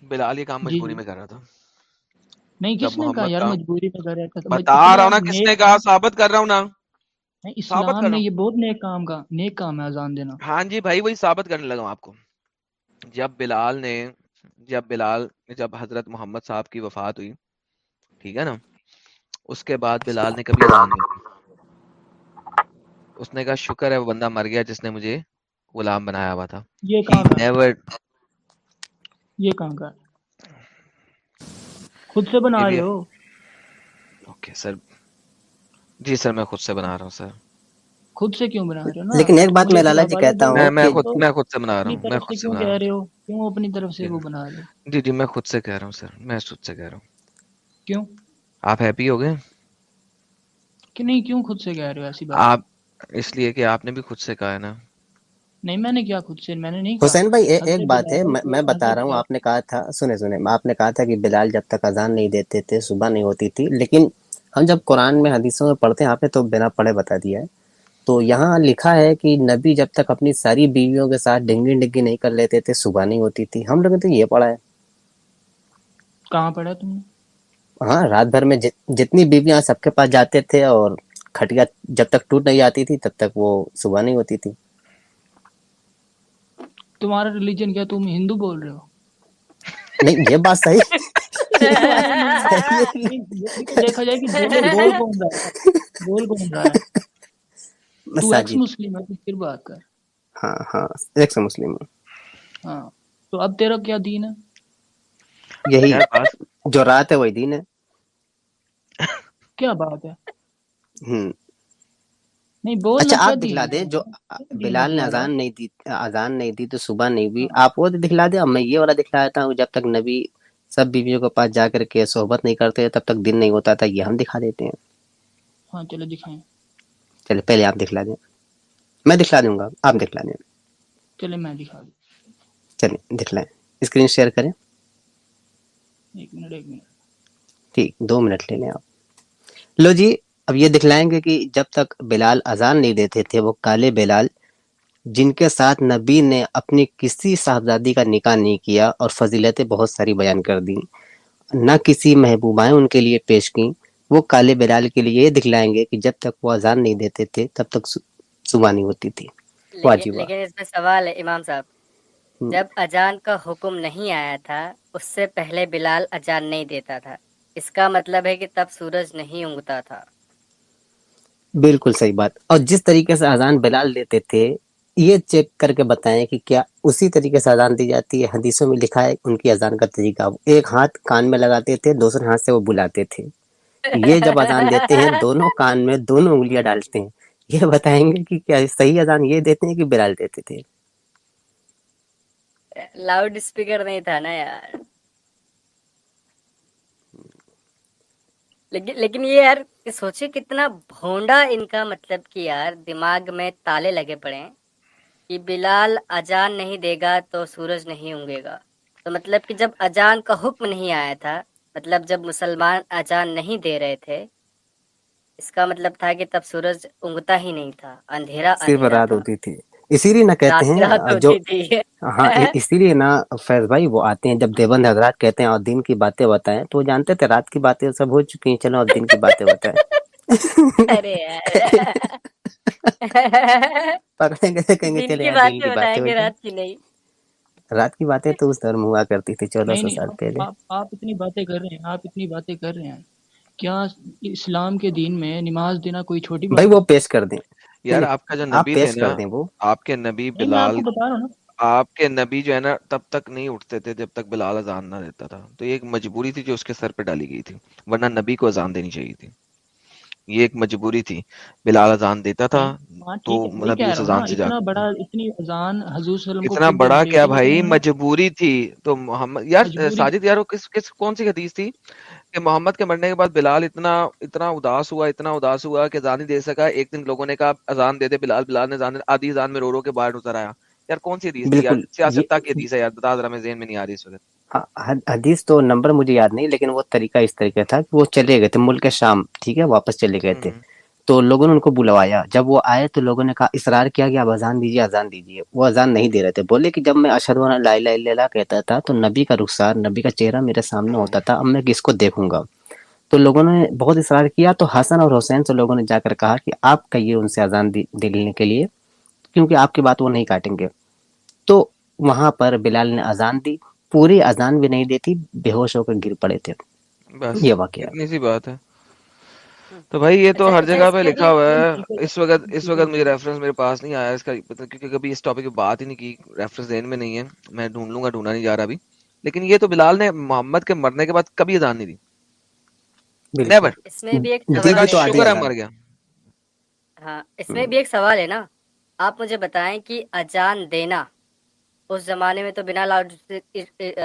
بلال یہ کام جی۔ مجبوری میں کر رہا تھا۔ نہیں کس نے کہا؟ یار مجبوری میں کر رہا تھا بتا رہا ہوں نا کس نے کہا؟ ثابت کر رہا ہوں نا۔ اسلام ہوں۔ یہ بہت نیک کام کا نیک کام ہے اذان دینا۔ ہاں جی بھائی وہی ثابت کرنے لگا ہوں آپ کو۔ جب بلال نے جب بلال جب حضرت محمد صاحب کی وفات ہوئی ٹھیک ہے نا؟ اس کے بعد بلال نے کبھی اذان نہیں دی اس نے کہا شکر ہے وہ بندہ مر گیا جس نے مجھے غلام بنایا ہوا تھا۔ یہ کہاں نیور یہ کہاں کا ہے خود سے بنا رہے ہو؟ اوکے سر جی سر میں خود سے بنا رہا ہوں سر خود سے کیوں بنا رہے ہو نا؟ لیکن ایک بات میں لالا جی کہتا میں ہوں میں کہ خود میں خود سے بنا رہا ہوں میں خود سے کہہ رہے ہو؟ کیوں اپنی طرف سے جی وہ بنا رہے ہو؟ جی جی میں خود سے کہہ رہا ہوں سر میں خود سے کہہ رہا ہوں۔ کیوں؟ آپ ہیپی ہو گئے؟ کہ نہیں کیوں خود سے کہہ رہے ہو ایسی بات؟ آپ اس لیے کہ آپ نے بھی خود سے کہا ہے نا۔ نہیں میں نے کیا خود سے؟ میں نے نہیں کہا۔ حسین بھائی ایک بات ہے میں بتا رہا ہوں آپ نے کہا تھا سنے سنے آپ نے کہا تھا کہ بلال جب تک اذان نہیں دیتے تھے صبح نہیں ہوتی تھی۔ لیکن ہم جب قرآن میں حدیثوں میں پڑھتے ہیں آپ نے تو بنا پڑھے بتا دیا ہے۔ تو یہاں لکھا ہے کہ نبی جب تک اپنی ساری بیویوں کے ساتھ ڈنگی ڈنگی نہیں کر لیتے تھے صبح نہیں ہوتی تھی۔ ہم لوگوں نے تو یہ پڑھا ہے۔ کہاں پڑھا تم نے؟ ہاں رات بھر میں جت- جتنی بیویاں سب کے پاس جاتے تھے اور کھٹیا جب تک ٹوٹ نہیں جاتی تھی تب تک وہ صبح نہیں ہوتی تھی۔ تمہارا ریلیجن کیا؟ تم ہندو بول رہے ہو؟ نہیں یہ بات صحیح دیکھا جائے کہ بول بول کون رہا ہے؟ تو ایکس مسلم ہے پھر بات کر۔ ہاں ہاں ایک سے مسلم ہوں ہاں تو اب تیرا کیا دین ہے؟ یہی۔ جو رات ہے وہی دین ہے کیا بات ہے ہوں نہیں بولنا اچھا آپ دکھلا دیں جو بلال نے اذان نہیں دی اذان نہیں دی تو صبح نہیں ہوئی ہاں آپ وہ دکھلا دیں اب میں یہ والا دکھلا دیتا ہوں جب تک نبی سب بیویوں کے پاس جا کر کے صحبت نہیں کرتے تب تک دن نہیں ہوتا تھا یہ ہم دکھا دیتے ہیں۔ ہاں چلو دکھائیں۔ چلے پہلے آپ دکھلا دیں۔ میں دکھلا دوں گا آپ دکھلا دیں۔ چلے میں دکھا دوں۔ چلیں دکھلائیں۔ اسکرین شیئر کریں۔ ایک منٹ ایک منٹ۔ ٹھیک دو منٹ لے لیں آپ۔ لو جی اب یہ دکھلائیں گے کہ جب تک بلال اذان نہیں دیتے تھے وہ کالے بلال جن کے ساتھ نبی نے اپنی کسی صاحبزادی کا نکاح نہیں کیا اور فضیلتیں بہت ساری بیان کر دیں نہ کسی محبوبائیں ان کے لیے پیش کیں وہ کالے بلال کے لیے یہ دکھلائیں گے کہ جب تک وہ اذان نہیں دیتے تھے تب تک صبح نہیں ہوتی تھی۔ لیکن واجب لیکن اس میں سوال ہے امام صاحب۔ جب اجان کا حکم نہیں آیا تھا اس سے پہلے بلال اجان نہیں دیتا تھا۔ اس کا مطلب ہے کہ تب سورج نہیں اونگتا تھا۔ بالکل صحیح بات۔ اور جس طریقے سے اذان بلال دیتے تھے یہ چیک کر کے بتائیں کہ کیا اسی طریقے سے اذان دی جاتی ہے؟ حدیثوں میں لکھا ہے ان کی اذان کا طریقہ ایک ہاتھ کان میں لگاتے تھے دوسرے ہاتھ سے وہ بلاتے تھے۔ یہ جب اذان دیتے ہیں دونوں کان میں دونوں انگلیاں ڈالتے ہیں۔ یہ بتائیں گے کہ کیا صحیح اذان یہ دیتے ہیں کہ بلال دیتے تھے؟ لاؤڈ اسپیکر نہیں تھا نا یار لیکن یہ یار سوچے کتنا بھونڈا ان کا مطلب کہ یار دماغ میں تالے لگے پڑے کہ بلال اجان نہیں دے گا تو سورج نہیں اونگے گا تو مطلب کہ جب اجان کا حکم نہیں آیا تھا مطلب جب مسلمان اجان نہیں دے رہے تھے اس کا مطلب تھا کہ تب سورج اونگتا ہی نہیں تھا اندھیرا صرف رات ہوتی تھی اسی لیے نہ کہتے ہیں جو ہاں اسی لیے نا فیض بھائی وہ آتے ہیں جب دیوبند حضرات کہتے ہیں اور دن کی باتیں بتائیں تو وہ جانتے تھے رات کی باتیں سب ہو چکی ہیں چلو اب دن کی باتیں بتائیں۔ ارے پکڑیں گے کہیں گے چلے کی یار دن کی باتیں رات کی نہیں۔ رات کی باتیں تو اس دور میں ہوا کرتی تھی چودہ سو سال آپ پہلے۔ آپ اتنی باتیں کر رہے ہیں آپ اتنی باتیں کر رہے ہیں۔ کیا اسلام کے دین میں نماز دینا کوئی چھوٹی بھائی وہ پیش کر دیں۔ یار آپ کا جو نبی تھے پیش نا وہ۔ آپ کے نبی بلال کو بتا رہا ہوں نا۔ آپ کے نبی جو ہے نا تب تک نہیں اٹھتے تھے جب تک بلال اذان نہ دیتا تھا۔ تو یہ ایک مجبوری تھی جو اس کے سر پہ ڈالی گئی تھی ورنہ نبی کو اذان دینی چاہیے تھی۔ یہ ایک مجبوری تھی۔ بلال اذان دیتا تھا ہاں تو ہے کہہ اس اذان سے اتنا بڑا اتنی اذان حضور صلی اللہ علیہ وسلم کو اتنا بڑا کیا بھائی مجبوری تھی۔ تو محمد یار ساجد یار کس کس کون سی حدیث تھی؟ کہ محمد کے مرنے کے بعد بلال اتنا اتنا اداس ہوا اتنا اداس ہوا کہ اذان نہیں دے سکا۔ ایک دن لوگوں نے کہا اذان دے دے بلال بلال نے آدھی اذان میں رو رو کے باہر اتر آیا۔ یار کون سی حدیث یار؟ سیاست کی یہ حدیث ہے یار بتا ذرا میں ذہن میں نہیں آ رہی اس وقت۔ ہاں، حد- حدیث تو نمبر مجھے یاد نہیں لیکن وہ طریقہ اس طریقے تھا کہ وہ چلے گئے تھے ملک شام ٹھیک ہے واپس چلے گئے تھے۔ تو لوگوں نے ان کو بلوایا۔ جب وہ آئے تو لوگوں نے کہا اصرار کیا کہ آپ اذان دیجیے اذان دیجیے وہ اذان نہیں دے رہے تھے۔ بولے کہ جب میں اشہد ان لا الہ الا اللہ کہتا تھا تو نبی کا رخسار نبی کا چہرہ میرے سامنے ہوتا تھا۔ اب میں کس کو دیکھوں گا؟ تو لوگوں نے بہت اصرار کیا۔ تو حسن اور حسین سے لوگوں نے جا کر کہا کہ آپ کہیے ان سے اذان دلنے کے لیے کیونکہ آپ کی بات وہ نہیں کاٹیں گے۔ تو وہاں پر بلال نے اذان دی۔ پوری اذان بھی نہیں دیتی بے ہوش ہو کر گر پڑے تھے۔ بس یہ واقعہ۔ سی بات ہے۔ تو بھائی یہ تو اچھا ہر جگہ پہ لکھا ہوا ہے۔ اس وقت اس ہے وقت مجھے ریفرنس میرے پاس نہیں آیا اس کا مطلب کیونکہ کبھی اس ٹاپک پہ بات ہی نہیں کی ریفرنس ذہن میں نہیں ہے۔ میں ڈھونڈ لوں گا ڈھونڈا نہیں جا رہا ابھی۔ لیکن یہ تو بلال نے محمد کے مرنے کے بعد کبھی اذان نہیں دی۔ نیور اس میں بھی ایک نا آدھی شکر ہے اذان مر گیا۔ ہاں اس میں بھی ایک سوال ہے نا۔ آپ مجھے بتائیں کہ اجان دینا اس زمانے میں تو بنا لاؤڈ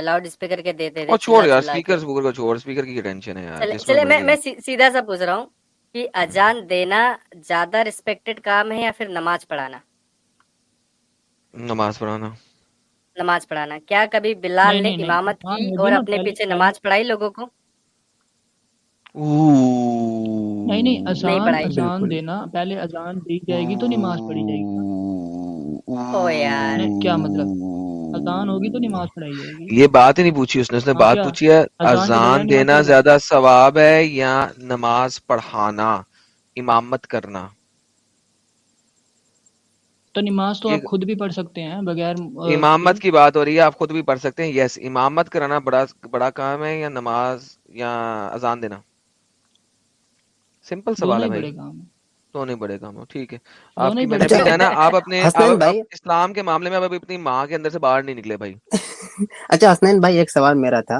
لاؤڈ اسپیکر کے دیتے تھے چھوڑ یار اسپیکر کو چھوڑ اسپیکر کی ٹینشن ہے یار چلے میں سیدھا سا پوچھ رہا ہوں۔ کہ اجان دینا زیادہ ریسپیکٹڈ کام ہے یا پھر نماز پڑھانا؟ نماز پڑھانا۔ نماز پڑھانا۔ کیا کبھی بلال نے امامت اذان کی اور اپنے پیچھے نماز پڑھائی لوگوں کو؟ نہیں نہیں اذان پڑھائی۔ اذان دینا۔ پہلے اذان دی جائے گی تو نماز پڑھی جائے گی۔ او یار۔ کیا مطلب؟ اذان ہوگی تو نماز پڑھائی جائے گی۔ یہ بات ہی نہیں پوچھی اس نے اس نے ہاں بات پوچھی ہے اذان دینا زیادہ ثواب ہے یا نماز پڑھانا امامت کرنا؟ تو نماز تو آپ خود بھی پڑھ سکتے ہیں بغیر امامت کی بات ہو رہی ہے آپ خود بھی پڑھ سکتے ہیں۔ یس امامت کرانا بڑا بڑا کام ہے یا نماز یا اذان دینا؟ سمپل سوال ہے بھائی۔ بڑے کام ہیں دونوں ہی بڑے کام ہو ٹھیک ہے۔ آپ کی میں نے کہنا اپنے اسلام کے معاملے میں آپ اپنی ماں کے اندر سے باہر نہیں نکلے بھائی۔ اچھا حسنین بھائی ایک سوال میرا تھا۔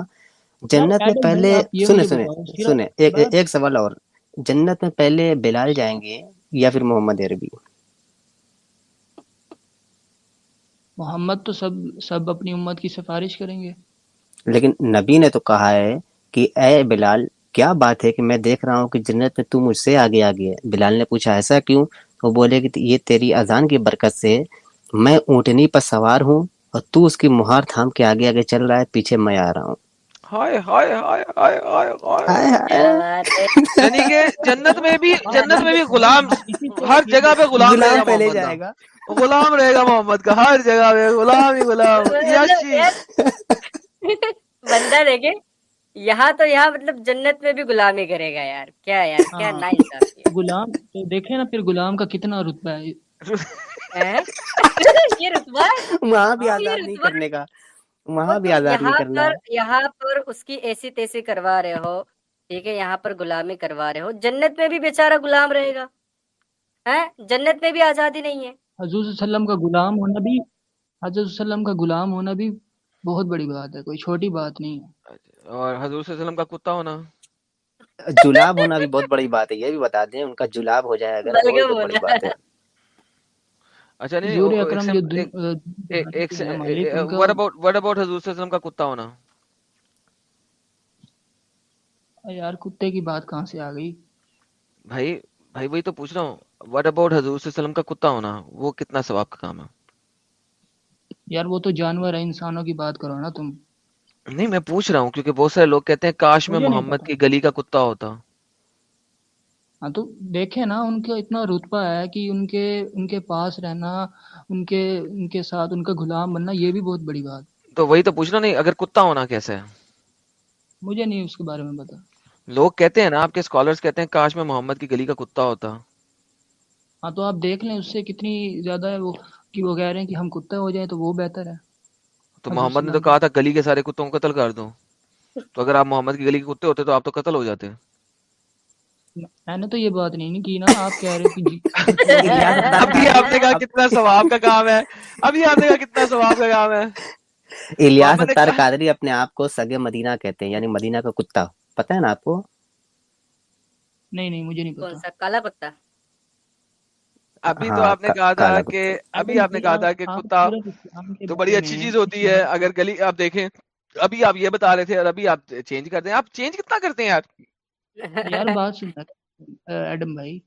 جنت میں پہلے سنے سنے سنے ایک سوال اور۔ جنت میں پہلے بلال جائیں گے یا پھر محمد عربی؟ محمد تو سب سب اپنی امت کی سفارش کریں گے۔ لیکن نبی نے تو کہا ہے کہ اے بلال کیا بات ہے کہ میں دیکھ رہا ہوں کہ جنت میں تو مجھ سے آگے آگے ہے؟ بلال نے پوچھا ایسا کیوں؟ وہ بولے کہ یہ تیری اذان کی برکت سے میں اونٹنی پر سوار ہوں اور تو اس کی مہار تھام کے آگے آگے چل رہا ہے پیچھے میں آ رہا ہوں۔ ہائے ہائے ہائے ہائے ہائے ہائے۔ ہائے کیا ہائے بات ہے؟ یعنی کہ جنت میں بھی جنت میں بھی غلام ہر جگہ پہ غلام رہے غلام گا پہلے جائے گا۔ غلام رہے گا محمد کا ہر جگہ پہ غلام ہی غلام۔ بندہ دیکھے؟ یہاں تو یہاں مطلب جنت میں بھی غلامی کرے گا یار کیا یار کیا ہاں۔ نا انصافی ہے غلام تو دیکھیں نا پھر غلام کا کتنا رتبہ ہے؟ یہ رتبہ؟ وہاں بھی آزاد نہیں کرنے کا۔ وہ وہاں بھی آزاد نہیں یہاں کرنا۔ یہاں پر اس کی ایسی تیسی کروا رہے ہو ٹھیک ہے یہاں پر غلامی کروا رہے ہو۔ جنت میں بھی بیچارہ غلام رہے گا۔ ہیں؟ جنت میں بھی آزادی نہیں ہے۔ حضور صلی اللہ علیہ وسلم کا غلام ہونا بھی حضرت صلی اللہ علیہ وسلم کا غلام ہونا بھی بہت بڑی بات ہے کوئی چھوٹی بات نہیں ہے۔ اور حضور صلی اللہ علیہ وسلم کا کتا ہونا۔ جلاب ہونا بھی بہت بڑی بات ہے یہ بھی بتا دیں ان کا جلاب ہو جائے اگر بہت بڑی بات ہے۔ اچھا نہیں ایک وٹ اباؤٹ وٹ اباؤٹ حضور صلی اللہ علیہ وسلم کا کتا ہونا؟ یار کتے کی بات کہاں سے آ گئی؟ بھائی بھائی وہی تو پوچھ رہا ہوں۔ وٹ اباؤٹ حضور صلی اللہ علیہ وسلم کا کتا ہونا؟ وہ کتنا ثواب کا کام ہے؟ یار وہ تو جانور ہے انسانوں کی بات کرو نا تم۔ نہیں میں پوچھ رہا ہوں کیونکہ بہت سارے لوگ کہتے ہیں کاش میں محمد کی گلی کا کتا ہوتا۔ ہاں تو دیکھیں نا ان کا اتنا رتبہ ہے کہ ان کے ان کے پاس رہنا ان کے ان کے ساتھ ان کا غلام بننا یہ بھی بہت بڑی بات۔ تو وہی تو پوچھ رہا نہیں اگر کتا ہونا کیسے؟ ہے مجھے نہیں اس کے بارے میں پتا۔ لوگ کہتے ہیں نا آپ کے اسکالرس کہتے ہیں کاش میں محمد کی گلی کا کتا ہوتا۔ ہاں تو آپ دیکھ لیں اس سے کتنی زیادہ ہے وہ کہ وہ کہہ رہے ہیں کہ ہم کتے ہو جائیں تو وہ بہتر ہے۔ تو محمد نے تو کہا تھا گلی کے سارے کتوں کو قتل کر دو تو اگر آپ محمد کی گلی کے کتے ہوتے تو آپ تو قتل ہو جاتے۔ میں نے تو یہ بات نہیں کی نا آپ کہہ رہے کہ جی۔ ابھی آپ نے کہا کتنا ثواب کا کام ہے۔ ابھی آپ نے کہا کتنا ثواب کا کام ہے۔ الیاس کہا قادری اپنے آپ کو سگے مدینہ کہتے ہیں یعنی مدینہ کا کتا۔ پتہ ہے نا آپ کو؟ نہیں نہیں مجھے نہیں پتا۔ کالا کتا۔ ابھی تو ہاں آپ نے کہا تھا کہ ابھی آپ نے کہا تھا کہ کتا تو بڑی اچھی چیز ہوتی ہے اسلام اگر گلی آپ دیکھیں ابھی آپ یہ بتا رہے تھے اور ابھی آپ چینج کر دیں۔ آپ چینج کتنا کرتے ہیں یار؟ یار بات سننا ایڈم بھائی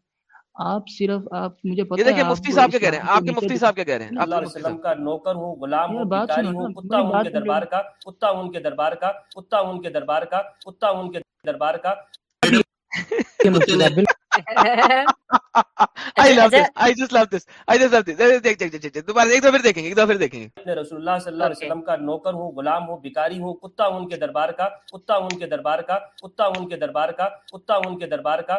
آپ صرف آپ مجھے پتا ہے مفتی صاحب کیا کہہ رہے ہیں؟ آپ کے مفتی صاحب کیا کہہ رہے ہیں؟ اللہ علیہ وسلم کا نوکر ہوں غلام ہوں ہوں کتا ہوں ان کے دربار کا کتا ہوں ان کے دربار کا کتا ہوں ان کے دربار کا کتا ہوں ان کے دربار کا۔ یہ مفتی صاحب بالکل آئی لو دس I just love this I just لو دس دیکھ دیکھ دیکھ دیکھ دوبارہ ایک دو پھر دیکھیں گے ایک دو پھر دیکھیں گے اپنے رسول اللہ صلی اللہ علیہ وسلم کا نوکر ہوں غلام ہوں بھکاری ہوں کتا ہوں ان کے دربار کا کتا ہوں ان کے دربار کا کتا ہوں ان کے دربار کا کتا ہوں ان کے دربار کا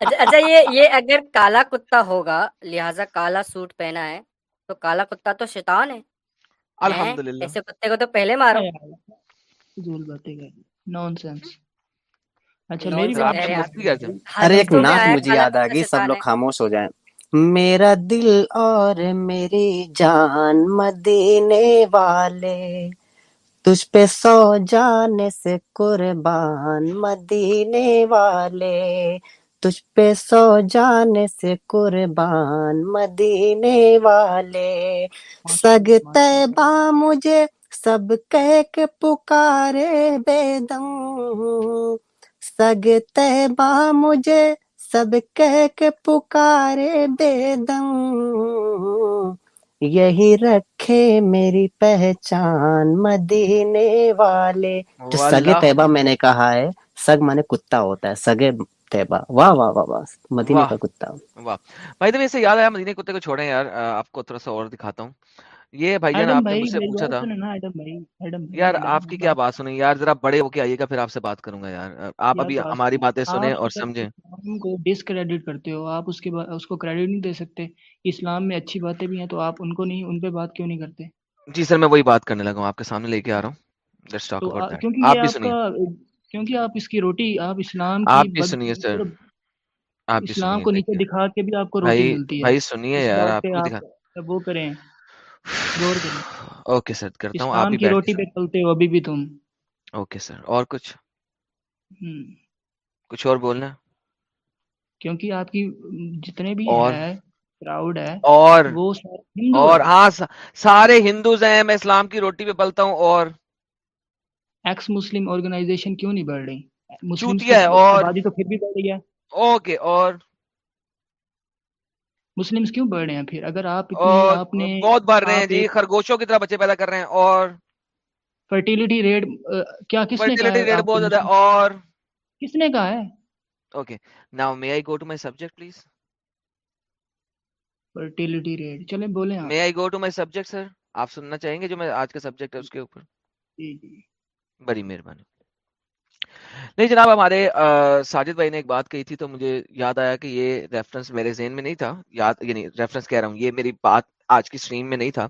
اچھا یہ یہ اگر کالا کتا ہوگا لہٰذا کالا سوٹ پہنا ہے تو کالا کتا تو شیطان ہے ہیں الحمد للہ ایسے کتے کو تو پہلے مارو فضول باتیں کر نان سینس اچھا میری ارے ایک نعت آیا مجھے یاد آ گئی سب لوگ خاموش ہو جائیں۔ میرا دل اور میری جان مدینے والے تجھ پہ سو جانے سے قربان۔ مدینے والے تجھ پہ سو جانے سے قربان۔ مدینے والے سگ تیبہ مجھے سب کہہ کے پکارے بے دم۔ سگ تیبہ مجھے سب کہہ کے پکارے بے دم۔ یہی رکھے میری پہچان مدینے والے۔ جو سگے طیبہ میں نے کہا ہے سگ مانے کتا ہوتا ہے سگے طیبہ۔ واہ واہ واہ واہ مدینے کا کتا۔ واہ۔ بھائی تو سے یاد آیا مدینے کتے کو چھوڑیں یار آپ کو تھوڑا سا اور دکھاتا ہوں۔ یہ بھائی جان آپ نے مجھ سے پوچھا تھا۔ یار آپ کی کیا بات سنیں؟ یار ذرا بڑے ہو کے آئیے گا پھر آپ سے بات کروں گا یار۔ آپ ابھی ہماری باتیں سنیں آپ اور سمجھیں۔ ڈسکریڈٹ کرتے ہو۔ آپ اس کے اس کو کریڈٹ نہیں دے سکتے۔ اسلام میں اچھی باتیں بھی ہیں تو آپ ان کو نہیں ان پہ بات کیوں نہیں کرتے؟ جی سر میں وہی بات کرنے لگا ہوں آپ کے سامنے لے کے آ رہا ہوں۔ لیٹس ٹاک تو اباؤٹ آ- دیٹ کیونکہ آپ بھی آپ کا کیونکہ آپ اس کی روٹی آپ اسلام کی آپ بھی سنیے سر۔ آپ بھی اسلام کو نیچے دکھا کے بھی آپ کو روٹی ملتی ہے۔ بھائی سنیے یار آپ پہ کو آپ دکھا۔ وہ کریں۔ اوکے سر کرتا ہوں آپ کی روٹی پہ پلتے ہو ابھی بھی تم۔ اوکے سر اور کچھ؟ کچھ اور بولنا؟ کیونکہ آپ کی جتنے بھی اور؟ ہے کراؤڈ ہے اور؟ وہ اور؟ ہاں سا- سارے ہندوز ہیں میں اسلام کی روٹی پہ پلتا ہوں اور؟ ایکس مسلم آرگنائزیشن کیوں نہیں بڑھ رہی؟ چوتیا ہے اور؟ آبادی تو پھر بھی بڑھ رہی ہے۔ اوکے اور؟ مسلمس کیوں بڑھ رہے ہیں پھر؟ اگر آپ آپ نے بہت بڑھ رہے ہیں جی خرگوشوں کی طرح بچے پیدا کر رہے ہیں اور فرٹیلیٹی ریٹ کیا کس نے کہا فرٹیلٹی ریٹ بہت زیادہ مسلم اور کس نے کہا ہے؟ Okay now may I go to my subject please? Fertility rate چلیں بولیں آپ۔ مے I go to my subject سر آپ سننا چاہیں گے جو میں آج کا سبجیکٹ ہے اس کے اوپر؟ جی جی۔ بڑی مہربانی۔ نہیں جناب، ہمارے ساجد بھائی نے ایک بات کہی تھی تو مجھے یاد آیا کہ یہ ریفرنس میرے ذہن میں نہیں تھا، یاد یعنی ریفرنس کہہ رہا ہوں، یہ میری بات آج کی سٹریم میں نہیں تھا،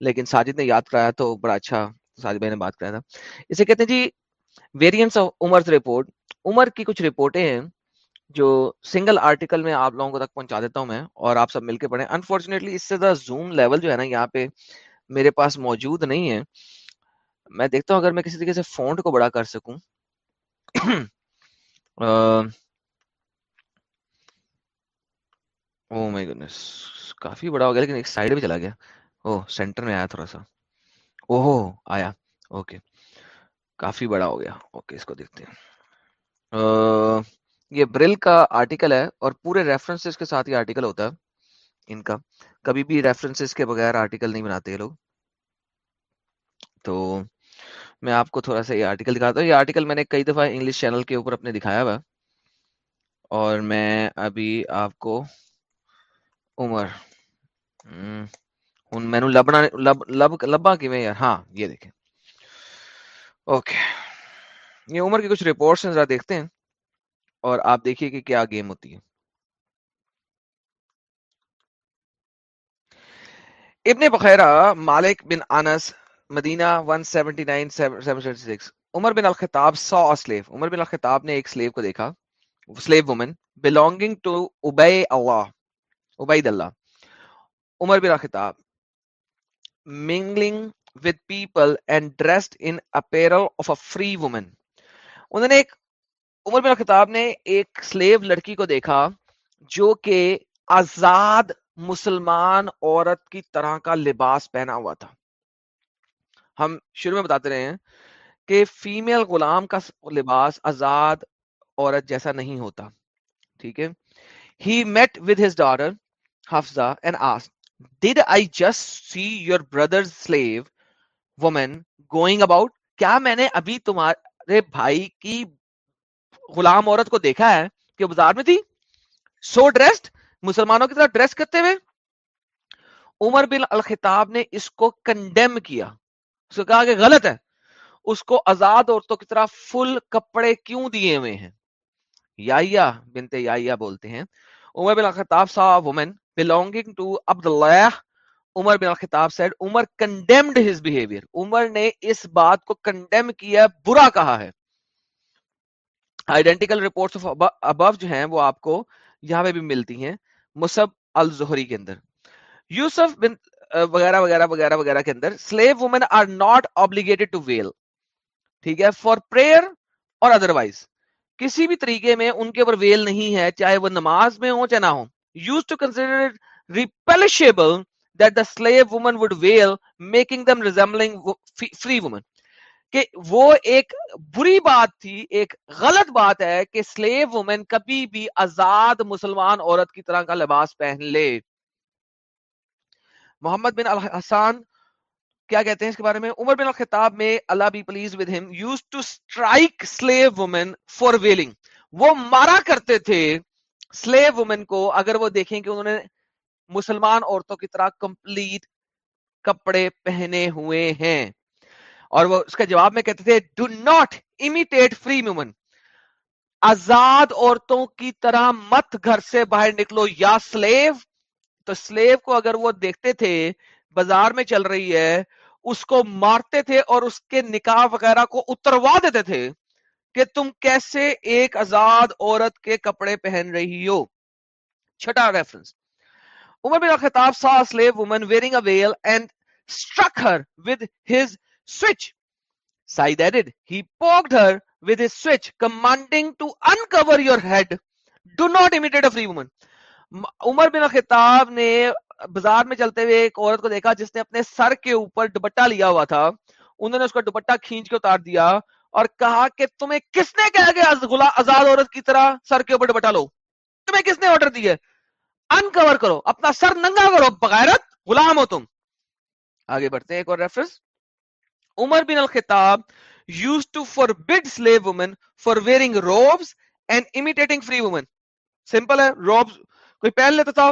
لیکن ساجد نے یاد کرایا تو بڑا اچھا ساجد بھائی نے بات کرایا تھا۔ اسے کہتے ہیں جی variance of Umar report Umar کی کچھ رپورٹیں ہیں جو سنگل آرٹیکل میں آپ لوگوں کو تک پہنچا دیتا ہوں میں اور آپ سب مل کے پڑھیں۔ انفارچونیٹلی اس سے زیادہ زوم لیول جو ہے نا یہاں پہ میرے پاس موجود نہیں ہے۔ میں دیکھتا ہوں اگر میں کسی طریقے سے فونٹ کو بڑا کر سکوں۔ او مائی گڈنس کافی بڑا ہو گیا لیکن ایک سائڈ میں چلا گیا او سینٹر میں آیا تھوڑا سا اوہو آیا اوکے کافی بڑا ہو گیا اوکے اس کو دیکھتے ہیں یہ برل کا آرٹیکل ہے اور پورے ریفرنسز کے ساتھ یہ آرٹیکل ہوتا ہے ان کا کبھی بھی ریفرنسز کے بغیر آرٹیکل نہیں بناتے یہ لوگ تو میں آپ کو تھوڑا سا یہ آرٹیکل دکھاتا ہوں۔ یہ آرٹیکل میں نے کئی دفعہ انگلش چینل کے اوپر اپنے دکھایا ہوا اور میں ابھی آپ کو عمر میں لبنا لب لب لبا کی میں یار ہاں یہ دیکھیں۔ اوکے۔ یہ عمر کی کچھ رپورٹس ہیں، ذرا دیکھتے ہیں۔ اور آپ دیکھیے کہ کیا گیم ہوتی ہے۔ ابن بخیرہ مالک بن انس مدینہ 179-776 عمر بن الخطاب سا سلیو عمر بن الخطاب نے ایک سلیو کو دیکھا. Slave woman. بلونگنگ ٹو ابئی اللہ Ubaidullah Umar bin al Khattab. Mingling with people and dressed in apparel of a free woman. انہوں نے ایک عمر بن خطاب نے ایک سلیو لڑکی کو دیکھا جو کہ آزاد مسلمان عورت کی طرح کا لباس پہنا ہوا تھا. ہم شروع میں بتاتے رہے ہیں کہ فیمیل غلام کا لباس آزاد عورت جیسا نہیں ہوتا، ٹھیک ہے؟ He met with his daughter Hafsa and as did I just see your brother slave woman going about کیا میں نے ابھی تمہارے بھائی کی غلام عورت کو دیکھا ہے کہ بازار میں تھی؟ سو ڈریسڈ مسلمانوں کی طرح ڈریس کرتے ہوئے عمر بن الخطاب نے اس کو کنڈیم کیا۔ اس کو کہا کہ غلط ہے۔ اس کو آزاد عورتوں کی طرح فل کپڑے کیوں دیے ہوئے ہیں؟ یا بنتے یا بولتے ہیں۔ Umar bin al Khattab saw woman belonging to Abdullah Umar bin al Khattab said Umar condemned his behavior عمر نے اس بات کو condemn کیا، برا کہا ہے۔ identical reports of above جو ہیں وہ آپ کو یہاں پہ بھی ملتی ہیں۔ مصب الزہری کے اندر۔ یوسف بن وغیرہ وغیرہ وغیرہ وغیرہ کے اندر slave women are not obligated to veil. ٹھیک ہے؟ For prayer اور otherwise. کسی بھی طریقے میں ان کے اوپر ویل نہیں ہے، چاہے وہ نماز میں ہو چاہے نہ ہو used to consider it repellishable that the slave woman would wail making them resembling free women کہ وہ ایک بری بات تھی، ایک غلط بات ہے کہ سلیو وومن کبھی بھی آزاد مسلمان عورت کی طرح کا لباس پہن لے۔ محمد بن الحسان، کیا کہتے ہیں اس کے بارے میں؟ Umar bin al Khattab may Allah be please with him use to strike slave woman for veiling وہ مارا کرتے تھے سلیو وومن کو، اگر وہ دیکھیں کہ انہوں نے مسلمان عورتوں کی طرح کمپلیٹ کپڑے پہنے ہوئے ہیں۔ اور وہ اس کا جواب میں کہتے تھے do not imitate free woman آزاد عورتوں کی طرح مت گھر سے باہر نکلو یا سلیو تو سلیو کو اگر وہ دیکھتے تھے، بازار میں چل رہی ہے، اس کو مارتے تھے اور اس کے نکاح وغیرہ کو اتروا دیتے تھے کہ تم کیسے ایک آزاد عورت کے کپڑے پہن رہی ہو۔ چھٹا reference Umar bin al-Khattab saw a slave woman wearing a veil and struck her with his switch Said added he poked her with his switch commanding to uncover your head. Do not imitate a free woman عمر بن الخطاب نے بازار میں چلتے ہوئے ایک عورت کو دیکھا جس نے اپنے سر کے اوپر دوپٹہ لیا ہوا تھا۔ انہوں نے اس کا دوپٹہ کھینچ کے اتار دیا اور کہا کہ تمہیں کس نے کہا کہ آزاد عورت کی طرح سر کے اوپر بٹا لو؟ تمہیں کس نے آرڈر دیے انکور کرو، اپنا سر ننگا کرو، بغیرت غلام ہو تم۔ آگے بڑھتے ہیں ایک اور reference Umar bin al Khattab use to forbid slave woman for wearing robes and imitating free woman simple ہے روبس کوئی پہن لیتا تھا،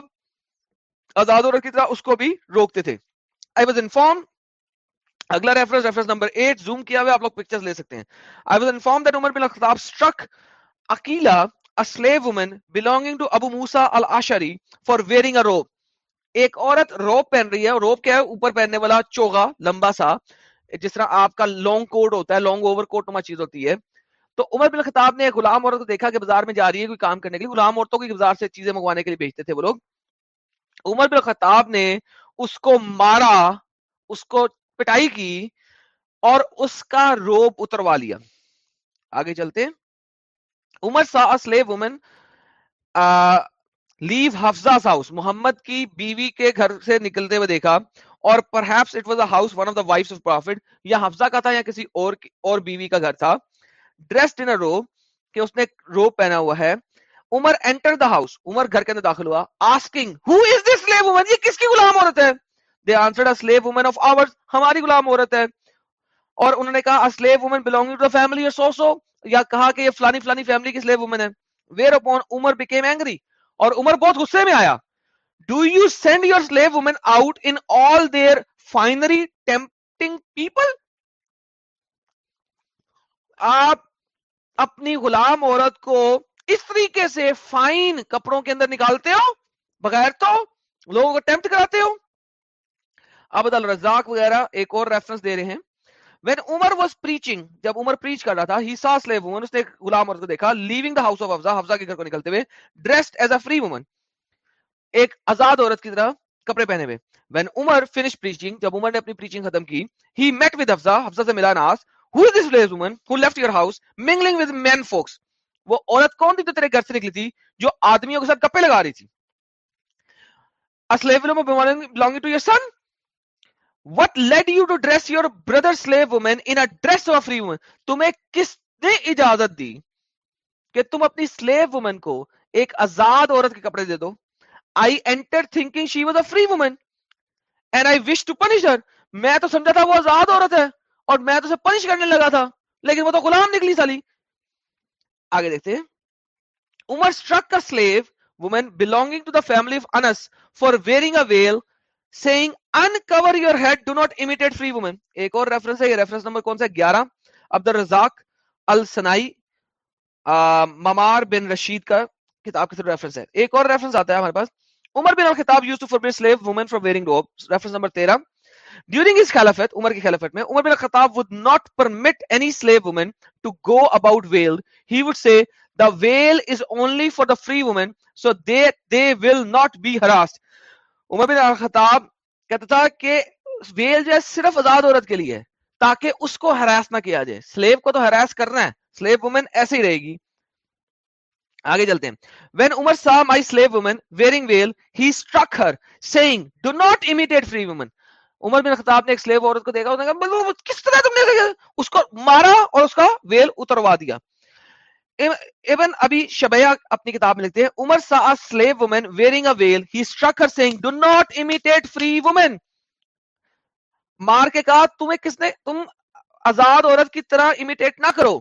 آزاد عورت کی طرح اس کو بھی روکتے تھے۔ آئی واز انفارم اگلا ریفرنس ریفرنس نمبر 8 زوم کیا ہوا، آپ لوگ پکچرز لے سکتے ہیں۔ I was inform that Umar bin al Khattab struck اکیلا a slave woman belonging to Abu Musa al Ashari for wearing a robe ایک عورت روب پہن رہی ہے روب کیا ہے؟ اوپر پہننے والا چوغا، لمبا سا، جس طرح آپ کا لانگ کوٹ ہوتا ہے لانگ اوور کوٹ نما چیز ہوتی ہے۔ تو عمر بن خطاب نے غلام عورت کو دیکھا کہ بازار میں جا رہی ہے کوئی کام کرنے کے لیے، غلام عورتوں کی بازار سے چیزیں منگوانے کے لیے بھیجتے تھے وہ لوگ۔ عمر بن خطاب نے اس کو مارا، اس کو پٹائی کی اور اس کا روپ اتروا لیا۔ آگے چلتے۔ Umar saw slave woman leave Hafsa house Muhammad کی بیوی کے گھر سے نکلتے ہوئے دیکھا اور perhaps it was a house one of the wives of prophet یا حفظہ کا تھا یا کسی اور اور بیوی کا گھر تھا۔ ڈریسڈ ان رو کہ اس نے روب پہنا ہوا ہے. عمر انٹر دا ہاؤس عمر گھر کے اندر داخل ہوا. Asking who is this slave woman یہ کس کی غلام عورت ہے? They answered a slave woman of ours ہماری غلام عورت ہے. اور انہوں نے کہا a slave woman belonging to the family اور سو سو یا کہا کہ یہ فلانی فلانی فیملی کی سلیو وومن ہے. ویئر اپون عمر بیکیم اینگری اور عمر بہت غصے میں آیا. Do you send your slave woman out in all their finery tempting people آپ اپنی غلام عورت کو اس طریقے سے فائن کپڑوں کے اندر نکالتے ہو، بغیر تو لوگوں کو ٹیمپٹ کراتے ہو۔ ابد الرزاق وغیرہ ایک اور ریفرنس دے رہے ہیں۔ وین عمر واز پریچنگ جب عمر پریچ کر رہا تھا ہی سا سلیو وومن اس نے ایک غلام عورت کو دیکھا leaving the house of Hafsa Hafsa کے گھر کو نکلتے ہوئے dressed as a free woman ایک آزاد عورت کی طرح کپڑے پہنے ہوئے۔ وین عمر فنش پریچنگ جب عمر نے اپنی پریچنگ ختم کی ہی میٹ ود حفظہ حفظہ سے ملا ناس who is this slave woman who left your house mingling with men folks وہ عورت کون تھی جو تیرے گھر سے نکلی تھی جو آدمیوں کے ساتھ کپے لگا رہی تھی؟ belonging to your son? What led you to dress your brother slave woman in a dress of a free woman? تمہیں کس نے اجازت دی کہ تم اپنی سلیو وومن کو ایک آزاد عورت کے کپڑے دے دو؟ I entered thinking she was a free woman and I wish to punish her. میں تو سمجھا تھا وہ آزاد عورت ہے۔ اور میں تو اسے پنش کرنے لگا تھا، لیکن وہ تو غلام نکلی سالی۔ آگے دیکھتے ہیں۔ عمر اسٹرک کا slave woman belonging to the family of Anas for wearing a veil saying cover your head do not imitate free women. ایک اور ریفرنس ہے، یہ ریفرنس نمبر کون سا ہے؟ 11 عبد الرزاق السنائی ممار بن رشید کا کتاب کے تھرو ریفرنس ہے۔ ایک اور ریفرنس آتا ہے ہمارے پاس۔ عمر بن الخطاب used to forbid slave women for wearing robe reference number 13 during his خلافت عمر کی خلافت میں عمر بن خطاب would not permit any slave woman to go about veil he would say the veil is only for the free woman so they they will not be harassed. عمر بن خطاب کہتا تھا کہ well جو ہے صرف آزاد عورت کے لیے ہے تاکہ اس کو ہراس نہ کیا جائے سلیو کو تو ہراس کرنا ہے سلیو وومن ایسے ہی رہے گی آگے چلتے ہیں when Umar saw my slave woman wearing veil he struck her saying do not imitate free woman Umar bin Khattab نے ایک سلیو عورت کو دیکھا انہوں نے کہا کس طرح تم نے اس کو مارا اور اس کا ویل اتروا دیا۔ ابن ابھی شبیہ اپنی کتاب میں لکھتے ہیں، Umar saw a slave woman wearing a veil he struck her saying do not imitate free woman مار کے کہا، تمہیں کس نے، تم آزاد عورت کی طرح امیٹیٹ نہ کرو.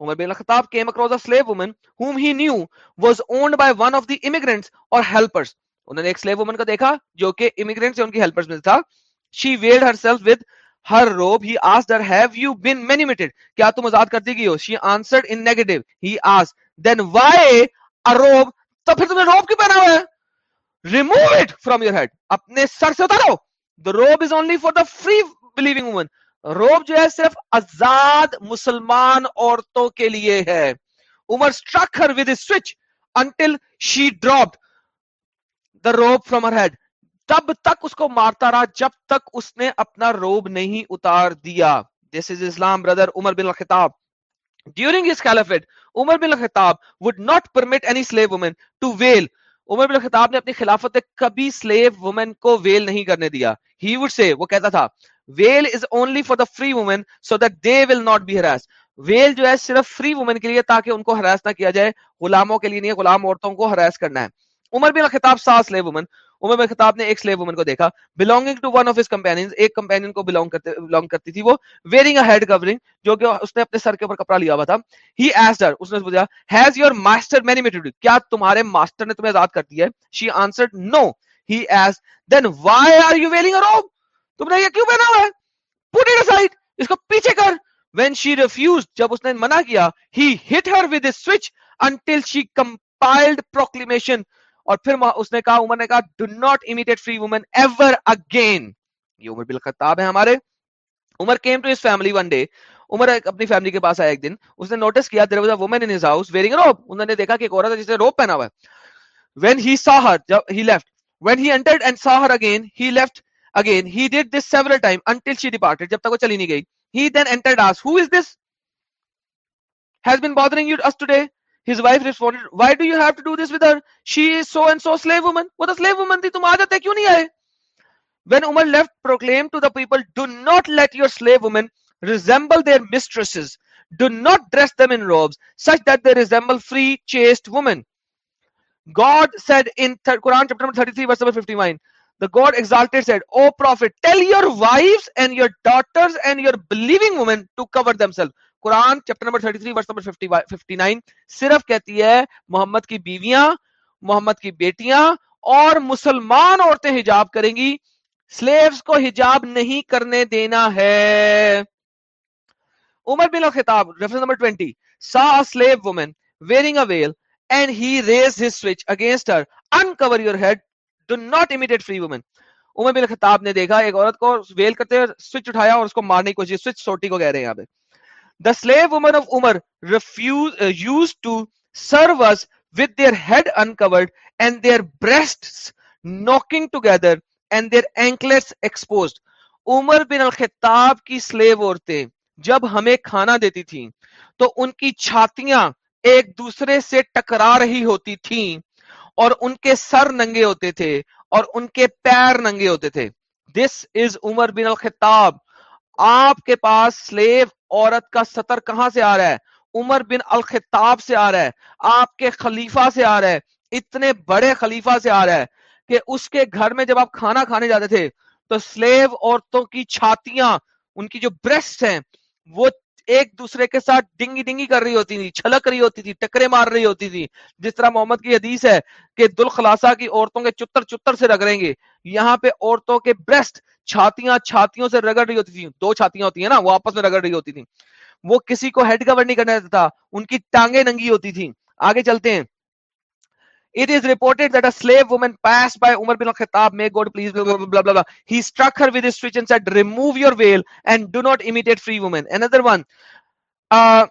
عمر بن الخطاب came across a slave woman whom he knew was owned by one of the immigrants or helpers انہوں نے ایک slave woman کو دیکھا جو کہ immigrants یا ان کی helpers میں تھا۔ She veiled herself with her robe he asked her have you been manumitted کیا تم آزاد کر دی گئی ہو she answered in negative he asked then why a robe تو پھر تمہیں روب کیوں پہنا ہوا ہے remove it from your head اپنے سر سے اتارو the robe is only for the free believing woman روب جو ہے صرف آزاد مسلمان عورتوں کے لیے ہے عمر struck her with his switch until she dropped the robe from her head تب تک اس کو مارتا رہا جب تک اس نے اپنا روب نہیں اتار دیا۔ This is Islam brother Umar bin al-Khattab during his caliphate Umar bin al-Khattab would not permit any slave woman to veil. عمر بن الخطاب نے اپنی خلافت کبھی سلیو وومن کو ویل نہیں کرنے دیا۔ ہی وڈ سے وہ کہتا تھا veil is only for the free woman so that they will not be harass veil جو ہے صرف فری وومن کے لیے تاکہ ان کو ہراس نہ کیا جائے۔ غلاموں کے لیے نہیں غلام عورتوں کو ہراس کرنا ہے۔ عمر بن الخطاب سا سلیو وومن عمر بن خطاب نے ایک سلیو وومن کو دیکھا belonging to one of his companion ایک کمپین کو بلونگ کرتے بلونگ کرتی تھی وہ ویئرنگ اے ہیڈ کورنگ جو کہ اس نے اپنے سر کے اوپر کپڑا لیا ہوا تھا۔ ہی ایس ڈر اس نے بولا has your master manumitted کیا تمہارے ماسٹر نے تمہیں آزاد کر دی ہے؟ She answer no he has then why are you wearing تم نے یہ کیوں پہنا ہوا ہے؟ پٹ اٹ اسائیڈ اس کو پیچھے کر۔ When she refused جب اس نے منع کیا، he hit her with a switch until she compiled proclamation اور پھر اس نے کہا، عمر نے کہا do not imitate free woman ever again یہ عمر بن خطاب ہے ہمارے۔ Umar came to his family one day Umar اپنی فیملی کے پاس آیا ایک دن۔ اس نے نوٹس کیا there was a woman in his house wearing robe انہوں نے دیکھا کہ ایک عورت ہے جس نے روب پہنا ہوا ہے۔ وین ہی سا ہر جب he left when he entered and saw her again he left again he did this several time until she departed جب تک وہ چلی نہیں گئی۔ He then entered as who is this has been bothering you us today? His wife responded why do you have to do this with her she is so and so slave woman وہ تو slave woman تھی تم آ جاتے کیوں نہیں آئے when Umar left proclaimed to the people do not let your slave women resemble their mistresses do not dress them in robes such that they resemble free chaste women god said in Thir- quran chapter number 33 verse number 51 the god exalted said o prophet tell your wives and your daughters and your believing women to cover themselves Quran chapter number 33 verse number 59 صرف کہتی ہے محمد کی بیویاں، محمد کی بیٹیاں اور مسلمان عورتیں حجاب کریں گی۔ سلیوز کو حجاب نہیں کرنے دینا ہے۔ عمر بن الخطاب reference number 20 saw slave woman wearing a veil and he raise his switch against her and cover your head do not imitate free woman Umar bin al Khattab نے دیکھا، ایک عورت کو ویل کرتے ہوئے سوئچ اٹھایا اور اس کو مارنے کی کوشش سوئچ سوٹی کو کہہ رہے ہیں یہاں پہ۔ The slave women of Umar refused, uh, used to serve us with their head uncovered and their breasts knocking together and their anklets exposed. عمر بن الخطاب کی سلیو عورتیں جب ہمیں کھانا دیتی تھیں تو ان کی چھاتیاں ایک دوسرے سے ٹکرا رہی ہوتی تھیں اور ان کے سر ننگے ہوتے تھے اور ان کے پیر ننگے ہوتے تھے دس از عمر بن الخطاب آپ کے پاس سلیو عورت کا سطر کہاں سے آ رہا ہے؟ عمر بن الخطاب سے آ رہا ہے، آپ کے خلیفہ سے آ رہا ہے، اتنے بڑے خلیفہ سے آ رہا ہے کہ اس کے گھر میں جب آپ کھانا کھانے جاتے تھے تو سلیو عورتوں کی چھاتیاں، ان کی جو بریسٹ ہیں، وہ ایک دوسرے کے ساتھ ڈنگی ڈنگی کر رہی ہوتی تھی، چھلک رہی ہوتی تھی، ٹکرے مار رہی ہوتی تھی۔ جس طرح محمد کی حدیث ہے کہ دل خلاصا کی عورتوں کے چتر چتر سے رگڑیں گے، یہاں پہ عورتوں کے بریسٹ چھاتیاں چھاتیوں سے رگڑ رہی ہوتی تھی دو چھاتیاں ہوتی ہیں نا، وہ آپس میں رگڑ رہی ہوتی تھی وہ کسی کو ہیڈ کور نہیں کرنا دیتا تھا ان کی ٹانگیں ننگی ہوتی تھی آگے چلتے ہیں۔ it is reported that a slave woman passed by Umar bin al-Khattab, may God please, blah blah, blah, blah, blah, He struck her with his switch and said, remove your veil and do not imitate free women. Another one, uh,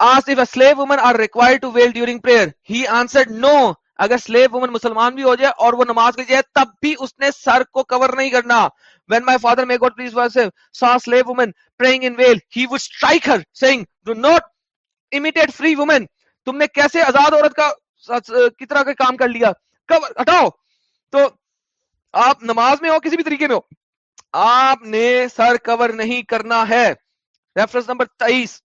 asked if a slave woman are required to veil during prayer. He answered, no. اگر سلیب women مسلمان بھی ہو جائے اور وہ نماز کے جائے تب بھی اس نے سر کو کور نہیں کرنا when my father may God please was saw a slave woman praying in veil he would strike her saying do not imitate free woman تم نے کیسے ازاد عورت کا کتنا کا کام کر لیا کور ہٹاؤ تو آپ نماز میں ہو کسی بھی طریقے میں ہو آپ نے سر کور نہیں کرنا ہے ریفرنس نمبر تیئیس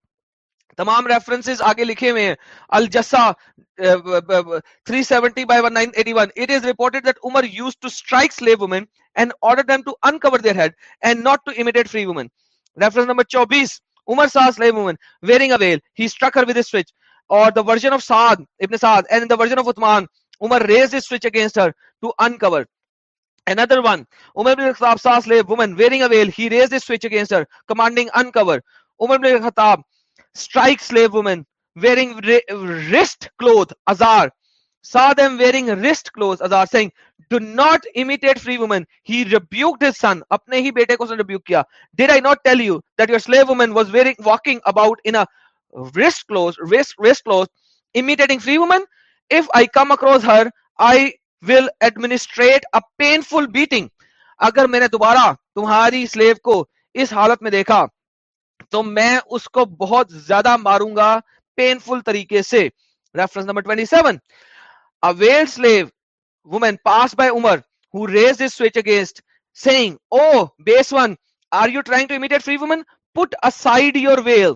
تمام ریفرنس آگے لکھے ہوئے ہیں الجسا 370 by 1981 it is reported that Umar used to strike slave women and order them to uncover their head and not to imitate free women reference number 24 Umar saw a slave woman wearing a veil he struck her with a switch he بیٹے کو did I not tell you that you slave woman was were walking about wrist close wrist wrist close imitating free woman if i come across her i will administrate a painful beating اگر میں نے دوبارہ تمہاری sleeve کو اس حالت میں دیکھا تو میں اس کو بہت زیادہ ماروں گا پینفل طریقے سے reference number 27 a veiled slave woman passed by umar who raised his switch against saying oh base one are you trying to imitate free woman put aside your veil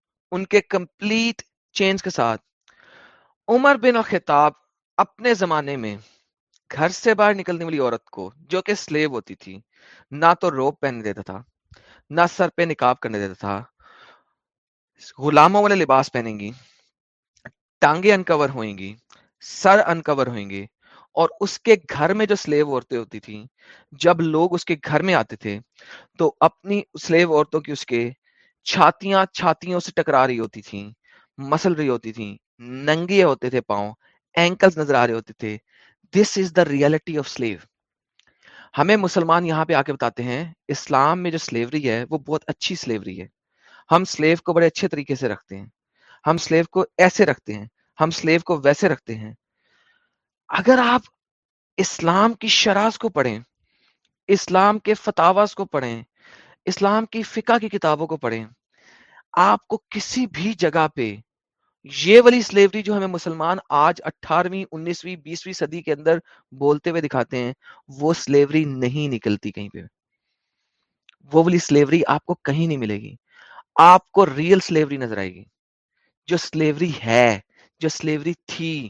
ان کے کمپلیٹ چینج کے ساتھ۔ عمر بن الخطاب اپنے زمانے میں گھر سے باہر نکلنے والی عورت کو، جو کہ سلیب ہوتی تھی، نہ تو روپ پہننے دیتا تھا، نہ سر پہ نکاب کرنے دیتا تھا۔ غلاموں والے لباس پہنیں گی، ٹانگیں انکور ہوئیں گی، سر انکور ہوئیں گے۔ اور اس کے گھر میں جو سلیو عورتیں ہوتی تھیں، جب لوگ اس کے گھر میں آتے تھے، تو اپنی سلیو عورتوں کی اس کے چھاتیاں چھاتیوں سے ٹکرا رہی ہوتی تھیں، مسل رہی ہوتی تھیں، ننگے ہوتے تھے پاؤں اینکلز نظر آ رہے ہوتے تھے۔ This is the reality of slave ہمیں مسلمان یہاں پہ آ کے بتاتے ہیں، اسلام میں جو سلیوری ہے، وہ بہت اچھی سلیوری ہے۔ ہم سلیو کو بڑے اچھے طریقے سے رکھتے ہیں۔ ہم سلیو کو ایسے رکھتے ہیں، ہم سلیو کو ویسے رکھتے ہیں۔ اگر آپ اسلام کی شراز کو پڑھیں، اسلام کے فتوس کو پڑھیں اسلام کی فقہ کی کتابوں کو پڑھیں۔ آپ کو کسی بھی جگہ پہ یہ والی سلیوری جو ہمیں مسلمان آج اٹھارہویں، انیسویں، بیسویں صدی کے اندر بولتے ہوئے دکھاتے ہیں، وہ سلیوری نہیں نکلتی کہیں پہ۔ وہ والی سلیوری آپ کو کہیں نہیں ملے گی۔ آپ کو ریئل سلیوری نظر آئے گی۔ جو سلیوری ہے، جو سلیوری تھی،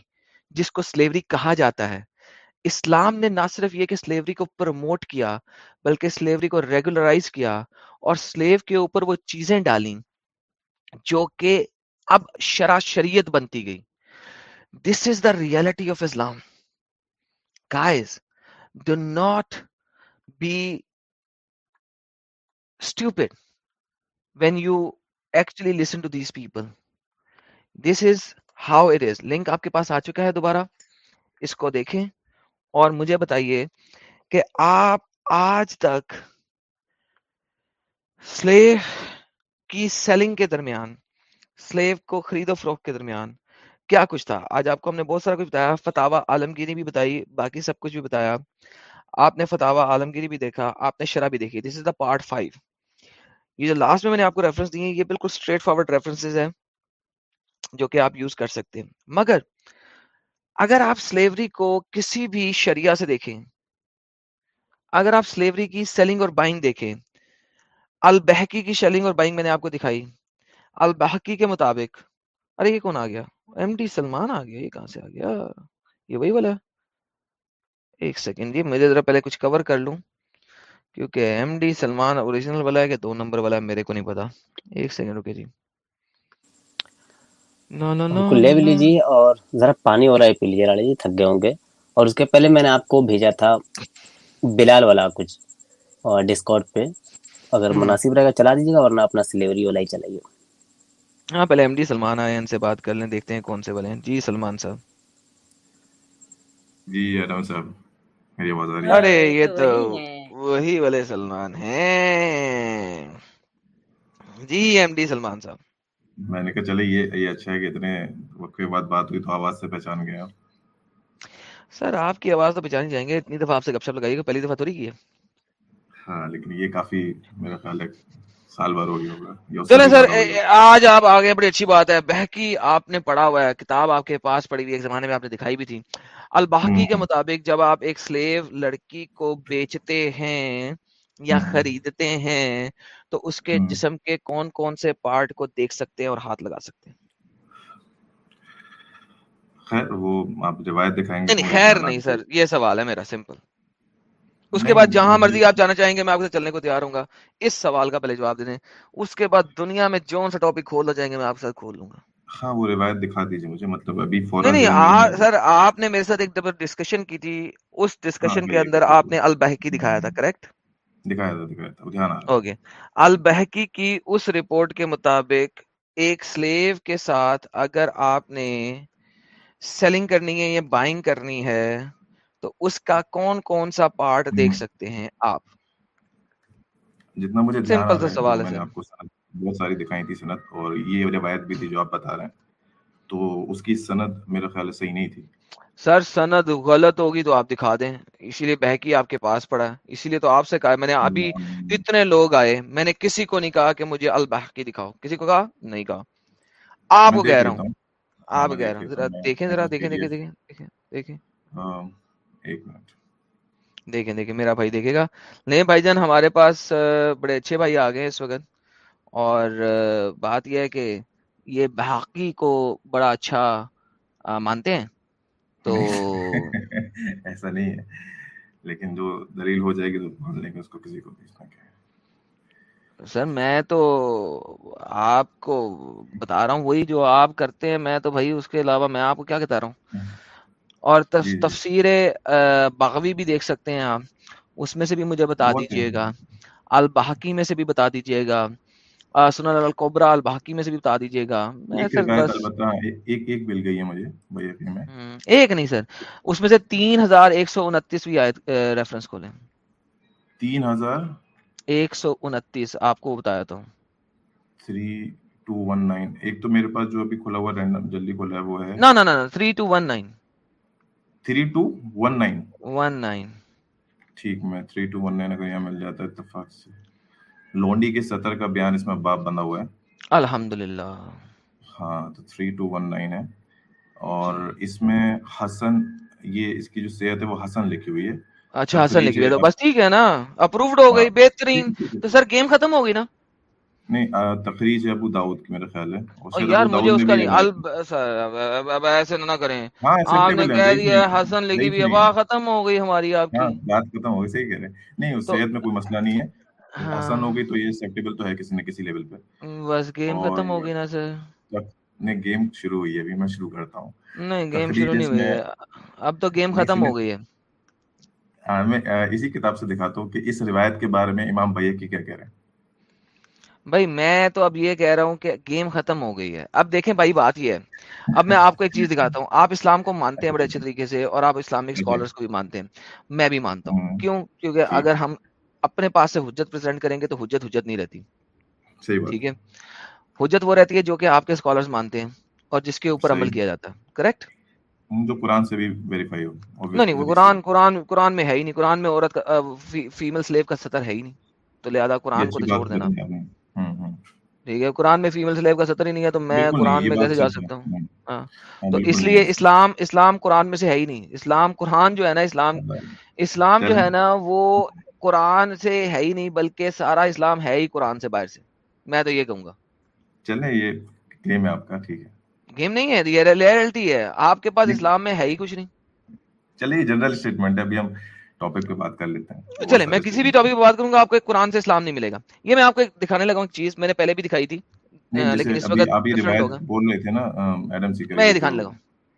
جس کو سلیوری کہا جاتا ہے اسلام نے نہ صرف یہ کہ سلیوری کو پروموٹ کیا، بلکہ سلیوری کو ریگولرائز کیا اور سلیو کے اوپر وہ چیزیں ڈالیں جو کہ اب شرع شریعت بنتی گئی۔ This is the reality of Islam guys do not be stupid when you actually listen to these people this is how it is link آپ کے پاس آ چکا ہے دوبارہ۔ اس کو دیکھیں۔ اور مجھے بتائیے کہ آپ آج تک سلیو کی سیلنگ کے درمیان، سلیو کو خرید و فروخت کے درمیان کیا کچھ تھا؟ آج آپ کو ہم نے بہت سارا کچھ بتایا فتوا عالمگیری بھی بتائی، باقی سب کچھ بھی بتایا۔ آپ نے فتوا عالمگیری بھی دیکھا، آپ نے شرح بھی دیکھی۔ دس از دا پارٹ فائیو یہ جو لاسٹ میں میں نے آپ کو ریفرنس دی ہے یہ بالکل اسٹریٹ فارورڈ ریفرنسز ہے جو کہ آپ یوز کر سکتے ہیں۔ مگر اگر آپ سلیوری کو کسی بھی شریعہ سے دیکھیں، اگر آپ سلیوری کی سیلنگ اور بائنگ دیکھیں البحکی کی سیلنگ اور بائنگ میں نے آپ کو دکھائی۔ البحکی کے مطابق، ارے یہ کون آ گیا؟ ایم ڈی سلمان آ گیا، یہ کہاں سے آ گیا؟ یہ وہی والا۔ ایک سیکنڈ یہ مجھے ذرا پہلے کچھ کور کر لوں، کیونکہ ایم ڈی سلمان اوریجنل والا ہے کہ دو نمبر والا ہے، میرے کو نہیں پتا۔ ایک سیکنڈ رکے جی۔ کو لے بھی لیجیے اور ذرا پانی ہو رہا ہے پی لیجیے لاڑے جی تھک گئے ہوں گے۔ اور اس کے پہلے میں نے آپ کو بھیجا تھا بلال والا کچھ اور ڈسکاؤنٹ پہ۔ اگر مناسب رہے گا چلا دیجیے گا ورنہ اپنا سلیوری والا ہی چلائیے ہاں پہلے ایم ڈی سلمان آئے ان سے بات کر لیں دیکھتے ہیں کون سے والے ہیں۔ جی سلمان صاحب۔ جی ایڈم صاحب میری آواز آ رہی ہے؟ ارے یہ تو وہی والے سلمان ہیں۔ جی ایم ڈی سلمان صاحب۔ میں نے کہا چلے یہ یہ اچھا ہے کہ اتنے وقت کے بعد بات ہوئی تو آواز سے پہچان گئے آپ۔ سر آپ کی آواز تو پہچانی جائیں گے اتنی دفعہ آپ سے گپ شپ لگائی گا پہلی دفعہ تھوڑی کی ہے۔ ہاں لیکن یہ کافی میرا خیال ہے سال بھر ہو گیا ہوگا۔ چلیں سر آج آپ آگے بڑی اچھی بات ہے۔ بہکی آپ نے پڑھا ہوا ہے کتاب آپ کے پاس پڑھی ہوئی ایک زمانے میں آپ نے دکھائی بھی تھی۔ البحقی کے مطابق جب آپ ایک سلیو لڑکی کو بیچتے ہیں یا خریدتے ہیں تو اس کے جسم کے کون کون سے پارٹ کو دیکھ سکتے ہیں اور ہاتھ لگا سکتے ہیں؟ خیر وہ آپ روایت دکھائیں گے نہیں خیر سر یہ سوال ہے میرا سمپل اس کے بعد جہاں مرضی آپ جانا چاہیں گے میں آپ کے ساتھ چلنے کو تیار ہوں گا۔ اس سوال کا پہلے جواب دے دیں اس کے بعد دنیا میں جون سا ٹاپک کھول ہو جائیں گے میں آپ کے ساتھ کھول لوں گا۔ ہاں وہ روایت دکھا دیجیے مجھے مطلب ابھی فوراً نہیں سر آپ نے میرے ساتھ ایک دفعہ ڈسکشن کی تھی۔ اس ہاں ڈسکشن کے میرے اندر آپ نے البحکی دکھایا تھا کریکٹ دکھایا تھا دکھایا تھا وہ دھیان آ رہا اوکے۔ البحکی کی اس رپورٹ کے مطابق ایک سلیو کے ساتھ اگر آپ نے سیلنگ کرنی ہے یا بائنگ کرنی ہے تو اس کا کون کون سا پارٹ دیکھ سکتے ہیں آپ؟ جتنا مجھے سمپل سا سوال ہے آپ کو بہت ساری دکھائی تھی سند اور یہ روایت بھی تھی جو آپ بتا رہے ہیں۔ تو اس کی سند میرا خیال ہے صحیح نہیں تھی۔ سر سند غلط ہوگی تو آپ دکھا دیں۔ اسی لیے بہکی آپ کے پاس پڑا۔ اسی لیے تو آپ سے کہا میں نے ابھی اتنے لوگ آئے میں نے کسی کو نہیں کہا کہ مجھے البحکی دکھاؤ۔ کسی کو کہا؟ نہیں کہا۔ آپ کو کہہ رہا ہوں۔ ہاں آپ کہہ رہا ہوں۔ ذرا دیکھیں ذرا دیکھیں دیکھیں دیکھیں دیکھیں دیکھیں۔ ایک منٹ۔ دیکھیں دیکھیں میرا بھائی دیکھے گا۔ نہیں بھائی جان ہمارے پاس بڑے اچھے بھائی آ گئے اس وقت۔ اور بات یہ ہے کہ یہ بحقی کو بڑا اچھا مانتے ہیں؟ تو ایسا نہیں ہے۔ لیکن جو دلیل ہو جائے گی تو مان لیں گے اس کو کسی کو بھیجنا کیا سر میں تو آپ کو بتا رہا ہوں وہی جو آپ کرتے ہیں میں تو بھائی اس کے علاوہ میں آپ کو کیا بتا رہا ہوں؟ اور جی جی۔ تفسیر بغوی بھی دیکھ سکتے ہیں آپ۔ اس میں سے بھی مجھے بتا دیجیے گا۔ البحقی میں سے بھی بتا دیجیے گا۔ سنن القبرا البحقی میں سے بھی بتا دیجیے گا۔ ایک مل گئی ہے مجھے میں۔ نہیں سر اس میں سے تین ہزار ایک سو انتیسویں آیت ریفرنس کھولیں۔ تین ہزار؟ ایک سو انتیس آپ کو بتایا تو تھری ٹو ون نائن۔ ایک تو میرے پاس جو ابھی کھلا ہوا رینڈم جلدی کھلا ہے وہ ہے۔ نہ نہ نہ three two one nine. Three two one nine. One nine. ٹھیک میں تھری ٹو ون نائن اگر یہاں مل جاتا ہے اتفاق سے۔ لونڈی کے سطر کا بیان اس میں باپ بنا ہوا ہے۔ الحمد للہ ہاں تو تھری ٹو ون نائن ہے۔ اور اس میں حسن یہ اس کی جو صحت ہے وہ حسن لکھی ہوئی ہے۔ اچھا حسن لکھ تخریج تو بس ٹھیک ہے نا اپرووڈ ہو گئی ہاں۔ بہترین۔ تو سر گیم ختم ہو گئی نا؟ نہیں ہے ابو داؤد کی میرا خیال ہے۔ یار مجھے اس کا نہیں الب اب ایسے نہ کریں۔ ہاں آپ نے ہے کہہ دیا ہے حسن لکھی ہوئی ہے واہ ہے ختم ہو گئی ہماری آپ ہاں کی بات ختم ہو گئی صحیح کہہ رہے ہیں۔ نہیں اس صحت میں کوئی مسئلہ نہیں ہے۔ حسن ہاں ہو گئی تو یہ ایکسیپٹیبل تو ہے کسی نہ کسی لیول پہ۔ بس گیم ختم ہو گئی نا سر۔ نہیں گیم شروع ہوئی ہے ابھی میں شروع کرتا ہوں۔ نہیں گیم شروع نہیں ہوئی ہے۔ اب تو گیم ختم ہو گئی ہے۔ ہاں، میں اسی کتاب سے دکھاتا ہوں کہ اس روایت کے بارے میں امام بیہقی کیا کہہ رہے ہیں۔ بھائی میں تو اب یہ کہہ رہا ہوں کہ گیم ختم ہو گئی ہے۔ اب دیکھیں بھائی بات یہ ہے۔ اب میں آپ کو ایک چیز دکھاتا ہوں۔ آپ اسلام کو مانتے ہیں بڑے اچھے طریقے سے اور آپ اسلامک جی۔ اسکالرس کو بھی مانتے ہیں۔ میں بھی مانتا ہوں۔ ہوں، کیوں؟ کیونکہ ٹھیک اگر ہم اپنے پاس سے حجت پریزنٹ کریں گے تو حجت حجت نہیں رہتی۔ ٹھیک ہے؟ حجت وہ رہتی ہے جو کہ آپ کے اسکالرس مانتے ہیں اور جس کے اوپر عمل کیا جاتا ہے کریکٹ جو قرآن سے بھی ویریفائی ہو نہیں نہیں وہ obviously قرآن قرآن قرآن میں ہے ہی نہیں۔ قرآن میں عورت فیمل سلیو کا سطر ہے ہی نہیں۔ تو لہذا قرآن کو تو چھوڑ دینا۔ ٹھیک ہے قرآن میں فیمل سلیو کا سطر ہی نہیں ہے تو میں قرآن میں کیسے جا سکتا ہوں؟ ہاں۔ تو اس لیے اسلام اسلام قرآن میں سے ہے ہی نہیں۔ اسلام قرآن جو ہے نا اسلام اسلام جو ہے نا وہ قرآن سے ہے ہی نہیں بلکہ سارا اسلام ہے ہی قرآن سے باہر سے۔ میں تو یہ کہوں گا۔ چلیں یہ گیم ہے آپ کا ٹھیک ہے۔ گیم نہیں ہے یہ ریئلٹی ہے۔ آپ کے پاس نہیں اسلام میں ہے ہی کچھ نہیں۔ چلیں یہ جنرل اسٹیٹمنٹ ہے ابھی ہم ٹاپک پہ بات کر لیتے ہیں۔ میں کسی بھی ٹاپک پہ بات کروں گا آپ کو قرآن سے اسلام نہیں ملے گا۔ یہ میں آپ کو دکھانے لگا ہوں ایک چیز میں نے پہلے بھی دکھائی تھی۔ لیکن اس وقت آپ یہ ڈفرنٹ روایت ہوگا۔ بول رہے تھے نا ایڈم سیکر میں یہ دکھانے لگا ہوں۔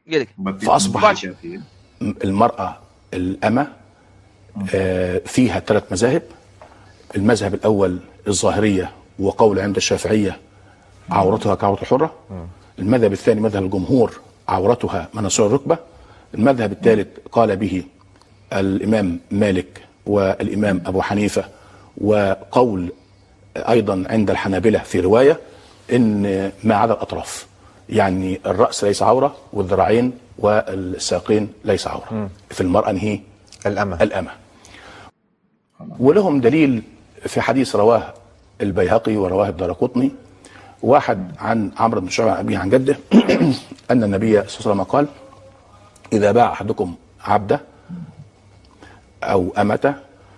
یہ دیکھیں۔ المرأة الأمة فيها ثلاث مذاهب. المذهب الأول الظاهرية وقول عند الشافعية عورتها كعورة الحرة المذهب الثاني مذهب الجمهور عورتها مناصير الركبة المذهب الثالث قال به الإمام مالك والإمام أبو حنيفة وقول أيضا عند الحنابلة في رواية إن ما عدا الأطراف. يعني الرأس ليس عورة والذراعين والساقين ليس عورة. في المرأة هي الأمة. الأمة. ولهم دليل في حديث رواه البيهقي ورواه الدارقطني واحد عن عمرو بن شعبة عن أبيه عن جده أن النبي صلى الله عليه وسلم قال إذا باع أحدكم عبده أو أمته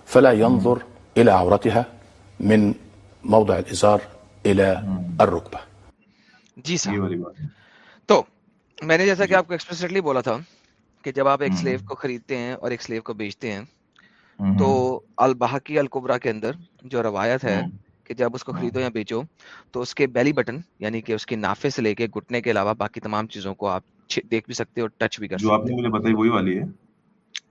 فلا ينظر إلى عورتها من موضع الإزار إلى الركبة. جی صاحب تو میں نے جیسا کہ جی۔ آپ کو ایکسپریسلی بولا تھا کہ جب آپ ایک سلیو کو خریدتے ہیں اور ایک سلیو کو بیچتے ہیں تو البحقی الکبرا کے اندر جو روایت ہے کہ جب اس کو خریدو یا بیچو تو اس کے بیلی بٹن یعنی کہ اس کے نافے سے لے کے گھٹنے کے علاوہ باقی تمام چیزوں کو آپ دیکھ بھی سکتے اور ٹچ بھی کر جو آپ سکتے نے ہو۔ مجھے بتائی وہی والی ہے؟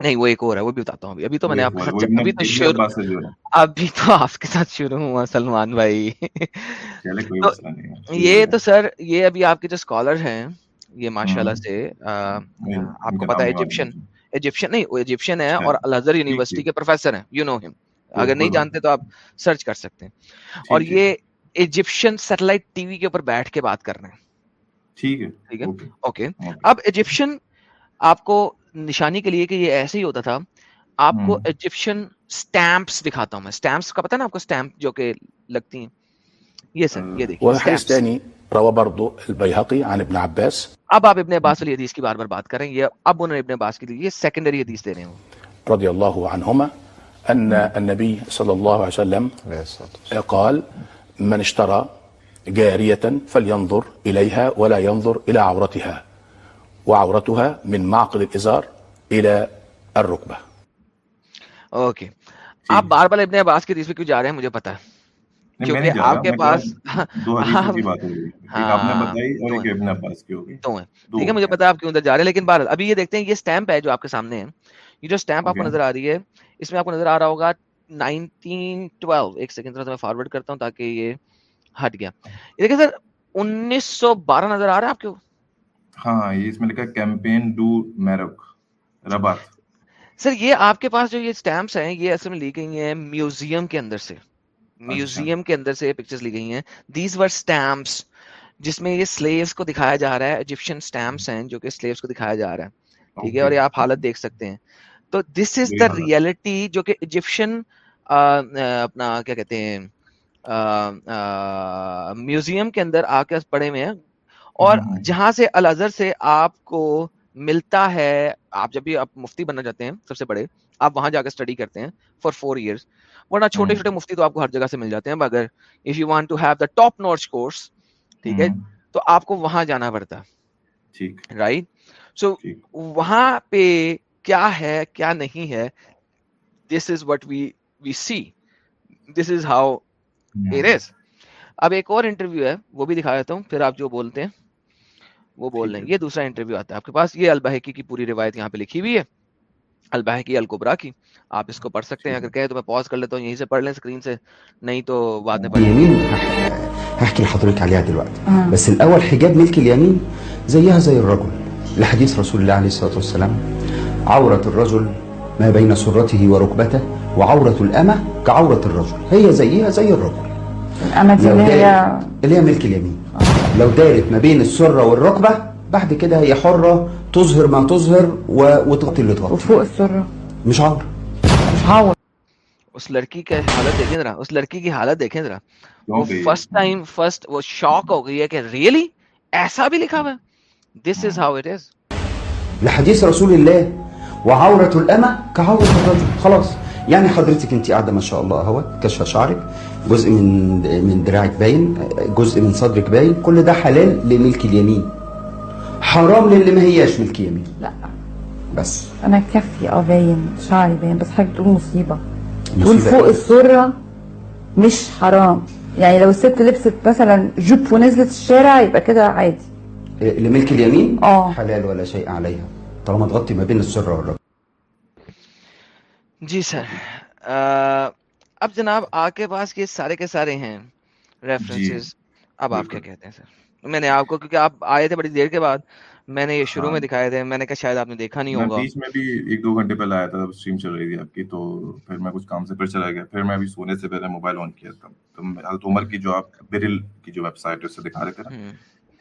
نہیں وہ ایک اور ہے وہ بھی بتاتا ہوں ابھی۔ تو میں نے آپ کے ساتھ ابھی تو شروع جو ابھی تو آپ کے ساتھ شروع ہوا سلمان بھائی۔ یہ تو سر یہ ابھی آپ کے جو اسکالر ہیں یہ ماشاء اللہ سے آپ کو پتا ہے ایجپشن ایجپشن نہیں وہ ایجپشن ہے اچھا اور ٹھیک یونیورسٹی کے پروفیسر ہیں یو نو ہم اگر نہیں جانتے تو آپ سرچ کر سکتے ہیں۔ اور یہ ایجپشن سیٹلائٹ ٹی وی کے اوپر بیٹھ کے بات کر رہے ہیں۔ ٹھیک ہے ٹھیک ہے؟ اوکے۔ اب ایجپشن آپ کو نشانی کے لیے کہ یہ ایسے ہی ہوتا تھا آپ کو ایجپشن سٹیمپس دکھاتا ہوں میں۔ سٹیمپس کا پتا نا آپ کو سٹیمپ جو کہ لگتی ہیں۔ یہ سر یہ دیکھیے۔ روى برضه البيهقي عن ابن عباس. اب آپ ابن عباس والی حدیث کی بار بار بات کریں یہ اب انہوں نے ابن عباس کی یہ سیکنڈری حدیث دے رہے ہیں وہ رضي الله عنهما أن النبي صلى الله عليه وسلم قال من اشترى جارية فلينظر إليها ولا ينظر إلى عورتها وعورتها من معقد الإزار إلى الركبة. اوکے آپ بار بار ابن عباس کی حدیث پہ کیوں جا رہے ہیں؟ مجھے پتا ہے۔ کیونکہ آپ کے پاس ہاں دو ٹھیک ہے مجھے پتا آپ کیوں ادھر جا رہے ہیں لیکن بہرحال ابھی یہ دیکھتے ہیں یہ سٹیمپ ہے جو آپ کے سامنے۔ ہے یہ جو سٹیمپ آپ کو نظر آ رہی ہے اس میں آپ کو نظر آ رہا ہوگا 1912 ایک سیکنڈ میں فارورڈ کرتا ہوں تاکہ یہ ہٹ گیا۔ دیکھیں سر انیس سو بارہ نظر آ رہا ہے آپ کو ہاں یہ اس میں لکھا کیمپین ڈو میرک ربات سر یہ آپ کے پاس جو یہ سٹیمپس ہیں یہ اصل میں لی گئی ہیں میوزیم کے اندر سے۔ ہاں جی، ہاں جی۔ میوزیم کے اندر سے پکچرز لی گئی ہیں۔ دیز ور سٹیمپس جس میں یہ سلیوز کو دکھایا جا رہا ہے۔ ایجپشن سٹیمپس ہیں جو کہ سلیوز کو دکھایا جا رہا ہے۔ ٹھیک ہے اور یہ آپ حالت دیکھ سکتے ہیں۔ تو دس از دا ریئلٹی جو کہ ایجپشن اپنا کیا کہتے ہیں میوزیم کے اندر آ کے پڑے ہوئے ہیں۔ اور ہاں، جہاں سے الازر سے آپ کو ملتا ہے آپ جب بھی آپ مفتی بننا چاہتے ہیں سب سے بڑے آپ وہاں جا کے اسٹڈی کرتے ہیں فار فور ایئرس ورنہ چھوٹے چھوٹے مفتی تو آپ کو ہر جگہ سے مل جاتے ہیں مگر if you want to have the top notch course ٹھیک ہے تو آپ کو وہاں جانا پڑتا۔ ٹھیک۔ رائٹ سو وہاں پہ کیا ہے کیا نہیں ہے this is what we we see this is how it is اب ایک اور انٹرویو ہے وہ بھی دکھا دیتا ہوں پھر آپ جو بولتے ہیں۔ وہ بول رہے ہیں یہ دوسرا انٹرویو آتا ہے۔ آپ کے پاس یہ البحقی کی پوری روایت یہاں پہ لکھی ہوئی ہے۔ البحقی القبرا کی۔ آپ اس کو پڑھ سکتے ہیں۔ اگر کہے تو میں پاز کر لیتا ہوں یہیں سے پڑھ لیں اسکرین سے۔ نہیں تو بعد میں پڑھ لیں هحكي لحضرتك عليها دلوقتي۔ ہاں۔ بس الاول حجاب ملك اليمين زيها زي الرجل۔ لحديث رسول الله عليه الصلاه والسلام۔ عوره الرجل ما بين سرته وركبته وعوره الامه كعوره الرجل۔ هي زيها زي الرجل۔ امازيغيه اللي هي ملك اليمين لو دارت ما بين السره والركبه بعد كده هي حره تظهر ما تظهر وتغطي اللي تغطي وفوق السره مش عور مش عور اس لڑکی کا حالت دیکھیں ذرا اس لڑکی کی حالت دیکھیں ذرا وہ فرسٹ ٹائم فرسٹ وہ شاک ہو گئی ہے کہ ریئلی ایسا بھی لکھا ہوا ہے دس از ہاؤ اٹ از لحديث رسول الله وعورة الأمة كعورة الرجل. خلاص. يعني حضرتك انت قاعده ما شاء الله اهوت كشف شعرك جزء من من دراعك باين جزء من صدرك باين. كل ده حلال لملك اليمين. حرام للي ما هياش ملك يمين. لا. بس. انا كفي اه باين. شعري باين. بس حاجه تقول مصيبه تقول فوق السره مش حرام. يعني لو الست لبست مثلا جوب ونزلت الشارع يبقى كده عادي. لملك اليمين؟ اه حلال ولا شيء عليها. طالما تغطي ما بين السره والرجل جی آه اب جناب آپ کے پاس یہ سارے کے سارے ہیں جی۔ ریفرنسز اب آپ کیا کہتے ہیں سر؟ میں نے آپ کو کیونکہ آپ آئے تھے بڑی دیر کے بعد میں نے یہ شروع میں ہاں۔ دکھائے تھے میں نے کہا شاید آپ نے دیکھا نہیں ہوگا۔ بیچ میں بھی ایک دو گھنٹے پہلے آیا تھا جب اسٹریم چل رہی تھی آپ کی تو پھر میں کچھ کام سے پھر چلا گیا۔ پھر میں ابھی سونے سے پہلے موبائل آن کیا تھا۔ تو حضرت عمر کی جو آپ بریل کی جو ویب سائٹ ہے اس سے دکھا رہے تھے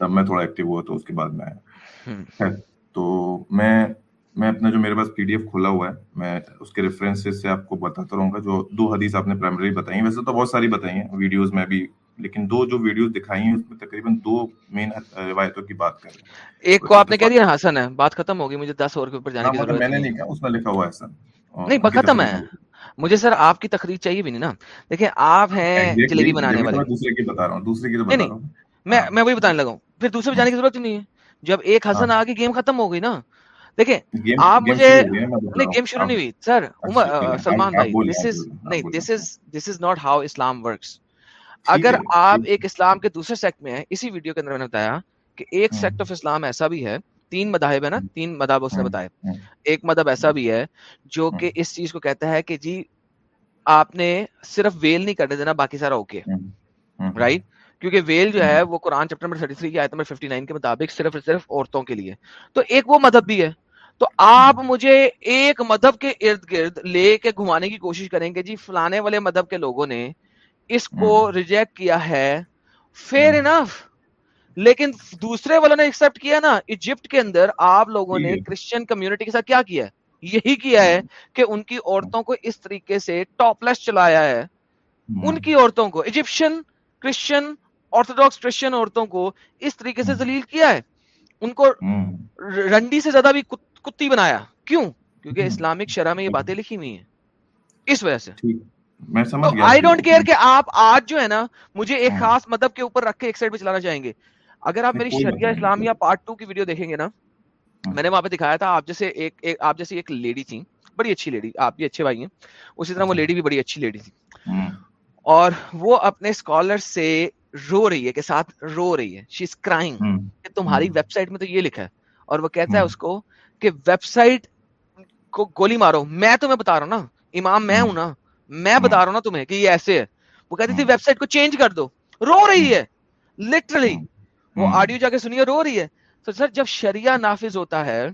تب میں تھوڑا ایکٹیو ہوا تو اس کے بعد میں آیا۔ تو میں میں اپنا جو میرے پاس پی ڈی ایف کھلا ہوا ہے میں اس کے ریفرنس سے آپ کو بتاتا رہوں گا جو دو حدیث آپ نے پرائمری بتائی ہیں۔ ویسے تو بہت ساری بتائی ہیں ویڈیوز میں بھی لیکن دو جو ویڈیوز دکھائی ہیں اس میں تقریباً دو مین روایتوں کی بات کر رہے ہیں۔ ایک کو آپ نے کہہ دیا ہاں، حسن ہے بات ختم ہوگی مجھے دس اور کے اوپر جانے ہاں، کی مطلب ضرورت میں نے نہیں۔ کہا اس میں لکھا ہوا ہے حسن۔ نہیں ختم ہے مجھے سر آپ کی تقریر چاہیے بھی نہیں نا۔ دیکھیں آپ ہاں، ہیں جلیبی بنانے والے۔ دوسرے کی بتا رہا ہوں دوسرے کی تو بتا رہا ہوں۔ میں میں وہی بتانے لگا ہوں۔ پھر دوسرے بھی جانے کی ضرورت نہیں ہے۔ جب ایک حسن آ گئی گیم ختم ہو گئی نا دیکھیں آپ مجھے نہیں گیم شروع نہیں ہوئی۔ سر سلمان بھائی دس از نہیں this is this is not how Islam works اگر آپ ایک اسلام کے دوسرے سیکٹ میں ہیں اسی ویڈیو کے اندر میں نے بتایا کہ ایک سیکٹ آف اسلام ایسا بھی ہے تین مذاہب ہے نا تین مذہب اس نے بتایا ایک مذہب ایسا بھی ہے جو کہ اس چیز کو کہتا ہے کہ جی آپ نے صرف ویل نہیں کرنے دینا باقی سارا اوکے رائٹ کیونکہ ویل جو ہے وہ قرآن چیپٹر نمبر 33 کی آیت نمبر 59 کے مطابق صرف صرف عورتوں کے لیے۔ تو ایک وہ مذہب بھی ہے۔ تو آپ مجھے ایک مذہب کے ارد گرد لے کے گھمانے کی کوشش کریں گے جی فلانے والے مذہب کے لوگوں نے اس کو ریجیکٹ کیا ہے۔ فیر انف لیکن دوسرے والوں نے ایکسپٹ کیا نا ایجپٹ کے اندر آپ لوگوں نے کرسچن کمیونٹی کے ساتھ کیا کیا ہے؟ یہی کیا ہے کہ ان کی عورتوں کو اس طریقے سے ٹاپ لیس چلایا ہے۔ ان کی عورتوں کو ایجپشن کرسچن آرتھوڈاکس کرسچن عورتوں کو اس طریقے سے ذلیل کیا ہے۔ ان کو رنڈی سے زیادہ بھی کتی بنایا۔ کیوں؟ کیونکہ اسلامک شرح میں یہ باتیں لکھی ہوئی ہیں۔ اس وجہ سے۔ آئی ڈونٹ کیئر کہ آپ آج جو ہے نا مجھے ایک خاص مدب کے اوپر رکھ کے ایک سائڈ پہ چلانا چاہیں گے۔ اگر آپ میری شریعہ اسلامیہ پارٹ ٹو کی ویڈیو دیکھیں گے نا میں نے وہاں پہ دکھایا تھا آپ جیسے ایک آپ جیسے ایک لیڈی تھی بڑی اچھی لیڈی آپ بھی اچھے بھائی ہیں۔ اسی طرح وہ لیڈی بھی بڑی اچھی لیڈی تھی۔ اور وہ اپنے اسکالر سے رو رہی ہے کہ ساتھ رو رہی ہے۔ شی از کرائنگ تمہاری ویب سائٹ میں تو یہ لکھا ہے۔ اور وہ کہتا ہے اس کو کہ ویب سائٹ کو گولی مارو۔ میں تمہیں بتا رہا ہوں نا۔ امام میں ہوں نا۔ میں بتا رہا ہوں نا تمہیں کہ یہ ایسے ہے۔ وہ کہتی تھی ہاں۔ ویب سائٹ کو چینج کر دو۔ رو رہی ہے۔ لٹرلی ہاں۔ وہ ہاں۔ آڈیو جا کے سنیے رو رہی ہے۔ تو سر جب شریعہ نافذ ہوتا ہے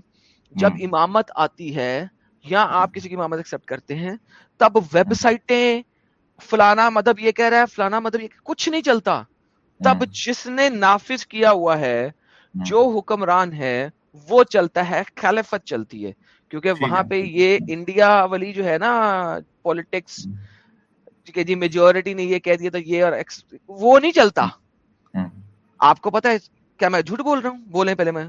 جب امامت آتی ہے یا آپ کسی کی امامت ایکسپٹ کرتے ہیں تب ویب سائٹیں فلانا مذہب یہ کہہ رہا ہے فلانا مذہب یہ کچھ نہیں چلتا۔ تب جس نے نافذ کیا ہوا ہے جو حکمران ہے وہ چلتا ہے خلافت چلتی ہے۔ کیونکہ وہاں پہ یہ انڈیا والی جو ہے نا پولیٹکس کہ جی میجورٹی نے یہ کہہ دیا تو یہ اور وہ نہیں چلتا۔ آپ کو پتا ہے کیا میں جھوٹ بول رہا ہوں؟ بولیں پہلے میں۔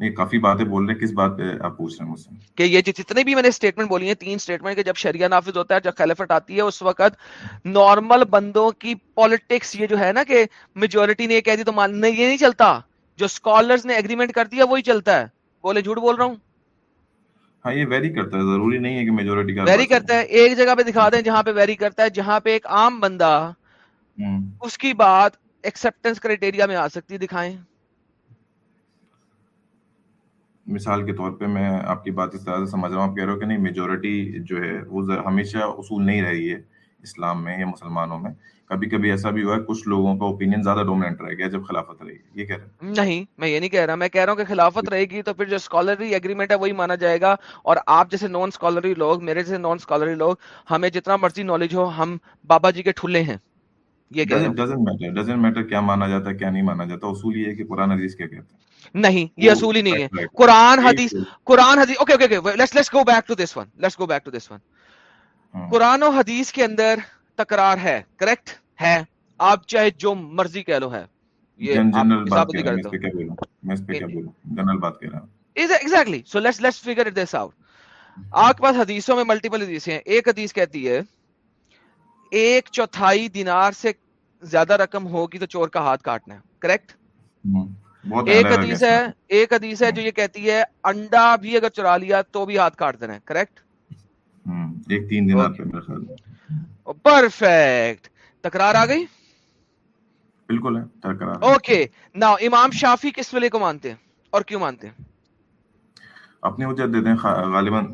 نہیں کافی باتیں بول رہے کس بات پہ آپ پوچھ رہے ہیں مجھ سے؟ کہ یہ جتنے بھی میں نے اسٹیٹمنٹ بولی ہیں تین اسٹیٹمنٹ کہ جب شریعہ نافذ ہوتا ہے جب خلافت آتی ہے اس وقت نارمل بندوں کی پالیٹکس یہ جو ہے نا کہ میجورٹی نے یہ کہہ دی تو ماننا یہ نہیں چلتا۔ جو اسکالرز نے اگریمنٹ کر دیا وہی چلتا ہے۔ بولے جھوٹ بول رہا ہوں؟ ہاں یہ ویری کرتا ہے ضروری نہیں ہے کہ میجورٹی کا ویری کرتا ہے۔ ایک جگہ پہ دکھا دیں جہاں پہ ویری کرتا ہے جہاں پہ ایک عام بندہ اس کی بات کرائٹیریا میں آ سکتی دکھائیں۔ مثال کے طور پہ میں آپ کی بات اس طرح سے سمجھ رہا ہوں۔ آپ کہہ رہے ہو کہ نہیں میجورٹی جو ہے وہ ہمیشہ اصول نہیں رہی ہے اسلام میں یا مسلمانوں میں۔ کبھی کبھی ایسا بھی ہوا ہے کچھ لوگوں کا اوپینین زیادہ ڈومیننٹ رہ گیا جب خلافت رہے گی یہ کہہ رہے ہیں۔ نہیں میں یہ نہیں کہہ رہا میں کہہ رہا ہوں کہ خلافت رہے گی تو پھر جو اسکالری اگریمنٹ ہے وہی مانا جائے گا۔ اور آپ جیسے نان اسکالری لوگ میرے جیسے نان اسکالری لوگ ہمیں جتنا مرضی نالج ہو ہم بابا جی کے ٹھلے ہیں۔ یہ کہہ رہا ہوں۔ میٹر کیا مانا جاتا ہے کیا نہیں مانا جاتا اصول یہ ہے کہ قرآن حدیث کیا کہتے ہیں نہیں یہ اصول ہی نہیں ہے۔ قرآن حدیث قرآن حدیث okay okay okay let's let's go back to this one let's go back to this one قرآن و حدیث کے اندر تکرار ہے کریکٹ ہے؟ آپ چاہے جو مرضی کہہ لو ہے۔ یہ exactly so let's let's figure this out آپ کے پاس حدیثوں میں ملٹیپل حدیثیں ہیں۔ ایک حدیث کہتی ہے ایک چوتھائی دینار سے زیادہ رقم ہوگی تو چور کا ہاتھ کاٹنا ہے۔ کریکٹ ایک حدیث ہے ایک حدیث ہے جو یہ کہتی ہے انڈا بھی اگر چرا لیا تو بھی ہاتھ کاٹ دینا ہے۔ کریکٹ ایک تین دینار پرفیکٹ تکرار آ گئی؟ بالکل ہے تکرار۔ اوکے نا امام شافی کس ویلے کو مانتے ہیں اور کیوں مانتے ہیں؟ اپنی وجہ دیتے ہیں غالباً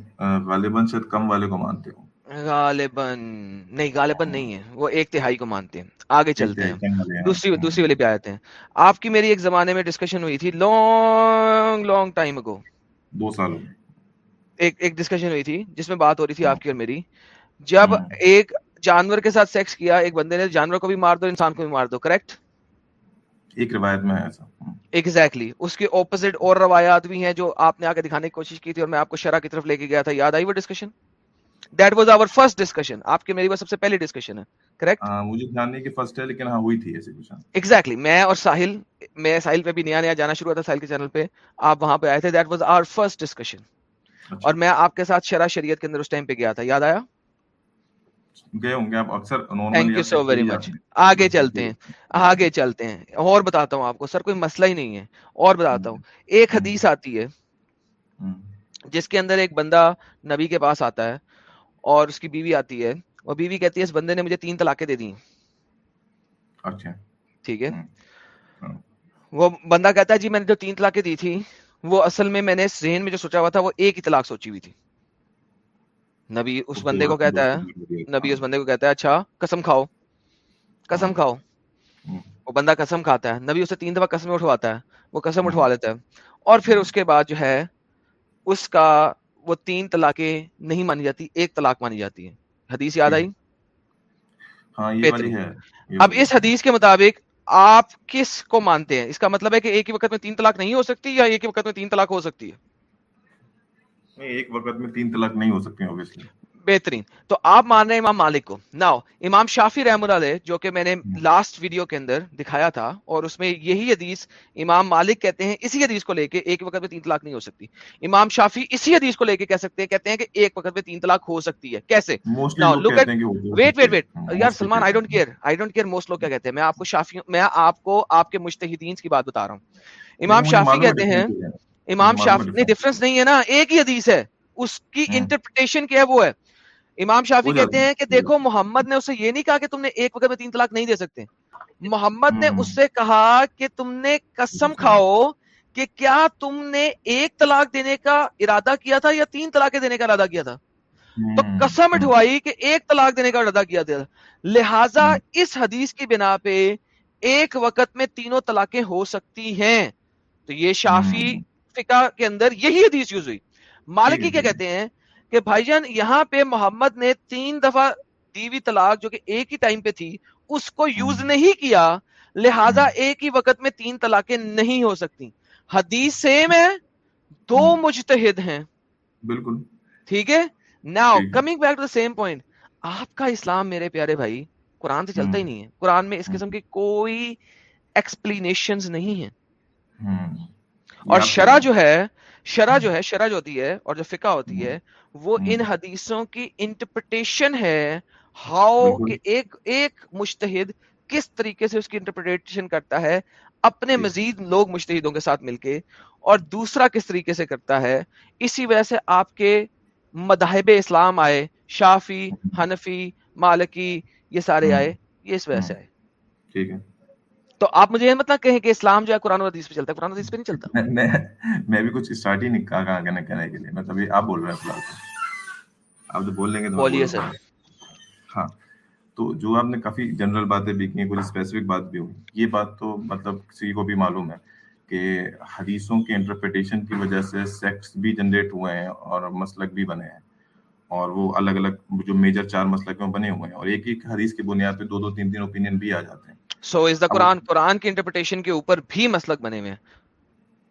غالباً شاید کم والے کو مانتے ہوں۔ غالباً نہیں غالباً نہیں ہے۔ وہ ایک تہائی کو مانتے ہیں۔ آگے چلتے ہیں۔ دوسری دوسری والے پہ آتے ہیں۔ آپ کی میری ایک زمانے میں ڈسکشن ہوئی تھی لانگ لانگ ٹائم اگو دو سال ایک ایک ڈسکشن ہوئی تھی جس میں بات ہو رہی تھی آپ کی اور میری۔ جب ایک جانور کے ساتھ سیکس کیا ایک بندے نے جانور کو بھی مار دو انسان کو بھی مار دو کریکٹ ایک روایت میں ایسا۔ ایگزیکٹلی اس کے اپوزٹ اور روایات بھی ہیں جو آپ نے آ کے دکھانے کی کوشش کی تھی اور میں آپ کو شرح کی طرف لے کے گیا تھا۔ یاد آئی وہ discussion that was our first discussion آپ کے میری وہ سب سے پہلی ڈسکشن ہے کریکٹ مجھے دھیان نہیں کہ فرسٹ ہے لیکن ہاں ہوئی تھی ایسی کچھ۔ ایگزیکٹلی میں اور ساحل میں ساحل پہ بھی نیا نیا جانا شروع ہوا تھا ساحل کے چینل پہ۔ آپ وہاں پہ آئے تھے that was our first discussion اور میں آپ کے ساتھ شرح شریعت کے اندر اس ٹائم پہ گیا تھا۔ یاد آیا؟ گئے ہوں گے آپ اکثر thank you so very much آگے چلتے ہیں۔ آگے چلتے ہیں۔ اور بتاتا ہوں آپ کو سر کوئی مسئلہ ہی نہیں ہے۔ اور بتاتا ہوں۔ ایک حدیث آتی ہے جس کے اندر ایک بندہ نبی کے پاس آتا ہے اور اس کی بیوی آتی ہے۔ وہ بیوی کہتی ہے اس بندے نے مجھے تین طلاقیں دے دی اچھا۔ ٹھیک ہے۔ وہ بندہ کہتا ہے جی میں نے جو تین طلاقیں دی تھی وہ اصل میں میں نے ذہن میں جو سوچا ہوا تھا وہ ایک ہی طلاق سوچی ہوئی تھی۔ نبی اس بندے کو کہتا ہے نبی اس بندے کو کہتا ہے اچھا قسم کھاؤ قسم کھاؤ۔ وہ بندہ قسم کھاتا ہے نبی اسے تین دفعہ قسم اٹھواتا ہے وہ قسم اٹھوا لیتا ہے۔ اور پھر اس کے بعد جو ہے اس کا وہ تین طلاقیں نہیں مانی جاتی ایک طلاق مانی جاتی ہے حدیث یاد آئی؟ اب اس حدیث کے مطابق آپ کس کو مانتے ہیں؟ اس کا مطلب ہے کہ ایک ہی وقت میں تین طلاق نہیں ہو سکتی یا ایک ہی وقت میں تین طلاق ہو سکتی ہے؟ ایک وقت میں تین طلاق نہیں ہو سکتی بہترین۔ تو آپ مان رہے ہیں امام مالک کو۔ ناؤ امام شافی رحم اللہ علیہ جو کہ میں نے لاسٹ ویڈیو کے اندر دکھایا تھا اور اس میں یہی حدیث امام مالک کہتے ہیں اسی حدیث کو لے کے ایک وقت میں تین طلاق نہیں ہو سکتی۔ امام شافی اسی حدیث کو لے کے کہہ سکتے ہیں کہتے ہیں کہ ایک وقت میں تین طلاق ہو سکتی ہے۔ کیسے؟ ویٹ ویٹ ویٹ یار Salman I don't care I don't care most لوگ کیا کہتے ہیں؟ میں آپ کو شافی میں آپ کو آپ کے مشتحدین کی بات بتا رہا ہوں۔ امام شافی کہتے ہیں امام شافی نہیں ڈفرنس نہیں ہے نا ایک ہی حدیث ہے۔ اس کی انٹرپریٹیشن کیا ہے وہ ہے؟ امام شافی کہتے ہیں کہ دیکھو محمد نے اسے یہ نہیں کہا کہ تم نے ایک وقت میں تین طلاق نہیں دے سکتے۔ محمد نے اس سے کہا کہ تم نے قسم کھاؤ کہ کیا تم نے ایک طلاق دینے کا ارادہ کیا تھا یا تین طلاق دینے کا ارادہ کیا تھا؟ تو قسم اٹھوائی کہ ایک طلاق دینے کا ارادہ کیا تھا۔ لہذا اس حدیث کی بنا پہ ایک وقت میں تینوں طلاقیں ہو سکتی ہیں۔ تو یہ شافی فقہ کے اندر یہی حدیث یوز ہوئی۔ مالکی کیا کہتے ہیں کہ بھائی جان یہاں پہ محمد نے تین دفعہ دی ہوئی طلاق جو کہ ایک ہی ٹائم پہ تھی اس کو یوز نہیں کیا لہذا ایک ہی وقت میں تین طلاقیں نہیں ہو سکتی۔ حدیث سیم ہے دو مجتہد ہیں۔ بالکل۔ ٹھیک ہے؟ Now coming back to same point آپ کا اسلام میرے پیارے بھائی قرآن سے چلتا ہی نہیں ہے۔ قرآن میں اس قسم کی کوئی ایکسپلینیشن نہیں ہے اور شرح جو ہے شرح جو ہے شرح جو ہوتی ہے اور جو فقہ ہوتی ہے وہ ان حدیثوں کی انٹرپریٹیشن ہے ہاؤ کہ ایک ایک مشتحد کس طریقے سے اس کی انٹرپریٹیشن کرتا ہے اپنے مزید لوگ مشتحدوں کے ساتھ مل کے اور دوسرا کس طریقے سے کرتا ہے اسی وجہ سے آپ کے مذاہب اسلام آئے شافی حنفی مالکی یہ سارے آئے یہ اس وجہ سے آئے۔ ٹھیک ہے۔ تو آپ مجھے یہ مطلب کہیں کہ اسلام جو ہے قرآن و حدیث پہ چلتا ہے قرآن حدیث پہ نہیں چلتا۔ میں میں بھی کچھ اسٹارٹ ہی نہیں کہا کہاں کہنے کہنے کے لیے۔ تبھی آپ بول رہے ہیں فی الحال۔ آپ جو بول لیں گے تو بولیے سر۔ ہاں۔ تو جو آپ نے کافی جنرل باتیں بھی کی کچھ اسپیسیفک بات بھی ہوئی یہ بات تو مطلب کسی کو بھی معلوم ہے کہ حدیثوں کے انٹرپریٹیشن کی وجہ سے سیکٹس بھی جنریٹ ہوئے ہیں اور مسلک بھی بنے ہیں۔ اور وہ الگ الگ جو میجر چار مسلک میں بنے ہوئے ہیں؟ اور ایک ایک حدیث کی بنیاد پہ دو دو تین تین اوپینین بھی آ جاتے ہیں۔ سو از دا قرآن قرآن کی انٹرپریٹیشن کے اوپر بھی مسلک بنے ہوئے ہیں؟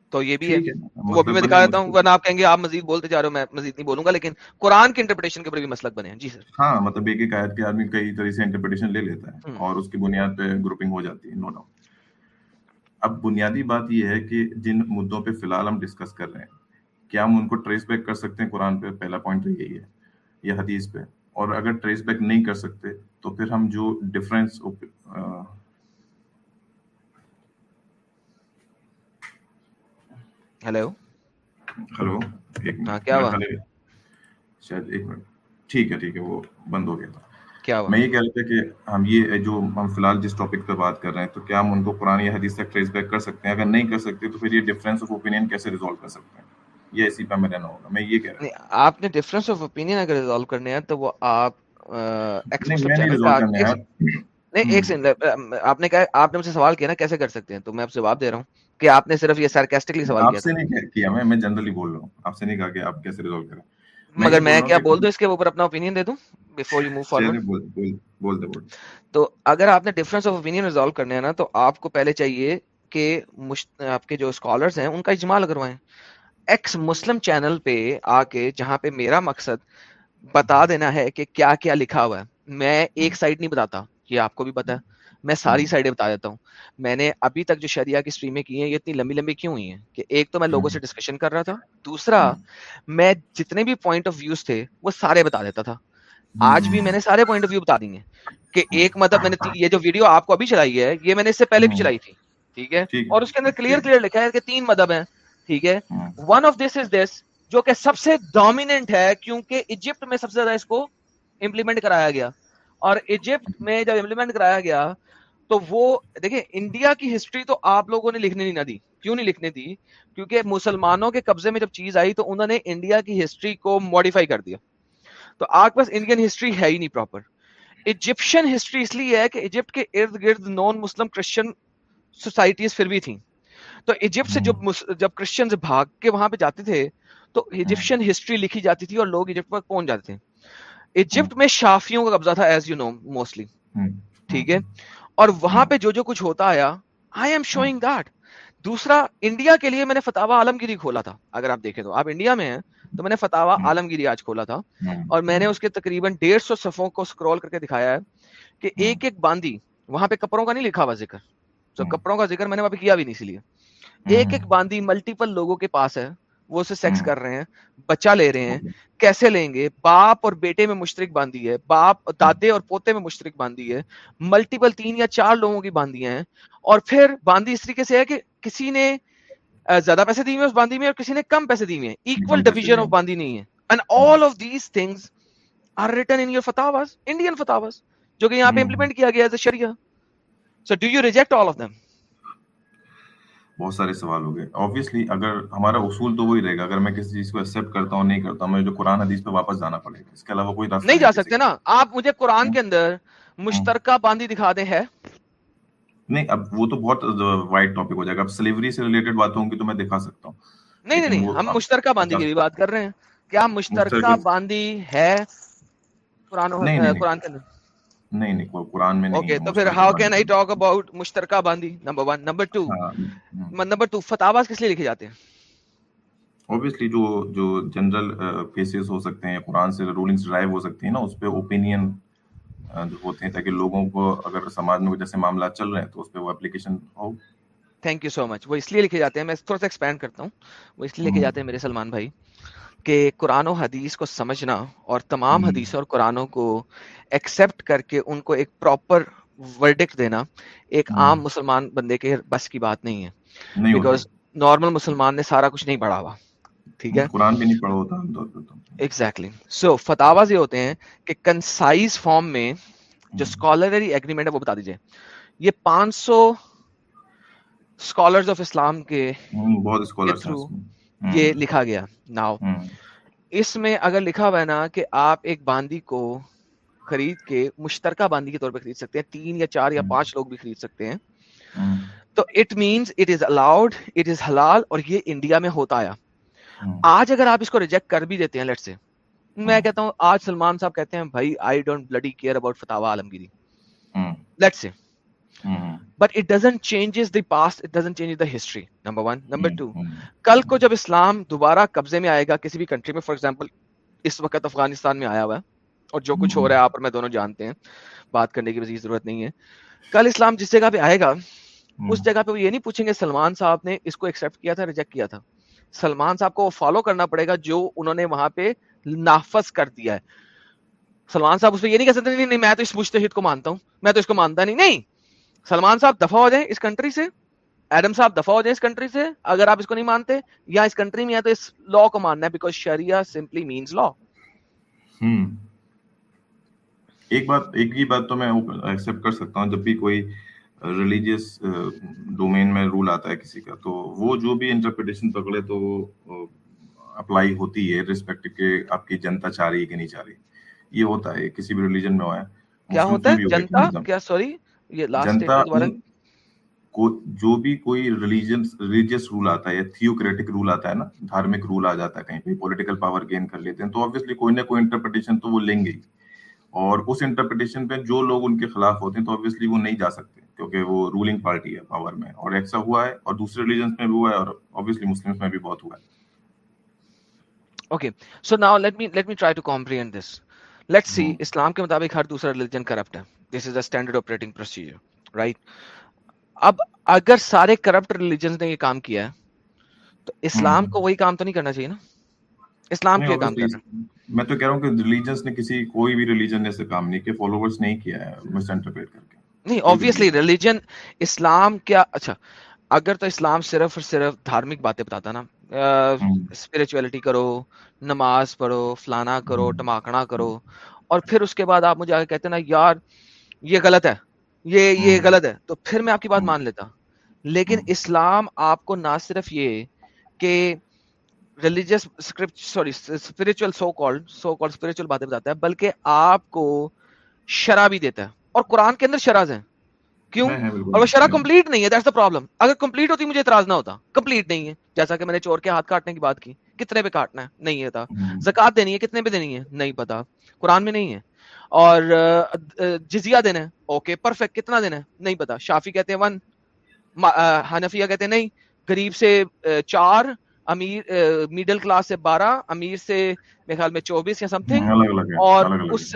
تو یہ بھی ہے۔ وہ بھی میں دکھا دیتا ہوں۔ ورنہ آپ کہیں گے آپ مزید بولتے جا رہے ہو میں مزید نہیں بولوں گا لیکن قرآن کی انٹرپریٹیشن کے اوپر بھی مسلک بنے ہیں۔ جی سر۔ ہاں مطلب ایک ایک آیت کے آدمی کئی طرح سے انٹرپریٹیشن لے لیتا ہے اور اس کی بنیاد پہ گروپنگ ہو جاتی ہے نو ڈاؤٹ اب بنیادی بات یہ ہے کہ جن مدوں پہ فی الحال ہم ڈسکس کر رہے ہیں کیا ہم ان کو ٹریس بیک کر سکتے ہیں؟ قرآن پہ پہلا پوائنٹ تو یہی ہے۔ یا حدیث پہ۔ اور اگر ٹریس بیک نہیں کر سکتے تو پھر ہم جو ڈفرینس ہیلو ہلو ایک کیا ہوا؟ شاید ایک منٹ۔ ٹھیک ہے ٹھیک ہے وہ بند ہو گیا تھا۔ کیا میں یہ کہہ رہا تھا کہ ہم یہ جو ہم فی الحال جس ٹاپک پہ بات کر رہے ہیں تو کیا ہم ان کو قرآن یا حدیث تک ٹریس بیک کر سکتے ہیں؟ اگر نہیں کر سکتے تو پھر یہ ڈفرینس آف اوپینین کیسے ریزالو کر سکتے ہیں؟ یہ اسی پہ میں رہنا ہوگا میں یہ کہہ رہا ہوں۔ آپ نے ڈفرینس آف اوپینین اگر ریزالو کرنے ہیں تو وہ آپ نہیں ایک سیکنڈ آپ نے کہا آپ نے مجھ سے سوال کیا نا کیسے کر سکتے ہیں؟ تو میں آپ سے جواب دے رہا ہوں کہ آپ نے صرف یہ سارکیسٹکلی سوال کیا آپ سے نہیں کیا میں میں جنرلی بول رہا ہوں۔ آپ سے نہیں کہا کہ آپ کیسے ریزالو کریں۔ مگر میں کیا بول دوں اس کے اوپر اپنا اوپینین دے دوں بیفور یو موو فارورڈ تو اگر آپ نے ڈفرینس آف اوپینین ریزالو کرنے ہیں نا تو آپ کو پہلے چاہیے کہ آپ کے جو اسکالرس ہیں ان کا اجماع کروائیں ایکس مسلم چینل پہ آ کے جہاں پہ میرا مقصد بتا دینا ہے کہ کیا کیا لکھا ہوا ہے۔ میں ایک سائڈ نہیں بتاتا یہ آپ کو بھی پتا ہے۔ میں ساری سائڈیں بتا دیتا ہوں۔ میں نے ابھی تک جو شریعہ کی اسٹریمیں کی ہیں یہ اتنی لمبی لمبی کیوں ہوئی ہیں؟ کہ ایک تو میں لوگوں سے ڈسکشن کر رہا تھا۔ دوسرا میں جتنے بھی پوائنٹ آف ویوز تھے وہ سارے بتا دیتا تھا۔ آج بھی میں نے سارے پوائنٹ آف ویو بتا دیے کہ ایک مطلب میں نے یہ جو ویڈیو آپ کو ابھی چلائی ہے یہ میں نے اس سے پہلے بھی چلائی تھی۔ ٹھیک ہے؟ اور اس کے اندر کلیئر کلیئر لکھا ہے کہ تین مذہب ہیں۔ ٹھیک ہے؟ ون آف دس از دس جو کہ سب سے ڈومیننٹ ہے کیونکہ ایجپٹ میں سب سے زیادہ اس کو امپلیمنٹ کرایا گیا۔ اور ایجپٹ میں جب امپلیمنٹ کرایا گیا تو وہ دیکھیں انڈیا کی ہسٹری تو آپ لوگوں نے لکھنے نہیں نہ دی۔ کیوں نہیں لکھنے دی؟ کیونکہ مسلمانوں کے قبضے میں جب چیز آئی تو انہوں نے انڈیا کی ہسٹری کو ماڈیفائی کر دیا۔ تو آپ پاس انڈین ہسٹری ہے ہی نہیں پراپر ایجپشن ہسٹری اس لیے ہے کہ ایجپٹ کے ارد گرد نان مسلم کرسچن سوسائٹیز پھر بھی تھیں۔ تو ایجپٹ سے جب جب کرسچن بھاگ کے وہاں پہ جاتے تھے تو ایجپشن ہسٹری لکھی جاتی تھی اور لوگ ایجپٹ پر پہنچ جاتے تھے ایجپٹ میں شافیوں کا قبضہ تھا ایز یو نو موسٹلی ٹھیک ہے اور وہاں پہ جو جو کچھ ہوتا آیا آئی ایم شوئنگ دیٹ دوسرا انڈیا کے لیے میں نے فتح عالمگیری کھولا تھا اگر آپ دیکھیں تو آپ انڈیا میں ہیں تو میں نے فتح عالمگیری آج کھولا تھا اور میں نے اس کے تقریباً ڈیڑھ سو صفوں کو اسکرول کر کے دکھایا ہے کہ ایک ایک باندھی وہاں پہ کپڑوں کا نہیں لکھا ہوا ذکر تو کپڑوں کا ذکر میں نے وہاں پہ کیا بھی نہیں اسی لیے ایک ایک باندھی ملٹیپل لوگوں کے پاس ہے وہ اسے سیکس کر رہے ہیں بچہ لے رہے ہیں کیسے لیں گے؟ باپ اور بیٹے میں مشترک باندھی ہے باپ دادے اور پوتے میں مشترک باندھی ہے ملٹیپل تین یا چار لوگوں کی باندھی ہیں اور پھر باندھی اس طریقے سے ہے کہ کسی نے زیادہ پیسے دیے اس باندھی میں اور کسی نے کم پیسے دیے ہیں ایکول ڈویژن آف باندھی نہیں ہے۔ And all of these things are written in your فتاواز Indian فتاواز جو کہ یہاں پہ امپلیمنٹ کیا گیا ہے شریعہ so do you reject all of them بہت سارے سوال ہو گئے۔ آبویسلی اگر ہمارا اصول تو وہی رہے گا۔ اگر میں کسی چیز کو ایکسپٹ کرتا ہوں نہیں کرتا ہوں میں جو قرآن حدیث پہ واپس جانا پڑے گا۔ اس کے علاوہ کوئی راستہ نہیں جا سکتے نا۔ آپ مجھے قرآن کے اندر مشترکہ باندھی دکھا دیں ہے؟ نہیں اب وہ تو بہت وائڈ ٹاپک ہو جائے گا۔ اب سلیوری سے ریلیٹڈ بات ہوں گی تو میں دکھا سکتا ہوں۔ نہیں نہیں ہم مشترکہ باندھی کی بات کر رہے ہیں۔ کیا مشترکہ باندھی ہے قرآن نہیں نہیں نہیں۔ قرآن کے اندر؟ نہیں نہیں قر- قرآن میں نہیں اوکے تو پھر how can I talk about مشترکہ باندھی نمبر ون نمبر ٹو ہاں ہم۔ نمبر ٹو فتاواز کس لیے لکھے جاتے ہیں؟ اوبیسلی جو جو جنرل کیسز ہو سکتے ہیں قرآن سے رولنگس ڈرائیو ہو سکتی ہیں نا اس پہ اوپینین جو ہوتے ہیں تاکہ لوگوں کو اگر سماج میں جیسے معاملات چل رہے ہیں تو اس پہ وہ اپلیکیشن ہو۔ تھینک یو سو مچ وہ اس لیے لکھے جاتے ہیں میں تھوڑا سا ایکسپینڈ کرتا ہوں۔ وہ اس لیے لکھے جاتے ہیں میرے سلمان بھائی۔ کہ قرآن و حدیث کو سمجھنا اور تمام حدیث اور قرآنوں کو ایکسیپٹ کر کے ان کو ایک پراپر ورڈکٹ دینا ایک عام مسلمان بندے کے بس کی بات نہیں ہے۔ بیکاز نارمل مسلمان نے سارا کچھ نہیں پڑھا ہوا۔ ٹھیک ہے؟ قرآن بھی نہیں پڑھا ہوتا۔ ایگزیکٹلی سو فتاواز یہ ہوتے ہیں کہ کنسائز فارم میں جو اسکالرری ایگریمنٹ ہے وہ بتا دیجیے یہ پانچ سو اسکالرز آف اسلام کے بہت یہ لکھا گیا۔ ناؤ اس میں اگر لکھا ہوا ہے نا کہ آپ ایک باندی کو خرید کے مشترکہ باندی کے طور پہ خرید سکتے ہیں تین یا چار یا پانچ لوگ بھی خرید سکتے ہیں۔ تو it means it is allowed it is حلال اور یہ انڈیا میں ہوتا آیا۔ آج اگر آپ اس کو ریجیکٹ کر بھی دیتے ہیں لیٹ سے میں کہتا ہوں آج سلمان صاحب کہتے ہیں بھائی I don't bloody care about Fatwa Alamgiri. Late سے but it doesn't changes the past it doesn't change the history number one number two کل کو جب اسلام دوبارہ قبضے میں آئے گا کسی بھی کنٹری میں فار ایگزامپل اس وقت افغانستان میں آیا ہوا ہے اور جو کچھ ہو رہا ہے آپ اور میں دونوں جانتے ہیں بات کرنے کی مزید ضرورت نہیں ہے۔ کل اسلام جس جگہ پہ آئے گا اس ہم، جگہ پہ وہ یہ نہیں پوچھیں گے سلمان صاحب نے اس کو ایکسیپٹ کیا تھا ریجیکٹ کیا تھا؟ سلمان صاحب کو فالو کرنا پڑے گا جو انہوں نے وہاں پہ نافذ کر دیا ہے۔ سلمان صاحب اس پہ یہ نہیں کہہ سکتے نہیں میں تو اس مشتحد کو مانتا ہوں میں تو اس کو مانتا نہیں نہیں! سلمان صاحب دفاع ہو جائیں اس کنٹری سے ایڈم صاحب دفاع ہو جائیں اس کنٹری سے اگر آپ اس کو نہیں مانتے یا اس کنٹری میں ہے تو اس لا کو ماننا ہے because sharia simply means law. ایک بات ایک ہی بات تو میں ایکسیپٹ کر سکتا ہوں جب بھی کوئی ریلیجیس ڈومین میں رول آتا ہے کسی کا تو وہ جو بھی انٹرپریٹیشن پکڑے تو وہ اپلائی ہوتی ہے رسپیکٹ کہ آپ کی جنتا چاہ رہی ہے کہ نہیں چاہ رہی۔ یہ ہوتا ہے کسی بھی ریلیجن میں ہوا ہے کیا ہوتا ہے؟ جنتا؟ کیا؟ سوری یہ لاسٹ جو بھی کوئی ریلیجن ریلیجیس رول آتا ہے یا تھیوکریٹک رول آتا ہے نا دھارمک رول آ جاتا ہے کہیں پہ پولیٹیکل پاور گین کر لیتے ہیں تو آبویسلی کوئی نہ کوئی انٹرپریٹیشن تو وہ لیں گے ہی۔ اور اس انٹرپریٹیشن پہ جو لوگ ان کے خلاف ہوتے ہیں تو آبویسلی وہ نہیں جا سکتے کیونکہ وہ رولنگ پارٹی ہے پاور میں۔ اور ایسا ہوا ہے اور دوسرے ریلیجنس میں بھی ہوا ہے اور آبویسلی مسلمس میں بھی بہت ہوا ہے۔ Okay so now let me let me try to comprehend this let see Islam کے مطابق ہر دوسرا ریلیجن کرپٹ ہے۔ This is a standard operating procedure right اب اگر سارے کرپٹ ریلیجنس نے یہ کام کیا ہے تو اسلام کو وہی کام تو نہیں کرنا چاہیے نا؟ اسلام یہ کام obviously کر رہا ہے میں تو کہہ رہا ہوں کہ ریلیجنس نے کسی کوئی بھی ریلیجن نے ایسے کام نہیں کیا فالوورس نہیں کیا ہے مس انٹرپریٹ کر کے۔ نہیں obviously ریلیجن اسلام کیا اچھا اگر تو اسلام صرف اور صرف دھارمک باتیں بتاتا نا۔ اسپرچولیٹی کرو نماز پڑھو فلانا کرو ٹماکنا کرو اور پھر اس کے بعد آپ مجھے آگے کہتے نا یار یہ غلط ہے۔ یہ یہ غلط ہے۔ تو پھر میں آپ کی بات مان لیتا۔ لیکن اسلام آپ کو نہ صرف یہ کہ religious sorry spiritual so called so called spiritual باتیں بتاتا ہے بلکہ آپ کو شرح بھی دیتا ہے۔ اور قرآن کے اندر شرح ہیں۔ کیوں؟ اور وہ شرح کمپلیٹ نہیں ہے دیٹس دا پرابلم اگر کمپلیٹ ہوتی مجھے اعتراض نہ ہوتا۔ کمپلیٹ نہیں ہے۔ جیسا کہ میں نے چور کے ہاتھ کاٹنے کی بات کی۔ کتنے پہ کاٹنا ہے؟ نہیں ہوں۔ زکات دینی ہے کتنے پہ دینی ہے؟ نہیں پتا۔ قرآن میں نہیں ہے۔ اور جزیہ دینا ہے اوکے پرفیکٹ کتنا دینا ہے نہیں پتا۔ شافی کہتے ہیں ون حنفیہ کہتے ہیں نہیں۔ غریب سے چار امیر میڈل کلاس سے بارہ امیر سے میرے خیال میں چوبیس یا سم تھنگ ہے۔ اور اس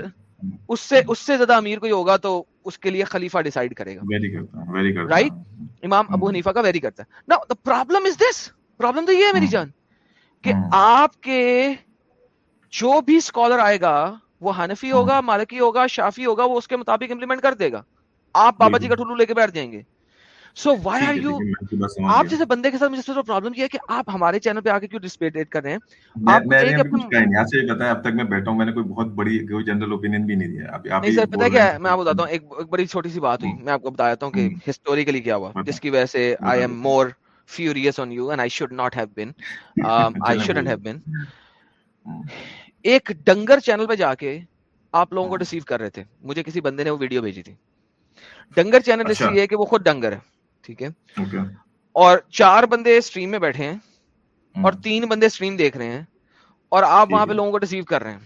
اس سے اس سے زیادہ امیر کوئی ہوگا تو اس کے لیے خلیفہ ڈیسائیڈ کرے گا۔ رائٹ امام ابو حنیفہ کا ویری کرتا ہے۔ نا دا پرابلم از دس پرابلم تو یہ ہے میری ہوں جان کہ ہوں آپ کے جو بھی اسکالر آئے گا وہ حنفی ہوں ہوگا مالکی ہوگا شافی ہوگا وہ اس کے مطابق امپلیمنٹ کر دے گا۔ آپ بابا جی کا بالکل ٹھلو لے کے بیٹھ جائیں گے۔ سو وائی آر یو آپ جیسے بندے کے ساتھ مجھے سے پرابلم یہ ہے کہ آپ ہمارے چینل پہ آ کے کیوں ڈسپیٹ کر رہے ہیں؟ آپ کو میں چاہیے نے کہ ابھی کچھ اپنا کہا نہیں آپ سے یہ بتایا اب تک میں بیٹھا ہوں میں نے کوئی بہت بڑی کوئی جنرل اوپینین بھی نہیں دیا۔ نہیں ہی سر رہے کیا ہے؟ میں آپ بتاتا ہوں ایک ایک بڑی چھوٹی سی بات ہوئی۔ ہوں میں آپ کو بتاتا ہوں کہ ہسٹوریکلی کیا ہوا۔ جس کی وجہ سے I am more furious on you and I should not have been I shouldn't have ہوں ایک ڈنگر چینل پہ جا کے آپ لوگوں کو ہوں ڈسیو کر رہے تھے۔ مجھے کسی بندے نے وہ ویڈیو بھیجی تھی۔ ڈنگر چینل اس اچھا۔ لیے کہ وہ خود ڈنگر ہے ٹھیک ہے۔ اور چار بندے اسٹریم میں بیٹھے ہیں اور ہوں تین بندے اسٹریم دیکھ رہے ہیں اور آپ وہاں پہ لوگوں کو ڈسیو کر رہے ہیں۔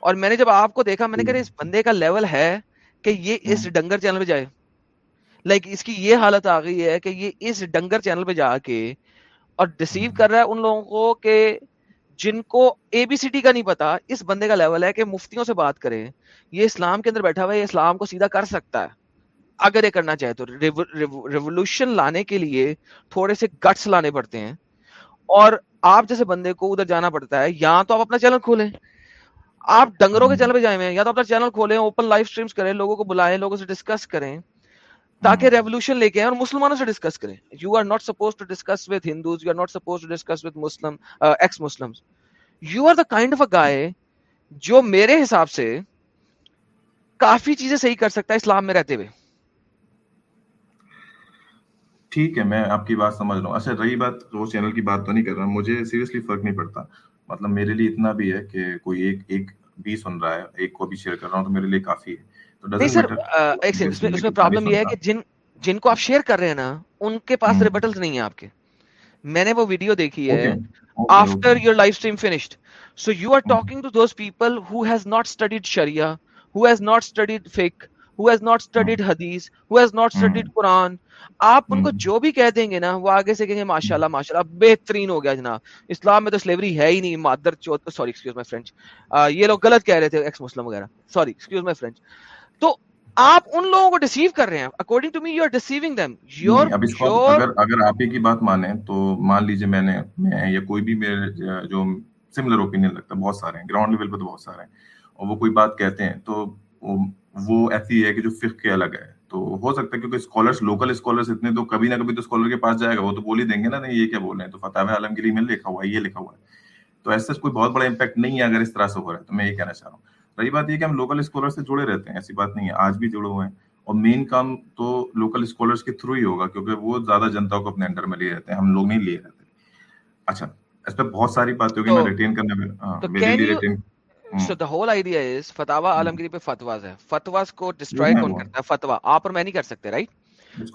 اور میں نے جب آپ کو دیکھا میں نے کہا اس بندے کا لیول ہے کہ یہ اس ڈنگر چینل پہ جائے۔ لائک اس کی یہ حالت آ گئی ہے کہ یہ اس ڈنگر چینل پہ جا کے اور ڈسیو کر رہا ہے ان لوگوں کو کہ جن کو اے بی سی ٹی کا نہیں پتا اس بندے کا لیول ہے کہ مفتیوں سے بات کریں۔ یہ اسلام کے اندر بیٹھا ہوا ہے یہ اسلام کو سیدھا کر سکتا ہے۔ اگر یہ کرنا چاہے تو ریولیوشن لانے کے لیے تھوڑے سے گٹس لانے پڑتے ہیں۔ اور آپ جیسے بندے کو ادھر جانا پڑتا ہے یا تو آپ اپنا چینل کھولیں۔ آپ ڈنگروں کے چینل پہ جائیں یا تو اپنا چینل کھولیں اوپن لائف اسٹریمس کریں لوگوں کو بلائیں لوگوں سے ڈسکس کریں۔ تاکہ ریولیوشن لے کے آئیں اور مسلمانوں سے ڈسکس کریں. You are not suppose to discuss with Hindus you are not suppose to discuss with Muslim ex Muslim you are the kind of a guy جو میرے حساب سے کافی چیزیں صحیح کر سکتا ہے اسلام میں رہتے ہوئے. ٹھیک ہے، میں آپ کی بات سمجھ رہا ہوں۔ اچھا رہی بات وہ چینل کی بات تو نہیں کر رہا مجھے سیریسلی فرق نہیں پڑتا۔ مطلب میرے لیے اتنا بھی ہے کہ کوئی ایک ایک بھی سن رہا ہے، ایک کو بھی شیئر کر رہا ہوں تو میرے لیے کافی ہے۔ نہیں سر ایک اس میں پرابلم یہ ہے کہ جن جن کو آپ شیئر کر رہے ہیں نا ان کے پاس ریبٹلز نہیں ہیں آپ کے۔ میں نے وہ ویڈیو دیکھی ہے۔ After your life stream finished so you are talking to those people who has not studied sharia who has not studied fiqh who has not studied hadith who has not studied Quran آپ ان کو جو بھی کہہ دیں گے نا وہ آگے سے کہیں گے ماشاء اللہ ماشاء اللہ بہترین ہو گیا جناب۔ اسلام میں تو سلیوری ہے ہی نہیں مادر چوت سوری ایکسکیوز مائی فرینچ یہ لوگ غلط کہہ رہے تھے ایکس مسلم وغیرہ۔ سوری ایکسکیوز مائی فرینچ تو آپ ان لوگوں کو ڈسیو کر رہے ہیں. According to me you are deceiving them your اگر اگر آپ ہی کی بات مانیں تو مان لیجیے میں نے میں یا کوئی بھی میرے جو سملر اوپینین لگتا ہے بہت سارے ہیں گراؤنڈ لیول پہ تو بہت سارے ہیں اور وہ کوئی بات کہتے ہیں تو وہ ایسی ہے کہ جو فقہ کے الگ ہے۔ تو ہو سکتا ہے کیونکہ اسکالرس لوکل اسکالرس اتنے تو کبھی نہ کبھی تو اسکالر کے پاس جائے گا وہ تو بول ہی دیں گے نا نہیں یہ کیا بول رہے ہیں؟ تو فتح عالمگیری میں لکھا ہوا ہے یہ لکھا ہوا ہے۔ تو ایسا کوئی بہت بڑا امپیکٹ نہیں ہے اگر اس طرح سے ہو رہا ہے۔ تو میں یہ کہنا چاہ رہا ہوں۔ رہی بات یہ کہ ہم لوکل اسکالر سے جڑے رہتے ہیں ایسی بات نہیں ہے۔ آج بھی جڑے ہوئے ہیں۔ اور مین کام تو لوکل اسکالرس کے تھرو ہی ہوگا کیونکہ وہ زیادہ جنتا کو اپنے انڈر میں لیے رہتے ہیں ہم لوگ نہیں لیے رہتے۔ اچھا اس پہ بہت ساری باتیں ہوگی میں ریٹین کرنے میں سو دا ہول آئیڈیا از فتوا عالمگیری پہ فتواز ہے۔ فتواز کو ڈسٹرائے کون کرتا ہے؟ فتوا۔ آپ اور میں نہیں کر سکتے رائٹ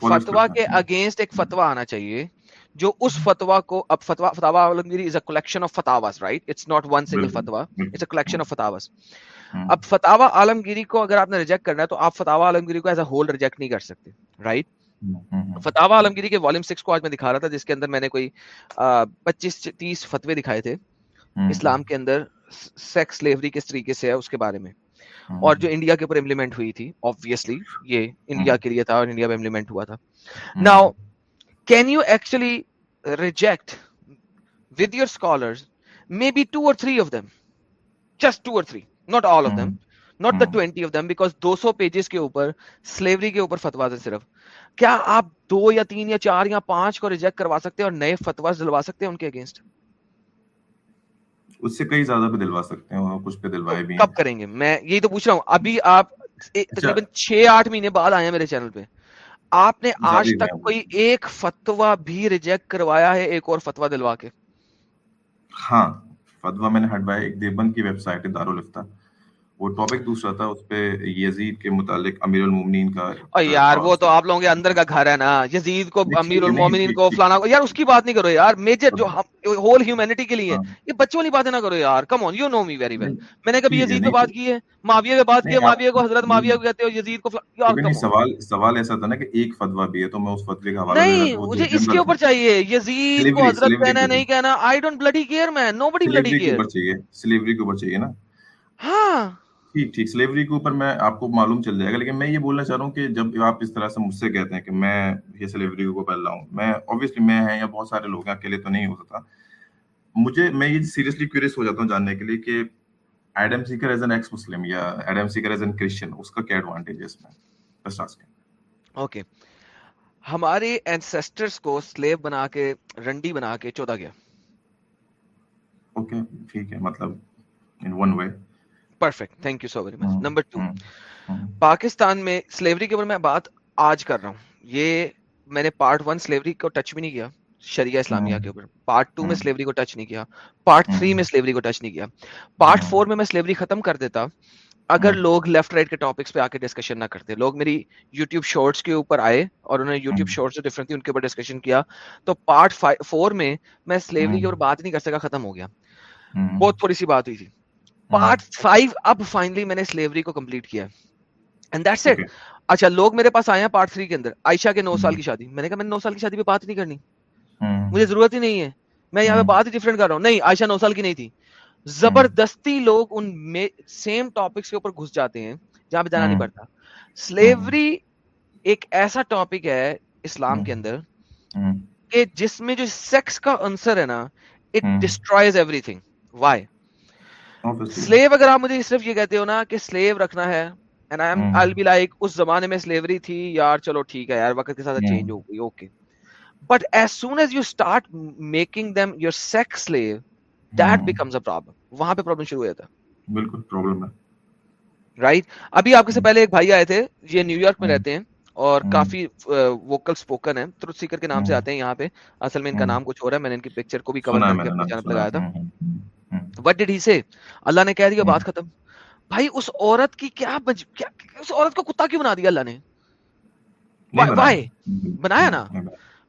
فتوا کے اگینسٹ ایک فتوا آنا چاہیے جو اس فتوا کو اب Fatwa Fatwa Alamgiri is a collection of فتاواز right it's not one single فتوا اٹس اے کلیکشن آف فتاواز۔ اب فتوا عالمگیری کو اگر آپ نے ریجیکٹ کرنا ہے تو آپ فتوا عالمگیری کو ایز اے ہول ریجیکٹ نہیں کر سکتے رائٹ فتوا عالمگیری کے والیم سکس کو آج میں دکھا رہا تھا جس کے اندر میں نے کوئی پچیس تیس فتوے دکھائے تھے۔ اسلام کے اندر سیکس سلیوری کس طریقے سے ہے اس کے بارے میں۔ اور جو انڈیا کے اوپر امپلیمنٹ ہوئی تھی آبویسلی یہ انڈیا کے لیے تھا اور انڈیا میں امپلیمنٹ ہوا تھا۔ Now can you actually reject with your scholars maybe two اور three of them just two اور three not all of them not the twenty of them because دو سو پیجز کے اوپر سلیوری کے اوپر فتواز ہیں صرف. کیا آپ دو یا تین یا چار یا پانچ کو ریجیکٹ کروا سکتے ہیں اور نئے فتواز دلوا سکتے ہیں ان کے اگینسٹ اس سے کئی زیادہ پہ دلوا سکتے ہیں کچھ پہ دلوائے بھی کب کریں گے؟ میں یہی تو پوچھ رہا ہوں ابھی آپ تقریباً چھ آٹھ مہینے بعد آئے ہیں میرے چینل پہ. آپ نے آج تک کوئی ایک فتوا بھی ریجیکٹ کروایا ہے ایک اور فتوا دلوا کے؟ ہاں فتوا میں نے ہٹوایا ایک دیوبند کی ویب سائٹ ہے دارالفتہ وہ ٹاپک دوسرا تھا اس پہ یزید کے متعلق امیر المومنین کا یار وہ تو آپ لوگوں کے اندر کا گھر ہے نا۔ یزید کو امیر المومنین کو فلانا یار اس کی بات نہیں کرو یار۔ میجر جو ہول ہیومینٹی کے لیے یہ بچوں والی باتیں نہ کرو یار۔ Come on you know me very well میں نے کبھی یزید پہ بات کی ہے؟ معاویہ پہ بات کی ہے؟ معاویہ کو حضرت معاویہ کو کہتے ہو یزید کو یار سوال سوال ایسا تھا نا کہ ایک فتوا بھی ہے تو میں اس فتوے کا حوالہ نہیں مجھے اس کے اوپر چاہیے۔ یزید کو حضرت کہنا نہیں کہنا۔ I don't bloody care man nobody bloody care slavery کے اوپر چاہیے نا۔ ہاں۔ ٹھیک ٹھیک سلیوری کے اوپر میں آپ کو معلوم چل جائے گا لیکن میں یہ بولنا چاہ رہا ہوں کہ جب آپ اس طرح سے مجھ سے کہتے ہیں کہ میں یہ سلیوری کو پہل رہا ہوں میں اوبیسلی میں ہیں یا بہت سارے لوگ ہیں اکیلے تو نہیں ہو سکتا۔ مجھے میں یہ سیریسلی کیوریس ہو جاتا ہوں جاننے کے لیے کہ Adam Seeker as an ex Muslim یا Adam Seeker as an Christian اس کا کیا ایڈوانٹیج ہے اس میں؟ اوکے ہمارے اینسیسٹرز کو سلیو بنا کے رنڈی بنا کے چودا گیا۔ اوکے ٹھیک ہے مطلب in one way perfect thank you so very much number two Pakistan میں سلیوری کے اوپر میں بات آج کر رہا ہوں۔ یہ میں نے پارٹ ون سلیوری کو ٹچ بھی نہیں کیا شریعہ اسلامیہ کے اوپر۔ پارٹ ٹو میں سلیوری کو ٹچ نہیں کیا۔ پارٹ تھری میں سلیوری کو ٹچ نہیں کیا۔ پارٹ فور میں میں سلیوری ختم کر دیتا۔ اگر لوگ لیفٹ رائٹ کے ٹاپکس پہ آ کے ڈسکشن نہ کرتے۔ لوگ میری یوٹیوب شارٹس کے اوپر آئے اور انہوں نے یوٹیوب شارٹس جو ڈفرنٹ تھی ان کے اوپر ڈسکشن کیا۔ تو پارٹ فور میں میں سلیوری کی اور بات نہیں کر سکا ختم ہو گیا۔ بہت تھوڑی سی بات ہوئی تھی۔ پارٹ فائیو اب فائنلی میں نے سلیوری کو کمپلیٹ کیا اینڈ دیٹس اٹ اچھا لوگ میرے پاس آئے ہیں پارٹ تھری کے اندر۔ عائشہ کے نو سال کی شادی۔ میں نے کہا میں نے نو سال کی شادی پہ بات نہیں کرنی۔ مجھے ضرورت ہی نہیں ہے۔ میں یہاں پہ بات ہی ڈفرینٹ کر رہا ہوں۔ نہیں عائشہ نو سال کی نہیں تھی۔ زبردستی لوگ ان سیم ٹاپکس کے اوپر گھس جاتے ہیں جہاں پہ جانا نہیں پڑتا۔ سلیوری ایک ایسا ٹاپک ہے اسلام کے اندر کہ جس میں جو سیکس کا آنسر ہے نا it destroys everything why slave اگر آپ مجھے صرف یہ کہتے ہو نا کہ سلیو رکھنا ہے لائک اس زمانے میں سلیوری تھی یار چلو ٹھیک ہے یار وقت کے ساتھ چینج ہو گئی okay but as soon as you start making your sex slave that becomes a problem وہاں پہ پرابلم شروع ہو جاتا ہے۔ بالکل پرابلم ہے۔ رائٹ ابھی آپ کے سے پہلے ایک بھائی آئے تھے یہ نیو یارک میں رہتے ہیں اور کافی ووکل سپوکن ہے ترت سیکر کے نام سے آتے ہیں یہاں پہ۔ اصل میں ان کا نام کچھ اور ہے میں نے ان کی پکچر کو بھی کور کر کے اپنی جانب لگایا تھا۔ What did he say Allah نے کہہ دیا بات ختم. بھائی اس عورت کی کیا اس عورت کو کتا کیوں بنا دیا اللہ نے؟ وائی بنایا. نا؟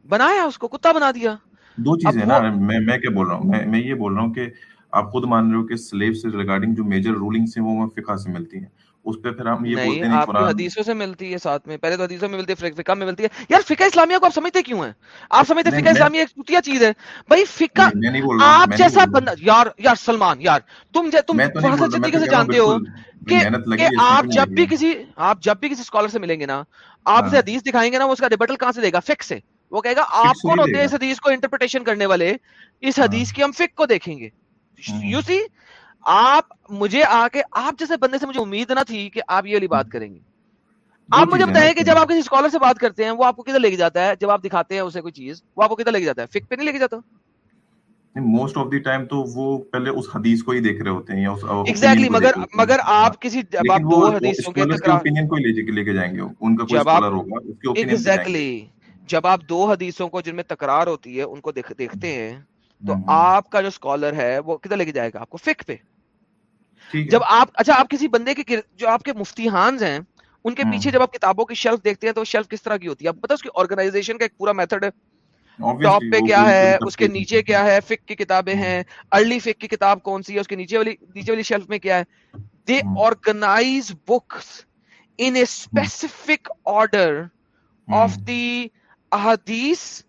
بنایا اس کو کتا بنا دیا. دو چیزیں نا میں میں کیا بول رہا ہوں؟ میں یہ بول رہا ہوں کہ آپ خود مان رہے ہو کہ سلیو سے ریگارڈنگ جو میجر رولنگس ہیں وہ فقہ سے ملتی ہیں۔ اس پہ پھر ہم یہ بولتے ہیں آپ کو حدیثوں سے ملتی ہے ساتھ میں۔ پہلے تو حدیثوں میں ملتی ہے فقہ میں ملتی ہے۔ یار فقہ اسلامیہ کو آپ سمجھتے کیوں ہیں؟ آپ سمجھتے فقہ اسلامیہ ایک چوتیا چیز ہے۔ بھائی فقہ آپ جیسا بندہ یار یار سلمان یار تم تم بہت سے طریقے سے جانتے ہو کہ آپ جب بھی کسی آپ جب بھی کسی اسکالر سے ملیں گے نا آپ سے حدیث دکھائیں گے نا وہ اس کا ریبٹل کہاں سے دے گا؟ فک سے۔ وہ کہے گا آپ کون ہوتے ہیں اس حدیث کو انٹرپریٹیشن کرنے والے؟ اس حدیث کی ہم فک کو دیکھیں گے۔ یو سی آپ مجھے آ کے آپ جیسے بندے سے مجھے امید نہ تھی کہ آپ یہ والی بات کریں گے۔ آپ مجھے بتائیں کہ جب آپ کسی اسکالر سے بات کرتے ہیں وہ آپ کو کدھر لے کے جاتا ہے؟ جب آپ دکھاتے ہیں اسے کوئی چیز وہ آپ کو کدھر لے کے جاتا ہے؟ فک پہ نہیں لے کے جاتا؟ موسٹ آف دی ٹائم تو وہ پہلے اس حدیث کو ہی دیکھ رہے ہوتے ہیں ایگزیکٹلی مگر مگر آپ کسی جب آپ دو حدیثوں کے اوپینین کو لے کے جائیں گے۔ ان کا کوئی اسکالر ہوگا اس کے اوپینین ایگزیکٹلی جب آپ دو حدیثوں کو جن میں تکرار ہوتی ہے ان کو دیکھتے ہیں تو آپ کا جو اسکالر ہے وہ کدھر لے کے جائے گا؟ آپ کو فک پہ۔ جب آپ اچھا آپ کسی بندے کے جو آپ کے مفتی ہانز ہیں ان کے پیچھے جب آپ کتابوں کی شیلف دیکھتے ہیں تو شیلف کس طرح کی ہوتی ہے؟ آپ پتا اس کی آرگنائزیشن کا ایک پورا میتھڈ ہے۔ ٹاپ پہ کیا ہے؟ اس کے نیچے کیا ہے؟ فک کی کتابیں ہیں۔ ارلی فک کی کتاب کون سی ہے؟ اس کے نیچے والی نیچے والی شیلف میں کیا ہے؟ They organise books in a specific order of the احادیث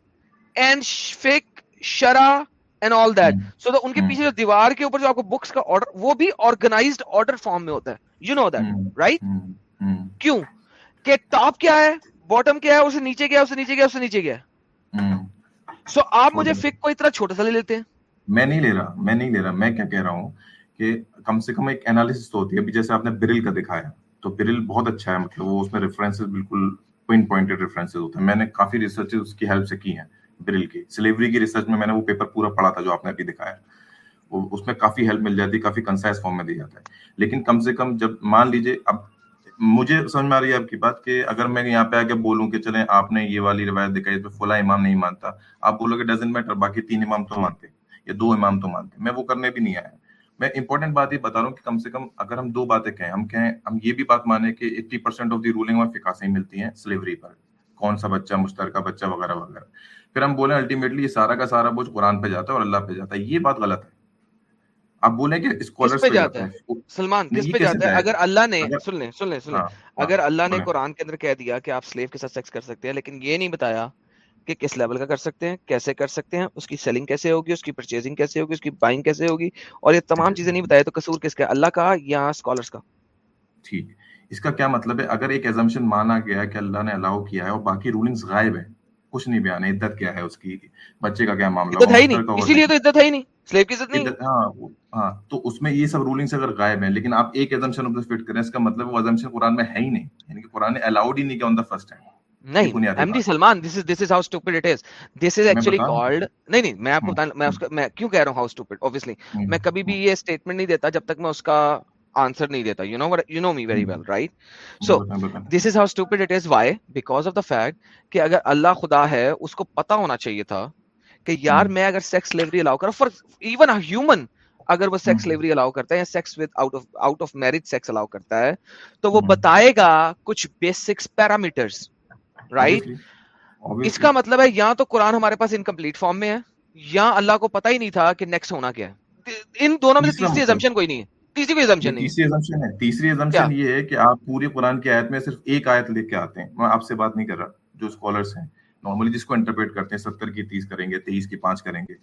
اینڈ فک شرح اینڈ آل دیٹ سو ان کے پیچھے جو دیوار کے اوپر جو آپ کو بکس کا آرڈر وہ بھی آرگنائزڈ آرڈر فارم میں ہوتا ہے یو نو دیٹ رائٹ کیوں کہ ٹاپ کیا ہے باٹم کیا ہے اسے نیچے کیا ہے اسے نیچے کیا اسے نیچے کیا سو آپ مجھے فک کو اتنا چھوٹا سا لے لیتے ہیں میں نہیں لے رہا میں نہیں لے رہا میں کیا کہہ رہا ہوں کہ کم سے کم ایک انالیسس تو ہوتی ہے ابھی جیسے آپ نے برل کا دکھایا تو برل بہت اچھا ہے مطلب وہ اس میں ریفرنس بالکل پوائنٹ پوائنٹڈ ریفرنس ہوتے ہیں میں نے کافی ریسرچ اس کی ہیلپ سے کی ہیں برل کی۔ سلیوری کی ریسرچ میں میں نے وہ پیپر پورا پڑھا تھا جو آپ نے ابھی دکھایا۔ اس میں کافی ہیلپ مل جاتی ہے کافی کنسائز فارم میں دی جاتا ہے۔ لیکن کم سے کم جب مان لیجیے اب مجھے سمجھ میں آ رہی ہے آپ کی بات کہ اگر میں یہاں پہ آ کے بولوں کہ چلیں آپ نے یہ والی روایت دکھائی، اس پہ فلاں امام نہیں مانتا۔ آپ بولو کہ ڈزنٹ میٹر باقی تین امام تو مانتے یا دو امام تو مانتے میں وہ کرنے بھی نہیں آیا۔ میں امپورٹنٹ بات یہ بتا رہا ہوں کہ کم سے کم اگر ہم دو باتیں کہیں، ہم کہیں، ہم یہ بھی بات مانیں کہ eighty percent of the ruling اور فکا سے ہی ملتی ہیں سلیوری پر۔ کون سا بچہ، مشترکہ بچہ وغیرہ وغیرہ۔ پھر ہم بولیں الٹیمیٹلی یہ سارا کا سارا بوجھ قرآن پہ جاتا ہے اور اللہ پہ جاتا ہے یہ بات غلط ہے۔ آپ بولیں کہ اسکالر پہ جاتا ہے؟ سلمان کس پہ جاتا ہے؟ اگر اللہ نے سن لیں سن لیں سن لیں۔ اگر اللہ نے قرآن کے اندر کہہ دیا کہ آپ سلیو کے ساتھ سیکس کر سکتے ہیں لیکن یہ نہیں بتایا کہ کس لیول کا کر سکتے ہیں کیسے کر سکتے ہیں اس کی سیلنگ کیسے ہوگی اس کی پرچیزنگ کیسے ہوگی اس کی بائنگ کیسے ہوگی؟ اور یہ تمام چیزیں نہیں بتایا تو قصور کس کا اللہ کا یا اسکالرس کا؟ ٹھیک۔ اس کا کیا مطلب ہے؟ اگر ایک ایزمپشن مانا گیا کہ اللہ نے الاؤ کیا ہے اور باقی رولنگز غائب ہیں کچھ نہیں بیان ہے عدت کیا ہے اس کی؟ بچے کا کیا معاملہ ہے ہی نہیں اسی لیے تو عدت ہے ہی نہیں سلیو کی عزت نہیں ہاں ہاں تو اس میں یہ سب رولنگز اگر غائب ہیں لیکن آپ ایک ایزمپشن فٹ کریں اس کا مطلب وہ ایزمپشن قرآن میں ہے ہی نہیں یعنی کہ قرآن نے الاؤڈ ہی نہیں کیا آن دا فرسٹ ٹائم نہیں Salman this is this is how stupid it is this is actually called نہیں نہیں میں آپ کو میں اس کا میں کیوں کہہ رہا ہوں ہاؤ اسٹوپڈ obviously میں کبھی بھی یہ اسٹیٹمنٹ نہیں دیتا جب تک میں اس کا آنسر نہیں دیتا you know you know me very well right so this is how stupid it is why because of the fact کہ اگر اللہ خدا ہے اس کو پتا ہونا چاہیے تھا کہ یار میں اگر سیکس لیوری الاؤ کروں فار ایون ہیومن اگر وہ سیکس لیوری الاؤ کرتا ہے یا sex with out of out of marriage sex allow کرتا ہے تو وہ بتائے گا کچھ بیسکس پیرامیٹرس رائٹ اس کا مطلب ہے یا تو قرآن ہمارے پاس انکمپلیٹ فارم میں ہے یا اللہ کو پتا ہی نہیں تھا کہ نیکسٹ ہونا کیا ہے۔ ان دونوں میں تیسری کوئی نہیں ہے۔ تیسری ازمپشن تیسری ازمشن ہے۔ تیسری ازمشن یہ ہے کہ آپ پوری قرآن کی آیت میں صرف ایک آیت لے کے آتے ہیں۔ میں آپ سے بات نہیں کر رہا جو اسکالرس ہیں۔ نارملی جس کو انٹرپریٹ کرتے ہیں ستر کی تیس کریں گے تیئیس کی پانچ کریں گے۔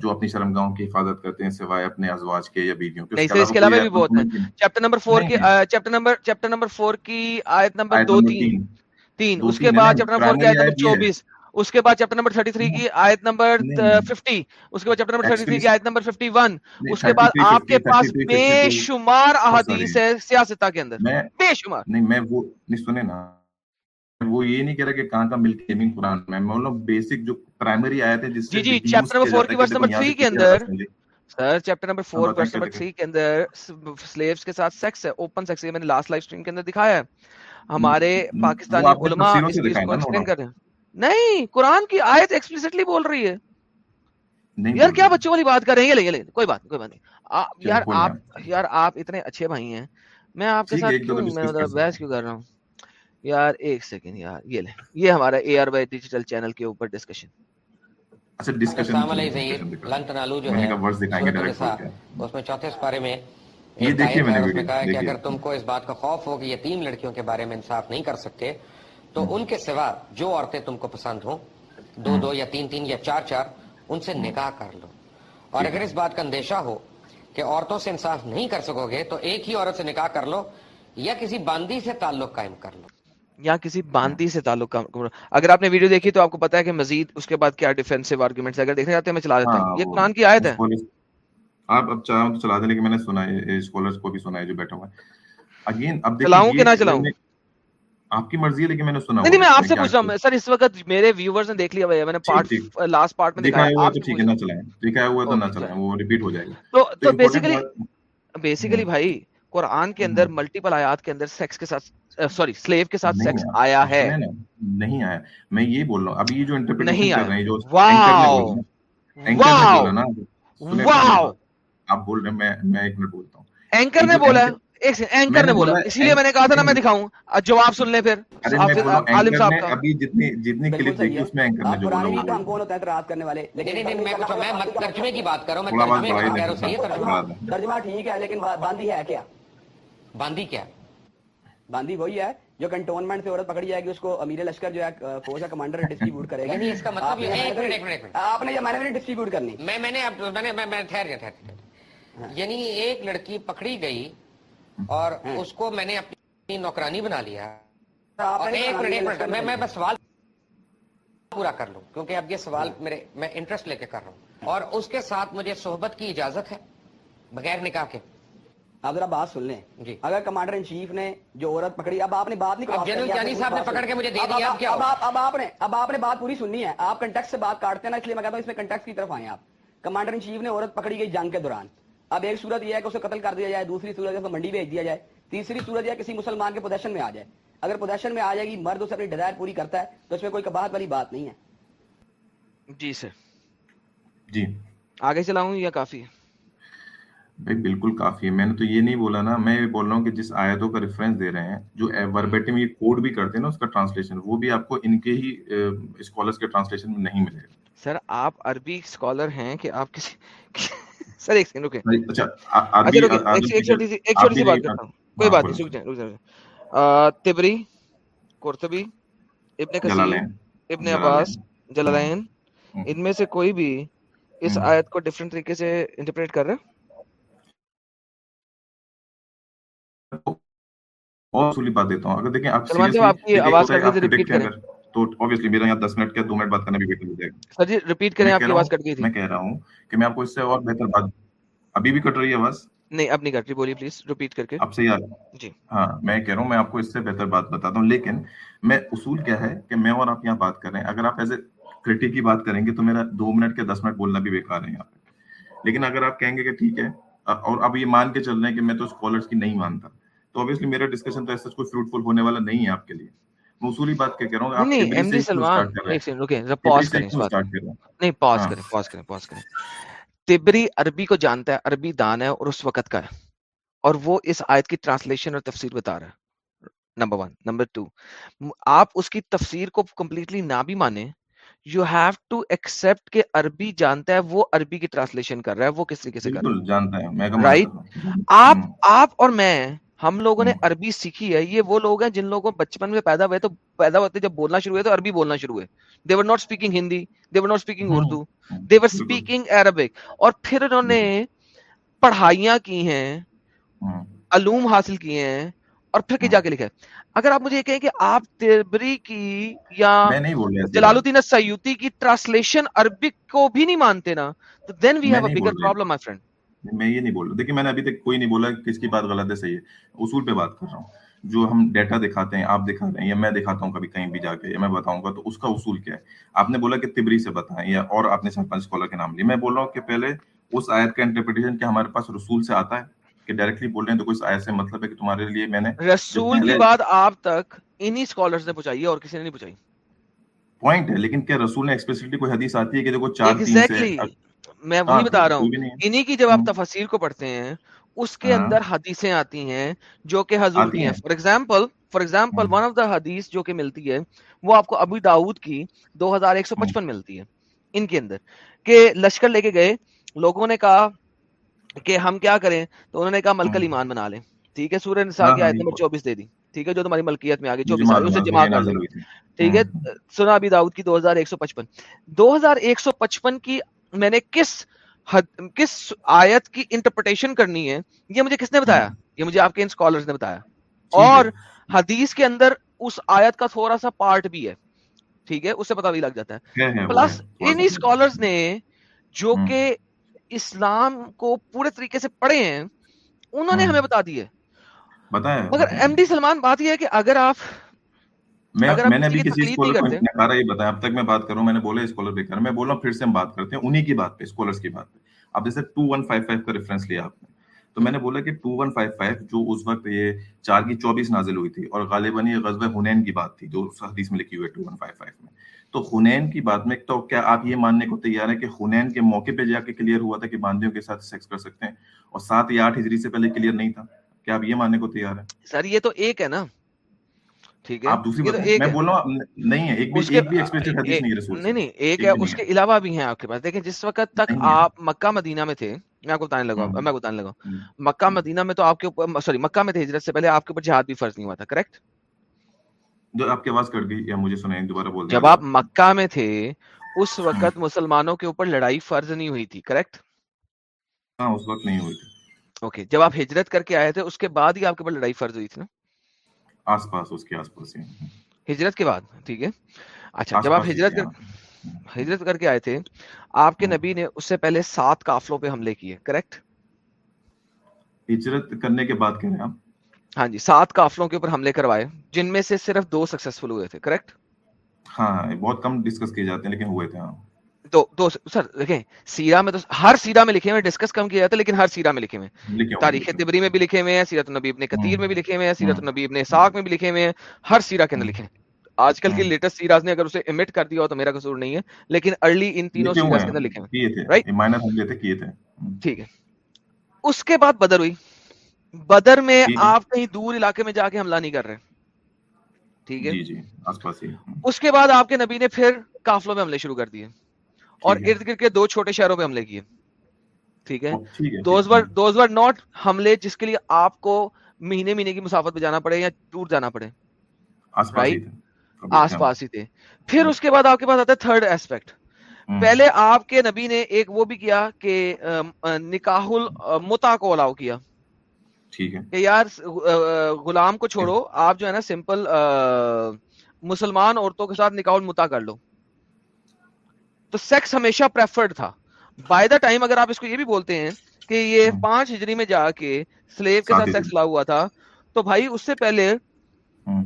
جو اپنی شرم گاہوں کی حفاظت کرتے ہیں سوائے اپنے ازواج کے یا بیویوں کے اس کے علاوہ بھی بہت ہیں۔ چیپٹر نمبر فور کی chapter number chapter number four کی آیت نمبر دو تین۔ تین۔ اس کے بعد چیپٹر نمبر فور کی آیت نمبر چوبیس۔ اس کے بعد چیپٹر نمبر 33 کی آیت نمبر 50 uh, اس کے بعد چیپٹر نمبر 33 کی آیت نمبر 51 اس کے بعد آپ کے پاس بے شمار oh, احادیث ہے سیاستہ کے اندر۔ بے شمار نہیں میں وہ نہیں سنے نا۔ وہ یہ نہیں کہہ رہا کہ کہاں کا ملک ہے میں قرآن میں۔ میں بولوں بیسک جو پرائمری آیت ہے جس جی جی چیپٹر نمبر 4 کی ورس نمبر 3 کے اندر sir chapter number 4 verse number 3 کے اندر سلیوز کے ساتھ سیکس ہے اوپن سیکس ہے میں نے لاسٹ لائف سٹریم کے اندر دکھایا ہے۔ ہمارے پاکستانی علماء اس کو ایکسپلین کر رہے ہیں۔ نہیں قرآن کی آیت ایکسپلسٹلی بول رہی ہے۔ یار کیا بچوں والی بات کر رہے ہیں؟ لے کوئی بات کوئی بات نہیں۔ یار آپ یار آپ اتنے اچھے بھائی ہیں۔ میں آپ کے ساتھ مطلب بحث کیوں کر رہا ہوں؟ یار ایک سیکنڈ یار یہ لے۔ یہ ہمارا A R Y digital channel کے اوپر ڈسکشن چوتھے اگر تم کو اس بات کا خوف ہو کہ یتیم لڑکیوں کے بارے میں انصاف نہیں کر سکتے تو ان کے سوا جو عورتیں تم کو پسند ہوں دو دو یا تین تین یا چار چار ان سے نکاح کر لو۔ اور اگر اس بات کا اندیشہ ہو کہ عورتوں سے انصاف نہیں کر سکو گے تو ایک ہی عورت سے نکاح کر لو یا کسی باندی سے تعلق قائم کر لو۔ یا کسی باندی سے تعلق اگر آپ نے ویڈیو دیکھی تو آپ کو پتا ہے کہ مزید اس کے بعد کیا ڈیفینسو آرگیومنٹ اگر دیکھنا چاہتے ہیں میں چلا دیتا ہوں۔ یہ ہاں، قرآن کی آیت ہے۔ آپ اب چاہ تو چلا دیں لیکن میں نے سنا ہے اسکالرز کو بھی سنا ہے جو بیٹھا ہوا ہے اگین اب چلاؤں کہ نہ چلاؤں؟ آپ کی مرضی ہے لیکن میں نے سنا نہیں میں آپ سے پوچھ رہا ہوں۔ سر اس وقت میرے ویورز نے دیکھ لیا ہوا میں نے پارٹ لاسٹ پارٹ میں دیکھا ہے۔ وہ تو ٹھیک ہے نہ چلائیں۔ دیکھا ہے وہ تو نہ چلائیں وہ ریپیٹ ہو جائے گا۔ تو تو بیسیکلی بیسیکلی hmm. بھائی قران کے اندر hmm. ملٹیپل آیات کے اندر سیکس کے ساتھ سوری سلیو کے ساتھ سیکس آیا۔ ہے۔ نہیں آیا۔ میں یہ بول رہا ہوں ابھی یہ جو انٹرپریٹیشن کر رہے ہیں جو واو واو واو آپ بول رہے ہیں میں میں ایک منٹ بولتا ہوں۔ اینکر نے بولا ہے۔ اینکر نے بولا اسی لیے میں نے کہا تھا نا میں دکھاؤں جواب سن لیں پھر عالم صاحب کا ابھی جتنی جتنی کلپ دیکھی اس میں اینکر نے جو بولا کون ہوتا ہے اعتراض کرنے والے لیکن میں میں ترجمے کی بات کر رہا ہوں میں ترجمے رہا ہوں ترجمہ ٹھیک ہے لیکن باندھی ہے کیا باندھی کیا باندھی وہی ہے جو کنٹونمنٹ سے عورت پکڑی جائے گی اس کو امیر لشکر جو ہے فوج کا کمانڈر ڈسٹریبیوٹ کرے گا اس کا مطلب یہ ہے آپ نے میں نے ڈسٹریبیوٹ کرنی میں میں نے ٹھہر گیا ٹھہر یعنی ایک لڑکی پکڑی گئی اور اس کو میں نے اپنی نوکرانی بنا لیا میں بس سوال پورا کر لوں کیونکہ اب یہ سوال میرے میں انٹرسٹ لے کے کر رہا ہوں۔ اور اس کے ساتھ مجھے صحبت کی اجازت ہے بغیر نکاح کے۔ آپ ذرا بات سن لیں۔ جی۔ اگر کمانڈر ان چیف نے جو عورت پکڑی اب آپ نے بات نہیں جنرل کیانی صاحب نے پکڑ کے مجھے دے دیا اب اب آپ نے اب آپ نے بات پوری سننی ہے۔ آپ کنٹیکٹ سے بات کاٹتے ہیں نا اس لیے میں کہتا ہوں اس میں کنٹیکٹ کی طرف آئیں آپ۔ کمانڈر ان چیف نے عورت پکڑی گئی جنگ کے دوران۔ اب ایک صورت یہ ہے کہ اسے قتل کر دیا جائے دوسری صورت ہے کہ منڈی بھیج دیا جائے تیسری صورت یہ کسی مسلمان کے پوزیشن میں آ جائے۔ اگر پوزیشن میں آ جائے گی مرد اسے اپنی ڈیزائر پوری کرتا ہے تو اس میں کوئی کباہت والی بات نہیں ہے۔ جی سر۔ جی۔ آگے چلاؤں یا کافی ہے؟ بھائی بالکل کافی ہے۔ میں نے تو یہ نہیں بولا نا میں بول رہا ہوں کہ جس آیتوں کا ریفرنس دے رہے ہیں جو وربیٹم یہ کوڈ بھی کرتے ہیں نا اس کا ٹرانسلیشن وہ بھی آپ کو ان کے ہی اسکالرس کے ٹرانسلیشن میں نہیں ملے۔ گا سر آپ عربی اسکالر ہیں کہ آپ کسی سر ایک سیکنڈ رکیں ایک چھوٹی سی بات کرتا ہوں کوئی بات نہیں رک جائیں تبری قرطبی ابن کثیر ابن عباس جلالین ان میں سے کوئی بھی اس آیت کو ڈیفرنٹ طریقے سے انٹرپریٹ کر رہا ہے اور سولی بات دیتا ہوں اگر دیکھیں آپ سیریسلی آپ کی آواز کا ریپیٹ کریں تو obviously میرا یہاں 10 منٹ کے 2 منٹ بات کرنے بھی ویٹ نہیں دے گا۔ سر جی ریپیٹ کریں آپ کی آواز کٹ گئی تھی۔ میں کہہ رہا ہوں کہ میں آپ کو اس سے اور بہتر بات ابھی بھی کٹ رہی ہے آواز؟ نہیں اب نہیں کٹ رہی بولیے پلیز ریپیٹ کر کے۔ آپ سے یار جی۔ ہاں میں کہہ رہا ہوں میں آپ کو اس سے بہتر بات بتاتا ہوں لیکن میں اصول کیا ہے کہ میں اور آپ یہاں بات کر رہے ہیں۔ اگر آپ ایز اے کرٹی کی بات کریں گے تو میرا دو منٹ کے دس منٹ بولنا بھی بیکار ہے یہاں پہ۔ لیکن اگر آپ کہیں گے کہ ٹھیک ہے اور اب یہ مان کے چل رہے ہیں کہ میں تو اسکالرس کی نہیں مانتا۔ تو آبویسلی میرا ڈسکشن تو ایسا کوئی فروٹفل ہونے والا نہیں ہے آپ کے لیے۔ موصولی بات کہہ رہا ہوں نہیں ایم ڈی سلمان نہیں پاز کریں پاز کریں پاز کریں تبری عربی کو جانتا ہے عربی دان ہے اور اس وقت کا ہے۔ اور وہ اس آیت کی ٹرانسلیشن اور تفسیر بتا رہا ہے۔ نمبر ون نمبر ٹو آپ اس کی تفسیر کو کمپلیٹلی نہ بھی مانیں یو ہیو ٹو ایکسپٹ کہ عربی جانتا ہے وہ عربی کی ٹرانسلیشن کر رہا ہے وہ کس طریقے سے کر رہا ہے؟ رائٹ آپ آپ اور میں ہم لوگوں نے عربی سیکھی ہے۔ یہ وہ لوگ ہیں جن لوگوں بچپن میں پیدا ہوئے تو پیدا ہوتے جب بولنا شروع ہوئے تو عربی بولنا شروع ہوئے۔ They were not speaking Hindi they were not speaking Urdu they were speaking Arabic اور پھر انہوں نے پڑھائیاں کی ہیں علوم حاصل کیے ہیں۔ اور پھر کہ جا کے لکھا ہے اگر آپ مجھے یہ کہیں کہ آپ تبری کی یا جلال الدین سیوتی کی ٹرانسلیشن عربک کو بھی نہیں مانتے نا تو then we have a bigger problem my friend میں یہ نہیں بول رہا دیکھیں میں نے ابھی تک کوئی نہیں بولا کہ کس کی بات غلط ہے صحیح ہے۔ اصول پہ بات کر رہا ہوں۔ جو ہم ڈیٹا دکھاتے ہیں آپ دکھا رہے ہیں یا میں دکھاتا ہوں کبھی کہیں بھی جا کے یا میں بتاؤں گا تو اس کا اصول کیا ہے؟ آپ نے بولا کہ تبری سے بتائیں یا اور آپ نے چار پانچ اسکالر کے نام لیے میں بول رہا ہوں کہ پہلے اس آیت کا انٹرپریٹیشن کیا ہمارے پاس رسول سے آتا ہے؟ کہ ڈائریکٹلی بول رہے ہیں تو کوئی آیت سے مطلب ہے کہ تمہارے لیے میں نے رسول کی بات آپ تک انہی اسکالرز نے پہنچائی ہے اور کسی نے نہیں پہنچائی۔ پوائنٹ ہے لیکن کیا رسول نے ایکسپیسیفلی کوئی حدیث آتی ہے کہ دیکھو چار تین سے میں ہاں وہی بتا رہا ہوں انہی کی جب آپ تفسیر کو پڑھتے ہیں اس کے ہاں۔ اندر حدیثیں آتی ہیں جو کہ حضور کی ہیں۔ For example for example one of the حدیث جو کہ ملتی ہے وہ آپ کو ابو داؤد کی دو ہزار ایک سو پچپن ملتی ہے ان کے اندر۔ کہ لشکر لے کے گئے لوگوں نے کہا کہ ہم کیا کریں؟ تو انہوں نے کہا ملکل ایمان بنا لیں۔ ٹھیک ہے سورہ نساء ہاں کی آیت نمبر چوبیس دے دی۔ ٹھیک ہے جو تمہاری ملکیت میں آگے چوبیس معلوم اسے جمع کر تھی۔ ٹھیک ہے سنا ابی داؤد کی دو ہزار ایک سو پچپن۔ دو ہزار ایک سو پچپن کی میں نے کس حد کس آیت کی انٹرپریٹیشن کرنی ہے یہ مجھے کس نے بتایا؟ یہ مجھے آپ کے ان اسکالرز نے بتایا۔ اور حدیث کے اندر اس آیت کا تھوڑا سا پارٹ بھی ہے۔ ٹھیک ہے اس سے پتہ بھی لگ جاتا ہے۔ پلس انہی سا اسکالرز نے جو ہوں کہ اسلام کو پورے طریقے سے پڑھے ہیں انہوں نے ہوں ہمیں بتا دی ہے۔ بتایا ہے مگر ایم ڈی سلمان بات یہ ہے کہ اگر آپ میں میں نے ابھی کسی اسکالر کو نکارا یہ بتایا۔ اب تک میں بات کر رہا ہوں میں نے بولا اسکالر بیکار میں بول رہا ہوں پھر سے ہم بات کرتے ہیں انہی کی بات پہ اسکالرس کی بات پہ۔ اب جیسے ٹو ون فائیو فائیو کا ریفرنس لیا آپ نے تو میں نے بولا کہ ٹو ون فائیو فائیو جو اس وقت یہ چار کی چوبیس نازل ہوئی تھی اور غالباً یہ غزب ہنین کی بات تھی جو اس حدیث میں لکھی ہوئی ہے ٹو ون فائیو فائیو میں۔ تو ہنین کی بات میں تو کیا آپ یہ ماننے کو تیار ہے کہ ہنین کے موقع پہ جا کے کلیئر ہوا تھا کہ باندیوں کے ساتھ سیکس کر سکتے ہیں اور سات یا آٹھ ہجری سے پہلے کلیئر نہیں تھا؟ کیا آپ یہ ماننے کو تیار ہیں؟ سر یہ تو ایک ہے نا۔ ٹھیک ہے؟ آپ دوسری یہ تو بتائیں ایک میں ہے بول رہا ہوں نہیں ہے ایک بھی اس کے ایک بھی ایکسپلیسٹ حدیث نہیں ہے رسول نہیں سے نہیں ایک ایک ہے بھی اس نہیں کے علاوہ بھی ہیں آپ کے پاس۔ دیکھیں جس وقت تک آپ مکہ مدینہ میں تھے میں آپ کو بتانے لگا میں بتانے لگا مکہ مدینہ میں تو آپ کے اوپر سوری مکہ میں تھے ہجرت سے پہلے آپ کے اوپر جہاد بھی فرض نہیں ہوا تھا کریکٹ جو آپ کی آواز کٹ گئی یا مجھے سنائیں دوبارہ بول جب آپ مکہ میں تھے اس وقت مسلمانوں کے اوپر لڑائی فرض نہیں ہوئی تھی کریکٹ ہاں اس وقت نہیں ہوئی تھی۔ اوکے جب آپ ہجرت کر کے آئے تھے اس کے بعد ہی آپ کے اوپر لڑائی فرض ہوئی تھی نا؟ آس پاس اس کے آس پاس۔ ہجرت کے بعد ٹھیک ہے؟ اچھا جب آپ ہجرت ہجرت کر کے آئے تھے آپ کے۔ نبی نے اس سے پہلے سات قافلوں پہ حملے کیے کریکٹ ہجرت کرنے کے بعد کہہ رہے ہیں آپ؟ ہاں جی سات قافلوں کے اوپر حملے کروائے جن میں سے صرف دو سکسیسفل ہوئے تھے کریکٹ ہاں ہاں، بہت کم ڈسکس کیے جاتے ہیں لیکن ہوئے تھے ہاں۔ تو دو سر دیکھیں سیرا میں تو ہر سیرا میں لکھے ہوئے ڈسکس کم کیا جاتا ہے لیکن ہر سیرا میں لکھے ہوئے ہیں۔ تاریخ تبری میں بھی لکھے ہوئے ہیں سیرت النبی ابن کثیر میں بھی لکھے ہوئے ہیں سیرت النبی ابن اسحاق میں بھی لکھے ہوئے ہیں ہر سیرا کے اندر لکھے ہیں۔ آج کل لیٹسٹ سیراز نے اگر اسے کر دیا ہو تو میرا قصور نہیں ہے لیکن ارلی ان تینوں سیراز کے اندر ہیں۔ لکھے رائٹ ہوں، ٹھیک ہے۔ اس کے بعد بدر ہوئی۔ بدر میں ٹھیک ہے آپ کہیں دور علاقے میں جا کے حملہ نہیں کر رہے۔ ٹھیک ہے۔ جی جی اس کے بعد آپ کے نبی نے پھر قافلوں میں حملے شروع کر دیے۔ اور ارد گرد کے دو چھوٹے شہروں پہ حملے کیے۔ ٹھیک ہے؟ ہے those were those were not حملے جس کے لیے آپ کو مہینے مہینے کی مسافت پہ جانا پڑے یا دور جانا پڑے۔ آس پاس ہی رائٹ آس پاس ہی تھے۔ پھر اس کے بعد آپ کے پاس آتا ہے تھرڈ ایسپیکٹ پہلے آپ کے نبی نے ایک وہ بھی کیا کہ نکاح المتا کو الاؤ کیا۔ کہ یار غلام کو چھوڑو آپ جو ہے نا سمپل مسلمان عورتوں کے ساتھ نکاح المتا کر لو۔ تو سیکس ہمیشہ پریفرڈ تھا۔ بائی دا ٹائم اگر آپ اس کو یہ بھی بولتے ہیں کہ یہ ہوں، پانچ ہجری میں جا کے سلیو کے ساتھ سیکس لا ہوا تھا تو بھائی اس سے پہلے ہوں،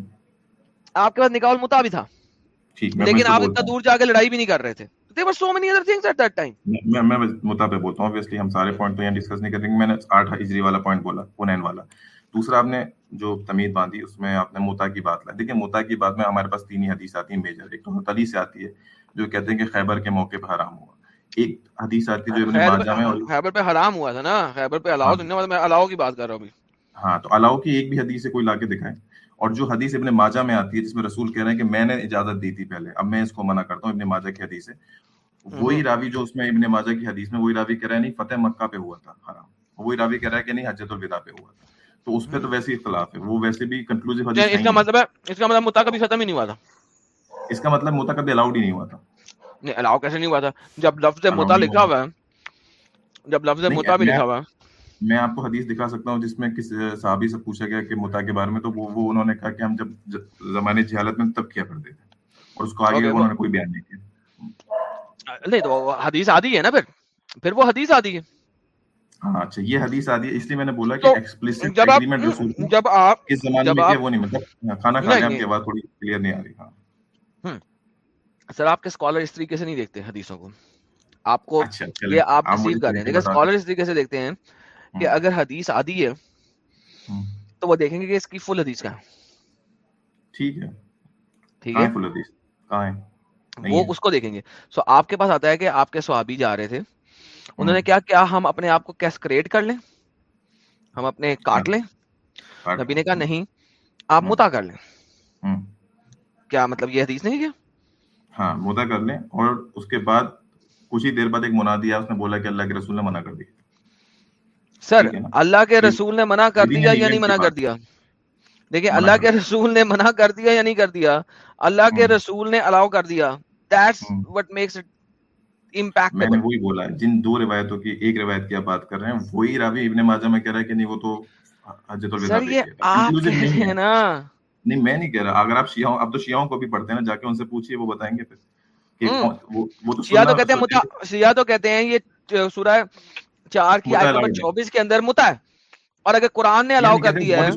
آپ کے پاس نکاح المتا بھی تھا۔ لیکن آپ اتنا دور جا کے لڑائی بھی نہیں کر رہے تھے۔ There were so many other things at that time میں میں میں متا پہ بولتا ہوں۔ Obviously ہم سارے پوائنٹ تو یہاں ڈسکس نہیں کریں گے۔ میں نے آٹھ ہجری والا پوائنٹ بولا پونین والا۔ دوسرا آپ نے جو تمید باندھی اس میں آپ نے موتا کی بات لائی۔ دیکھیں موتا کی بات میں ہمارے پاس تین ہی حدیث آتی ہیں میجر ایک تو حتلی سے آتی ہے۔ جو کہتے ہیں کہ خیبر کے موقع پہ حرام ہوا۔ ایک حدیث آتی ہے جو ابن ماجہ میں خیبر پہ حرام ہوا تھا نا۔ خیبر پہ ہاں۔ الاؤ دنیا میں الاؤ کی بات کر رہا ہوں ابھی۔ ہاں تو الاؤ کی ایک بھی حدیث سے کوئی لا کے دکھائے اور جو حدیث ابن ماجہ میں آتی ہے جس میں رسول کہہ رہے ہیں کہ میں نے اجازت دی تھی پہلے اب میں اس کو منع کرتا ہوں ابن ماجہ کی حدیث سے۔ وہی راوی جو اس میں ابن ماجہ کی حدیث میں وہی راوی کہہ رہا ہے نہیں فتح مکہ پہ ہوا تھا حرام۔ وہی راوی کہہ رہا ہے کہ نہیں حجت الوداع پہ ہوا تھا۔ تو اس پہ تو ویسے اختلاف ہے۔ وہ ویسے بھی کنکلوزیو حدیث اس کا ہے۔ مطلب ہے اس کا مطلب کبھی ختم ہی نہیں ہوا تھا۔ اس کا مطلب متا کبھی الاؤڈ ہی نہیں ہوا تھا۔ نہیں الاؤ کیسے نہیں ہوا تھا؟ جب لفظ نہیں لکھا ہوا۔ ہے جب لفظ متا بھی لکھا ہوا ہے۔ میں آپ کو حدیث دکھا سکتا ہوں جس میں کس صحابی سے پوچھا گیا کہ متا کے بارے میں تو وہ وہ انہوں نے کہا کہ ہم جب زمانے جہالت میں تب کیا کرتے تھے۔ اور اس کو آگے انہوں نے کوئی بیان نہیں کیا۔ نہیں تو حدیث آدھی ہے نا پھر؟ پھر وہ حدیث آدھی ہے۔ ہاں اچھا یہ حدیث آدھی ہے اس لیے میں نے بولا کہ آپ ایگریمنٹ رسول جب آپ کس زمانے میں کیا وہ نہیں مطلب کھانا کھا نہیں لیں آپ کی آواز تھوڑی کلیئر نہیں آ رہی ہاں۔ سر آپ کے اسکالر اس طریقے سے نہیں دیکھتے حدیثوں کو۔ آپ کو اچھا یہ آپ مجھے کر رہے ہیں۔ دیکھیں اسکالر اس طریقے سے دیکھتے ہیں کہ اگر حدیث آدھی ہے تو وہ دیکھیں گے کہ اس کی فل حدیث کا ہے ٹھیک ہے۔ ٹھیک کہاں ہے؟ فل حدیث؟ کہاں ہے؟ وہ اس کو دیکھیں گے۔ سو آپ کے پاس آتا ہے کہ آپ کے صحابی جا رہے تھے۔ انہوں نے کیا کیا ہم اپنے آپ کو کیسکریٹ کر لیں؟ ہم اپنے کاٹ لیں؟ نبی نے کہا نہیں آپ متا کر لیں۔ کیا مطلب یہ حدیث نہیں کیا؟ ہاں مدعا کر لیں۔ اور اس کے بعد کچھ ہی دیر بعد ایک منادی اس نے بولا کہ اللہ کے رسول نے منع کر دیا۔ سر اللہ کے رسول نے منع کر دیا یا نہیں منع کر دیا؟ دیکھیں اللہ کے رسول نے منع کر دیا یا نہیں کر دیا؟ اللہ کے ہم، رسول نے الاؤ کر دیا۔ دیٹس۔ وٹ میکس اٹ میں نے وہی بولا ہے جن دو روایتوں کی ایک روایت کی آپ بات کر رہے ہیں وہی راوی ابن ماجہ میں کہہ رہا ہے کہ نہیں وہ تو حجت الوداع سر یہ آپ کہہ رہے ہے۔ ہیں نا۔ نہیں میں نہیں کہہ رہا۔ اگر آپ شیعوں اب تو شیعوں کو بھی پڑھتے ہیں نا جا کے ان سے پوچھیے وہ بتائیں گے پھر شیعہ تو کہتے ہیں سن متا شیعہ تو کہتے ہیں یہ سورہ چار کی آیت نمبر چوبیس کے اندر متا ہے۔ اور اگر قرآن نے الاؤ کر دیا ہے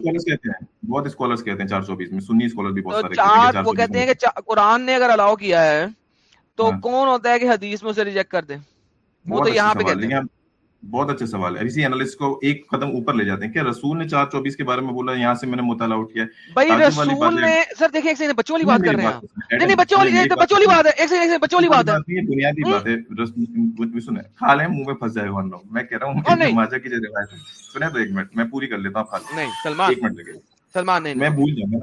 بہت اسکالرس کہتے ہیں چار سو بیس میں سنی اسکالر بھی بہت سارے چار وہ کہتے ہیں کہ قرآن نے اگر الاؤ کیا ہے تو ہاں۔ کون ہوتا ہے کہ حدیث میں اسے ریجیکٹ کر دے وہ تو یہاں پہ کہتے ہیں۔ بہت اچھا سوال ہے۔ اسی اینالسٹ کو ایک قدم اوپر لے جاتے ہیں کہ رسول نے چار چوبیس کے بارے میں بولا یہاں سے میں نے مطالعہ آؤٹ کیا۔ ہے بھائی رسول ہے نے سر دیکھیں ایک سیکنڈ بچوں والی بات کر رہے ہیں نہیں نہیں بچوں والی بچوں والی بات ہے ایک سیکنڈ بچوں والی بات ہے۔ ہے بنیادی بات ہے سنیں۔ کھا لیں منہ میں پھنس جائے لوگ میں کہہ رہا ہوں ماجہ کی جو روایت ہے۔ سنیں تو ایک منٹ میں پوری کر لیتا ہوں کھا لیں نہیں سلمان۔ ایک منٹ لگے۔ گا سلمان نہیں میں بھول جاؤں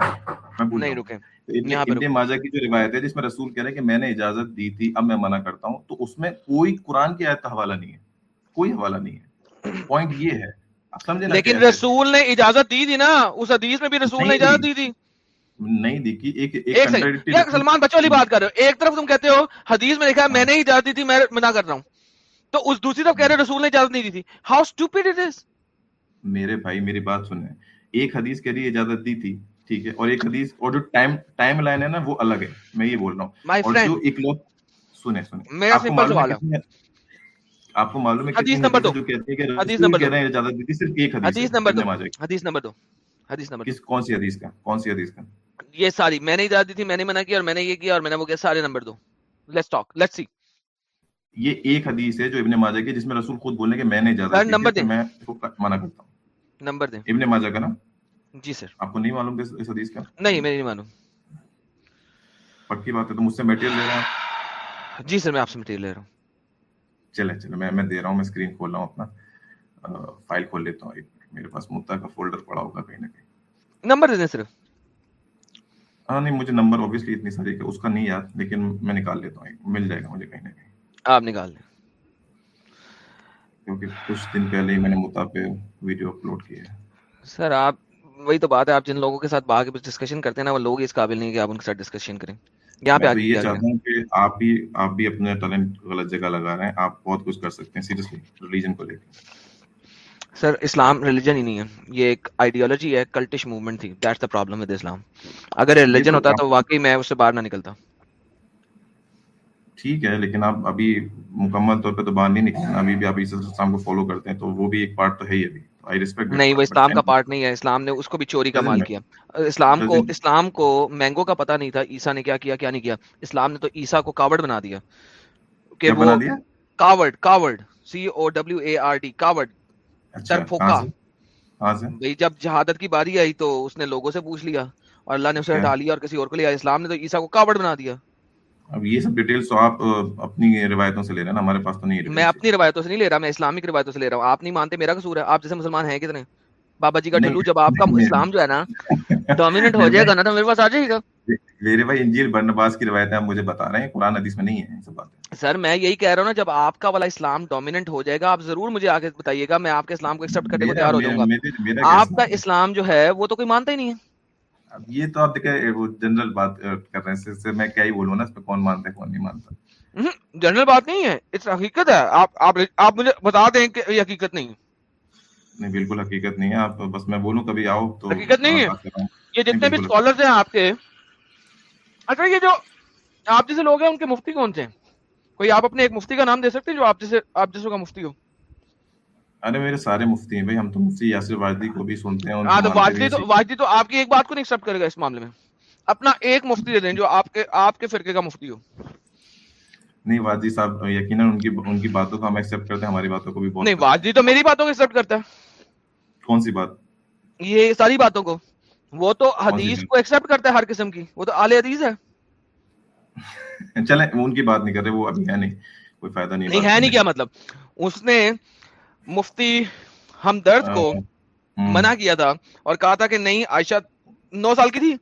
میں بھول نہیں تو ابن ماجہ کی جو روایت ہے جس میں رسول کہہ رہے ہیں کہ میں نے اجازت دی تھی اب میں منع کرتا ہوں تو اس میں کوئی قرآن کی آیت کا حوالہ نہیں ہے۔ کوئی حوالہ نہیں ہے۔ پوائنٹ یہ ہے۔ لیکن رسول نے اجازت دی تھی نا اس حدیث میں بھی رسول نے اجازت دی تھی۔ نہیں دی کہ ایک سلمان بچوں والی بات کر رہے ہو۔ ایک طرف تم کہتے ہو حدیث میں لکھا ہے میں نے ہی اجازت دی تھی میں منع کر رہا ہوں۔ تو اس دوسری طرف کہہ رہے رسول نے اجازت نہیں دی تھی۔ ہاؤ اسٹوپڈ اٹ از میرے بھائی میری بات سنیں۔ ایک حدیث کے لیے اجازت دی تھی ٹھیک ہے۔ اور ایک حدیث اور جو ٹائم ٹائم لائن ہے نا وہ الگ ہے۔ میں یہ بول رہا ہوں۔ اور جو ایک لوگ سنیں سنیں۔ میرا سوال ہے۔ آپ کو معلوم ہے حدیث نمبر دو حدیث نمبر دو۔ اجازت صرف ایک حدیث نمبر دو حدیث نمبر دو حدیث نمبر دو۔ کس کون سی حدیث کا؟ کون سی حدیث کا؟ یہ ساری میں نے اجازت دی تھی میں نے منع کیا اور میں نے یہ کیا اور میں نے وہ کیا سارے نمبر دو۔ لیٹس ٹاک لیٹس سی یہ ایک حدیث ہے جو ابن ماجہ کی جس میں رسول خود بولنے کہ میں نے اجازت دی نمبر دیں۔ میں منع کرتا ہوں۔ نمبر دیں۔ ابن ماجہ کا نا؟ جی سر۔ آپ کو نہیں معلوم اس حدیث کا؟ نہیں میں نہیں مانوں پکی بات ہے تو مجھ سے میٹیریل لے رہے ہیں۔ جی سر میں آپ سے مٹیریل لے رہا ہوں۔ چلے چلے میں میں دے رہا ہوں میں اسکرین کھول رہا ہوں اپنا۔ فائل کھول لیتا ہوں ایک میرے پاس متا کا فولڈر پڑا ہوگا کہیں نہ کہیں۔ نمبر دے دیں صرف۔ ہاں نہیں مجھے نمبر اوبیسلی اتنی ساری کہ اس کا نہیں یاد لیکن میں نکال لیتا ہوں۔ مل جائے گا مجھے کہیں نہ کہیں۔ آپ نکال لیں کیونکہ کچھ دن پہلے ہی میں نے متا پہ ویڈیو اپلوڈ کیا ہے۔ سر آپ وہی تو بات ہے آپ جن لوگوں کے ساتھ باہر ڈسکشن کرتے ہیں نا وہ لوگ اس قابل نہیں کہ آپ ان کے ساتھ ڈسکشن کریں۔ یہاں پہ یہ چاہتا ہوں کہ آپ بھی آپ بھی اپنا ٹیلنٹ غلط جگہ لگا رہے ہیں۔ آپ بہت کچھ کر سکتے ہیں سیریسلی ریلیجن کو لے کے۔ سر اسلام ریلیجن ہی نہیں ہے۔ یہ ایک آئیڈیالوجی ہے کلٹش موومنٹ تھی۔ That's the problem with Islam اگر ریلیجن ہوتا تو واقعی میں اس سے باہر نہ نکلتا۔ ٹھیک ہے لیکن آپ ابھی مکمل طور پہ تو باہر نہیں نکلے نا ابھی بھی آپ عیسی السلام کو فالو کرتے ہیں تو وہ بھی ایک پارٹ تو ہے ہی ابھی۔ نہیں وہ اسلام کا پارٹ نہیں ہے۔ اسلام نے اس کو بھی چوری کا مال کیا اسلام کو اسلام کو مینگو کا پتہ نہیں تھا عیسیٰ نے کیا کیا کیا نہیں کیا۔ اسلام نے تو عیسیٰ کو کاوڑ بنا دیا۔ کہ وہ coward coward C O W A R D coward پھوکا۔ بھائی جب جہادت کی باری آئی تو اس نے لوگوں سے پوچھ لیا اور اللہ نے اسے ہٹا لیا اور کسی اور کو لیا اسلام نے تو عیسیٰ کو کاوڑ بنا دیا۔ اب یہ سب ڈیٹیلز تو آپ اپنی روایتوں سے لے رہے ہیں نا ہمارے پاس تو نہیں میں اپنی روایتوں سے نہیں لے رہا میں اسلامک روایتوں سے لے رہا ہوں۔ آپ نہیں مانتے میرا قصور ہے۔ آپ جیسے مسلمان ہیں کتنے؟ بابا جی کا ٹھلو جب آپ کا اسلام جو ہے نا ڈومیننٹ ہو جائے گا نا تو میرے پاس آ جائے گا۔ میرے بھائی انجیل برنباس کی روایتیں آپ مجھے بتا رہے ہیں قرآن حدیث میں نہیں ہے سب باتیں۔ سر میں یہی کہہ رہا ہوں نا جب آپ کا والا اسلام ڈومیننٹ ہو جائے گا آپ ضرور مجھے آگے بتائیے گا میں آپ کے اسلام کو ایکسپٹ کرنے کو تیار ہو جاؤں گا۔ آپ کا اسلام جو ہے وہ تو کوئی مانتا ہی نہیں ہے۔ اب یہ تو آپ دیکھیں وہ جنرل بات کر رہے ہیں اس سے- میں کیا ہی بولوں نا اس پہ کون مانتا ہے کون نہیں مانتا۔ جنرل بات نہیں ہے اس حقیقت ہے۔ آپ آپ آپ مجھے بتا دیں کہ یہ حقیقت نہیں نہیں بالکل حقیقت نہیں ہے آپ بس میں بولوں کبھی آؤ تو حقیقت نہیں ہے؟ یہ جتنے بھی اسکالرز ہیں آپ کے اچھا یہ جو آپ جیسے لوگ ہیں ان کے مفتی کون سے ہیں؟ کوئی آپ اپنے ایک مفتی کا نام دے سکتے ہیں جو آپ جیسے آپ جیسے کا مفتی ہو؟ ارے میرے سارے مفتی ہیں بھائی ہم تو مفتی یاسر واجدی کو بھی سنتے ہیں ہاں تو واجدی تو واجدی تو آپ کی ایک بات کو نہیں ایکسپٹ کرے گا اس معاملے میں۔ اپنا ایک مفتی دے دیں جو آپ کے آپ کے فرقے کا مفتی ہو۔ نہیں واجدی صاحب یقیناً ان کی ان کی باتوں کو ہم ایکسیپٹ کرتے ہیں ہماری باتوں کو بھی بہت نہیں واجدی تو میری باتوں کو ایکسپٹ کرتا ہے۔ کون سی بات؟ یہ ساری باتوں کو۔ وہ تو حدیث کو ایکسپٹ کرتا ہے ہر قسم کی۔ وہ تو آل حدیث ہے۔ چلیں ان کی بات نہیں کر رہے وہ ابھی ہے نہیں کوئی فائدہ نہیں ہے نہیں کیا مطلب؟ اس نے مفتی ہمدرد کو منع کیا تھا اور کہا تھا کہ نہیں عائشہ نو سال کی تھی؟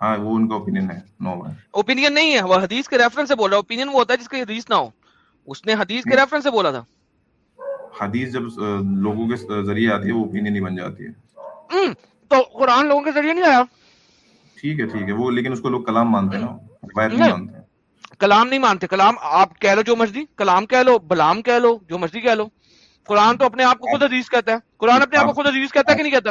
ہاں وہ ان کا اوپینین ہے نو ہے۔ اوپینین نہیں ہے وہ حدیث کے ریفرنس سے بول رہا اوپینین وہ ہوتا ہے جس کی حدیث نہ ہو۔ اس نے حدیث کے ریفرنس سے بولا تھا۔ حدیث جب لوگوں کے ذریعے آتی ہے وہ اوپینین بن جاتی ہے۔ تو قرآن لوگوں کے ذریعے نہیں آیا۔ ٹھیک ہے ٹھیک ہے وہ لیکن اس کو لوگ کلام مانتے ہیں نا روایت نہیں۔ مانتے۔ کلام نہیں مانتے کلام آپ کہہ لو جو مرضی کلام کہہ لو بلام کہہ لو جو مرضی کہہ لو۔ قرآن تو اپنے آپ کو خود عزیز کہتا ہے۔ قرآن اپنے آپ کو خود عزیز کہتا ہے کہ نہیں کہتا؟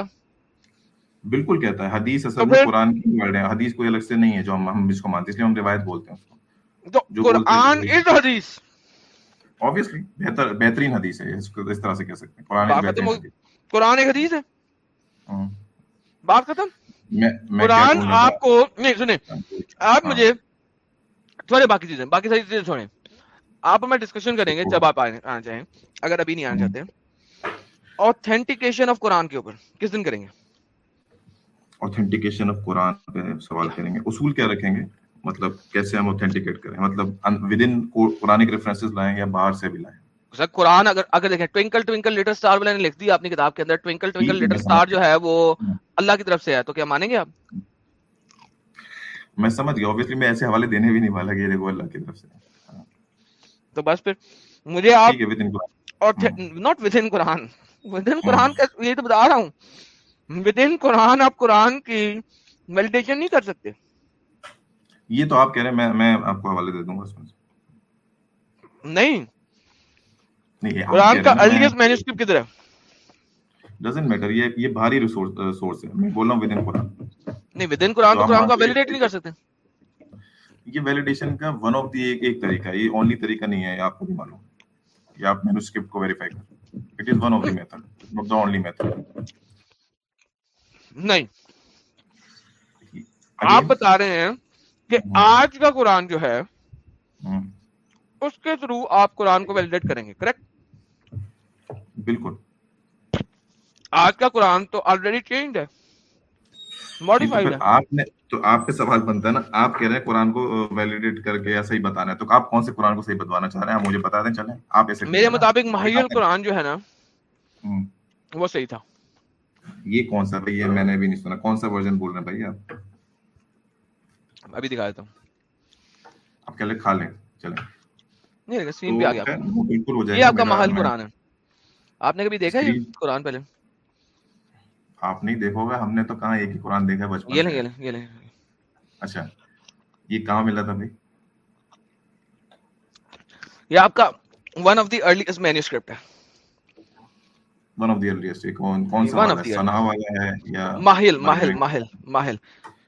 بالکل کہتا ہے۔ حدیث اصل میں قرآن کی ورڈ ہے۔ حدیث کوئی الگ سے نہیں ہے جو ہم ہم اس کو مانتے ہیں اس لیے ہم روایت بولتے ہیں اس کو۔ جو قرآن از حدیث۔ Obviously بہتر بہترین حدیث ہے۔ اس کو اس طرح سے کہہ سکتے ہیں۔ قرآن ایک بہترین حدیث۔ قرآن ایک حدیث ہے۔ ہوں۔ بات ختم؟ قرآن آپ کو نہیں سنیں۔ آپ ہاں مجھے چھوڑے باقی چیزیں باقی ساری چیزیں چھوڑیں۔ آپ میں ڈسکشن کریں گے جب آپ آنا چاہیں۔ اگر ابھی نہیں آنا چاہتے۔ اوتھینٹیکیشن آف قرآن کے اوپر کس دن کریں گے؟ اوتھینٹیکیشن آف قرآن پہ سوال کریں گے۔ اصول کیا رکھیں گے؟ مطلب کیسے ہم اوتھینٹیکیٹ کریں؟ مطلب ود ان قرآنک ریفرنسز لائیں یا باہر سے بھی لائیں؟ سر قرآن اگر اگر دیکھیں ٹوینکل ٹوینکل لٹل اسٹار والے نے لکھ دی اپنی کتاب کے اندر۔ لٹل میں اسٹار سمجھ جو ہے وہ اللہ کی طرف سے ہے۔ تو کیا مانیں گے آپ؟ میں سمجھ گیا obviously میں ایسے حوالے دینے بھی نہیں والا کہ یہ دیکھو اللہ کی طرف سے۔ تو بس پھر مجھے آپ اور ود ان قرآن ان قرآن کا یہ تو بتا رہا ہوں۔ ان قرآن آپ قرآن کی میڈیٹیشن نہیں کر سکتے۔ یہ تو آپ کہہ رہے ہیں میں میں آپ کو حوالے دے دوں گا اس میں نہیں۔ قرآن کا ارلیسٹ مینuscript کدھر ہے ڈزنٹ میٹر یہ یہ بھاری سورس ہے۔ میں بول رہا ہوں ود ان قرآن نہیں ود ان قرآن قرآن کو ویلیڈیٹ نہیں کر سکتے۔ یہ ویلیڈیشن کا ون آف دی ایک ایک طریقہ ہے۔ یہ اونلی طریقہ نہیں ہے آپ کو بھی معلوم۔ آپ مینوسکرپٹ کو ویریفائی کریں it is one of the method not the only method نہیں۔ آپ بتا رہے ہیں کہ آج کا قرآن جو ہے اس کے تھرو آپ قرآن کو ویلیڈیٹ کریں گے کریکٹ بالکل۔ آج کا قرآن تو آلریڈی چینج ہے۔ ماڈیفائڈ ہے۔ آپ نے تو آپ پہ سوال بنتا ہے نا آپ کہہ رہے ہیں قرآن کو ویلیڈیٹ کر کے یا صحیح بتانا ہے تو آپ کون سے قرآن کو صحیح بتوانا چاہ رہے ہیں؟ مجھے بتا دیں چلیں۔ آپ ایسے میرے مطابق القرآن جو ہے نا۔ وہ صحیح تھا۔ یہ کون سا بھائی؟ یہ میں نے بھی نہیں سنا۔ کون سا ورژن بول رہے ہیں بھائی آپ؟ ابھی دکھا دیتا ہوں۔ آپ کہہ لیں کھا لیں۔ چلیں۔ نہیں پہ آ گیا۔ بالکل ہو جائے یہ آپ کا قرآن ہے۔ آپ نے کبھی دیکھا ہے قرآن پہلے؟ آپ نہیں دیکھو گے ہم نے تو کہاں ایک ہی قرآن دیکھا بچپن یہ لیں یہ لیں یہ لیں۔ اچھا یہ کہاں ملا تھا بھائی یہ آپ کا one of the earliest manuscript ہے۔ ون آف دی ارلیسٹ کون کون سا والا ہے؟ سنا والا ہے یا ماہل ماہل؟ ماہل؟ ماہل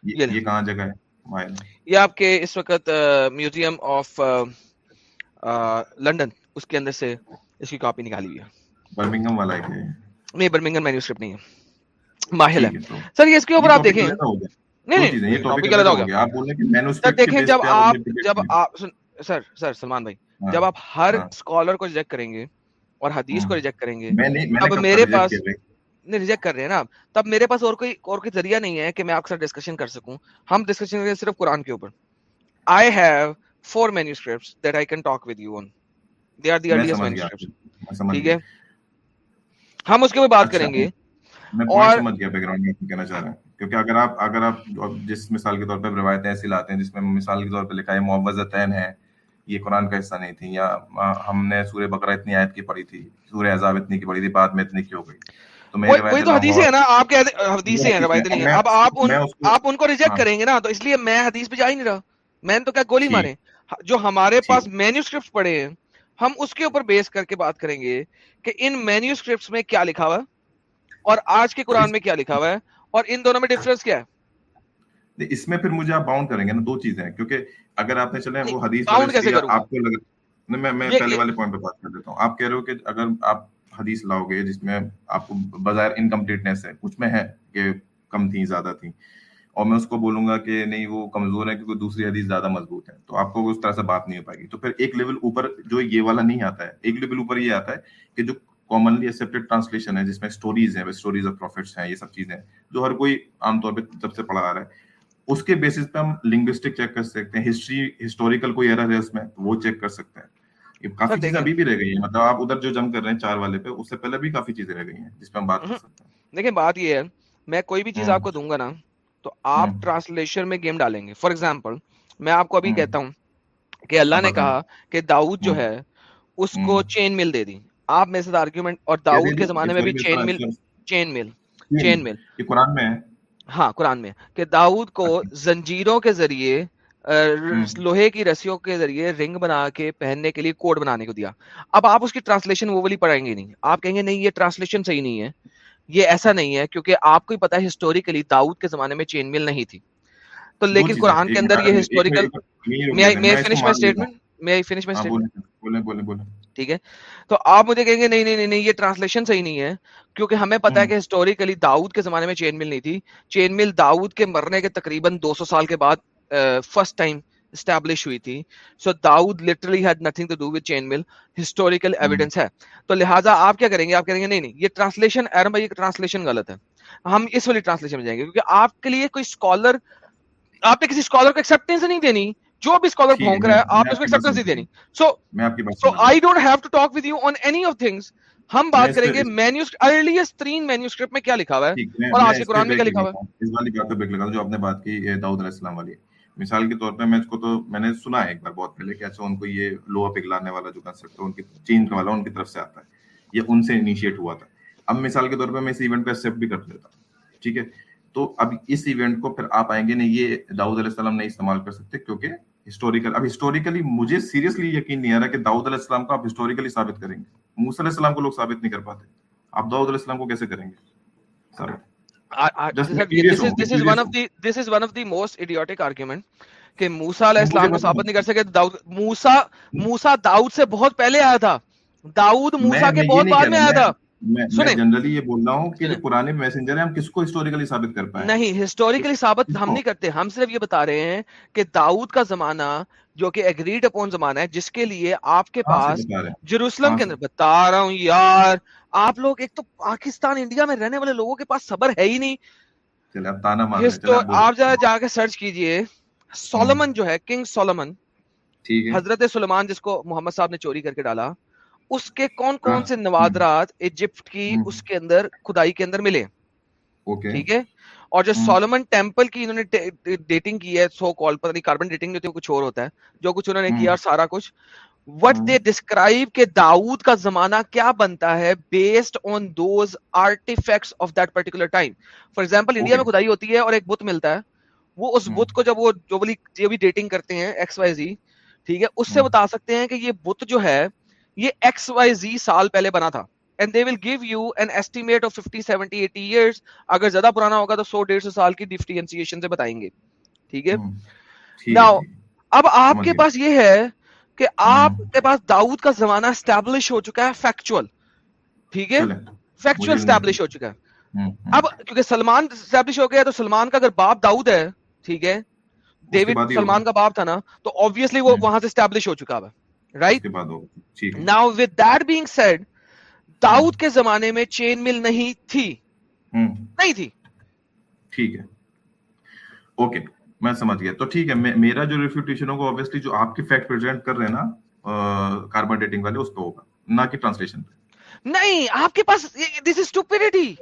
یہ کہاں جگہ ہے؟ ماہل۔ یہ آپ کے اس وقت میوزیم آف لنڈن اس کے اندر سے اس کی کاپی نکالی ہوئی ہے۔ برمنگم والا ہے نہیں برمنگن مینuscript نہیں ہے۔ ماہل ہے۔ سر اس کے اوپر آپ دیکھیں۔ نہیں نہیں ٹاپک دیکھیں جب آپ جب آپ سر سر سلمان بھائی ہاں۔ جب آپ ہر ہاں۔ اسکالر کو ریجیکٹ کریں گے اور حدیث کو ہاں ریجیکٹ کریں گے کب میرے پاس نہیں ریجیکٹ کر رہے ہیں نا آپ۔ تب میرے پاس اور کوئی اور کوئی ذریعہ نہیں ہے کہ میں آپ کے ساتھ ڈسکشن کر سکوں۔ ہم ڈسکشن کریں صرف قرآن کے اوپر۔ I have four manuscripts that I can talk with you on they are the میں earliest سمجھ گیا۔ آپ manuscripts کی میں سمجھ ٹھیک ہے؟ ہم اس کے اوپر بات اچھا۔ کریں گے۔ میں اور سمجھ گیا بیک گراؤنڈ میں کہنا چاہ رہے ہیں کیونکہ اگر آپ اگر آپ جس مثال کے طور پہ روایتیں ایسی لاتے ہیں جس میں مثال کے طور پہ لکھا ہے معوضتین ہے یہ قرآن کا حصہ نہیں تھی یا ہم نے سورہ بقرہ اتنی آیت کی پڑھی تھی سورہ عذاب اتنی کی پڑھی تھی بعد میں اتنی کی ہو گئی۔ تو میری وہی روایت وہی تو حدیثیں ہیں نا آپ کے حدیثیں ہیں روایتیں نہیں ہیں۔ اب آپ آپ ان کو ریجیکٹ ہاں۔ کریں گے نا تو اس لیے میں حدیث پہ جا ہی نہیں رہا۔ میں نے تو کیا گولی ٹھیک مارے جو ہمارے ٹھیک پاس مینیو پڑے ہیں ہم اس کے اوپر بیس کر کے بات کریں گے کہ ان مینیو میں کیا لکھا ہوا۔ ہے اور آج کے قرآن میں کیا لکھا ہوا ہے؟ اور ان دونوں میں ڈفرنس کیا ہے؟ اس میں پھر مجھے آپ باؤنڈ کریں گے نا دو چیزیں ہیں کیونکہ اگر آپ نے چلے وہ حدیث آپ کو لگ میں میں پہلے والے پوائنٹ پہ بات کر دیتا ہوں۔ آپ کہہ رہے ہو کہ اگر آپ حدیث لاؤ گے جس میں آپ کو بظاہر انکمپلیٹنیس ہے کچھ میں ہے کہ کم تھیں زیادہ تھیں اور میں اس کو بولوں گا کہ نہیں وہ کمزور ہے کیونکہ دوسری حدیث زیادہ مضبوط ہے تو آپ کو اس طرح سے بات نہیں ہو پائے گی۔ تو پھر ایک لیول اوپر جو یہ والا نہیں آتا ہے ایک لیول اوپر یہ آتا ہے کہ جو کامنلی ایکسیپٹیڈ ٹرانسلیشن ہے جس میں اسٹوریز ہیں اسٹوریز آف پروفیٹس ہیں یہ سب چیزیں جو ہر کوئی عام طور پہ جب سے پڑھا آ رہا ہے۔ اس کے بیسس پہ ہم لنگوسٹک چیک کر سکتے ہیں ہسٹری ہسٹوریکل کوئی ایرر ہے اس میں وہ چیک کر سکتے ہیں۔ سر کافی چیزیں ابھی بھی رہ گئی ہیں مطلب آپ ادھر جو جم کر رہے ہیں چار والے پہ اس سے پہلے بھی کافی چیزیں رہ گئی ہیں جس پہ ہم بات کر ہوں، سکتے دیکھیں بات یہ ہے میں کوئی بھی چیز ہیں آپ کو دوں گا نا تو آپ ٹرانسلیشن میں گیم ڈالیں گے۔ فار ایگزامپل میں آپ کو ابھی کہتا ہوں کہ اللہ نے کہا کہ داؤد جو ہے اس کو چین مل دے دی۔ آپ میرے ساتھ آرگیومنٹ اور داؤد کے زمانے میں بھی چین مل چین مل چین مل یہ قرآن میں ہے۔ ہاں قرآن میں کہ داؤد کو اچھا۔ زنجیروں کے ذریعے لوہے کی رسیوں کے ذریعے رنگ بنا کے پہننے کے لیے کوڈ بنانے کو دیا۔ اب آپ اس کی ٹرانسلیشن وہ والی پڑھیں گے نہیں۔ آپ کہیں گے نہیں یہ ٹرانسلیشن صحیح نہیں ہے۔ یہ ایسا نہیں ہے کیونکہ آپ کو ہی پتا ہے ہسٹوریکلی داؤد کے زمانے میں چین مل نہیں تھی۔ تو لیکن قرآن کے اندر یہ ہسٹوریکل میں فنش میں مائی اسٹیٹمنٹ میں فنش مائی ہاں ٹھیک ہے؟ تو آپ مجھے کہیں گے نہیں نہیں یہ ٹرانسلیشن صحیح نہیں ہے کیونکہ ہمیں پتا ہے ہوں کہ ہسٹوریکلی داؤد کے زمانے میں چین مل نہیں تھی۔ چین مل داؤد کے مرنے کے تقریباً دو سو سال کے بعد فرسٹ ٹائم اسٹیبلش ہوئی تھی۔ So Dawood literally had nothing to do with chain mill historical ہوں ایویڈنس ہے۔ تو لہٰذا آپ کیا کریں گے؟ آپ کریں گے نہیں نہیں یہ ٹرانسلیشن ایرم بھائی ٹرانسلیشن غلط ہے۔ ہم اس والی ٹرانسلیشن میں جائیں گے کیونکہ آپ کے لیے کوئی اسکالر آپ نے کسی اسکالر کو ایکسپٹینس نہیں دینی۔ جو بھی اسکالر ہے بھونک رہا ہے آپ اس کو سمجھ نہیں دینی so so I don't have to talk with you on any of things ہم بات کریں گے اس مینیو ارلیسٹ ترین مینیوسکرپٹ میں کیا لکھا ہوا ہے؟ اور آج کے قرآن میں کیا لکھا ہوا ہوں۔ اس والی بات پہ بریک ہوں جو آپ نے بات کی داؤد علیہ السلام والی۔ مثال کے طور پہ میں اس کو تو میں نے سنا ہے ایک بار بہت پہلے کہ اچھا ان کو یہ لوہا پگلانے والا جو کنسپٹ ہے ان کی چین والا ان کی طرف سے آتا ہے۔ یہ ان سے انیشیٹ ہوا تھا۔ اب مثال کے طور پہ میں اس ایونٹ کو ایکسیپٹ بھی کر لیتا ہوں۔ ٹھیک ہے؟ تو اب اس ایونٹ کو پھر آپ آئیں گے نہیں یہ داؤد علیہ السلام نہیں استعمال کر سکتے کیونکہ ہسٹوریکل اب ہسٹوریکلی مجھے سیریسلی یقین نہیں آ رہا کہ داؤد علیہ السلام کو آپ ہسٹوریکلی ثابت کریں گے۔ موسیٰ علیہ السلام کو لوگ ثابت نہیں کر پاتے۔ آپ داؤد علیہ السلام کو کیسے کریں گے؟ This is one of the most idiotic argument کہ موسا علیہ السلام کو ثابت نہیں کر سکے داؤد موسا موسا داؤد سے بہت پہلے آیا تھا۔ داؤد موسا کے بہت بعد میں آیا تھا۔ میں جنرلی یہ بول رہا ہوں کہ جو پرانے میسنجر ہیں ہم کس کو ہسٹوریکلی ثابت کر پائیں نہیں ہسٹوریکلی ثابت ہم نہیں کرتے۔ ہم صرف یہ بتا رہے ہیں کہ داؤد کا زمانہ جو کہ ایگریڈ اپون زمانہ ہے جس کے لیے آپ کے کہاں سے پاس جروسلم کہاں کے اندر بتا رہا ہوں یار آپ لوگ ایک تو پاکستان انڈیا میں رہنے والے لوگوں کے پاس صبر ہے ہی نہیں۔ آپ ذرا جا کے سرچ کیجیے۔ ہوں سولمن جو ہے کنگ سولمن حضرت سلیمان جس کو محمد صاحب نے چوری کر کے ڈالا۔ اس کے کون ہاں کون سے نوادرات ایجپٹ کی ہوں اس کے اندر کھدائی کے اندر ملے؟ ٹھیک ہے؟ اور جو ہوں سولمن ٹیمپل کی انہوں نے ڈیٹنگ کی ہے سو کال پتہ نہیں کاربن ڈیٹنگ جو ہوتی ہے کچھ اور ہوتا ہے۔ جو کچھ انہوں نے کیا اور سارا کچھ۔ وٹ دے ڈسکرائب کہ داؤد کا زمانہ کیا بنتا ہے based on those artifacts of that particular time for example India میں کھدائی ہوتی ہے اور ایک بت ملتا ہے۔ وہ اس بت کو جب وہ جو بھی ڈیٹنگ کرتے ہیں ایکس وائی زی ٹھیک ہے؟ اس سے بتا سکتے ہیں کہ یہ بت جو ہے یہ ایکس وائی زی سال پہلے بنا تھا۔ And they will give you an estimate of 50 70 80 years اگر زیادہ پرانا ہوگا تو 100 ڈیڑھ سو سال کی ڈفرینسیشن سے بتائیں گے۔ ٹھیک ہے؟ ناؤ اب آپ کے پاس یہ ہے کہ آپ کے پاس داؤد کا زمانہ اسٹیبلش ہو چکا ہے فیکچوئل ٹھیک ہے؟ فیکچوئل اسٹیبلش ہو چکا ہے۔ اب کیونکہ سلمان اسٹیبلش ہو گیا تو سلمان کا اگر باپ داؤد ہے ٹھیک ہے؟ ڈیوڈ سلمان کا باپ تھا نا تو obviously وہ وہاں سے اسٹیبلش ہو چکا ہے۔ Right now with that being said Dawood کے زمانے میں چین مل نہیں تھی۔ نہیں تھی۔ ٹھیک ہے۔ اوکے میں سمجھ گیا۔ تو ٹھیک ہے میرا جو ریفیوٹیشن ہوگا obviously جو آپ کے فیکٹ پریزنٹ کر رہے ہیں نا کاربن ڈیٹنگ والے اس پہ ہوگا نہ کہ ٹرانسلیشن پہ۔ نہیں آپ کے پاس دس از اسٹوپیڈیٹی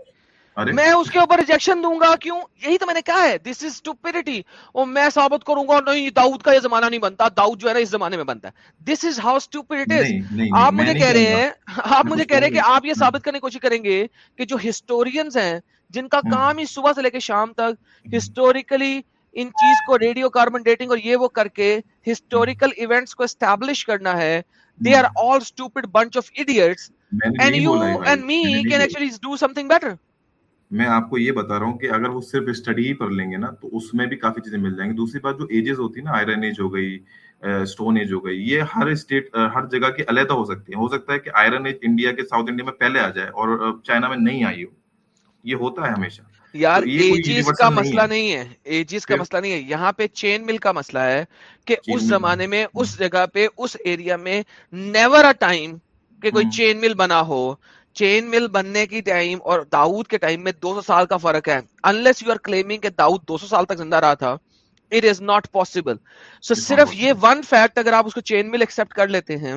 میں اس کے اوپر ریجیکشن دوں گا کیوں؟ یہی تو میں نے کہا ہے دس از اسٹوپیڈیٹی اور میں ثابت کروں گا نہیں داؤد کا یہ زمانہ نہیں بنتا داؤد جو ہے نا اس زمانے میں بنتا ہے۔ دس از ہاؤ نہیں آپ مجھے کہہ رہے ہیں آپ مجھے کہہ رہے ہیں کہ آپ یہ ثابت کرنے کی کوشش کریں گے کہ جو ہسٹورینز ہیں جن کا کام ہی صبح سے لے کے شام تک ہسٹوریکلی ان چیز کو ریڈیو کاربن ڈیٹنگ اور یہ وہ کر کے ہسٹوریکل ایونٹس کو اسٹیبلش کرنا ہے۔ They are all stupid bunch of idiots and you and me can actually do something better میں آپ کو یہ بتا رہا ہوں کہ اگر وہ صرف اسٹڈی ہی کر لیں گے نا تو اس میں بھی کافی چیزیں مل جائیں گی۔ دوسری بات جو ایجز ہوتی ہے نا آئرن ایج ہو گئی اسٹون ایج ہو گئی یہ ہر اسٹیٹ ہر جگہ کی علیحدہ ہو سکتی ہے ہو سکتا ہے کہ آئرن ایج انڈیا کے ساؤتھ انڈیا میں پہلے آ جائے اور چائنا میں نہیں آئی ہو۔ یہ ہوتا ہے ہمیشہ۔ یار ایجز کا مسئلہ نہیں ہے۔ ایجز کا مسئلہ نہیں ہے۔ یہاں پہ چین مل کا مسئلہ ہے کہ اس زمانے میں اس جگہ پہ اس ایریا میں نیور اے ٹائم کہ کوئی چین مل بنا ہو۔ چین مل بننے کی ٹائم اور داؤد کے ٹائم میں دو سو سال کا فرق ہے۔ انلیس یو آر کلیمنگ کہ داؤد دو سو سال تک زندہ رہا تھا it is not possible so صرف یہ. ون فیکٹ اگر آپ اس کو چین مل ایکسپٹ کر لیتے ہیں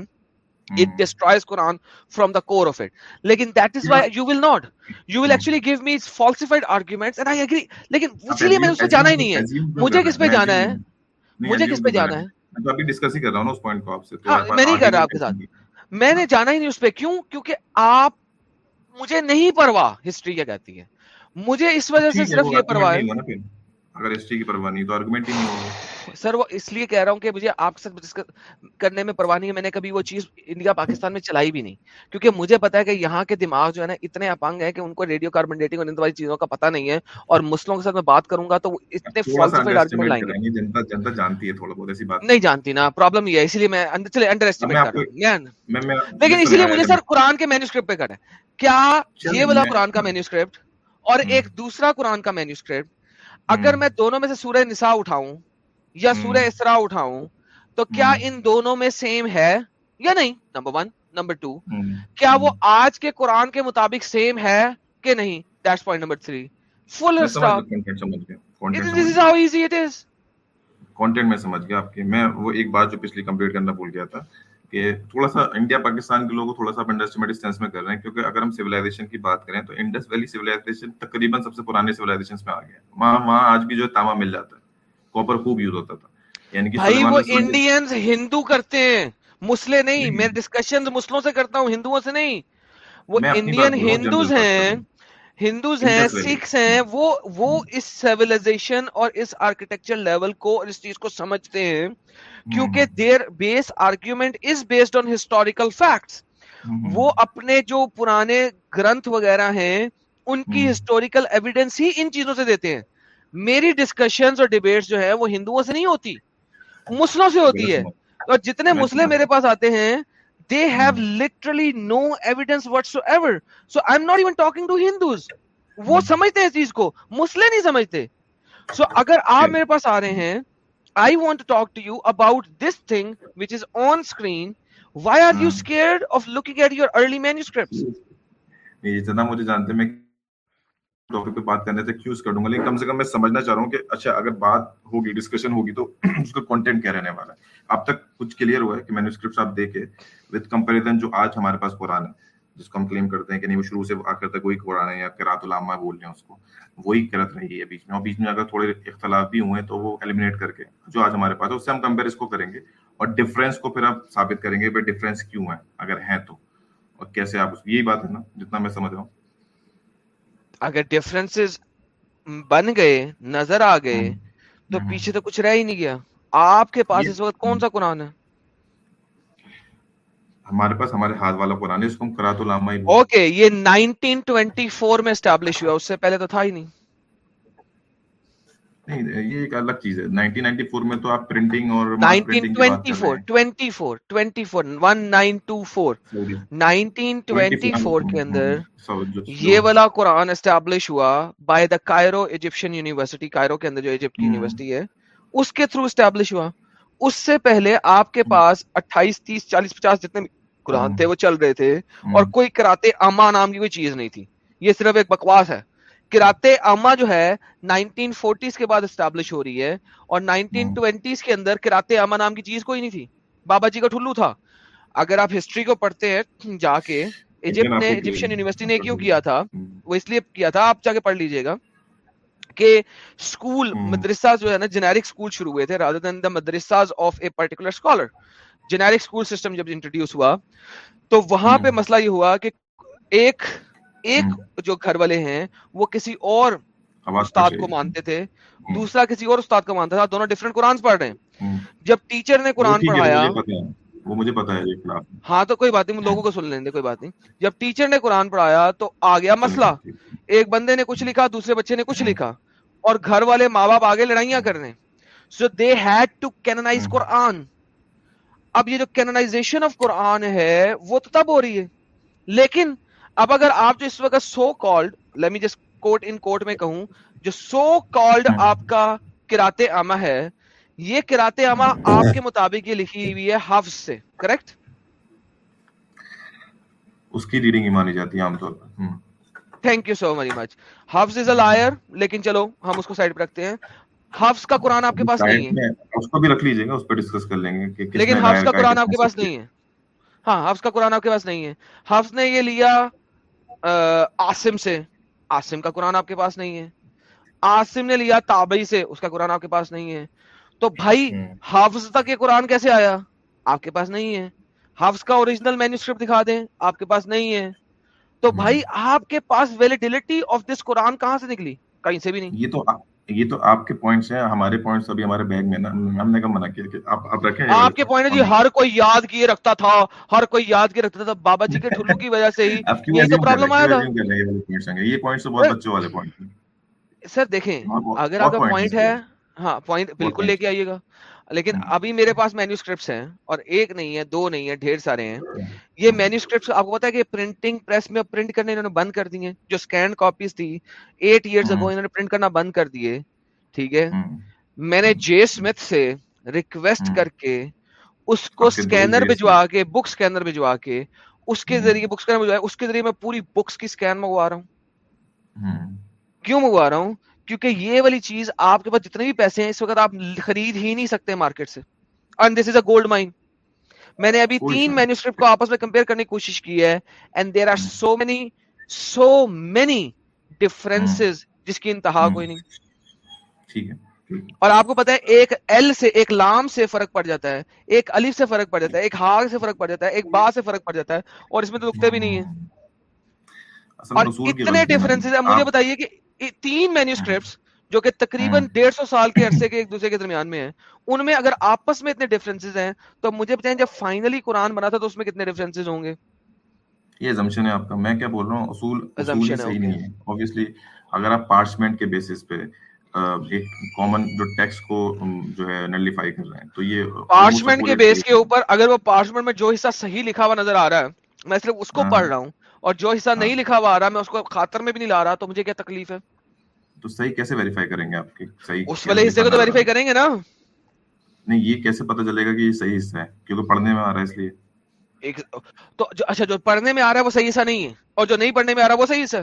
it destroys Quran from the core of it. لیکن that is why you will not. You will actually give me falsified arguments and I agree. لیکن اسی لیے میں اس پہ جانا ہی نہیں ہے۔ مجھے کس پہ جانا ہے؟ مجھے کس پہ جانا ہے؟ میں تو ابھی ڈسکس ہی کر رہا ہوں نا اس پوائنٹ کو آپ سے۔ ہاں میں نہیں کر رہا آپ کے ساتھ۔ میں نے جانا ہی نہیں اس پہ۔ کیوں؟ کیونکہ آپ مجھے نہیں پرواہ ہسٹری کیا کہتی ہے؟ مجھے اس وجہ سے صرف یہ پرواہ ہے۔ اگر ہسٹری کی پرواہ نہیں تو آرگومنٹ ہی نہیں ہوگا۔ سر وہ اس لیے کہہ رہا ہوں کہ مجھے آپ کے ساتھ ڈسکس کرنے میں پرواہ نہیں ہے۔ میں نے کبھی وہ چیز انڈیا پاکستان میں چلائی بھی نہیں۔ کیونکہ مجھے پتا ہے کہ یہاں کے دماغ جو ہے نا اتنے اپنگ ہے کہ ان کو ریڈیو کاربن ڈیٹنگ اور ان والی چیزوں کا پتہ نہیں ہے۔ اور مسلموں کے ساتھ میں بات کروں گا تو اتنے فالسیفائڈ آرگومنٹ لائیں گے۔ کریں جنتا جنتا جانتی ہے تھوڑا بہت ایسی بات۔ نہیں جانتی نا پرابلم یہ ہے۔ اسی لیے میں چلے انڈر ایسٹیمیٹ کر رہا ہوں۔ لیکن اسی لیے مجھے سر قرآن کے مینوسکرپٹ پہ ہے۔ کیا یہ والا قرآن کا مینوسکرپٹ اور ایک دوسرا قرآن کا مینوسکرپٹ اگر میں دونوں میں سے سورہ نساء اٹھاؤں یا سورہ اسراء اٹھاؤں تو کیا ان دونوں میں سیم ہے یا نہیں؟ نمبر ون نمبر ٹو کیا وہ آج کے قرآن کے مطابق سیم ہے کہ نہیں؟ That's point number three full content میں سمجھ گیا آپ کی۔ میں وہ ایک بات جو پچھلی کمپلیٹ کرنا بھول گیا تھا۔ کہ تھوڑا سا انڈیا پاکستان کے لوگوں کو تھوڑا سا انڈر اسٹیمیٹ سینس میں کر رہے ہیں کیونکہ اگر ہم سویلائزیشن کی بات کریں تو انڈس ویلی سویلائزیشن تقریباً سب سے پرانے سویلائزیشن میں آ گیا وہاں وہاں آج بھی جو ہے تانبا مل جاتا ہے۔ کاپر خوب یوز ہوتا تھا۔ یعنی کہ بھائی وہ انڈینز ہندو کرتے ہیں۔ مسلے نہیں میں ڈسکشن مسلموں سے کرتا ہوں ہندوؤں سے نہیں۔ وہ انڈین ہندوز ہیں ہندوز ہیں سکھس ہیں وہ وہ اس سیویلائزیشن اور اس آرکیٹیکچر لیول کو اس چیز کو سمجھتے ہیں۔ کیونکہ their base argument is based on historical facts وہ اپنے جو پرانے گرنتھ وغیرہ ہیں ان کی ہسٹوریکل ایویڈنس ہی ان چیزوں سے دیتے ہیں۔ میری ڈسکشنز اور ڈیبیٹس جو ہے وہ ہندوؤں سے نہیں ہوتی مسلموں سے ہوتی ہے۔ اور جتنے مسلے میرے پاس آتے ہیں they have literally no evidence whatsoever I am not even talking to Hindus وہ سمجھتے ہیں اس چیز کو مسلے نہیں سمجھتے۔ سو اگر آپ میرے پاس آ رہے ہیں I want to talk to you about this thing which is on screen why are you scared of looking at your early manuscripts یہ جتنا مجھے جانتے میں ٹاپک پہ بات کرنے سے کیوز کر دوں گا لیکن کم سے کم میں سمجھنا چاہ رہا ہوں کہ اچھا اگر بات ہوگی ڈسکشن ہوگی تو اس کا کنٹینٹ کیا رہنے والا ہے اب تک کچھ کلیئر ہوا ہے کہ مینوسکرپٹس آپ دیکھیں وتھ کمپیریزن جو آج ہمارے پاس قرآن ہے جس کو ہم کلیم کرتے ہیں کہ نہیں وہ شروع سے آخر تک وہی قرآن ہے یا قرات العامہ بول رہے ہیں اس کو۔ وہی کرت رہی ہے بیچ میں۔ اور بیچ میں اگر تھوڑے اختلاف بھی ہوئے تو وہ ایلیمنیٹ کر کے جو آج ہمارے پاس ہے اس سے ہم کمپیئر اس کو کریں گے۔ اور ڈفرینس کو پھر آپ ثابت کریں گے بھائی ڈفرینس کیوں ہے اگر ہے تو۔ اور کیسے آپ یہی بات ہے نا جتنا میں سمجھ رہا ہوں۔ اگر ڈفرینسز بن گئے نظر آ گئے تو پیچھے تو کچھ رہ ہی نہیں گیا۔ آپ کے پاس اس وقت کون سا قرآن ہے؟ ہمارے پاس ہمارے ہاتھ والا قرآن ہے اس کو ہم قرات العامہ اوکے یہ 1924 میں اسٹیبلش ہوا اس سے پہلے تو تھا ہی نہیں۔ نہیں یہ ایک الگ چیز ہے۔ 1994 میں تو آپ پرنٹنگ اور ماس پرنٹنگ کی بات کر رہے 1924 24 24 1924 1924 کے اندر یہ والا قرآن اسٹیبلش ہوا by the Cairo Egyptian University Cairo کے اندر جو ایجپٹ کی یونیورسٹی ہے اس کے تھرو اسٹیبلش ہوا۔ اس سے پہلے آپ کے پاس اٹھائیس تیس چالیس پچاس جتنے قرآن تھے وہ چل رہے تھے۔ اور کوئی کراتے اما نام کی کوئی چیز نہیں تھی۔ یہ صرف ایک بکواس ہے۔ کراتے اما جو ہے 1940s کے بعد اسٹیبلش ہو رہی ہے۔ اور 1920s کے اندر کراتے اما نام کی چیز کوئی نہیں تھی۔ بابا جی کا ٹھلو تھا۔ اگر آپ ہسٹری کو پڑھتے ہیں جا کے ایجپٹ نے ایجپشن یونیورسٹی نے کیوں کیا تھا؟ وہ اس لیے کیا تھا آپ جا کے پڑھ لیجیے گا کہ سکول مدرسہ جو ہے نا جنیرک سکول شروع ہوئے تھے رادر دین دا مدرسہ of a particular scholar generic school system جب انٹروڈیوس ہوا تو وہاں پہ مسئلہ یہ ہوا کہ ایک ایک جو گھر والے ہیں وہ کسی اور استاد کو مانتے تھے دوسرا کسی اور استاد کو مانتا تھا دونوں ڈفرینٹ قرآن پڑھ رہے ہیں۔ جب ٹیچر نے قرآن پڑھایا وہ مجھے پتا ہے ہاں تو کوئی بات نہیں لوگوں کو سن لیں دے کوئی بات نہیں۔ جب ٹیچر نے قرآن پڑھایا تو آ گیا مسئلہ۔ ایک بندے نے کچھ لکھا دوسرے بچے نے کچھ لکھا۔ اور گھر والے ماں باپ آگے لڑائیاں کر رہے ہیں۔ So they had to canonise Quran. اب یہ جو کینائزیشن آف قرآن ہے وہ تو تب ہو رہی ہے۔ لیکن اب اگر آپ جو اس وقت سو کالڈ لیمی جس کوٹ ان کوٹ میں کہوں جو سو کالڈ آپ کا کراتے اما ہے یہ کراتے اما آپ کے مطابق یہ لکھی ہوئی ہے حفظ سے کریکٹ اس کی ریڈنگ ہی مانی جاتی ہے عام طور پر۔ Thank you so very much حفظ از اے لائر لیکن چلو ہم اس کو سائڈ پہ رکھتے ہیں۔ حافظ کا قرآن آپ کے پاس نہیں ہے۔ اس کو بھی رکھ لیجیے گا اس پہ ڈسکس کر لیں گے لیکن حافظ کا قرآن آپ کے پاس نہیں ہے۔ ہاں حافظ کا قرآن آپ کے پاس نہیں ہے۔ حافظ نے یہ لیا آسم سے۔ آسم کا قرآن آپ کے پاس نہیں ہے۔ آسم نے لیا تابئی سے اس کا قرآن آپ کے پاس نہیں ہے۔ تو بھائی حافظ تک یہ قرآن کیسے آیا؟ آپ کے پاس نہیں ہے۔ حافظ کا اوریجنل مینوسکرپٹ دکھا دیں آپ کے پاس نہیں ہے۔ تو بھائی آپ کے پاس ویلیڈیلٹی آف دس قرآن کہاں سے نکلی؟ کہیں سے بھی نہیں۔ یہ تو یہ تو آپ کے پوائنٹس ہیں ہمارے پوائنٹس ابھی ہمارے بیگ میں ہم نے کہا منع کیا کہ آپ کے پوائنٹ جی ہر کوئی یاد کیے رکھتا تھا ہر کوئی یاد کیے رکھتا تھا بابا جی کے ٹھلو کی وجہ سے ہی یہ تو پرابلم آیا تھا۔ یہ پوائنٹس تو بہت بچوں والے پوائنٹ سر دیکھیں اگر آپ کا پوائنٹ ہے ہاں پوائنٹ بالکل لے کے آئیے گا۔ لیکن ابھی میرے پاس مینیو اسکرپٹس ہیں اور ایک نہیں ہے دو نہیں ہے ڈھیر سارے ہیں۔ یہ مینیو اسکرپٹس آپ کو پتا ہے کہ پرنٹنگ پریس میں پرنٹ کرنے انہوں نے بند کر دیے جو اسکینڈ کاپیز تھی ایٹ ایئرز اگو انہوں نے پرنٹ کرنا بند کر دیے ٹھیک ہے؟ میں نے جے اسمتھ سے ریکویسٹ کر کے اس کو اسکینر بھجوا کے بک اسکینر بھجوا کے اس کے ذریعے بک اسکینر بھجوا اس کے ذریعے میں پوری بکس کی اسکین منگوا رہا ہوں۔ کیوں منگوا رہا ہوں؟ کیونکہ یہ والی چیز آپ کے پاس جتنے بھی پیسے ہیں اس وقت آپ خرید ہی نہیں سکتے مارکیٹ سے۔ And this is a gold mine میں نے ابھی تین مینوسکرپٹ کو آپس میں کمپیئر کرنے کی کوشش کی ہے and there are so many so many difference جس کی انتہا کوئی نہیں۔ اور آپ کو پتا ہے ایک ایل سے ایک لام سے فرق پڑ جاتا ہے ایک الف سے فرق پڑ جاتا ہے ایک ہاگ سے فرق پڑ جاتا ہے ایک با سے فرق پڑ جاتا ہے اور اس میں تو رکتے بھی نہیں ہے اور اتنے ڈفرینس ہیں مجھے بتائیے کہ تین مینیوسکرپٹس جو کہ تقریباً ہاں۔ ڈیڑھ سو سال کے عرصے کے ایک دوسرے کے درمیان میں ہیں ان میں اگر آپس میں اتنے ڈفرینسز ہیں تو مجھے بتائیں جب فائنلی قرآن بنا تھا تو اس میں کتنے ڈفرینسز ہوں گے۔ یہ زمشن ہے آپ کا۔ میں کیا بول رہا ہوں؟ اصول اصول صحیح نہیں ہے۔ اوبیسلی اگر آپ پارچمنٹ کے بیسس پہ ایک کامن جو ٹیکس کو جو ہے نلیفائی کر رہے ہیں تو یہ پارچمنٹ کے بیس کے اوپر اگر وہ پارچمنٹ میں جو حصہ صحیح لکھا ہوا نظر آ رہا ہے میں صرف اس کو ہاں۔ پڑھ رہا ہوں اور جو حصہ نہیں ہاں۔ لکھا ہوا آ رہا میں اس کو خاطر میں بھی نہیں لا رہا تو مجھے کیا تکلیف ہے؟ تو صحیح کیسے ویریفائی کریں گے آپ کی؟ صحیح اس والے حصے کو تو ویریفائی کریں گے نا؟ نہیں یہ کیسے پتہ چلے گا کہ یہ صحیح حصہ ہے؟ کیونکہ پڑھنے میں آ رہا ہے اس لیے۔ ایک تو جو اچھا جو پڑھنے میں آ رہا ہے وہ صحیح حصہ نہیں ہے۔ اور جو نہیں پڑھنے میں آ رہا وہ صحیح حصہ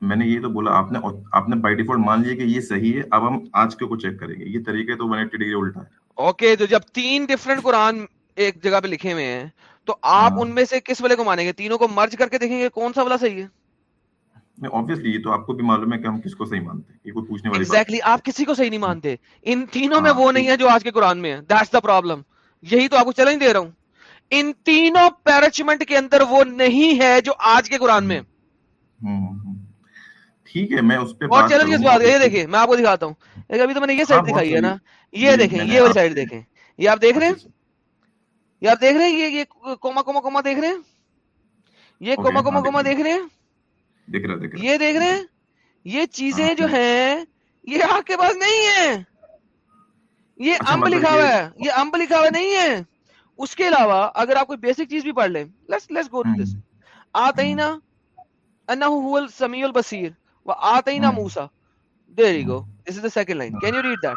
میں نے یہ تو بولا آپ نے آپ نے بائی ڈیفالٹ مان لیا کہ یہ صحیح ہے اب ہم آج کے کو چیک کریں گے۔ یہ طریقہ تو 180 ڈگری الٹا ہے۔ اوکے تو جب تین ڈیفرنٹ قران ایک جگہ پہ لکھے ہوئے ہیں تو آپ ہاں۔ ان میں سے کس والے کو مانیں گے؟ تینوں کو مرج کر کے دیکھیں گے کون سا والا صحیح ہے؟ obviously تو آپ کو بھی معلوم ہے یہ ہاں، یہی تو آپ کو دے رہا ہوں۔ ان تینوں پیرچمنٹ کے اندر وہ نہیں ہے جو آج کے قرآن میں۔ ہاں، ٹھیک ہے میں یہ دیکھیں میں آپ کو دکھاتا ہوں۔ ابھی تو میں نے یہ سائڈ دکھائی ہے نا۔ یہ دیکھیں یہ سائڈ دیکھیں۔ یہ آپ دیکھ رہے ہیں؟ یار دیکھ رہے ہیں؟ یہ کوما کوما کوما دیکھ رہے ہیں؟ یہ کوما کوما کوما دیکھ رہے ہیں۔ یہ دیکھ رہے ہیں؟ یہ چیزیں جو ہیں یہ آپ کے پاس نہیں ہے یہ امب لکھا ہوا ہے۔ یہ امب لکھا ہوا نہیں ہے۔ اس کے علاوہ اگر آپ کوئی بیسک چیز بھی پڑھ لیں let's let's go to this آتینا انہ هو السمیع البصیر و آتینا موسی۔ There you go this is the second line can you read that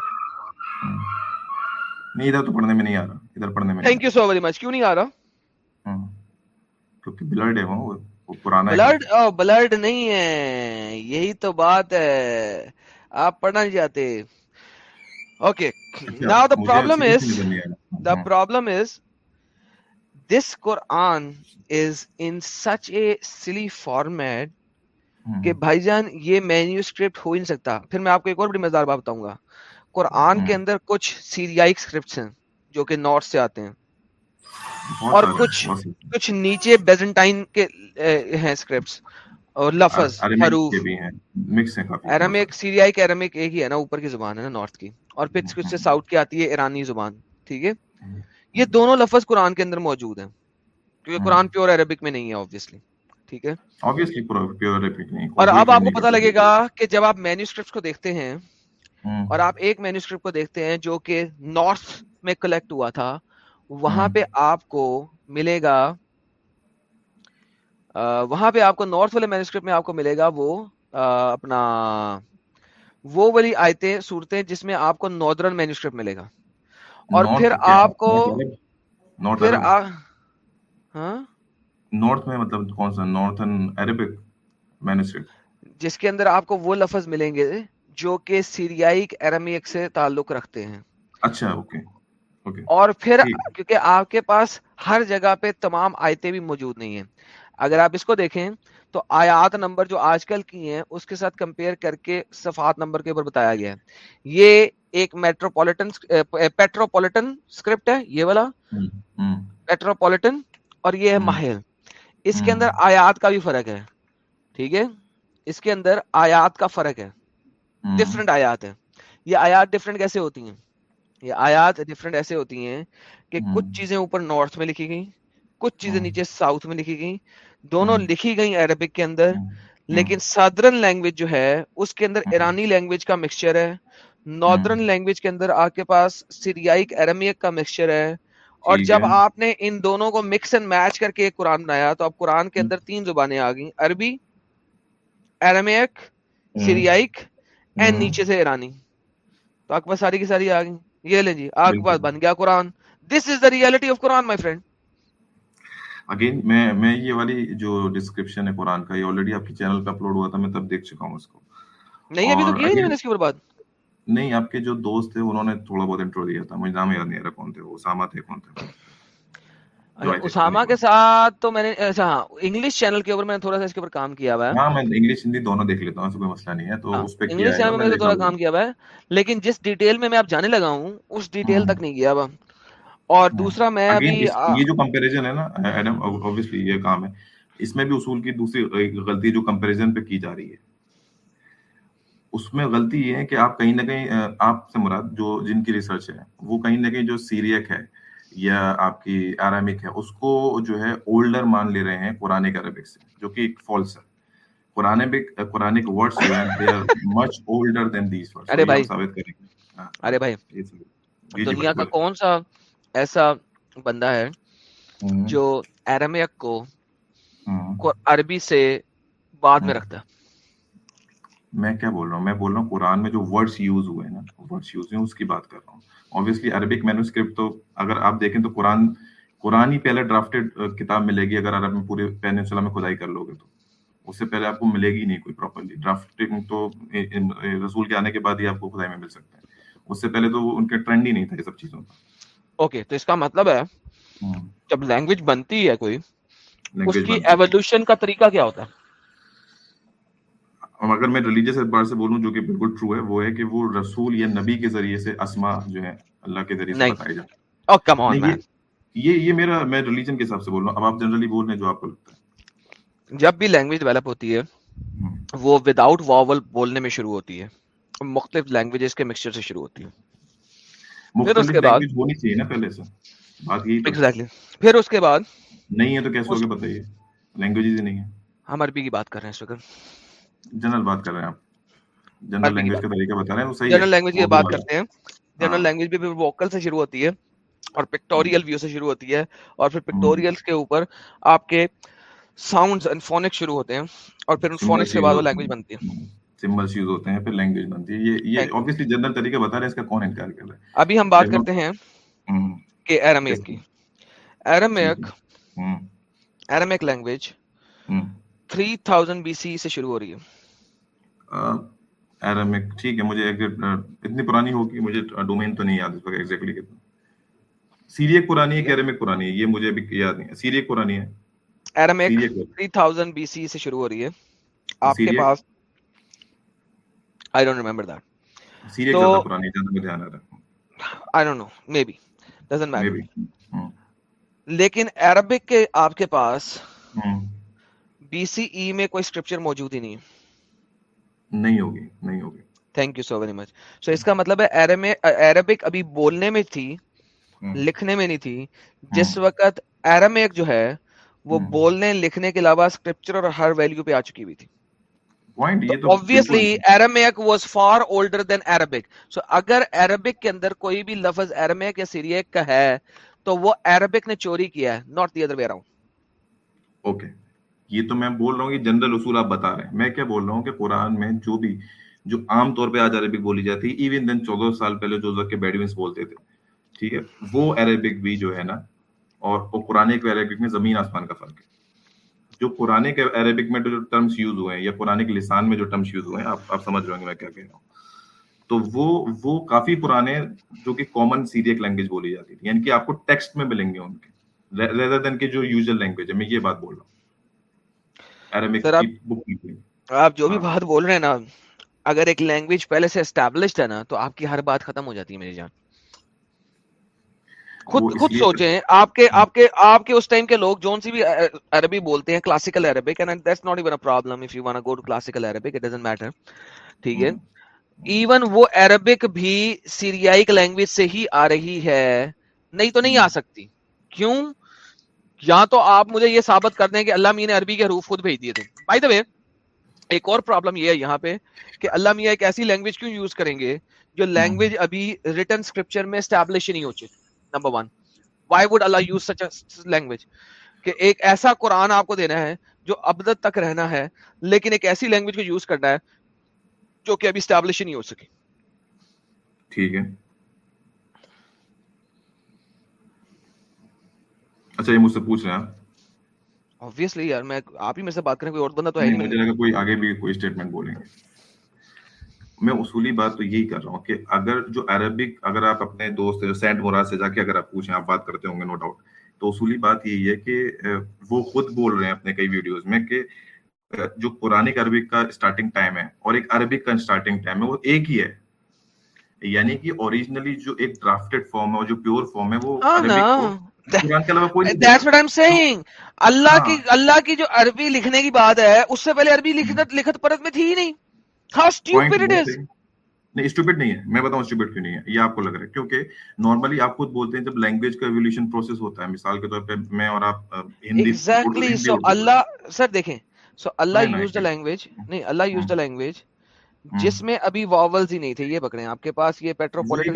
نہیں ادھر تو پڑھنے میں نہیں آ رہا ادھر پڑھنے میں thank you so very much کیوں نہیں آ رہا کیونکہ بلڈ ہے وہ پرانا بلڈ بلڈ نہیں ہے یہی تو بات ہے آپ پڑھنا نہیں جاتے okay now the problem is the problem is this Quran is in such a silly format کہ بھائی جان یہ مینیو اسکرپٹ ہو ہی نہیں سکتا پھر میں آپ کو ایک اور بڑی مزدار بات بتاؤں گا قرآن کے اندر کچھ سیریائی اسکرپٹس ہیں جو کہ نارتھ سے آتے ہیں۔ اور کچھ کچھ نیچے بیزنٹائن کے ہیں اسکرپٹس اور لفظ حروف ایرامک سیریائی کے ایرامک ایک ہی ہے نا اوپر کی زبان ہے نا نارتھ کی۔ اور پھر کچھ سے ساؤتھ کی آتی ہے ایرانی زبان ٹھیک ہے؟ یہ دونوں لفظ قرآن کے اندر موجود ہیں کیونکہ قرآن پیور عربک میں نہیں ہے آبویسلی ٹھیک ہے؟ اور اب آپ کو پتا لگے گا کہ جب آپ مینیوسکرپٹ کو دیکھتے ہیں اور آپ ایک مینیوسکرپٹ کو دیکھتے ہیں جو کہ نارتھ میں کلیکٹ ہوا تھا۔ وہاں پہ آپ کو ملے گا وہاں پہ آپ کو نارتھ والے مینوسکرپٹ میں آپ کو ملے گا وہ اپنا وہ والی آیتیں صورتیں جس میں آپ کو ناردرن مینوسکرپٹ ملے گا۔ اور پھر آپ کو پھر ہاں؟ نارتھ میں مطلب کون سا؟ نارتھن عربک مینوسکرپٹ جس کے اندر آپ کو وہ لفظ ملیں گے جو کہ سیریائی ایرمیک سے تعلق رکھتے ہیں۔ اچھا اوکے اور پھر کیونکہ آپ کے پاس ہر جگہ پہ تمام آیتیں بھی موجود نہیں ہیں۔ اگر آپ اس کو دیکھیں تو آیات نمبر جو آج کل کی ہیں اس کے ساتھ کمپیئر کر کے صفحات نمبر کے اوپر بتایا گیا ہے۔ یہ ایک میٹروپولیٹن پیٹروپولیٹن اسکرپٹ ہے یہ والا۔ پیٹروپولیٹن اور یہ ہے ماہر۔ اس کے اندر آیات کا بھی فرق ہے۔ ٹھیک ہے؟ اس کے اندر آیات کا فرق ہے۔ ڈفرنٹ آیات ہے یہ آیات ڈفرنٹ کیسے ہوتی ہیں؟ یہ آیات ڈفرنٹ ایسے ہوتی ہیں کہ کچھ چیزیں اوپر نارتھ میں لکھی گئی کچھ چیزیں نیچے ساؤتھ میں لکھی گئی دونوں لکھی گئی عربک کے اندر لیکن سادرن لینگویج جو ہے اس کے اندر ایرانی لینگویج کا مکسچر ہے۔ ناردرن لینگویج کے اندر آپ کے پاس سیریائک ایرمیک کا مکسچر ہے۔ اور جب آپ نے ان دونوں کو مکس اینڈ میچ کر کے ایک قرآن بنایا تو اب قرآن کے اندر تین زبانیں آ گئی عربی ایرمیک سیریائک اینڈ نیچے سے ایرانی۔ تو پاس ساری کی ساری آ گئی۔ یہ لیں جی پاس بن گیا Quran. This is the reality of Quran my friend again میں میں یہ والی جو ڈسکرپشن ہے قرآن کا یہ آلریڈی آپ کے چینل پہ اپلوڈ ہوا تھا میں تب دیکھ چکا ہوں اس کو۔ نہیں ابھی تو کیا نہیں میں نے اس کے اوپر بات نہیں آپ کے جو دوست تھے انہوں نے تھوڑا بہت انٹرو دیا تھا مجھے نام یاد نہیں آ رہا کون تھے وہ اسامہ تھے کون تھے؟ اسامہ کے ساتھ تو میں نے اچھا ہاں انگلش چینل کے اوپر میں نے تھوڑا سا اس کے اوپر کام کیا ہوا ہے۔ ہاں میں انگلش ہندی دونوں دیکھ لیتا ہوں ایسا کوئی مسئلہ نہیں ہے تو اس پہ انگلش چینل میں نے تھوڑا کام کیا ہوا ہے لیکن جس ڈیٹیل میں میں اب جانے لگا ہوں اس ڈیٹیل تک نہیں گیا ہوا اور دوسرا میں ابھی یہ جو کمپیریزن ہے نا ایڈم اوبویسلی یہ کام ہے۔ اس میں بھی اصول کی دوسری غلطی جو کمپیریزن پہ کی جا رہی ہے۔ اس میں غلطی یہ ہے کہ آپ کہیں نہ کہیں آپ سے مراد جو جن کی ریسرچ ہے وہ کہیں نہ کہیں جو سیریک ہے یا آپ کی آرامک ہے اس کو جو ہے اولڈر مان لے رہے ہیں قرآن عربک سے جو کہ ایک فالس ہے۔ قرآن قرآن ورڈس ہیں they are much older than these words ارے بھائی۔ ثابت کریں گے۔ ارے بھائی دنیا کا کون سا ایسا بندہ ہے جو ایرمیک کو عربی سے بعد میں رکھتا ہے؟ میں کیا بول رہا ہوں؟ میں بول رہا ہوں قرآن میں جو ورڈس یوز ہوئے نا ورڈس یوز ہوئے اس کی بات کر رہا ہوں۔ آبویسلی عربک مینوسکرپٹ تو اگر آپ دیکھیں تو قرآن قرآن ہی پہلے ڈرافٹیڈ کتاب ملے گی اگر آپ پورے پینسلا میں کھدائی کر لو گے تو۔ اس سے پہلے آپ کو ملے گی نہیں کوئی پراپرلی ڈرافٹنگ تو رسول کے آنے کے بعد ہی آپ کو کھدائی میں مل سکتا ہے۔ اس سے پہلے تو ان کے ٹرینڈ ہی نہیں تھا یہ سب چیزوں کا۔ اوکے تو اس کا مطلب ہے جب لینگویج بنتی ہے کوئی اس کی ایولیوشن کا طریقہ کیا ہوتا ہے؟ اگر میں ریلیجیس اعتبار سے بولوں جو کہ بالکل ٹرو ہے وہ ہے کہ وہ رسول یا نبی کے ذریعے سے اسما جو ہے اللہ کے ذریعے سے بتائی جاتی ہے یہ یہ میرا میں ریلیجن کے حساب سے بول رہا ہوں۔ اب آپ جنرلی بول رہے ہیں جو آپ کو لگتا ہے۔ جب بھی لینگویج ڈیولپ ہوتی ہے وہ وداؤٹ واول بولنے میں شروع ہوتی ہے۔ مختلف لینگویجز کے مکسچر سے شروع ہوتی ہے۔ پھر اس کے بعد ہونی چاہیے نا پہلے سے۔ بات یہی ایگزیکٹلی پھر اس کے بعد نہیں ہے تو کیسے ہوگا بتائیے؟ لینگویجز ہی نہیں ہے ہم عربی کی بات کر رہے ہیں اس وقت۔ جنرل بات کر رہے ہیں آپ۔ جنرل لینگویج کا طریقہ بتا رہے ہیں وہ صحیح جنرل لینگویج کی بات کرتے ہیں۔ جنرل لینگویج بھی ووکل سے شروع ہوتی ہے اور پکٹوریل ویو سے شروع ہوتی ہے اور پھر پکٹوریلز کے اوپر آپ کے ساؤنڈز اینڈ فونکس شروع ہوتے ہیں اور پھر ان فونکس کے بعد وہ لینگویج بنتی ہے سمبلز یوز ہوتے ہیں پھر لینگویج بنتی ہے۔ یہ یہ obviously جنرل طریقہ بتا رہے ہیں اس کا کون انکار کر رہا ہے؟ ابھی ہم بات کرتے ہیں کہ ایرمیک کی۔ ایرمیک ایرمیک لینگویج 3000 بی سی سے شروع ہو رہی ہے۔ ٹھیک ہے مجھے اتنی پرانی ہوگی مجھے ڈومین تو نہیں یاد اس ایگزیکٹلی کتنا۔ سیریک پرانی ہے کہ پرانی ہے؟ یہ مجھے یاد نہیں سیریک پرانی ہے۔ 3000 بی سی سے شروع ہو رہی ہے۔ آپ کے پاس I don't remember that Syriac زیادہ پرانی ہے دھیان رہا I don't know maybe doesn't matter لیکن عربک کے آپ کے پاس بی سی ای میں کوئی اسکرپچر موجود ہی نہیں ہے۔ نہیں ہوگی نہیں ہوگی۔ Thank you so very much so اس کا مطلب ہے عربک ابھی بولنے میں تھی لکھنے میں نہیں تھی۔ جس وقت ایرمیک جو ہے وہ بولنے لکھنے کے علاوہ اسکرپچر اور ہر ویلیو پہ آ چکی ہوئی تھی۔ اگر کے اندر کوئی بھی لفظ Aramaic یا کا ہے تو وہ نے چوری کیا ہے یہ تو میں بول رہا ہوں یہ جنرل اصول آپ بتا رہے ہیں۔ میں کیا بول رہا ہوں کہ قرآن میں جو بھی جو عام طور پہ آج عربک بولی جاتی ہے ایون دن چودہ سال پہلے جو کے بیڈوینس بولتے تھے، ٹھیک ہے؟ وہ عربک بھی جو ہے نا، اور وہ قرآن کے عربک میں زمین آسمان کا فرق ہے۔ جو قرآن کے عربک میں جو ٹرمز یوز ہوئے ہیں، یا قرآن کے لسان میں جو ٹرمز یوز ہوئے ہیں، آپ آپ سمجھ رہے ہوں گے میں کیا کہہ رہا ہوں۔ تو وہ وہ کافی پرانے جو کہ کامن سیریک لینگویج بولی جاتی تھی۔ یعنی کہ آپ کو ٹیکسٹ میں ملیں گے ان کے ریدر دین کے جو یوزل لینگویج ہے۔ میں یہ بات بول رہا ہوں۔ آپ جو بھی بات بول رہے ہیں نا اگر ایک لینگویج پہلے سے اسٹیبلشڈ ہے نا تو آپ کی ہر بات ختم ہو جاتی ہے میری جان۔ خود خود سوچیں آپ کے آپ کے آپ کے اس ٹائم کے لوگ جون سی بھی عربی بولتے ہیں classical Arabic and that's not even a problem if you want to go to classical Arabic it doesn't matter ٹھیک ہے۔ ایون وہ عربک بھی سیریائی لینگویج سے ہی آ رہی ہے نہیں تو نہیں آ سکتی۔ کیوں؟ یہاں تو آپ مجھے یہ ثابت کر دیں کہ اللہ میاں نے عربی کے حروف خود بھیج دیے تھے بھائی دبے ایک اور پرابلم یہ ہے یہاں پہ کہ اللہ میاں ایک ایسی لینگویج کیوں یوز کریں گے جو لینگویج ابھی ریٹن اسکرپچر میں اسٹیبلش نہیں ہو چکی۔ Number one why would Allah use such language کہ ایک ایسا قرآن آپ کو دینا ہے جو ابد تک رہنا ہے لیکن ایک ایسی لینگویج کو یوز کرنا ہے جو کہ ابھی اسٹیبلش نہیں ہو سکی۔ ٹھیک ہے۔ اچھا یہ مجھ سے پوچھ رہے ہیں۔ Obviously یار میں آپ ہی میرے سے بات کریں کوئی اور بندہ تو ہے نہیں مجھے لگا کوئی آگے بھی کوئی سٹیٹمنٹ بولیں گے۔ میں اصولی بات تو یہی کر رہا ہوں کہ اگر جو عربک اگر آپ اپنے دوست جو سینٹ سے جا کے اگر آپ پوچھیں آپ بات کرتے ہوں گے نو ڈاؤٹ تو اصولی بات یہی ہے کہ وہ خود بول رہے ہیں اپنے کئی ویڈیوز میں کہ جو پرانی عربک کا اسٹارٹنگ ٹائم ہے اور ایک عربک کا اسٹارٹنگ ٹائم ہے وہ ایک ہی ہے۔ یعنی کہ اوریجنلی جو ایک ڈرافٹڈ فارم ہے اور جو پیور فارم ہے وہ قرآن کے علاوہ کوئی اللہ ہاں۔ کی اللہ کی جو عربی لکھنے کی بات ہے اس سے پہلے عربی لکھت لکھت پرت میں تھی ہی نہیں۔ ہاؤ سٹیوپڈ اٹ از نہیں اسٹوپڈ نہیں ہے۔ میں بتاؤں اسٹوپڈ کیوں نہیں ہے؟ یہ آپ کو لگ رہا ہے۔ کیونکہ نارملی آپ خود بولتے ہیں جب لینگویج کا پروسیس ہوتا ہے۔ مثال کے طور پہ میں اور آپ ہندی اللہ سر دیکھیں۔ سو اللہ یوز دا لینگویج نہیں اللہ یوز دا لینگویج جس میں ابھی واولز ہی نہیں تھے یہ پکڑے آپ کے پاس یہ پیٹروپولیٹن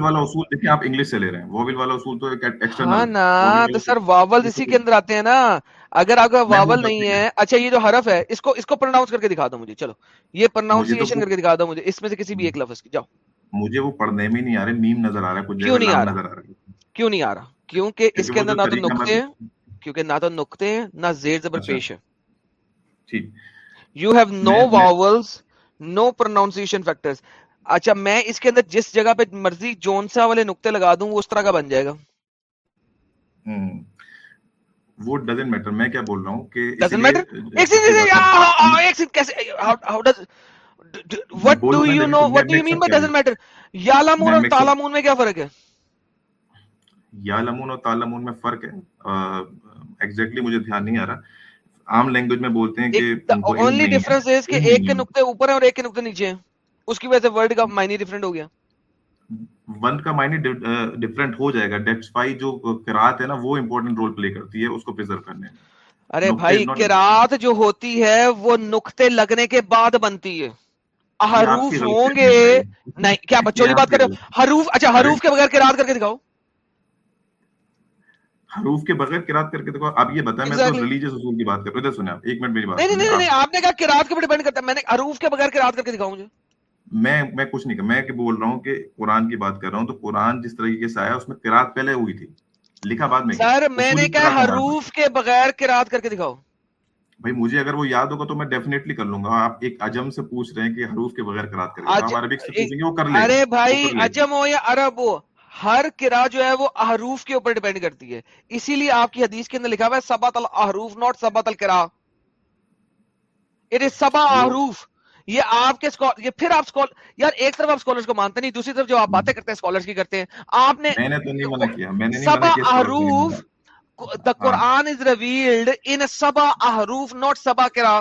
والا اصول دیکھیں آپ انگلش سے لے رہے ہیں۔ والا اصول تو ایکسٹرنل ہاں نا تو سر واول اسی کے اندر آتے ہیں نا۔ اگر آپ کا واول نہیں ہے اچھا یہ جو حرف ہے اس کو اس کو پرناؤنس کر کے دکھا دو مجھے۔ چلو یہ پرناؤنسیشن کر کے دکھا دو مجھے۔ اس میں سے کسی بھی ایک لفظ کی۔ جاؤ۔ مجھے وہ پڑھنے میں نہیں آ رہے میم نظر آ رہا ہے کیوں نہیں آ رہا؟ کیوں نہیں آ رہا؟ کیونکہ اس کے اندر نہ تو نقطے ہیں کیونکہ نہ تو نقطے ہیں نہ زیر زبر اچھا۔ پیش ہے۔ ٹھیک۔ You have no vowels no pronunciation factor اچھا میں اس کے اندر جس جگہ پہ مرضی جونسا والے نقطے لگا دوں وہ اس طرح کا بن جائے گا۔ وہ ڈزنٹ میٹر میں کیا بول رہا ہوں کہ ڈزنٹ میٹر ایک سیکنڈ ایک سیکنڈ کیسے how does what do you know what do you mean by doesn't matter اور میں کیا فرق ہے؟ اور میں فرق ہے۔ ایگزیکٹلی مجھے دھیان نہیں آ رہا۔ عام لینگویج میں بولتے ہیں کہ اونلی ڈفرنس ہے کہ ایک کے نقطے اوپر ہیں اور ایک کے نقطے نیچے ہیں۔ اس کی وجہ سے ورڈ کا معنی ڈیفرنٹ ہو گیا۔ ون کا معنی ڈیفرنٹ ہو جائے گا۔ ڈیٹس فائی جو قرات ہے نا وہ امپورٹنٹ رول پلے کرتی ہے اس کو پریزرو کرنے میں۔ ارے بھائی قرات جو ہوتی ہے وہ نقطے لگنے کے بعد بنتی ہے۔ حروف ہوں گے نہیں کیا بچوں کی بات کر رہے ہو؟ حروف اچھا حروف کے بغیر قرات کر کے دکھاؤ۔ حروف کے بغیر قرات کر کے دیکھو آپ یہ بتائیں میں تو ریلیجیس اصول کی بات کر رہا ہوں۔ سنیں آپ ایک منٹ میری بات نہیں نہیں نہیں آپ نے کہا قرات کے بڑے بند کرتا میں نے حروف کے بغیر قرات کر کے دکھاؤں مجھے۔ میں میں کچھ نہیں میں بول رہا ہوں کہ قرآن کی بات کر رہا ہوں۔ تو قرآن جس طریقے سے آیا اس میں قرات پہلے ہوئی تھی۔ لکھا بعد میں۔ سر میں نے کہا حروف کے بغیر قرات کر کے دکھاؤ۔ بھائی مجھے اگر وہ یاد ہوگا تو میں ڈیفینیٹلی کر لوں گا۔ ہاں، آپ ایک عجم سے پوچھ رہے ہیں کہ حروف کے بغیر قرات کر لیں گے ارے بھائی عجم ہو یا عرب ہو؟ ہر کرا جو ہے وہ احروف کے اوپر ڈیپینڈ کرتی ہے۔ اسی لیے آپ کی حدیث کے اندر لکھا ہوا ہے سبات الحروف ناٹ سبات الکرا اٹ از سبا احروف۔ یہ آپ کے سکول... یہ پھر آپ سکول... یار ایک طرف آپ سکولرز کو مانتے نہیں دوسری طرف جو آپ باتیں کرتے ہیں سکولرز کی کرتے ہیں۔ آپ نے سبا احروف the quran is revealed in Saba احروف not سبا کرا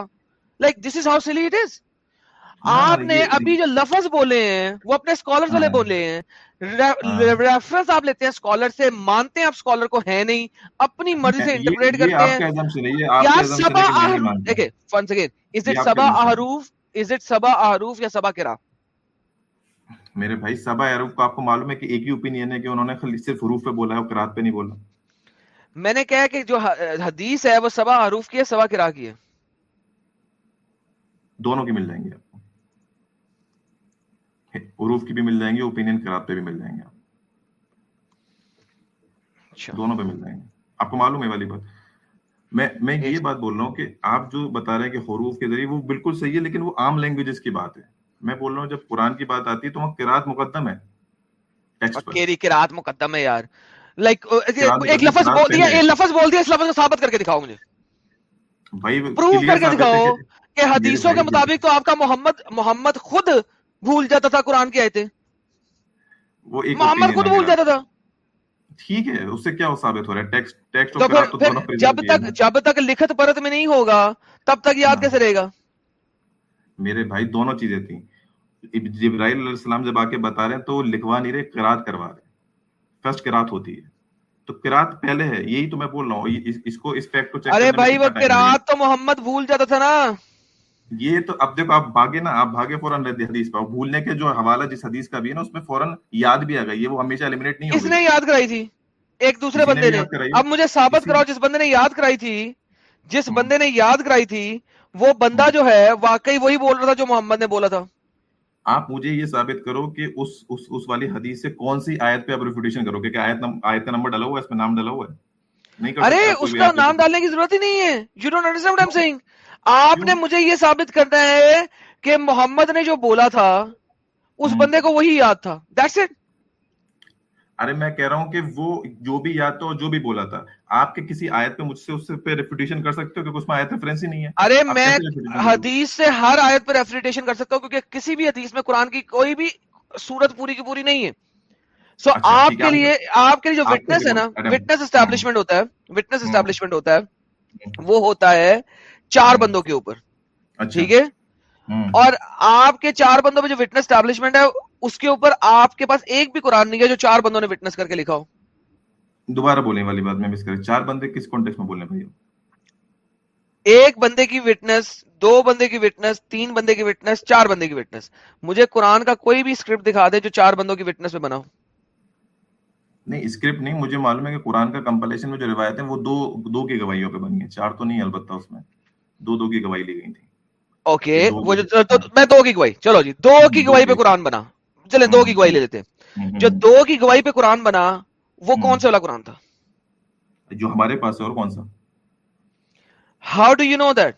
like this is how silly it is آپ نے ابھی جو لفظ بولے ہیں وہ اپنے سکولرز والے بولے ہیں۔ ریفرنس آپ لیتے ہیں اسکالر سے مانتے ہیں آپ اسکالر کو ہے نہیں. اپنی مرضی سے انٹرپریٹ کرتے ہیں. کا کا احروف۔ دیکھیں یہ it آپ کا سبا۔ احروف؟ is it سبا احروف یا سبا کرا؟ میرے بھائی سبا عرب کو آپ کو معلوم ہے کہ ایک ہی اوپینین ہے کہ انہوں نے صرف حروف پہ بولا ہے اور قرات پہ نہیں بولا۔ میں نے کہا کہ جو حدیث ہے وہ سبا احروف کی ہے سبا کرا کی ہے۔ دونوں کی مل جائیں گے آپ کو حروف کی بھی مل جائیں گے اوپینین قرات پہ بھی مل جائیں گے۔ آپ دونوں پہ مل جائیں گے۔ آپ کو معلوم ہے والی بات۔ میں میں یہ بات بول رہا ہوں کہ آپ جو بتا رہے ہیں کہ حروف کے ذریعے وہ بالکل صحیح ہے لیکن وہ عام لینگویجز کی بات ہے۔ میں بول رہا ہوں جب قرآن کی بات آتی ہے تو وہاں قرات مقدم ہے۔ قرات مقدم ہے یار۔ لائک ایک لفظ بول دیا۔ ایک لفظ بول دیا اس لفظ کو ثابت کر کے دکھاؤ مجھے۔ بھائی پروف کر کے دکھاؤ کہ- حدیثوں کے مطابق تو آپ کا محمد محمد خود بھول جاتا تھا قرآن کی آیتیں۔ وہ ایک محمد خود بھول۔ جاتا تھا۔ ٹھیک ہے اس سے کیا ثابت ہو رہا ہے؟ ٹیکسٹ ٹیکسٹ تو پھر جب تک جب تک لکھت پرت میں نہیں ہوگا تب تک یاد ہاں۔ کیسے رہے گا؟ میرے بھائی دونوں چیزیں تھیں۔ جبرائیل علیہ السلام جب آ کے بتا رہے ہیں تو لکھوا نہیں رہے قرات کروا رہے۔ فرسٹ قرات ہوتی ہے۔ تو قرات پہلے ہے یہی تو میں بول رہا ہوں۔ اس- کو اس فیکٹ کو چیک ارے بھائی وہ قرات تو محمد بھول جاتا تھا نا۔ یہ تو اب دیکھو آپ بھاگے نا آپ بھاگے فوراً حدیث پہ۔ بھولنے کے جو حوالہ جس حدیث کا بھی ہے نا اس میں فوراً یاد بھی آ گئی۔ یہ وہ ہمیشہ ایلیمنیٹ نہیں ہو نے یاد کرائی تھی۔ ایک دوسرے بندے نے۔ اب مجھے ثابت کراؤ جس بندے نے یاد کرائی تھی جس بندے نے یاد کرائی تھی وہ بندہ جو ہے واقعی وہی بول رہا تھا جو محمد نے بولا تھا۔ آپ مجھے یہ ثابت کرو کہ اس اس اس والی حدیث سے کون سی آیت پہ آپ ریفیوٹیشن کرو گے؟ کہ آیت آیت کا نمبر ڈالا ہوا ہے اس میں نام ڈالا ہوا ہے۔ ارے اس کا نام ڈالنے کی ضرورت ہی نہیں ہے۔ You don't understand I am saying آپ نے مجھے یہ ثابت کرنا ہے کہ محمد نے جو بولا تھا اس بندے کو وہی یاد تھا۔ دیٹس اٹ ارے میں کہہ رہا ہوں کہ وہ جو بھی یاد تھا اور جو بھی بولا تھا آپ کے کسی آیت پہ مجھ سے اس پہ ریفیوٹیشن کر سکتے ہو؟ کیونکہ اس میں آیت ریفرنس ہی نہیں ہے۔ ارے میں؟ حدیث سے ہر آیت پر ریفریٹیشن کر سکتا ہوں کیونکہ کسی بھی حدیث میں قرآن کی کوئی بھی صورت پوری کی پوری نہیں ہے۔ سو اچھا، آپ کے لیے آپ کے لیے جو وٹنس ہے نا وٹنس اسٹیبلشمنٹ ہوتا ہے وٹنس اسٹیبلشمنٹ ہوتا ہے وہ ہوتا ہے چار بندوں کے اوپر۔ اچھا۔ ٹھیک ہے؟ اور آپ کے چار بندوں پہ جو وٹنس اسٹیبلشمنٹ ہے اس کے اوپر آپ کے پاس ایک بھی قرآن نہیں ہے جو چار بندوں نے وٹنس کر کے لکھا ہو۔ دوبارہ بولنے والی بات میں مس کریں چار بندے کس کانٹیکس میں بولنے بھائی ایک بندے کی وٹنس دو بندے کی وٹنس تین بندے کی وٹنس چار بندے کی وٹنس مجھے قرآن کا کوئی بھی اسکرپٹ دکھا دے جو چار بندوں کی وٹنس پہ بنا ہو۔ نہیں اسکرپٹ نہیں مجھے معلوم ہے کہ قرآن کا کمپلیشن میں جو روایت ہے وہ دو دو کی گواہیوں پہ بنی ہے۔ چار تو نہیں البتہ اس میں۔ دو دو کی گواہی لی گئی تھی۔ اوکے وہ میں دو کی گواہی۔ چلو جی دو کی گواہی پہ قرآن بنا۔ چلے دو کی گواہی لے لیتے ہیں۔ جو دو کی گواہی پہ قرآن بنا وہ کون سے والا قرآن تھا؟ جو ہمارے پاس ہے اور کون سا؟ How do you know that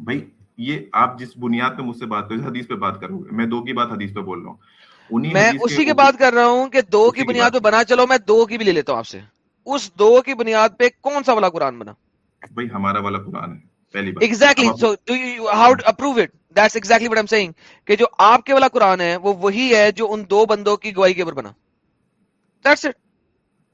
بھائی یہ آپ جس بنیاد پہ مجھ سے بات کرو حدیث پہ بات کرو گے میں دو کی بات حدیث پہ بول رہا ہوں۔ میں اسی اوپر- بات کر رہا ہوں کہ دو کی کی بنیاد پہ بنا چلو میں دو کی بھی لے لیتا ہوں آپ سے۔ اس دو کی بنیاد پہ کون سا والا قرآن بنا؟ بھائی ہمارا والا قرآن ہے پہلی بات۔ ایگزیکٹلی اب آپ- so do you how approve it that's exactly what am saying کہ جو آپ کے والا قرآن ہے وہ وہی ہے جو ان دو بندوں کی گواہی کے اوپر بنا۔ دیٹس اٹ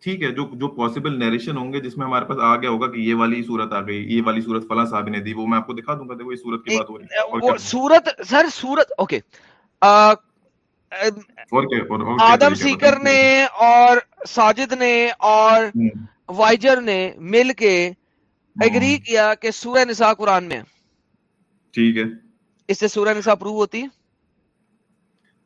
ٹھیک ہے جو جو پاسبل نیریشن ہوں گے جس میں ہمارے پاس آ گیا ہوگا کہ یہ والی صورت آ گئی یہ والی صورت فلاں صاحب نے دی وہ میں آپ کو دکھا دوں گا دیکھو یہ صورت کی بات ہو رہی ہے۔ سورت سر سورت اوکے آدم سیکر؟ نے اور ساجد نے اور وائجر نے مل کے اگری کیا کہ سورہ نساء قرآن میں۔ ٹھیک ہے۔ اس سے سورہ نساء پروو ہوتی ہے؟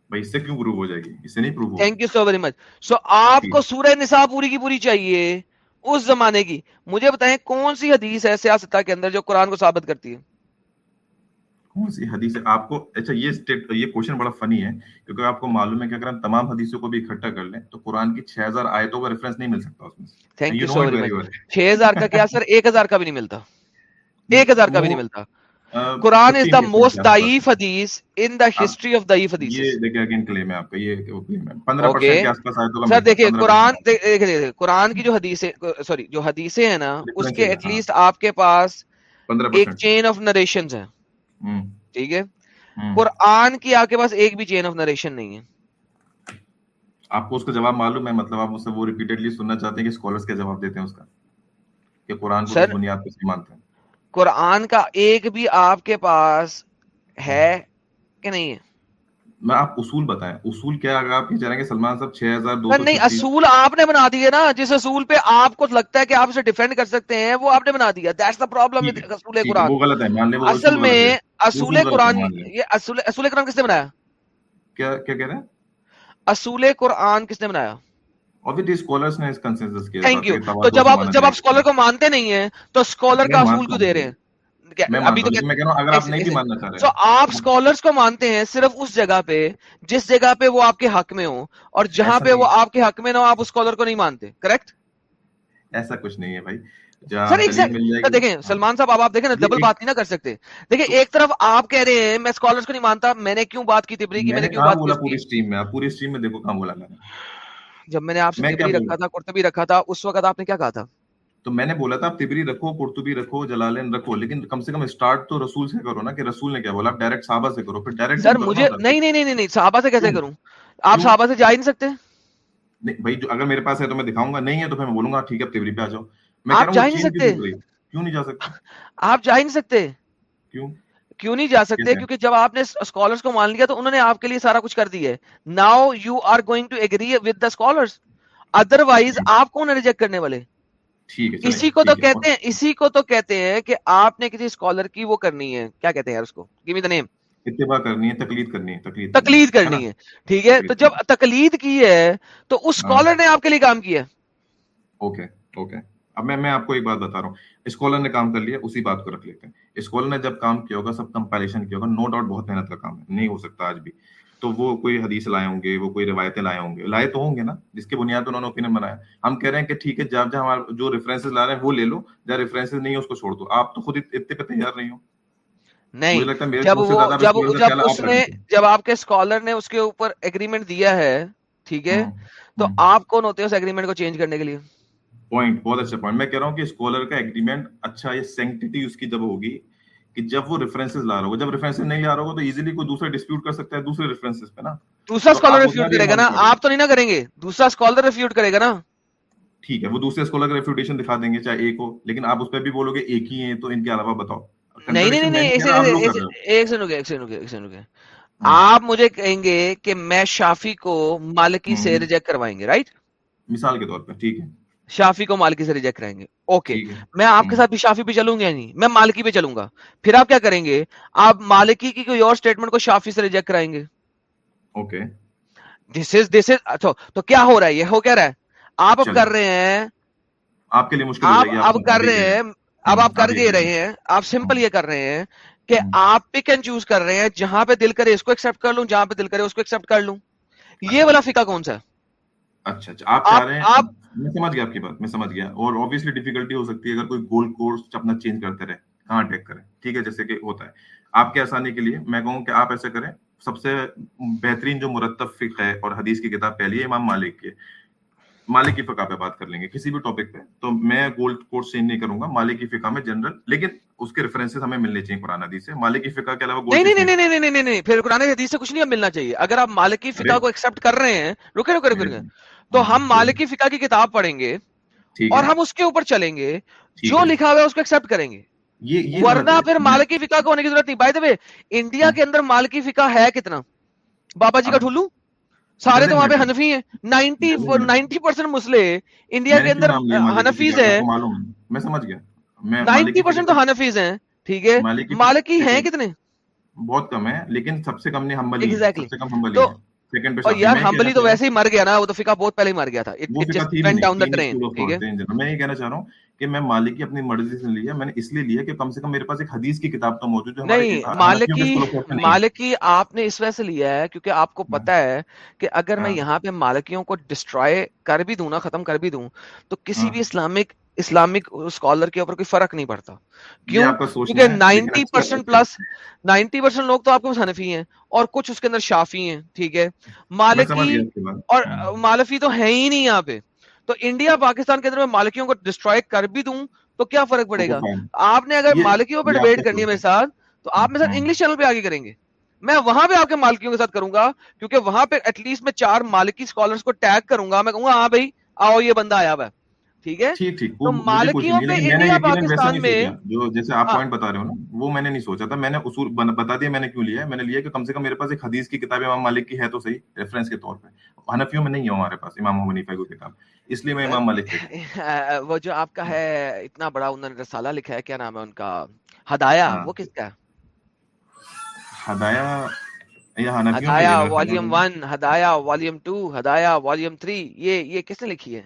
بھائی اس سے کیوں پروو ہو جائے گی؟ اس سے نہیں prove thank you so very much so آپ کو سورہ نساء پوری کی پوری چاہیے اس زمانے کی۔ مجھے بتائیں کون سی حدیث ہے سیاستہ کے اندر جو قرآن کو ثابت کرتی ہے؟ کون سی حدیث آپ کو اچھا یہ اسٹیٹ یہ کوشچن بڑا فنی ہے کیونکہ آپ کو معلوم ہے کہ اگر ہم تمام حدیثوں کو بھی اکٹھا کر لیں تو قرآن کی چھ ہزار آیتوں کا ریفرنس نہیں مل سکتا اس میں۔ تھینک یو سو مچ 6000 کا کیا سر؟ ایک ہزار کا بھی نہیں ملتا۔ ایک ہزار کا بھی نہیں ملتا۔ قرآن از دا موسٹ ضعیف حدیث ان دا ہسٹری آف ضعیف حدیث۔ یہ دیکھیں اگین کلیم ہے آپ کا یہ کلیم ہے۔ کے آس پاس آیتوں کا سر دیکھیں قرآن دیکھیں قرآن کی جو حدیثیں سوری جو حدیثیں ہیں نا اس کے ایٹ ہاں۔ لیسٹ آپ کے پاس ایک چین آف نریشنز ہیں۔ ٹھیک ہے؟ قرآن کی آپ کے پاس ایک بھی چین آف نریشن نہیں ہے آپ کو اس کا جواب معلوم ہے مطلب آپ مجھ سے وہ ریپیٹڈلی سننا چاہتے ہیں کہ سکولرز کے جواب دیتے ہیں اس کا کہ قرآن کو بنیاد پر مانتے۔ ہیں قرآن کا ایک بھی آپ کے پاس ہے کہ نہیں ہے؟ میں آپ اصول بتائیں۔ اصول کیا اگر آپ یہ چاہ رہے ہیں کہ سلمان صاحب چھ ہزار دو نہیں اصول آپ نے بنا دیے نا جس اصول پہ آپ کو لگتا ہے کہ آپ اسے ڈیفینڈ کر سکتے ہیں وہ آپ نے بنا دیا۔ دیٹس دا پرابلم اصول قرآن۔ اصل میں اصول قرآن یہ اصول قرآن کس نے بنایا؟ کیا کہہ رہے ہیں؟ اصول قرآن کس نے بنایا؟ مانتے نہیں ہیں تو اسکالر کا اصول کیوں دے رہے ہیں؟ تو آپ اسکالرس کو مانتے ہیں صرف اس جگہ پہ جس جگہ پہ وہ آپ کے حق میں ہو اور جہاں پہ وہ آپ کے حق میں نہ ہو آپ اسکالر کو نہیں مانتے کریکٹ ایسا کچھ نہیں ہے بھائی۔ سر ایک دیکھیں سلمان صاحب آپ دیکھیں نا ڈبل بات نہیں نہ کر سکتے۔ دیکھیں ایک طرف آپ کہہ رہے ہیں میں اسکالرس کو نہیں مانتا میں نے کیوں بات کی تبری کی؟ میں نے کیوں بات بولا پوری سٹریم میں؟ پوری سٹریم میں دیکھو کہاں بولا میں جب میں نے آپ سے تبری رکھا تھا قرطبی رکھا تھا اس وقت آپ نے کیا کہا تھا؟ تو میں نے بولا تھا آپ تبری رکھو کرتبی رکھو جلالین رکھو لیکن کم سے کم اسٹارٹ تو رسول سے کرو نا کہ رسول نے کیا بولا؟ آپ ڈائریکٹ صحابہ سے کرو پھر ڈائریکٹ سر مجھے نہیں نہیں نہیں نہیں صحابہ سے کیسے کروں؟ آپ صحابہ سے جا ہی نہیں سکتے؟ نہیں بھائی اگر میرے پاس ہے تو میں دکھاؤں گا نہیں ہے تو پھر میں بولوں گا ٹھیک ہے تبری پہ آ جاؤ۔ آپ جا ہی نہیں سکتے۔ کیوں نہیں جا سکتے؟ آپ جا ہی نہیں سکتے۔ کیوں؟ کیوں نہیں جا سکتے؟ کیونکہ جب آپ نے اسکالرس کو مان لیا تو انہوں نے آپ کے لیے سارا کچھ کر دیا now you are going to agree with the scholars otherwise آپ کون ریجیکٹ کرنے والے؟ اسی کو تو کہتے ہیں اسی کو تو کہتے ہیں کہ آپ نے کسی اسکالر کی وہ کرنی ہے۔ کیا کہتے ہیں یار اس کو؟ گیو می دا نیم اتباع کرنی ہے تقلید کرنی ہے تقلید کرنی ہے ٹھیک ہے تو جب تقلید کی ہے تو اس ہاں۔ اسکالر نے آپ کے لیے کام کیا۔ Okay okay. اب میں میں آپ کو ایک بات بتا رہا ہوں۔ اسکالر نے کام کر لیا اسی بات کو رکھ لیتے ہیں۔ اسکالر نے جب کام کیا ہوگا سب کمپائلیشن کیا ہوگا نو ڈاؤٹ بہت محنت کا کام ہے۔ نہیں ہو سکتا آج بھی۔ تو وہ کوئی حدیث لائے ہوں گے وہ کوئی روایتیں لائے ہوں گے۔ لائے تو ہوں گے نا جس کی بنیاد انہوں نے اوپینین بنایا۔ ہم کہہ رہے ہیں کہ ٹھیک ہے جب جہاں ہمارے جو ریفرنسز لا رہے ہیں وہ لے لو۔ جہاں ریفرنسز نہیں ہے اس کو چھوڑ دو۔ آپ تو خود اتنے پہ تیار نہیں ہو۔ نہیں جب وہ جب جب اس نے جب آپ کے اسکالر نے اس کے اوپر ایگریمنٹ دیا ہے ٹھیک ہے؟ ہاں۔ تو ہاں۔ آپ کون ہوتے ہیں اس ایگریمنٹ کو چینج کرنے کے لیے؟ پوائنٹ بہت اچھا پوائنٹ میں کہہ رہا ہوں کہ اسکالر کا ایگریمنٹ اچھا یہ سینکٹیٹی اس کی جب ہوگی کہ جب وہ ریفرنس لا رہا ہوگا جب ریفرنس نہیں لا رہا ہوگا تو ایزیلی کوئی دوسرا ڈسپیوٹ کر سکتا ہے دوسرے ریفرنس پہ نا؟ دوسرا اسکالر ریفیوٹ کرے گا نا؟ آپ تو نہیں نہ کریں گے۔ دوسرا اسکالر ریفیوٹ کرے گا نا؟ ٹھیک ہے وہ دوسرے اسکالر کا ریفیوٹیشن دکھا دیں گے چاہے ایک ہو لیکن آپ اس پہ بھی بولو گے ایک ہی ہیں تو ان کے علاوہ بتاؤ۔ نہیں نہیں نہیں ایک سیکنڈ ایک سیکنڈ آپ مجھے کہیں گے کہ میں شافی کو مالکی سے ریجیکٹ کروائیں گے رائٹ مثال کے طور پر ٹھیک ہے۔ شافی کو مالکی سے ریجیکٹ کریں گے. اوکے میں آپ کے ساتھ بھی شافی پہ چلوں گا نہیں؟ میں مالکی پہ چلوں گا. پھر آپ کیا کریں گے؟ آپ مالکی کی کوئی اور اسٹیٹمنٹ کو شافی سے ریجیکٹ کرائیں گے. اوکے دس از دس از تو کیا ہو رہا ہے؟ یہ ہو کیا رہا ہے؟ آپ اب کر رہے ہیں آپ کے لیے آپ اب کر رہے ہیں اب آپ کر دے رہے ہیں۔ آپ سمپل یہ کر رہے ہیں کہ آپ پک اینڈ چوز کر رہے ہیں۔ جہاں پہ دل کرے اس کو ایکسپٹ کر لوں جہاں پہ دل کرے اس کو ایکسپٹ کر لوں۔ یہ والا فکا کون سا ہے؟ اچھا اچھا آپ چاہ رہے ہیں؟ میں سمجھ گیا آپ کی بات میں سمجھ گیا۔ اور آبویسلی ڈیفیکلٹی ہو سکتی ہے اگر کوئی گول کورس اپنا چینج کرتے رہے کہاں اٹیک کریں ٹھیک ہے جیسے کہ ہوتا ہے۔ آپ کے آسانی کے لیے میں کہوں کہ آپ ایسے کریں سب سے بہترین جو مرتب فقہ ہے اور حدیث کی کتاب پہلی ہے امام مالک کی مالک کی فقہ پہ بات کر لیں گے کسی بھی ٹاپک پہ۔ تو میں گولڈ کورس چینج نہیں کروں گا مالک کی فقہ میں جنرل لیکن اس کے ریفرنسز ہمیں ملنے چاہیے قرآن حدیث سے۔ مالک کی فقہ کے علاوہ نہیں نہیں نہیں نہیں نہیں پھر قرآن حدیث سے کچھ نہیں ملنا چاہیے۔ اگر آپ مالک کی فقہ کو ایکسپٹ کر رہے ہیں رکے رکے رکے تو ہاں، ہم مالکی فقہ کی کتاب پڑھیں گے اور ہم اس کے اوپر چلیں گے۔ جو لکھا ہوا ہے اس کو ایکسپٹ کریں گے۔ ورنہ مطلب- پھر مالکی فقہ کو ہونے کی ضرورت نہیں۔ بھائی دے انڈیا کے اندر مالکی فقہ ہے کتنا؟ بابا جی کا ہاں۔ ٹھولو سارے تو وہاں پہ ہنفی ہیں۔ نائنٹی نائنٹی پرسینٹ مسلے انڈیا کے اندر ہنفیز ہیں۔ میں سمجھ گیا۔ نائنٹی پرسینٹ تو ہنفیز ہیں۔ ٹھیک ہے۔ مالکی ہیں کتنے؟ بہت کم ہے لیکن سب سے کم نے ہمبلی سب سے کم ہمبلی اپنی مرضی سے لیا میں نے اس لیے لیا کہ کم سے کم میرے پاس ایک حدیث کی کتاب تو موجود آپ نے اس وجہ سے لیا ہے کیونکہ آپ کو ہاں۔ پتا ہے کہ اگر میں ہاں۔ یہاں پہ مالکیوں کو ڈسٹرائے کر بھی دوں نا ختم کر بھی دوں تو کسی ہاں۔ بھی اسلامک اسلامک اسکالر کے اوپر کوئی فرق نہیں پڑتا۔ کیوں؟ کیونکہ ninety percent plus ninety percent لوگ تو آپ کے پاس حنفی ہیں اور کچھ اس کے اندر شافی ہیں ٹھیک ہے؟ مالکی اور مالفی تو ہے ہی نہیں یہاں پہ۔ تو انڈیا پاکستان کے اندر میں مالکیوں کو ڈسٹروائے کر بھی دوں تو کیا فرق پڑے گا؟ آپ نے اگر مالکیوں پہ ڈبیٹ کرنی ہے میرے ساتھ تو آپ میرے ساتھ انگلش چینل پہ آگے کریں گے۔ میں وہاں پہ آپ کے مالکیوں کے ساتھ کروں گا کیونکہ وہاں پہ ایٹ لیسٹ میں چار مالکی اسکالرس کو ٹیگ کروں گا۔ میں کہوں گا ہاں بھائی آؤ یہ بندہ آیا ہوا ہے۔ ٹھیک ہے؟ تو مالکیوں پہ انڈیا پاکستان میں جو جیسے آپ ہاں۔ پوائنٹ بتا رہے ہو نا وہ میں نے نہیں سوچا تھا۔ میں نے اصول بتا دیا میں نے کیوں لیا ہے؟ میں نے لیا کہ کم سے کم میرے پاس ایک حدیث کی کتاب امام مالک کی ہے تو صحیح ریفرنس کے طور پہ۔ حنفیوں میں نہیں ہوں ہمارے پاس امام حنیفہ کی کتاب۔ اس لیے میں امام مالک وہ جو آپ کا ہے اتنا بڑا انہوں نے رسالہ لکھا ہے کیا نام ہے ان کا؟ ہدایا ہاں۔ وہ کس کا ہے؟ ہدایا ہدایا والیوم 1 ہدایا والیوم 2 ہدایا والیوم تھری یہ کس نے لکھی ہے؟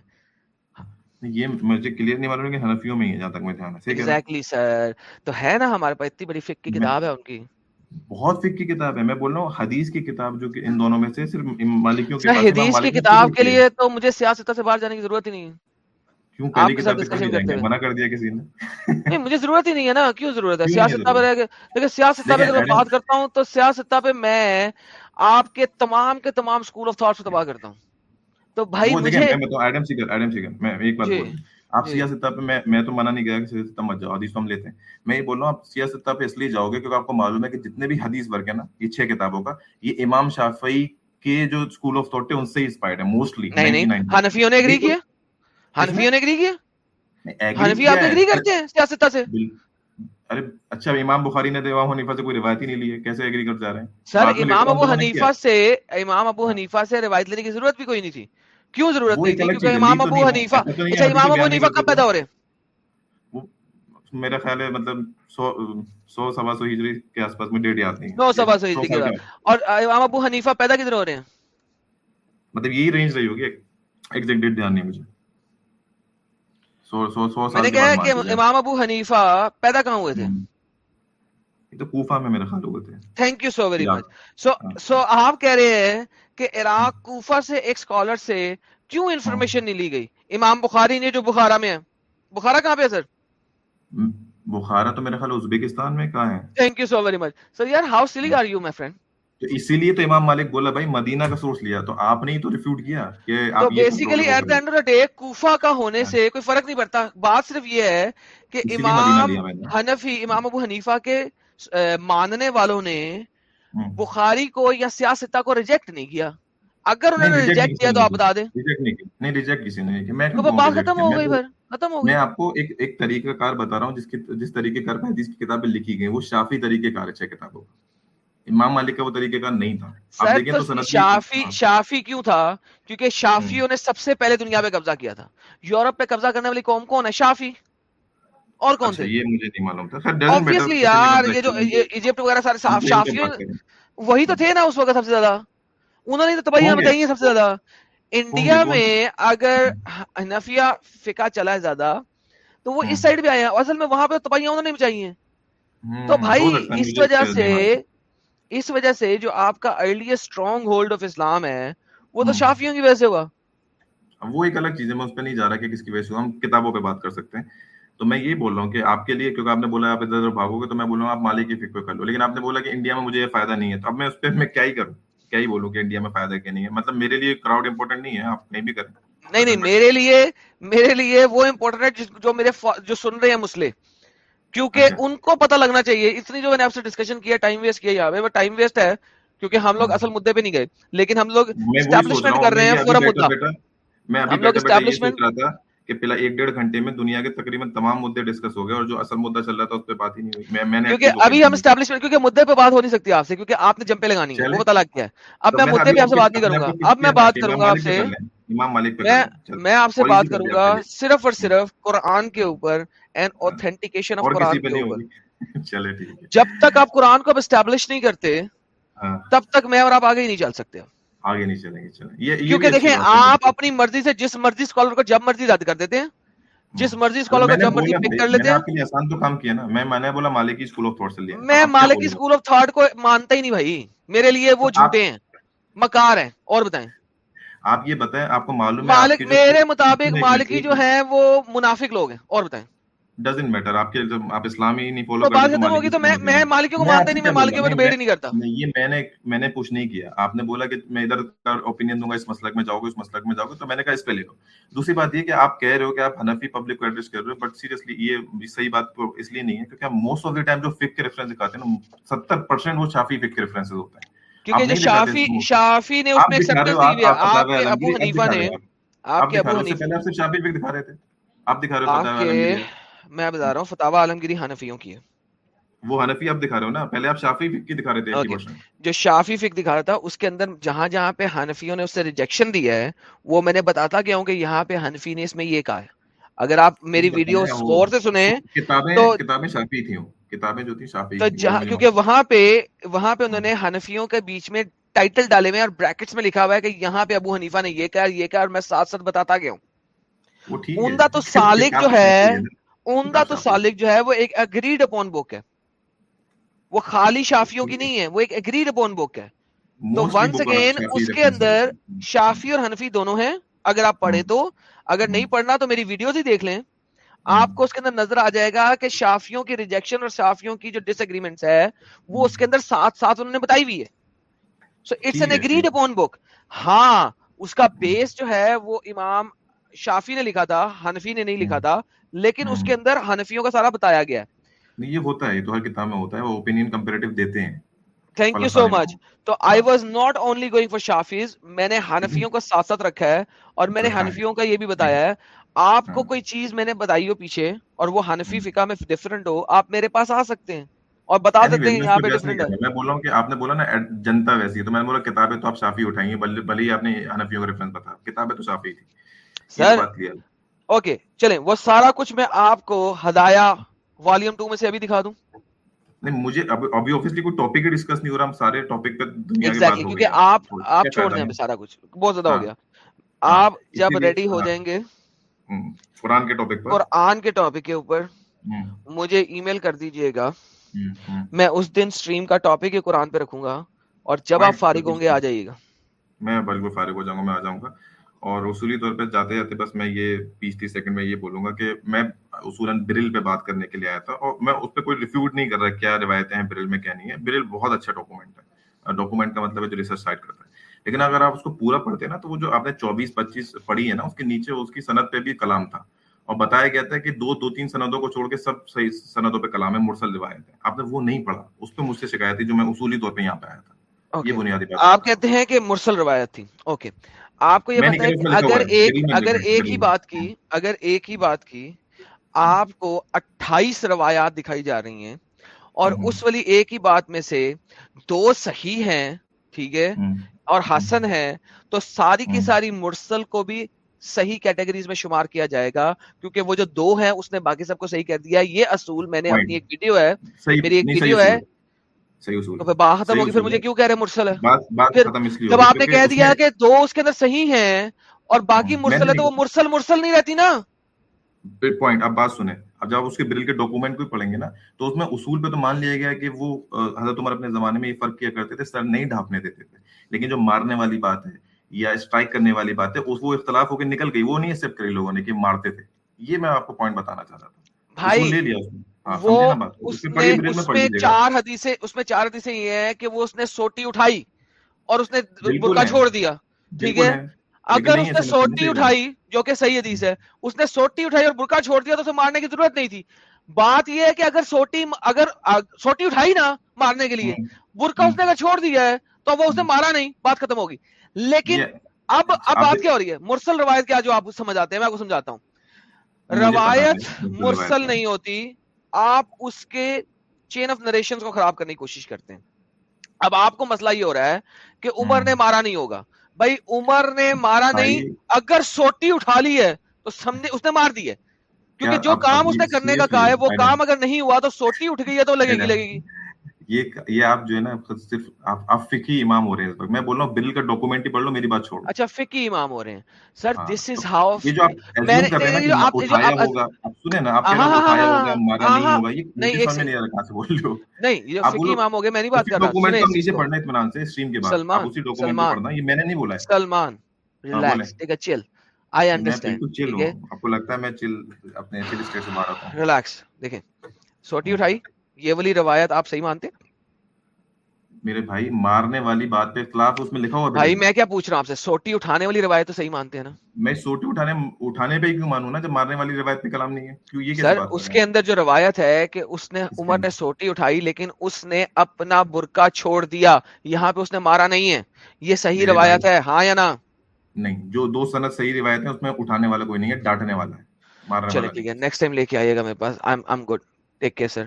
یہ مجھے کلیئر نہیں معلوم کہ حنفیوں میں ہی جہاں تک میں دھیان ہے ایگزیکٹلی سر تو ہے نا ہمارے پاس اتنی بڑی فقہ کی کتاب ہے ان کی؟ بہت فقہ کی کتاب ہے میں بول رہا ہوں حدیث کی کتاب جو کہ ان دونوں میں سے صرف مالکیوں کے حدیث کی کتاب کے لیے تو مجھے سیاست سے باہر جانے کی ضرورت ہی نہیں کیوں؟ کتاب کر دیا کسی نے۔ نہیں مجھے ضرورت ہی نہیں ہے نا کیوں ضرورت ہے؟ سیاست رہ سیاست بات کرتا ہوں تو سیاست پہ میں آپ کے تمام کے تمام سکول آف تھاٹس کو تباہ کرتا ہوں۔ تو بھائی مجھے میں ایڈم سیگر ایڈم سیگر میں ایک بات جی، آپ جی۔ سیاست پہ میں میں تو منع نہیں کیا کہ سیاست مت جاؤ حدیث ہم لیتے ہیں۔ میں یہ بول رہا ہوں آپ سیاست پہ اس لیے جاؤ گے کیونکہ آپ کو معلوم ہے کہ جتنے بھی حدیث ورک ہے نا یہ چھ کتابوں کا یہ امام شافعی کے جو اسکول آف تھوٹ ہے ان سے انسپائرڈ ہے موسٹلی نہیں نہیں۔ حنفیوں نے کیا؟ حنفیوں نے کیا؟ حنفی آپ کرتے ہیں سیاست سے؟ ارے اچھا امام بخاری نے امام حنیفہ سے کوئی روایت ہی نہیں لی ہے۔ کیسے کر جا رہے ہیں؟ سر امام ابو حنیفہ سے امام ابو حنیفہ سے روایت لینے کی ضرورت بھی کوئی نہیں تھی۔ کیوں ضرورت نہیں کیونکہ اچھا، امام ابو حنیفہ اچھا امام ابو حنیفہ کب پیدا ہو رہے؟ ہیں میرا خیال ہے مطلب سو سوا سو ہجری کے آس پاس میں ڈیٹ یاد نہیں سوا سو ہجری کے اور امام ابو حنیفہ پیدا کدھر ہو رہے ہیں؟ مطلب یہی رینج رہی ہوگی۔ ڈیٹ دھیان نہیں مجھے۔ میں نے کہا کہ امام ابو حنیفہ پیدا کہاں ہوئے تھے؟ تو کوفہ میں میرے خیال ہوئے تھے۔ Thank you so very much so so آپ کہہ رہے ہیں کہ عراق کوفہ سے ایک سکالر سے کیوں انفارمیشن نہیں لی گئی؟ امام بخاری نے جو بخارا میں ہے۔ بخارا کہاں پہ ہے سر؟ بخارا تو میرے خیال ازبیکستان میں کہاں ہے۔ Thank you so very much sir یار ہاؤ سلی آر یو مائی فرینڈ تو اسی لیے تو امام مالک بولا بھائی مدینہ کا سورس لیا۔ تو آپ نے ہی تو ریفیوٹ کیا کہ تو basically at the end of the day Kufa کا ہونے سے کوئی فرق نہیں پڑتا۔ بات صرف یہ ہے کہ امام حنفی امام ابو حنیفہ کے ماننے والوں نے بخاری کو یا سیاستہ کو ریجیکٹ نہیں کیا۔ اگر انہوں نے ریجیکٹ کیا تو آپ بتا دیں۔ نہیں ریجیکٹ کسی نے میں تو بات ختم ہو گئی پھر۔ ختم ہو گئی۔ میں آپ کو ایک ایک طریقہ کار بتا رہا ہوں جس کے جس طریقے کار حدیث کی کتابیں لکھی گئی وہ شافی طریقے کار اچھا کتابوں امام مالک کا وہ طریقے کار نہیں تھا۔ شافی ہاں۔ شافی کیوں تھا؟ کیونکہ شافیوں نے سب سے پہلے دنیا پہ قبضہ کیا تھا۔ یورپ پہ قبضہ کرنے والی قوم کون ہے؟ شافی۔ اور کون اچھا، سے؟ یہ مجھے نہیں معلوم تھا۔ obviously یار یہ جو ایجپٹ وغیرہ سارے صاف شافی وہی تو تھے نا اس وقت سب سے زیادہ۔ انہوں نے تو تباہیاں بتائی ہیں سب سے زیادہ۔ انڈیا میں اگر حنفیہ فقہ چلا ہے زیادہ تو وہ اس سائیڈ پہ آئے ہیں۔ اصل میں وہاں پہ تو تباہیاں انہوں نے بچائی ہیں۔ تو بھائی اس وجہ اچھا سے اس وجہ سے جو آپ کا early stronghold of Islam ہے وہ تو شافیوں کی وجہ سے ہوا۔ وہ ایک الگ چیز ہے میں اس پہ نہیں جا رہا کہ کس کی وجہ سے ہم کتابوں پہ بات کر سکتے ہیں۔ تو میں یہی بول رہا ہوں کہ آپ کے لیے کیونکہ آپ نے بولا آپ ادھر ادھر بھاگو گے تو میں بول رہا ہوں آپ مالی کی فکر کر لو۔ لیکن آپ نے بولا کہ انڈیا میں مجھے یہ فائدہ نہیں ہے۔ تو اب میں اس پہ میں کیا ہی کروں؟ کیا ہی بولوں کہ انڈیا میں فائدہ کیا نہیں ہے؟ مطلب میرے لیے کراؤڈ امپورٹنٹ نہیں ہے آپ نہیں بھی کریں۔ نہیں نہیں میرے لیے میرے لیے وہ امپورٹنٹ ہے جو میرے جو سن رہے ہیں مسلے کیونکہ اچھا۔ ان کو پتہ لگنا چاہیے۔ اتنی جو میں نے آپ سے ڈسکشن کیا ٹائم ویسٹ کیا یہاں پہ وہ ٹائم ویسٹ ہے۔ کیونکہ ہم لوگ ہاں۔ اصل مدعے پہ نہیں گئے۔ لیکن ہم لوگ اسٹیبلشمنٹ کر رہے ہیں پورا مدعا۔ ہم لوگ اسٹیبلشمنٹ کہ پہلا ایک ڈیڑھ گھنٹے میں دنیا کے تقریباً تمام مدعے ڈسکس ہو گئے اور جو اصل مدعا چل رہا تھا اس پہ بات ہی نہیں ہوئی۔ میں نے ابھی ہم اسٹیبلشمنٹ کیونکہ مدعے پہ بات ہو نہیں سکتی آپ سے کیونکہ آپ نے جمپے لگانی ہے وہ الگ کیا ہے۔ اب میں مدعے پہ آپ سے بات نہیں کروں گا۔ اب میں بات کروں گا آپ سے۔ امام مالک پہ میں آپ سے بات کروں گا صرف اور صرف قرآن کے اوپر اینڈ اوتھینٹیکیشن آف قرآن کے اوپر۔ چلے جب تک آپ قرآن کو اب اسٹیبلش نہیں کرتے ہاں۔ تب تک میں اور آپ آگے ہی نہیں چل سکتے۔ آگے نہیں چلیں گے چلیں۔ یہ کیونکہ دیکھیں آپ اپنی مرضی سے جس مرضی اسکالر کو جب مرضی رد کر دیتے ہیں جس ہاں۔ مرضی اسکالر کو جب مرضی پک کر لیتے ہیں آسان تو کام کیا نا۔ میں میں نے بولا مالکی اسکول آف تھاٹ سے لیا۔ میں مالکی اسکول آف تھاٹ کو مانتا ہی نہیں بھائی۔ میرے لیے وہ جھوٹے ہیں۔ مکار ہیں۔ اور بتائیں۔ آپ یہ بتائیں آپ کو معلوم ہے میرے مطابق مالکی جو ہے وہ منافق لوگ ہیں۔ اور بتائیں۔ ڈزنٹ میٹر آپ کے آپ اسلام نہیں فالو کرتے ہوگی تو میں میں کو مانتا نہیں میں مالکیوں کو ڈبیٹ نہیں کرتا۔ یہ میں نے میں نے پوچھ نہیں کیا۔ آپ نے بولا کہ میں ادھر کا اوپینین دوں گا اس مسلک میں جاؤ گے اس مسلک میں جاؤ گے تو میں نے کہا اس پہ لے لو۔ دوسری بات یہ کہ آپ کہہ رہے ہو کہ آپ حنفی پبلک کو ایڈریس کر رہے ہو بٹ سیریسلی یہ صحیح بات اس لیے نہیں ہے کیونکہ موسٹ آف دی ٹائم جو فک کے ریفرنس دکھاتے ہیں نا ستر پرسینٹ وہ شافی فک کے ریفرنس ہوتے ہیں۔ کیونکہ جو شافی شافی نے اس میں ایکسیپٹنس دی ہے۔ آپ کے ابو حنیفہ نے۔ آپ کے ابو حنیفہ نے آپ صرف شافی فک دکھا رہے تھے۔ آپ دکھا رہے ہو میں بتا رہا ہوں فتوا عالمگیری حنفیوں کی ہے۔ وہ حنفی آپ دکھا رہے ہو نا؟ پہلے آپ شافی فک کی دکھا رہے تھے جو شافی فک دکھا رہا تھا اس کے اندر جہاں جہاں پہ حنفیوں نے اسے ریجیکشن دیا ہے وہ میں نے بتاتا گیا ہوں کہ یہاں پہ حنفی نے اس میں یہ کہا ہے۔ اگر آپ میری ویڈیو غور سے سنیں تو کتابیں شافی تھیں۔ کتابیں جو تھی شافی تو جہاں کیونکہ وہاں پہ وہاں پہ انہوں نے حنفیوں کے بیچ میں ٹائٹل ڈالے ہوئے اور بریکٹس میں لکھا ہوا ہے کہ یہاں پہ ابو حنیفہ نے یہ کہا یہ کہا اور میں ساتھ ساتھ بتاتا گیا ہوں۔ عمدہ تو سالک جو ہے؟ عمدہ تو سالک جو ہے وہ ایک اگریڈ اپون بک ہے۔ وہ خالی شافیوں کی نہیں ہے وہ ایک اگریڈ اپون بک ہے۔ تو ونس اگین اس کے اندر شافی اور حنفی دونوں ہیں۔ اگر آپ پڑھے تو اگر نہیں پڑھنا تو میری ویڈیوز ہی دیکھ لیں۔ آپ کو اس کے اندر نظر آ جائے گا کہ شافیوں کی ریجیکشن اور شافیوں کی جو ڈس اگریمنٹس ہے وہ اس کے اندر ساتھ ساتھ انہوں نے بتائی ہوئی ہے۔ So it's an agreed upon book ہاں اس کا بیس جو ہے وہ امام شافی نے لکھا تھا ہنفی نے نہیں لکھا تھا لیکن اس کے اندر ہنفیوں کا سارا بتایا گیا ہے۔ یہ ہوتا ہے تو ہر کتاب میں ہوتا ہے وہ اوپینین کمپیریٹو دیتے ہیں۔ تھینک یو سو مچ تو I was not only going for Shafis میں نے ہنفیوں کا ساتھ ساتھ رکھا ہے اور میں نے ہنفیوں کا یہ بھی بتایا ہے آپ کو ہاں۔ کوئی چیز میں نے بتائی ہو پیچھے اور وہ ہنفی فقہ میں ڈیفرنٹ ہو آپ میرے پاس آ سکتے ہیں اور بتا یعنی دیتے ہیں یہاں پہ ڈیفرنٹ ہے۔ میں بول ہوں کہ آپ نے بولا نا جنتا ویسی ہے۔ تو میں نے بولا کتابیں تو آپ شافی اٹھائیں گے بھلے ہی آپ نے ہنفیوں کا ریفرنس بتایا۔ کتابیں تو شافی تھی سر اوکے چلیں وہ سارا کچھ میں آپ کو ہدایا والیم ٹو میں سے ابھی دکھا دوں۔ نہیں مجھے ابھی کوئی ٹاپک ہی ڈسکس نہیں ہو رہا ہم سارے ٹاپک پہ دنیا کی بات ہو گئی۔ آپ آپ چھوڑ دیں سارا کچھ۔ بہت زیادہ ہو ہاں۔ گیا۔ آپ ہاں، جب ریڈی ہو ہاں۔ جائیں گے۔ قرآن کے ٹاپک پر۔ قرآن کے ٹاپک کے اوپر۔ مجھے ای میل کر دیجیے گا۔ میں اس دن سٹریم کا ٹاپک قرآن پہ رکھوں گا۔ اور جب آپ فارغ ہوں گے آ جائیے گا۔ میں بالکل فارغ ہو جاؤں گا میں آ جاؤں گا۔ اور اصولی طور پہ جاتے جاتے بس میں یہ بیس تیس سیکنڈ میں یہ بولوں گا کہ میں اصول برل پہ بات کرنے کے لیے آیا تھا اور میں اس پہ کوئی ریفیوٹ نہیں کر رہا کیا روایتیں ہیں برل میں کیا نہیں ہے برل بہت اچھا ڈاکومنٹ ہے۔ ڈاکومنٹ کا مطلب ہے جو ریسرچ سائٹ کرتا ہے۔ لیکن اگر آپ اس کو پورا پڑھتے ہیں نا تو وہ جو آپ نے چوبیس پچیس پڑھی ہے نا اس کے نیچے اس کی صنعت پہ بھی کلام تھا۔ اور بتایا گیا تھا کہ دو دو تین سندوں کو چھوڑ کے سب صحیح سندوں پہ کلام ہے مرسل روایت ہے۔ آپ نے وہ نہیں پڑھا۔ اس پہ مجھ سے شکایت تھی جو میں اصولی طور پہ یہاں پہ آیا تھا۔ یہ بنیادی بات آپ کہتے ہیں کہ مرسل روایت تھی۔ اوکے آپ کو یہ پتا ہے کہ اگر ایک اگر ایک ہی بات کی اگر ایک ہی بات کی آپ کو اٹھائیس روایات دکھائی جا رہی ہیں اور اس والی ایک ہی بات میں سے دو صحیح ہیں ٹھیک ہے اور حسن ہے تو ساری کی ساری مرسل کو بھی صحیح کیٹیگریز میں شمار کیا جائے گا کیونکہ وہ جو دو ہیں اس نے باقی سب کو صحیح کر دیا۔ یہ اصول میں نے اپنی ایک ویڈیو ہے میری ایک ویڈیو ہے صحیح اصول بات ختم ہوگی پھر مجھے کیوں کہہ رہے مرسل؟ ہے جب آپ نے کہہ دیا کہ دو اس کے اندر صحیح ہیں اور باقی مرسل ہے تو وہ مرسل مرسل نہیں رہتی نا۔ پوائنٹ اب بات سنیں۔ اب جب اس کے بل کے ڈاکومنٹ کو پڑھیں گے نا تو اس میں اصول پہ تو مان لیا گیا کہ وہ حضرت عمر اپنے زمانے میں یہ فرق کیا کرتے تھے سر نہیں ڈھانپنے دیتے تھے۔ لیکن جو مارنے والی بات ہے یا اسٹرائک کرنے والی بات ہے اس وہ اختلاف ہو کے نکل گئی۔ وہ نہیں ایکسیپٹ کری لوگوں نے کہ مارتے تھے۔ یہ میں آپ کو پوائنٹ بتانا چاہ رہا تھا۔ بھائی لے لیا اس میں۔ وہ اس نے اس میں چار حدیثیں اس میں چار حدیثیں یہ ہیں کہ وہ اس نے سوٹی اٹھائی اور اس نے برقع چھوڑ دیا ٹھیک ہے؟ اگر اس نے سوٹی اٹھائی جو کہ صحیح حدیث ہے اس نے سوٹی اٹھائی اور برقع چھوڑ دیا تو اسے مارنے کی ضرورت نہیں تھی۔ بات یہ ہے کہ اگر سوٹی اگر سوٹی اٹھائی نا مارنے کے لیے برقع اس نے اگر چھوڑ دیا ہے تو وہ اس نے مارا نہیں بات ختم ہوگی۔ لیکن اب اب بات کیا ہو رہی ہے؟ مرسل روایت کیا جو آپ سمجھاتے ہیں میں آپ کو سمجھاتا ہوں۔ روایت مرسل نہیں ہوتی۔ آپ اس کے چین آف نریشن کو خراب کرنے کی کوشش کرتے ہیں۔ اب آپ کو مسئلہ یہ ہو رہا ہے کہ عمر نے مارا نہیں ہوگا۔ بھائی عمر نے مارا نہیں اگر سوٹی اٹھا لی ہے تو سمجھے اس نے مار دی ہے۔ کیونکہ جو کام اس نے کرنے کا کہا ہے وہ کام اگر نہیں ہوا تو سوٹی اٹھ گئی ہے تو لگے گی لگے گی۔ یہ یہ آپ جو ہے نا صرف آپ فکی امام ہو رہے ہیں میں بول رہا ہوں بل کا ڈاکومنٹ ہی پڑھ لو میری بات چھوڑ۔ اچھا فکی امام ہو رہے ہیں۔ سر دس از ہاؤ یہ جو آپ کر رہے ہیں اٹھایا ہوگا آپ سنیں نا آپ ہاں، کہہ رہے ہیں ہاں، ہاں، اٹھایا ہوگا نہیں ہوگا یہ نہیں ایک نہیں سے بول نہیں یہ امام ہو گئے میں نہیں بات کر رہا۔ ڈاکومنٹ کو نیچے پڑھنا ہے اطمینان سے اسٹریم کے بعد۔ اسی ڈاکومنٹ کو پڑھنا یہ میں نے نہیں بولا ہے۔ سلمان ریلیکس ٹیک چل آئی انڈرسٹینڈ ٹھیک ہے؟ آپ کو لگتا ہے میں چل اپنے چل اسٹیٹ سے ہوں۔ ریلیکس دیکھیں۔ سوٹی اٹھائی۔ یہ والی روایت آپ صحیح مانتے میرے بھائی مارنے والی بات پہ اختلاف اس میں لکھا ہوا بھائی میں کیا پوچھ رہا ہوں آپ سے؟ سوٹی اٹھانے والی روایت تو صحیح مانتے ہیں نا؟ میں سوٹی اٹھانے اٹھانے پہ کیوں مانوں نا؟ جب مارنے والی روایت پہ کلام نہیں ہے کیوں یہ سر اس کے اندر جو روایت ہے کہ اس نے عمر نے سوٹی اٹھائی لیکن اس نے اپنا برقع چھوڑ دیا یہاں پہ اس نے مارا نہیں ہے۔ یہ صحیح روایت ہے ہاں یا نا نہیں جو دو سند صحیح روایت ہے اس میں اٹھانے والا کوئی نہیں ہے ڈانٹنے والا ہے مارنے والا چلے ٹھیک ہے نیکسٹ ٹائم لے کے آئیے گا میرے پاس۔ I am good take care sir.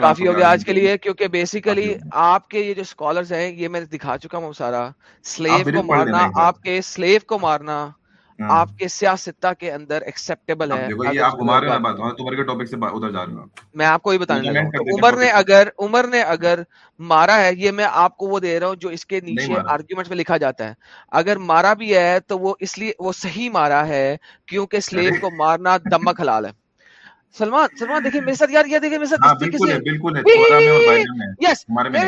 کافی ہو گیا آج کے لیے کیونکہ بیسیکلی آپ کے یہ جو اسکالرس ہیں یہ میں دکھا چکا ہوں سارا۔ سلیو کو مارنا آپ کے سلیو کو مارنا آپ کے سیاست کے اندر ایکسیپٹیبل ہے۔ میں آپ کو یہ بتانا عمر نے اگر عمر نے اگر مارا ہے یہ میں آپ کو وہ دے رہا ہوں جو اس کے نیچے آرگیومنٹ میں لکھا جاتا ہے۔ اگر مارا بھی ہے تو وہ اس لیے وہ صحیح مارا ہے کیونکہ سلیب کو مارنا دمک حلال ہے۔ سلمان سلمان دیکھیں میرے ساتھ یار یہ دیکھیں میرے ساتھ بالکل ہے بالکل ہے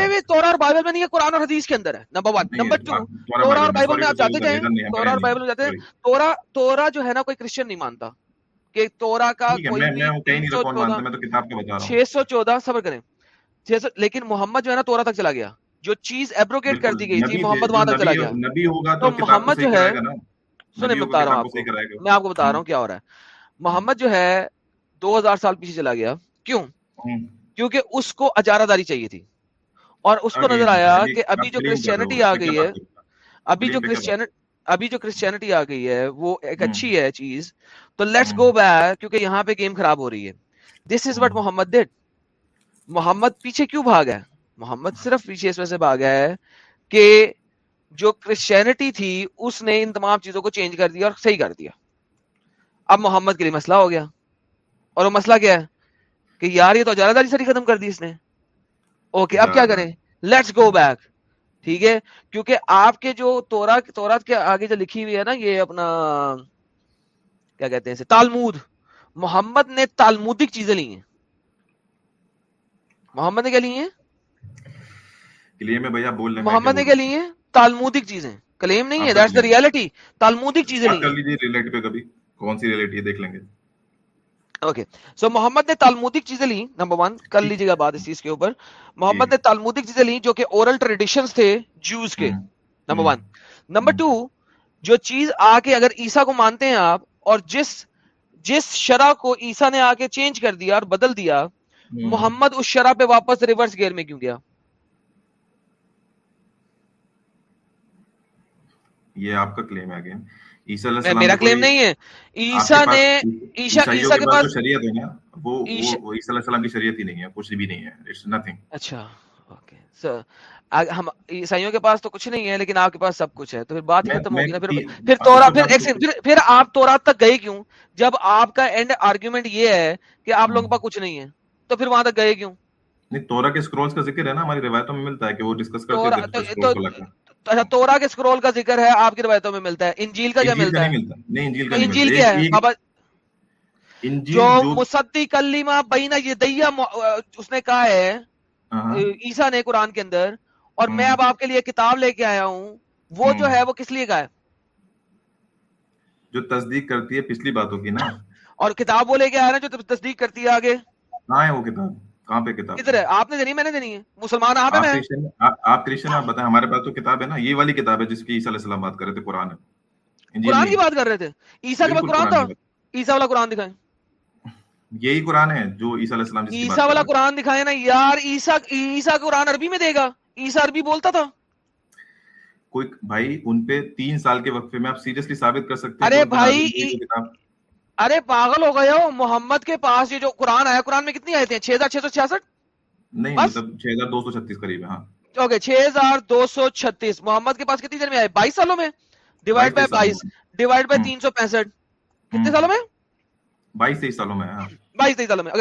میں تورا اور بائبل میں نہیں ہے قرآن اور حدیث کے اندر ہے نمبر ون نمبر ٹو تورا اور بائبل میں آپ جاتے جائیں تورا اور بائبل میں جاتے ہیں تورا تورا جو ہے نا کوئی کرسچن نہیں مانتا۔ کہ تورا کا چھ سو چودہ سبر کریں۔ لیکن محمد جو ہے نا تورا تک چلا گیا۔ جو چیز ایبروکیٹ کر دی گئی تھی محمد وہاں تک چلا گیا۔ تو محمد جو ہے سنیں بتا رہا ہوں میں آپ کو بتا رہا ہوں کیا ہو رہا ہے۔ محمد جو ہے دو ہزار سال پیچھے چلا گیا۔ کیوں؟ کیونکہ اس کو اجارہ داری چاہیے تھی۔ اور اس کو نظر آیا کہ ابھی جو کرسچینٹی آ گئی ہے ابھی جو کرسچین ابھی جو کرسچینٹی آ گئی ہے وہ ایک اچھی ہے چیز۔ تو لیٹس گو بیک کیونکہ یہاں پہ گیم خراب ہو رہی ہے۔ This is what Muhammad dead محمد پیچھے کیوں بھاگا ہے؟ محمد صرف پیچھے اس وجہ سے بھاگا ہے کہ جو کرسچینٹی تھی اس نے ان تمام چیزوں کو چینج کر دیا اور صحیح کر دیا۔ اب محمد کے لیے مسئلہ ہو گیا۔ اور وہ مسئلہ کیا ہے کہ یار یہ تو اجارہ داری ساری ختم کر دی اس نے۔ اوکے اب کیا کریں؟ لیٹس گو بیک ٹھیک ہے؟ کیونکہ آپ کے جو تورات کے آگے جو لکھی ہوئی ہے نا یہ اپنا کیا کہتے ہیں اسے؟ تالمود۔ محمد نے تالمودک چیزیں لی ہیں۔ محمد نے کیا لی ہیں؟ کلیم ہے بھیا بولنے محمد نے کیا لی ہیں؟ تالمودک چیزیں۔ کلیم نہیں ہے دیٹس دی ریئلٹی تالمودک چیزیں لی ہیں کر لیجیے ریلیٹ پہ کبھی۔ کون سی ریلیٹ یہ دیکھ لیں گے۔ اوکے سو محمد نے تالمودک چیزیں لی نمبر ون کر لیجیے گا بات اس چیز کے اوپر. محمد جی. نے تالمودک چیزیں لی جو کہ اورل ٹریڈیشنز تھے جوز کے. نمبر ون نمبر ٹو جو چیز آ کے اگر عیسیٰ کو مانتے ہیں آپ اور جس جس شرح کو عیسیٰ نے آ کے چینج کر دیا اور بدل دیا محمد اس شرح پہ واپس ریورس گیئر میں کیوں گیا؟ یہ آپ کا کلیم ہے میرا کلیم نہیں ہے عیسا نے کے پاس شریعت ہے نا وہ علیہ السلام کی شریعت ہی نہیں ہے کچھ بھی نہیں ہے اٹس نتھنگ اچھا اوکے سر ہم عیسائیوں کے پاس تو کچھ نہیں ہے لیکن آپ کے پاس سب کچھ ہے تو پھر بات ختم ہوگی نا پھر پھر تورا پھر ایک پھر آپ تک گئے کیوں جب آپ کا اینڈ آرگیومنٹ یہ ہے کہ آپ لوگوں کے پاس کچھ نہیں ہے تو پھر وہاں تک گئے کیوں نہیں تورا کے سکرولز کا ذکر ہے نا ہماری روایتوں میں ملتا ہے کہ وہ ڈسکس کرتے ہیں اچھا تورا کے اسکرول کا ذکر ہے آپ کی روایتوں میں ملتا ہے۔ انجیل کا کیا ملتا ہے؟ انجیل کیا ہے؟ جو مصدی کلیما بینا یدیہ اس نے کہا ہے ہاں۔ عیسا نے قرآن کے اندر۔ اور میں ہاں۔ اب آپ کے لیے کتاب لے کے آیا ہوں۔ وہ جو ہاں۔ ہے وہ کس لیے کا ہے؟ جو تصدیق کرتی ہے پچھلی باتوں کی نا۔ اور کتاب وہ لے کے آ رہے ہیں جو تصدیق کرتی ہے آگے؟ کہاں ہے وہ کتاب؟ کہاں پہ کتاب ہے؟ آپ نے دینی میں نے دینی ہے۔ مسلمان آپ ہیں آپ آپ بتائیں ہمارے پاس تو کتاب ہے نا یہ والی کتاب ہے جس کی عیسیٰ علیہ السلام بات کر رہے تھے قرآن قرآن کی بات کر رہے تھے۔ عیسیٰ کے قرآن تھا۔ عیسیٰ والا قرآن دکھائیں۔ یہی قرآن ہے جو عیسیٰ علیہ السلام عیسیٰ والا قرآن دکھائیں نا یار عیسیٰ قرآن عربی میں دے گا۔ عیسیٰ عربی بولتا تھا۔ کوئی بھائی ان پہ تین سال کے وقفے میں آپ سیریسلی ثابت کر سکتے ہیں ارے بھائی ارے پاگل ہو گئے ہو محمد کے پاس یہ جو قرآن آیا قرآن میں کتنی آئے تھے چھ ہزار چھ سو چھیاسٹھ؟ نہیں مطلب چھ ہزار دو سو چھتیس قریب ہے ہاں۔ چھ ہزار دو سو چھتیس۔ محمد کے پاس کتنی دیر میں آئے بائیس سالوں میں؟ ڈیوائڈ بائی بائیس۔ ڈیوائڈ بائی تین سو پینسٹھ۔ کتنے سالوں میں؟ بائیس تیئیس سالوں میں ہاں۔ بائیس میں۔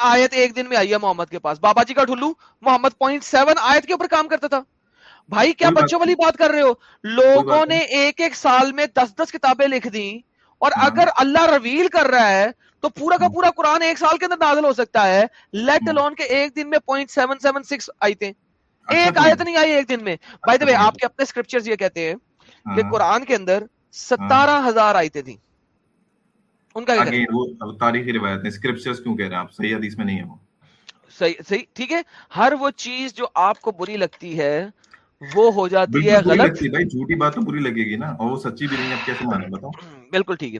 آیت ایک دن میں محمد کے پاس۔ بابا جی کا ٹھلو محمد پوائنٹ سیون آیت کے اوپر کام کرتا تھا۔ بھائی کیا بچوں والی بات کر رہے ہو؟ لوگوں نے ایک ایک سال میں دس دس کتابیں لکھ دی اور اگر اللہ رویل کر رہا ہے تو پورا کا پورا قرآن ایک سال کے اندر نازل ہو سکتا ہے۔ لیٹ الون کے ایک دن میں پوائنٹ سیون سیون سکس آئی تھے ایک آیت نہیں آئی ایک دن میں۔ بھائی دے آپ کے اپنے اسکرپچر یہ کہتے ہیں کہ قرآن کے اندر ستارہ ہزار آئی تھے ان کا تاریخی روایت ہر وہ چیز جو آپ کو بری لگتی ہے وہ ہو جاتی ہے غلط۔ بھائی جھوٹی بات تو بری لگے گی نا۔ اور وہ سچی بھی نہیں ہے اب کیسے مانے بتاؤ۔ بالکل ٹھیک ہے۔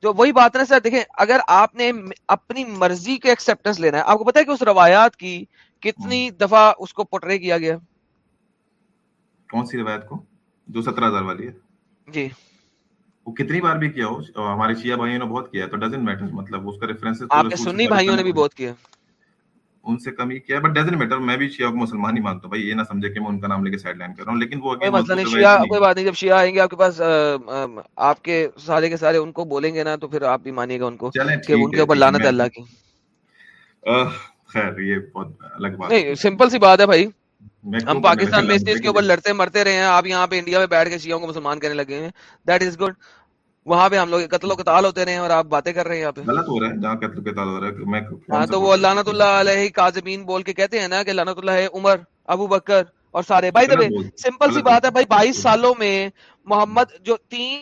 تو وہی بات نا سر دیکھیں اگر آپ نے اپنی مرضی کے ایکسپٹنس لینا ہے آپ کو پتا ہے کہ اس روایات کی کتنی دفعہ اس کو پٹرے کیا گیا؟ کون سی روایت کو؟ جو سترہ ہزار والی ہے۔ جی۔ وہ کتنی بار بھی کیا ہو؟ ہمارے شیعہ بھائیوں نے بہت کیا ہے تو ڈزنٹ میٹر مطلب اس کا ریفرنس آپ کے سنی بھائیوں نے بھی بہت کیا۔ ان سے کم ہی کیا بٹ ڈزنٹ میٹر میں بھی شیعہ کو مسلمان ہی مانتا ہوں۔ بھائی یہ نہ سمجھے کہ میں ان کا نام لے کے سائڈ لائن کر رہا ہوں لیکن وہ کوئی مسئلہ نہیں شیعہ کوئی بات نہیں جب شیعہ آئیں گے آپ کے پاس آپ کے سارے کے سارے ان کو بولیں گے نا تو پھر آپ بھی مانیے گا ان کو کہ ان کے اوپر ٹھیک ہے اللہ کی۔ خیر یہ بہت الگ بات نہیں سمپل سی بات ہے بھائی۔ ہم کرنے پاکستان میں اس چیز کے اوپر لڑتے مرتے رہے ہیں آپ یہاں پہ انڈیا میں بیٹھ کے شیعوں کو مسلمان کہنے لگے ہیں۔ دیٹ از گڈ وہاں پہ ہم لوگ قتل و قتال ہوتے رہے ہیں اور آپ باتیں کر رہے ہیں یہاں پہ۔ غلط ہو رہا ہے جہاں قتل قتال ہو رہا ہے میں ہاں تو وہ لانت اللہ علیہ کاظمین بول کے کہتے ہیں نا کہ لانت اللہ عمر ابو بکر اور سارے۔ بھائی دبے سمپل سی بات ہے بھائی بائیس سالوں میں محمد جو تین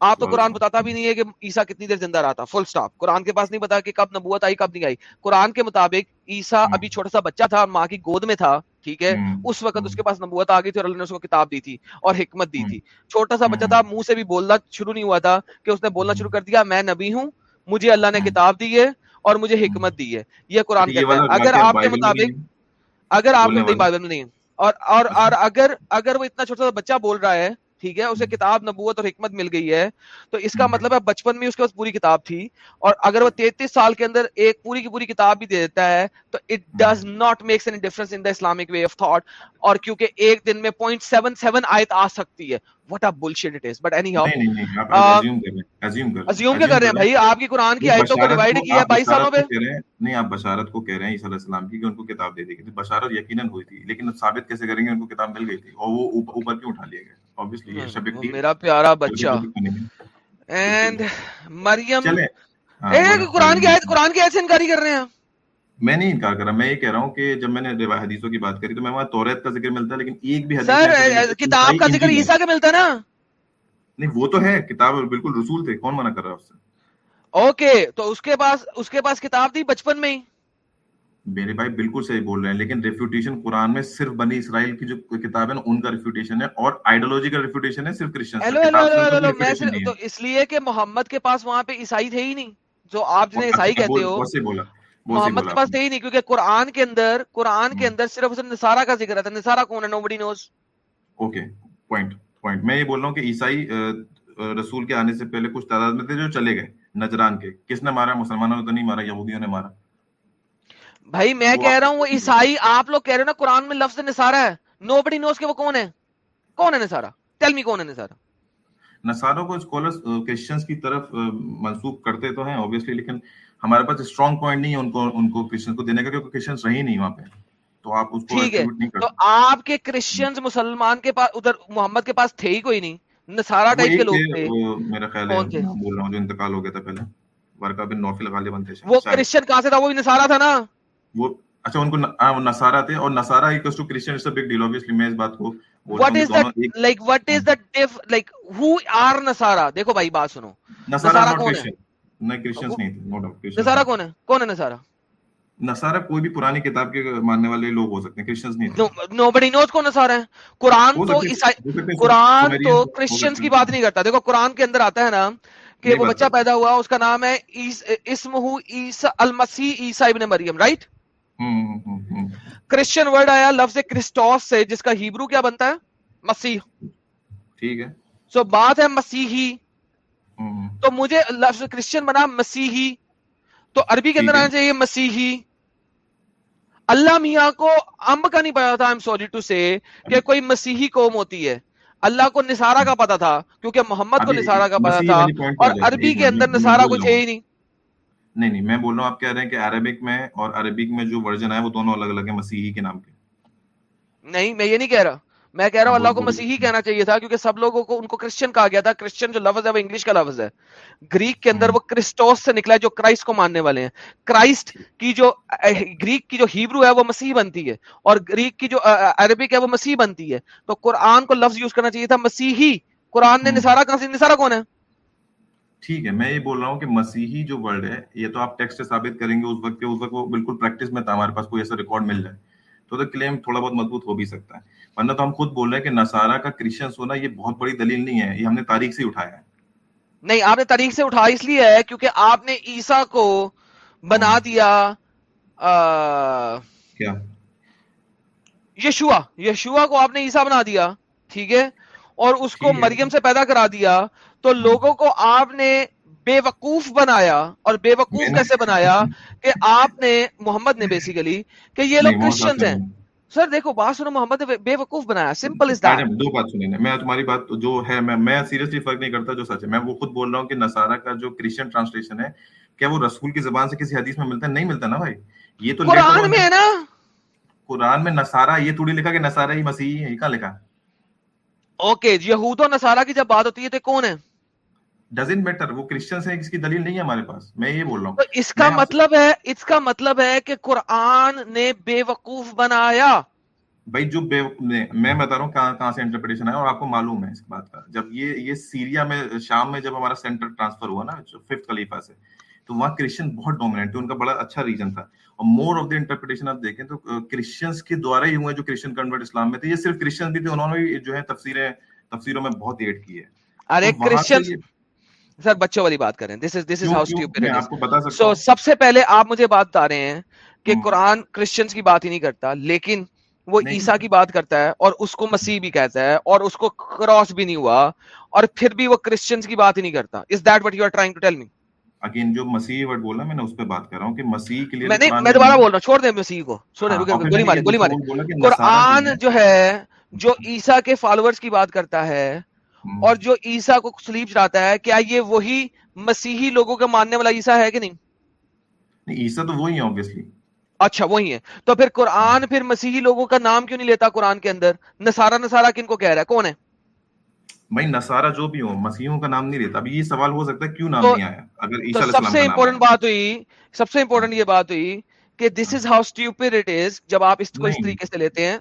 آپ تو قرآن بتاتا بھی نہیں ہے کہ عیسیٰ کتنی دیر زندہ رہا تھا فل سٹاپ قرآن کے پاس نہیں بتا کہ کب نبوت آئی کب نہیں آئی۔ قرآن کے مطابق عیسیٰ ابھی چھوٹا سا بچہ تھا ماں کی گود میں تھا ٹھیک ہے؟ اس وقت اس کے پاس نبوت آ گئی تھی اور اللہ نے اس کو کتاب دی تھی اور حکمت دی تھی۔ چھوٹا سا بچہ تھا منہ سے بھی بولنا شروع نہیں ہوا تھا کہ اس نے بولنا شروع کر دیا میں نبی ہوں مجھے اللہ نے کتاب دی ہے اور مجھے حکمت دی ہے۔ یہ قرآن کہتا ہے۔ اگر آپ کے مطابق اگر آپ بولنے نہیں بائبل اور اگر اگر وہ اتنا چھوٹا سا بچہ بول رہا ہے ٹھیک ہے اسے کتاب نبوت اور حکمت مل گئی ہے۔ تو اس کا مطلب ہے بچپن میں اس کے پاس پوری کتاب تھی اور اگر وہ تینتیس سال کے اندر ایک پوری کی پوری کتاب بھی دے دیتا ہے تو it does not makes any difference in the Islamic way of thought اور کیونکہ ایک دن میں پوائنٹ سیون سیون آیت آ سکتی ہے۔ What a bullshit it is but anyhow assume کیا کر رہے ہیں بھائی؟ آپ کی قرآن کی آیتوں کو کو کیا ہے آپ بائیس سالوں بشارت پہ نہیں آپ بشارت کو کہہ رہے ہیں عیسیٰ علیہ السلام کی کہ ان کو کتاب دے دی گئی تھی۔ بشارت یقیناً ہوئی تھی لیکن ثابت کیسے کریں گے ان کو کتاب مل گئی تھی؟ اور وہ اوپر کیوں اٹھا لیا گیا؟ obviously یہ شب میرا پیارا بچہ۔ اینڈ مریم چلے ہاں اے بولو قرآن کی آیت قرآن کی آیت سے انکاری کر رہے ہیں۔ میں نہیں انکار کر رہا میں یہ کہہ رہا ہوں کہ جب میں نے حدیثوں کی بات کری تو میں وہاں توریت کا ذکر ملتا ہے لیکن ایک بھی حدیث کتاب کا ذکر عیسیٰ کا ملتا نا؟ نہیں وہ تو ہے کتاب بالکل رسول تھے کون منع کر رہا ہے اس سے؟ اوکے تو اس کے پاس اس کے پاس کتاب تھی بچپن میں ہی؟ میرے بھائی بالکل صحیح بول رہے ہیں لیکن ریفیوٹیشن قرآن میں صرف بنی اسرائیل کی جو کتاب ہے ان کا ریفیوٹیشن ہے اور آئیڈیولوجی کا ریفیوٹیشن ہے صرف کرسچن ہیلو ہیلو ہیلو تو اس لیے کہ محمد کے پاس وہاں پہ عیسائی تھے ہی نہیں جو آپ جنہیں عیسائی کہتے ہو۔ محمد کے پاس تھے ہی نہیں کیونکہ قرآن کے اندر قرآن کے اندر صرف نصارہ کا ذکر ہے نصارہ کون ہے؟ Nobody knows okay point point میں یہ بول رہا ہوں کہ عیسائی رسول کے آنے سے پہلے کچھ تعداد میں تھے جو چلے گئے نجران کے۔ کس نے مارا؟ مسلمانوں نے تو نہیں مارا یہودیوں نے مارا۔ بھائی میں کہہ رہا ہوں وہ عیسائی آپ لوگ کہہ رہے ہو نا قرآن میں لفظ نصارہ ہے۔ نو بڈی نوز کے وہ کون ہے۔ کون ہے نصارہ ٹیل می کون ہے نصارہ نصاروں کو اسکالرس کرسچنس کی طرف منسوخ کرتے تو ہیں اوبیسلی لیکن ہمارے پاس اسٹرانگ پوائنٹ نہیں ہے ان کو ان کو کرسچن کو دینے کا کیونکہ کرسچنس رہی نہیں وہاں پہ۔ تو آپ اس کو ٹھیک ہے۔ نہیں تو آپ کے کرسچنز مسلمان کے پاس ادھر محمد کے پاس تھے ہی کوئی نہیں۔ نصارہ ٹائپ کے لوگ تھے میرا خیال ہے بول رہا ہوں جو انتقال ہو گیا تھا پہلے۔ ورقہ بن نوفل غالباً تھے وہ کرسچن کہاں سے تھا؟ وہ بھی نصارہ تھا نا۔ وہ اچھا ان کو نصارہ تھے۔ اور نصارہ equals to Christian it's a big deal obviously میں اس بات کو what is that like what is that like who are nasara دیکھو بھائی بات سنو۔ نصارہ کون ہے؟ نہیں کرسچنز نہیں تھے نو ڈاؤٹ نصارہ کون ہے؟ کون ہے نصارہ؟ کوئی بھی پرانی کتاب کے ماننے والے لوگ ہو سکتے ہیں کرسچنز نہیں نو نوز نصارہ قرآن تو قرآن تو کرسچنز کی بات نہیں کرتا۔ دیکھو قرآن کے اندر آتا ہے نا کہ وہ بچہ پیدا ہوا اس کا نام ہے اسمہ عیسی المسیح عیسی ابن مریم رائٹ کرسچن ورڈ آیا لفظ کرسٹوس سے جس کا ہیبرو کیا بنتا ہے؟ مسیح۔ ٹھیک ہے۔ سو بات ہے مسیحی۔ تو مجھے لفظ کرسچن بنا مسیحی۔ تو عربی کے اندر آنا چاہیے مسیحی۔ اللہ میاں کو امب کا نہیں پتا تھا سوری ٹو سے کہ کوئی مسیحی قوم ہوتی ہے۔ اللہ کو نصارہ کا پتا تھا کیونکہ محمد کو نصارہ کا پتا تھا۔ اور عربی کے اندر نصارہ کچھ ہے ہی نہیں۔ نہیں نہیں میں بول رہا ہوں آپ کہہ رہے ہیں کہ عربک میں اور عربک میں جو ورژن ہے وہ دونوں الگ الگ ہیں مسیحی کے نام کے۔ نہیں میں یہ نہیں کہہ رہا۔ میں کہہ رہا ہوں اللہ کو مسیحی کہنا چاہیے تھا کیونکہ سب لوگوں کو ان کو کرسچن کہا گیا تھا۔ کرسچن جو لفظ ہے وہ انگلش کا لفظ ہے۔ گریک کے اندر ہاں۔ وہ کرسٹوس سے نکلا ہے جو کرائسٹ کو ماننے والے ہیں۔ کرائسٹ کی جو گریک کی جو ہیبرو ہے وہ مسیح بنتی ہے۔ اور گریک کی جو عربک ہے وہ مسیح بنتی ہے۔ تو قرآن کو لفظ یوز کرنا چاہیے تھا مسیحی۔ قرآن نے ہاں۔ نسارا کہاں سے نسارا کون ہے؟ ٹھیک ہے میں یہ بول رہا ہوں کہ مسیحی جو ورڈ ہے یہ تو آپ ٹیکسٹ سے ثابت کریں گے اس وقت کے اس وقت وہ بالکل پریکٹس میں تھا ہمارے پاس کوئی ایسا ریکارڈ مل جائے تو تو کلیم تھوڑا بہت مضبوط ہو بھی سکتا ہے۔ ورنہ تو ہم خود بول رہے ہیں کہ نصارہ کا کرسچنس ہونا یہ بہت بڑی دلیل نہیں ہے یہ ہم نے تاریخ سے اٹھایا ہے۔ نہیں آپ نے تاریخ سے اٹھا اس لیے ہے کیونکہ آپ نے عیسیٰ کو بنا دیا کیا؟ یشوا یشوا کو آپ نے عیسیٰ بنا دیا ٹھیک ہے؟ اور اس کو مریم سے پیدا کرا دیا۔ تو لوگوں کو آپ نے بے وقوف بنایا اور بے وقوف کیسے بنایا کہ آپ نے محمد نے بیسیکلی کہ یہ لوگ کرسچنز نے ہیں۔ سر دیکھو بات سنو محمد نے بے وقوف بنایا سمپل از دیٹ دو بات سنیں میں تمہاری بات جو ہے میں میں سیریسلی فرق نہیں کرتا جو سچ ہے۔ میں وہ خود بول رہا ہوں کہ نصارہ کا جو کرسچن ٹرانسلیشن ہے کیا وہ رسول کی زبان سے کسی حدیث میں ملتا ہے؟ نہیں ملتا نا بھائی۔ یہ تو قرآن آن میں ہے نا۔ قرآن میں نصارہ یہ تھوڑی لکھا کہ نصارہ ہی مسیحی ہے یہ کہاں لکھا؟ اوکے یہود و نصارہ کی جب بات ہوتی ہے تو کون ہے؟ ڈزنٹ میٹر وہ کرسچنس ہیں اس کی دلیل نہیں ہے ہمارے پاس۔ میں یہ بول رہا ہوں۔ تو اس کا مطلب ہے اس کا مطلب ہے کہ قرآن نے بے وقوف بنایا۔ بھائی جو بے میں بتا رہا ہوں کہاں کہاں سے انٹرپریٹیشن ہے اور آپ کو معلوم ہے اس بات کا۔ جب یہ یہ سیریا میں شام میں جب ہمارا سینٹر ٹرانسفر ہوا نا ففتھ خلیفہ سے تو وہاں کرسچن بہت ڈومیننٹ تھے ان کا بڑا اچھا ریجن تھا۔ اور مور آف دا انٹرپریٹیشن آپ دیکھیں تو کرسچنس کے دوارا ہی ہوئے جو کرسچن کنورٹ اسلام میں تھے۔ یہ صرف کرسچن بھی تھے انہوں نے جو ہے تفسیریں تفسیروں میں بہت ایڈ کی ہے۔ ارے کرسچن سر بچوں والی بات کریں دس از دس از کیوں ہاؤ کیوں؟ اسٹیوپڈ میں اٹ آپ کو بتا از سکتا سو سب سے پہلے آپ مجھے بات بتا رہے ہیں کہ قرآن کرسچنس کی بات ہی نہیں کرتا لیکن وہ عیسیٰ کی بات کرتا ہے اور اس کو مسیح بھی کہتا ہے اور اس کو کراس بھی نہیں ہوا اور پھر بھی وہ کرسچنس کی بات ہی نہیں کرتا۔ Is that what you are trying to tell me again جو مسیح ورڈ بولا میں نے اس پہ بات کر رہا ہوں کہ مسیح کے لیے میں نہیں میں دوبارہ بول رہا ہوں چھوڑ دیں مسیح کو۔ چھوڑیں ہاں گولی مارے گولی مارے قرآن جو ہے جو عیسیٰ کے فالوورز کی بات کرتا ہے اور جو عیسیٰ کو سلیب چڑھاتا ہے کیا یہ وہی مسیحی لوگوں کا ماننے والا عیسیٰ ہے کہ نہیں؟ عیسیٰ تو وہی ہے obviously. اچھا وہی ہے تو پھر قرآن پھر مسیحی لوگوں کا نام کیوں نہیں لیتا قرآن کے اندر؟ نصارہ نصارہ کن کو کہہ رہا ہے؟ کون ہے؟ بھائی نصارہ جو بھی ہو مسیحوں کا نام نہیں لیتا۔ اب یہ سوال ہو سکتا ہے کیوں نام نہیں آیا؟ اگر عیسیٰ علیہ سب السلام سے نام آیا۔ امپورٹنٹ بات ہوئی سب سے امپورٹنٹ یہ بات ہوئی کہ this is how stupid it is جب آپ اس کو اس طریقے سے لیتے ہیں۔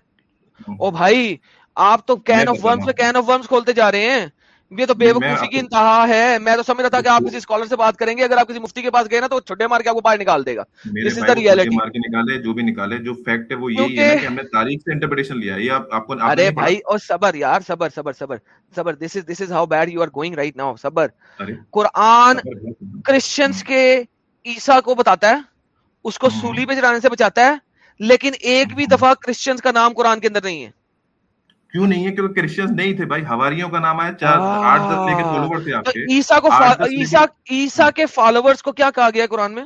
او بھائی آپ تو میں کین آف پہ ہوں کین آف ورمز کھولتے جا رہے ہیں۔ یہ تو بے میں وقوفی کی انتہا ہے۔ میں تو سمجھ رہا تھا کہ آپ کسی اسکالر سے بات کریں گے۔ اگر آپ کسی مفتی کے پاس گئے نا تو چھٹے مار کے آپ کو باہر نکال دے گا۔ دس از دا ریالٹی مار کے نکالے جو بھی نکالے جو فیکٹ ہے وہ یہی ہے کہ ہم نے تاریخ سے انٹرپریٹیشن لیا ہے۔ آپ آپ کو ارے بھائی اور صبر یار صبر صبر صبر صبر۔ This is this is how bad you are going right now صبر۔ قرآن۔ کرسچنس کے عیسیٰ کو بتاتا ہے اس کو سولی پہ چڑھانے سے بچاتا ہے لیکن ایک بھی۔ دفعہ کرسچنس کا نام قرآن کے اندر نہیں ہے۔ کیوں نہیں ہے کیونکہ کرسچنس نہیں تھے بھائی؟ ہواریوں کا نام آیا چار آٹھ دس لے کے فالوور تھے آپ کے۔ عیسیٰ کو عیسیٰ عیسیٰ کے فالوورز کو کیا کہا گیا ہے قرآن میں؟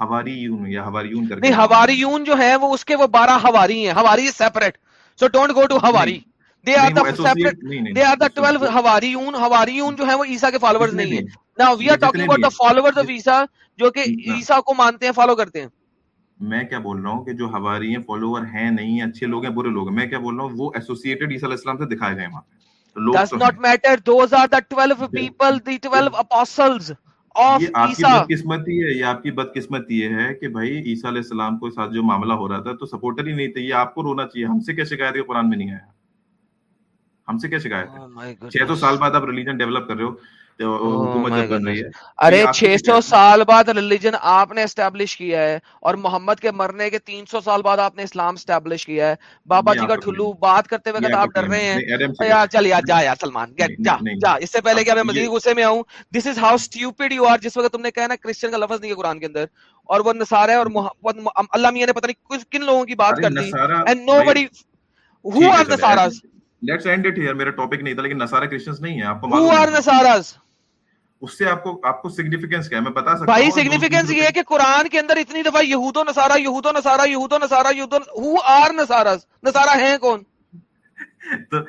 ہواریون یا ہواریون کر نہیں ہے ہواریون جو ہے وہ اس کے وہ بارہ ہواری ہیں۔ ہواری separate so don't go to ہواری. They are the separate they are the ہوواریون ہوواریون جو ہے وہ عیسیٰ کے فالوورز نہیں ہیں۔ ہیں۔ نا وی آر یہ ٹاکنگ جتنے اباؤٹ بھی دا ہیں فالوورز آف جت- عیسیٰ جو کہ عیسیٰ کو مانتے ہیں فالو کرتے ہیں۔ میں کیا بول رہا ہوں کہ جو ہماری ہیں فالوور ہیں نہیں ہیں اچھے لوگ ہیں برے لوگ ہیں۔ میں کیا بول رہا ہوں وہ ایسوسیٹڈ عیسیٰ علیہ السلام سے دکھائے گئے وہاں تو لوگ تو دا ٹویلو پھر پیپل دی پھر ٹویلو اپوسلز آف یہ آپ کی عیسیٰ۔ بدقسمتی ہے یہ آپ کی بدقسمتی یہ ہے کہ بھائی عیسیٰ علیہ السلام کو ساتھ جو معاملہ ہو رہا تھا تو سپورٹر ہی نہیں تھے یہ آپ کو رونا چاہیے۔ ہم سے کیا شکایت ہے قرآن میں نہیں آیا؟ ہم سے کیا شکایت ہے؟ Oh چھ goodness. سال بعد آپ ریلیجن ڈیولپ کر رہے ہو۔ Oh ارے چھ سو سال بعد ریلیجن آپ نے اسٹیبلش کیا ہے اور محمد کے مرنے کے تین سو سال بعد آپ نے اسلام اسٹیبلش کیا ہے۔ بابا جی کا ٹھلو بات کرتے کہتا آپ ڈر رہے ہے ہیں۔ یار چل یار جا یار سلمان جا جا۔ اس سے پہلے کہ میں مزید غصے میں آؤں this is how stupid you are جس وقت تم نے کہا نا کرسچن کا لفظ نہیں ہے قرآن کے اندر۔ اور وہ نصارہ اور اللہ میاں نے پتہ نہیں کن لوگوں کی بات ارے کر دی۔ نصارہ اینڈ نو بھائی بڑی ہو ٹھیک ہے آر لیٹس اینڈ اٹ ہیئر میرا ٹاپک نہیں تھا لیکن نصارہ کرسچنس نہیں ہے آپ کو معلوم ہے نصاراز اس سے آپ کو آپ کو سگنیفیکینس کیا ہے میں بتا سکتا بھائی ہوں سگنیفیکینس دوسرے یہ ہے کہ قرآن کے اندر اتنی دفعہ یہود و نصارہ یہود و نصارہ یہود و نصارہ یہود ہو آر نصارہ نصارہ ہیں کون تو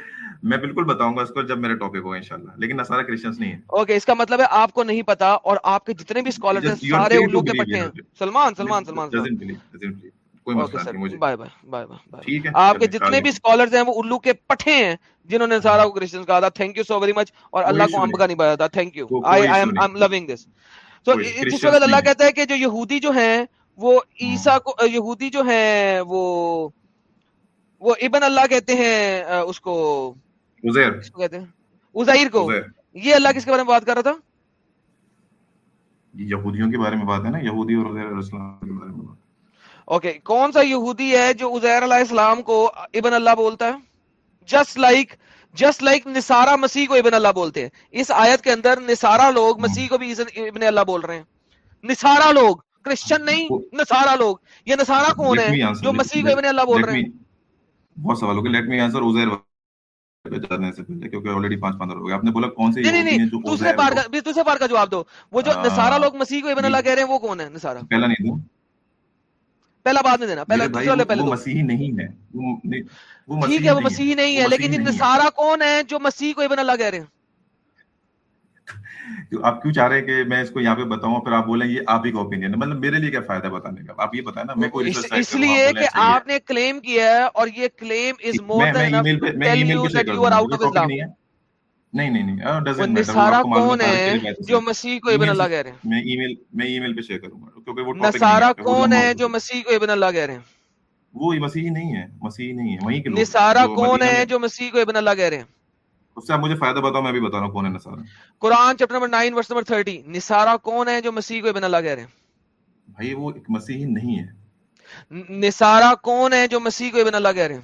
میں بالکل بتاؤں گا اس کو جب میرا ٹاپک ہوگا انشاءاللہ لیکن نصارہ کرسچنس نہیں ہے اوکے اس کا مطلب ہے آپ کو نہیں پتا اور آپ کے جتنے بھی اسکالرز ہیں سارے الو کے پٹے ہیں سلمان سلمان سلمان کوئی مسئلہ نہیں مجھے بائے بائے بائے بائے ٹھیک ہے آپ کے جتنے بھی اسکالرز ہیں وہ الو کے پٹھے ہیں جنہوں نے سارا ہاں۔ کرسچنز کہا تھا thank you so very much اور اللہ کو امبکا نہیں بایا تھا thank you I I am am loving this تو جس وقت اللہ کہتا ہے کہ جو یہودی جو ہیں وہ ہاں۔ عیسیٰ کو یہودی جو ہیں وہ وہ ابن اللہ کہتے ہیں اس کو کہتے ہیں؟ عزیر کو۔ یہ اللہ کس کے بارے میں بات کر رہا تھا؟ یہودیوں کے بارے میں بات ہے نا یہودی اور عزیر السلام کے بارے میں اوکے کون سا یہودی ہے جو عزیر علیہ السلام کو ابن اللہ بولتا ہے؟ جسٹ لائک جسٹ لائک نسارا مسیح کو ابن اللہ بولتے ہیں۔ اس آیت کے اندر نسارا لوگ مسیح کو بھی ابن اللہ بول رہے ہیں۔ نسارا لوگ کرسچن نہیں نسارا لوگ۔ یہ نسارا کون ہے جو مسیح کو ابن اللہ بول رہے ہیں؟ بہت سوال ہوگا لیٹ می آنسر عزیر جانے جو نسارا لوگ مسیح کو ابن اللہ کہہ رہے ہیں وہ کون ہے؟ نسارا پہلا نہیں دوں پہلا بعد میں دینا پہلا دوسرے والے پہلے وہ نہیں ہے۔ ٹھیک ہے وہ مسیح نہیں ہے لیکن یہ نصارہ کون ہے جو مسیح کو ابن اللہ کہہ رہے ہیں؟ تو آپ کیوں چاہ رہے ہیں کہ میں اس کو یہاں پہ بتاؤں پھر آپ بولیں یہ آپ ہی کا اوپینین ہے۔ مطلب میرے لیے کیا فائدہ بتانے کا؟ آپ یہ بتائیں نا میں کوئی ریسرچ اس لیے کہ آپ نے کلیم کیا ہے اور یہ کلیم از مور دین میں ای میل پہ tell you that you are out of Islam نہیں نہیں نہیں نصارا کون ہے جو مسیح کو ابن اللہ کہہ رہے ہیں؟ میں ای میل پہ شیئر کروں گا کیونکہ وہ نصارا کون ہے جو مسیح کو ابن اللہ کہہ رہے ہیں؟ وہ مسیحی نہیں ہے مسیحی نہیں ہے وہیں کے لوگ کون ہے جو مسیح کو ابن اللہ کہہ رہے ہیں؟ اس سے آپ مجھے فائدہ بتاؤ میں بھی بتا رہا ہوں کون ہے نصارا قرآن چپٹر نمبر 9 ورس نمبر 30 نصارا کون ہے جو مسیح کو ابن اللہ کہہ رہے ہیں؟ بھائی وہ ایک مسیحی نہیں ہے۔ نصارا کون ہے جو مسیح کو ابن اللہ کہہ رہے ہیں؟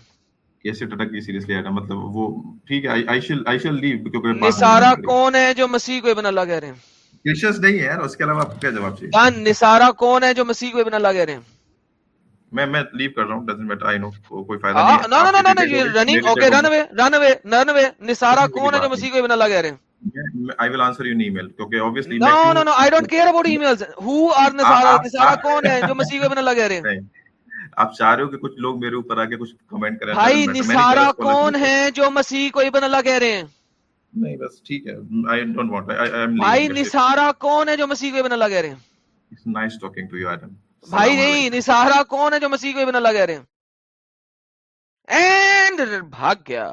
یسر ٹٹک کی سیریسلی لینا مطلب وہ ٹھیک ہے آئی شل آئی شل لیو کیونکہ نثارہ کون ہے جو مسیح کو ابن اللہ کہہ رہے ہیں؟ کرسچنز نہیں ہیں اس کے علاوہ آپ کیا جواب چاہیے؟ ہاں، جان نثارہ کون ہے جو مسیح کو ابن اللہ کہہ رہے ہیں؟ میں میں لیو کر رہا ہوں ڈزنٹ میٹر آئی نو کوئی فائدہ ہاں، نہیں نا نا نا رننگ اوکے رن اوے رن اوے رن اوے نثارہ کون ہے جو مسیح کو ابن اللہ کہہ رہے ہیں؟ I will answer you in email کیونکہ obviously No no no I don't care about emails who are Nisara Nisara کون ہے جو مسیح کو ابن اللہ کہہ رہے ہیں؟ آپ چاہ رہے ہو کہ کچھ لوگ میرے اوپر آ کے کچھ کمنٹ کریں بھائی نصارہ کون ہے جو مسیح کو ابن اللہ کہہ رہے ہیں؟ نہیں بس ٹھیک ہے. آئی ڈونٹ وانٹ بھائی نصارہ کون ہے جو مسیح کو ابن اللہ کہہ رہے ہیں؟ It's nice talking to you Adam بھائی نہیں نصارہ کون ہے جو مسیح کو ابن اللہ کہہ رہے ہیں؟ اینڈ بھاگ گیا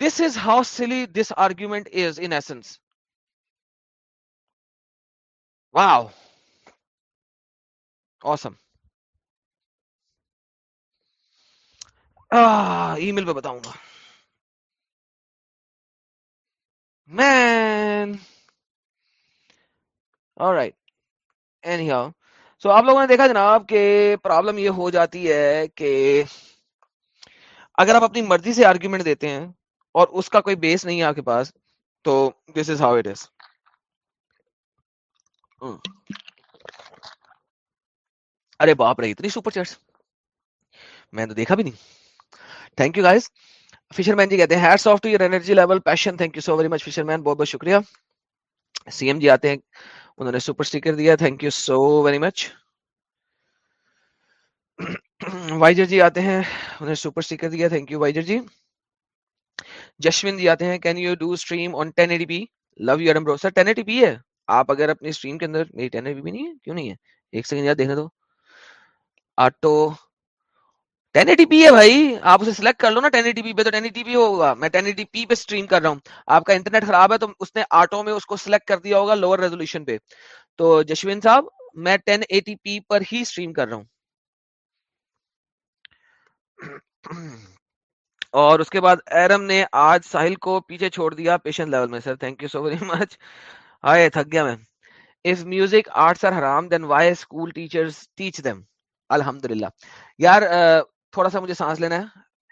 this is how silly this argument is in essence wow awesome. Email پہ بتاؤں گا۔ Man right anyhow so آپ لوگوں نے دیکھا جناب کہ پرابلم یہ ہو جاتی ہے کہ اگر آپ اپنی مرضی سے آرگیومنٹ دیتے ہیں اور اس کا کوئی بیس نہیں ہے آپ کے پاس، تو دس از ہاؤ اٹ از ارے باپ رہی اتنی سپر چیٹس میں نے تو دیکھا بھی نہیں۔ تھینک یو گائز فشر مین جی کہتے ہیں hats off to your energy level passion thank you so very much fisherman بہت بہت شکریہ سی ایم جی آتے ہیں انہوں نے سپر سٹیکر دیا thank you so very much voyager ji آتے ہیں انہوں نے سپر سٹیکر دیا thank you Voyager ji Jashwin ji آتے ہیں can you do stream on ten eighty p love your امبرو sir ten ایڈی پی ہے آپ اگر اپنی اسٹریم کے اندر میری ٹین ایڈی پی نہیں ہے کیوں نہیں ہے ایک سیکنڈ یاد دیکھنے دو آٹو ٹین ایٹی پی ہے بھائی، آپ اسے سلیکٹ کر لو نا ٹین ایٹی پی پہ، تو ٹین ایٹی پی ہوگا۔ میں ٹین ایٹی پی پہ اسٹریم کر رہا ہوں۔ آپ کا انٹرنیٹ خراب ہے تو اس نے آٹو میں اس کو سلیکٹ کر دیا ہوگا لوور ریزولوشن پہ۔ تو جشوین صاحب، میں ٹین ایٹی پی پر ہی اسٹریم کر رہا ہوں۔ اور اس کے بعد ایرم نے آج ساحل کو پیچھے چھوڑ دیا پیشنٹ لیول میں sir thank you so very much ہائے، تھک گیا میں۔ اف میوزک آرٹس آر حرام then why school teachers teach them الحمد یار تھوڑا سا مجھے سانس لینا ہے۔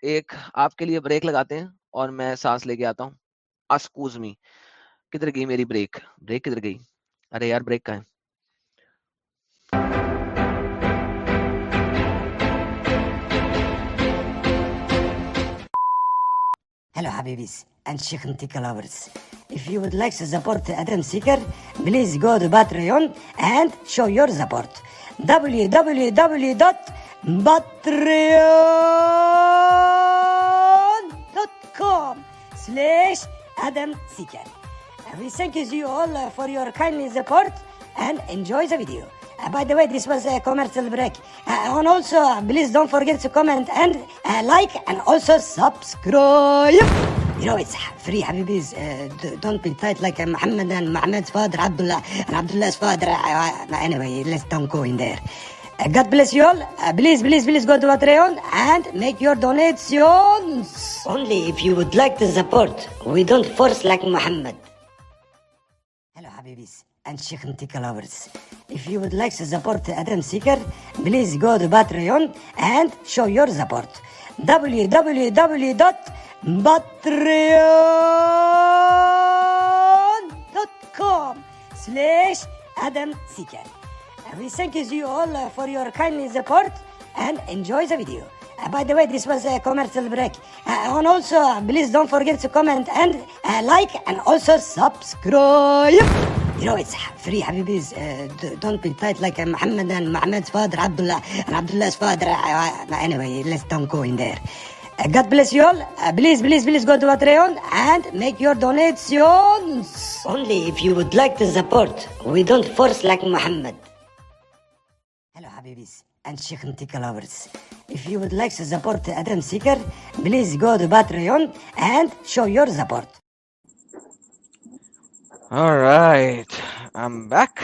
ایک آپ کے لیے بریک لگاتے ہیں اور میں سانس لے کے آتا ہوں۔ اسکوز می کدھر گئی میری بریک؟ بریک کدھر گئی؟ ارے یار بریک کا ہے؟ Hello Habibis and Sheikhanti lovers. If you would like to support Adam Seeker, please go to Patreon and show your support. www.patreon.com slash Adam Seeker. We thank you all for your kindly support and enjoy the video. Uh, by the way, this was a commercial break. Uh, and also, uh, please don't forget to comment and uh, like and also subscribe. You know, it's free, Habibis. Uh, d- don't be tight like uh, Muhammad and Muhammad's father, Abdullah, and Abdullah's father. Uh, uh, anyway, let's don't go in there. Uh, God bless you all. Uh, please, please, please go to Patreon and make your donations. Only if you would like to support. We don't force like Muhammad. Hello, Habibis and Sheikh Ntika lovers. If you would like to support Adam Seeker, please go to Patreon and show your support. www www.patreon.com slash Adam Seeker. And we thank you all for your kindly support and enjoy the video. Uh, by the way, this was a commercial break. Uh, and also, uh, please don't forget to comment and uh, like and also subscribe. You know, it's free, Habibis. Uh, don't be tight like uh, Muhammad and Muhammad's father, Abdullah, and Abdullah's father. Uh, anyway, let's don't go in there. Uh, God bless you all. Uh, please, please, please go to Patreon and make your donations. Only if you would like to support. We don't force like Muhammad. Hello, Habibis and Sheikh Ntika lovers. If you would like to support Adam Seeker, please go to Patreon and show your support. All right, I'm back.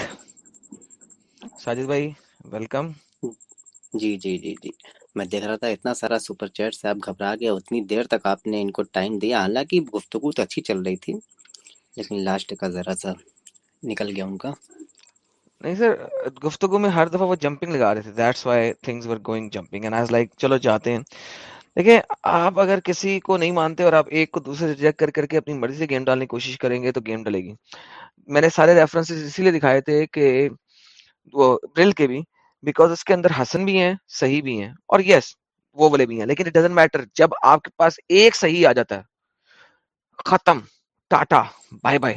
میں دیکھ رہا تھا، اتنا سارا super chat سے آپ گھبرا گئے، اتنی دیر تک آپ نے ان کو ٹائم دیا۔ حالانکہ گفتگو تو اچھی چل رہی تھی، لیکن لاسٹ کا ذرا سا نکل گیا ان کا۔ نہیں سر، گفتگو میں ہر دفعہ وہ جمپنگ لگا رہے تھے۔ That's why things were going jumping and I was like چلو جاتے ہیں۔ دیکھیں، آپ اگر کسی کو نہیں مانتے اور آپ ایک کو دوسرے سے ریجیکٹ کر کر کے اپنی مرضی سے گیم ڈالنے کی کوشش کریں گے تو گیم ڈلے گی۔ میں نے سارے ریفرنسز اسی لیے دکھائے تھے کہ وہ ڈرل کے بھی بیکاز اس کے اندر حسن بھی ہیں صحیح بھی ہیں اور یس yes, وہ والے بھی ہیں لیکن اٹ ڈزنٹ میٹر جب آپ کے پاس ایک صحیح آ جاتا ہے ختم ٹاٹا بائے بائے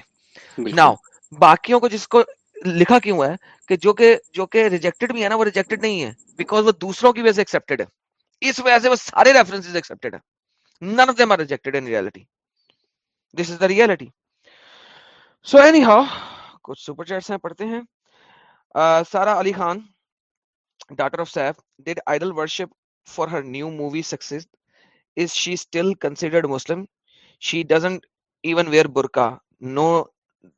ناؤ باقیوں کو جس کو لکھا کیوں ہے کہ جو کہ جو کہ ریجیکٹڈ بھی ہے نا وہ ریجیکٹڈ نہیں ہے بیکاز وہ دوسروں کی وجہ سے ایکسپٹیڈ ہے اس وجہ سے وہ سارے ریفرنس ایکسپٹیڈ ہے none of them are rejected in reality this is the reality so anyhow کچھ سپر چیٹس ہیں پڑھتے ہیں۔ سارا Ali Khan daughter of Saif, did idol worship for her new movie success? Is she still considered Muslim? She doesn't even wear burqa. No,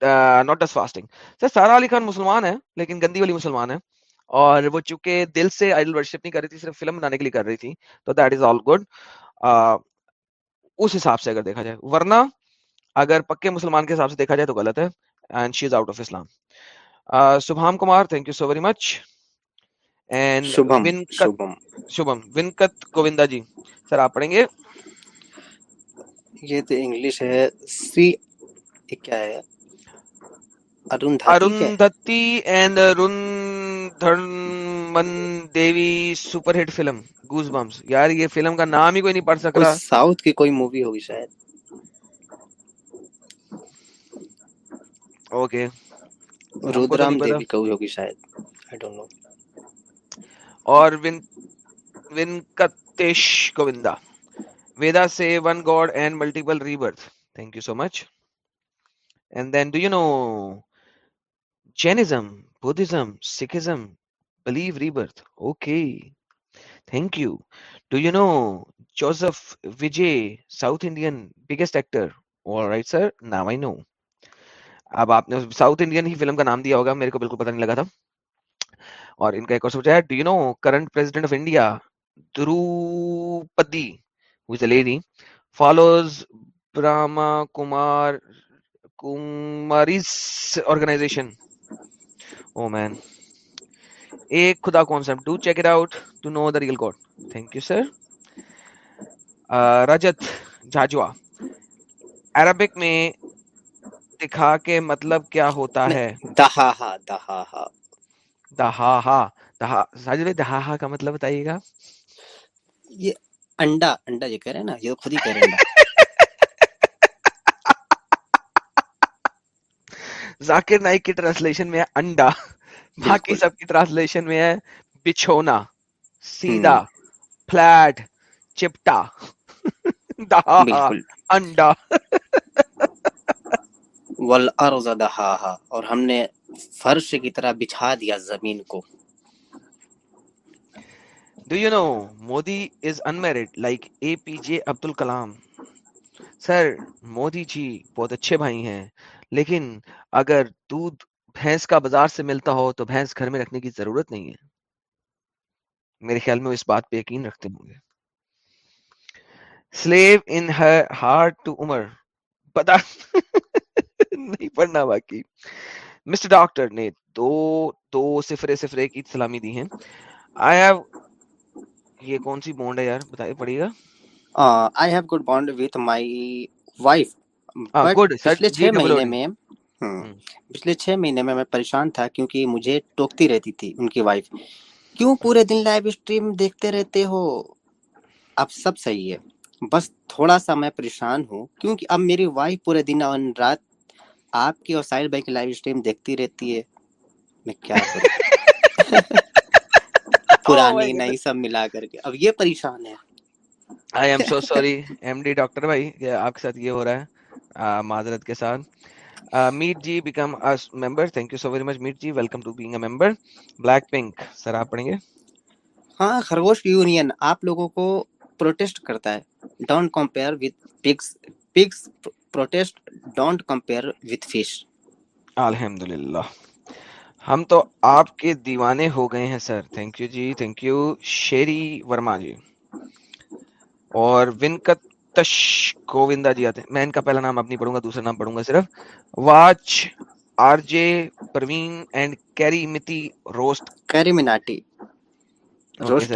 uh, not does fasting. Sir, Sara Ali Khan مسلمان ہے لیکن گندی والی مسلمان ہے اور وہ چونکہ دل سے آئیڈل ورشپ نہیں کر رہی تھی صرف فلم بنانے کے لیے کر رہی تھی تو دیٹ از آل گڈ اس حساب سے اگر دیکھا جائے ورنہ اگر پکے مسلمان کے حساب سے دیکھا جائے تو غلط ہے and she is out of Islam Subham Kumar thank you so very much and Shubham Shubham Venkat Govinda ji sir آپ پڑھیں گے یہ تو انگلش ہے. سی کیا ہے؟ Arundhati and Devi super hit film goosebumps یار یہ فلم کا نام ہی کوئی نہیں پڑھ سکتا. ساؤتھ کی کوئی مووی ہوگی شاید. اوکے رودرام دیوی کوئی ہوگی شاید. آئی ڈونٹ نو اور ونکتیش گووندا۔ ویدا سے one god and multiple rebirth thank you so much and then do you know Jainism Buddhism Sikhism believe rebirth okay thank you do you know Joseph Vijay south Indian biggest actor right sir now I know اب آپ نے south Indian ہی film کا نام دیا ہوگا، میرے کو بالکل پتا نہیں لگا تھا۔ اور ان کا ایک اور سوچا ہے do you know current president of India Droupadi was lady follows Brahma Kumar Kumaris organization oh man ایک خدا concept do check it out to know the real god thank you sir Rajat Jajwa Arabic میں دکھا کے مطلب کیا ہوتا ہے؟ دہاہا دہاہا دہا ساجد بھائی دہاہا کا مطلب بتائیے گا؟ یہ انڈا انڈا یہ کہہ رہے ہیں نا یہ خود ہی کہہ رہے ہیں ذاکر نائک کی ٹرانسلیشن میں ہے انڈا باقی سب کی ٹرانسلیشن میں ہے بچھونا سیدھا فلیٹ چپٹا۔ انڈا۔ والارض دہاہا اور ہم نے فرش کی طرح بچھا دیا زمین کو۔ Do you know Modi is unmarried like A P J Abdul Kalam sir Modi جی بہت اچھے بھائی ہیں، لیکن اگر دودھ بھینس کا بازار سے ملتا ہو تو بھینس گھر میں رکھنے کی ضرورت نہیں ہے۔ میرے خیال میں وہ اس بات پہ یقین رکھتے ہوں گے۔ Slave in heart to Umar پتا نہیں پڑھنا باقی۔ مسٹر ڈاکٹر نے دو دو صفر ایک کی سلامی دی ہیں۔ آئی ہیو یہ کون سی بونڈ ہے یار؟ بتائیے پڑھیے گا۔ I have good bond with my wife good پچھلے چھ مہینے میں پچھلے چھ مہینے میں میں پریشان تھا کیونکہ مجھے ٹوکتی رہتی تھی ان کی وائف کیوں پورے دن لائیو اسٹریم دیکھتے رہتے ہو؟ اب سب صحیح ہے۔ بس تھوڑا سا میں پریشان ہوں کیونکہ اب میری وائف پورے دن اور رات آپ کی اور ساحل بھائی کی لائیو اسٹریم دیکھتی رہتی ہے۔ میں کیا پرانی نئی سب ملا کر کے۔ اب یہ پریشان ہے۔ I am so sorry M D doctor بھائی آپ کے ساتھ یہ ہو رہا ہے معذرت کے ساتھ۔ Matt ji become member thank you so very much Matt ji welcome to being a member black pink sir آپ پڑھیں گے؟ ہاں خرگوش یونین آپ لوگوں کو پروٹیسٹ کرتا ہے۔ Don't compare with pigs pigs protest don't compare with fish الحمد للہ ہم تو آپ کے دیوانے ہو گئے ہیں sir. Thank you ji. Thank you Sheri Verma ji. اور ونکتش گووندا جی آتے ہیں. میں ان کا پہلا نام اب نہیں پڑھوں گا دوسرا نام پڑھوں گا صرف. Watch R J Praveen and Carry Minati roast. Carry Minati roast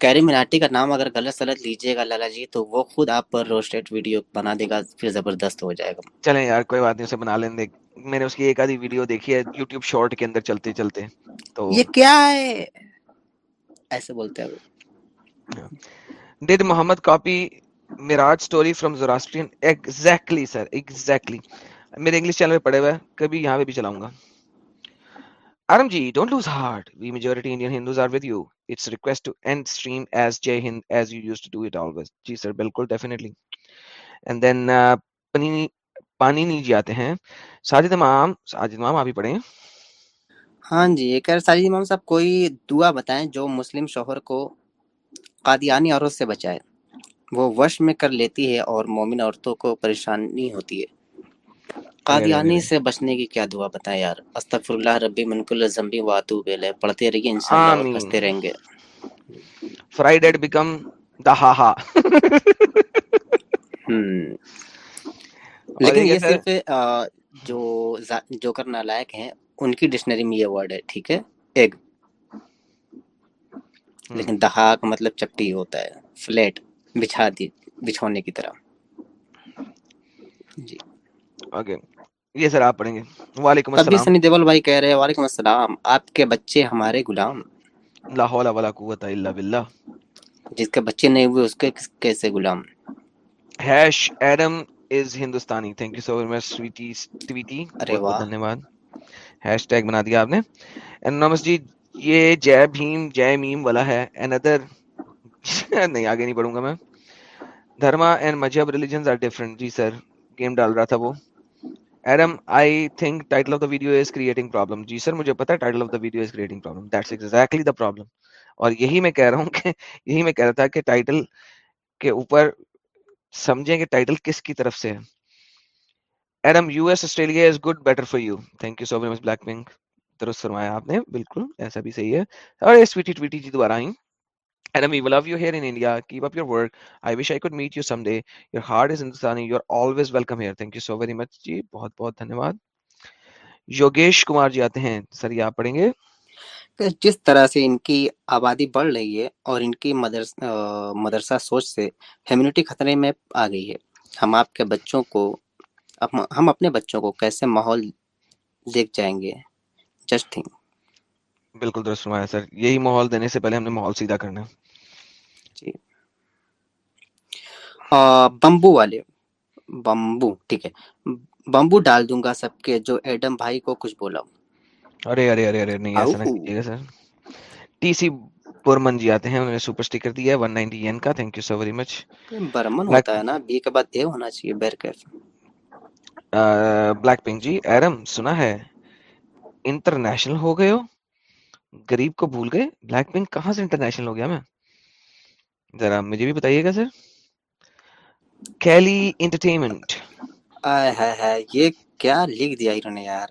Carry Minati کا نام اگر غلط سلط لیجیے گا لالا جی تو وہ خود آپ پر روسٹیڈ ویڈیو بنا دے گا پھر زبردست ہو جائے گا۔ چلیں یار کوئی بات نہیں اسے بنا لیں۔ دے میں نے اس کی ایک آدھی ویڈیو دیکھی ہے یوٹیوب شارٹ کے اندر چلتے چلتے تو یہ کیا ہے؟ ایسے بولتے ہیں۔ Did Muhammad copy Miraj story from Zoroastrian exactly sir exactly میرے انگلش چینل پہ پڑے ہوئے کبھی یہاں پہ بھی چلاؤں گا۔ Eram ji don't lose heart we majority Indian Hindus are with you it's request to end stream as Jai Hind as you use to do it always ji sir بالکل definitely and then پنی پانی جی آتے ہیں ساجد امام ساجد امام آپ ہی پڑھیں ہاں جی یہ کہہ ساجد امام صاحب، کوئی دعا بتائیں جو مسلم شوہر کو قادیانی عورت سے بچائے۔ وہ وش میں کر لیتی ہے اور مومن عورتوں کو پریشانی ہوتی ہے۔ قادیانی سے بچنے کی کیا دعا بتائیں یار؟ استغفر اللہ ربی من کل ذنبی واتو بیلے پڑھتے رہیے انشاءاللہ اور ہنستے رہیں گے۔ فرائیڈیڈ بیکم دا ہا ہا لیکن یہ صرف جو جو کرنا لائق ہیں ان کی ڈکشنری میں یہ ورڈ ہے ٹھیک ہے؟ ایک لیکن دہا کا مطلب چپٹی ہوتا ہے فلیٹ بچھا دی بچھونے کی طرح۔ جی۔ اوکے یہ سر آپ پڑھیں گے۔ وعلیکم ابھی السلام۔ سنی دیول بھائی کہہ رہے ہیں وعلیکم السلام۔ آپ کے بچے ہمارے غلام لا حول ولا قوت الا باللہ۔ جس کے بچے نہیں ہوئے اس کے کیسے Ghulam? Hash Adam is Hindustani. Thank you so much sweetie tweety ارے واہ دھنیہ واد ہیش ٹیگ بنا دیا آپ نے۔ انومس جی یہ جے بھیم جے میم والا ہے۔ اندر نہیں آگے نہیں پڑھوں گا میں۔ Dharma and mazhab religions are different ji sir game ڈال رہا تھا وہ۔ Adam I think title of the video is creating problem ji sir مجھے پتا ہے title of the video is creating problem that's exactly the problem اور یہی میں کہہ رہا ہوں کہ یہی میں کہہ رہا تھا کہ ٹائٹل کے اوپر سمجھیں کہ ٹائٹل کس کی طرف سے ہے Adam U S Australia is good better for you thank you so very much Blackpink درست فرمایا آپ نے بالکل ایسا بھی صحیح ہے اور یہ سویٹی ٹویٹی جی دوبارہ آئیں Adam, we love you here in India. Keep up your work. I wish I could meet you someday. Your heart is Hindustani. You're always welcome here. Thank you so very much. جی بہت بہت دھنیہ واد یوگیش کمار جی آتے ہیں سر یہ آپ پڑھیں گے کہ جس طرح سے ان کی آبادی بڑھ رہی ہے اور ان کی مدرس آ، مدرسہ سوچ سے ہیومنٹی خطرے میں آ گئی ہے ہم آپ کے بچوں کو ہم اپنے بچوں کو کیسے ماحول دیکھ جائیں گے جسٹ تھنک بالکل درست فرمایا سر یہی ماحول دینے سے پہلے ہم نے ماحول سیدھا کرنا ہے جی۔ بمبو والے۔ بمبو ٹھیک ہے۔ بمبو ڈال دوں گا سب کے جو ایڈم بھائی کو کچھ بولا۔ ارے ارے ارے ارے نہیں سر ٹی سی جی آتے ہیں انہوں نے سپر سٹیکر دیا ہے 190 ین کا۔ Thank you so very much Burman ہوتا ہے نا بی کے بعد اے ہونا چاہیے بیر کیف۔ بلیک پنک جی ایرم سنا ہے۔ انٹرنیشنل ہو گئے ہو۔ غریب کو بھول گئے۔ بلیک پنک کہاں سے انٹرنیشنل ہو گیا میں؟ ذرا مجھے بھی بتائیے گا سر۔ کیلی انٹرٹینمنٹ۔ یہ کیا لکھ دیا انہوں نے یار۔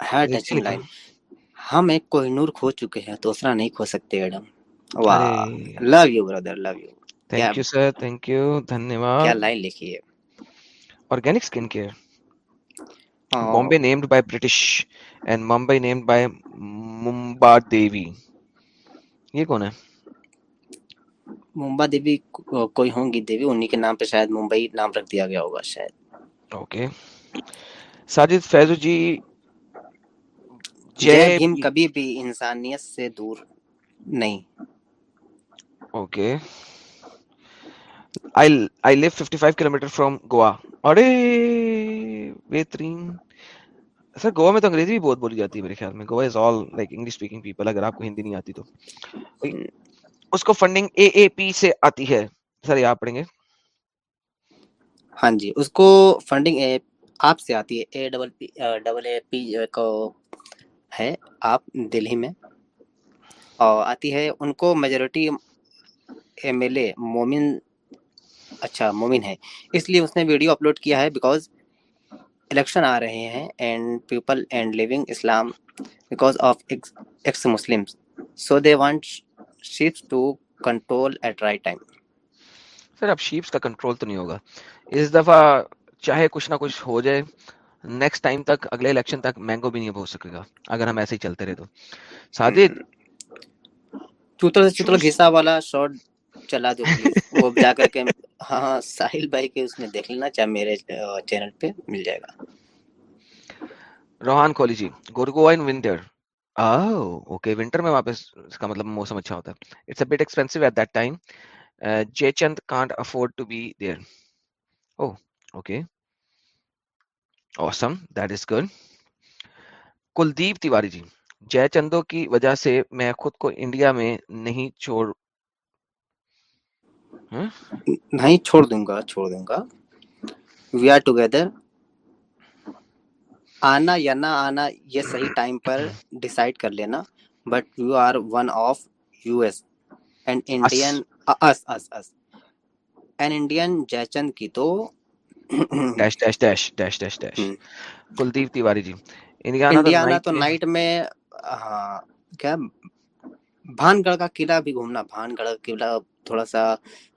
ہاں، ہم ایک کوئی نور کھو چکے ہیں دوسرا نہیں کھو سکتے ایڈم۔ واہ love you brother love you thank you sir thank you دھنیہ واد کیا لائن لکھی ہے؟ Organic skin care Bombay named by British and Mumbai named by Mumba Devi یہ کون ہے؟ ممبا دیوی کوئی ہوں گی دیوی انہی کے نام پہ شاید ممبئی نام رکھ دیا گیا ہوگا شاید۔ اوکے ساجد فیضو جی جے بھیم کبھی بھی انسانیت سے دور نہیں۔ Okay I live 55 kilometre from Goa ارے بہترین سر گوا میں تو انگریزی بھی بہت بولی جاتی ہے میرے خیال میں Goa is all like English speaking people اگر آپ کو ہندی نہیں آتی تو اس کو فنڈنگ اے اے پی سے آتی ہے۔ سر، یہ آپ پڑھیں گے۔ ہاں جی اس کو فنڈنگ اے آپ سے آتی ہے۔ اے ڈبل پی ڈبل اے پی کو ہے آپ دلی میں۔ اور آتی ہے، ان کو میجورٹی ایم ایل اے مومن اچھا مومن ہے۔ اس لیے اس نے ویڈیو اپلوڈ کیا ہے بیکاز الیکشن آ رہے ہیں and people and leaving Islam because of ex Muslim so they want sheeps to control at right time sir اب شیپس کا کنٹرول تو نہیں ہوگا اس دفعہ چاہے کچھ نہ کچھ ہو جائے نیکسٹ ٹائم تک اگلے الیکشن تک مینگو بھی نہیں ہو سکے گا اگر ہم ایسے ہی چلتے رہے تو ساجد چوتر سے چوتر گھسا والا شارٹ چلا دو وہ جا کر کے ہاں ساحل بھائی کے اس میں دیکھ لینا چاہے میرے چینل پہ مل جائے گا Rohan Kholi ji Gurgaon winter okay winter میں واپس اس کا مطلب موسم اچھا ہوتا ہے۔ It's that time Jaichand can't afford to be there oh okay awesome that is good Kuldeep Tiwari ji جے چندوں کی وجہ سے میں خود کو انڈیا میں نہیں چھوڑ نہیں چھوڑ دوں گا چھوڑ دوں گا وی آر ٹوگیدر آنا یا نہ آنا یہ صحیح ٹائم پر ہاں۔ ڈیسائیڈ کر لینا۔ But you are one of U S and Indian and Indian Jaichand کی تو dash dash dash dash dash dash Kuldeep Tiwari ji. Indiana تو نائٹ میں کیا؟ بھان گڑھ کا قلعہ بھی گھومنا۔ بھان گڑھ کا قلعہ تھوڑا سا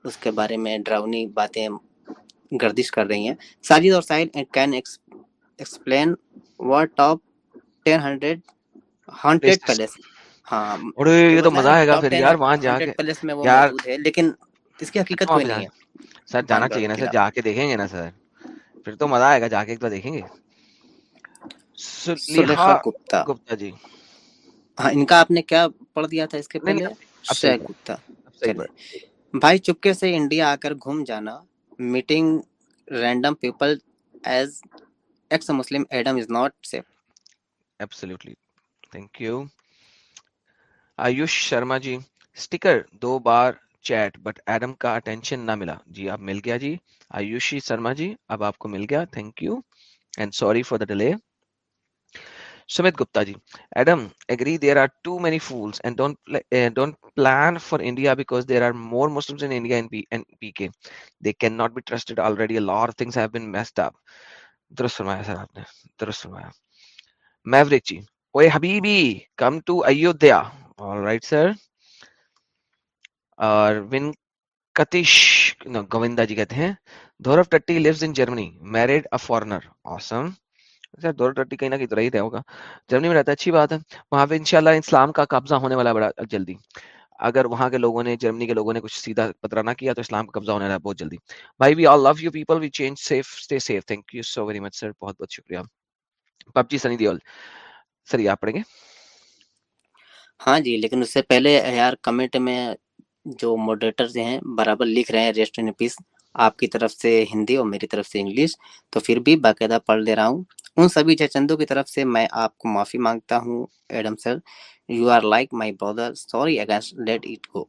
اس کے بارے میں ڈراؤنی باتیں گردش کر رہی ہیں۔ ساجد اور Sahil can explain what top 1000 haunted palace ہاں اور یہ تو مزہ آئے گا پھر یار وہاں جا کے پیلس میں وہ موجود ہے لیکن اس کی حقیقت کوئی نہیں ہے سر جانا چاہیے نا سر جا کے دیکھیں گے نا سر پھر تو مزہ آئے گا جا کے ایک بار دیکھیں گے گپتا گپتا جی ہاں ان کا آپ نے کیا پڑھ دیا تھا اس کے پہلے گپتا بھائی چپکے سے انڈیا آ کر گھوم جانا meeting random people as ex Muslim Adam is not safe. Absolutely. Thank you. Ayush Sharma ji sticker دو بار چیٹ بٹ ایڈم کا اٹینشن نہ ملا جی آپ مل گیا جی آیوشی شرما جی اب آپ کو مل گیا thank you and sorry for the delay Sumit Gupta ji Adam agree there are too many fools and don't plan for India because there are more Muslims in India and P K they can not be trusted already lot things have been messed up درست فرمایا سر آپ نے، درست فرمایا۔ میوریک جی اوے حبیبی، come to Ayodhya. All right sir اور ونکتش نو گویندا جی کہتے ہیں۔ دورف ٹٹی lives in Germany married a foreigner awesome sir دور ٹٹی کہیں نہ کہیں تو رہی رہے ہوگا۔ جرمنی میں رہتا ہے، اچھی بات ہے۔ وہاں پہ انشاءاللہ اسلام کا قبضہ ہونے والا بڑا جلدی۔ اگر وہاں کے لوگوں نے، جرمنی کے لوگوں نے کچھ سیدھا پترا نہ کیا تو اسلام کا قبضہ ہونے رہا بہت جلدی۔ بھائی we all love you people we change safe stay safe thank you so very much sir بہت بہت شکریہ۔ پب جی سنی دیول سر، یہ آپ پڑھیں گے؟ ہاں جی لیکن اس سے پہلے یار کمنٹ میں جو موڈریٹرز ہیں، برابر لکھ رہے ہیں ریسٹ ان پیس آپ کی طرف سے ہندی اور میری طرف سے انگلش، تو پھر بھی باقاعدہ پڑھ لے رہا ہوں۔ ان سبھی چچندوں کی طرف سے میں آپ کو معافی مانگتا ہوں۔ Adam sir you are like my brother sorry against let it go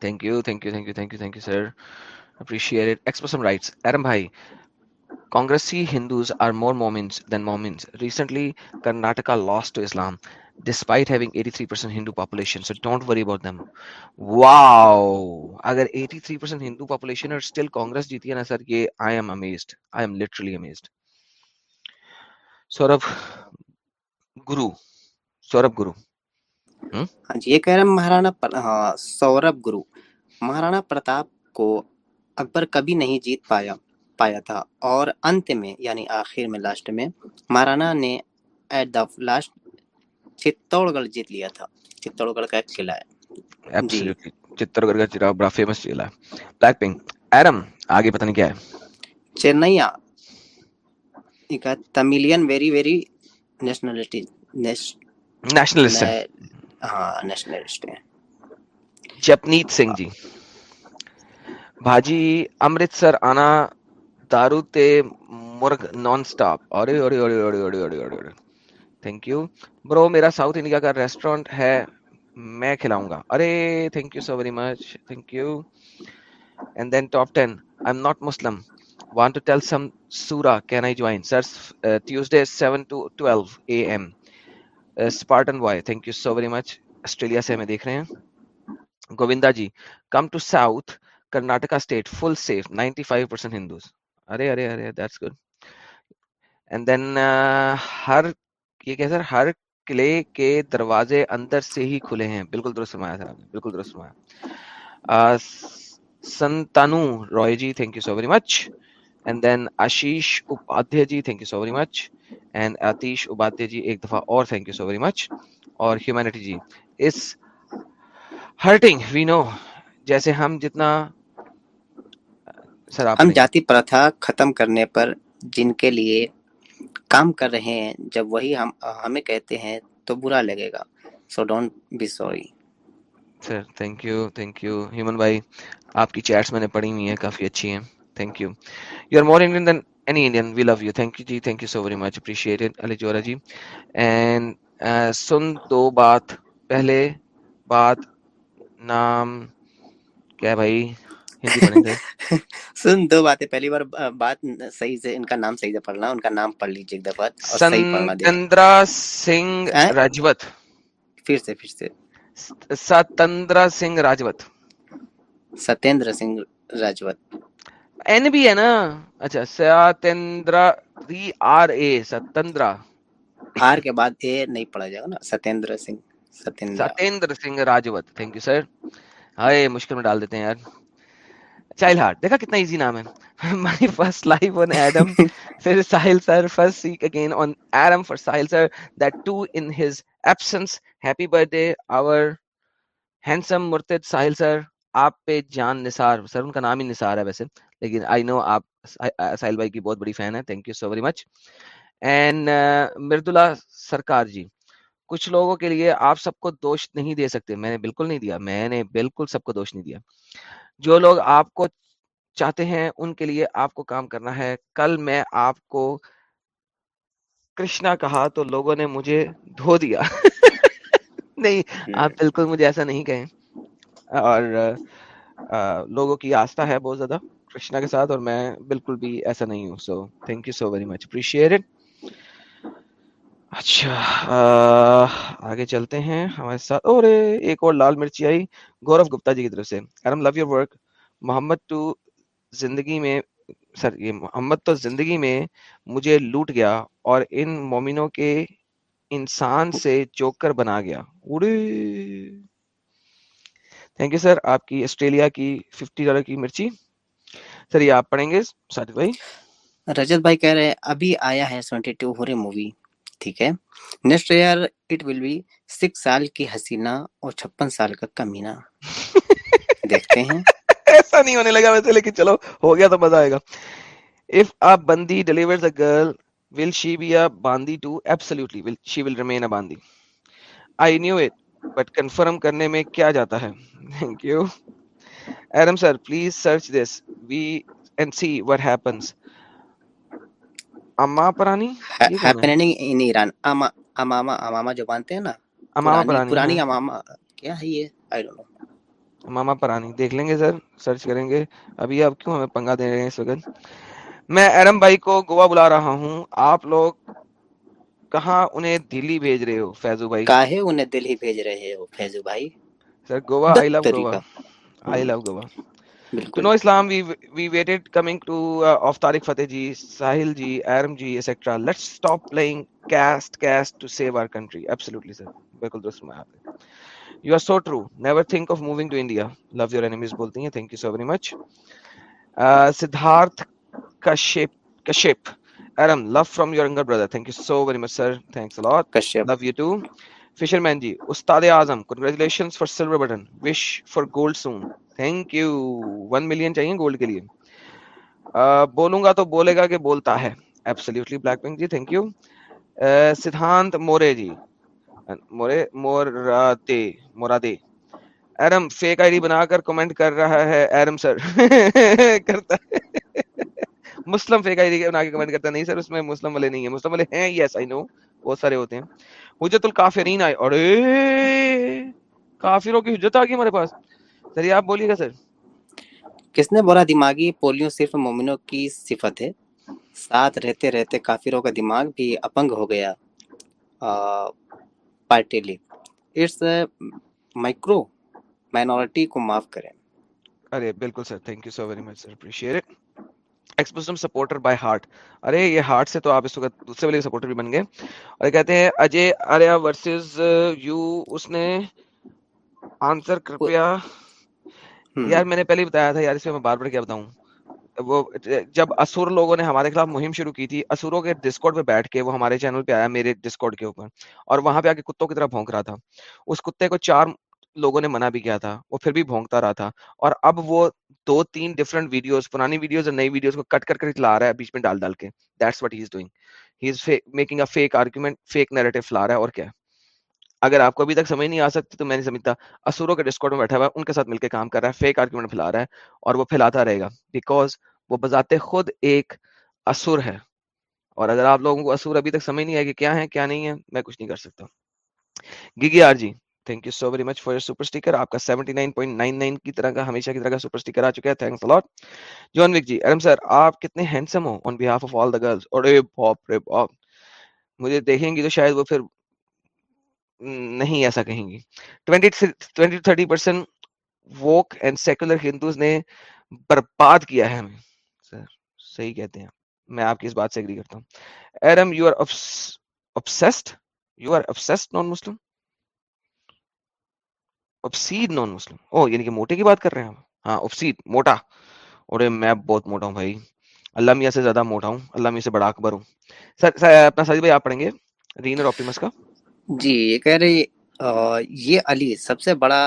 thank you thank you thank you thank you thank you sir appreciate it express some rights Iram بھائی کانگریسی Hindus are more مومنز then مومنز recently Karnataka lost to Islam despite having 83% Hindu population so don't worry about them wow اگر 83% Hindu population اور still Congress جیتی ہے نا sir یہ I am amazed I am literally amazed Saurabh Guru Saurabh Guru ہاں جی یہ کہہ رہے ہیں مہارانا ہاں، سورب گرو. مہارانا پرتاپ کو اکبر کبھی نہیں جیت پایا پایا تھا۔ اور انت میں یعنی آخر میں لاسٹ میں، مہارانا نے ایٹ دا لاسٹ چتوڑ گڑھ جیت لیا تھا چتوڑ گڑھ کا ایک قلعہ ہے چتوڑ گڑھ کا بڑا فیمس قلعہ ہے بلیک پنک ایرم آگے پتہ نہیں کیا ہے چنیا ایک Tamilian very very nationality nationalist ہاں نیشنلسٹ ہیں جپنیت سنگھ جی بھاجی امرتسر آنا دارو تے مرغ نان سٹاپ ارے ارے ارے ارے تھینک یو برو میرا ساؤتھ انڈیا کا ریسٹورینٹ ہے میں کھلاؤں گا ارے thank you so very much thank you and then top ten I am not Muslim want to tell some surah can I join sir Tuesday seven to twelve A M Spartan boy thank you so very much Australia سے ہمیں دیکھ رہے ہیں Govinda ji come to South Karnataka state full safe ninety five percent Hindus ارے ارے ارے that's good and then ہر یہ کہ سر ہر قلعے کے دروازے اندر سے ہی کھلے ہیں۔ بالکل درست سمایا سر بالکل درست سمایا Santanu Roy ji thank you so very much and then Ashish Upadhyay ji thank you so very much and Atish Upadhyay ji ایک دفعہ اور thank you so very much اور ہیومینٹی جی اس ہرٹنگ وی نو جیسے ہم جتنا، سر ہم جاتی پرتھا ختم کرنے پر جن کے لیے کام کر رہے ہیں، جب وہی ہم، ہمیں کہتے ہیں تو برا لگے گا۔ So don't be sorry sir thank you thank you human بھائی آپ کی چیٹس میں نے پڑھی ہوئی ہیں کافی اچھی ہیں thank you you are more Indian than any Indian we love you thank you ji thank you so very much appreciate Ali Jora ji and سن دو بات پہلے بات نام کیا بھائی سن دو باتیں۔ پہلی بار بات صحیح سے ان کا نام صحیح سے پڑھنا ان کا نام پڑھ لیجیے ایک دفعہ ستندرا سنگھ ہاں؟ راجوت۔ پھر سے پھر سے۔ ستندرا سنگھ راجوت۔ ستیندر سنگھ راجوت۔ این بھی ہے نا؟ اچھا ستیندرا ری آر اے ستندرا۔ آر کے بعد اے نہیں پڑھا جائے گا نا۔ Satyendra Singh Satyendra Singh Rajput. Thank you sir ہائے مشکل میں ڈال دیتے ہیں یار۔ چائلڈ ہارٹ دیکھا کتنا ایزی نام ہے۔ My first life on Adam پھر Sahil sir first sake again on Adam for Sahil sir that too in his absence happy birthday our handsome murtad Sahil sir آپ پہ جان نثار سر ان کا نام ہی نثار ہے ویسے۔ لیکن آئی نو آپ ساحل بھائی کی بہت بڑی فین ہے thank you so very much and مرد اللہ سرکار جی۔ کچھ لوگوں کے لیے آپ سب کو دوش نہیں دے سکتے میں نے بالکل نہیں دیا میں نے بالکل سب کو دوش نہیں دیا۔ جو لوگ آپ کو چاہتے ہیں ان کے لیے آپ کو کام کرنا ہے۔ کل میں آپ کو کرشنا کہا تو لوگوں نے مجھے دھو دیا۔ نہیں جی۔ آپ بالکل مجھے ایسا نہیں کہیں۔ اور لوگوں کی آستھا ہے بہت زیادہ کرشنا کے ساتھ اور میں بالکل بھی ایسا نہیں ہوں۔ So thank you so very much appreciate اچھا آگے چلتے ہیں ہمارے ساتھ۔ اور ایک اور لال مرچی آئی گورو گپتا جی کی طرف سے۔ Eram love your work Mohammad تو زندگی میں، سر، یہ محمد تو زندگی میں مجھے لوٹ گیا اور ان مومنوں کے انسان سے چوکر بنا گیا۔ اڑے تھینک یو سر آپ کی آسٹریلیا کی ففٹی ڈالر کی مرچی۔ سر، یہ آپ پڑھیں گے ساجد بھائی۔ رجت بھائی کہہ رہے ابھی آیا ہے سیونٹی ٹو ہورے مووی ٹھیک ہے۔ Next year it will be six سال کی حسینہ اور چھپن سال کا کمینہ۔ دیکھتے ہیں۔ ایسا نہیں ہونے لگا ویسے، لیکن چلو، ہو گیا تو مزہ آئے گا۔ اف آپ بندی delivers a girl will she be a bandi too? Absolutely will she will remain a bandi. I knew it but confirm کرنے میں کیا جاتا ہے؟ Thank you. Adam sir please search this. We and see what happens. اما پرانی happening in Iran اما اماما اماما جو ہیں نا اماما پرانی پرانی اماما کیا ہے یہ آئی ڈونٹ نو اماما پرانی دیکھ لیں گے سر سرچ کریں گے ابھی آپ کیوں ہمیں پنگا دے رہے ہیں اس وقت میں ایرم بھائی کو گوا بلا رہا ہوں آپ لوگ کہاں انہیں دلی بھیج رہے ہو فیضو بھائی کاہے انہیں دلی بھیج رہے ہو فیضو بھائی sir Goa I love Goa I love Goa to no Islam we we waited coming to of Tariq Fatah ji Sahil ji Eram ji etcetera let's stop playing caste caste to save our country absolutely sir بالکل درست فرمایا آپ you are so true never think of moving to India love your enemies بولتی ہیں thank you so very much Siddharth Kashyap Kashyap Eram love from your younger brother thank you so very much sir thanks a lot Kashyap love you too fisherman ji استاد اعظم congratulation for silver button wish for gold soon thank you one million چاہیے gold کے لیے بولوں گا تو بولے گا کہ بولتا ہے absolutely black pink ji thank you Siddhant More ji More موراتے مورادے ایرم فیک آئی ڈی بنا کر کمنٹ کر رہا ہے ایرم سر کرتا ہے مسلم فیک آئی ڈی بنا کے کمنٹ کرتا نہیں سر اس میں مسلم والے نہیں ہیں مسلم والے ہیں یس آئی نو بہت سارے ہوتے ہیں حجت الکافرین آئے۔ ارے! کافروں کی حجت آ گئی ہمارے پاس۔ سر آپ بولیے گا سر۔ کس نے بولا دماغی پولیو صرف مومنوں کی صفت ہے؟ ساتھ رہتے رہتے کافروں کا دماغ بھی اپنگ ہو گیا۔ پارٹیلی اٹس مائکرو مائنورٹی کو معاف کریں۔ ارے بالکل sir thank you so very much sir appreciate. ایکسپوزم supporter by heart ارے یہ ہارٹ سے تو آپ اس وقت دوسرے والے سپورٹر بھی بن گئے۔ اور کہتے ہیں اجے ورسز یو اس نے آنسر کرپیا۔ یار میں نے پہلے بتایا تھا یار اس میں میں بار بار کیا بتاؤں۔ وہ جب اسور لوگوں نے ہمارے خلاف مہم شروع کی تھی اسوروں کے ڈسکورڈ پہ بیٹھ کے وہ ہمارے چینل پہ آیا میرے ڈسکورڈ کے اوپر۔ اور وہاں پہ آ کے کتوں کی طرح بھونک رہا تھا۔ اس کتے کو چار لوگوں نے منع بھی کیا تھا، وہ پھر بھی بھونکتا رہا تھا۔ اور اب وہ دو تین ڈفرنٹ ویڈیوز پرانی ویڈیوز اور نئی ویڈیوز کو کٹ کر کر لا رہا ہے، بیچ میں ڈال ڈال کے۔ That's what he is doing he is making a fake argument fake narrative لا رہا ہے، اور کیا۔ اگر آپ کو ابھی تک سمجھ نہیں آ سکتی تو میں نہیں سمجھتا۔ اسوروں کے ڈسکورڈ میں بیٹھا ہوا ہے، ان کے ساتھ مل کے کام کر رہا ہے فیک آرگومنٹ پھیلا رہا ہے، اور وہ پھیلاتا رہے گا۔ بیکاز وہ بذات خود ایک اسور ہے۔ اور اگر آپ لوگوں کو اسور ابھی تک سمجھ نہیں آئے کہ کیا ہے، کیا نہیں ہے، میں کچھ نہیں کر سکتا۔ Gigi R ji thank you so very much for your super sticker آپ کا 79.99 کی طرح کا ہمیشہ کی طرح کا سپر اسٹیکر آ چکا ہے تھینکس الاٹ جون وک جی ارم سر آپ کتنے handsome who on behalf of all the girls اور اے باپ رے باپ مجھے دیکھیں گی تو شاید وہ پھر نہیں ایسا کہیں گی 20 30 percent woke and secular Hindus نے برباد کیا ہے ہمیں سر صحیح کہتے ہیں میں آپ کی اس بات سے اگری کرتا ہوں Eram you are obsessed? You are obsessed non obsede non Muslim او یعنی کہ موٹے کی بات کر رہے ہیں ہاں obsede موٹا اور میں بہت موٹا ہوں بھائی اللہ میاں سے زیادہ موٹا ہوں اللہ میاں سے بڑا اکبر ہوں سر اپنا ساجد بھائی آپ پڑھیں گے رین اور آپٹیمس کا جی یہ کہہ رہی آ، یہ علی سب سے بڑا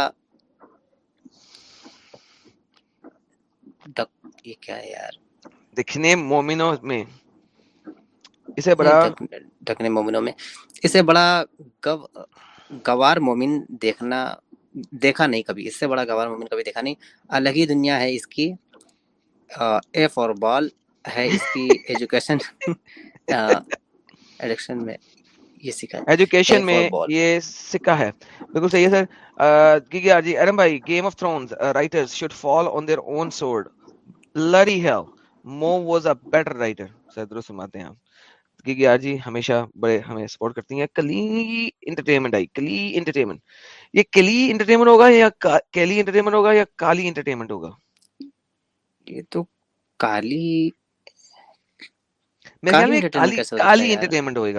ڈک- یہ کیا ہے یار دکھنے مومنوں میں اسے بڑا ڈھکنے مومنوں میں اسے بڑا گو گوار مومن دیکھنا دیکھا نہیں کبھی اس سے بڑا گوار مومن کبھی دیکھا نہیں۔ الگ ہی دنیا ہے اس کی اے فار بال ہے اس کی ایجوکیشن۔ ایڈکشن میں یہ سکھا ایجوکیشن میں. یہ سکہ ہے۔ بالکل صحیح ہے سر۔ آر جی ارم بھائی Game of Thrones writers should fall on their own sword hail Mo was a better writer sir درست فرماتے ہیں آپ۔ گیگی آر جی ہمیشہ بڑے ہمیں سپورٹ کرتی ہیں۔ کلی انٹرٹینمنٹ آئی کلی انٹرٹینمنٹ یہ کلی انٹرٹینمنٹ ہوگا یا کیلی انٹرٹینمنٹ ہوگا یا کالی انٹرٹینمنٹ ہوگا؟ یہ تو کالی میرے خیال میں کالی انٹرٹینمنٹ ہوئے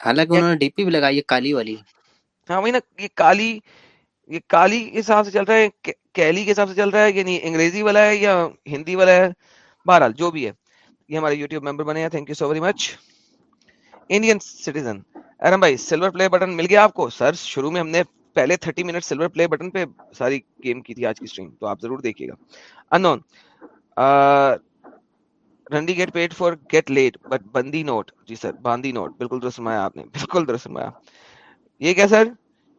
حالانکہ یا انہوں نے ڈی پی بھی لگائی ہے کالی والی۔ ہاں وہی نا یہ کالی یہ کالی کے حساب سے چل رہا ہے کیلی کے حساب سے چل رہا ہے یعنی انگریزی والا ہے یا ہندی والا ہے بہرحال جو بھی ہے۔ یہ ہمارے یوٹیوب ممبر بنے ہیں. Thank you so very much Indian citizen Eram بھائی سلور پلے بٹن مل گیا آپ کو؟ سر شروع میں ہم نے پہلے 30 منٹ سلور پلے بٹن پہ ساری گیم کی تھی آج کی سٹریم تو آپ ضرور دیکھیے گا. انون رنڈی get paid for get laid but بندی نوٹ جی سر باندی نوٹ بالکل درست فرمایا آپ نے. بالکل درست فرمایا. یہ کیا سر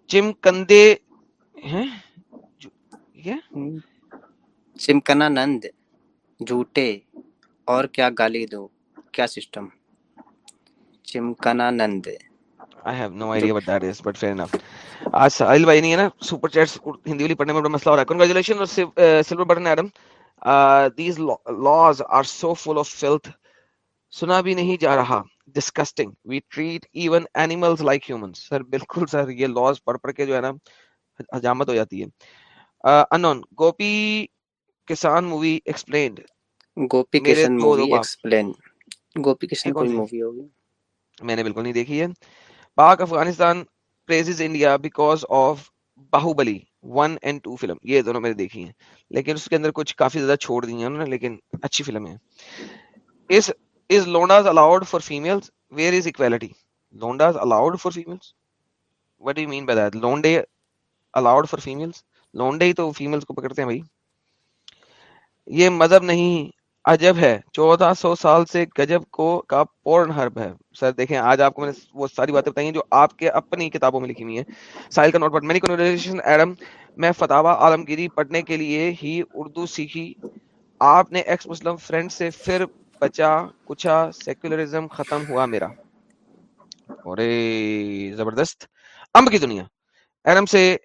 چم کندے ہیں یہ؟ چمکنا نند، جھوٹے۔ اور کیا گالی دو کیا سسٹم چمکنا نند I have no idea but that is but fair enough آج ساحل بھائی نے نا؟ سپر چیٹس ہندی والی پڑھنے میں بڑا مسئلہ ہو رہا ہے۔ کنگریچولیشن اور silver button Adam these laws are so full of filth سنا بھی نہیں جا رہا۔ Disgusting we treat even animals like humans sir بالکل سر یہ لاز پڑھ پڑھ کے جو ہے نا، حجامت ہو جاتی ہے۔ Anon Gopi Kisan movie explained Gopi Kishan movie explain Gopi Kishan کوئی مووی ہوگی؟ میں نے بالکل نہیں دیکھی ہے۔ Pak Afghanistan praises India because of Baahubali one and two film یہ دونوں میں نے دیکھی ہیں۔ لیکن اس کے اندر کچھ کافی زیادہ چھوڑ دی ہیں لیکن اچھی فلم ہے۔ اس فار فیمیلز فار لونڈے تو فیمیلز کو پکڑتے ہیں بھائی۔ یہ مذہب نہیں عجب ہے۔ چودہ سو سال سے گجب کو کا پورن حرب ہے۔ سر، دیکھیں، آج آپ کو میں نے وہ ساری باتیں بتائی ہیں جو آپ کے اپنی کتابوں میں لکھی ہوئی ہیں۔ سائل کا note but many congratulation Adam, میں فتح عالمگیری پڑھنے کے لیے ہی اردو سیکھی۔ آپ نے ایکس مسلم فرینڈ سے پھر بچا کچا سیکولرزم ختم ہوا میرا۔ اور زبردست۔ امب کی دنیا۔ ایڈم سے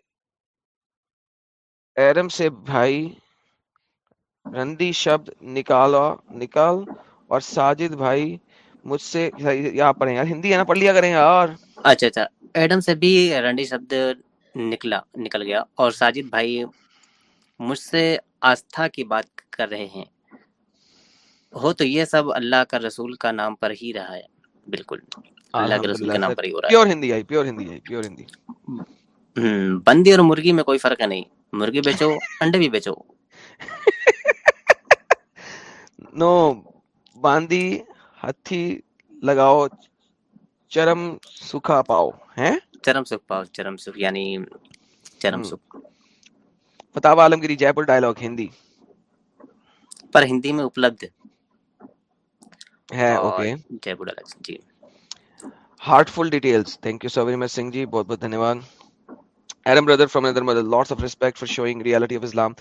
ایڈم سے بھائی رندی شبد نکالا نکال اور ساجد بھائی مجھ سے یہاں پڑھیں۔ یار ہندی ہے نا پڑھ لیا کریں۔ یار۔ اچھا اچھا۔ ایڈم سے بھی رنڈی شبد نکلا نکل گیا اور ساجد بھائی مجھ سے آستھا کی بات کر رہے ہیں۔ ہو تو یہ سب اللہ کا رسول کا نام پر ہی رہا ہے۔ بالکل۔ اللہ کے رسول کے نام پر ہی ہو رہا ہے۔ پیور ہندی آئی پیور ہندی آئی پیور ہندی۔ بندی اور مرغی میں کوئی فرق نہیں۔ مرغی بیچو انڈے بھی بیچو۔ نو باندی ہتھی لگاؤ چرم سکھا پاؤ ہیں؟ چرم سکھ پاؤ چرم سکھ یعنی چرم سکھ۔ فتح عالمگیری جے پور ڈائلاگ ہندی۔ پر ہندی میں اپلبدھ۔ ہے okay. Jaipur dialogue ji. Heartful details thank you so very much Singh ji بہت بہت دھنیہ واد Adam brother from another mother lots of respect for showing reality of Islam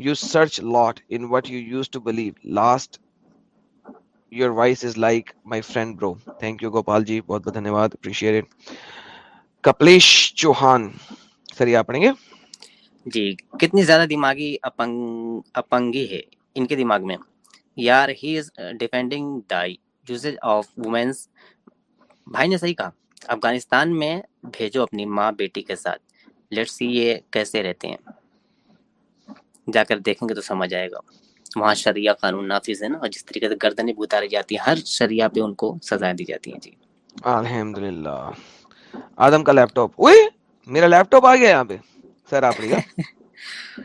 You search lot in what you used to believe. Last your voice is like my friend bro. Thank you Gopal ji. بہت بہت دھنیہ appreciate کپلیش Chauhan سر یہ آپ پڑھیں گے جی کتنی زیادہ دماغی اپنگ، اپنگی ہے ان کے دماغ میں۔ یار he is defending of womens بھائی نے صحیح کہا، افغانستان میں بھیجو اپنی ماں بیٹی کے ساتھ۔ لیٹ سی یہ کیسے رہتے ہیں۔ جا کر دیکھیں گے تو سمجھ آئے گا۔ وہاں شریعہ قانون نافذ ہے نا اور جس طریقے سے گردنیں بھی اتاری جاتی ہیں ہر شریعہ پہ ان کو سزائیں دی جاتی ہیں جی۔ الحمد للہ آدم کا لیپ ٹاپ۔ میرا لیپ ٹاپ آ گیا یہاں پہ۔ سر آپ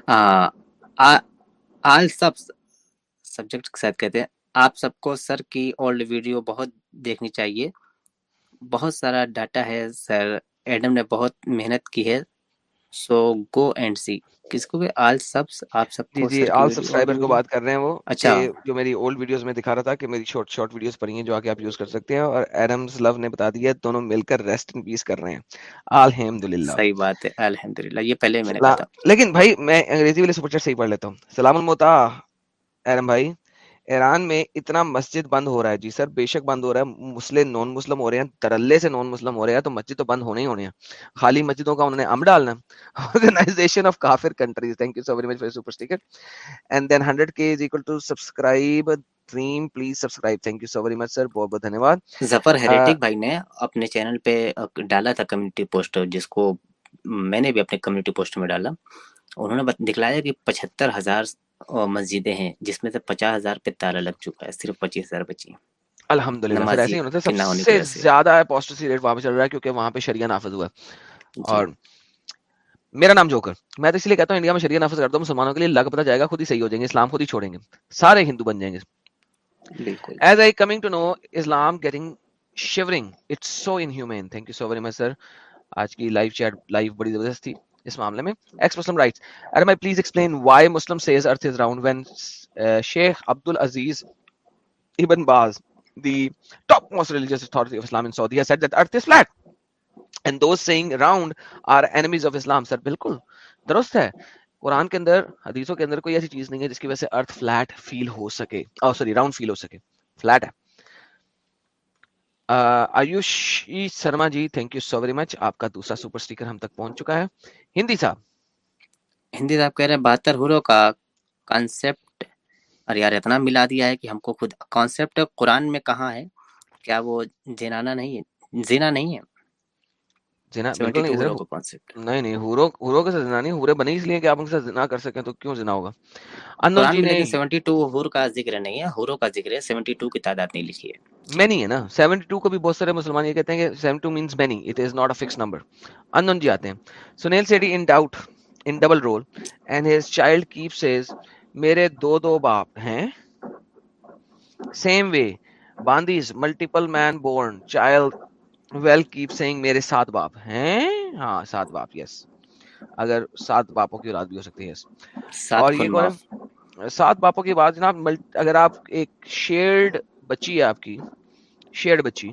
آل سب سبجیکٹ کے ساتھ کہتے ہیں۔ آپ سب کو سر کی اولڈ ویڈیو بہت دیکھنی چاہیے۔ بہت سارا ڈاٹا ہے سر۔ ایڈم نے بہت محنت کی ہے۔ So go and see. کس کو بھی آل سبس آپ سب جی جی آل سبسکرائبر کو بات کر رہے ہیں وہ اچھا۔ جو میری اولڈ ویڈیوز میں دکھا رہا تھا کہ میری شارٹ شارٹ ویڈیوز پڑی ہیں جو آ آپ یوز کر سکتے ہیں اور ایڈمز لو نے بتا دیا ہے دونوں مل کر ریسٹ ان پیس کر رہے ہیں۔ الحمدللہ صحیح بات ہے الحمدللہ یہ پہلے میں نے لیکن بھائی میں انگریزی والے سپر چیٹ صحیح پڑھ لیتا ہوں۔ سلام المتا ایرم بھائی۔ ایران میں اتنا مسجد بند ہو رہا ہے جی سر بے شک بند ہو رہا ہے۔ مسلم نان مسلم ہو رہے ہیں ترلے سے نان مسلم ہو رہے ہیں تو مسجد تو بند ہونے ہی ہونے ہیں۔ خالی مسجدوں کا انہوں نے ام ڈالنا آرگنائزیشن آف کافر countries thank you so very much for super sticker and then hundred K is equal to subscribe dream please subscribe thank you so very much sir بہت بہت دھنیہ واد ظفر ہیریٹک بھائی نے اپنے چینل پہ ڈالا تھا کمیونٹی پوسٹ جس کو میں نے بھی اپنے کمیونٹی پوسٹ میں ڈالا۔ انہوں نے دکھلایا کہ پچہتر ہزار اور مسجدیں ہیں جس میں سے پچاس ہزار پہ تالا لگ چکا ہے صرف پچیس ہزار بچی ہیں۔ الحمد للہ زیادہ ریٹ وہاں پہ چل رہا ہے کیونکہ وہاں پہ شریعہ نافذ ہوا ہے۔ جی۔ اور میرا نام جوکر میں تو اس لیے کہتا ہوں انڈیا میں شریعہ نافذ کرتا ہوں مسلمانوں کے لیے لگ پتا جائے گا خود ہی صحیح ہو جائیں گے اسلام خود ہی چھوڑیں گے۔ سارے ہندو بن جائیں گے۔ As I coming to know Islam getting shivering it's so inhuman thank you so very much sir آج کی لائف چیٹ لائف بڑی زبردست تھی۔ اس معاملے میں۔ Ex Muslim writes uh my please explain why Muslim says earth is round when Sheikh Abdul Aziz ibn Baz the top most religious authority of Islam in Saudi said that earth is flat and those saying round are enemies of Islam sir بالکل درست ہے۔ قرآن کے اندر، حدیثوں کے اندر کوئی ایسی چیز نہیں ہے جس کی وجہ سے ارتھ فلیٹ فیل ہو سکے۔ او سوری راؤنڈ فیل ہو سکے۔ فلیٹ ہے۔ Ayush Sharma ji thank you so very much آپ کا دوسرا سپر سٹیکر ہم تک پہنچ چکا ہے۔ ہندی صاحب۔ ہندی صاحب کہہ رہے ہیں، بہتر ہورو کا کانسیپٹ اور یار اتنا ملا دیا ہے کہ ہم کو خود کانسیپٹ قرآن میں کہاں ہے؟ کیا وہ جینانا نہیں ہے؟ زینا نہیں ہے۔ زنا بالکل نہیں ہوروں نہیں نہیں ہورو ہورو کے ساتھ زنا نہیں ہورے بنے اس لیے کہ آپ ان کے ساتھ زنا کر سکیں تو کیوں زنا ہوگا؟ انور جی نے لیکن سیونٹی ٹو ہور کا ذکر نہیں ہے ہوروں کا ذکر ہے سیونٹی ٹو کی تعداد نہیں لکھی ہے۔ مینی ہے نا۔ سیونٹی ٹو کو بھی بہت سارے مسلمان یہ کہتے ہیں کہ seven two means many it is not a fix number anon ji آتے ہیں۔ Sunil Shetty in doubt in double role and his child keep says میرے دو دو باپ ہیں۔ Same way باندیز multiple man born child will keep saying میرے سات باپ ہیں ہاں سات باپ یس اگر سات باپوں کی اولاد بھی ہو سکتی ہے yes. اور یہ کون سات باپوں کی بات جناب اگر آپ ایک شیئرڈ بچی ہے آپ کی شیئرڈ بچی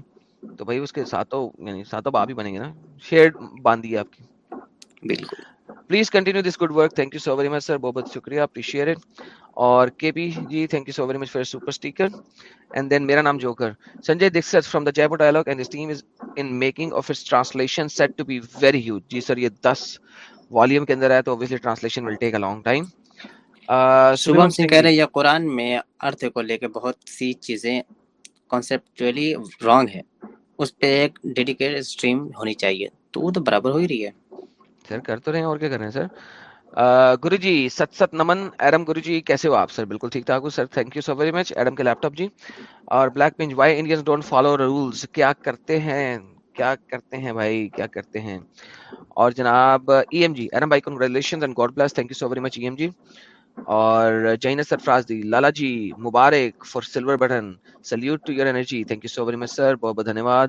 تو بھائی اس کے ساتوں یعنی ساتوں باپ ہی بنیں گے نا شیئرڈ باندھی ہے آپ کی بالکل please continue this good work thank you so very much sir بہت بہت شکریہ اپریشیٹ اٹ اور K P G thank you so very much for super sticker and then میرا نام joker Sanjay Dixit from the Jaipur dialogue and team is in making of its translation set to be very huge ji sir یہ this volume کے اندر ہے تو obviously translation will take a long time Shubham Singh کہہ رہے ہیں یہ قرآن میں ارتھ کو لے کے بہت سی چیزیں کانسیپچولی رانگ ہے اس پہ ایک ڈیڈیکیٹڈ اسٹریم ہونی چاہیے تو وہ تو برابر ہو ہی رہی ہے سر کر تو رہے ہیں اور کیا کر رہے ہیں، سر؟ گرو جی ست ست نمن، ایڈم گرو جی کیسے ہو آپ، سر؟ بالکل ٹھیک ٹھاک ہو sir thank you so very much Adam کے لیپ ٹاپ جی۔ اور black punch why Indians don't follow rules کیا کرتے ہیں؟ کیا کرتے ہیں بھائی؟ کیا کرتے ہیں؟ اور جناب ای ایم جی ایرم بھائی congratulation and God bless thank you so very much E M G اور جین سرفراز دی، لالا جی مبارک for silver button salute to your energy thank you so very much sir, بہت بہت دھنیہ واد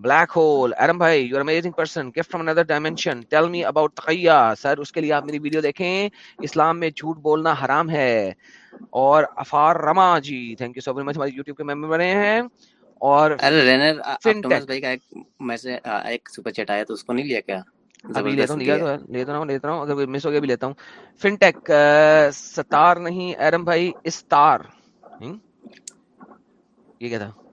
بلیک ہول ارم بھائی you amazing person gift from another dimension tell me about تقیا sir اس کے لیے آپ میری ویڈیو دیکھیں اسلام میں جھوٹ بولنا حرام ہے اور افار Rama ji thank you so very much ہمارے یوٹیوب کے ممبر بنے ہیں اور فنٹیک ستار نہیں ارم بھائی استار یہ کیا تھا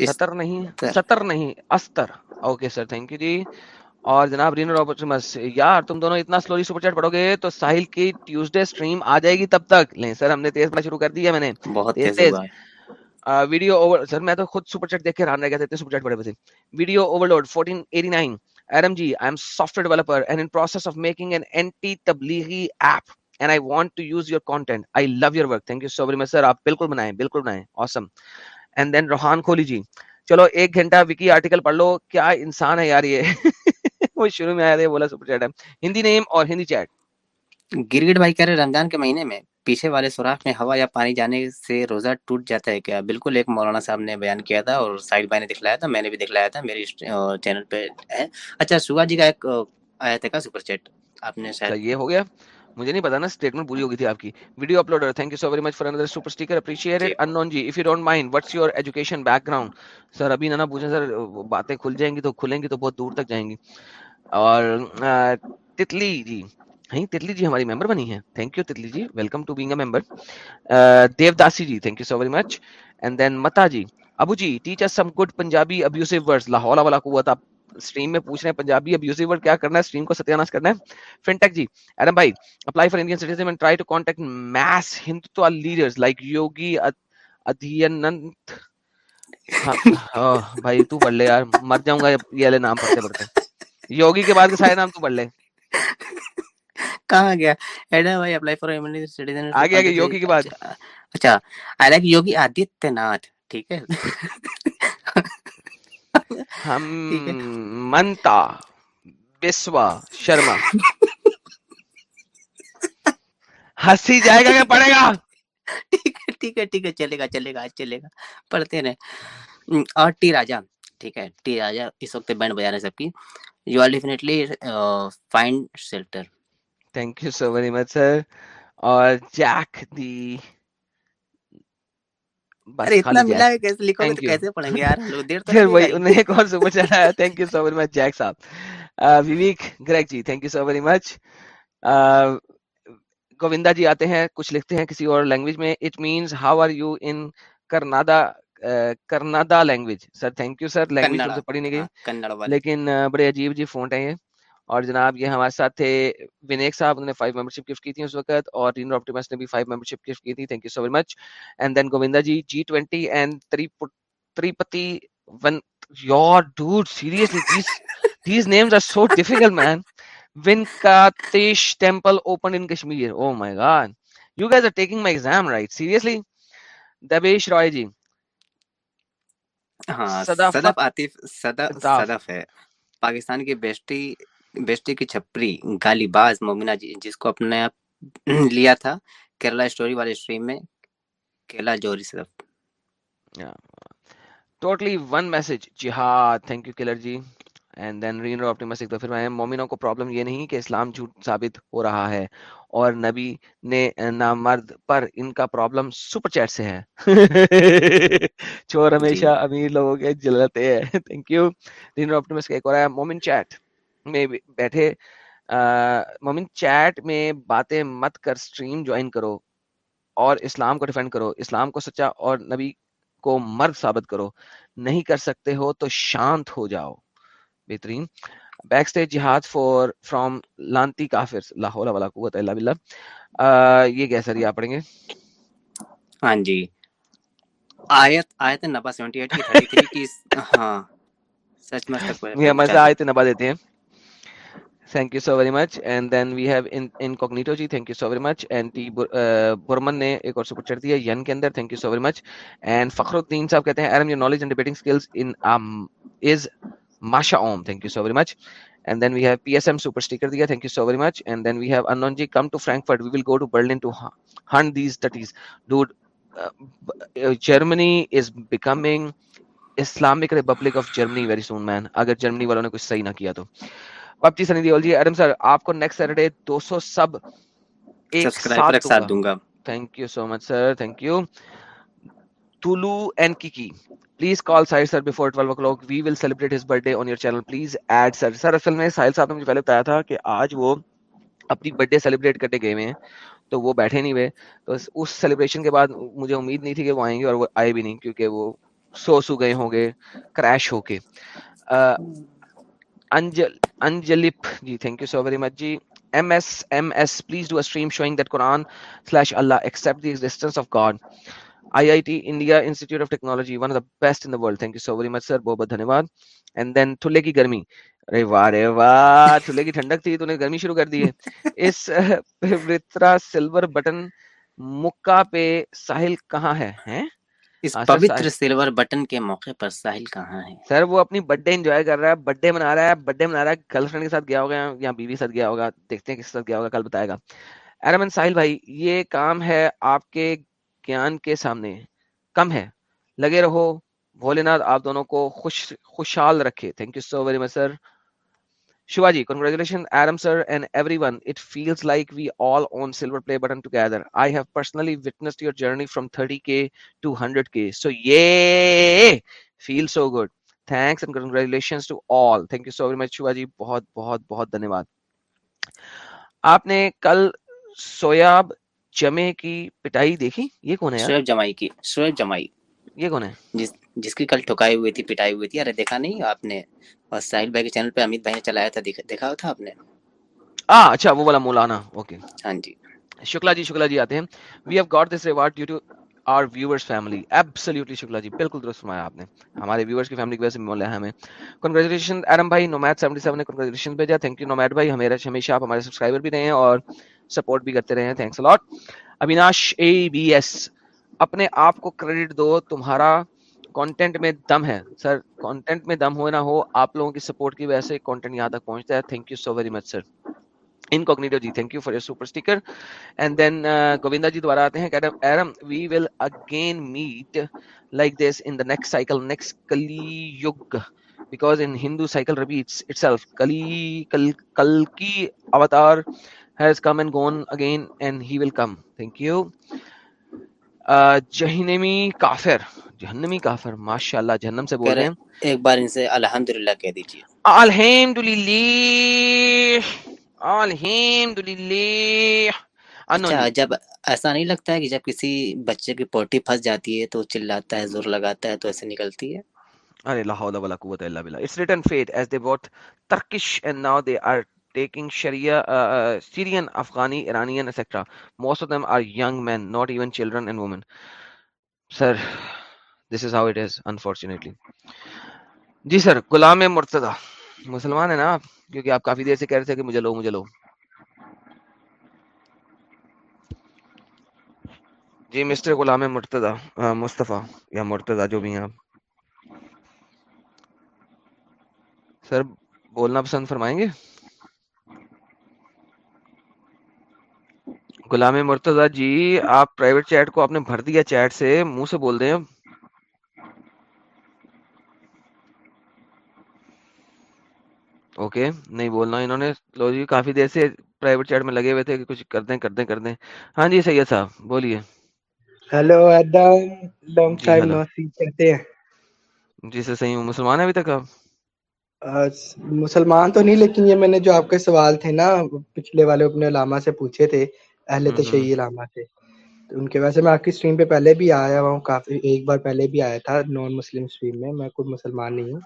ستر نہیں ستر نہیں استر۔ Okay sir thank you ji. اور جناب رینو روبرٹس یار تم دونوں اتنا سلولی سپر چیٹ پڑھو گے تو ساحل کی ٹیوزڈے سٹریم آ جائے گی تب تک۔ لیں سر ہم نے تیز پڑھنا شروع کر دیا میں نے۔ بہت تیز ویڈیو اوور سر میں تو خود سپر چیٹ دیکھ کے رہا رہ گیا تھا اتنے سپر چیٹ پڑے ہوئے تھے۔ Video overload 1489 Adam ji I am software developer and in process of making an anti Tablighi app and I want to use your content I love your work thank you so very much sir آپ بالکل بنائیں بالکل بنائیں۔ اوسم awesome. And then روحان کھولی جی چلو ایک گھنٹہ وکی article پڑھ لو کیا انسان ہے یار یہ وہ شروع میں آیا تھا بولا سپر چیٹ ہے ہندی نیم اور ہندی چیٹ گرگٹ بھائی کہہ رہے رمضان کے مہینے میں پیچھے والے سوراخ میں ہوا یا پانی جانے سے روزہ ٹوٹ جاتا ہے کیا بالکل ایک مولانا صاحب نے بیان کیا تھا اور سائڈ بھائی نے دکھلایا تھا میں نے بھی دکھلایا تھا میرے چینل پہ ہے اچھا سوا جی کا ایک آیا تھا سپر چیٹ آپ نے یہ ہو گیا مجھے نہیں پتا نا اسٹیٹمنٹ پوری ہوگی تھی آپ کی۔ Video upload thank you so very much for Inder super sticker appreciate it anon ji if you don't mind what's your education background sir ابھی نہ پوچھیں سر باتیں کھل جائیں گی تو کھلیں گی تو بہت دور تک جائیں گی۔ اور تتلی جی۔ ہاں تتلی جی ہماری ممبر بنی ہے thank you Titli ji. Welcome to being a member Dev Dasi ji thank you so very much and then Mata ji. Abu G teacher some good Punjabi abusive words Lahore والا ولا قوت آپ stream میں پوچھ رہے ہیں Punjabi ابیوزیو word کیا کرنا ہے؟ اسٹریم کو ستیاناش کرنا ہے۔ فنٹیک جی ایڈم بھائی apply for Indian citizen and try to contact mass Hindutva leaders like Yogi Adityanath بھائی تو پڑھ لے یار مر جاؤں گا یہ والے نام پڑھتے پڑھتے یوگی کے بعد کے سارے نام تو پڑھ لے کہاں گیا؟ ایڈم بھائی اپلائی فار انڈین سٹیزن آگے آگے یوگی کے بعد. اچھا I like Yogi Adityanath ٹھیک ہے۔ ہم منتا بسوا شرما ہنسی جائے گا کیا پڑے گا ٹھیک ہے ٹھیک ہے ٹھیک ہے چلے گا چلے گا چلے گا پڑھتے رہے اور ٹی راجا ٹھیک ہے ٹی راجا اس وقت بینڈ بجا رہے سب کی you are definitely find shelter thank you so very much sir اور جیک دی گوندا جی آتے ہیں کچھ لکھتے ہیں کسی اور لینگویج میں it means how are you in Kannada Kannada language sir thank you sir language پڑھی نہیں گئی لیکن بڑے عجیب جی فون ہے اور جناب یہ ہمارے ساتھ تھے ونیک صاحب انہوں نے فائیو ممبرشپ گفٹ کی تھی اس وقت اور رینو آپٹیمس نے بھی فائیو ممبرشپ گفٹ کی تھی۔ Thank you so very much and then Govinda ji G twenty and Tripti one your dude seriously these these names are so difficult man one Venkatesh temple open in Kashmir oh my God you guys are taking my exam right seriously Debesh Rai ji ہاں صدف عاطف صدف صدف ہے۔ پاکستان کی bestie بیشتی کی چھپری گالی باز مومنہ جی جس کو اپنے آپ لیا تھا کیرلا اسٹوری والے اسٹریم میں کیرلا جوہری صرف ٹوٹلی ون میسج جی۔ ہاں تھینک یو کلر جی مومنوں کو پرابلم یہ نہیں کہ اسلام جھوٹ ثابت ہو رہا ہے اور نبی نے نامرد پر ان کا پرابلم سپر چیٹ سے ہے۔ چور جی۔ ہمیشہ امیر لوگوں کے جلتے ہیں۔ تھینک یو رینو آپٹیمسٹک ایک اور مومن چیٹ میں بیٹھے مومن چیٹ میں باتیں مت کر سٹریم جوائن کرو اور اسلام کو ڈیفینڈ کرو اسلام کو سچا اور نبی کو مرد ثابت کرو۔ نہیں کر سکتے ہو تو شانت ہو جاؤ۔ بہترین۔ بیک سٹیج جہاد فور فرام لانتی کافر۔ لا حول ولا قوت اللہ باللہ۔ یہ کیسا ریا آپ پڑھیں گے؟ ہاں جی۔ آیت آیت نبا 78 کی 33 کی ہاں۔ سچ مستقبل میں مزہ آیت نبا دیتے ہیں۔ Thank you so very much and then we have incognito ji thank you so very much and T Barman نے ایک اور سپورٹ چڑھ دیا ین کے اندر thank you so very much and Fakhruddin صاحب کہتے ہیں Adam your knowledge and debating skills in is ماشا Om thank you so very much and then we have P S M super sticker دیا thank you so very much and then we have anon ji come to Frankfurt we will go to Berlin to hunt these ٹٹیز dude Germany is becoming Islamic Republic of Germany very soon man اگر جرمنی والوں نے کچھ صحیح نہ کیا تو PUBG Sunny Deol جی, جی، Adam سر آپ کو نیکسٹ سیٹرڈے دو سو سب ایک ساتھ دوں گا۔ Thank you so much sir thank you Tolu and Kiki please call Sahil sir before twelve o'clock we will celebrate his birthday on your channel please add sir sir اصل میں ساحل صاحب نے مجھے پہلے بتایا تھا کہ آج وہ اپنی برتھ ڈے سیلیبریٹ کرنے گئے ہیں تو وہ بیٹھے نہیں ہوئے۔ تو اس سیلیبریشن کے بعد مجھے امید نہیں تھی کہ وہ آئیں گے اور وہ آئے بھی نہیں کیونکہ وہ سو سو گئے ہوں گے کریش ہو کے۔ Angel انجلپ ji thank you so very much ji M S M S please do stream showing that Quran slash Allah except the of God I I T India institute of technology one of the best in world thank you so very much sir بہت بہت دھنیہ واد and then تھلے کی گرمی ارے واہ رے واہ کی ٹھنڈک تھی تو نے گرمی شروع کر دی ہے اس سلور بٹن مکہ پہ ساحل کہاں ہے ہیں اس پوتر سلور بٹن کے موقع پر ساحل کہاں ہے؟ سر وہ اپنی برتھ ڈے انجوائے کر رہا ہے برتھ ڈے منا رہا ہے برتھ ڈے منا رہا ہے گرل فرینڈ کے ساتھ گیا ہوگا یا بیوی کے ساتھ گیا ہوگا دیکھتے ہیں کس ساتھ گیا ہوگا کل بتائے گا۔ ارمن ساحل بھائی یہ کام ہے آپ کے گیان کے سامنے۔ کم ہے لگے رہو۔ بھولے ناتھ آپ دونوں کو خوش خوشحال رکھے۔ Thank you so very much sir Shivaji, congratulations, Adam sir, and everyone. It feels like we all own silver play button together. I have personally witnessed your journey from 30k to 100k. So, yay! Feels so good. Thanks and congratulations to all. Thank you so very much, Shivaji. بہت بہت بہت دھنیہ واد آپ نے کل سویاب جمے کی پٹائی دیکھی یہ کون ہے سویاب جمائی کی سویاب جمائی یہ کون ہے؟ جس جس کی کل ٹھکائی ہوئی تھی پٹائی ہوئی تھی۔ ارے دیکھا نہیں؟ آپ نے اور ساحل بھائی کے چینل پہ امیت بھائی نے چلایا تھا دیکھا تھا آپ نے؟ ہاں اچھا وہ والا مولانا اوکے۔ ہاں جی۔ شکلا جی شکلا جی آتے ہیں۔ We have got this reward due to our viewers family absolutely Shukla ji بالکل درست فرمایا آپ نے۔ ہمارے ویورز کی فیملی کی وجہ سے مولا ہے ہمیں۔ کنگریچولیشن ایرم بھائی نومیڈ 77 نے کنگریچولیشن بھیجا۔ تھینک یو نومیڈ بھائی ہمیرا ہمیشہ آپ ہمارے سبسکرائبر بھی رہے ہیں اور سپورٹ بھی کرتے رہے ہیں thanks a lot Abinash A B S اپنے آپ کو کریڈٹ دو، تمہارا کانٹینٹ میں دم ہے۔ سر کانٹینٹ میں دم ہو نہ ہو، آپ لوگوں کی سپورٹ کی وجہ سے کانٹینٹ یہاں تک پہنچتا ہے۔ Thank you so very much sir incognito ji thank you for your super sticker and then Govinda ji دوبارہ آتے ہیں Adam we will again meet like this in the next cycle next Kaliyug because in Hindu cycle repeats itself کلی کل کل کی اوتار has come and gone again and he will come. Thank you. جہنمی کافر جہنمی کافر ماشاء اللہ جہنم سے بول رہے ہیں۔ ایک بار ان سے الحمد للہ کہہ دیجیے الحمد للہ الحمد للہ اچھا، جب ایسا نہیں لگتا ہے کہ جب کسی بچے کی پوٹی پھنس جاتی ہے تو چلاتا ہے زور لگاتا ہے تو ایسے نکلتی ہے؟ ارے لا حول ولا قوت الا باللہ۔ It's written faith as they what Turkish and now they are taking Sharia, uh, uh, Syrian, Afghani, Iranian, etc. Most of them are young men, not even children and women. Sir, this is how it is, unfortunately. Ji sir Ghulam Murtaza مسلمان ہیں نا آپ کیونکہ آپ کافی دیر سے کہہ رہے تھے کہ مجھے لو مجھے لو جی مسٹر غلام مرتدہ مصطفیٰ یا مرتدہ جو بھی ہیں آپ سر بولنا پسند فرمائیں گے غلام مرتضی جی آپ پرائیویٹ چیٹ کو آپ نے بھر دیا چیٹ سے منہ سے بول دیں اوکے نہیں بولنا انہوں نے۔ لو جی کافی دیر سے پرائیویٹ چیٹ میں لگے ہوئے تھے کہ کچھ کر دیں کر دیں کر دیں۔ ہاں جی سید صاحب بولیے۔ ہیلو ادم لانگ ٹائم نو سی کہتے ہیں؟ جی سر صحیح ہوں۔ مسلمان ہیں ابھی تک آپ؟ مسلمان تو نہیں لیکن یہ میں نے جو آپ کے سوال تھے نا پچھلے والے اپنے علامہ سے پوچھے تھے۔ اہل تشیع علامہ سے ان کے ویسے میں آپ کی اسٹریم پہ پہلے بھی آیا ہوا ہوں کافی ایک بار پہلے بھی آیا تھا نان مسلم اسٹریم میں۔ میں خود مسلمان نہیں ہوں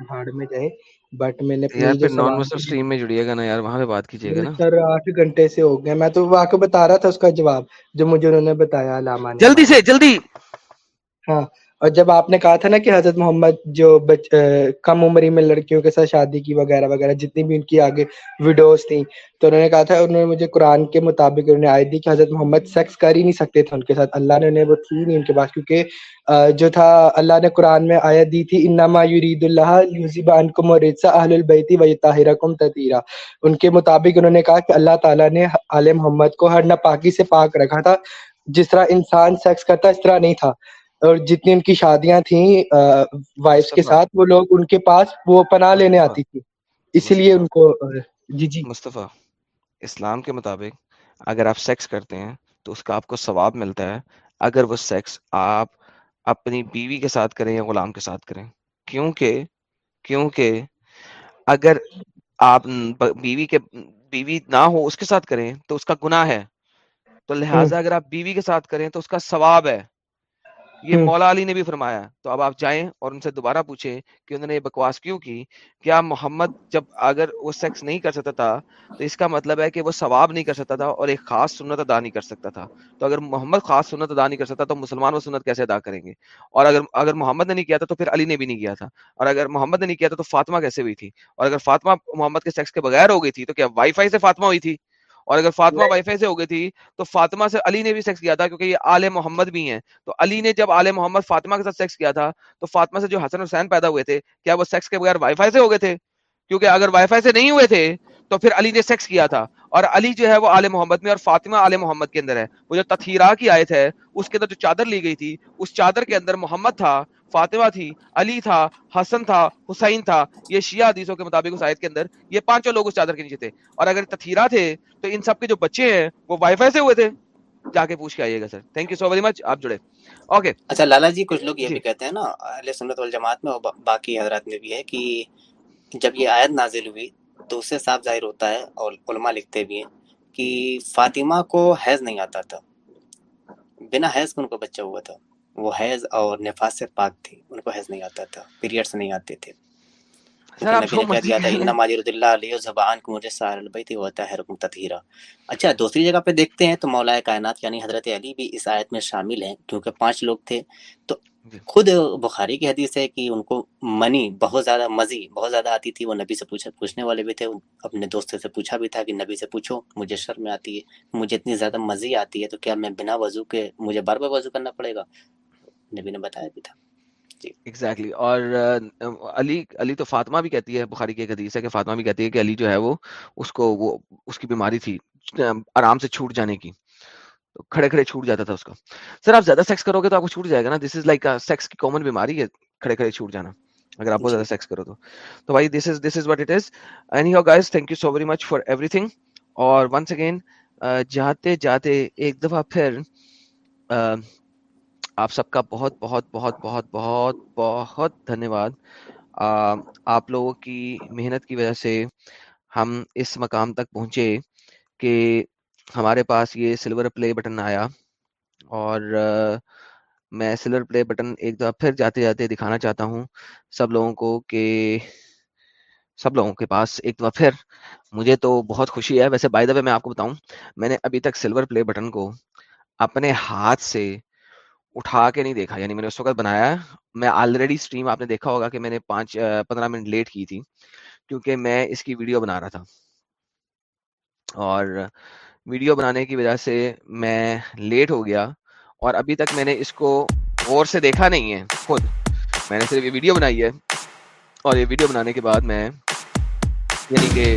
بھاڑ میں جائے بٹ میں نے نان مسلم اسٹریم میں جڑیے گا نا یار وہاں پہ بات کیجیے گا سر آٹھ گھنٹے سے ہو گئے۔ میں تو آپ کو بتا رہا تھا اس کا جواب جو مجھے انہوں نے بتایا علامہ جلدی سے جلدی۔ ہاں۔ اور جب آپ نے کہا تھا نا کہ حضرت محمد جو بچ, آ, کم عمری میں لڑکیوں کے ساتھ شادی کی وغیرہ وغیرہ جتنی بھی ان کی آگے ویڈیوز تھیں تو انہوں نے کہا تھا انہوں نے مجھے قرآن کے مطابق انہوں نے آئی دی کہ حضرت محمد سیکس کر ہی نہیں سکتے تھے ان کے ساتھ۔ اللہ نے انہیں وہ تھی نہیں ان کے پاس کیونکہ آ, جو تھا اللہ نے قرآن میں آیا دی تھی انما یرید اللہ یوزیبان کو مرزا اہل البیتی و طاہرہ کم تطیرہ ان کے مطابق انہوں نے کہا کہ اللہ تعالیٰ نے علیہ محمد کو ہر ناپاکی سے پاک رکھا تھا۔ جس طرح انسان سیکس کرتا اس طرح نہیں تھا۔ اور جتنی ان کی شادیاں تھیں وائف کے ساتھ وہ لوگ ان کے پاس وہ پناہ لینے آتی تھی۔ اسی لیے ان کو جی جی۔ مصطفیٰ اسلام کے مطابق اگر آپ سیکس کرتے ہیں تو اس کا آپ کو ثواب ملتا ہے۔ اگر وہ سیکس آپ اپنی بیوی کے ساتھ کریں یا غلام کے ساتھ کریں کیونکہ کیونکہ اگر آپ بیوی کے بیوی نہ ہو اس کے ساتھ کریں تو اس کا گناہ ہے۔ تو لہٰذا اگر آپ بیوی کے ساتھ کریں تو اس کا ثواب ہے۔ یہ مولا علی نے بھی فرمایا۔ تو اب آپ جائیں اور ان سے دوبارہ پوچھیں کہ انہوں نے یہ بکواس کیوں کی؟ کیا محمد جب اگر وہ سیکس نہیں کر سکتا تھا تو اس کا مطلب ہے کہ وہ ثواب نہیں کر سکتا تھا اور ایک خاص سنت ادا نہیں کر سکتا تھا۔ تو اگر محمد خاص سنت ادا نہیں کر سکتا تو مسلمان وہ سنت کیسے ادا کریں گے؟ اور اگر اگر محمد نے نہیں کیا تھا تو پھر علی نے بھی نہیں کیا تھا۔ اور اگر محمد نے نہیں کیا تھا تو فاطمہ کیسے ہوئی تھی؟ اور اگر فاطمہ محمد کے سیکس کے بغیر ہو گئی تھی تو کیا وائی فائی سے فاطمہ ہوئی تھی؟ اور اگر فاطمہ وائفے سے ہو گئی تھی تو فاطمہ سے علی نے بھی سیکس کیا تھا کیونکہ یہ آل محمد بھی ہیں۔ تو علی نے جب آل محمد فاطمہ کے ساتھ سیکس کیا تھا تو فاطمہ سے جو حسن حسین پیدا ہوئے تھے کیا وہ سیکس کے بغیر وائی فائی سے ہو گئے تھے؟ کیونکہ اگر وائی فائی سے نہیں ہوئے تھے تو پھر علی نے سیکس کیا تھا۔ اور علی جو ہے وہ آل محمد میں اور فاطمہ آل محمد کے اندر ہے۔ وہ جو تتھیرا کی آیت ہے اس کے اندر جو چادر لی گئی تھی اس چادر کے اندر محمد تھا۔ فاطمہ تھی علی تھا حسن تھا حسین تھا یہ شیعہ حدیثوں کے مطابق اس آیت کے اندر یہ پانچوں لوگ اس چادر کے نیچے تھے۔ اور اگر تتھیرا تھے تو ان سب کے جو بچے ہیں وہ وائی فائی سے ہوئے تھے۔ جا کے پوچھ کے آئیے گا sir. Thank you so very much آپ جڑے۔ اوکے اچھا لالا جی کچھ لوگ یہ جی۔ بھی کہتے ہیں نا علیہ سنت والجماعت میں اور باقی حضرات میں بھی ہے کہ جب یہ آیت نازل ہوئی تو اس سے صاف ظاہر ہوتا ہے اور علماء لکھتے بھی ہیں کہ فاطمہ کو حیض نہیں آتا تھا۔ بنا حیض کو ان کو بچہ ہوا تھا؟ وہ حیض اور نفاس سے پاک تھی ان کو حیض نہیں آتا تھا پیریڈ سے نہیں آتے تھے۔ اچھا دوسری جگہ پہ دیکھتے ہیں تو مولا کائنات یعنی حضرت علی بھی اس آیت میں شامل ہیں کیونکہ پانچ لوگ تھے۔ تو خود بخاری کی حدیث ہے کہ ان کو منی بہت زیادہ مزی بہت زیادہ آتی تھی۔ وہ نبی سے پوچھنے والے بھی تھے اپنے دوستوں سے پوچھا بھی تھا کہ نبی سے پوچھو مجھے شرم آتی ہے مجھے اتنی زیادہ مزی آتی ہے تو کیا میں بنا وضو کے مجھے بار بار وضو کرنا پڑے گا؟ نبی نے بتایا بھی تھا۔ جی۔ exactly. اور علی علی تو فاطمہ بھی کہتی ہے بخاری کی ایک حدیث ہے کہ فاطمہ بھی کہتی ہے کہ علی جو ہے وہ اس کو وہ اس کی بیماری تھی آرام سے چھوٹ جانے کی۔ تو کھڑے کھڑے چھوٹ جاتا تھا اس کو سر آپ زیادہ سیکس کرو گے تو آپ کو چھوٹ جائے گا نا۔ دس از لائک سیکس کی کامن بیماری ہے کھڑے کھڑے چھوٹ جانا۔ اگر آپ کو جی۔ زیادہ سیکس کرو تو۔ تو بھائی this is this is what it is anyhow guys thank you so very much for everything اور ونس اگین جاتے جاتے ایک دفعہ پھر آپ سب کا بہت بہت بہت بہت بہت بہت دھنیہ واد آپ لوگوں کی محنت کی وجہ سے ہم اس مقام تک پہنچے کہ ہمارے پاس یہ سلور پلے بٹن آیا اور میں سلور پلے بٹن ایک دفعہ پھر جاتے جاتے دکھانا چاہتا ہوں سب لوگوں کو کہ، سب لوگوں کے پاس ایک دفعہ پھر۔ مجھے تو بہت خوشی ہے۔ ویسے بائی دا میں آپ کو بتاؤں، میں نے ابھی تک سلور پلے بٹن کو اپنے ہاتھ سے اٹھا کے نہیں دیکھا یعنی میں نے اس وقت بنایا میں آلریڈی اسٹریم آپ نے دیکھا ہوگا کہ میں نے پانچ پندرہ منٹ لیٹ کی تھی کیونکہ میں اس کی ویڈیو بنا رہا تھا۔ اور ویڈیو بنانے کی وجہ سے میں لیٹ ہو گیا اور ابھی تک میں نے اس کو غور سے دیکھا نہیں ہے، خود۔ میں نے صرف یہ ویڈیو بنائی ہے اور یہ ویڈیو بنانے کے بعد میں یعنی کہ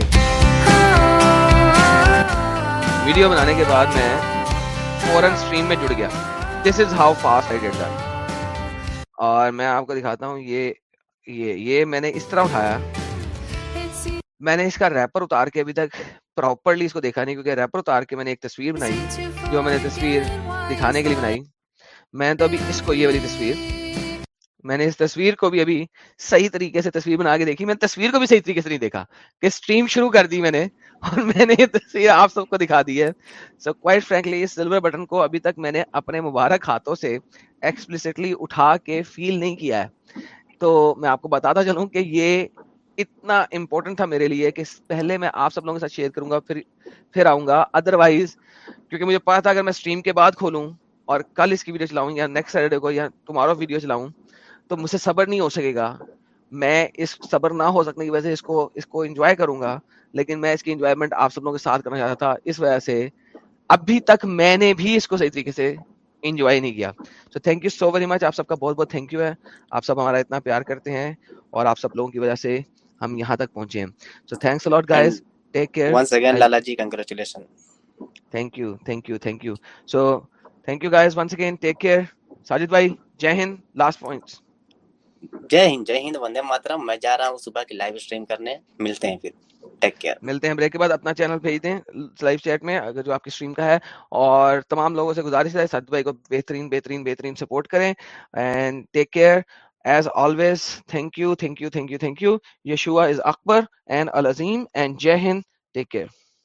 ویڈیو بنانے کے بعد میں فوراً اسٹریم میں جڑ گیا۔ This is how fast I date اور میں آپ کو دکھاتا ہوں، یہ یہ یہ میں نے اس طرح اٹھایا۔ میں نے اس کا ریپر اتار کے ابھی تک پراپرلی اس کو دیکھا نہیں، کیونکہ ریپر اتار کے میں نے ایک تصویر بنائی، جو میں نے تصویر دکھانے کے لیے بنائی۔ میں تو ابھی اس کو، یہ والی تصویر۔ میں نے اس تصویر کو بھی ابھی صحیح طریقے سے تصویر بنا کے دیکھی۔ میں تصویر کو بھی صحیح طریقے سے نہیں دیکھا۔ کہ اسٹریم شروع کر دی میں نے۔ اور میں نے یہ تصویر آپ سب کو دکھا دی ہے۔ سو کوائٹ فرینکلی اس سلور بٹن کو ابھی تک میں نے اپنے مبارک ہاتھوں سے ایکسپلسٹلی اٹھا کے فیل نہیں کیا ہے۔ تو میں آپ کو بتاتا چلوں کہ یہ اتنا امپورٹنٹ تھا میرے لیے کہ پہلے میں آپ سب لوگوں کے ساتھ شیئر کروں گا، پھر پھر آؤں گا۔ ادر وائز کیونکہ مجھے پتا تھا اگر میں اسٹریم کے بعد کھولوں اور کل اس کی ویڈیو چلاؤں یا نیکسٹ سیٹرڈے کو یا تمہارا ویڈیو چلاؤں، تو مجھ سے صبر نہیں ہو سکے گا۔ میں اس صبر نہ ہو سکنے کی وجہ سے اس کو اس کو انجوائے کروں گا لیکن میں اس کی انجوائمنٹ آپ سب لوگوں کے ساتھ کرنا چاہتا تھا اس وجہ سے ابھی تک میں نے بھی اس کو صحیح طریقے سے انجوائے نہیں کیا۔ So thank you so very much آپ سب کا بہت بہت تھینک یو ہے۔ آپ سب ہمارا اتنا پیار کرتے ہیں اور آپ سب لوگوں کی وجہ سے ہم یہاں تک پہنچے ہیں۔ So thanks a lot guys take care once again Lala ji congratulation thank you thank you thank you so thank you guys once again take care Sajid بھائی جے ہند لاسٹ پوائنٹس جے ہند جے ہند، وندے ماترم۔ میں جا رہا ہوں صبح کی لائیو اسٹریم کرنے۔ ملتے ہیں پھر۔ ٹیک کیئر ملتے ہیں۔ بریک کے بعد اپنا چینل بھیج دیں لائیو چیٹ میں، اگر جو آپ کی اسٹریم کا ہے۔ اور تمام لوگوں سے گزارش ہے سد بھائی کو بہترین بہترین بہترین سپورٹ کریں۔ And take care as always thank you thank you thank you thank you Yeshua is Akbar and العظیم and Jai Hind take care